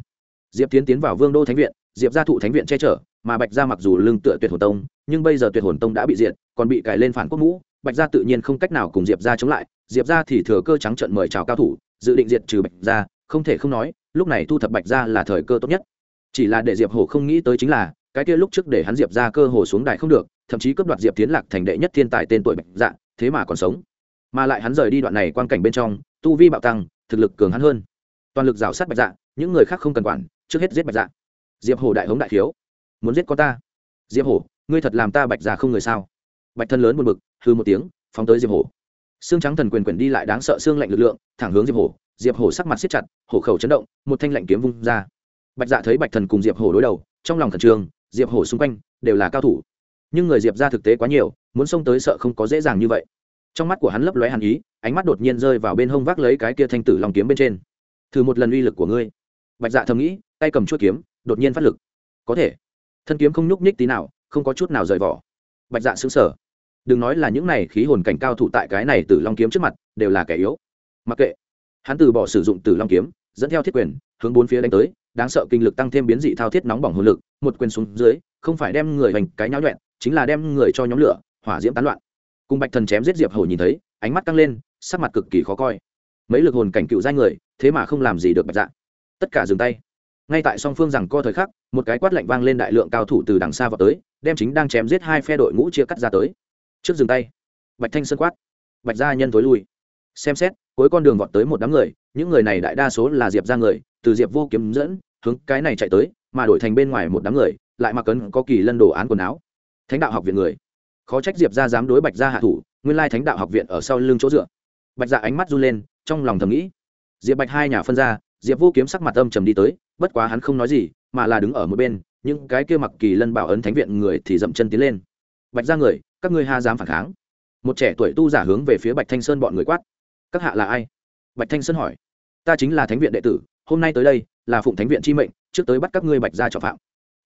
[SPEAKER 1] Diệp tiến tiến vào vương đô thánh viện, diệp gia thụ thánh viện che chở, mà bạch gia mặc dù lưng tựa tuyệt hồn tông, nhưng bây giờ tuyệt hồn tông đã bị diệt, còn bị cài lên phản quốc mũ, bạch gia tự nhiên không cách nào cùng diệp gia chống lại, diệp gia thì thừa cơ trắng trận mời chào cao thủ, dự định diệt trừ bạch gia không thể không nói, lúc này thu thập bạch gia là thời cơ tốt nhất. Chỉ là để diệp hổ không nghĩ tới chính là, cái kia lúc trước để hắn diệp ra cơ hồ xuống đài không được thậm chí cướp đoạt diệp tiến lạc thành đệ nhất thiên tài tên tuổi bạch dạ thế mà còn sống. Mà lại hắn rời đi đoạn này quan cảnh bên trong, tu vi bạo tăng, thực lực cường hắn hơn. Toàn lực rào sát bạch dạ những người khác không cần quản, trước hết giết bạch dạ. Diệp hổ đại hống đại thiếu. Muốn giết con ta? Diệp hổ, ngươi thật làm ta bạch dạ không người sao? Bạch thân lớn một mực hư một tiếng, phóng tới diệp hổ. Xương trắng thần quyền quyền đi lại đáng sợ xương lạnh lực lượng, thẳng hướng diệp hổ. Diệp hổ sắc mặt siết chặt, hổ khẩu chấn động, một thanh lạnh kiếm vung ra. Bạch dạ thấy bạch thần cùng diệp hổ đối đầu, trong lòng thần trường diệp hổ xung quanh đều là cao thủ nhưng người diệp ra thực tế quá nhiều muốn xông tới sợ không có dễ dàng như vậy trong mắt của hắn lấp lóe hàn ý ánh mắt đột nhiên rơi vào bên hông vác lấy cái kia thanh tử lòng kiếm bên trên thử một lần uy lực của ngươi bạch dạ thầm nghĩ tay cầm chuốt kiếm đột nhiên phát lực có thể thân kiếm không nhúc nhích tí nào không có chút nào rời vỏ bạch dạ xứng sở đừng nói là những này khí hồn cảnh cao thủ tại cái này tử long kiếm trước mặt đều là kẻ yếu mặc kệ hắn từ bỏ sử dụng tử long kiếm dẫn theo thiết quyền hướng bốn phía đánh tới đáng sợ kinh lực tăng thêm biến dị thao thiết nóng bỏng hồn lực một quyền xuống dưới không phải đem người hành cái nháo nhuẹn chính là đem người cho nhóm lửa, hỏa diễm tán loạn. Cùng bạch thần chém giết diệp hổ nhìn thấy, ánh mắt căng lên, sắc mặt cực kỳ khó coi. Mấy lực hồn cảnh cựu giai người, thế mà không làm gì được bạch dạ. Tất cả dừng tay. Ngay tại song phương rằng co thời khắc, một cái quát lạnh vang lên đại lượng cao thủ từ đằng xa vào tới, đem chính đang chém giết hai phe đội ngũ chia cắt ra tới. Trước dừng tay, bạch thanh sơn quát. Bạch gia nhân tối lui. Xem xét, cuối con đường vọt tới một đám người, những người này đại đa số là diệp ra người, từ diệp vô kiếm dẫn, hướng cái này chạy tới, mà đổi thành bên ngoài một đám người, lại mặc cấn có kỳ lân đồ án quần áo thánh đạo học viện người. Khó trách diệp ra dám đối bạch gia hạ thủ, nguyên lai thánh đạo học viện ở sau lưng chỗ dựa. Bạch dạ ánh mắt run lên, trong lòng thầm nghĩ. Diệp bạch hai nhà phân ra, diệp vô kiếm sắc mặt âm trầm đi tới, bất quá hắn không nói gì, mà là đứng ở một bên, những cái kia mặc kỳ lân bảo ấn thánh viện người thì dậm chân tiến lên. Bạch ra người, các ngươi ha dám phản kháng. Một trẻ tuổi tu giả hướng về phía bạch thanh sơn bọn người quát. Các hạ là ai? Bạch thanh sơn hỏi. Ta chính là thánh viện đệ tử, hôm nay tới đây, là phụng thánh viện chi mệnh, trước tới bắt các ngươi bạch ra trọng phạm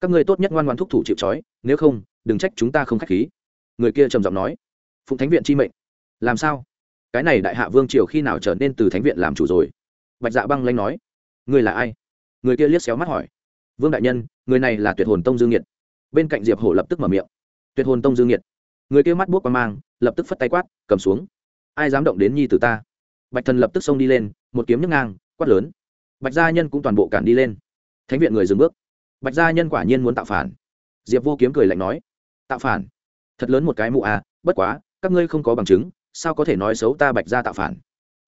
[SPEAKER 1] các ngươi tốt nhất ngoan ngoan thúc thủ chịu trói, nếu không, đừng trách chúng ta không k h á c h khí. Người kia trầm giọng nói. Phụng thánh viện chi mệnh. Làm sao? Cái này đại hạ vương triều khi nào trở nên từ thánh viện làm chủ rồi? Bạch dạ băng lanh nói. Người là ai? Người kia liếc xéo mắt hỏi. Vương đại nhân, người này là tuyệt hồn tông dương nhiệt bên cạnh diệp hổ lập tức mở miệng. Tuyệt hồn tông dương nhiệt người kia mắt buốc qua mang, lập tức phất tay quát, cầm xuống. Ai dám động đến nhi từ ta? Bạch thần lập tức xông đi lên, một kiếm nhấc ngang, quát lớn. Bạch gia nhân cũng toàn bộ cản đi lên. Thánh viện người dừng bước bạch gia nhân quả nhiên muốn tạo phản diệp vô kiếm cười lạnh nói tạo phản thật lớn một cái mụ à bất quá các ngươi không có bằng chứng sao có thể nói xấu ta bạch gia tạo phản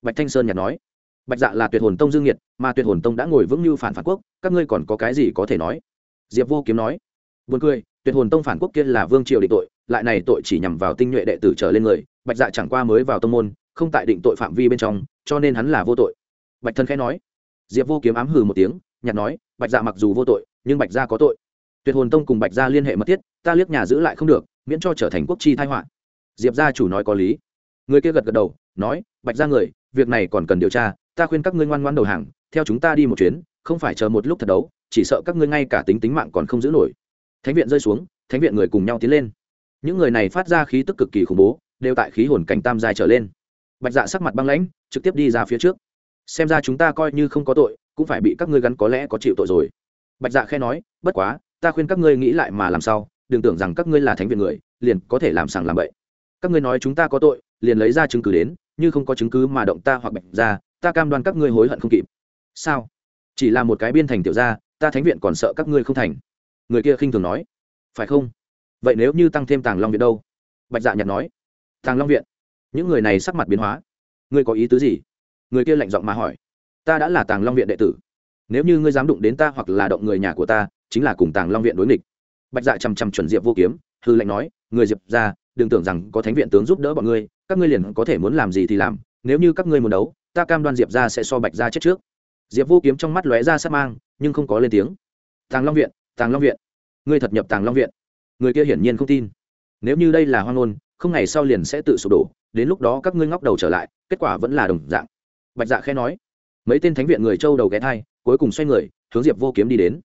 [SPEAKER 1] bạch thanh sơn nhạt nói bạch dạ là tuyệt hồn tông dương nhiệt mà tuyệt hồn tông đã ngồi vững như phản phản quốc các ngươi còn có cái gì có thể nói diệp vô kiếm nói Buồn cười, tuyệt hồn tông phản quốc kia là vương triều định tội, lại này tội chỉ nhằm vào tinh nhuệ đệ tử trở lên người, Bạch Dạ chẳng qua mới vào tông môn, không tại định tội phạm vi bên trong, cho nên hắn là vô tội. Bạch Thần khẽ nói. Diệp Vô Kiếm ám hừ một tiếng, nhạt nói, Bạch Dạ mặc dù vô tội, nhưng Bạch Gia có tội. Tuyệt hồn tông cùng Bạch Gia liên hệ mật thiết, ta liếc nhà giữ lại không được, miễn cho trở thành quốc chi tai họa. Diệp gia chủ nói có lý. Người kia gật gật đầu, nói, Bạch Gia người, việc này còn cần điều tra, ta khuyên các ngươi ngoan ngoãn đầu hàng, theo chúng ta đi một chuyến, không phải chờ một lúc thật đấu, chỉ sợ các ngươi ngay cả tính tính mạng còn không giữ nổi thánh viện rơi xuống thánh viện người cùng nhau tiến lên những người này phát ra khí tức cực kỳ khủng bố đều tại khí hồn cảnh tam dài trở lên bạch dạ sắc mặt băng lãnh trực tiếp đi ra phía trước xem ra chúng ta coi như không có tội cũng phải bị các ngươi gắn có lẽ có chịu tội rồi bạch dạ khe nói, bất quá, ta khuyên các ngươi nghĩ lại mà làm sao, đừng tưởng rằng các ngươi là thánh viện người, liền có thể làm sàng làm bậy. Các ngươi nói chúng ta có tội, liền lấy ra chứng cứ đến, như không có chứng cứ mà động ta hoặc bạch ra ta cam đoan các ngươi hối hận không kịp. Sao? Chỉ là một cái biên thành tiểu gia, ta thánh viện còn sợ các ngươi không thành. Người kia khinh thường nói. Phải không? Vậy nếu như tăng thêm tàng long viện đâu? Bạch dạ nhặt nói. Tàng long viện? Những người này sắc mặt biến hóa. Ngươi có ý tứ gì? Người kia lạnh giọng mà hỏi. Ta đã là tàng long viện đệ tử nếu như ngươi dám đụng đến ta hoặc là động người nhà của ta, chính là cùng tàng long viện đối nghịch. Bạch dạ chằm chằm chuẩn diệp vô kiếm, hư lệnh nói, người diệp ra đừng tưởng rằng có thánh viện tướng giúp đỡ bọn ngươi, các ngươi liền có thể muốn làm gì thì làm, nếu như các ngươi muốn đấu, ta cam đoan diệp ra sẽ so bạch ra chết trước. Diệp vô kiếm trong mắt lóe ra sát mang, nhưng không có lên tiếng. Tàng long viện, tàng long viện, ngươi thật nhập tàng long viện. Người kia hiển nhiên không tin. Nếu như đây là hoang ngôn, không ngày sau liền sẽ tự sụp đổ, đến lúc đó các ngươi ngóc đầu trở lại, kết quả vẫn là đồng dạng. Bạch dạ khẽ nói mấy tên thánh viện người châu đầu ghé thai, cuối cùng xoay người, hướng diệp vô kiếm đi đến.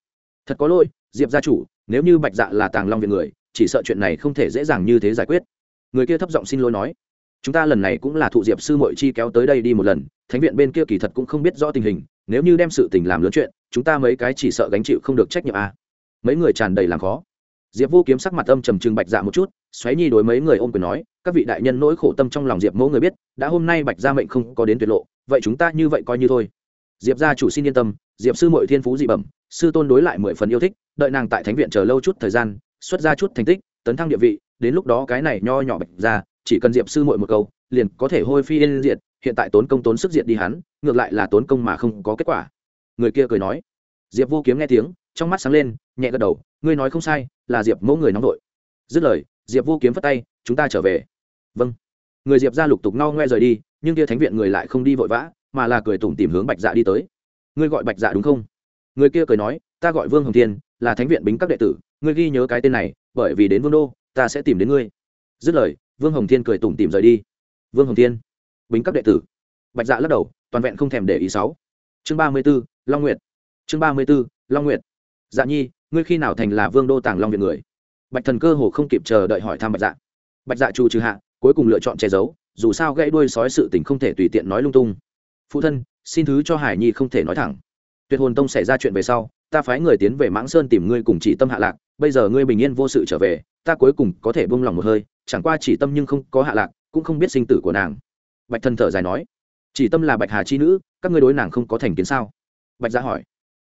[SPEAKER 1] Thật có lỗi, diệp gia chủ, nếu như bạch dạ là tàng long viện người, chỉ sợ chuyện này không thể dễ dàng như thế giải quyết. Người kia thấp giọng xin lỗi nói, chúng ta lần này cũng là thụ diệp sư mội chi kéo tới đây đi một lần, thánh viện bên kia kỳ thật cũng không biết rõ tình hình, nếu như đem sự tình làm lớn chuyện, chúng ta mấy cái chỉ sợ gánh chịu không được trách nhiệm à. Mấy người tràn đầy làm khó diệp vô kiếm sắc mặt âm trầm trừng bạch dạ một chút, xoáy nhi đối mấy người ôm quyền nói, các vị đại nhân nỗi khổ tâm trong lòng diệp mẫu người biết, đã hôm nay bạch gia mệnh không có đến tuyệt lộ, vậy chúng ta như vậy coi như thôi. Diệp gia chủ xin yên tâm, diệp sư mội thiên phú dị bẩm, sư tôn đối lại mười phần yêu thích, đợi nàng tại thánh viện chờ lâu chút thời gian, xuất ra chút thành tích, tấn thăng địa vị, đến lúc đó cái này nho nhỏ bạch ra chỉ cần diệp sư muội một câu, liền có thể hôi phi yên diệt, hiện tại tốn công tốn sức diệt đi hắn, ngược lại là tốn công mà không có kết quả. Người kia cười nói. Diệp vô kiếm nghe tiếng trong mắt sáng lên, nhẹ gật đầu, ngươi nói không sai, là diệp mẫu người nóng vội. Dứt lời, diệp vô kiếm phất tay, chúng ta trở về. Vâng. Người diệp ra lục tục no ngoe rời đi, nhưng kia thánh viện người lại không đi vội vã, mà là cười tủm tìm hướng bạch dạ đi tới. Ngươi gọi bạch dạ đúng không? Người kia cười nói, ta gọi vương hồng thiên, là thánh viện bính các đệ tử, ngươi ghi nhớ cái tên này, bởi vì đến vương đô, ta sẽ tìm đến ngươi. Dứt lời, vương hồng thiên cười tủm tìm rời đi. Vương hồng thiên, bính các đệ tử. Bạch dạ lắc đầu, toàn vẹn không thèm để ý sáu. Chương ba mươi b ố long nguyệt. Chương ba mươi b ố long nguyệt dạ nhi, ngươi khi nào thành là vương đô tàng long viện người? Bạch thần cơ hồ không kịp chờ đợi hỏi thăm bạch dạ. Bạch dạ trù trừ hạ, cuối cùng lựa chọn che giấu, dù sao gãy đuôi sói sự tình không thể tùy tiện nói lung tung. Phụ thân, xin thứ cho hải nhi không thể nói thẳng. Tuyệt hồn tông xảy ra chuyện về sau, ta phái người tiến về mãng sơn tìm ngươi cùng chỉ tâm hạ lạc, bây giờ ngươi bình yên vô sự trở về, ta cuối cùng có thể buông lòng một hơi, chẳng qua chỉ tâm nhưng không có hạ lạc, cũng không biết sinh tử của nàng. Bạch thần thở dài nói, chỉ tâm là bạch hà chi nữ, các ngươi đối nàng không có thành kiến sao? Bạch gia hỏi.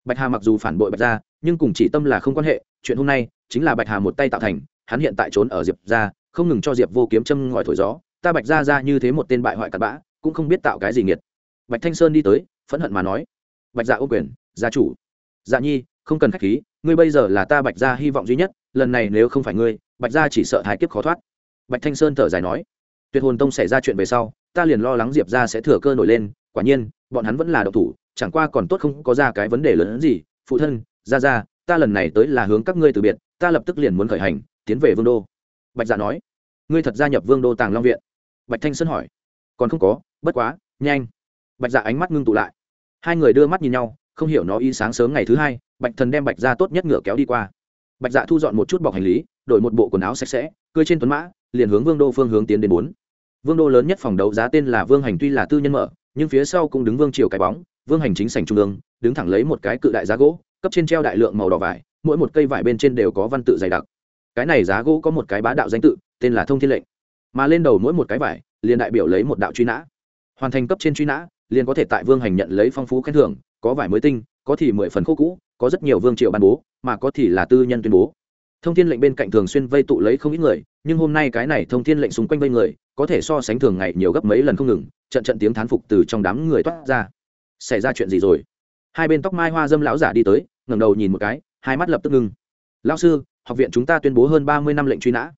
[SPEAKER 1] Bạch hà mặc dù phản bội bạch gia nhưng cùng chỉ tâm là không quan hệ, chuyện hôm nay chính là bạch hà một tay tạo thành, hắn hiện tại trốn ở diệp gia, không ngừng cho diệp vô kiếm châm ngòi thổi gió, ta bạch gia ra như thế một tên bại hoại cặn bã, cũng không biết tạo cái gì nghiệt. Bạch thanh sơn đi tới, phẫn hận mà nói, bạch dạ ô quyền, gia chủ. Dạ nhi, không cần khách khí, ngươi bây giờ là ta bạch gia hy vọng duy nhất, lần này nếu không phải ngươi, bạch gia chỉ sợ thái kiếp khó thoát. Bạch thanh sơn thở dài nói, tuyệt hồn tông xảy ra chuyện về sau, ta liền lo lắng diệp gia sẽ thừa cơ nổi lên, quả nhiên, bọn hắn vẫn là độc thủ, chẳng qua còn tốt không có ra cái vấn đề lớn hơn gì, phụ thân ra ra, ta lần này tới là hướng các ngươi từ biệt, ta lập tức liền muốn khởi hành, tiến về vương đô. Bạch dạ nói. Ngươi thật gia nhập vương đô tàng long viện? Bạch thanh sơn hỏi. Còn không có, bất quá, nhanh. Bạch dạ ánh mắt ngưng tụ lại. Hai người đưa mắt nhìn nhau, không hiểu nó y sáng sớm ngày thứ hai, bạch thần đem bạch ra tốt nhất ngựa kéo đi qua. Bạch dạ thu dọn một chút bọc hành lý, đổi một bộ quần áo sạch sẽ, cưới trên tuấn mã, liền hướng vương đô phương hướng tiến đến bốn. Vương đô lớn nhất phòng đấu giá tên là vương hành tuy là tư nhân mở, nhưng phía sau cũng đứng vương triều cái bóng, vương hành chính sành trung ương, đứng thẳng lấy một cái cự đại giá gỗ cấp trên treo đại lượng màu đỏ vải, mỗi một cây vải bên trên đều có văn tự dày đặc. Cái này giá gỗ có một cái bá đạo danh tự, tên là thông thiên lệnh. Mà lên đầu mỗi một cái vải, liền đại biểu lấy một đạo truy nã. Hoàn thành cấp trên truy nã, liền có thể tại vương hành nhận lấy phong phú khen thưởng, có vải mới tinh, có thì mười phần khô cũ, có rất nhiều vương triệu ban bố, mà có thì là tư nhân tuyên bố. Thông thiên lệnh bên cạnh thường xuyên vây tụ lấy không ít người, nhưng hôm nay cái này thông thiên lệnh xung quanh vây người, có thể so sánh thường ngày nhiều gấp mấy lần không ngừng, trận trận tiếng thán phục từ trong đám người toát ra. Xảy ra chuyện gì rồi? Hai bên tóc mai hoa dâm lão giả đi tới ngẩng đầu nhìn một cái, hai mắt lập tức ngưng. Lão sư, học viện chúng ta tuyên bố hơn ba mươi năm lệnh truy nã.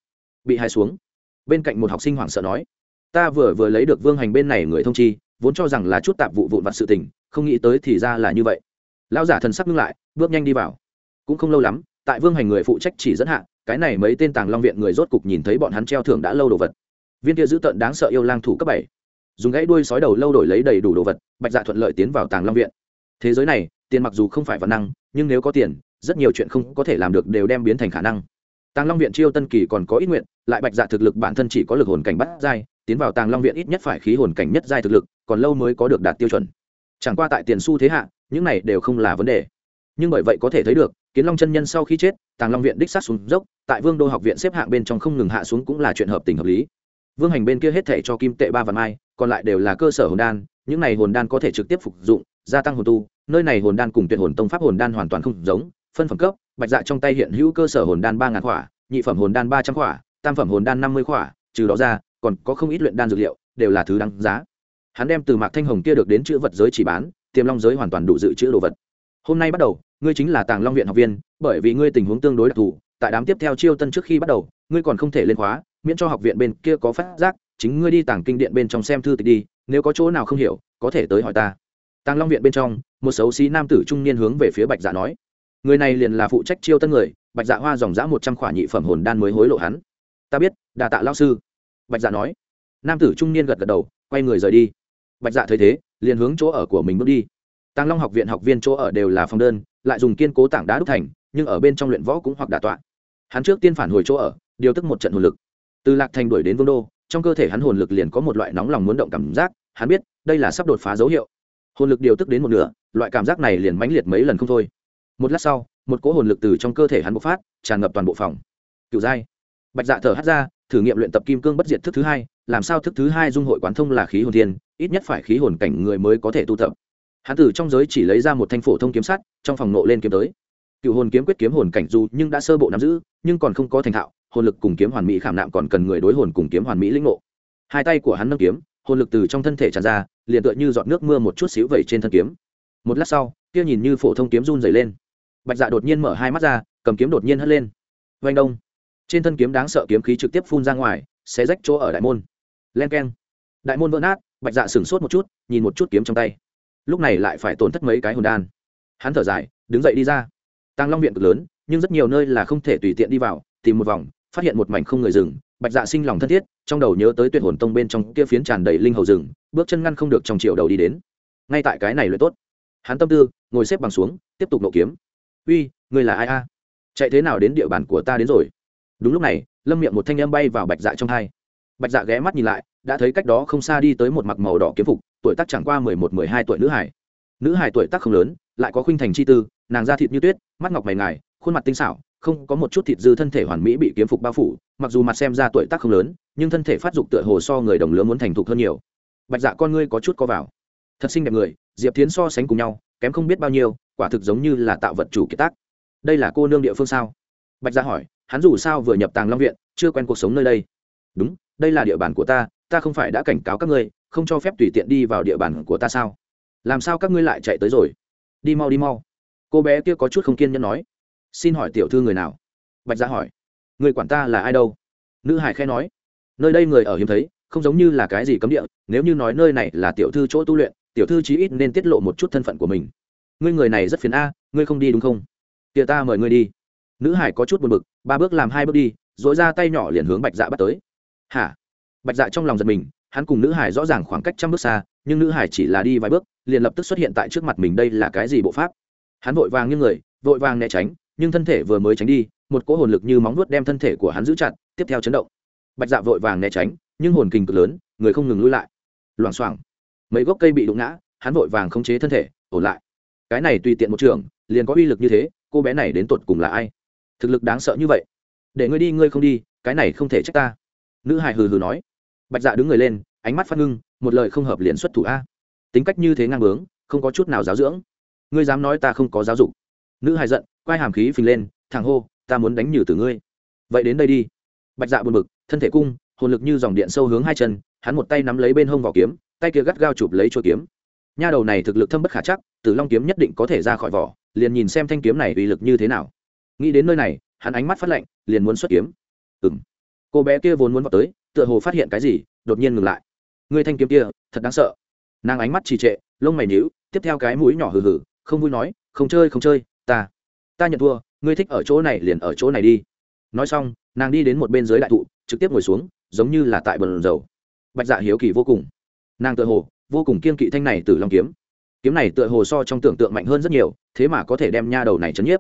[SPEAKER 1] Bị hai xuống. Bên cạnh một học sinh hoảng sợ nói, ta vừa vừa lấy được vương hành bên này người thông chi, vốn cho rằng là chút tạp vụ vụn vặt sự tình, không nghĩ tới thì ra là như vậy. Lão giả thần sắc ngưng lại, bước nhanh đi vào. Cũng không lâu lắm, tại vương hành người phụ trách chỉ dẫn hạ, cái này mấy tên tàng long viện người rốt cục nhìn thấy bọn hắn treo thưởng đã lâu đồ vật. Viên kia giữ tận đáng sợ yêu lang thủ cấp bảy. Dùng gãy đuôi sói đầu lâu đổi lấy đầy đủ đồ vật, bạch dạ thuận lợi tiến vào tàng long viện. Thế giới này, tiền mặc dù không phải văn năng nhưng nếu có tiền, rất nhiều chuyện không có thể làm được đều đem biến thành khả năng. Tàng long viện chiêu tân kỳ còn có ít nguyện, lại bạch dạ thực lực bản thân chỉ có lực hồn cảnh bắt giai, tiến vào tàng long viện ít nhất phải khí hồn cảnh nhất giai thực lực, còn lâu mới có được đạt tiêu chuẩn. Chẳng qua tại tiền su thế hạ, những này đều không là vấn đề. Nhưng bởi vậy có thể thấy được, kiến long chân nhân sau khi chết, tàng long viện đích sát xuống dốc, tại vương đô học viện xếp hạng bên trong không ngừng hạ xuống cũng là chuyện hợp tình hợp lý. Vương hành bên kia hết thể cho kim tệ ba vạn mai, còn lại đều là cơ sở hồn đan, những này hồn đan có thể trực tiếp phục dụng, gia tăng hồn tu nơi này hồn đan cùng tuyệt hồn tông pháp hồn đan hoàn toàn không giống, phân phẩm cấp, bạch dạ trong tay hiện hữu cơ sở hồn đan ba ngàn khỏa, nhị phẩm hồn đan ba trăm khỏa, tam phẩm hồn đan năm mươi khỏa, trừ đó ra, còn có không ít luyện đan dược liệu, đều là thứ đáng giá. Hắn đem từ mạc thanh hồng kia được đến chữ vật giới chỉ bán, tiềm long giới hoàn toàn đủ dự trữ đồ vật. Hôm nay bắt đầu, ngươi chính là tàng long viện học viên, bởi vì ngươi tình huống tương đối đặc thù, tại đám tiếp theo chiêu tân trước khi bắt đầu, ngươi còn không thể lên khóa, miễn cho học viện bên kia có phát giác, chính ngươi đi tàng kinh điện bên trong xem thư tịch đi, nếu có chỗ nào không hiểu, có thể tới hỏi ta tàng long viện bên trong, một xấu xí nam tử trung niên hướng về phía bạch dạ nói, người này liền là phụ trách chiêu tân người, bạch dạ hoa dòng dã một trăm khỏa nhị phẩm hồn đan mới hối lộ hắn. Ta biết, đà tạ lao sư. Bạch dạ nói. Nam tử trung niên gật gật đầu, quay người rời đi. Bạch dạ thấy thế, liền hướng chỗ ở của mình bước đi. Tàng long học viện học viên chỗ ở đều là phòng đơn, lại dùng kiên cố tảng đá đúc thành, nhưng ở bên trong luyện võ cũng hoặc đà tọa. Hắn trước tiên phản hồi chỗ ở, điều tức một trận hồn lực. Từ lạc thành đuổi đến vương đô, trong cơ thể hắn hồn lực liền có một loại nóng lòng muốn động cảm giác, hắn biết, đây là sắp đột phá dấu hiệu hồn lực điều tức đến một nửa, loại cảm giác này liền mãnh liệt mấy lần không thôi. Một lát sau, một cỗ hồn lực từ trong cơ thể hắn bộc phát, tràn ngập toàn bộ phòng. Cựu giai. Bạch dạ thở hắt ra, thử nghiệm luyện tập kim cương bất diệt thức thứ hai, làm sao thức thứ hai dung hội quán thông là khí hồn thiên, ít nhất phải khí hồn cảnh người mới có thể tu tập. Hắn tử trong giới chỉ lấy ra một thanh phổ thông kiếm sắt, trong phòng nộ lên kiếm tới. Cựu hồn kiếm quyết kiếm hồn cảnh dù nhưng đã sơ bộ nắm giữ, nhưng còn không có thành thạo, hồn lực cùng kiếm hoàn mỹ khảm nạm còn cần người đối hồn cùng kiếm hoàn mỹ lĩnh ngộ. Hai tay của hắn nâng kiếm, hồn lực từ trong thân thể tràn ra liền tựa như giọt nước mưa một chút xíu vẩy trên thân kiếm. Một lát sau, kia nhìn như phổ thông kiếm run dày lên. Bạch dạ đột nhiên mở hai mắt ra, cầm kiếm đột nhiên hất lên. Vanh đông. Trên thân kiếm đáng sợ kiếm khí trực tiếp phun ra ngoài, xé rách chỗ ở đại môn. Len k e n đại môn vỡ nát, bạch dạ sửng sốt một chút, nhìn một chút kiếm trong tay. Lúc này lại phải tổn thất mấy cái hồn đan. Hắn thở dài, đứng dậy đi ra. Tăng long viện cực lớn, nhưng rất nhiều nơi là không thể tùy tiện đi vào, tìm một vòng, phát hiện một mảnh không người rừng bạch dạ sinh lòng thân thiết, trong đầu nhớ tới tuyệt hồn tông bên trong kia phiến tràn đầy linh hầu rừng, bước chân ngăn không được trong chiều đầu đi đến. Ngay tại cái này luyện tốt, hắn tâm tư, ngồi xếp bằng xuống, tiếp tục nộ kiếm. Uy người là ai a? Chạy thế nào đến địa bàn của ta đến rồi? Đúng lúc này, lâm miệng một thanh em bay vào bạch dạ trong hai. Bạch dạ ghé mắt nhìn lại, đã thấy cách đó không xa đi tới một mặc màu đỏ kiếm phục, tuổi tác chẳng qua mười một, mười hai tuổi nữ hải nữ hải tuổi tác không lớn, lại có khuynh thành chi tư, nàng da thịt như tuyết, mắt ngọc mày ngài, khuôn mặt tinh xảo không có một chút thịt dư thân thể hoàn mỹ bị kiếm phục bao phủ, mặc dù mặt xem ra tuổi tác không lớn, nhưng thân thể phát dục tựa hồ so người đồng lứa muốn thành thục hơn nhiều. Bạch dạ con ngươi có chút co vào. Thật xinh đẹp người, diệp tiến so sánh cùng nhau, kém không biết bao nhiêu, quả thực giống như là tạo vật chủ kiệt tác. Đây là cô nương địa phương sao? Bạch dạ hỏi, hắn dù sao vừa nhập tàng long viện, chưa quen cuộc sống nơi đây. Đúng, đây là địa bàn của ta ta không phải đã cảnh cáo các ngươi, không cho phép tùy tiện đi vào địa bàn của ta sao? Làm sao các ngươi lại chạy tới rồi? Đi mau đi mau. Cô bé kia có chút không kiên nhẫn nói xin hỏi tiểu thư người nào? Bạch gia dạ hỏi. Người quản ta là ai đâu? Nữ hải khe nói. Nơi đây người ở hiếm thấy, không giống như là cái gì cấm địa, nếu như nói nơi này là tiểu thư chỗ tu luyện, tiểu thư chí ít nên tiết lộ một chút thân phận của mình. Ngươi người này rất phiền a, ngươi không đi đúng không? Kìa ta mời ngươi đi. Nữ hải có chút buồn bực, ba bước làm hai bước đi dội ra tay nhỏ liền hướng bạch dạ bắt tới. Hả? Bạch dạ trong lòng giật mình, hắn cùng nữ hải rõ ràng khoảng cách trăm bước xa, nhưng nữ hải chỉ là đi vài bước, liền lập tức xuất hiện tại trước mặt mình đây là cái gì bộ pháp. Hắn vội vàng như người, vội vàng né tránh nhưng thân thể vừa mới tránh đi, một cỗ hồn lực như móng vuốt đem thân thể của hắn giữ chặt, tiếp theo chấn động. Bạch dạ vội vàng né tránh, nhưng hồn kình cực lớn, người không ngừng lui lại. Loảng xoảng, mấy gốc cây bị đụng ngã, hắn vội vàng khống chế thân thể, ổn lại. Cái này tùy tiện một trường, liền có uy lực như thế, cô bé này đến tột cùng là ai? Thực lực đáng sợ như vậy. Để ngươi đi, ngươi không đi, cái này không thể trách ta. Nữ hải hừ hừ nói. Bạch dạ đứng người lên, ánh mắt phát ngưng, một lời không hợp liền xuất thủ a. Tính cách như thế ngang bướng, không có chút nào giáo dưỡng. Ngươi dám nói ta không có giáo dục. Nữ hải giận quai hàm khí phình lên, thằng hô, ta muốn đánh nhử từ ngươi. Vậy đến đây đi. Bạch dạ buồn bực, thân thể cung, hồn lực như dòng điện sâu hướng hai chân, hắn một tay nắm lấy bên hông vỏ kiếm, tay kia gắt gao chụp lấy chuôi kiếm. Nha đầu này thực lực thâm bất khả chắc, tử long kiếm nhất định có thể ra khỏi vỏ, liền nhìn xem thanh kiếm này uy lực như thế nào. Nghĩ đến nơi này, hắn ánh mắt phát lạnh, liền muốn xuất kiếm. Ừng cô bé kia vốn muốn vào tới, tựa hồ phát hiện cái gì, đột nhiên ngừng lại. Người thanh kiếm kia, thật đáng sợ. Nàng ánh mắt trì trệ, lông mày nhíu, tiếp theo cái mũi nhỏ hừ hừ, không vui nói, không chơi không chơi, ta ta nhận thua, ngươi thích ở chỗ này liền ở chỗ này đi. Nói xong, nàng đi đến một bên dưới đại thụ, trực tiếp ngồi xuống, giống như là tại bờ dầu. Bạch dạ hiếu kỳ vô cùng. Nàng tựa hồ, vô cùng kiên kỵ thanh này từ long kiếm. Kiếm này tựa hồ so trong tưởng tượng mạnh hơn rất nhiều, thế mà có thể đem nha đầu này chấn nhiếp.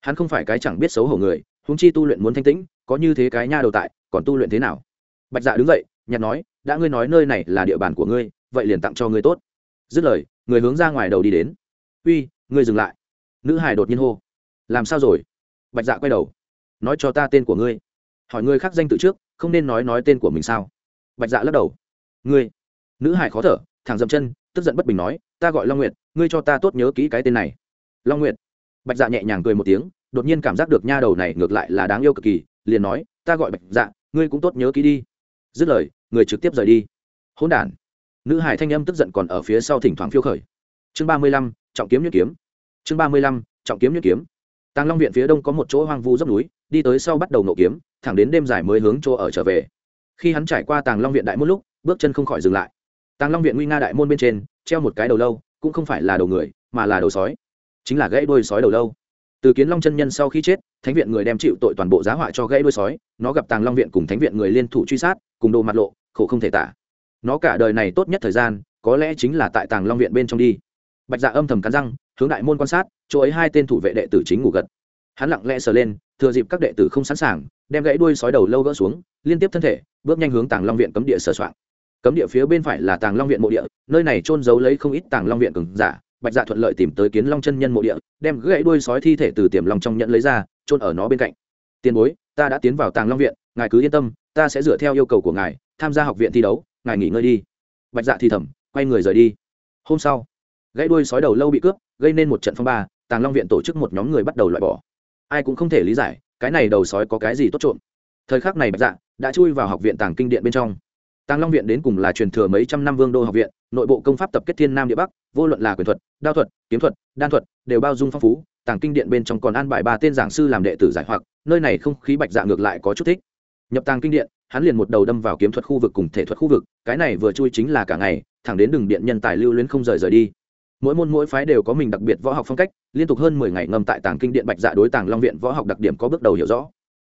[SPEAKER 1] Hắn không phải cái chẳng biết xấu hổ người húng chi tu luyện muốn thanh tĩnh, có như thế cái nha đầu tại, còn tu luyện thế nào? Bạch dạ đứng dậy nhặt nói, đã ngươi nói nơi này là địa bàn của ngươi, vậy liền tặng cho ngươi tốt. Dứt lời, người hướng ra ngoài đầu đi đến. Uy, ngươi dừng lại. Nữ hải đột nhiên hô làm sao rồi? Bạch dạ quay đầu. Nói cho ta tên của ngươi. Hỏi ngươi khác danh tự trước, không nên nói nói tên của mình sao? Bạch dạ lắc đầu. Ngươi. Nữ hải khó thở, thẳng dậm chân, tức giận bất bình nói, ta gọi long nguyệt, ngươi cho ta tốt nhớ kỹ cái tên này. Long nguyệt. Bạch dạ nhẹ nhàng cười một tiếng, đột nhiên cảm giác được nha đầu này ngược lại là đáng yêu cực kỳ, liền nói, ta gọi bạch dạ ngươi cũng tốt nhớ kỹ đi. Dứt lời, người trực tiếp rời đi. Hỗn đản. Nữ hải thanh âm tức giận còn ở phía sau thỉnh thoảng phiêu khởi. Chương ba mươi lăm, trọng kiếm nhuyễn kiếm. Chương ba mươi lăm, trọng kiếm nhuyễn kiếm tàng long viện phía đông có một chỗ hoang vu dốc núi, đi tới sau bắt đầu nộ kiếm, thẳng đến đêm dài mới hướng chỗ ở trở về. Khi hắn trải qua tàng long viện đại môn lúc, bước chân không khỏi dừng lại. Tàng long viện nguy nga đại môn bên trên, treo một cái đầu lâu, cũng không phải là đầu người, mà là đầu sói. Chính là gãy đuôi sói đầu lâu. Từ kiến long chân nhân sau khi chết, thánh viện người đem chịu tội toàn bộ giá họa cho gãy đuôi sói, nó gặp tàng long viện cùng thánh viện người liên thủ truy sát, cùng đồ mặt lộ, khổ không thể tả. Nó cả đời này tốt nhất thời gian, có lẽ chính là tại tàng long viện bên trong đi. Bạch dạ âm thầm cắn răng hướng đại môn quan sát, chỗ ấy hai tên thủ vệ đệ tử chính ngủ gật. Hắn lặng lẽ sờ lên, thừa dịp các đệ tử không sẵn sàng, đem gãy đuôi sói đầu lâu gỡ xuống, liên tiếp thân thể, bước nhanh hướng tàng long viện cấm địa sờ soạn cấm địa phía bên phải là tàng long viện mộ địa, nơi này trôn giấu lấy không ít tàng long viện cường giả, bạch dạ thuận lợi tìm tới kiến long chân nhân mộ địa, đem gãy đuôi sói thi thể từ tiềm long trong nhận lấy ra trôn ở nó bên cạnh. Tiền bối, ta đã tiến vào tàng long viện, ngài cứ yên tâm, ta sẽ dựa theo yêu cầu của ngài, tham gia học viện thi đấu, ngài nghỉ ngơi đi. Bạch dạ thì thầm, quay người rời đi. Hôm sau gãy đuôi sói đầu lâu bị cướp, gây nên một trận phong ba, tàng long viện tổ chức một nhóm người bắt đầu loại bỏ. Ai cũng không thể lý giải, cái này đầu sói có cái gì tốt trộm. Thời khắc này bạch dạ đã chui vào học viện tàng kinh điện bên trong. Tàng long viện đến cùng là truyền thừa mấy trăm năm vương đô học viện, nội bộ công pháp tập kết thiên nam địa bắc, vô luận là quyền thuật, đao thuật, kiếm thuật, đan thuật, đều bao dung phong phú, tàng kinh điện bên trong còn an bài ba tên giảng sư làm đệ tử giải hoặc, nơi này không khí bạch dạ ngược lại có chút thích. Nhập tàng kinh điện, hắn liền một đầu đâm vào kiếm thuật khu vực cùng thể thuật khu vực, cái này vừa chui chính là cả ngày, thẳng đến đường điện nhân tài lưu luyến không rời rời đi mỗi môn mỗi phái đều có mình đặc biệt võ học phong cách, liên tục hơn mười ngày ngâm tại tàng kinh điện bạch dạ đối tàng long viện võ học đặc điểm có bước đầu hiểu rõ.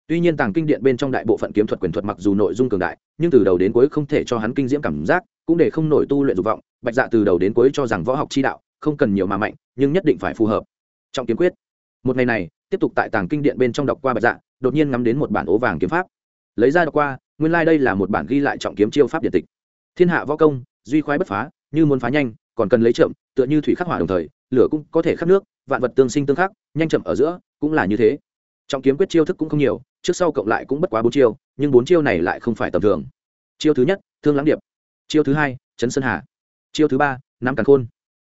[SPEAKER 1] Tuy nhiên tàng kinh điện bên trong đại bộ phận kiếm thuật quyền thuật mặc dù nội dung cường đại, nhưng từ đầu đến cuối không thể cho hắn kinh diễm cảm giác, cũng để không nổi tu luyện dục vọng. Bạch dạ từ đầu đến cuối cho rằng võ học chi đạo không cần nhiều mà mạnh, nhưng nhất định phải phù hợp. Trong kiếm quyết, một ngày này, tiếp tục tại tàng kinh điện bên trong đọc qua bạch dạ đột nhiên ngắm đến một bản ố vàng kiếm pháp. Lấy ra đọc qua, nguyên lai、like、đây là một bản ghi lại trọng kiếm chiêu pháp điện tịch. Thiên hạ võ công, duy khoái bất phá như muốn phá nhanh, còn cần lấy chậm, tựa như thủy khắc hỏa đồng thời, lửa cũng có thể khắc nước, vạn vật tương sinh tương khắc, nhanh chậm ở giữa, cũng là như thế. Trọng kiếm quyết chiêu thức cũng không nhiều, trước sau cộng lại cũng bất quá bốn chiêu, nhưng bốn chiêu này lại không phải tầm thường. Chiêu thứ nhất, thương lãng điệp. Chiêu thứ hai, chấn sơn hà. Chiêu thứ ba, nam càn khôn.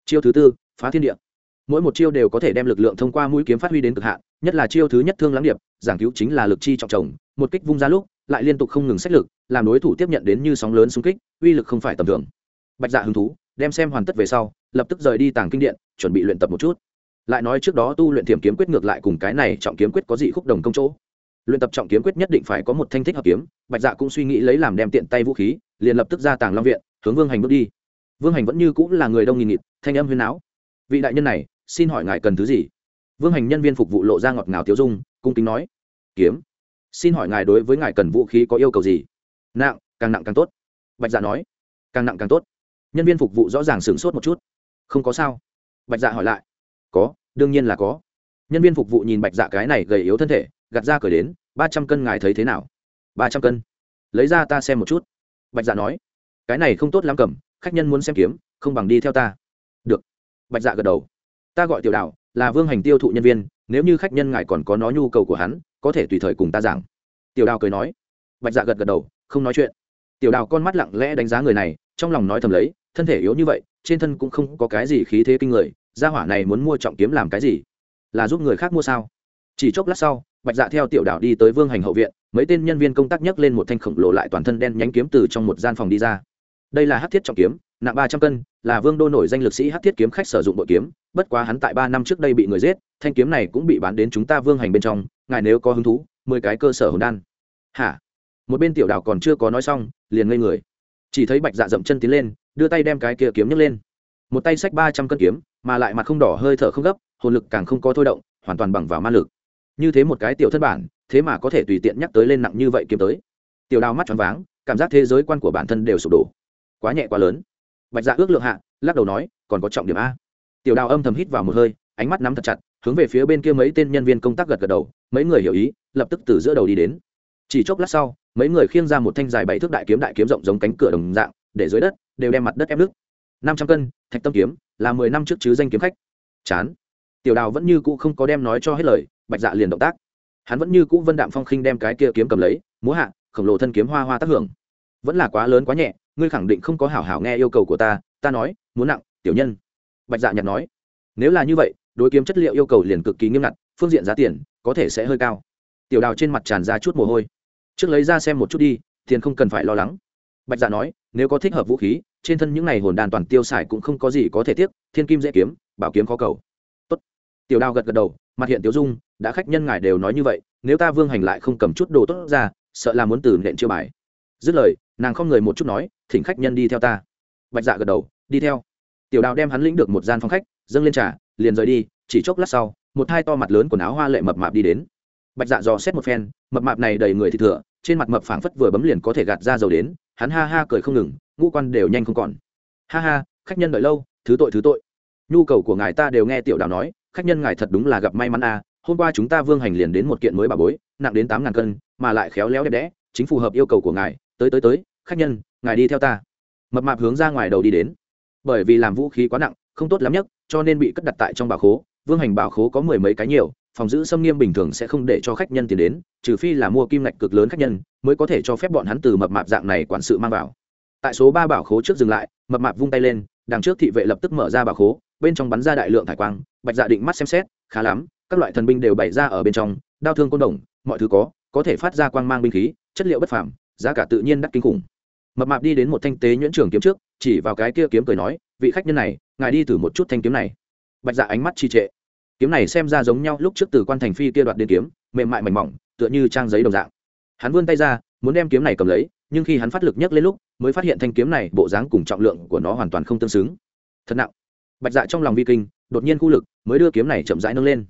[SPEAKER 1] Chiêu thứ tư, phá thiên địa. Mỗi một chiêu đều có thể đem lực lượng thông qua mũi kiếm phát huy đến cực hạn, nhất là chiêu thứ nhất thương lãng điệp, giảng cứu chính là lực chi trọng chồng, một kích vung ra lúc, lại liên tục không ngừng sách lực, làm đối thủ tiếp nhận đến như sóng lớn xung kích, uy lực không phải tầm thường bạch dạ hứng thú, đem xem hoàn tất về sau, lập tức rời đi tàng kinh điện, chuẩn bị luyện tập một chút. Lại nói trước đó tu luyện thiểm kiếm quyết ngược lại cùng cái này trọng kiếm quyết có dị khúc đồng công chỗ. Luyện tập trọng kiếm quyết nhất định phải có một thanh thích hợp kiếm, bạch dạ cũng suy nghĩ lấy làm đem tiện tay vũ khí, liền lập tức ra tàng long viện, hướng vương hành bước đi. Vương hành vẫn như cũng là người đông nghìn nghịt, thanh âm huyền áo vị đại nhân này, xin hỏi ngài cần thứ gì? Vương hành nhân viên phục vụ lộ ra ngọt ngào tiêu dung, cung kính nói. Kiếm. Xin hỏi ngài đối với ngài cần vũ khí có yêu cầu gì? Nặng, càng nặng càng tốt. Bạch dạ nói. Càng nặng càng tốt nhân viên phục vụ rõ ràng sửng sốt một chút. Không có sao. Bạch dạ hỏi lại. Có, đương nhiên là có. Nhân viên phục vụ nhìn bạch dạ cái này gầy yếu thân thể, gạt ra cởi đến, ba trăm cân ngài thấy thế nào? Ba trăm cân. Lấy ra ta xem một chút. Bạch dạ nói. Cái này không tốt lắm cầm, khách nhân muốn xem kiếm, không bằng đi theo ta. Được. Bạch dạ gật đầu. Ta gọi tiểu đạo, là vương hành tiêu thụ nhân viên, nếu như khách nhân ngài còn có nó nhu cầu của hắn, có thể tùy thời cùng ta giảng. Tiểu đào cười nói. Bạch dạ gật gật đầu, không nói chuyện. Tiểu đào con mắt lặng lẽ đánh giá người này, trong lòng nói thầm lấy thân thể yếu như vậy, trên thân cũng không có cái gì khí thế kinh người, gia hỏa này muốn mua trọng kiếm làm cái gì? Là giúp người khác mua sao? Chỉ chốc lát sau, bạch dạ theo tiểu đảo đi tới vương hành hậu viện, mấy tên nhân viên công tác nhấc lên một thanh khổng lồ lại toàn thân đen nhánh kiếm từ trong một gian phòng đi ra. Đây là hát thiết trọng kiếm, nặng ba trăm cân, là vương đô nổi danh lực sĩ hát thiết kiếm khách sử dụng bội kiếm, bất quá hắn tại ba năm trước đây bị người giết, thanh kiếm này cũng bị bán đến chúng ta vương hành bên trong, ngài nếu có hứng thú, mười cái cơ sở hồn đan. Hả? Một bên tiểu đảo còn chưa có nói xong, liền ngây người. Chỉ thấy bạch dạ dậm chân tiến lên đưa tay đem cái kia kiếm nhấc lên. Một tay sách ba trăm cân kiếm, mà lại mặt không đỏ hơi thở không gấp, hồn lực càng không có thôi động, hoàn toàn bằng vào ma lực. Như thế một cái tiểu thân bản, thế mà có thể tùy tiện nhắc tới lên nặng như vậy kiếm tới. Tiểu đào mắt tròn váng, cảm giác thế giới quan của bản thân đều sụp đổ. Quá nhẹ quá lớn. Bạch dạ ước lượng hạ, lắc đầu nói, còn có trọng điểm a. Tiểu đào âm thầm hít vào một hơi, ánh mắt nắm thật chặt, hướng về phía bên kia mấy tên nhân viên công tác gật gật đầu, mấy người hiểu ý, lập tức từ giữa đầu đi đến. Chỉ chốc lát sau, mấy người khiêng ra một thanh dài bảy thước đại kiếm đại kiếm rộng giống cánh cửa đồng dạng để dưới đất, đều đem mặt đất ép nước. Năm trăm cân, thạch tâm kiếm, là mười năm trước chứ danh kiếm khách. Chán. Tiểu đào vẫn như cũ không có đem nói cho hết lời, bạch dạ liền động tác. Hắn vẫn như cũ vân đạm phong khinh đem cái kia kiếm cầm lấy, múa hạ, khổng lồ thân kiếm hoa hoa tác hưởng. Vẫn là quá lớn quá nhẹ, ngươi khẳng định không có hảo hảo nghe yêu cầu của ta ta nói muốn nặng, tiểu nhân. Bạch dạ nhặt nói. Nếu là như vậy, đối kiếm chất liệu yêu cầu liền cực kỳ nghiêm ngặt, phương diện giá tiền, có thể sẽ hơi cao. Tiểu đào trên mặt tràn ra chút mồ hôi. Trước lấy ra xem một chút đi, tiền không cần phải lo lắng bạch dạ nói, nếu có thích hợp vũ khí, trên thân những n à y hồn đàn toàn tiêu xài cũng không có gì có thể tiếc, thiên kim dễ kiếm, bảo kiếm khó cầu. Tốt. tiểu đào gật gật đầu, mặt hiện tiểu dung, đã khách nhân ngài đều nói như vậy, nếu ta vương hành lại không cầm chút đồ tốt ra, sợ là muốn từ nện chiêu bài. Dứt lời, nàng không người một chút nói, thỉnh khách nhân đi theo ta. Bạch dạ gật đầu, đi theo. Tiểu đào đem hắn lĩnh được một gian phòng khách, dâng lên trà, liền rời đi, chỉ chốc lát sau, một hai to mặt lớn quần áo hoa lệ mập mạp đi đến. Bạch dạ dò xét một phen, mập mạp này đầy người thì thừa, trên mặt mập phảng phất vừa bấm liền có thể gạt ra dầu đến hắn ha ha cười không ngừng, ngũ quan đều nhanh không còn. Ha ha, khách nhân đợi lâu, thứ tội thứ tội. Nhu cầu của ngài ta đều nghe tiểu đào nói, khách nhân ngài thật đúng là gặp may mắn à hôm qua chúng ta vương hành liền đến một kiện mới bà bối, nặng đến tám ngàn cân, mà lại khéo léo đẹp đẽ, chính phù hợp yêu cầu của ngài. Tới tới tới, khách nhân, ngài đi theo ta. Mập mạp hướng ra ngoài đầu đi đến. Bởi vì làm vũ khí quá nặng, không tốt lắm nhất cho nên bị cất đặt tại trong bảo khố. Vương hành bảo khố có mười mấy cái nhiều phòng giữ xâm nghiêm bình thường sẽ không để cho khách nhân tiền đến, trừ phi là mua kim ngạch cực lớn khách nhân mới có thể cho phép bọn hắn từ mập mạp dạng này quản sự mang vào. Tại số ba bảo khố trước dừng lại, mập mạp vung tay lên, đằng trước thị vệ lập tức mở ra bảo khố, bên trong bắn ra đại lượng thải quang, bạch dạ định mắt xem xét, khá lắm, các loại thần binh đều bày ra ở bên trong, đao thương côn đồng, mọi thứ có có thể phát ra quang mang binh khí, chất liệu bất phàm, giá cả tự nhiên đắt kinh khủng. Mập mạp đi đến một thanh tế nhuyễn trường kiếm trước, chỉ vào cái kia kiếm cười nói, vị khách nhân này, ngài đi thử một chút thanh kiếm này. Bạch dạ ánh mắt trì trệ kiếm này xem ra giống nhau lúc trước từ quan thành phi kia đoạt đến kiếm, mềm mại mảnh mỏng, tựa như trang giấy đồng dạng. Hắn vươn tay ra, muốn đem kiếm này cầm lấy, nhưng khi hắn phát lực nhấc lên lúc, mới phát hiện thanh kiếm này bộ dáng cùng trọng lượng của nó hoàn toàn không tương xứng. Thật nặng. Bạch dạ trong lòng vi kinh, đột nhiên khu lực, mới đưa kiếm này chậm rãi nâng lên.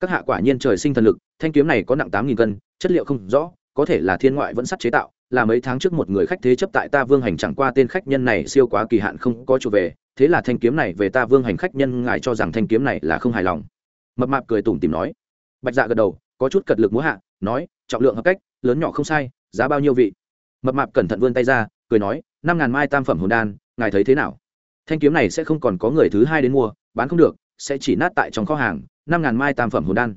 [SPEAKER 1] Các hạ quả nhiên trời sinh thần lực, thanh kiếm này có nặng tám nghìn cân, chất liệu không rõ, có thể là thiên ngoại vẫn sắt chế tạo, là mấy tháng trước một người khách thế chấp tại ta vương hành chẳng qua tên khách nhân này siêu quá kỳ hạn không có chủ về, thế là thanh kiếm này về ta vương hành khách nhân ngài cho rằng thanh kiếm này là không hài lòng mập mạp cười tủm tìm nói. Bạch dạ gật đầu, có chút cật lực múa hạ, nói, trọng lượng hợp cách, lớn nhỏ không sai, giá bao nhiêu vị? Mập mạp cẩn thận vươn tay ra, cười nói, năm ngàn mai tam phẩm hồn đan, ngài thấy thế nào? Thanh kiếm này sẽ không còn có người thứ hai đến mua, bán không được, sẽ chỉ nát tại trong kho hàng, năm ngàn mai tam phẩm hồn đan.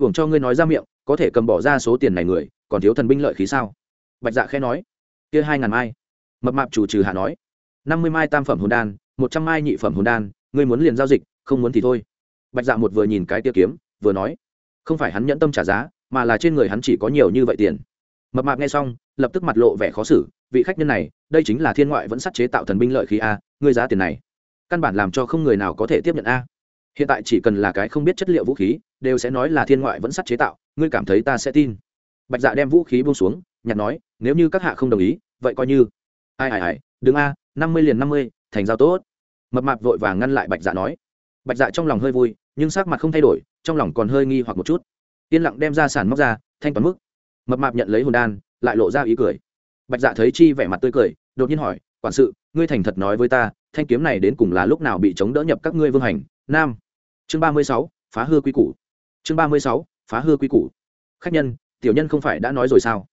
[SPEAKER 1] Hưởng cho ngươi nói ra miệng, có thể cầm bỏ ra số tiền này người, còn thiếu thần binh lợi khí sao? Bạch dạ khẽ nói, kia hai ngàn mai. Mập mạp chủ trừ hạ nói, năm mươi mai tam phẩm hồn đan, một trăm mai nhị phẩm hồn đan, ngươi muốn liền giao dịch, không muốn thì thôi bạch dạ một vừa nhìn cái tia kiếm, vừa nói, không phải hắn nhẫn tâm trả giá, mà là trên người hắn chỉ có nhiều như vậy tiền. Mập mạp nghe xong, lập tức mặt lộ vẻ khó xử, vị khách nhân này, đây chính là thiên ngoại vẫn sắt chế tạo thần binh lợi khí a, ngươi giá tiền này, căn bản làm cho không người nào có thể tiếp nhận a. Hiện tại chỉ cần là cái không biết chất liệu vũ khí, đều sẽ nói là thiên ngoại vẫn sắt chế tạo, ngươi cảm thấy ta sẽ tin. Bạch dạ đem vũ khí buông xuống, nhặt nói, nếu như các hạ không đồng ý, vậy coi như. Ai ai ai, đứng a, năm mươi liền năm mươi, thành giao tốt. Mập mạp vội vàng ngăn lại bạch dạ nói bạch dạ trong lòng hơi vui, nhưng sắc mặt không thay đổi, trong lòng còn hơi nghi hoặc một chút. Yên lặng đem ra sản móc ra, thanh toán mức. Mập mạp nhận lấy hồn đan, lại lộ ra ý cười. Bạch dạ thấy chi vẻ mặt tươi cười, đột nhiên hỏi, quản sự, ngươi thành thật nói với ta, thanh kiếm này đến cùng là lúc nào bị chống đỡ nhập các ngươi vương hành? Nam. Chương ba mươi sáu, phá hư quy củ. Chương ba mươi sáu, phá hư quy củ. Khách nhân, tiểu nhân không phải đã nói rồi sao?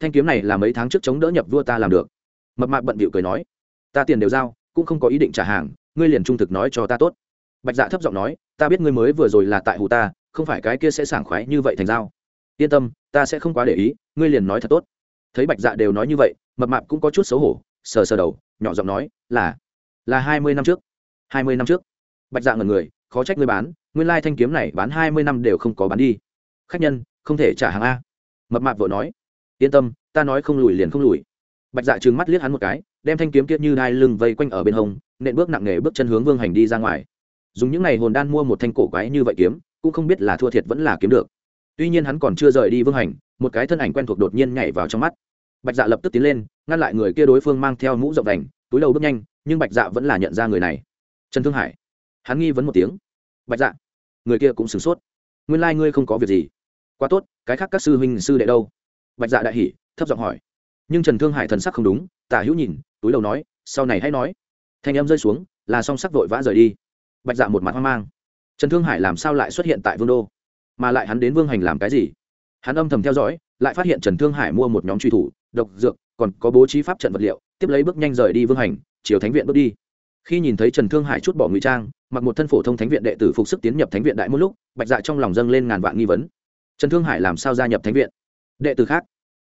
[SPEAKER 1] Thanh kiếm này là mấy tháng trước chống đỡ nhập vua ta làm được. Mập mạp bận bịu cười nói, ta tiền đều giao, cũng không có ý định trả hàng, ngươi liền trung thực nói cho ta tốt bạch dạ thấp giọng nói, ta biết ngươi mới vừa rồi là tại hù ta, không phải cái kia sẽ sảng khoái như vậy thành dao. yên tâm, ta sẽ không quá để ý, ngươi liền nói thật tốt. Thấy bạch dạ đều nói như vậy, mập mạp cũng có chút xấu hổ, sờ sờ đầu, nhỏ giọng nói, là là hai mươi năm trước, hai mươi năm trước. Bạch dạ ngần người, khó trách ngươi bán, nguyên lai thanh kiếm này bán hai mươi năm đều không có bán đi. Khách nhân, không thể trả hàng a. Mập mạp vội nói, yên tâm, ta nói không lùi liền không lùi. Bạch dạ trừng mắt liếc hắn một cái, đem thanh kiếm kia như đai lưng vây quanh ở bên hông, nện bước nặng nề bước chân hướng vương hành đi ra ngoài dùng những n à y hồn đan mua một thanh cổ quái như vậy kiếm, cũng không biết là thua thiệt vẫn là kiếm được. Tuy nhiên hắn còn chưa rời đi vương hành, một cái thân ảnh quen thuộc đột nhiên nhảy vào trong mắt. Bạch dạ lập tức tiến lên, ngăn lại người kia đối phương mang theo mũ rộng đành, túi đầu bước nhanh, nhưng bạch dạ vẫn là nhận ra người này. Trần thương hải. Hắn nghi vấn một tiếng. Bạch dạ người kia cũng sửng sốt. Nguyên lai、like、ngươi không có việc gì. Quá tốt, cái khác các sư huynh sư đệ đâu? Bạch dạ đại hỉ, thấp giọng hỏi. Nhưng trần thương hải thần sắc không đúng tả hữu nhìn, túi đầu nói, sau này hãy nói. Thanh em rơi xuống, là song sắc vội vã rời đi bạch dạ một mặt hoang mang. Trần thương hải làm sao lại xuất hiện tại vương đô? Mà lại hắn đến vương hành làm cái gì? Hắn âm thầm theo dõi, lại phát hiện trần thương hải mua một nhóm truy thủ, độc dược, còn có bố trí pháp trận vật liệu, tiếp lấy bước nhanh rời đi vương hành, chiều thánh viện bước đi. Khi nhìn thấy trần thương hải chút bỏ ngụy trang, mặc một thân phổ thông thánh viện đệ tử phục sức tiến nhập thánh viện đại một lúc, bạch dạ trong lòng dâng lên ngàn vạn nghi vấn. Trần thương hải làm sao gia nhập thánh viện? Đệ tử khác,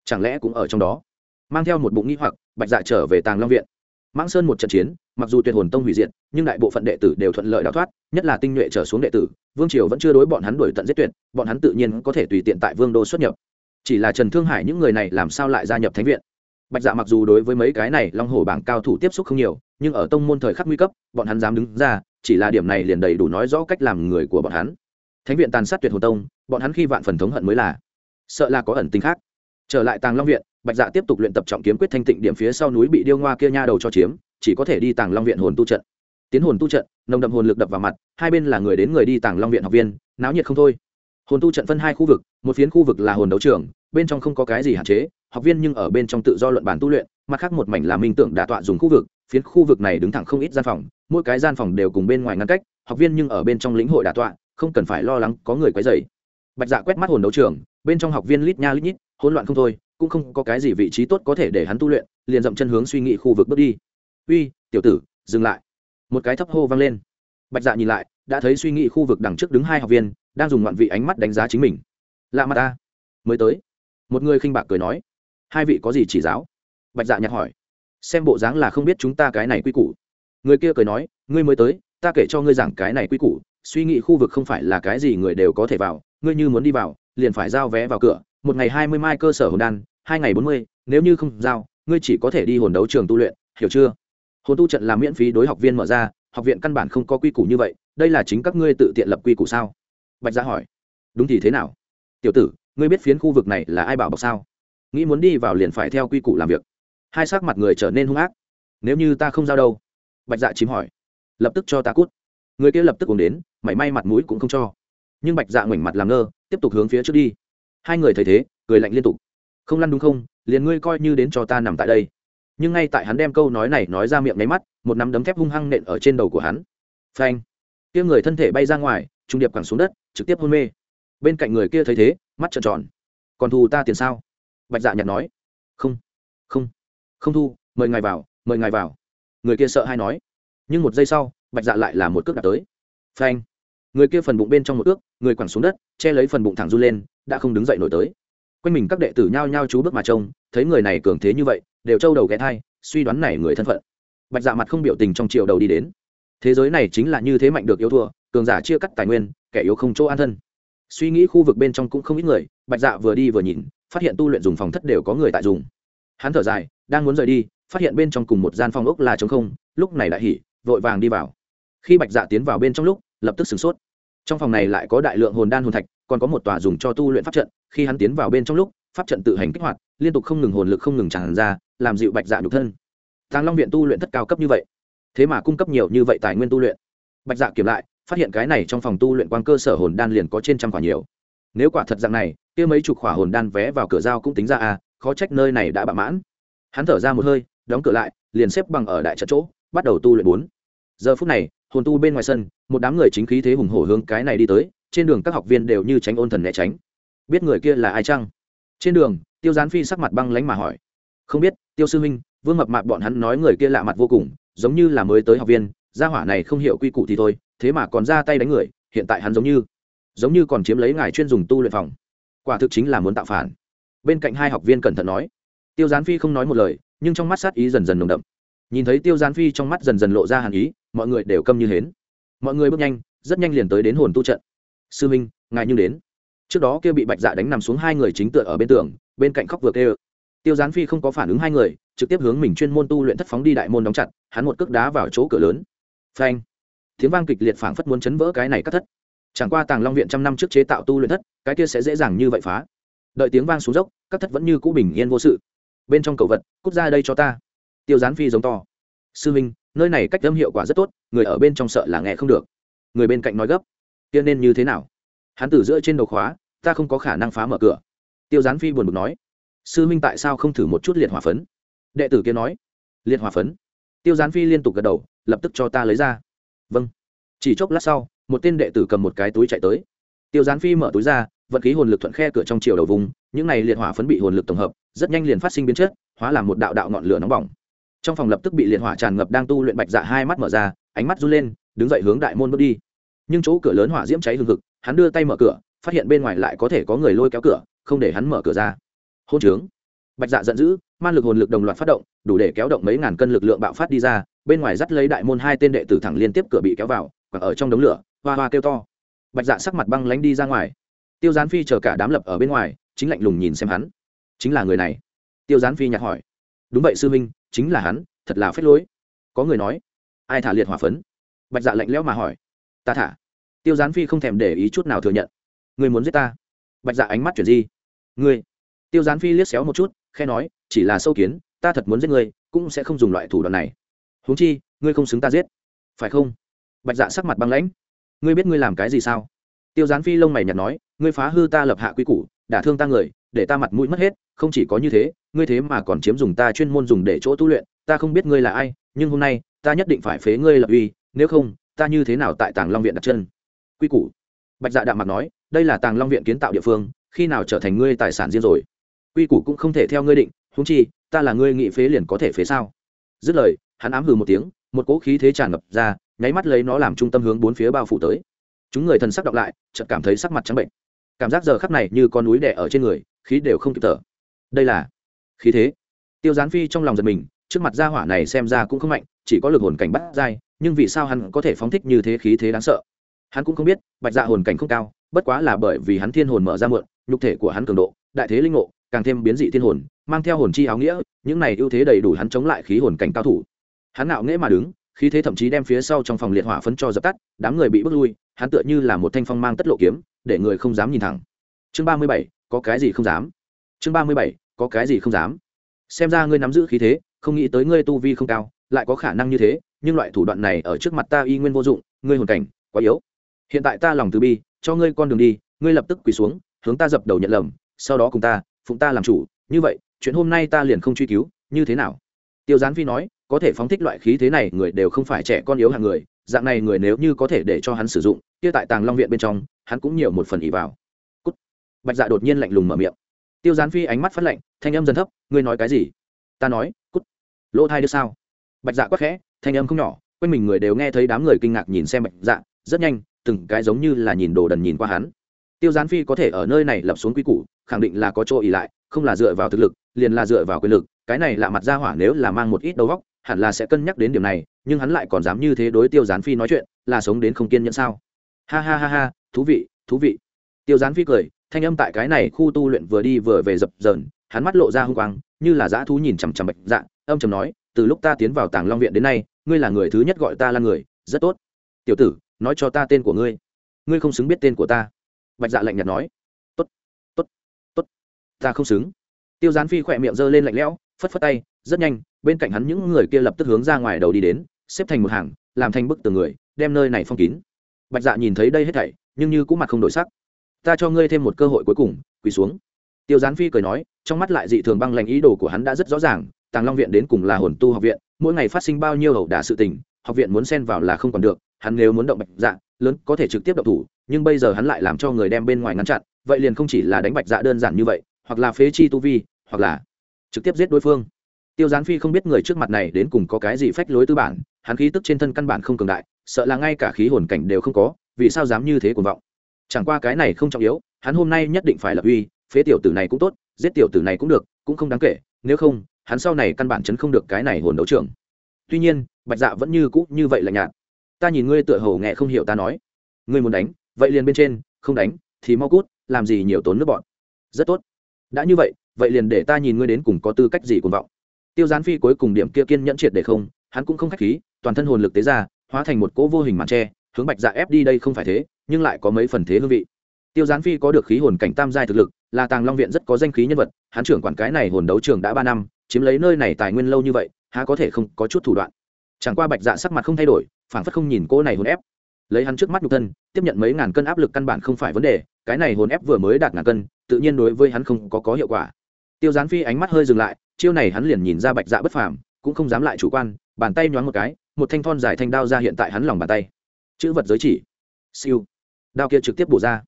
[SPEAKER 1] chẳng lẽ cũng ở trong đó? Mang theo một bụng nghi hoặc, bạch dạ trở về tàng long viện mãng sơn một trận chiến, mặc dù tuyệt hồn tông hủy diệt, nhưng đại bộ phận đệ tử đều thuận lợi đào thoát, nhất là tinh nhuệ trở xuống đệ tử, vương triều vẫn chưa đối bọn hắn đuổi tận giết tuyệt, bọn hắn tự nhiên có thể tùy tiện tại vương đô xuất nhập. Chỉ là trần thương hải những người này làm sao lại gia nhập thánh viện? Bạch dạ mặc dù đối với mấy cái này long hồ bảng cao thủ tiếp xúc không nhiều, nhưng ở tông môn thời khắc nguy cấp, bọn hắn dám đứng ra, chỉ là điểm này liền đầy đủ nói rõ cách làm người của bọn hắn. Thánh viện tàn sát tuyệt hồn tông, bọn hắn khi vạn phần thống hận mới là, sợ là có ẩn tính khác. Trở lại tàng long viện bạch dạ tiếp tục luyện tập trọng kiếm quyết thanh tịnh điểm phía sau núi bị điêu ngoa kia nha đầu cho chiếm, chỉ có thể đi tàng long viện hồn tu trận. Tiến hồn tu trận, nồng đậm hồn lực đập vào mặt, hai bên là người đến người đi tàng long viện học viên, náo nhiệt không thôi. Hồn tu trận phân hai khu vực, một phiến khu vực là hồn đấu trường, bên trong không có cái gì hạn chế, học viên nhưng ở bên trong tự do luận bàn tu luyện, mặt khác một mảnh là minh tưởng đà tọa dùng khu vực, phiến khu vực này đứng thẳng không ít gian phòng, mỗi cái gian phòng đều cùng bên ngoài ngăn cách, học viên nhưng ở bên trong lĩnh hội đà tọa, không cần phải lo lắng có người quấy rầy. Bạch dạ quét mắt hồn đấu trường, bên trong học viên lít nha lít nhít, hỗn loạn không thôi cũng không có cái gì vị trí tốt có thể để hắn tu luyện, liền dậm chân hướng suy nghĩ khu vực bước đi. Uy, tiểu tử, dừng lại. Một cái thấp hô vang lên. Bạch dạ nhìn lại, đã thấy suy nghĩ khu vực đằng trước đứng hai học viên, đang dùng ngoạn vị ánh mắt đánh giá chính mình. Lạ mặt ta, mới tới. Một người khinh bạc cười nói. Hai vị có gì chỉ giáo? Bạch dạ nhặt hỏi. Xem bộ dáng là không biết chúng ta cái này quy củ. Người kia cười nói, ngươi mới tới, ta kể cho ngươi giảng cái này quy củ, suy nghĩ khu vực không phải là cái gì người đều có thể vào, ngươi như muốn đi vào, liền phải giao vé vào cửa một ngày hai mươi mai cơ sở hồn đan, hai ngày bốn mươi, nếu như không giao, ngươi chỉ có thể đi hồn đấu trường tu luyện, hiểu chưa? Hồn tu trận là miễn phí đối học viên mở ra, học viện căn bản không có quy củ như vậy, đây là chính các ngươi tự tiện lập quy củ sao? Bạch gia hỏi. Đúng thì thế nào? Tiểu tử, ngươi biết phiến khu vực này là ai bảo bọc sao? Nghĩ muốn đi vào liền phải theo quy củ làm việc. Hai sắc mặt người trở nên hung ác. Nếu như ta không giao đâu? Bạch dạ chìm hỏi. Lập tức cho ta cút. Người kia lập tức cùng đến, mảy may mặt mũi cũng không cho. Nhưng bạch dạ ngoảnh mặt làm ngơ, tiếp tục hướng phía trước đi hai người thấy thế, cười lạnh liên tục. Không lăn đúng không, liền ngươi coi như đến cho ta nằm tại đây. Nhưng ngay tại hắn đem câu nói này nói ra miệng nháy mắt, một nắm đấm thép hung hăng nện ở trên đầu của hắn. Phanh. Kia người thân thể bay ra ngoài, trung điệp quẳng xuống đất, trực tiếp hôn mê. Bên cạnh người kia thấy thế, mắt trợn tròn. Còn thù ta tiền sao? Bạch dạ nhặt nói. Không không không thu, mời ngài vào, mời ngài vào. Người kia sợ hay nói. Nhưng một giây sau, bạch dạ lại là một cước đạp tới. Phanh. Người kia phần bụng bên trong một ước người quẳng xuống đất, che lấy phần bụng thẳng run lên, đã không đứng dậy nổi tới. Quanh mình các đệ tử nhao nhao chú bước mà trông, thấy người này cường thế như vậy, đều trâu đầu ghé thai, suy đoán này người thân phận. Bạch dạ mặt không biểu tình trong chiều đầu đi đến. Thế giới này chính là như thế mạnh được yếu thua, cường giả chia cắt tài nguyên, kẻ yếu không chỗ an thân. Suy nghĩ khu vực bên trong cũng không ít người, bạch dạ vừa đi vừa nhìn, phát hiện tu luyện dùng phòng thất đều có người tại dùng. Hắn thở dài, đang muốn rời đi, phát hiện bên trong cùng một gian phòng ốc là trống không, lúc này lại hỉ, vội vàng đi vào. Khi bạch dạ tiến vào bên trong lúc, lập tức sửng sốt trong phòng này lại có đại lượng hồn đan hồn thạch, còn có một tòa dùng cho tu luyện pháp trận, khi hắn tiến vào bên trong lúc, pháp trận tự hành kích hoạt, liên tục không ngừng hồn lực không ngừng tràn ra, làm dịu bạch dạ nhục thân. Tàng long viện tu luyện thất cao cấp như vậy, thế mà cung cấp nhiều như vậy tài nguyên tu luyện. Bạch dạ kiểm lại, phát hiện cái này trong phòng tu luyện quan cơ sở hồn đan liền có trên trăm quả nhiều. Nếu quả thật dạng này, kia mấy chục quả hồn đan vé vào cửa giao cũng tính ra à khó trách nơi này đã bạ mãn. Hắn thở ra một hơi, đóng cửa lại, liền xếp bằng ở đại trận chỗ, bắt đầu tu luyện bốn. Giờ phút này hồn tu bên ngoài sân, một đám người chính khí thế hùng hổ hướng cái này đi tới, trên đường các học viên đều như tránh ôn thần né tránh. Biết người kia là ai chăng? Trên đường, tiêu gián phi sắc mặt băng lánh mà hỏi. Không biết, tiêu sư huynh vương mập mạp bọn hắn nói người kia lạ mặt vô cùng, giống như là mới tới học viên, gia hỏa này không hiểu quy củ thì thôi, thế mà còn ra tay đánh người, hiện tại hắn giống như giống như còn chiếm lấy ngài chuyên dùng tu luyện phòng. Quả thực chính là muốn tạo phản. Bên cạnh hai học viên cẩn thận nói. Tiêu gián phi không nói một lời, nhưng trong mắt sát ý dần dần nồng đậm nhìn thấy tiêu gián phi trong mắt dần dần lộ ra hàn ý, mọi người đều câm như hến. Mọi người bước nhanh, rất nhanh liền tới đến hồn tu trận. Sư minh, ngài như đến. Trước đó kia bị bạch dạ đánh nằm xuống hai người chính tựa ở bên tường, bên cạnh khóc vừa kêu. Tiêu gián phi không có phản ứng hai người, trực tiếp hướng mình chuyên môn tu luyện thất phóng đi đại môn đóng chặt, hắn một cước đá vào chỗ cửa lớn. Phanh! Tiếng vang kịch liệt phảng phất muốn chấn vỡ cái này cắt thất. Chẳng qua tàng long viện trăm năm trước chế tạo tu luyện thất, cái kia sẽ dễ dàng như vậy phá. Đợi tiếng vang xuống dốc các thất vẫn như cũ bình yên vô sự. Bên trong cầu vật, cút ra đây cho ta tiêu gián phi giống to. Sư minh, nơi này cách âm hiệu quả rất tốt, người ở bên trong sợ là nghe không được. Người bên cạnh nói gấp. Tiên nên như thế nào? Hắn từ giữa trên đầu khóa, ta không có khả năng phá mở cửa. Tiêu gián phi buồn bực nói. Sư minh tại sao không thử một chút liệt hỏa phấn? Đệ tử kia nói. Liệt hỏa phấn. Tiêu gián phi liên tục gật đầu, lập tức cho ta lấy ra. Vâng. Chỉ chốc lát sau, một tên đệ tử cầm một cái túi chạy tới. Tiêu gián phi mở túi ra, vận khí hồn lực thuận khe cửa trong chiều đầu vùng, những này liệt hỏa phấn bị hồn lực tổng hợp, rất nhanh liền phát sinh biến chất, hóa làm một đạo đạo ngọn lửa nóng bỏng trong phòng lập tức bị liệt hỏa tràn ngập đang tu luyện bạch dạ hai mắt mở ra, ánh mắt run lên, đứng dậy hướng đại môn bước đi. Nhưng chỗ cửa lớn hỏa diễm cháy hừng hực, hắn đưa tay mở cửa, phát hiện bên ngoài lại có thể có người lôi kéo cửa, không để hắn mở cửa ra. Hôn trướng. Bạch dạ giận dữ, man lực hồn lực đồng loạt phát động, đủ để kéo động mấy ngàn cân lực lượng bạo phát đi ra, bên ngoài dắt lấy đại môn hai tên đệ tử thẳng liên tiếp cửa bị kéo vào còn ở trong đống lửa, hoa hoa kêu to. Bạch dạ sắc mặt băng lánh đi ra ngoài. Tiêu gián phi chờ cả đám lập ở bên ngoài, chính lạnh lùng nhìn xem hắn. Chính là người này. Tiêu gián phi nhặt hỏi. Đúng vậy sư minh chính là hắn, thật là phết lối. Có người nói, ai thả liệt hỏa phấn? Bạch dạ lạnh lẽo mà hỏi, ta thả. Tiêu gián phi không thèm để ý chút nào thừa nhận người muốn giết ta? Bạch dạ ánh mắt chuyển di, ngươi. Tiêu gián phi liếc xéo một chút khe nói, chỉ là sâu kiến, ta thật muốn giết ngươi, cũng sẽ không dùng loại thủ đoạn này. Huống chi, ngươi không xứng ta giết. Phải không? Bạch dạ sắc mặt băng lãnh, ngươi biết ngươi làm cái gì sao? Tiêu gián phi lông mày nhặt nói, ngươi phá hư ta lập hạ quy củ, đả thương ta người để ta mặt mũi mất hết, không chỉ có như thế, ngươi thế mà còn chiếm dùng ta chuyên môn dùng để chỗ tu luyện, ta không biết ngươi là ai, nhưng hôm nay, ta nhất định phải phế ngươi lập uy, nếu không, ta như thế nào tại tàng long viện đặt chân? Quy củ. Bạch dạ đạm mặt nói, đây là tàng long viện kiến tạo địa phương, khi nào trở thành ngươi tài sản riêng rồi? Quy củ cũng không thể theo ngươi định húng chi, ta là ngươi nghị phế liền có thể phế sao? Dứt lời, hắn ám hừ một tiếng, một cỗ khí thế tràn ngập ra, nháy mắt lấy nó làm trung tâm hướng bốn phía bao phủ tới. Chúng người thần sắc đọc lại, chợt cảm thấy sắc mặt trắng bệnh cảm giác giờ khắc này như con núi đẻ ở trên người, khí đều không kịp thở. Đây là khí thế. Tiêu gián phi trong lòng giật mình, trước mặt gia hỏa này xem ra cũng không mạnh, chỉ có lực hồn cảnh bắt dai nhưng vì sao hắn có thể phóng thích như thế khí thế đáng sợ? Hắn cũng không biết, bạch dạ hồn cảnh không cao, bất quá là bởi vì hắn thiên hồn mở ra mượn nhục thể của hắn cường độ, đại thế linh ngộ, càng thêm biến dị thiên hồn, mang theo hồn chi áo nghĩa, những này ưu thế đầy đủ hắn chống lại khí hồn cảnh cao thủ. Hắn ngạo nghễ mà đứng, khí thế thậm chí đem phía sau trong phòng liệt hỏa phấn cho dập tắt, đám người bị bước lui, hắn tựa như là một thanh phong mang tất lộ kiếm để người không dám nhìn thẳng. Chương ba mươi bảy, có cái gì không dám? Chương ba mươi bảy, có cái gì không dám? Xem ra ngươi nắm giữ khí thế, không nghĩ tới ngươi tu vi không cao, lại có khả năng như thế, nhưng loại thủ đoạn này ở trước mặt ta y nguyên vô dụng, ngươi hồn cảnh, quá yếu. Hiện tại ta lòng từ bi, cho ngươi con đường đi, ngươi lập tức quỳ xuống, hướng ta dập đầu nhận lầm, sau đó cùng ta, phụng ta làm chủ. Như vậy, chuyện hôm nay ta liền không truy cứu, như thế nào? Tiêu gián phi nói, có thể phóng thích loại khí thế này, người đều không phải trẻ con yếu hàng người dạng này người nếu như có thể để cho hắn sử dụng, kia tại tàng long viện bên trong, hắn cũng nhiều một phần ỉ vào. Cút. bạch dạ đột nhiên lạnh lùng mở miệng. Tiêu gián phi ánh mắt phát lạnh, thanh âm dần thấp, ngươi nói cái gì? Ta nói, cút. Lỗ thai được sao? Bạch dạ quắc khẽ, thanh âm không nhỏ, quanh mình người đều nghe thấy đám người kinh ngạc nhìn xem bạch dạ rất nhanh, từng cái giống như là nhìn đồ đần nhìn qua hắn. Tiêu gián phi có thể ở nơi này lập xuống quy củ, khẳng định là có chỗ ỉ lại không là dựa vào thực lực, liền là dựa vào quyền lực. Cái này lạ mặt ra hỏa nếu là mang một ít đầu góc hẳn là sẽ cân nhắc đến điểm này, nhưng hắn lại còn dám như thế đối tiêu gián phi nói chuyện, là sống đến không kiên nhẫn sao? Ha ha ha ha, thú vị thú vị. Tiêu gián phi cười, thanh âm tại cái này khu tu luyện vừa đi vừa về dập dờn, hắn mắt lộ ra hung quang, như là dã thú nhìn chằm chằm bạch dạ âm chầm nói, từ lúc ta tiến vào tàng long viện đến nay, ngươi là người thứ nhất gọi ta là người, rất tốt. Tiểu tử, nói cho ta tên của ngươi. Ngươi không xứng biết tên của ta. Bạch dạ lạnh nhạt nói ta không xứng. Tiêu gián phi khỏe miệng giơ lên lạnh lẽo, phất phất tay, rất nhanh, bên cạnh hắn những người kia lập tức hướng ra ngoài đầu đi đến, xếp thành một hàng, làm thành bức tường người, đem nơi này phong kín. Bạch dạ nhìn thấy đây hết thảy, nhưng như cũng mặt không đổi sắc. Ta cho ngươi thêm một cơ hội cuối cùng, quỳ xuống. Tiêu gián phi cười nói, trong mắt lại dị thường băng lành ý đồ của hắn đã rất rõ ràng, tàng long viện đến cùng là hồn tu học viện, mỗi ngày phát sinh bao nhiêu ẩu đả sự tình, học viện muốn xen vào là không còn được, hắn nếu muốn động bạch dạ lớn có thể trực tiếp động thủ, nhưng bây giờ hắn lại làm cho người đem bên ngoài ngăn chặn, vậy liền không chỉ là đánh bạch dạ đơn giản như vậy hoặc là phế chi tu vi, hoặc là trực tiếp giết đối phương. Tiêu gián phi không biết người trước mặt này đến cùng có cái gì phách lối tư bản, hắn khí tức trên thân căn bản không cường đại, sợ là ngay cả khí hồn cảnh đều không có, vì sao dám như thế cuồng vọng? Chẳng qua cái này không trọng yếu, hắn hôm nay nhất định phải lập uy, phế tiểu tử này cũng tốt, giết tiểu tử này cũng được, cũng không đáng kể, nếu không, hắn sau này căn bản chấn không được cái này hồn đấu trưởng tuy nhiên, bạch dạ vẫn như cũ như vậy là nhạt. Ta nhìn ngươi tựa hồ nghe không hiểu ta nói. Ngươi muốn đánh, vậy liền bên trên, không đánh, thì mau cút, làm gì nhiều tốn nước bọn. Rất tốt đã như vậy vậy liền để ta nhìn ngươi đến cùng có tư cách gì cuồng vọng. Tiêu gián phi cuối cùng điểm kia kiên nhẫn triệt để không, hắn cũng không khách khí, toàn thân hồn lực tế ra, hóa thành một cỗ vô hình màn tre, hướng bạch dạ ép đi đây không phải thế, nhưng lại có mấy phần thế hương vị. Tiêu gián phi có được khí hồn cảnh tam giai thực lực, là tàng long viện rất có danh khí nhân vật, hắn trưởng quản cái này hồn đấu trường đã ba năm, chiếm lấy nơi này tài nguyên lâu như vậy, há có thể không có chút thủ đoạn. Chẳng qua bạch dạ sắc mặt không thay đổi, phảng phất không nhìn cô này hồn ép. Lấy hắn trước mắt nhục thân, tiếp nhận mấy ngàn cân áp lực căn bản không phải vấn đề, cái này hồn ép vừa mới đạt ngàn cân tự nhiên đối với hắn không có có hiệu quả. Tiêu gián phi ánh mắt hơi dừng lại, chiêu này hắn liền nhìn ra bạch dạ bất phàm, cũng không dám lại chủ quan, bàn tay nhoáng một cái, một thanh thon dài thanh đao ra hiện tại hắn lòng bàn tay. Chữ vật giới chỉ. Siêu. Đao kia trực tiếp bổ ra.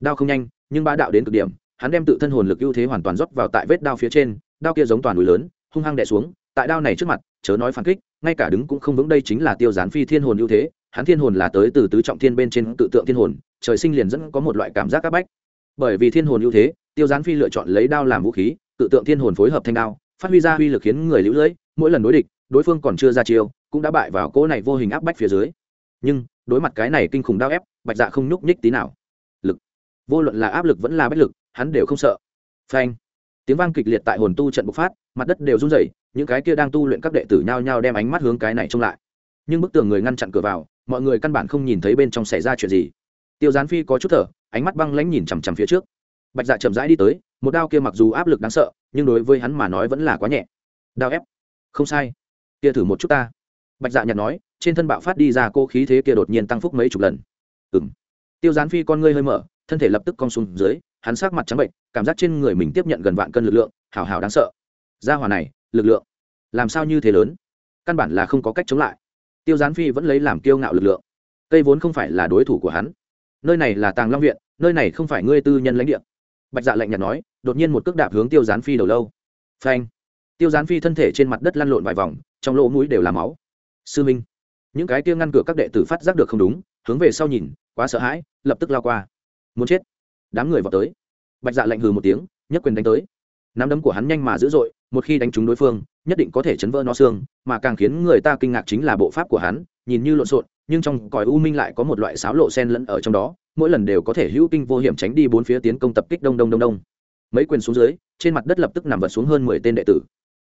[SPEAKER 1] Đao không nhanh, nhưng ba đạo đến cực điểm, hắn đem tự thân hồn lực ưu thế hoàn toàn rót vào tại vết đao phía trên, đao kia giống toàn núi lớn, hung hăng đè xuống, tại đao này trước mặt, chớ nói phản kích, ngay cả đứng cũng không vững đây chính là tiêu gián phi thiên hồn ưu thế, hắn thiên hồn là tới từ tứ trọng thiên bên trên tự tượng thiên hồn, trời sinh liền dẫn có một loại cảm giác áp bách bởi vì thiên hồn ưu thế, tiêu gián phi lựa chọn lấy đao làm vũ khí, tự tượng thiên hồn phối hợp thanh đao, phát huy ra uy lực khiến người lũ lưỡi mỗi lần đối địch, đối phương còn chưa ra chiêu, cũng đã bại vào cỗ này vô hình áp bách phía dưới. Nhưng, đối mặt cái này kinh khủng đao ép, bạch dạ không nhúc nhích tí nào. Lực. Vô luận là áp lực vẫn là bách lực, hắn đều không sợ. Phanh. Tiếng vang kịch liệt tại hồn tu trận bộc phát, mặt đất đều run rẩy, những cái kia đang tu luyện các đệ tử nhao nhao đem ánh mắt hướng cái này trông lại. Nhưng bức tường người ngăn chặn cửa vào, mọi người căn bản không nhìn thấy bên trong xảy ra chuyện gì. Tiêu gián phi có chút thở ánh mắt băng lãnh nhìn chằm chằm phía trước. Bạch dạ chậm rãi đi tới, một đao kia mặc dù áp lực đáng sợ, nhưng đối với hắn mà nói vẫn là quá nhẹ. Đao ép. Không sai. Kia thử một chút ta. Bạch dạ nhặt nói, trên thân bạo phát đi ra cô khí thế kia đột nhiên tăng phúc mấy chục lần. Ừ m tiêu gián phi con ngươi hơi mở, thân thể lập tức cong xuống dưới, hắn sát mặt trắng bệnh, cảm giác trên người mình tiếp nhận gần vạn cân lực lượng hào hào đáng sợ. Gia hỏa này, lực lượng. Làm sao như thế lớn? Căn bản là không có cách chống lại. Tiêu gián phi vẫn lấy làm kiêu ngạo lực lượng. Cây vốn không phải là đối thủ của hắn nơi này là tàng long viện nơi này không phải ngươi tư nhân lãnh địa bạch dạ lạnh nhạt nói đột nhiên một cước đạp hướng tiêu gián phi đầu lâu phanh tiêu gián phi thân thể trên mặt đất lăn lộn vài vòng trong lỗ mũi đều là máu sư minh những cái kia ngăn cửa các đệ tử phát giác được không đúng hướng về sau nhìn quá sợ hãi lập tức lao qua muốn chết đám người vào tới bạch dạ lạnh hừ một tiếng nhất quyền đánh tới nắm đấm của hắn nhanh mà dữ dội một khi đánh trúng đối phương nhất định có thể chấn vỡ nó xương mà càng khiến người ta kinh ngạc chính là bộ pháp của hắn nhìn như lộn xộn nhưng trong còi u minh lại có một loại sáo lộ sen lẫn ở trong đó, mỗi lần đều có thể hữu kinh vô hiểm tránh đi bốn phía tiến công tập kích đông đông đông đông. Mấy quyền xuống dưới, trên mặt đất lập tức nằm vật xuống hơn mười tên đệ tử.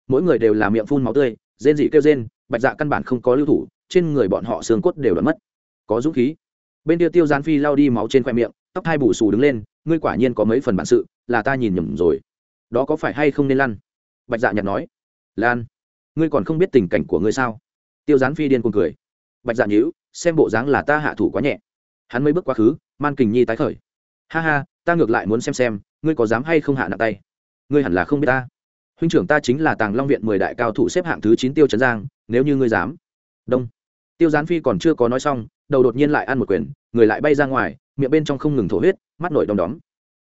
[SPEAKER 1] Mỗi người đều là miệng phun máu tươi, rên dị kêu rên, bạch dạ căn bản không có lưu thủ, trên người bọn họ xương cốt đều đã mất. Có dũng khí. Bên kia tiêu gián phi lao đi máu trên khoe miệng, tóc hai bù xù đứng lên, ngươi quả nhiên có mấy phần bản sự, là ta nhìn nhầm rồi. Đó có phải hay không nên lăn? Bạch dạ nhặt nói. Lan, ngươi còn không biết tình cảnh của ngươi sao? Tiêu gián phi điên cuồng cười. Bạch dạ nhíu xem bộ dáng là ta hạ thủ quá nhẹ. Hắn mới bước quá khứ, man kình nhi tái khởi. Ha ha, ta ngược lại muốn xem xem, ngươi có dám hay không hạ nặng tay? Ngươi hẳn là không biết ta. Huynh trưởng ta chính là tàng long viện mười đại cao thủ xếp hạng thứ chín tiêu trấn giang, nếu như ngươi dám. Đông. Tiêu gián phi còn chưa có nói xong, đầu đột nhiên lại ăn một quyền, người lại bay ra ngoài, miệng bên trong không ngừng thổ huyết, mắt nổi đom đóm.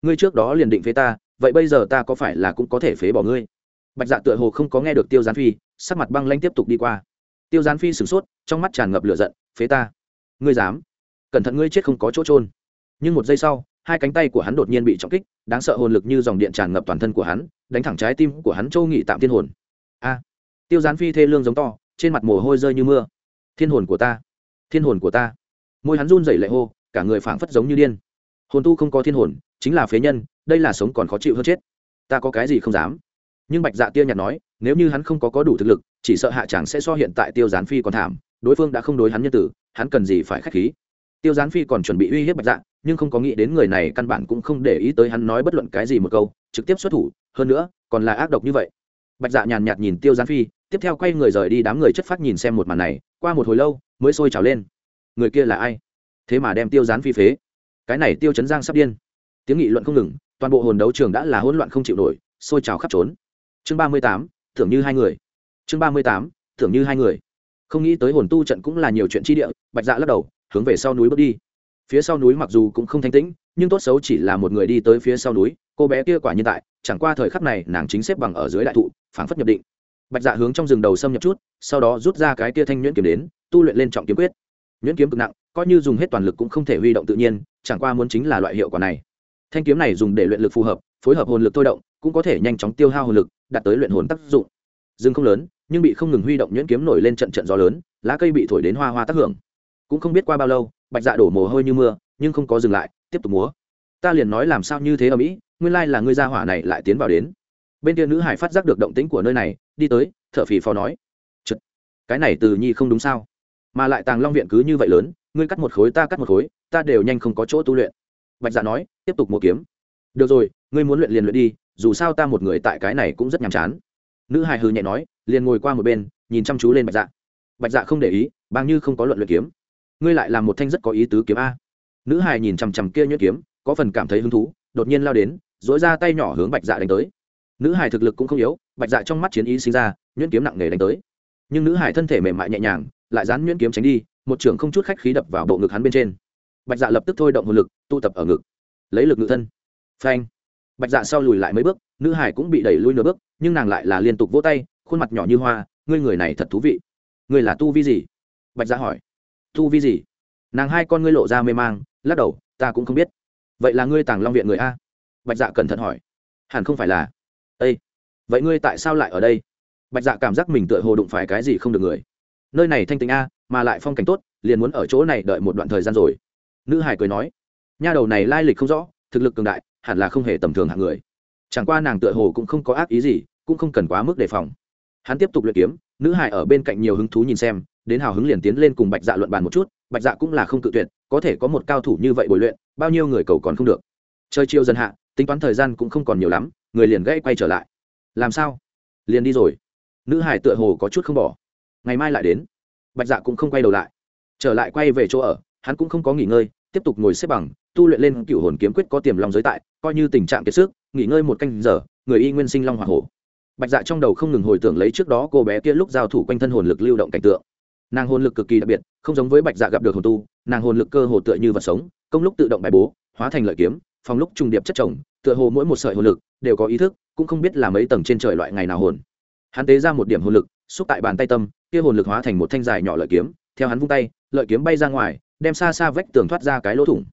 [SPEAKER 1] Ngươi trước đó liền định phế ta, vậy bây giờ ta có phải là cũng có thể phế bỏ ngươi? Bạch dạ tựa hồ không có nghe được tiêu gián phi, sắc mặt băng lanh tiếp tục đi qua tiêu gián phi sửng sốt, trong mắt tràn ngập lửa giận, phế ta, ngươi dám? Cẩn thận ngươi chết không có chỗ trôn nhưng một giây sau, hai cánh tay của hắn đột nhiên bị trọng kích, đáng sợ hồn lực như dòng điện tràn ngập toàn thân của hắn, đánh thẳng trái tim của hắn châu nghị tạm thiên hồn. A! Tiêu gián phi thê lương giống to, trên mặt mồ hôi rơi như mưa. Thiên hồn của ta, thiên hồn của ta. Môi hắn run rẩy lệ hô, cả người phảng phất giống như điên. Hồn tu không có thiên hồn, chính là phế nhân, đây là sống còn khó chịu hơn chết. Ta có cái gì không dám? Nhưng bạch dạ tia nhạt nói, nếu như hắn không có có đủ thực lực chỉ sợ hạ chẳng sẽ so hiện tại tiêu gián phi còn thảm, đối phương đã không đối hắn nhân tử, hắn cần gì phải k h á c h khí. Tiêu gián phi còn chuẩn bị uy hiếp bạch dạ nhưng không có nghĩ đến người này căn bản cũng không để ý tới hắn nói bất luận cái gì một câu, trực tiếp xuất thủ, hơn nữa, còn là ác độc như vậy. Bạch dạ nhàn nhạt nhìn tiêu gián phi, tiếp theo quay người rời đi đám người chất phát nhìn xem một màn này, qua một hồi lâu, mới sôi trào lên. Người kia là ai? Thế mà đem tiêu gián phi phế. Cái này tiêu chấn giang sắp điên. Tiếng nghị luận không ngừng, toàn bộ hồn đấu trường đã là hỗn loạn không chịu nổi sôi trào khắp trốn. Chương ba mươi tám tưởng như hai người chương ba mươi tám, tưởng như hai người. Không nghĩ tới hồn tu trận cũng là nhiều chuyện chi địa, bạch dạ lắc đầu, hướng về sau núi bước đi. Phía sau núi mặc dù cũng không thanh tĩnh, nhưng tốt xấu chỉ là một người đi tới phía sau núi, cô bé kia quả nhiên tại, chẳng qua thời khắc này nàng chính xếp bằng ở dưới đại thụ, phảng phất nhập định. Bạch dạ hướng trong rừng đầu xâm nhập chút, sau đó rút ra cái kia thanh nhuyễn kiếm đến, tu luyện lên trọng kiếm quyết. Nhuyễn kiếm cực nặng, coi như dùng hết toàn lực cũng không thể huy động tự nhiên, chẳng qua muốn chính là loại hiệu quả này. Thanh kiếm này dùng để luyện lực phù hợp, phối hợp hồn lực thôi động, cũng có thể nhanh chóng tiêu hao hồn lực, đạt tới luyện hồn tác dụng rừng không lớn, nhưng bị không ngừng huy động nhuyễn kiếm nổi lên trận trận gió lớn, lá cây bị thổi đến hoa hoa tác hưởng. Cũng không biết qua bao lâu, bạch dạ đổ mồ hôi như mưa, nhưng không có dừng lại, tiếp tục múa. Ta liền nói làm sao như thế ở mỹ, nguyên lai là ngươi gia hỏa này lại tiến vào đến. Bên kia nữ hải phát giác được động tĩnh của nơi này, đi tới thợ phì phò nói. Chật. cái này từ nhi không đúng sao? Mà lại tàng long viện cứ như vậy lớn, ngươi cắt một khối ta cắt một khối, ta đều nhanh không có chỗ tu luyện. Bạch dạ nói, tiếp tục mua kiếm. Được rồi, ngươi muốn luyện liền luyện đi, dù sao ta một người tại cái này cũng rất nhàm chán nữ hài hừ nhẹ nói, liền ngồi qua một bên, nhìn chăm chú lên bạch dạ. Bạch dạ không để ý, bằng như không có luận luyện kiếm. Ngươi lại làm một thanh rất có ý tứ kiếm a. Nữ hài nhìn chằm chằm kia nhuyễn kiếm, có phần cảm thấy hứng thú, đột nhiên lao đến dỗi ra tay nhỏ hướng bạch dạ đánh tới. Nữ hài thực lực cũng không yếu, bạch dạ trong mắt chiến ý sinh ra, nhuyễn kiếm nặng nề đánh tới. Nhưng nữ hài thân thể mềm mại nhẹ nhàng, lại dán nhuyễn kiếm tránh đi, một trường không chút khách khí đập vào bộ ngực hắn bên trên. Bạch dạ lập tức thôi động hồn lực tụ tập ở ngực. Lấy lực ngự thân. Phanh bạch dạ sau lùi lại mấy bước, nữ hải cũng bị đẩy lui nửa bước, nhưng nàng lại là liên tục vỗ tay, khuôn mặt nhỏ như hoa, ngươi người này thật thú vị. Ngươi là tu vi gì? Bạch dạ hỏi. Tu vi gì? Nàng hai con ngươi lộ ra mê mang, lắc đầu, ta cũng không biết. Vậy là ngươi tàng long viện người a? Bạch dạ cẩn thận hỏi. Hẳn không phải là. Ây vậy ngươi tại sao lại ở đây? Bạch dạ cảm giác mình tựa hồ đụng phải cái gì không được người. Nơi này thanh tịnh a, mà lại phong cảnh tốt, liền muốn ở chỗ này đợi một đoạn thời gian rồi. Nữ hải cười nói. Nha đầu này lai lịch không rõ, thực lực cường đại hẳn là không hề tầm thường hạng người. Chẳng qua nàng tựa hồ cũng không có ác ý gì, cũng không cần quá mức đề phòng. Hắn tiếp tục luyện kiếm, nữ hải ở bên cạnh nhiều hứng thú nhìn xem, đến hào hứng liền tiến lên cùng bạch dạ luận bàn một chút, bạch dạ cũng là không tự tuyệt, có thể có một cao thủ như vậy bồi luyện, bao nhiêu người cầu còn không được. Chơi chiêu dân hạ, tính toán thời gian cũng không còn nhiều lắm, người liền gãy quay trở lại. Làm sao? Liền đi rồi. Nữ hải tựa hồ có chút không bỏ. Ngày mai lại đến. Bạch dạ cũng không quay đầu lại. Trở lại quay về chỗ ở, hắn cũng không có nghỉ ngơi, tiếp tục ngồi xếp bằng tu luyện lên cựu hồn kiếm quyết có tiềm long giới tại, coi như tình trạng kiệt sức, nghỉ ngơi một canh giờ, người y nguyên sinh long hoa hổ. Bạch dạ trong đầu không ngừng hồi tưởng lấy trước đó cô bé kia lúc giao thủ quanh thân hồn lực lưu động cảnh tượng. Nàng hồn lực cực kỳ đặc biệt, không giống với bạch dạ gặp được hồn tu, nàng hồn lực cơ hồ tựa như vật sống, công lúc tự động bài bố, hóa thành lợi kiếm phòng lúc trùng điệp chất chồng, tựa hồ mỗi một sợi hồn lực đều có ý thức, cũng không biết là mấy tầng trên trời loại ngày nào hồn. Hắn tế ra một điểm hồn lực, xúc tại bàn tay tâm, kia hồn lực hóa thành một thanh dài nhỏ lợi kiếm, theo hắn vung tay, lợi kiếm bay ra ngoài, đem xa xa vách tường thoát ra cái lỗ thủng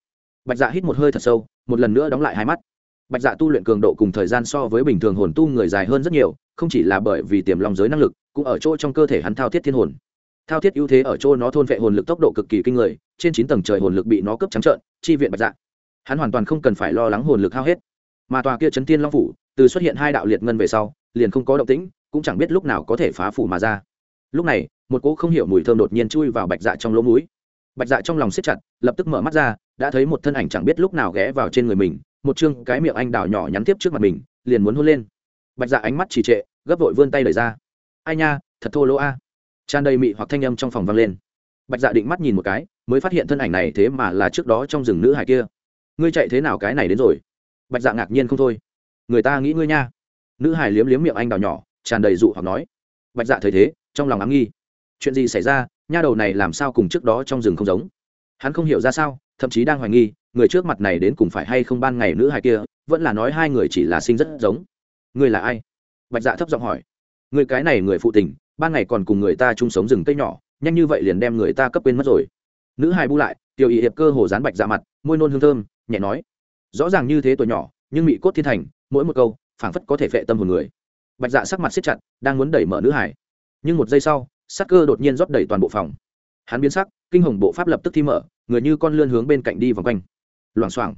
[SPEAKER 1] bạch dạ hít một hơi thật sâu, một lần nữa đóng lại hai mắt. Bạch dạ tu luyện cường độ cùng thời gian so với bình thường hồn tu người dài hơn rất nhiều, không chỉ là bởi vì tiềm lòng giới năng lực, cũng ở chỗ trong cơ thể hắn thao thiết thiên hồn. Thao thiết ưu thế ở chỗ nó thôn vệ hồn lực tốc độ cực kỳ kinh người, trên chín tầng trời hồn lực bị nó cướp trắng trợn, chi viện bạch dạ. Hắn hoàn toàn không cần phải lo lắng hồn lực hao hết. Mà tòa kia chấn tiên long phủ, từ xuất hiện hai đạo liệt ngân về sau, liền không có động tĩnh, cũng chẳng biết lúc nào có thể phá phủ mà ra. Lúc này, một cỗ không hiểu mùi thơm đột nhiên chui vào bạch dạ trong lỗ mũi bạch dạ trong lòng siết chặt, lập tức mở mắt ra, đã thấy một thân ảnh chẳng biết lúc nào ghé vào trên người mình, một chương cái miệng anh đào nhỏ nhắn tiếp trước mặt mình, liền muốn hôn lên. Bạch dạ ánh mắt trì trệ, gấp vội vươn tay đẩy ra. Ai nha, thật thô lỗ a. Tràn đầy mị hoặc thanh âm trong phòng vang lên. Bạch dạ định mắt nhìn một cái, mới phát hiện thân ảnh này thế mà là trước đó trong rừng nữ hải kia. Ngươi chạy thế nào cái này đến rồi? Bạch dạ ngạc nhiên không thôi. Người ta nghĩ ngươi nha. Nữ hải liếm liếm miệng anh đào nhỏ, tràn đầy dụ hoặc nói. Bạch dạ thấy thế, trong lòng ám nghi. Chuyện gì xảy ra? Nha đầu này làm sao cùng trước đó trong rừng không giống? Hắn không hiểu ra sao, thậm chí đang hoài nghi, người trước mặt này đến cùng phải hay không ban ngày nữ hai kia, vẫn là nói hai người chỉ là sinh rất giống. Người là ai? Bạch dạ thấp giọng hỏi. Người cái này người phụ tình, ban ngày còn cùng người ta chung sống rừng cây nhỏ, nhanh như vậy liền đem người ta cấp quên mất rồi. Nữ hài bu lại, tiểu ý hiệp cơ hồ dán bạch dạ mặt, môi nôn hương thơm, nhẹ nói. Rõ ràng như thế tuổi nhỏ, nhưng mị cốt thiên thành, mỗi một câu, phảng phất có thể phệ tâm hồn người. Bạch dạ sắc mặt siết chặt, đang muốn đẩy mở nữ hải nhưng một giây sau sắc cơ đột nhiên rót đầy toàn bộ phòng. Hắn biến sắc, kinh hồng bộ pháp lập tức thi mở, người như con lươn hướng bên cạnh đi vòng quanh. Loảng xoảng.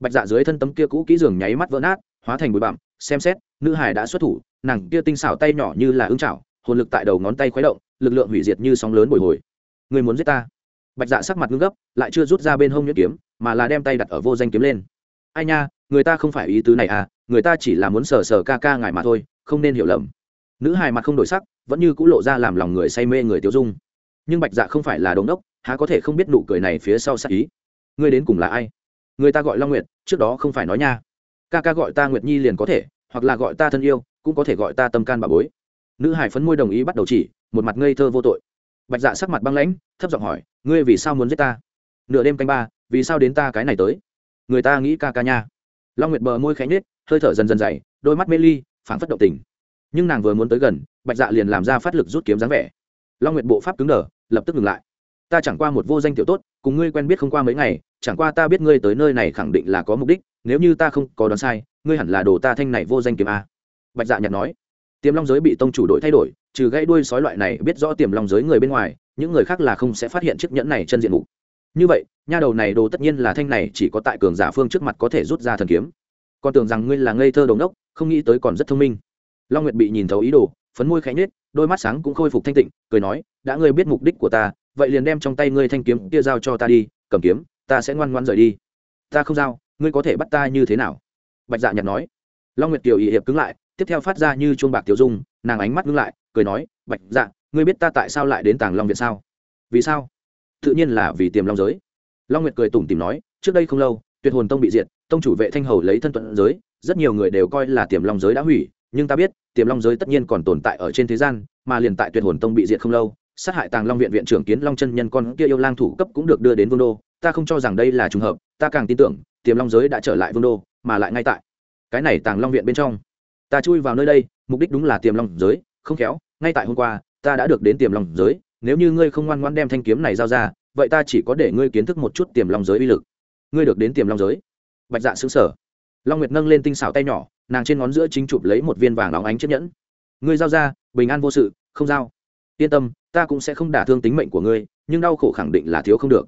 [SPEAKER 1] Bạch dạ dưới thân tấm kia cũ kỹ giường nháy mắt vỡ nát, hóa thành bụi bặm, xem xét, nữ hải đã xuất thủ, nàng kia tinh xảo tay nhỏ như là ưng chảo, hồn lực tại đầu ngón tay khuấy động, lực lượng hủy diệt như sóng lớn bồi hồi. Người muốn giết ta? Bạch dạ sắc mặt ngưng gấp, lại chưa rút ra bên hông nhuyễn kiếm, mà là đem tay đặt ở vô danh kiếm lên. Ai nha, người ta không phải ý tứ này à người ta chỉ là muốn sờ sờ ca ca ngài mà thôi, không nên hiểu lầm. Nữ hài mặt không đổi sắc vẫn như c ũ lộ ra làm lòng người say mê người tiêu dung. Nhưng bạch dạ không phải là đống đốc, há có thể không biết nụ cười này phía sau sắc ý. Ngươi đến cùng là ai? Người ta gọi long nguyệt, trước đó không phải nói nha. Ca ca gọi ta nguyệt nhi liền có thể, hoặc là gọi ta thân yêu, cũng có thể gọi ta tâm can bà bối. Nữ hải phấn môi đồng ý bắt đầu chỉ, một mặt ngây thơ vô tội. Bạch dạ sắc mặt băng lãnh, thấp giọng hỏi, ngươi vì sao muốn giết ta? Nửa đêm canh ba, vì sao đến ta cái này tới? Người ta nghĩ ca ca nha. Long nguyệt bờ môi khẽ nhết hơi thở dần dần dày, đôi mắt mê ly, phảng phất động tình. Nhưng nàng vừa muốn tới gần bạch dạ liền làm ra phát lực rút kiếm dáng vẻ long nguyệt bộ pháp cứng đờ lập tức ngừng lại ta chẳng qua một vô danh tiểu tốt cùng ngươi quen biết không qua mấy ngày chẳng qua ta biết ngươi tới nơi này khẳng định là có mục đích nếu như ta không có đoán sai ngươi hẳn là đồ ta thanh này vô danh kiếm a bạch dạ nhặt nói tiềm long giới bị tông chủ đội thay đổi trừ gãy đuôi sói loại này biết rõ tiềm long giới người bên ngoài những người khác là không sẽ phát hiện chiếc nhẫn này chân diện mục như vậy nha đầu này đồ tất nhiên là thanh này chỉ có tại cường giả phương trước mặt có thể rút ra thần kiếm Con tưởng rằng ngươi là ngây thơ đồng đốc không nghĩ tới còn rất thông minh long nguyệt bị nhìn thấu ý đồ phấn môi khẽ nhếch, đôi mắt sáng cũng khôi phục thanh tịnh cười nói đã ngươi biết mục đích của ta vậy liền đem trong tay ngươi thanh kiếm kia giao cho ta đi cầm kiếm ta sẽ ngoan ngoãn rời đi. Ta không giao ngươi có thể bắt ta như thế nào? Bạch dạ nhạt nói. Long nguyệt kiều ỉ hiệp cứng lại tiếp theo phát ra như chuông bạc tiểu dung nàng ánh mắt ngưng lại cười nói bạch dạ ngươi biết ta tại sao lại đến tàng long viện sao? Vì sao? Tự nhiên là vì tiềm long giới. Long nguyệt cười tủm tỉm nói trước đây không lâu tuyệt hồn tông bị diệt tông chủ vệ thanh hầu lấy thân tuận giới rất nhiều người đều coi là tiềm long giới đã hủy nhưng ta biết, tiềm long giới tất nhiên còn tồn tại ở trên thế gian, mà liền tại tuyệt hồn tông bị diệt không lâu, sát hại tàng long viện viện trưởng kiến long chân nhân con kia yêu lang thủ cấp cũng được đưa đến vương đô. Ta không cho rằng đây là trùng hợp, ta càng tin tưởng, tiềm long giới đã trở lại vương đô, mà lại ngay tại cái này tàng long viện bên trong. Ta chui vào nơi đây, mục đích đúng là tiềm long giới, không khéo, ngay tại hôm qua, ta đã được đến tiềm long giới, nếu như ngươi không ngoan ngoan đem thanh kiếm này giao ra, vậy ta chỉ có để ngươi kiến thức một chút tiềm long giới uy lực. Ngươi được đến tiềm long giới. Bạch dạ xứng sở long nguyệt nâng lên tinh xảo tay nhỏ nàng trên ngón giữa chính chụp lấy một viên vàng óng ánh chiếc nhẫn. Ngươi giao ra, bình an vô sự, không giao. Yên tâm, ta cũng sẽ không đả thương tính mệnh của ngươi, nhưng đau khổ khẳng định là thiếu không được.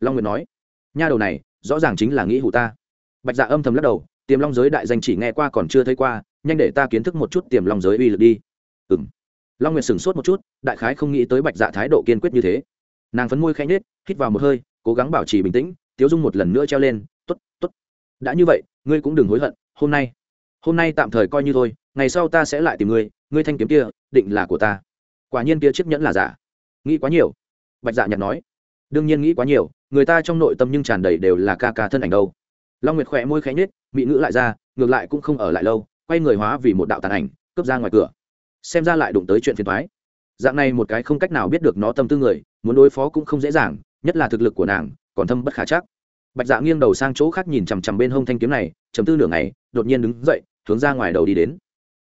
[SPEAKER 1] Long nguyệt nói. Nha đầu này, rõ ràng chính là nghĩ hủ ta. Bạch dạ âm thầm lắc đầu, tiềm long giới đại danh chỉ nghe qua còn chưa thấy qua, nhanh để ta kiến thức một chút tiềm long giới uy lực đi. Ừ m long nguyệt sửng sốt một chút, đại khái không nghĩ tới bạch dạ thái độ kiên quyết như thế. Nàng phấn môi khẽ nhết hít vào một hơi, cố gắng bảo trì bình tĩnh, tiếu dung một lần nữa treo lên t ố t t ố t đã như vậy, ngươi cũng đừng hối hận, hôm nay hôm nay tạm thời coi như thôi, ngày sau ta sẽ lại tìm ngươi ngươi thanh kiếm kia, định là của ta. Quả nhiên kia chiếc nhẫn là giả. Nghĩ quá nhiều. Bạch dạ nhặt nói. Đương nhiên nghĩ quá nhiều, người ta trong nội tâm nhưng tràn đầy đều là ca ca thân ảnh đâu. Long nguyệt khỏe môi khẽ nhết bị ngữ lại ra, ngược lại cũng không ở lại lâu, quay người hóa vì một đạo tàn ảnh, cướp ra ngoài cửa. Xem ra lại đụng tới chuyện phiền thoái dạng này một cái không cách nào biết được nó tâm tư người, muốn đối phó cũng không dễ dàng, nhất là thực lực của nàng, còn thâm bất khả chắc. Bạch dạ nghiêng đầu sang chỗ khác nhìn chằm chằm bên hông thanh kiếm này chấm tư nửa ngày, đột nhiên đứng dậy hướng ra ngoài đầu đi đến.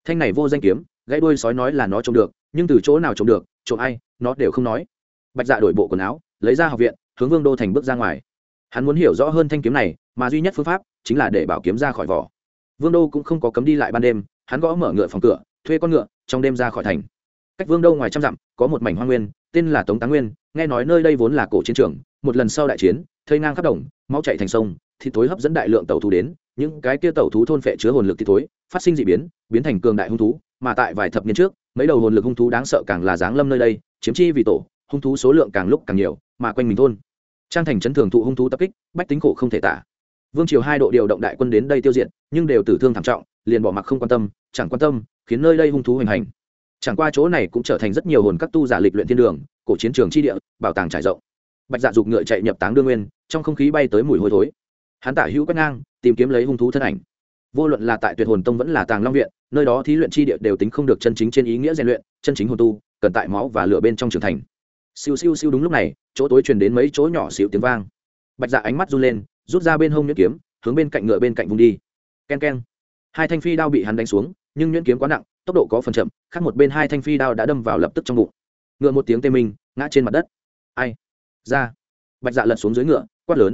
[SPEAKER 1] Thanh này vô danh kiếm, gãy đuôi sói nói là nó trông được, nhưng từ chỗ nào trông được, trộm ai, nó đều không nói. Bạch dạ đổi bộ quần áo, lấy ra học viện, hướng vương đô thành bước ra ngoài. Hắn muốn hiểu rõ hơn thanh kiếm này, mà duy nhất phương pháp chính là để bảo kiếm ra khỏi vỏ. Vương đô cũng không có cấm đi lại ban đêm, hắn gõ mở ngựa phòng cửa, thuê con ngựa, trong đêm ra khỏi thành. Cách vương đô ngoài trăm dặm, có một mảnh hoa nguyên, tên là tống tá nguyên, nghe nói nơi đây vốn là cổ chiến trường, một lần sau đại chiến, thây ngang khắp đồng, máu chạy thành sông thì tối hấp dẫn đại lượng tàu thú đến những cái kia tẩu thú thôn phệ chứa hồn lực thì thối, phát sinh d ị biến biến thành cường đại hung thú, mà tại vài thập niên trước, mấy đầu hồn lực hung thú đáng sợ càng là giáng lâm nơi đây, chiếm chi vì tổ, hung thú số lượng càng lúc càng nhiều, mà quanh mình thôn. Trang thành chấn thường thụ hung thú tập kích, bách tính khổ không thể tả. Vương triều hai độ điều động đại quân đến đây tiêu diệt, nhưng đều tử thương thảm trọng, liền bỏ mặc không quan tâm, chẳng quan tâm, khiến nơi đây hung thú hoành hành. Chẳng qua chỗ này cũng trở thành rất nhiều hồn các tu giả lịch luyện thiên đường, cổ chiến trường chi địa, bảo tàng trải rộng. Bạch dạ dục ngựa chạy nhập táng đương nguyên, trong không khí bay tới mùi hôi thối. Hắn tả hữu quét ngang tìm kiếm lấy hung thú thân ảnh. Vô luận là tại tuyệt hồn tông vẫn là tàng long viện, nơi đó thí luyện chi địa đều tính không được chân chính trên ý nghĩa rèn luyện, chân chính hồn tu, cần tại máu và lửa bên trong trưởng thành. Siêu siêu siêu đúng lúc này, chỗ tối truyền đến mấy chỗ nhỏ xíu tiếng vang. Bạch dạ ánh mắt run lên, rút ra bên hông nhuyễn kiếm, hướng bên cạnh ngựa bên cạnh vùng đi. K e n k e n hai thanh phi đao bị hắn đánh xuống, nhưng nhuyễn kiếm quá nặng, tốc độ có phần chậm, khác một bên hai thanh phi đao đã đâm vào lập tức trong bụng. Ngựa một tiếng tê minh, ngã trên mặt đất. Ai? Ra. Bạch dạ lật xuống dưới ngựa, quát lớn.